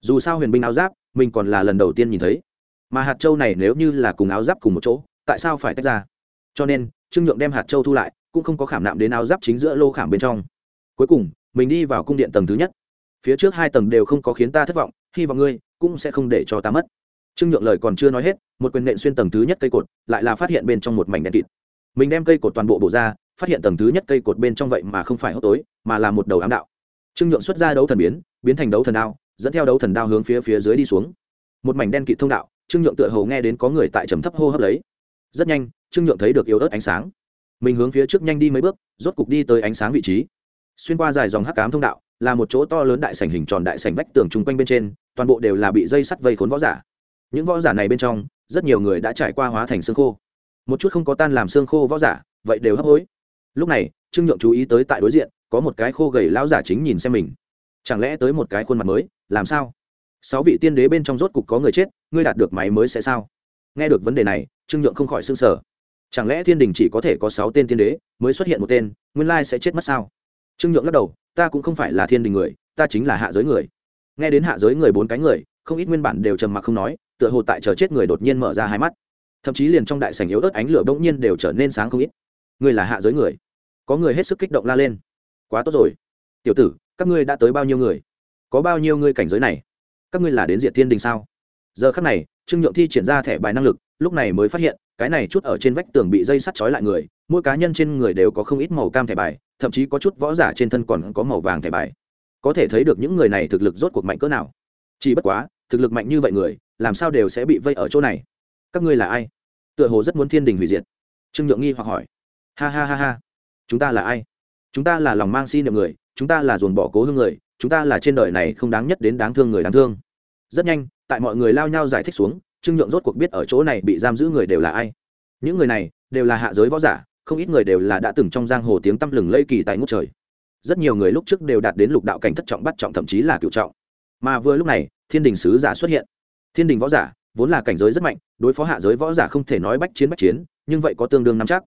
Dù sao huyền binh áo giáp mình còn là lần đầu tiên nhìn thấy. Mà hạt châu này nếu như là cùng áo giáp cùng một chỗ, tại sao phải tách ra? Cho nên, trương nhượng đem hạt châu thu lại, cũng không có khảm nạm đến áo giáp chính giữa lô khảm bên trong. Cuối cùng, mình đi vào cung điện tầng thứ nhất. Phía trước hai tầng đều không có khiến ta thất vọng, hy vọng ngươi cũng sẽ không để cho ta mất. Trương nhượng lời còn chưa nói hết, một quyền nện xuyên tầng thứ nhất cây cột, lại là phát hiện bên trong một mảnh đen kịt. Mình đem cây cột toàn bộ bổ ra, phát hiện tầng thứ nhất cây cột bên trong vậy mà không phải hốc tối, mà là một đầu ám đạo. Trương nhượng xuất ra đấu thần biến biến thành đấu thần đao dẫn theo đấu thần đao hướng phía phía dưới đi xuống. Một mảnh đen kịt thông đạo, trương nhượng tựa hồ nghe đến có người tại trầm thấp hô hấp lấy. Rất nhanh, trương nhượng thấy được yếu ớt ánh sáng. Mình hướng phía trước nhanh đi mấy bước, rốt cục đi tới ánh sáng vị trí. Xuyên qua dài dòng hắc cám thông đạo, là một chỗ to lớn đại sảnh hình tròn đại sảnh vách tường chung quanh bên trên, toàn bộ đều là bị dây sắt vây khốn võ giả. Những võ giả này bên trong, rất nhiều người đã trải qua hóa thành xương khô. Một chút không có tan làm xương khô võ giả, vậy đều hấp hối. Lúc này, trương nhượng chú ý tới tại đối diện, có một cái khô gầy lão giả chính nhìn xem mình. Chẳng lẽ tới một cái khuôn mặt mới? Làm sao? Sáu vị tiên đế bên trong rốt cục có người chết, ngươi đạt được máy mới sẽ sao? Nghe được vấn đề này, trương nhượng không khỏi s ư n g sở chẳng lẽ thiên đình chỉ có thể có sáu tên tiên đế mới xuất hiện một tên, nguyên lai sẽ chết mất sao? Trương nhượng lắc đầu, ta cũng không phải là thiên đình người, ta chính là hạ giới người. Nghe đến hạ giới người bốn cái người, không ít nguyên bản đều trầm mặc không nói, tựa hồ tại chờ chết người đột nhiên mở ra hai mắt. Thậm chí liền trong đại sảnh yếu ớt ánh lửa bỗng nhiên đều trở nên sáng không ít. Người là hạ giới người. Có người hết sức kích động la lên. Quá tốt rồi. Tiểu tử, các ngươi đã tới bao nhiêu người? Có bao nhiêu ngươi cảnh giới này? Các ngươi là đến diện thiên đình sao? Giờ khắc này, trương nhượng thi triển ra thẻ bài năng lực, lúc này mới phát hiện, cái này chút ở trên vách tường bị dây sắt trói lại người, mỗi cá nhân trên người đều có không ít màu cam thẻ bài, thậm chí có chút võ giả trên thân còn có màu vàng thẻ bài. Có thể thấy được những người này thực lực rốt cuộc mạnh cỡ nào. Chỉ bất quá, thực lực mạnh như vậy người, làm sao đều sẽ bị vây ở chỗ này? Các ngươi là ai? Tựa hồ rất muốn thiên đình hủy diệt. Trương nhượng nghi hoặc hỏi. Ha ha ha ha. Chúng ta là ai? Chúng ta là lòng mang si niệm người, chúng ta là dồn bỏ cố hương người chúng ta là trên đời này không đáng nhất đến đáng thương người đáng thương. Rất nhanh, tại mọi người lao nhau giải thích xuống, trương nhượng rốt cuộc biết ở chỗ này bị giam giữ người đều là ai. Những người này, đều là hạ giới võ giả, không ít người đều là đã từng trong giang hồ tiếng tăm lừng lây kỳ tại ngút trời. Rất nhiều người lúc trước đều đạt đến lục đạo cảnh thất trọng bắt trọng thậm chí là cựu trọng. Mà vừa lúc này, thiên đình sứ giả xuất hiện. Thiên đình võ giả, vốn là cảnh giới rất mạnh, đối phó hạ giới võ giả không thể nói bách chiến bách chiến, nhưng vậy có tương đương nắm chắc.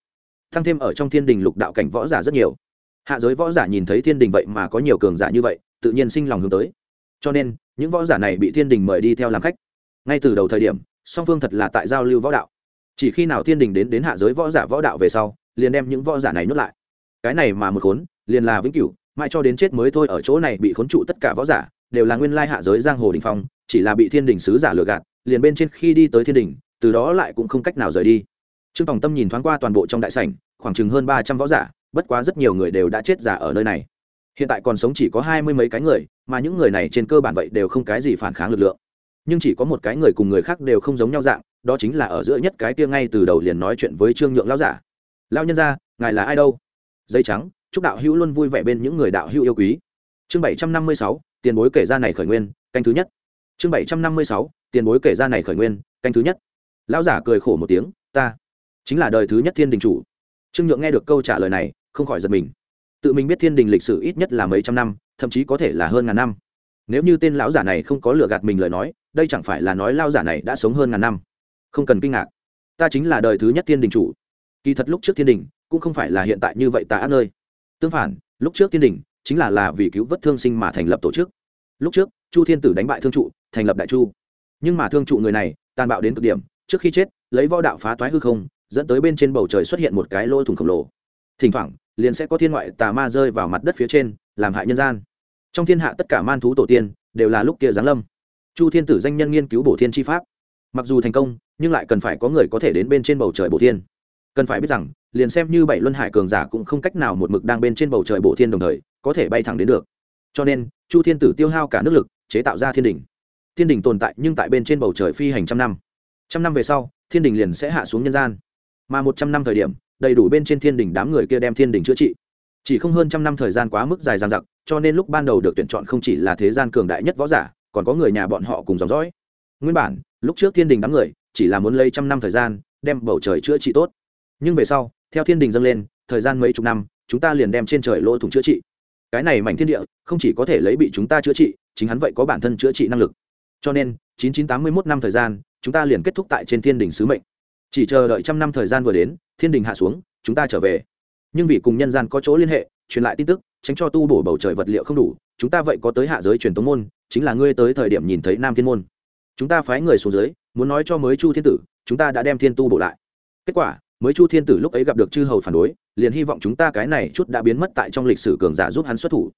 Thăng thêm ở trong thiên đình lục đạo cảnh võ giả rất nhiều. Hạ giới võ giả nhìn thấy thiên đình vậy mà có nhiều cường giả như vậy tự nhiên sinh lòng hướng tới. Cho nên, những võ giả này bị thiên đình mời đi theo làm khách. Ngay từ đầu thời điểm, song phương thật là tại giao lưu võ đạo. Chỉ khi nào thiên đình đến đến hạ giới võ giả võ đạo về sau, liền đem những võ giả này nuốt lại. Cái này mà một khốn, liền là vĩnh cửu, mãi cho đến chết mới thôi ở chỗ này bị khốn trụ tất cả võ giả, đều là nguyên lai hạ giới giang hồ đình phong, chỉ là bị thiên đình sứ giả lừa gạt, liền bên trên khi đi tới thiên đình, từ đó lại cũng không cách nào rời đi. Trương tòng tâm nhìn thoáng qua toàn bộ trong đại sảnh, khoảng chừng hơn ba trăm võ giả, bất quá rất nhiều người đều đã chết giả ở nơi này hiện tại còn sống chỉ có hai mươi mấy cái người, mà những người này trên cơ bản vậy đều không cái gì phản kháng lực lượng. Nhưng chỉ có một cái người cùng người khác đều không giống nhau dạng, đó chính là ở giữa nhất cái kia ngay từ đầu liền nói chuyện với trương nhượng lao giả. Lao nhân ra ngài là ai đâu? Dây trắng, chúc đạo hữu luôn vui vẻ bên những người đạo hữu yêu quý. Chương bảy trăm năm mươi sáu, tiền bối kể ra này khởi nguyên, canh thứ nhất. Chương bảy trăm năm mươi sáu, tiền bối kể ra này khởi nguyên, canh thứ nhất. Lão giả cười khổ một tiếng, ta chính là đời thứ nhất thiên đình chủ. Trương nhượng nghe được câu trả lời này, không khỏi giật mình tự mình biết thiên đình lịch sử ít nhất là mấy trăm năm, thậm chí có thể là hơn ngàn năm. Nếu như tên lão giả này không có lừa gạt mình lời nói, đây chẳng phải là nói lao giả này đã sống hơn ngàn năm. Không cần kinh ngạc. Ta chính là đời thứ nhất thiên đình chủ. Kỳ thật lúc trước thiên đình, cũng không phải là hiện tại như vậy ta ác nơi. Tương phản, lúc trước thiên đình, chính là là vì cứu vớt thương sinh mà thành lập tổ chức. Lúc trước, chu thiên tử đánh bại thương trụ, thành lập đại chu. Nhưng mà thương trụ người này, tàn bạo đến cực điểm, trước khi chết, lấy võ đạo phá toái hư không, dẫn tới bên trên bầu trời xuất hiện một cái lỗ thủng khổng lồ. Thỉnh thoảng liền sẽ có thiên ngoại tà ma rơi vào mặt đất phía trên, làm hại nhân gian. Trong thiên hạ tất cả man thú tổ tiên, đều là lúc kia giáng lâm. Chu thiên tử danh nhân nghiên cứu bổ thiên tri pháp. Mặc dù thành công, nhưng lại cần phải có người có thể đến bên trên bầu trời bổ thiên. Cần phải biết rằng, liền xem như bảy luân hải cường giả cũng không cách nào một mực đang bên trên bầu trời bổ thiên đồng thời, có thể bay thẳng đến được. Cho nên, chu thiên tử tiêu hao cả nước lực, chế tạo ra thiên đình thiên đình tồn tại nhưng tại bên trên bầu trời phi hành trăm năm. Trăm năm về sau, thiên đình liền sẽ hạ xuống nhân gian. Mà một trăm năm thời điểm đầy đủ bên trên thiên đình đám người kia đem thiên đình chữa trị. Chỉ không hơn trăm năm thời gian quá mức dài dằng dặc, cho nên lúc ban đầu được tuyển chọn không chỉ là thế gian cường đại nhất võ giả, còn có người nhà bọn họ cùng dòng dõi. Nguyên bản, lúc trước thiên đình đám người, chỉ là muốn lấy trăm năm thời gian, đem bầu trời chữa trị tốt. Nhưng về sau, theo thiên đình dâng lên, thời gian mấy chục năm, chúng ta liền đem trên trời lỗ thủng chữa trị. Cái này mảnh thiên địa, không chỉ có thể lấy bị chúng ta chữa trị, chính hắn vậy có bản thân chữa trị năng lực. Cho nên, chín chín tám mươi mốt năm thời gian, chúng ta liền kết thúc tại trên thiên đình sứ mệnh chỉ chờ đợi trăm năm thời gian vừa đến, thiên đình hạ xuống, chúng ta trở về. Nhưng vì cùng nhân gian có chỗ liên hệ, truyền lại tin tức, tránh cho tu bổ bầu trời vật liệu không đủ, chúng ta vậy có tới hạ giới truyền tống môn, chính là ngươi tới thời điểm nhìn thấy nam thiên môn. Chúng ta phái người xuống dưới, muốn nói cho mới chu thiên tử, chúng ta đã đem thiên tu bổ lại. Kết quả, mới chu thiên tử lúc ấy gặp được chư hầu phản đối, liền hy vọng chúng ta cái này chút đã biến mất tại trong lịch sử cường giả giúp hắn xuất thủ.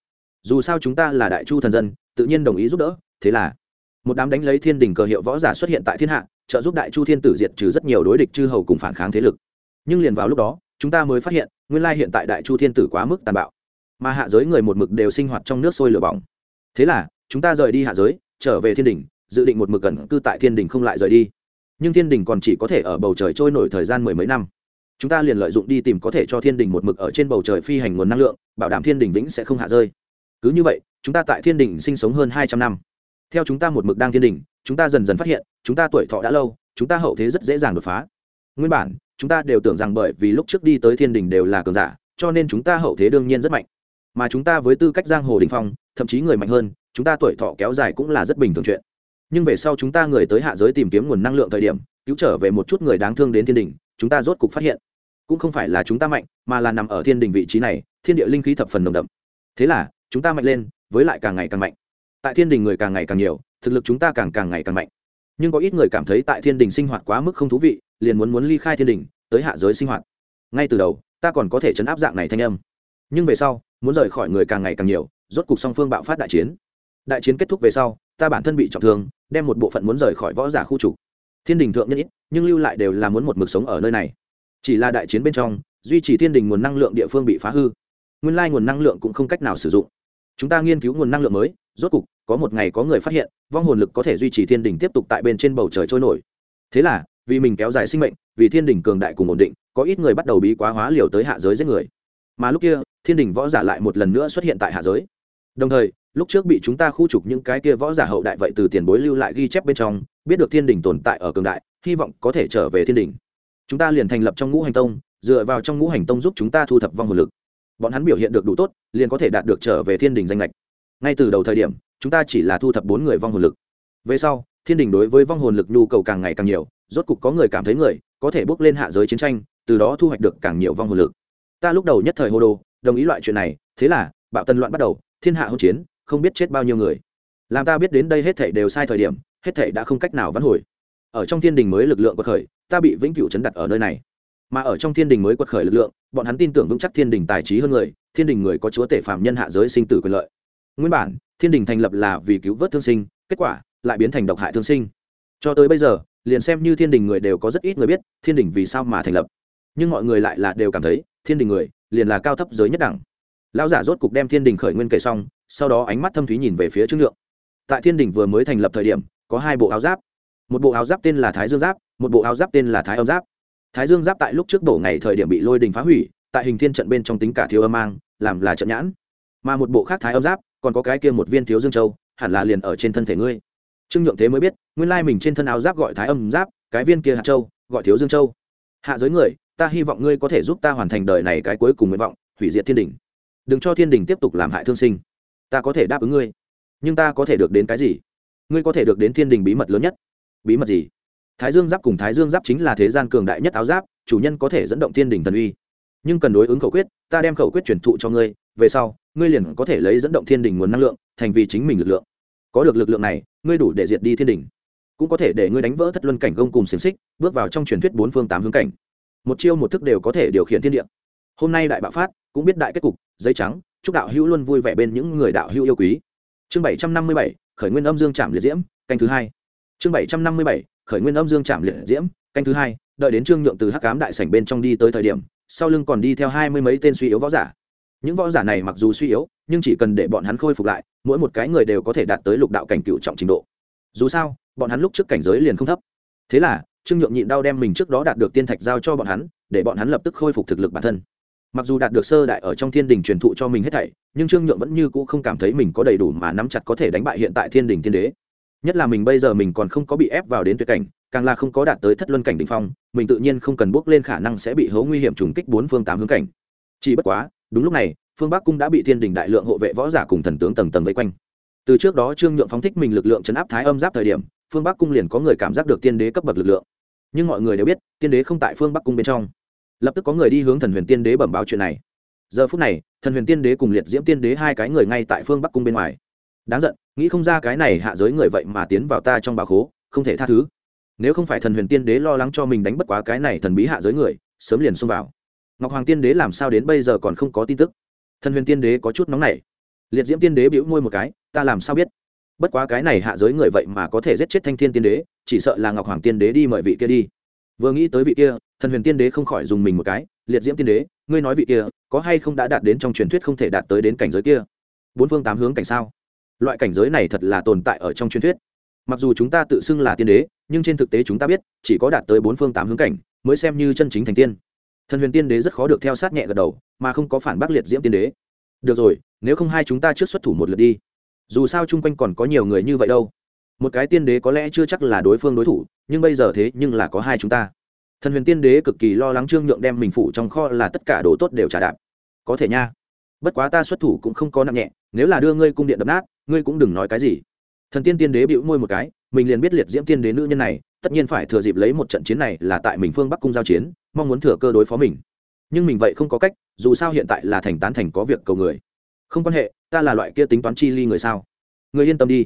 Dù sao chúng ta là đại chu thần dân, tự nhiên đồng ý giúp đỡ, thế là, một đám đánh lấy thiên đình cờ hiệu võ giả xuất hiện tại thiên hạ trợ giúp đại chu thiên tử diệt trừ rất nhiều đối địch chư hầu cùng phản kháng thế lực. Nhưng liền vào lúc đó, chúng ta mới phát hiện, nguyên lai hiện tại đại chu thiên tử quá mức tàn bạo. Mà hạ giới người một mực đều sinh hoạt trong nước sôi lửa bỏng. Thế là, chúng ta rời đi hạ giới, trở về thiên đình, dự định một mực gần cư tại thiên đình không lại rời đi. Nhưng thiên đình còn chỉ có thể ở bầu trời trôi nổi thời gian mười mấy năm. Chúng ta liền lợi dụng đi tìm có thể cho thiên đình một mực ở trên bầu trời phi hành nguồn năng lượng, bảo đảm thiên đình vĩnh sẽ không hạ rơi. Cứ như vậy, chúng ta tại thiên đình sinh sống hơn hai trăm năm. Theo chúng ta một mực đang thiên đình chúng ta dần dần phát hiện chúng ta tuổi thọ đã lâu chúng ta hậu thế rất dễ dàng đột phá nguyên bản chúng ta đều tưởng rằng bởi vì lúc trước đi tới thiên đình đều là cường giả cho nên chúng ta hậu thế đương nhiên rất mạnh mà chúng ta với tư cách giang hồ đình phong thậm chí người mạnh hơn chúng ta tuổi thọ kéo dài cũng là rất bình thường chuyện nhưng về sau chúng ta người tới hạ giới tìm kiếm nguồn năng lượng thời điểm cứu trở về một chút người đáng thương đến thiên đình chúng ta rốt cục phát hiện cũng không phải là chúng ta mạnh mà là nằm ở thiên đình vị trí này thiên địa linh khí thập phần nồng đậm thế là chúng ta mạnh lên với lại càng ngày càng mạnh tại thiên đình người càng ngày càng nhiều thực lực chúng ta càng càng ngày càng mạnh. Nhưng có ít người cảm thấy tại thiên đình sinh hoạt quá mức không thú vị, liền muốn muốn ly khai thiên đình, tới hạ giới sinh hoạt. Ngay từ đầu, ta còn có thể chấn áp dạng này thanh âm. Nhưng về sau, muốn rời khỏi người càng ngày càng nhiều, rốt cục song phương bạo phát đại chiến. Đại chiến kết thúc về sau, ta bản thân bị trọng thương, đem một bộ phận muốn rời khỏi võ giả khu trục. Thiên đình thượng nhân ít, nhưng lưu lại đều là muốn một mực sống ở nơi này. Chỉ là đại chiến bên trong, duy trì thiên đình nguồn năng lượng địa phương bị phá hư. Nguyên lai nguồn năng lượng cũng không cách nào sử dụng. Chúng ta nghiên cứu nguồn năng lượng mới, rốt cục có một ngày có người phát hiện, vong hồn lực có thể duy trì thiên đình tiếp tục tại bên trên bầu trời trôi nổi. Thế là, vì mình kéo dài sinh mệnh, vì thiên đình cường đại cùng ổn định, có ít người bắt đầu bí quá hóa liều tới hạ giới giết người. Mà lúc kia, thiên đình võ giả lại một lần nữa xuất hiện tại hạ giới. Đồng thời, lúc trước bị chúng ta khu trục những cái kia võ giả hậu đại vậy từ tiền bối lưu lại ghi chép bên trong, biết được thiên đình tồn tại ở cường đại, hy vọng có thể trở về thiên đình chúng ta liền thành lập trong ngũ hành tông, dựa vào trong ngũ hành tông giúp chúng ta thu thập vong hồn lực. Bọn hắn biểu hiện được đủ tốt, liền có thể đạt được trở về thiên đình danh lệch ngay từ đầu thời điểm chúng ta chỉ là thu thập bốn người vong hồn lực. Về sau, thiên đình đối với vong hồn lực nhu cầu càng ngày càng nhiều, rốt cục có người cảm thấy người có thể bước lên hạ giới chiến tranh, từ đó thu hoạch được càng nhiều vong hồn lực. Ta lúc đầu nhất thời hô đồ, đồng ý loại chuyện này, thế là, bạo tân loạn bắt đầu, thiên hạ hỗn chiến, không biết chết bao nhiêu người. Làm ta biết đến đây hết thảy đều sai thời điểm, hết thảy đã không cách nào vãn hồi. Ở trong thiên đình mới lực lượng quật khởi, ta bị vĩnh cửu chấn đặt ở nơi này. Mà ở trong thiên đình mới quật khởi lực lượng, bọn hắn tin tưởng vững chắc thiên đình tài trí hơn người, thiên đình người có chúa tể phạm nhân hạ giới sinh tử quyền lợi nguyên bản, thiên đình thành lập là vì cứu vớt thương sinh, kết quả lại biến thành độc hại thương sinh. Cho tới bây giờ, liền xem như thiên đình người đều có rất ít người biết thiên đình vì sao mà thành lập. Nhưng mọi người lại là đều cảm thấy, thiên đình người liền là cao thấp giới nhất đẳng. Lão giả rốt cục đem thiên đình khởi nguyên kể xong, sau đó ánh mắt thâm thúy nhìn về phía trương nhượng tại thiên đình vừa mới thành lập thời điểm, có hai bộ áo giáp. Một bộ áo giáp tên là thái dương giáp, một bộ áo giáp tên là thái âm giáp. Thái dương giáp tại lúc trước đổ ngày thời điểm bị lôi đình phá hủy, tại hình thiên trận bên trong tính cả thiếu âm mang, làm là trận nhãn. Mà một bộ khác thái âm giáp còn có cái kia một viên thiếu dương châu, hẳn là liền ở trên thân thể ngươi. Trương nhượng thế mới biết, nguyên lai mình trên thân áo giáp gọi thái âm giáp, cái viên kia hạt châu, gọi thiếu dương châu. Hạ giới người, ta hy vọng ngươi có thể giúp ta hoàn thành đời này cái cuối cùng nguyện vọng, hủy diệt thiên đình đừng cho thiên đình tiếp tục làm hại thương sinh. Ta có thể đáp ứng ngươi. Nhưng ta có thể được đến cái gì? Ngươi có thể được đến thiên đình bí mật lớn nhất. Bí mật gì? Thái dương giáp cùng thái dương giáp chính là thế gian cường đại nhất áo giáp, chủ nhân có thể dẫn động thiên đình thần uy nhưng cần đối ứng khẩu quyết, ta đem khẩu quyết truyền thụ cho ngươi, về sau, ngươi liền có thể lấy dẫn động thiên đình nguồn năng lượng, thành vì chính mình lực lượng. Có được lực lượng này, ngươi đủ để diệt đi thiên đình. Cũng có thể để ngươi đánh vỡ thất luân cảnh gông cùng xiềng xích, bước vào trong truyền thuyết bốn phương tám hướng cảnh. Một chiêu một thức đều có thể điều khiển thiên địa. Hôm nay đại bạo phát, cũng biết đại kết cục giấy trắng, chúc đạo hữu luôn vui vẻ bên những người đạo hữu yêu quý. Chương bảy trăm năm mươi bảy, khởi nguyên âm dương trạm liệt diễm, canh thứ hai. Chương bảy trăm năm mươi bảy, khởi nguyên âm dương trạm liệt diễm, canh thứ hai, đợi đến trương nhượng từ hắc cám đại sảnh bên trong đi tới thời điểm sau lưng còn đi theo hai mươi mấy tên suy yếu võ giả. Những võ giả này mặc dù suy yếu, nhưng chỉ cần để bọn hắn khôi phục lại, mỗi một cái người đều có thể đạt tới lục đạo cảnh cựu trọng trình độ. Dù sao, bọn hắn lúc trước cảnh giới liền không thấp. Thế là, trương nhượng nhịn đau đem mình trước đó đạt được tiên thạch giao cho bọn hắn, để bọn hắn lập tức khôi phục thực lực bản thân. Mặc dù đạt được sơ đại ở trong thiên đình truyền thụ cho mình hết thảy, nhưng trương nhượng vẫn như cũ không cảm thấy mình có đầy đủ mà nắm chặt có thể đánh bại hiện tại thiên đình thiên đế. Nhất là mình bây giờ mình còn không có bị ép vào đến tuyệt cảnh càng là không có đạt tới thất luân cảnh đỉnh phong, mình tự nhiên không cần bước lên khả năng sẽ bị hố nguy hiểm trùng kích bốn phương tám hướng cảnh. Chỉ bất quá, đúng lúc này, phương bắc cung đã bị thiên đình đại lượng hộ vệ võ giả cùng thần tướng tầng tầng vây quanh. Từ trước đó trương nhượng phóng thích mình lực lượng chấn áp thái âm giáp thời điểm, phương bắc cung liền có người cảm giác được tiên đế cấp bậc lực lượng. Nhưng mọi người đều biết, tiên đế không tại phương bắc cung bên trong. Lập tức có người đi hướng thần huyền tiên đế bẩm báo chuyện này. Giờ phút này, thần huyền tiên đế cùng liệt diễm tiên đế hai cái người ngay tại phương bắc cung bên ngoài. Đáng giận, nghĩ không ra cái này hạ giới người vậy mà tiến vào ta trong bà khố, không thể tha thứ nếu không phải thần huyền tiên đế lo lắng cho mình đánh bất quá cái này thần bí hạ giới người, sớm liền xông vào. Ngọc hoàng tiên đế làm sao đến bây giờ còn không có tin tức? Thần huyền tiên đế có chút nóng nảy. Liệt diễm tiên đế bĩu môi một cái, ta làm sao biết? Bất quá cái này hạ giới người vậy mà có thể giết chết thanh thiên tiên đế, chỉ sợ là ngọc hoàng tiên đế đi mời vị kia đi. Vừa nghĩ tới vị kia, thần huyền tiên đế không khỏi dùng mình một cái, liệt diễm tiên đế, ngươi nói vị kia, có hay không đã đạt đến trong truyền thuyết không thể đạt tới đến cảnh giới kia? Bốn phương tám hướng cảnh sao? Loại cảnh giới này thật là tồn tại ở trong truyền thuyết mặc dù chúng ta tự xưng là tiên đế, nhưng trên thực tế chúng ta biết, chỉ có đạt tới bốn phương tám hướng cảnh mới xem như chân chính thành tiên. Thần huyền tiên đế rất khó được theo sát nhẹ gật đầu, mà không có phản bác liệt diễm tiên đế. Được rồi, nếu không hai chúng ta trước xuất thủ một lượt đi. Dù sao chung quanh còn có nhiều người như vậy đâu. Một cái tiên đế có lẽ chưa chắc là đối phương đối thủ, nhưng bây giờ thế nhưng là có hai chúng ta. Thần huyền tiên đế cực kỳ lo lắng trương nhượng đem mình phủ trong kho là tất cả đồ tốt đều trả đạp. Có thể nha. Bất quá ta xuất thủ cũng không có nặng nhẹ, nếu là đưa ngươi cung điện đập nát, ngươi cũng đừng nói cái gì thần tiên tiên đế bĩu môi một cái, mình liền biết liệt diễm tiên đế nữ nhân này, tất nhiên phải thừa dịp lấy một trận chiến này là tại mình phương bắc cung giao chiến, mong muốn thừa cơ đối phó mình. Nhưng mình vậy không có cách, dù sao hiện tại là thành tán thành có việc cầu người. Không quan hệ, ta là loại kia tính toán chi ly người sao? Người yên tâm đi.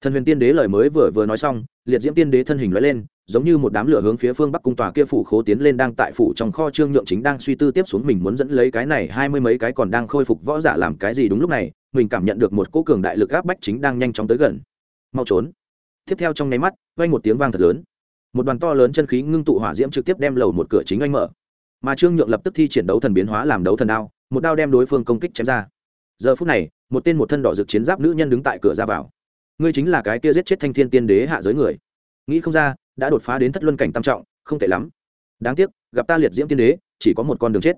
Thần huyền tiên đế lời mới vừa vừa nói xong, liệt diễm tiên đế thân hình nói lên, giống như một đám lửa hướng phía phương bắc cung tòa kia phủ khố tiến lên đang tại phủ trong kho trương nhượng chính đang suy tư tiếp xuống mình muốn dẫn lấy cái này hai mươi mấy cái còn đang khôi phục võ giả làm cái gì đúng lúc này, mình cảm nhận được một cỗ cường đại lực áp bách chính đang nhanh chóng tới gần mau trốn. Tiếp theo trong nháy mắt, vang một tiếng vang thật lớn. Một đoàn to lớn chân khí ngưng tụ hỏa diễm trực tiếp đem lầu một cửa chính anh mở. Mà trương nhượng lập tức thi triển đấu thần biến hóa làm đấu thần đao, một đao đem đối phương công kích chém ra. Giờ phút này, một tên một thân đỏ rực chiến giáp nữ nhân đứng tại cửa ra vào. Ngươi chính là cái kia giết chết thanh thiên tiên đế hạ giới người. Nghĩ không ra, đã đột phá đến thất luân cảnh tam trọng, không tệ lắm. Đáng tiếc, gặp ta liệt diễm tiên đế, chỉ có một con đường chết.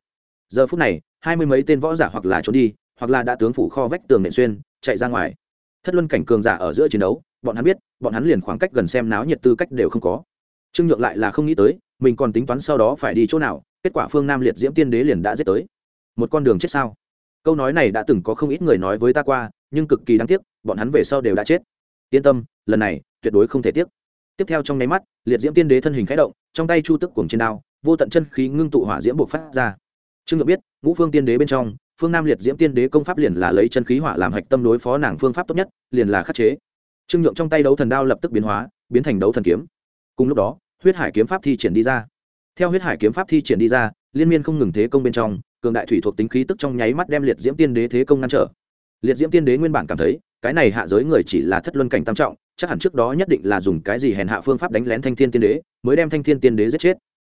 Giờ phút này, hai mươi mấy tên võ giả hoặc là trốn đi, hoặc là đã tướng phủ kho vách tường nện xuyên, chạy ra ngoài thất luân cảnh cường giả ở giữa chiến đấu, bọn hắn biết, bọn hắn liền khoảng cách gần xem náo nhiệt tư cách đều không có. Trương nhượng lại là không nghĩ tới, mình còn tính toán sau đó phải đi chỗ nào, kết quả phương nam liệt diễm tiên đế liền đã giết tới. Một con đường chết sao? Câu nói này đã từng có không ít người nói với ta qua, nhưng cực kỳ đáng tiếc, bọn hắn về sau đều đã chết. Yên tâm, lần này, tuyệt đối không thể tiếc. Tiếp theo trong nháy mắt, liệt diễm tiên đế thân hình khẽ động, trong tay chu tức cuồng trên đao, vô tận chân khí ngưng tụ hỏa diễm buộc phát ra. Trương nhượng biết, ngũ phương tiên đế bên trong phương nam liệt diễm tiên đế công pháp liền là lấy chân khí hỏa làm hạch tâm đối phó nàng phương pháp tốt nhất, liền là khắc chế. Trương nhượng trong tay đấu thần đao lập tức biến hóa, biến thành đấu thần kiếm. Cùng lúc đó, huyết hải kiếm pháp thi triển đi ra. Theo huyết hải kiếm pháp thi triển đi ra, liên miên không ngừng thế công bên trong, cường đại thủy thuộc tính khí tức trong nháy mắt đem liệt diễm tiên đế thế công ngăn trở. Liệt diễm tiên đế nguyên bản cảm thấy, cái này hạ giới người chỉ là thất luân cảnh tam trọng, chắc hẳn trước đó nhất định là dùng cái gì hèn hạ phương pháp đánh lén thanh thiên tiên đế, mới đem thanh thiên tiên đế giết chết.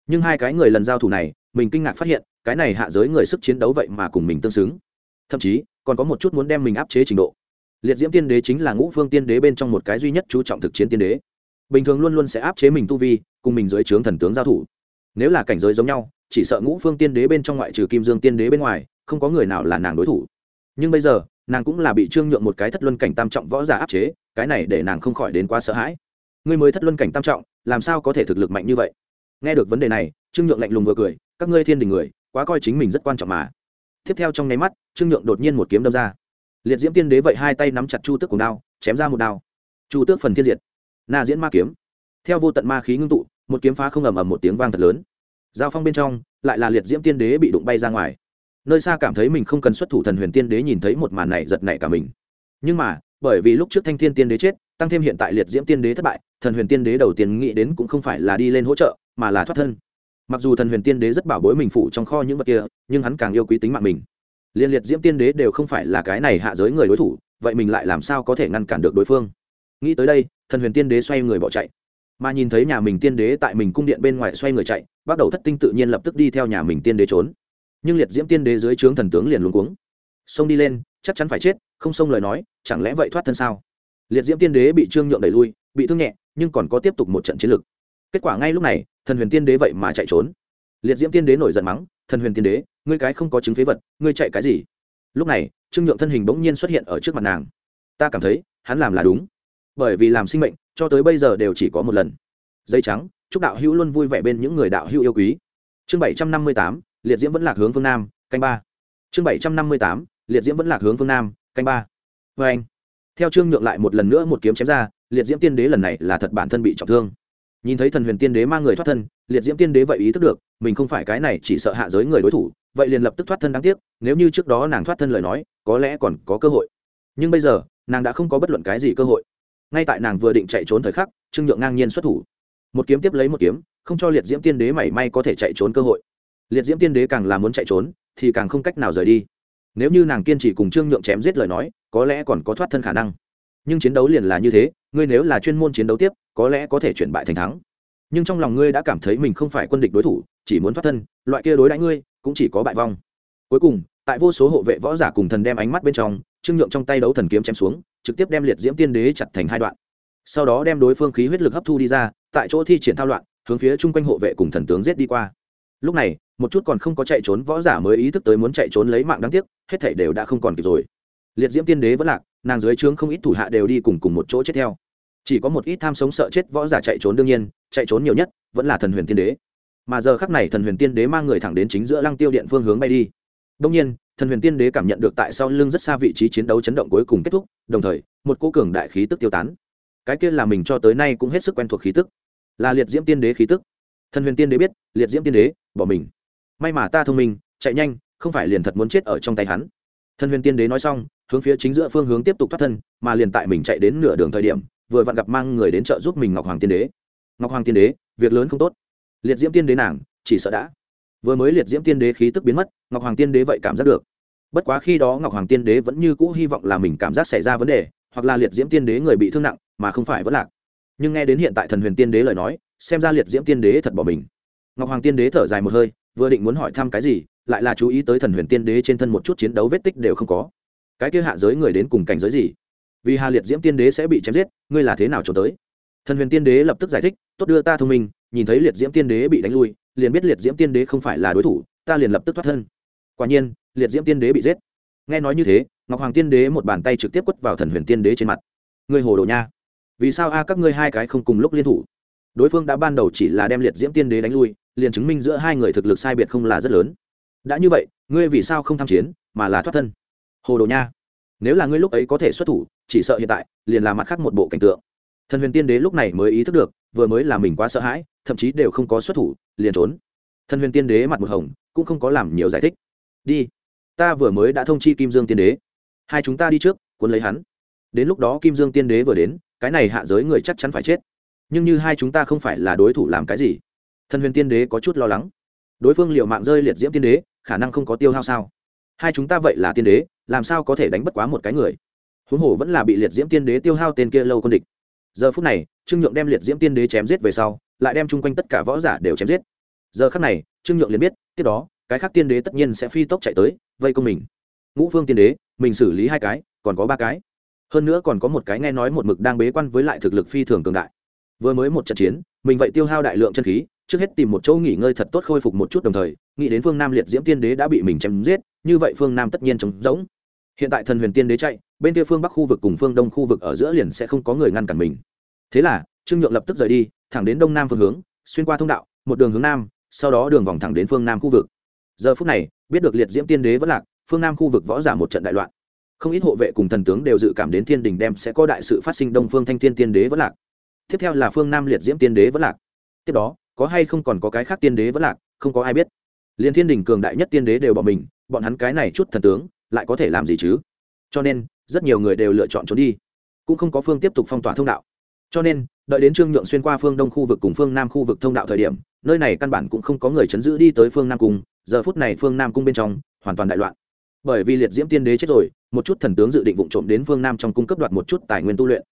Nhưng hai cái người lần giao thủ này mình kinh ngạc phát hiện, cái này hạ giới người sức chiến đấu vậy mà cùng mình tương xứng. Thậm chí, còn có một chút muốn đem mình áp chế trình độ. Liệt diễm tiên đế chính là ngũ phương tiên đế bên trong một cái duy nhất chú trọng thực chiến tiên đế. Bình thường luôn luôn sẽ áp chế mình tu vi, cùng mình dưới trướng thần tướng giao thủ. Nếu là cảnh giới giống nhau, chỉ sợ ngũ phương tiên đế bên trong ngoại trừ kim dương tiên đế bên ngoài, không có người nào là nàng đối thủ. Nhưng bây giờ, nàng cũng là bị trương nhượng một cái thất luân cảnh tam trọng võ giả áp chế, cái này để nàng không khỏi đến quá sợ hãi. Ngươi mới thất luân cảnh tam trọng, làm sao có thể thực lực mạnh như vậy? Nghe được vấn đề này, trương nhượng lạnh lùng vừa cười các ngươi thiên đình người, quá coi chính mình rất quan trọng mà. Tiếp theo trong nháy mắt, trương nhượng đột nhiên một kiếm đâm ra. Liệt diễm tiên đế vậy hai tay nắm chặt chu tước cùng đao, chém ra một đao. Chu tước phần thiên diệt. Na diễn ma kiếm. Theo vô tận ma khí ngưng tụ, một kiếm phá không ầm ầm một tiếng vang thật lớn. Giao phong bên trong, lại là liệt diễm tiên đế bị đụng bay ra ngoài. Nơi xa cảm thấy mình không cần xuất thủ thần huyền tiên đế nhìn thấy một màn này giật nảy cả mình. Nhưng mà, bởi vì lúc trước thanh thiên tiên đế chết, tăng thêm hiện tại liệt diễm tiên đế thất bại, thần huyền tiên đế đầu tiên nghĩ đến cũng không phải là đi lên hỗ trợ, mà là thoát thân mặc dù thần huyền tiên đế rất bảo bối mình phụ trong kho những vật kia, nhưng hắn càng yêu quý tính mạng mình. Liên liệt diễm tiên đế đều không phải là cái này hạ giới người đối thủ, vậy mình lại làm sao có thể ngăn cản được đối phương? Nghĩ tới đây, thần huyền tiên đế xoay người bỏ chạy. Mà nhìn thấy nhà mình tiên đế tại mình cung điện bên ngoài xoay người chạy, bắt đầu thất tinh tự nhiên lập tức đi theo nhà mình tiên đế trốn. Nhưng liệt diễm tiên đế dưới trướng thần tướng liền luống cuống. Xông đi lên, chắc chắn phải chết, không xông lời nói, chẳng lẽ vậy thoát thân sao? Liệt diễm tiên đế bị trương nhượng đẩy lui, bị thương nhẹ, nhưng còn có tiếp tục một trận chiến lược kết quả ngay lúc này, thần huyền tiên đế vậy mà chạy trốn. Liệt diễm tiên đế nổi giận mắng, thần huyền tiên đế, ngươi cái không có chứng phế vật, ngươi chạy cái gì? Lúc này, trương nhượng thân hình bỗng nhiên xuất hiện ở trước mặt nàng. Ta cảm thấy, hắn làm là đúng. Bởi vì làm sinh mệnh, cho tới bây giờ đều chỉ có một lần. Dây trắng, chúc đạo hữu luôn vui vẻ bên những người đạo hữu yêu quý. Chương bảy trăm năm mươi tám, liệt diễm vẫn lạc hướng phương nam, canh ba. Chương bảy trăm năm mươi tám, liệt diễm vẫn lạc hướng phương nam, canh ba. Vê anh theo trương nhượng lại một lần nữa một kiếm chém ra, liệt diễm tiên đế lần này là thật bản thân bị trọng thương nhìn thấy thần huyền tiên đế mang người thoát thân, liệt diễm tiên đế vậy ý thức được, mình không phải cái này chỉ sợ hạ giới người đối thủ, vậy liền lập tức thoát thân đáng tiếc, nếu như trước đó nàng thoát thân lời nói, có lẽ còn có cơ hội. Nhưng bây giờ, nàng đã không có bất luận cái gì cơ hội. Ngay tại nàng vừa định chạy trốn thời khắc, trương nhượng ngang nhiên xuất thủ. Một kiếm tiếp lấy một kiếm, không cho liệt diễm tiên đế mảy may có thể chạy trốn cơ hội. Liệt diễm tiên đế càng là muốn chạy trốn, thì càng không cách nào rời đi. Nếu như nàng kiên trì cùng trương nhượng chém giết lời nói, có lẽ còn có thoát thân khả năng. Nhưng chiến đấu liền là như thế, ngươi nếu là chuyên môn chiến đấu tiếp có lẽ có thể chuyển bại thành thắng. Nhưng trong lòng ngươi đã cảm thấy mình không phải quân địch đối thủ, chỉ muốn thoát thân, loại kia đối đãi ngươi, cũng chỉ có bại vong. Cuối cùng, tại vô số hộ vệ võ giả cùng thần đem ánh mắt bên trong, trương nhượng trong tay đấu thần kiếm chém xuống, trực tiếp đem liệt diễm tiên đế chặt thành hai đoạn. Sau đó đem đối phương khí huyết lực hấp thu đi ra, tại chỗ thi triển thao loạn, hướng phía chung quanh hộ vệ cùng thần tướng giết đi qua. Lúc này, một chút còn không có chạy trốn võ giả mới ý thức tới muốn chạy trốn lấy mạng đáng tiếc, hết thảy đều đã không còn kịp rồi. Liệt diễm tiên đế vẫn lạc, nàng dưới trướng không ít thủ hạ đều đi cùng cùng một chỗ chết theo chỉ có một ít tham sống sợ chết võ giả chạy trốn đương nhiên, chạy trốn nhiều nhất vẫn là thần huyền tiên đế. Mà giờ khắc này thần huyền tiên đế mang người thẳng đến chính giữa lăng tiêu điện phương hướng bay đi. Đông nhiên, thần huyền tiên đế cảm nhận được tại sau lưng rất xa vị trí chiến đấu chấn động cuối cùng kết thúc, đồng thời, một cô cường đại khí tức tiêu tán. Cái kia là mình cho tới nay cũng hết sức quen thuộc khí tức, là liệt diễm tiên đế khí tức. Thần huyền tiên đế biết, liệt diễm tiên đế, bỏ mình. May mà ta thông minh, chạy nhanh, không phải liền thật muốn chết ở trong tay hắn. Thần huyền tiên đế nói xong, hướng phía chính giữa phương hướng tiếp tục thoát thân, mà liền tại mình chạy đến nửa đường thời điểm vừa vặn gặp mang người đến trợ giúp mình ngọc hoàng tiên đế. Ngọc hoàng tiên đế, việc lớn không tốt. Liệt diễm tiên đế nàng, chỉ sợ đã. Vừa mới liệt diễm tiên đế khí tức biến mất, ngọc hoàng tiên đế vậy cảm giác được. Bất quá khi đó ngọc hoàng tiên đế vẫn như cũ hy vọng là mình cảm giác xảy ra vấn đề, hoặc là liệt diễm tiên đế người bị thương nặng, mà không phải vẫn lạc. Nhưng nghe đến hiện tại thần huyền tiên đế lời nói, xem ra liệt diễm tiên đế thật bỏ mình. Ngọc hoàng tiên đế thở dài một hơi, vừa định muốn hỏi thăm cái gì, lại là chú ý tới thần huyền tiên đế trên thân một chút chiến đấu vết tích đều không có. Cái kia hạ giới người đến cùng cảnh giới gì? Vì hà liệt diễm tiên đế sẽ bị chém giết, ngươi là thế nào trốn tới? Thần huyền tiên đế lập tức giải thích, tốt đưa ta thông minh, nhìn thấy liệt diễm tiên đế bị đánh lui, liền biết liệt diễm tiên đế không phải là đối thủ, ta liền lập tức thoát thân. Quả nhiên, liệt diễm tiên đế bị giết. Nghe nói như thế, ngọc hoàng tiên đế một bàn tay trực tiếp quất vào thần huyền tiên đế trên mặt. Ngươi hồ đồ nha. Vì sao a, các ngươi hai cái không cùng lúc liên thủ? Đối phương đã ban đầu chỉ là đem liệt diễm tiên đế đánh lui, liền chứng minh giữa hai người thực lực sai biệt không là rất lớn. Đã như vậy, ngươi vì sao không tham chiến, mà là thoát thân? Hồ đồ nha nếu là ngươi lúc ấy có thể xuất thủ, chỉ sợ hiện tại, liền là mặt khác một bộ cảnh tượng. Thần huyền tiên đế lúc này mới ý thức được, vừa mới là mình quá sợ hãi, thậm chí đều không có xuất thủ, liền trốn. Thần huyền tiên đế mặt một hồng, cũng không có làm nhiều giải thích. Đi, ta vừa mới đã thông chi kim dương tiên đế. Hai chúng ta đi trước, cuốn lấy hắn. Đến lúc đó kim dương tiên đế vừa đến, cái này hạ giới người chắc chắn phải chết. Nhưng như hai chúng ta không phải là đối thủ làm cái gì? Thần huyền tiên đế có chút lo lắng. Đối phương liệu mạng rơi liệt diễm tiên đế, khả năng không có tiêu hao sao? Hai chúng ta vậy là tiên đế, làm sao có thể đánh bất quá một cái người? Huống hồ vẫn là bị liệt diễm tiên đế tiêu hao tên kia lâu quân địch. Giờ phút này, trương nhượng đem liệt diễm tiên đế chém giết về sau, lại đem chung quanh tất cả võ giả đều chém giết. Giờ khắc này, trương nhượng liền biết, tiếp đó, cái khác tiên đế tất nhiên sẽ phi tốc chạy tới, vây công mình. Ngũ phương tiên đế, mình xử lý hai cái, còn có ba cái. Hơn nữa còn có một cái nghe nói một mực đang bế quan với lại thực lực phi thường cường đại. Vừa mới một trận chiến, mình vậy tiêu hao đại lượng chân khí trước hết tìm một chỗ nghỉ ngơi thật tốt khôi phục một chút đồng thời, nghĩ đến phương nam liệt diễm tiên đế đã bị mình chém giết, như vậy phương nam tất nhiên trống rỗng. Hiện tại thần huyền tiên đế chạy, bên kia phương bắc khu vực cùng phương đông khu vực ở giữa liền sẽ không có người ngăn cản mình. Thế là, trương nhượng lập tức rời đi, thẳng đến đông nam phương hướng, xuyên qua thông đạo, một đường hướng nam, sau đó đường vòng thẳng đến phương nam khu vực. Giờ phút này, biết được liệt diễm tiên đế vẫn lạc, phương nam khu vực võ giả một trận đại loạn. Không ít hộ vệ cùng thần tướng đều dự cảm đến thiên đình đem sẽ có đại sự phát sinh, đông phương thanh thiên tiên đế vẫn lạc. Tiếp theo là phương nam liệt diễm tiên đế vẫn lạc. Tiếp đó có hay không còn có cái khác tiên đế vẫn lạc, không có ai biết. Liền thiên đình cường đại nhất tiên đế đều bỏ mình, bọn hắn cái này chút thần tướng, lại có thể làm gì chứ? Cho nên, rất nhiều người đều lựa chọn trốn đi, cũng không có phương tiếp tục phong tỏa thông đạo. Cho nên, đợi đến trương nhượng xuyên qua phương đông khu vực cùng phương nam khu vực thông đạo thời điểm, nơi này căn bản cũng không có người chấn giữ đi tới phương nam cung, giờ phút này phương nam cung bên trong, hoàn toàn đại loạn. Bởi vì liệt diễm tiên đế chết rồi, một chút thần tướng dự định vụ trộm đến phương nam trong cung cấp đoạt một chút tài nguyên tu luyện.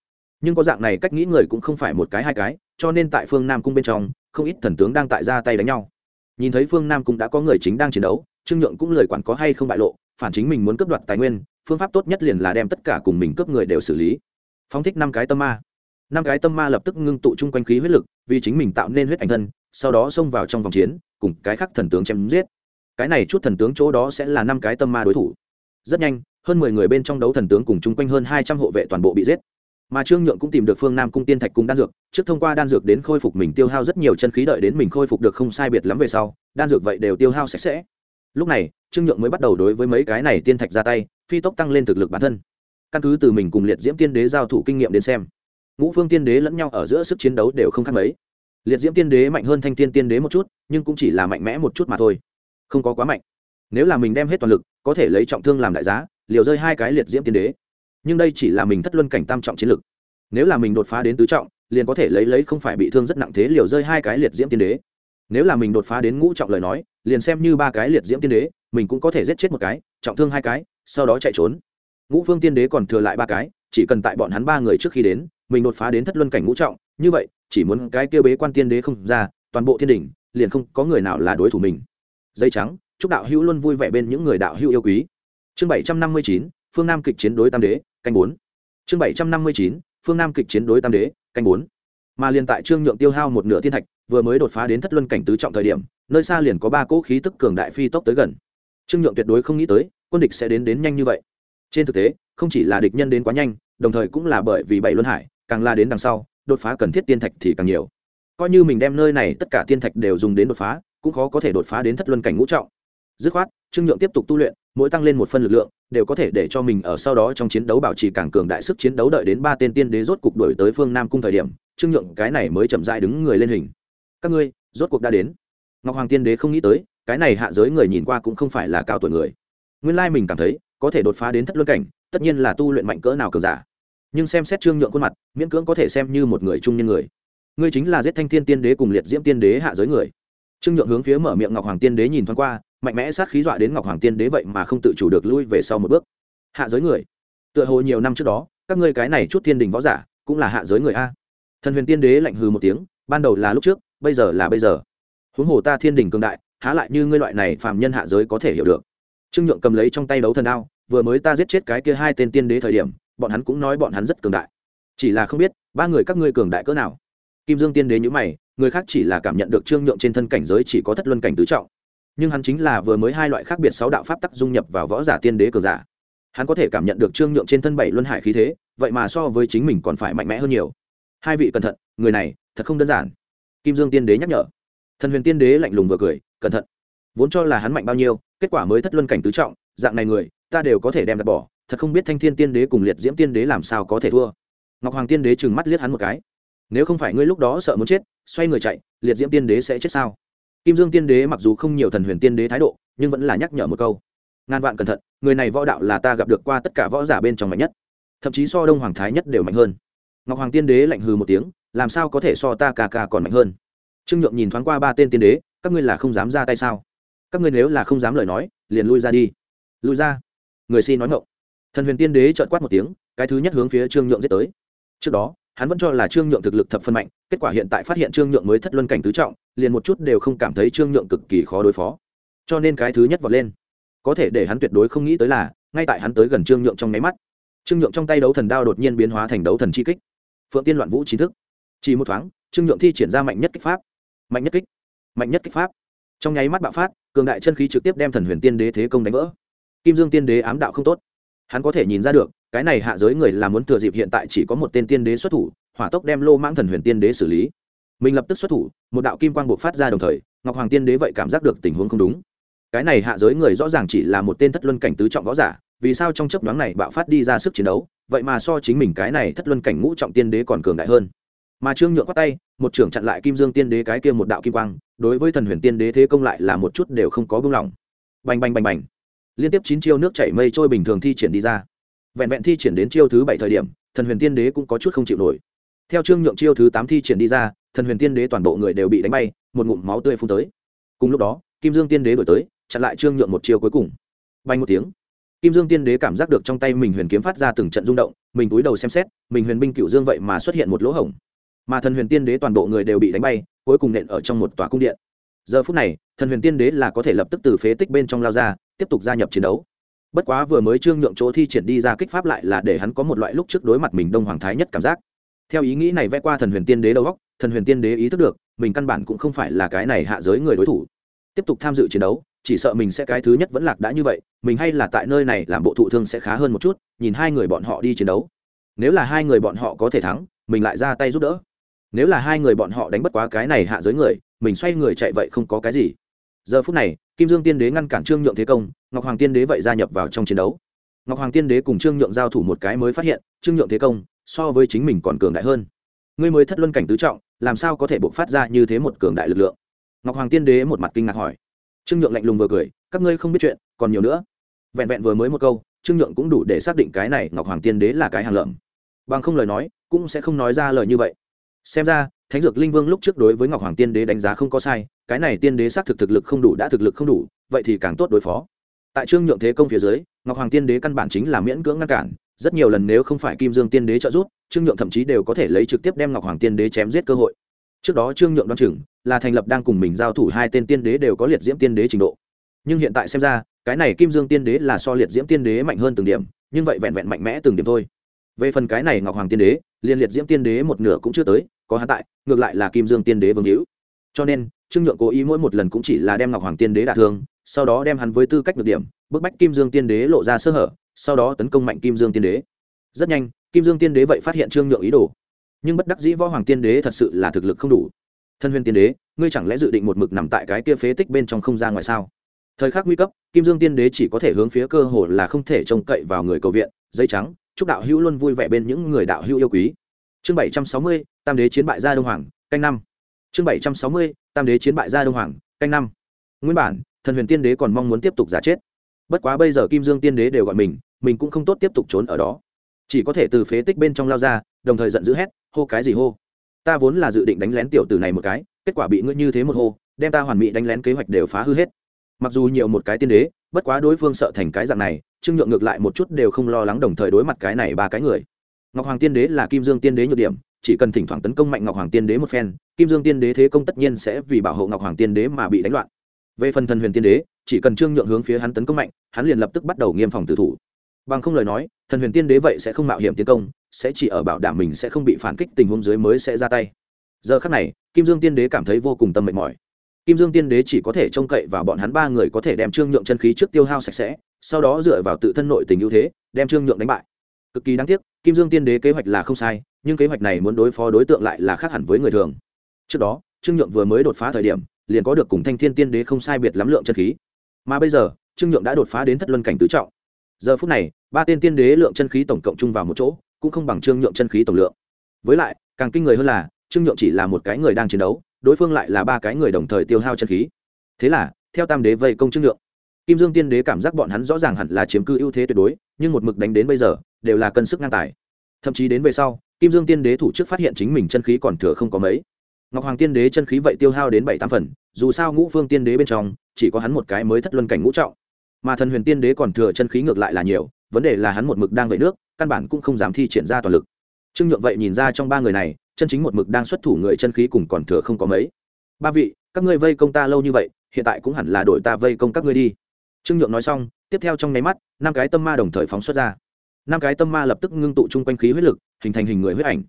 Nhưng có dạng này cách nghĩ người cũng không phải một cái hai cái, cho nên tại phương nam cung bên trong không ít thần tướng đang tại ra tay đánh nhau. Nhìn thấy phương nam cũng đã có người chính đang chiến đấu, trương nhượng cũng lời quản có hay không bại lộ, phản chính mình muốn cướp đoạt tài nguyên, phương pháp tốt nhất liền là đem tất cả cùng mình cướp người đều xử lý. Phóng thích năm cái tâm ma. Năm cái tâm ma lập tức ngưng tụ chung quanh khí huyết lực, vì chính mình tạo nên huyết ảnh thân, sau đó xông vào trong vòng chiến, cùng cái khác thần tướng chém giết. Cái này chút thần tướng chỗ đó sẽ là năm cái tâm ma đối thủ. Rất nhanh, hơn mười người bên trong đấu thần tướng cùng chung quanh hơn hai trăm hộ vệ toàn bộ bị giết mà trương nhượng cũng tìm được phương nam cung tiên thạch cùng đan dược trước thông qua đan dược đến khôi phục mình tiêu hao rất nhiều chân khí đợi đến mình khôi phục được không sai biệt lắm về sau đan dược vậy đều tiêu hao sạch sẽ lúc này trương nhượng mới bắt đầu đối với mấy cái này tiên thạch ra tay phi tốc tăng lên thực lực bản thân căn cứ từ mình cùng liệt diễm tiên đế giao thủ kinh nghiệm đến xem ngũ phương tiên đế lẫn nhau ở giữa sức chiến đấu đều không khác mấy liệt diễm tiên đế mạnh hơn thanh tiên tiên đế một chút nhưng cũng chỉ là mạnh mẽ một chút mà thôi không có quá mạnh nếu là mình đem hết toàn lực có thể lấy trọng thương làm đại giá liều rơi hai cái liệt diễm tiên đế nhưng đây chỉ là mình thất luân cảnh tam trọng chiến lực. Nếu là mình đột phá đến tứ trọng, liền có thể lấy lấy không phải bị thương rất nặng thế liều rơi hai cái liệt diễm tiên đế. Nếu là mình đột phá đến ngũ trọng lời nói, liền xem như ba cái liệt diễm tiên đế, mình cũng có thể giết chết một cái, trọng thương hai cái, sau đó chạy trốn. Ngũ phương tiên đế còn thừa lại ba cái, chỉ cần tại bọn hắn ba người trước khi đến, mình đột phá đến thất luân cảnh ngũ trọng, như vậy, chỉ muốn cái kia bế quan tiên đế không ra, toàn bộ thiên đình liền không có người nào là đối thủ mình. Dây trắng, chúc đạo hữu luôn vui vẻ bên những người đạo hữu yêu quý. Chương bảy trăm năm mươi chín, phương nam kịch chiến đối tam đế canh bốn. Chương bảy trăm năm mươi chín, phương nam kịch chiến đối tam đế, canh bốn. Mà liền tại trương nhượng tiêu hao một nửa thiên thạch, vừa mới đột phá đến thất luân cảnh tứ trọng thời điểm, nơi xa liền có ba cỗ khí tức cường đại phi tốc tới gần. Trương nhượng tuyệt đối không nghĩ tới, quân địch sẽ đến đến nhanh như vậy. Trên thực tế, không chỉ là địch nhân đến quá nhanh, đồng thời cũng là bởi vì bảy luân hải, càng la đến đằng sau, đột phá cần thiết tiên thạch thì càng nhiều. Coi như mình đem nơi này tất cả tiên thạch đều dùng đến đột phá, cũng khó có thể đột phá đến thất luân cảnh ngũ trọng dứt khoát, trương nhượng tiếp tục tu luyện, mỗi tăng lên một phân lực lượng, đều có thể để cho mình ở sau đó trong chiến đấu bảo trì càng cường đại sức chiến đấu đợi đến ba tên tiên đế rốt cục đổi tới phương nam cung thời điểm, trương nhượng cái này mới chậm dại đứng người lên hình. Các ngươi, rốt cuộc đã đến. Ngọc hoàng tiên đế không nghĩ tới, cái này hạ giới người nhìn qua cũng không phải là cao tuổi người. Nguyên lai mình cảm thấy, có thể đột phá đến thất luân cảnh, tất nhiên là tu luyện mạnh cỡ nào cường giả. Nhưng xem xét trương nhượng khuôn mặt, miễn cưỡng có thể xem như một người trung nhân người. Ngươi chính là giết thanh thiên tiên đế cùng liệt diễm tiên đế hạ giới người. Trương nhượng hướng phía mở miệng ngọc hoàng tiên đế nhìn thoáng qua mạnh mẽ sát khí dọa đến ngọc hoàng tiên đế vậy mà không tự chủ được lui về sau một bước. Hạ giới người, tựa hồ nhiều năm trước đó, các ngươi cái này chút thiên đình võ giả, cũng là hạ giới người a. Thần huyền tiên đế lạnh hừ một tiếng, ban đầu là lúc trước, bây giờ là bây giờ. Huống hồ ta thiên đình cường đại, há lại như ngươi loại này phàm nhân hạ giới có thể hiểu được. Trương nhượng cầm lấy trong tay đấu thần đao, vừa mới ta giết chết cái kia hai tên tiên đế thời điểm, bọn hắn cũng nói bọn hắn rất cường đại. Chỉ là không biết, ba người các ngươi cường đại cỡ nào. Kim dương tiên đế nhữ mày, người khác chỉ là cảm nhận được trương nhượng trên thân cảnh giới chỉ có thất luân cảnh tứ trọng nhưng hắn chính là vừa mới hai loại khác biệt sáu đạo pháp tắc dung nhập vào võ giả tiên đế cường giả. Hắn có thể cảm nhận được trương nhượng trên thân bảy luân hải khí thế, vậy mà so với chính mình còn phải mạnh mẽ hơn nhiều. Hai vị cẩn thận, người này thật không đơn giản. Kim dương tiên đế nhắc nhở. Thần huyền tiên đế lạnh lùng vừa cười, cẩn thận. Vốn cho là hắn mạnh bao nhiêu, kết quả mới thất luân cảnh tứ trọng, dạng này người, ta đều có thể đem đặt bỏ, thật không biết thanh thiên tiên đế cùng liệt diễm tiên đế làm sao có thể thua. Ngọc hoàng tiên đế trừng mắt liếc hắn một cái. Nếu không phải ngươi lúc đó sợ muốn chết, xoay người chạy, liệt diễm tiên đế sẽ chết sao? Kim dương tiên đế mặc dù không nhiều thần huyền tiên đế thái độ, nhưng vẫn là nhắc nhở một câu. Ngàn vạn cẩn thận, người này võ đạo là ta gặp được qua tất cả võ giả bên trong mạnh nhất. Thậm chí so đông hoàng thái nhất đều mạnh hơn. Ngọc hoàng tiên đế lạnh hừ một tiếng, làm sao có thể so ta ca ca còn mạnh hơn? Trương nhượng nhìn thoáng qua ba tên tiên đế, các ngươi là không dám ra tay sao? Các ngươi nếu là không dám lời nói, liền lui ra đi. Lui ra? Người xin nói ngộng thần huyền tiên đế trợn quát một tiếng, cái thứ nhất hướng phía trương nhượng giết tới. Trước đó, hắn vẫn cho là trương nhượng thực lực thập phân mạnh kết quả hiện tại phát hiện trương nhượng mới thất luân cảnh tứ trọng, liền một chút đều không cảm thấy trương nhượng cực kỳ khó đối phó. Cho nên cái thứ nhất vọt lên. Có thể để hắn tuyệt đối không nghĩ tới là, ngay tại hắn tới gần trương nhượng trong nháy mắt, trương nhượng trong tay đấu thần đao đột nhiên biến hóa thành đấu thần chi kích. Phượng tiên loạn vũ trí thức. Chỉ một thoáng, trương nhượng thi triển ra mạnh nhất kích pháp. Mạnh nhất kích. Mạnh nhất kích pháp. Trong nháy mắt bạo phát, cường đại chân khí trực tiếp đem thần huyền tiên đế thế công đánh vỡ. Kim dương tiên đế ám đạo không tốt. Hắn có thể nhìn ra được, cái này hạ giới người là muốn thừa dịp hiện tại chỉ có một tên tiên đế xuất thủ hỏa tốc đem lô mãng thần huyền tiên đế xử lý. Mình lập tức xuất thủ, một đạo kim quang buộc phát ra đồng thời, ngọc hoàng tiên đế vậy cảm giác được tình huống không đúng. Cái này hạ giới người rõ ràng chỉ là một tên thất luân cảnh tứ trọng võ giả, vì sao trong chấp đoán này bạo phát đi ra sức chiến đấu, vậy mà so chính mình cái này thất luân cảnh ngũ trọng tiên đế còn cường đại hơn. Mà trương nhượng quát tay, một trưởng chặn lại kim dương tiên đế cái kia một đạo kim quang, đối với thần huyền tiên đế thế công lại là một chút đều không có buông lỏng. Bành bành bành bành. Liên tiếp chín chiêu nước chảy mây trôi bình thường thi triển đi ra. Vẹn vẹn thi triển đến chiêu thứ bảy thời điểm, thần huyền tiên đế cũng có chút không chịu nổi theo trương nhượng chiêu thứ tám thi triển đi ra, thần huyền tiên đế toàn bộ người đều bị đánh bay, một ngụm máu tươi phun tới. Cùng lúc đó, kim dương tiên đế đổi tới, chặn lại trương nhượng một chiêu cuối cùng. Bay một tiếng, kim dương tiên đế cảm giác được trong tay mình huyền kiếm phát ra từng trận rung động, mình cúi đầu xem xét, mình huyền binh cựu dương vậy mà xuất hiện một lỗ hổng. Mà thần huyền tiên đế toàn bộ người đều bị đánh bay, cuối cùng nện ở trong một tòa cung điện. Giờ phút này, thần huyền tiên đế là có thể lập tức từ phế tích bên trong lao ra, tiếp tục gia nhập chiến đấu. Bất quá vừa mới trương nhượng chỗ thi triển đi ra kích pháp lại là để hắn có một loại lúc trước đối mặt mình đông hoàng thái nhất cảm giác theo ý nghĩ này vẽ qua thần huyền tiên đế đầu góc thần huyền tiên đế ý thức được, mình căn bản cũng không phải là cái này hạ giới người đối thủ. Tiếp tục tham dự chiến đấu, chỉ sợ mình sẽ cái thứ nhất vẫn lạc đã như vậy, mình hay là tại nơi này làm bộ thụ thương sẽ khá hơn một chút, nhìn hai người bọn họ đi chiến đấu. Nếu là hai người bọn họ có thể thắng, mình lại ra tay giúp đỡ. Nếu là hai người bọn họ đánh bất quá cái này hạ giới người, mình xoay người chạy vậy không có cái gì. Giờ phút này, kim dương tiên đế ngăn cản trương nhượng thế công, ngọc hoàng tiên đế vậy gia nhập vào trong chiến đấu. Ngọc hoàng tiên đế cùng trương nhượng giao thủ một cái mới phát hiện, trương nhượng thế công so với chính mình còn cường đại hơn. Ngươi mới thất luân cảnh tứ trọng, làm sao có thể bộc phát ra như thế một cường đại lực lượng? Ngọc hoàng tiên đế một mặt kinh ngạc hỏi. Trương nhượng lạnh lùng vừa cười, các ngươi không biết chuyện, còn nhiều nữa. Vẹn vẹn vừa mới một câu, trương nhượng cũng đủ để xác định cái này ngọc hoàng tiên đế là cái hàng lợm. Bằng không lời nói, cũng sẽ không nói ra lời như vậy. Xem ra, thánh dược linh vương lúc trước đối với ngọc hoàng tiên đế đánh giá không có sai, cái này tiên đế xác thực thực lực không đủ, đã thực lực không đủ, vậy thì càng tốt đối phó. Tại trương nhượng thế công phía dưới, ngọc hoàng tiên đế căn bản chính là miễn cưỡng ngăn cản rất nhiều lần nếu không phải kim dương tiên đế trợ giúp, trương nhượng thậm chí đều có thể lấy trực tiếp đem ngọc hoàng tiên đế chém giết cơ hội. Trước đó trương nhượng đoan chừng là thành lập đang cùng mình giao thủ hai tên tiên đế đều có liệt diễm tiên đế trình độ. Nhưng hiện tại xem ra, cái này kim dương tiên đế là so liệt diễm tiên đế mạnh hơn từng điểm, nhưng vậy vẹn vẹn mạnh mẽ từng điểm thôi. Về phần cái này ngọc hoàng tiên đế liên liệt diễm tiên đế một nửa cũng chưa tới, có hắn tại, ngược lại là kim dương tiên đế vương hữu. Cho nên, trương nhượng cố ý mỗi một lần cũng chỉ là đem ngọc hoàng tiên đế đả thương, sau đó đem hắn với tư cách được điểm, bức bách kim dương tiên đế lộ ra sơ hở sau đó tấn công mạnh kim dương tiên đế. Rất nhanh, kim dương tiên đế vậy phát hiện trương nhượng ý đồ. Nhưng bất đắc dĩ võ hoàng tiên đế thật sự là thực lực không đủ. Thân huyền tiên đế, ngươi chẳng lẽ dự định một mực nằm tại cái kia phế tích bên trong không gian ngoài sao? Thời khắc nguy cấp, kim dương tiên đế chỉ có thể hướng phía cơ hồ là không thể trông cậy vào người cầu viện dây trắng, chúc đạo hữu luôn vui vẻ bên những người đạo hữu yêu quý. Chương bảy trăm sáu mươi, tam đế chiến bại gia đông hoàng, canh năm. Chương bảy trăm sáu mươi, tam đế chiến bại gia đông hoàng, canh năm. Nguyên bản thần huyền tiên đế còn mong muốn tiếp tục giả chết. Bất quá bây giờ kim dương tiên đế đều gọi mình mình cũng không tốt tiếp tục trốn ở đó. Chỉ có thể từ phế tích bên trong lao ra, đồng thời giận dữ hét, hô cái gì hô? Ta vốn là dự định đánh lén tiểu tử này một cái, kết quả bị ngươi như thế một hô, đem ta hoàn mỹ đánh lén kế hoạch đều phá hư hết. Mặc dù nhiều một cái tiên đế, bất quá đối phương sợ thành cái dạng này, trương nhượng ngược lại một chút đều không lo lắng đồng thời đối mặt cái này ba cái người. Ngọc hoàng tiên đế là kim dương tiên đế nhược điểm, chỉ cần thỉnh thoảng tấn công mạnh ngọc hoàng tiên đế một phen, kim dương tiên đế thế công tất nhiên sẽ vì bảo hộ ngọc hoàng tiên đế mà bị đánh loạn. Về phần thần huyền tiên đế, chỉ cần trương nhượng hướng phía hắn tấn công mạnh, hắn liền lập tức bắt đầu nghiêm phòng tử thủ bằng không lời nói, thần huyền tiên đế vậy sẽ không mạo hiểm tiến công, sẽ chỉ ở bảo đảm mình sẽ không bị phản kích tình huống dưới mới sẽ ra tay. Giờ khắc này, kim dương tiên đế cảm thấy vô cùng tâm mệt mỏi. Kim dương tiên đế chỉ có thể trông cậy vào bọn hắn ba người có thể đem trương nhượng chân khí trước tiêu hao sạch sẽ, sau đó dựa vào tự thân nội tình ưu thế, đem trương nhượng đánh bại. Cực kỳ đáng tiếc, kim dương tiên đế kế hoạch là không sai, nhưng kế hoạch này muốn đối phó đối tượng lại là khác hẳn với người thường. Trước đó, trương nhượng vừa mới đột phá thời điểm, liền có được cùng thanh thiên tiên đế không sai biệt lắm lượng chân khí. Mà bây giờ, trương nhượng đã đột phá đến thất luân cảnh tứ trọng. Giờ phút này ba tên tiên đế lượng chân khí tổng cộng chung vào một chỗ, cũng không bằng trương nhượng chân khí tổng lượng. Với lại, càng kinh người hơn là, trương nhượng chỉ là một cái người đang chiến đấu, đối phương lại là ba cái người đồng thời tiêu hao chân khí. Thế là, theo tam đế vây công trương nhượng, kim dương tiên đế cảm giác bọn hắn rõ ràng hẳn là chiếm cư ưu thế tuyệt đối, nhưng một mực đánh đến bây giờ, đều là cân sức ngang tài. Thậm chí đến về sau, kim dương tiên đế thủ trước phát hiện chính mình chân khí còn thừa không có mấy. Ngọc hoàng tiên đế chân khí vậy tiêu hao đến bảy tám phần, dù sao ngũ phương tiên đế bên trong, chỉ có hắn một cái mới thất luân cảnh ngũ trọng. Mà thần huyền tiên đế còn thừa chân khí ngược lại là nhiều vấn đề là hắn một mực đang vậy nước, căn bản cũng không dám thi triển ra toàn lực. Trương nhượng vậy nhìn ra trong ba người này, chân chính một mực đang xuất thủ người chân khí cùng còn thừa không có mấy. Ba vị, các ngươi vây công ta lâu như vậy, hiện tại cũng hẳn là đội ta vây công các ngươi đi. Trương nhượng nói xong, tiếp theo trong nháy mắt, năm cái tâm ma đồng thời phóng xuất ra. Năm cái tâm ma lập tức ngưng tụ chung quanh khí huyết lực, hình thành hình người huyết ảnh.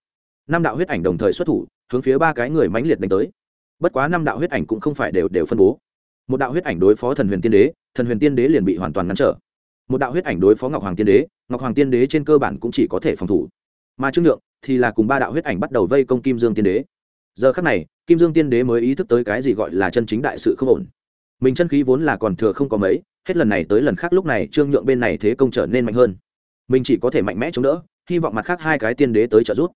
Năm đạo huyết ảnh đồng thời xuất thủ, hướng phía ba cái người mãnh liệt đánh tới. Bất quá năm đạo huyết ảnh cũng không phải đều đều phân bố. Một đạo huyết ảnh đối phó thần huyền tiên đế, thần huyền tiên đế liền bị hoàn toàn ngăn trở một đạo huyết ảnh đối phó ngọc hoàng tiên đế, ngọc hoàng tiên đế trên cơ bản cũng chỉ có thể phòng thủ. Mà trương nhượng thì là cùng ba đạo huyết ảnh bắt đầu vây công kim dương tiên đế. Giờ khắc này, kim dương tiên đế mới ý thức tới cái gì gọi là chân chính đại sự không ổn. Mình chân khí vốn là còn thừa không có mấy, hết lần này tới lần khác lúc này trương nhượng bên này thế công trở nên mạnh hơn. Mình chỉ có thể mạnh mẽ chống đỡ, hy vọng mặt khác hai cái tiên đế tới trợ giúp.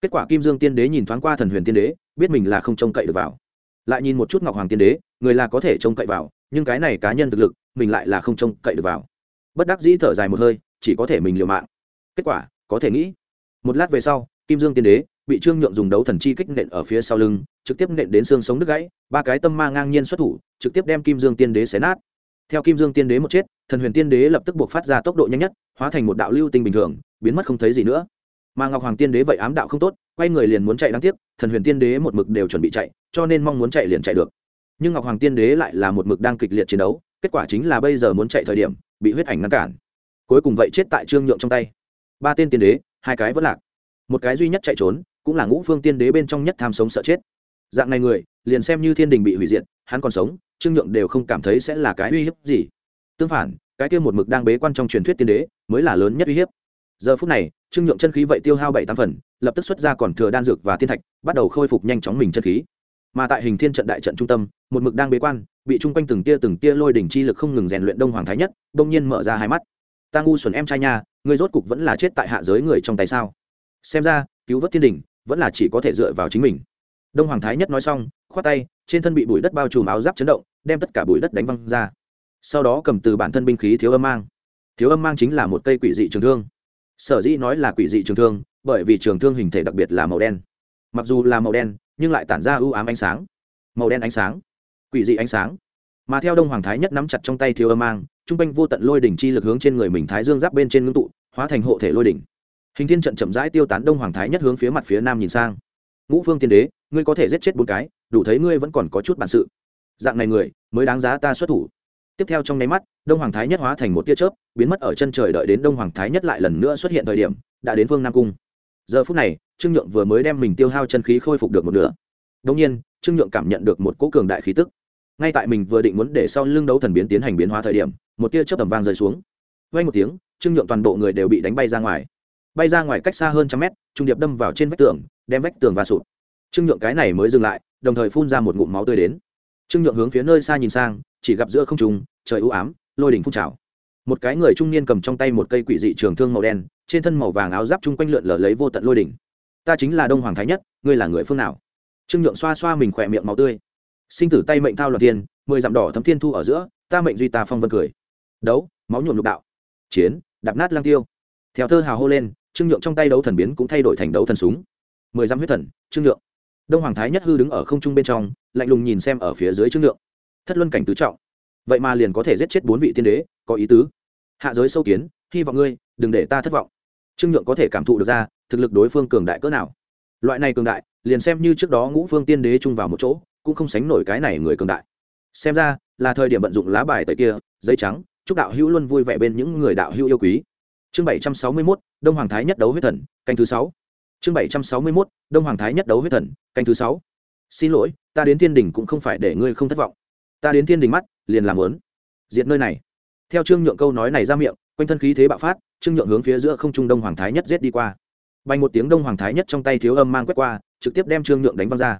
Kết quả kim dương tiên đế nhìn thoáng qua thần huyền tiên đế, biết mình là không trông cậy được vào. Lại nhìn một chút ngọc hoàng tiên đế, người là có thể trông cậy vào, nhưng cái này cá nhân thực lực, mình lại là không trông cậy được vào bất đắc dĩ thở dài một hơi, chỉ có thể mình liều mạng. Kết quả, có thể nghĩ. Một lát về sau, kim dương tiên đế bị trương nhượng dùng đấu thần chi kích nện ở phía sau lưng, trực tiếp nện đến xương sống đứt gãy, ba cái tâm ma ngang nhiên xuất thủ, trực tiếp đem kim dương tiên đế xé nát. Theo kim dương tiên đế một chết, thần huyền tiên đế lập tức buộc phát ra tốc độ nhanh nhất, hóa thành một đạo lưu tinh bình thường, biến mất không thấy gì nữa. Mà ngọc hoàng tiên đế vậy ám đạo không tốt, quay người liền muốn chạy đáng tiếc, thần huyền tiên đế một mực đều chuẩn bị chạy, cho nên mong muốn chạy liền chạy được. Nhưng ngọc hoàng tiên đế lại là một mực đang kịch liệt chiến đấu, kết quả chính là bây giờ muốn chạy thời điểm bị huyết ảnh ngăn cản. Cuối cùng vậy chết tại trương nhượng trong tay. Ba tên tiên đế, hai cái vẫn lạc. Một cái duy nhất chạy trốn, cũng là ngũ phương tiên đế bên trong nhất tham sống sợ chết. Dạng này người, liền xem như thiên đình bị hủy diệt, hắn còn sống, trương nhượng đều không cảm thấy sẽ là cái uy hiếp gì. Tương phản, cái kia một mực đang bế quan trong truyền thuyết tiên đế, mới là lớn nhất uy hiếp. Giờ phút này, trương nhượng chân khí vậy tiêu hao bảy tám phần, lập tức xuất ra còn thừa đan dược và thiên thạch, bắt đầu khôi phục nhanh chóng mình chân khí. Mà tại hình thiên trận đại trận trung tâm một mực đang bế quan, bị chung quanh từng tia từng tia lôi đỉnh chi lực không ngừng rèn luyện đông hoàng thái nhất đông nhiên mở ra hai mắt. Ta ngu xuẩn em trai nha người rốt cục vẫn là chết tại hạ giới người trong tay sao? Xem ra, cứu vớt thiên đình vẫn là chỉ có thể dựa vào chính mình. Đông hoàng thái nhất nói xong, khoát tay, trên thân bị bụi đất bao trùm áo giáp chấn động, đem tất cả bụi đất đánh văng ra. Sau đó cầm từ bản thân binh khí thiếu âm mang. Thiếu âm mang chính là một cây quỷ dị trường thương. Sở dĩ nói là quỷ dị trường thương, bởi vì trường thương hình thể đặc biệt là màu đen. Mặc dù là màu đen, nhưng lại tản ra ưu ám ánh sáng. Màu đen ánh sáng quỷ dị ánh sáng. Mà theo đông hoàng thái nhất nắm chặt trong tay thiếu âm mang t r u n g quanh vô tận lôi đỉnh chi lực hướng trên người mình thái dương giáp bên trên ngưng tụ, hóa thành hộ thể lôi đỉnh. Hình thiên trận chậm rãi tiêu tán đông hoàng thái nhất hướng phía mặt phía nam nhìn sang. Ngũ phương tiên đế, ngươi có thể giết chết bốn cái, đủ thấy ngươi vẫn còn có chút bản sự. Dạng này người, mới đáng giá ta xuất thủ. Tiếp theo trong nháy mắt, đông hoàng thái nhất hóa thành một tia chớp, biến mất ở chân trời đợi đến đông hoàng thái nhất lại lần nữa xuất hiện thời điểm, đã đến Vương nam cung. Giờ phút này, trương nhượng vừa mới đem mình tiêu hao chân khí khôi phục được một nửa. Đông nhiên, trương nhượng cảm nhận được một cỗ cường đại khí tức ngay tại mình vừa định muốn để sau lưng đấu thần biến tiến hành biến hóa thời điểm, một tia chớp tầm vang rơi xuống. Vay một tiếng, trương nhượng toàn bộ người đều bị đánh bay ra ngoài. Bay ra ngoài cách xa hơn trăm mét, trung điệp đâm vào trên vách tường, đem vách tường và sụp trương nhượng cái này mới dừng lại, đồng thời phun ra một ngụm máu tươi đến. Trương nhượng hướng phía nơi xa nhìn sang, chỉ gặp giữa không trùng trời ưu ám, lôi đỉnh phun trào. Một cái người trung niên cầm trong tay một cây quỷ dị trường thương màu đen, trên thân màu vàng áo giáp chung quanh lượn lờ lấy vô tận lôi đỉnh. Ta chính là đông hoàng thái nhất, ngươi là người phương nào? Trương nhượng xoa xoa mình khỏe miệng máu tươi sinh tử tay mệnh thao loạn thiên, mười dặm đỏ thấm thiên thu ở giữa, ta mệnh duy ta phong vân cười. Đấu, máu nhuộm lục đạo. Chiến, đạp nát lang tiêu. Theo thơ hào hô lên, trương nhượng trong tay đấu thần biến cũng thay đổi thành đấu thần súng. Mười dặm huyết thần, trương nhượng. Đông hoàng thái nhất hư đứng ở không trung bên trong, lạnh lùng nhìn xem ở phía dưới trương nhượng. Thất luân cảnh tứ trọng. Vậy mà liền có thể giết chết bốn vị tiên đế, có ý tứ. Hạ giới sâu kiến, hy vọng ngươi, đừng để ta thất vọng. Trương nhượng có thể cảm thụ được ra, thực lực đối phương cường đại cỡ nào. Loại này cường đại, liền xem như trước đó ngũ phương tiên đế chung vào một chỗ cũng không sánh nổi cái này người cường đại. Xem ra, là thời điểm vận dụng lá bài tẩy kia, giấy trắng, chúc đạo hữu luôn vui vẻ bên những người đạo hữu yêu quý. Chương bảy trăm sáu mươi mốt, đông hoàng thái nhất đấu huyết thần, canh thứ sáu. Chương bảy trăm sáu mươi mốt, đông hoàng thái nhất đấu huyết thần, canh thứ sáu. Xin lỗi, ta đến thiên đình cũng không phải để ngươi không thất vọng. Ta đến thiên đình mắt, liền làm lớn diệt nơi này. Theo trương nhượng câu nói này ra miệng, quanh thân khí thế bạo phát, trương nhượng hướng phía giữa không trung đông hoàng thái nhất giết đi qua. Bay một tiếng đông hoàng thái nhất trong tay thiếu âm mang quét qua, trực tiếp đem trương nhượng đánh văng ra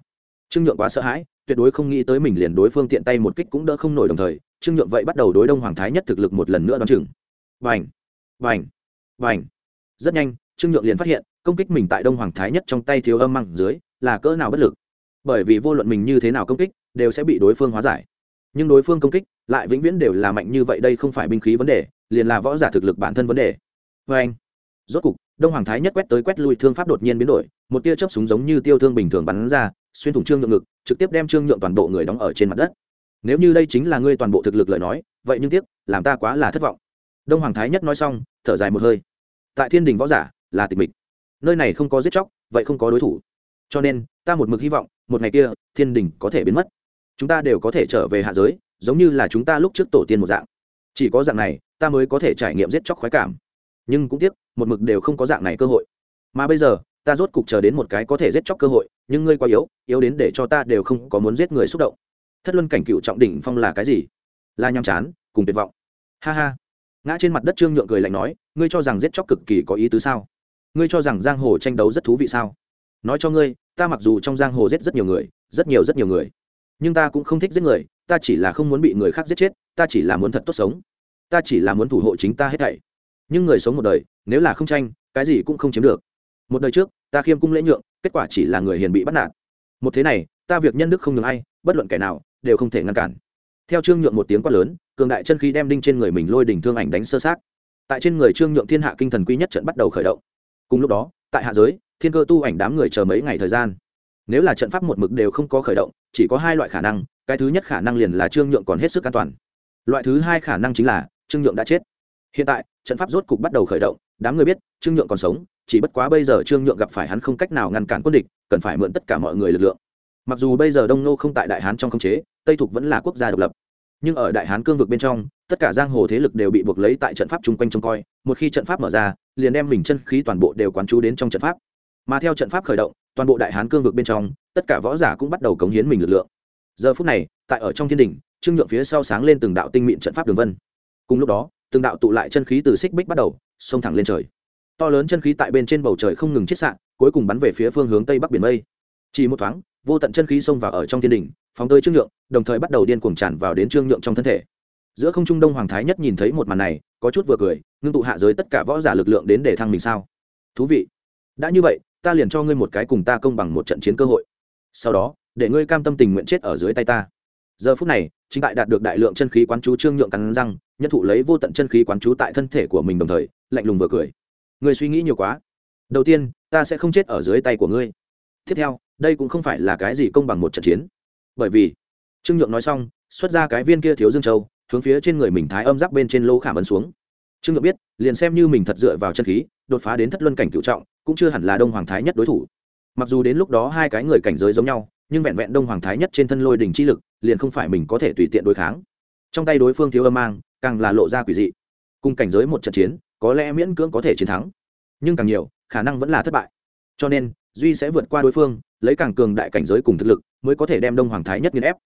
trương nhượng quá sợ hãi, tuyệt đối không nghĩ tới mình liền đối phương tiện tay một kích cũng đỡ không nổi đồng thời, trương nhượng vậy bắt đầu đối đông hoàng thái nhất thực lực một lần nữa đón chừng. Vành vành vành rất nhanh, trương nhượng liền phát hiện, công kích mình tại đông hoàng thái nhất trong tay thiếu âm măng dưới là cỡ nào bất lực. Bởi vì vô luận mình như thế nào công kích, đều sẽ bị đối phương hóa giải. Nhưng đối phương công kích lại vĩnh viễn đều là mạnh như vậy đây không phải binh khí vấn đề, liền là võ giả thực lực bản thân vấn đề. Vê anh rốt cục đông hoàng thái nhất quét tới quét lui, thương pháp đột nhiên biến đổi, một tia chớp súng giống như tiêu thương bình thường bắn ra, xuyên thủng trương nhượng ngực, trực tiếp đem trương nhượng toàn bộ người đóng ở trên mặt đất. Nếu như đây chính là ngươi toàn bộ thực lực lời nói, vậy nhưng tiếc, làm ta quá là thất vọng. Đông hoàng thái nhất nói xong, thở dài một hơi. Tại thiên đình võ giả, là tịch mịch. Nơi này không có giết chóc, vậy không có đối thủ. Cho nên, ta một mực hy vọng, một ngày kia, thiên đình có thể biến mất. Chúng ta đều có thể trở về hạ giới, giống như là chúng ta lúc trước tổ tiên một dạng. Chỉ có dạng này, ta mới có thể trải nghiệm giết chóc khoái cảm. Nhưng cũng tiếc một mực đều không có dạng này cơ hội. Mà bây giờ, ta rốt cục chờ đến một cái có thể giết chóc cơ hội, nhưng ngươi quá yếu yếu đến để cho ta đều không có muốn giết người xúc động. Thất luân cảnh cựu trọng đỉnh phong là cái gì? Là nhàm chán, cùng tuyệt vọng. Ha ha. Ngã trên mặt đất trương nhượng cười lạnh nói, ngươi cho rằng giết chóc cực kỳ có ý tứ sao? Ngươi cho rằng giang hồ tranh đấu rất thú vị sao? Nói cho ngươi, ta mặc dù trong giang hồ giết rất nhiều người, rất nhiều rất nhiều người, nhưng ta cũng không thích giết người, ta chỉ là không muốn bị người khác giết chết, ta chỉ là muốn thật tốt sống. Ta chỉ là muốn thủ hộ chính ta hết thảy. Nhưng người sống một đời nếu là không tranh, cái gì cũng không chiếm được. Một đời trước, ta khiêm cung lễ nhượng, kết quả chỉ là người hiền bị bắt nạt. Một thế này, ta việc nhân đức không ngừng ai, bất luận kẻ nào, đều không thể ngăn cản. Theo trương nhượng một tiếng quát lớn, cường đại chân khí đem đinh trên người mình lôi đỉnh thương ảnh đánh sơ sát. Tại trên người trương nhượng thiên hạ kinh thần quy nhất trận bắt đầu khởi động. Cùng lúc đó, tại hạ giới, thiên cơ tu ảnh đám người chờ mấy ngày thời gian. Nếu là trận pháp một mực đều không có khởi động, chỉ có hai loại khả năng, cái thứ nhất khả năng liền là trương nhượng còn hết sức an toàn. Loại thứ hai khả năng chính là trương nhượng đã chết. Hiện tại, trận pháp rốt cục bắt đầu khởi động đám người biết, trương nhượng còn sống, chỉ bất quá bây giờ trương nhượng gặp phải hắn không cách nào ngăn cản quân địch, cần phải mượn tất cả mọi người lực lượng. Mặc dù bây giờ đông nô không tại đại hán trong khống chế, tây thục vẫn là quốc gia độc lập. Nhưng ở đại hán cương vực bên trong, tất cả giang hồ thế lực đều bị buộc lấy tại trận pháp chung quanh trông coi. Một khi trận pháp mở ra, liền đem mình chân khí toàn bộ đều quán chú đến trong trận pháp. Mà theo trận pháp khởi động, toàn bộ đại hán cương vực bên trong, tất cả võ giả cũng bắt đầu cống hiến mình lực lượng. Giờ phút này, tại ở trong thiên đình, trương nhượng phía sau sáng lên từng đạo tinh mịn trận pháp đường vân. Cùng lúc đó, từng đạo tụ lại chân khí từ xích bích bắt đầu xông thẳng lên trời. To lớn chân khí tại bên trên bầu trời không ngừng chiết sạn cuối cùng bắn về phía phương hướng tây bắc biển mây. Chỉ một thoáng, vô tận chân khí xông vào ở trong thiên đình phóng tới trương nhượng, đồng thời bắt đầu điên cuồng tràn vào đến trương nhượng trong thân thể. Giữa không trung đông hoàng thái nhất nhìn thấy một màn này, có chút vừa cười, ngưng tụ hạ giới tất cả võ giả lực lượng đến để thăng mình sao? Thú vị. Đã như vậy, ta liền cho ngươi một cái cùng ta công bằng một trận chiến cơ hội. Sau đó, để ngươi cam tâm tình nguyện chết ở dưới tay ta. Giờ phút này, chính tại đạt được đại lượng chân khí quán chú trương nhượng cắn răng nhân thụ lấy vô tận chân khí quán chú tại thân thể của mình đồng thời lạnh lùng vừa cười. Người suy nghĩ nhiều quá. Đầu tiên, ta sẽ không chết ở dưới tay của ngươi. Tiếp theo, đây cũng không phải là cái gì công bằng một trận chiến. Bởi vì, trương nhượng nói xong, xuất ra cái viên kia thiếu dương châu, hướng phía trên người mình thái âm giáp bên trên lô khảm ấn xuống. Trương nhượng biết, liền xem như mình thật dựa vào chân khí, đột phá đến thất luân cảnh cựu trọng, cũng chưa hẳn là đông hoàng thái nhất đối thủ. Mặc dù đến lúc đó hai cái người cảnh giới giống nhau, nhưng vẹn vẹn đông hoàng thái nhất trên thân lôi đình chi lực, liền không phải mình có thể tùy tiện đối kháng. Trong tay đối phương thiếu âm mang, càng là lộ ra quỷ dị. Cùng cảnh giới một trận chiến có lẽ miễn cưỡng có thể chiến thắng. Nhưng càng nhiều khả năng vẫn là thất bại. Cho nên duy sẽ vượt qua đối phương lấy càng cường đại cảnh giới cùng thực lực mới có thể đem đông hoàng thái nhất nghiên ép.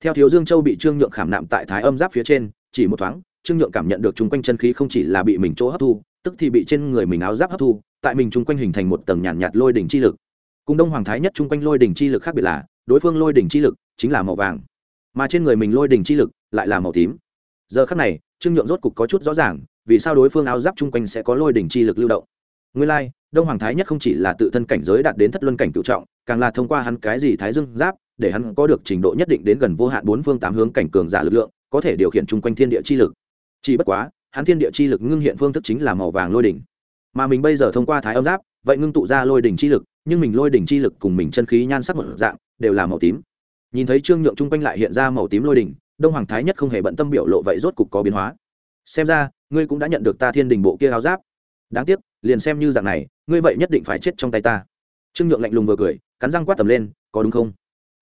Theo thiếu dương châu bị trương nhượng khảm nạm tại thái âm giáp phía trên chỉ một thoáng trương nhượng cảm nhận được chung quanh chân khí không chỉ là bị mình chỗ hấp thu tức thì bị trên người mình áo giáp hấp thu tại mình chung quanh hình thành một tầng nhàn nhạt, nhạt lôi đỉnh chi lực. Cùng đông hoàng thái nhất chung quanh lôi đỉnh chi lực khác biệt là đối phương lôi đỉnh chi lực chính là màu vàng mà trên người mình lôi đỉnh chi lực lại là màu tím. Giờ khắc này trương nhượng rốt cục có chút rõ ràng vì sao đối phương áo giáp chung quanh sẽ có lôi đỉnh chi lực lưu động? Nguyên lai、like, đông hoàng thái nhất không chỉ là tự thân cảnh giới đạt đến thất luân cảnh cựu trọng càng là thông qua hắn cái gì thái dương giáp để hắn có được trình độ nhất định đến gần vô hạn bốn phương tám hướng cảnh cường giả lực lượng có thể điều khiển chung quanh thiên địa chi lực. Chỉ bất quá hắn thiên địa chi lực ngưng hiện phương thức chính là màu vàng lôi đỉnh. Mà mình bây giờ thông qua thái âm giáp vậy ngưng tụ ra lôi đỉnh chi lực nhưng mình lôi đỉnh chi lực cùng mình chân khí nhan sắc một dạng đều là màu tím. Nhìn thấy trương nhượng chung quanh lại hiện ra màu tím lôi đỉnh đông hoàng thái nhất không hề bận tâm biểu lộ vậy rốt cục có biến hóa. Xem ra ngươi cũng đã nhận được ta thiên đình bộ kia áo giáp. Đáng tiếc, liền xem như dạng này, ngươi vậy nhất định phải chết trong tay ta. Trương nhượng lạnh lùng vừa cười, cắn răng quát tầm lên, có đúng không?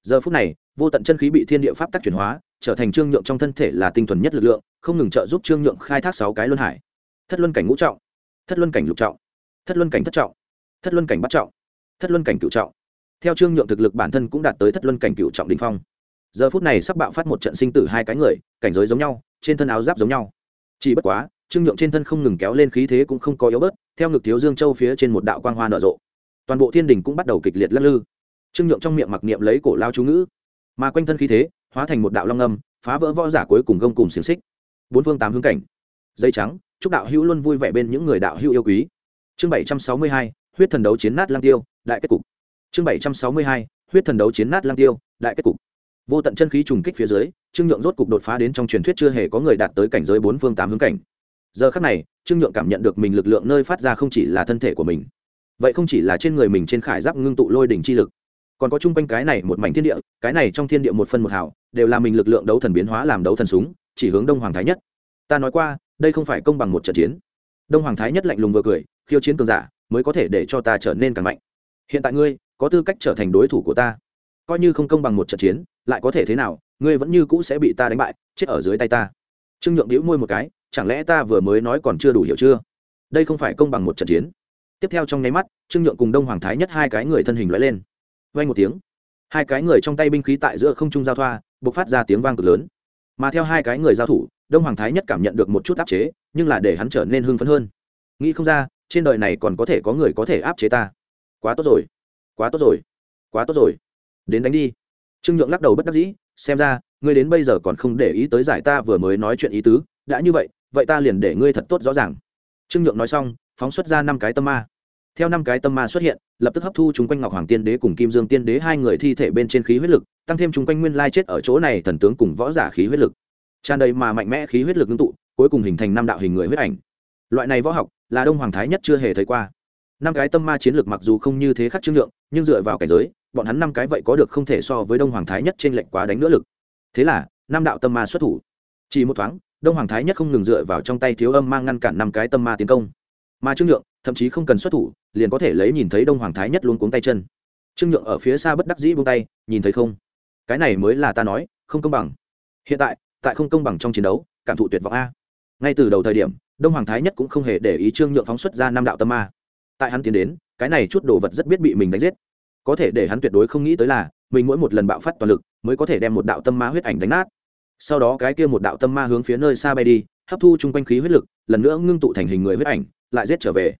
Giờ phút này, vô tận chân khí bị thiên địa pháp tắc chuyển hóa, trở thành trương nhượng trong thân thể là tinh thuần nhất lực lượng, không ngừng trợ giúp trương nhượng khai thác sáu cái luân hải. Thất luân cảnh ngũ trọng, thất luân cảnh lục trọng, thất luân cảnh thất trọng, thất luân cảnh bắt trọng, thất luân cảnh cựu trọng. Theo trương nhượng thực lực bản thân cũng đạt tới thất luân cảnh cựu trọng đình phong. Giờ phút này sắp bạo phát một trận sinh tử hai cái người, cảnh giới giống nhau, trên thân áo giáp giống nhau. Chỉ bất quá trương nhượng trên thân không ngừng kéo lên khí thế cũng không có yếu bớt, theo ngực thiếu dương châu phía trên một đạo quang hoa nở rộ. Toàn bộ thiên đình cũng bắt đầu kịch liệt lắc lư. Trương nhượng trong miệng mặc niệm lấy cổ lao chú ngữ, mà quanh thân khí thế hóa thành một đạo long âm, phá vỡ võ giả cuối cùng gông cùng xiềng xích. Bốn phương tám hướng cảnh, dây trắng, chúc đạo hữu luôn vui vẻ bên những người đạo hữu yêu quý. Chương bảy trăm sáu mươi hai, huyết thần đấu chiến nát lang tiêu, đại kết cục. Chương bảy trăm sáu mươi hai, huyết thần đấu chiến nát lang tiêu, đại kết cục. Vô tận chân khí trùng kích phía dưới, trương nhượng rốt cục đột phá đến trong truyền thuyết chưa hề có người đạt tới cảnh giới bốn phương tám hướng cảnh giờ khắc này, trương nhượng cảm nhận được mình lực lượng nơi phát ra không chỉ là thân thể của mình, vậy không chỉ là trên người mình trên khải giáp ngưng tụ lôi đỉnh chi lực, còn có chung quanh cái này một mảnh thiên địa, cái này trong thiên địa một phân một hào, đều là mình lực lượng đấu thần biến hóa làm đấu thần súng, chỉ hướng đông hoàng thái nhất. Ta nói qua, đây không phải công bằng một trận chiến. Đông hoàng thái nhất lạnh lùng vừa cười, khiêu chiến cường giả mới có thể để cho ta trở nên càng mạnh. Hiện tại ngươi, có tư cách trở thành đối thủ của ta. Coi như không công bằng một trận chiến, lại có thể thế nào, ngươi vẫn như cũ sẽ bị ta đánh bại, chết ở dưới tay ta. Trương nhượng đĩu môi một cái chẳng lẽ ta vừa mới nói còn chưa đủ hiểu chưa? Đây không phải công bằng một trận chiến. Tiếp theo trong nháy mắt, trương nhượng cùng đông hoàng thái nhất hai cái người thân hình lõi lên. Vay một tiếng, hai cái người trong tay binh khí tại giữa không trung giao thoa, bộc phát ra tiếng vang cực lớn. Mà theo hai cái người giao thủ, đông hoàng thái nhất cảm nhận được một chút áp chế, nhưng là để hắn trở nên hưng phấn hơn. Nghĩ không ra, trên đời này còn có thể có người có thể áp chế ta. Quá tốt rồi, quá tốt rồi, quá tốt rồi. Đến đánh đi. Trương nhượng lắc đầu bất đắc dĩ, xem ra, ngươi đến bây giờ còn không để ý tới giải ta vừa mới nói chuyện ý tứ. Đã như vậy vậy ta liền để ngươi thật tốt rõ ràng. Trương nhượng nói xong, phóng xuất ra năm cái tâm ma. Theo năm cái tâm ma xuất hiện, lập tức hấp thu chúng quanh ngọc hoàng tiên đế cùng kim dương tiên đế hai người thi thể bên trên khí huyết lực, tăng thêm chúng quanh nguyên lai chết ở chỗ này thần tướng cùng võ giả khí huyết lực. Tràn đầy mà mạnh mẽ khí huyết lực ngưng tụ, cuối cùng hình thành năm đạo hình người huyết ảnh. Loại này võ học là đông hoàng thái nhất chưa hề thấy qua. Năm cái tâm ma chiến lược mặc dù không như thế khắc trương lượng nhưng dựa vào cảnh giới, bọn hắn năm cái vậy có được không thể so với đông hoàng thái nhất trên lệnh quá đánh nữa lực. Thế là, năm đạo tâm ma xuất thủ. Chỉ một thoáng đông hoàng thái nhất không ngừng dựa vào trong tay thiếu âm mang ngăn cản năm cái tâm ma tiến công. Mà trương nhượng, thậm chí không cần xuất thủ, liền có thể lấy nhìn thấy đông hoàng thái nhất luôn cuống tay chân. Trương nhượng ở phía xa bất đắc dĩ buông tay, nhìn thấy không? Cái này mới là ta nói, không công bằng. Hiện tại tại không công bằng trong chiến đấu, cảm thụ tuyệt vọng a. Ngay từ đầu thời điểm, đông hoàng thái nhất cũng không hề để ý trương nhượng phóng xuất ra năm đạo tâm ma. Tại hắn tiến đến, cái này chút đồ vật rất biết bị mình đánh giết. Có thể để hắn tuyệt đối không nghĩ tới là, mình mỗi một lần bạo phát toàn lực, mới có thể đem một đạo tâm ma huyết ảnh đánh nát sau đó cái kia một đạo tâm ma hướng phía nơi xa bay đi, hấp thu chung quanh khí huyết lực, lần nữa ngưng tụ thành hình người huyết ảnh, lại giết trở về.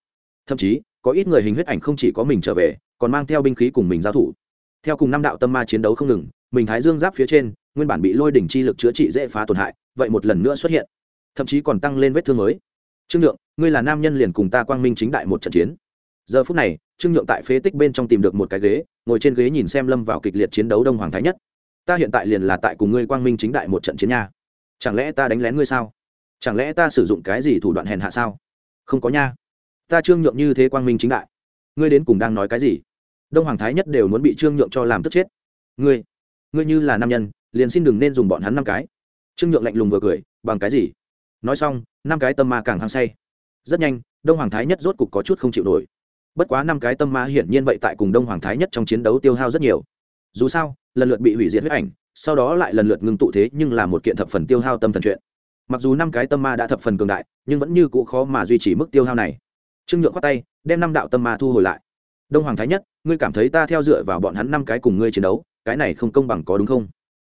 Thậm chí, có ít người hình huyết ảnh không chỉ có mình trở về, còn mang theo binh khí cùng mình giao thủ. Theo cùng năm đạo tâm ma chiến đấu không ngừng, mình thái dương giáp phía trên, nguyên bản bị lôi đỉnh chi lực chữa trị dễ phá tổn hại, vậy một lần nữa xuất hiện. Thậm chí còn tăng lên vết thương mới. Trương nhượng, ngươi là nam nhân liền cùng ta quang minh chính đại một trận chiến. Giờ phút này, trương nhượng tại phế tích bên trong tìm được một cái ghế, ngồi trên ghế nhìn xem lâm vào kịch liệt chiến đấu đông hoàng thái nhất ta hiện tại liền là tại cùng ngươi quang minh chính đại một trận chiến nha. Chẳng lẽ ta đánh lén ngươi sao? Chẳng lẽ ta sử dụng cái gì thủ đoạn hèn hạ sao? Không có nha. Ta trương nhượng như thế quang minh chính đại. Ngươi đến cùng đang nói cái gì? Đông hoàng thái nhất đều muốn bị trương nhượng cho làm tức chết. Ngươi ngươi như là nam nhân, liền xin đừng nên dùng bọn hắn năm cái. Trương nhượng lạnh lùng vừa cười, bằng cái gì? Nói xong, năm cái tâm ma càng hăng say. Rất nhanh, đông hoàng thái nhất rốt cục có chút không chịu nổi. Bất quá năm cái tâm ma hiển nhiên vậy tại cùng đông hoàng thái nhất trong chiến đấu tiêu hao rất nhiều. Dù sao lần lượt bị hủy diệt huyết ảnh, sau đó lại lần lượt ngưng tụ thế nhưng là một kiện thập phần tiêu hao tâm thần chuyện. Mặc dù năm cái tâm ma đã thập phần cường đại, nhưng vẫn như cũ khó mà duy trì mức tiêu hao này. Trương nhượng khoát tay, đem năm đạo tâm ma thu hồi lại. Đông hoàng thái nhất, ngươi cảm thấy ta theo dựa vào bọn hắn năm cái cùng ngươi chiến đấu, cái này không công bằng có đúng không?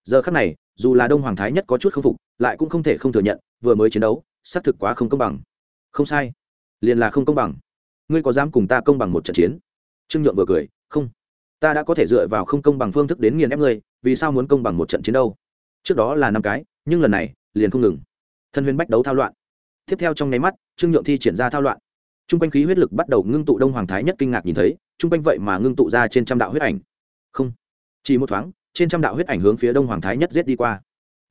Giờ khắc này, dù là đông hoàng thái nhất có chút k phục, lại cũng không thể không thừa nhận, vừa mới chiến đấu, xác thực quá không công bằng. Không sai, liền là không công bằng. Ngươi có dám cùng ta công bằng một trận chiến? Trương nhượng vừa cười, không ta đã có thể dựa vào không công bằng phương thức đến nghiền ép ngươi, vì sao muốn công bằng một trận chiến đâu? Trước đó là năm cái, nhưng lần này, liền không ngừng. Thân huyền bách đấu thao loạn. Tiếp theo trong nháy mắt, trương nhượng thi triển ra thao loạn. T r u n g quanh khí huyết lực bắt đầu ngưng tụ đông hoàng thái nhất kinh ngạc nhìn thấy t r u n g quanh vậy mà ngưng tụ ra trên trăm đạo huyết ảnh. Không. Chỉ một thoáng, trên trăm đạo huyết ảnh hướng phía đông hoàng thái nhất giết đi qua.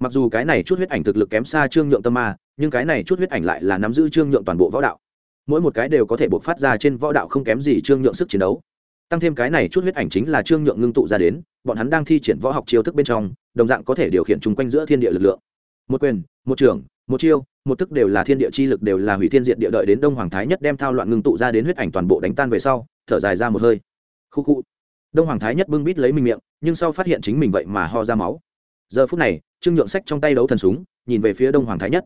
Mặc dù cái này chút huyết ảnh thực lực kém xa trương nhượng tâm ma, nhưng cái này chút huyết ảnh lại là nắm giữ trương nhượng toàn bộ võ đạo. Mỗi một cái đều có thể buộc phát ra trên võ đạo không kém gì trương nhượng sức chiến đấu tăng thêm cái này chút huyết ảnh chính là trương nhượng ngưng tụ ra đến, bọn hắn đang thi triển võ học chiêu thức bên trong, đồng dạng có thể điều khiển chung quanh giữa thiên địa lực lượng. Một quyền, một trưởng một chiêu, một thức đều là thiên địa chi lực đều là hủy thiên diện địa đợi đến đông hoàng thái nhất đem thao loạn ngưng tụ ra đến huyết ảnh toàn bộ đánh tan về sau, thở dài ra một hơi. Khu khu. Đông hoàng thái nhất bưng bít lấy mình miệng, nhưng sau phát hiện chính mình vậy mà ho ra máu. Giờ phút này, trương nhượng sách trong tay đấu thần súng, nhìn về phía đông hoàng thái nhất.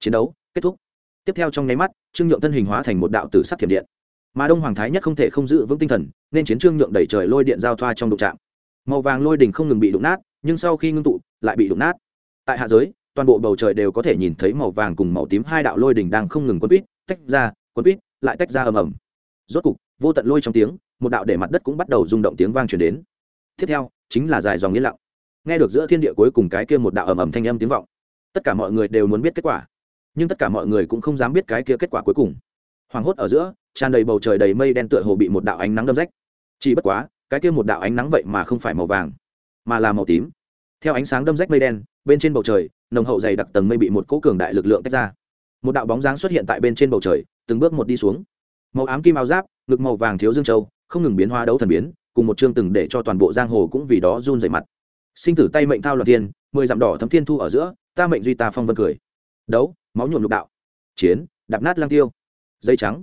Chiến đấu, kết thúc. Tiếp theo trong nháy mắt, trương nhượng thân hình hóa thành một đạo tử sắc thiểm điện mà đông hoàng thái nhất không thể không giữ vững tinh thần, nên chiến trương nhượng đẩy trời lôi điện giao thoa trong đụng trạm màu vàng lôi đỉnh không ngừng bị đụng nát, nhưng sau khi ngưng tụ, lại bị đụng nát. Tại hạ giới, toàn bộ bầu trời đều có thể nhìn thấy màu vàng cùng màu tím hai đạo lôi đỉnh đang không ngừng quấn quýt tách ra, quấn quýt lại tách ra ầm ầm. Rốt cục, vô tận lôi trong tiếng, một đạo để mặt đất cũng bắt đầu rung động tiếng vang truyền đến. Tiếp theo, chính là dài dòng yên lặng. Nghe được giữa thiên địa cuối cùng cái kia một đạo ầm ầm thanh âm tiếng vọng, tất cả mọi người đều muốn biết kết quả, nhưng tất cả mọi người cũng không dám biết cái kia kết quả cuối cùng. Hoàng hốt ở giữa tràn đầy bầu trời đầy mây đen tựa hồ bị một đạo ánh nắng đâm rách. Chỉ bất quá, cái kia một đạo ánh nắng vậy mà không phải màu vàng, mà là màu tím. Theo ánh sáng đâm rách mây đen, bên trên bầu trời, nồng hậu dày đặc tầng mây bị một cỗ cường đại lực lượng tách ra. Một đạo bóng dáng xuất hiện tại bên trên bầu trời, từng bước một đi xuống. Màu ám kim áo giáp, ngực màu vàng thiếu dương châu, không ngừng biến hóa đấu thần biến, cùng một chương từng để cho toàn bộ giang hồ cũng vì đó run dày mặt. Sinh tử tay mệnh thao loạn thiên, mười dặm đỏ thấm thiên thu ở giữa, ta mệnh duy ta phong vân cười. Đấu, máu nhuộm lục đạo. Chiến, đạp nát lang tiêu. Dây trắng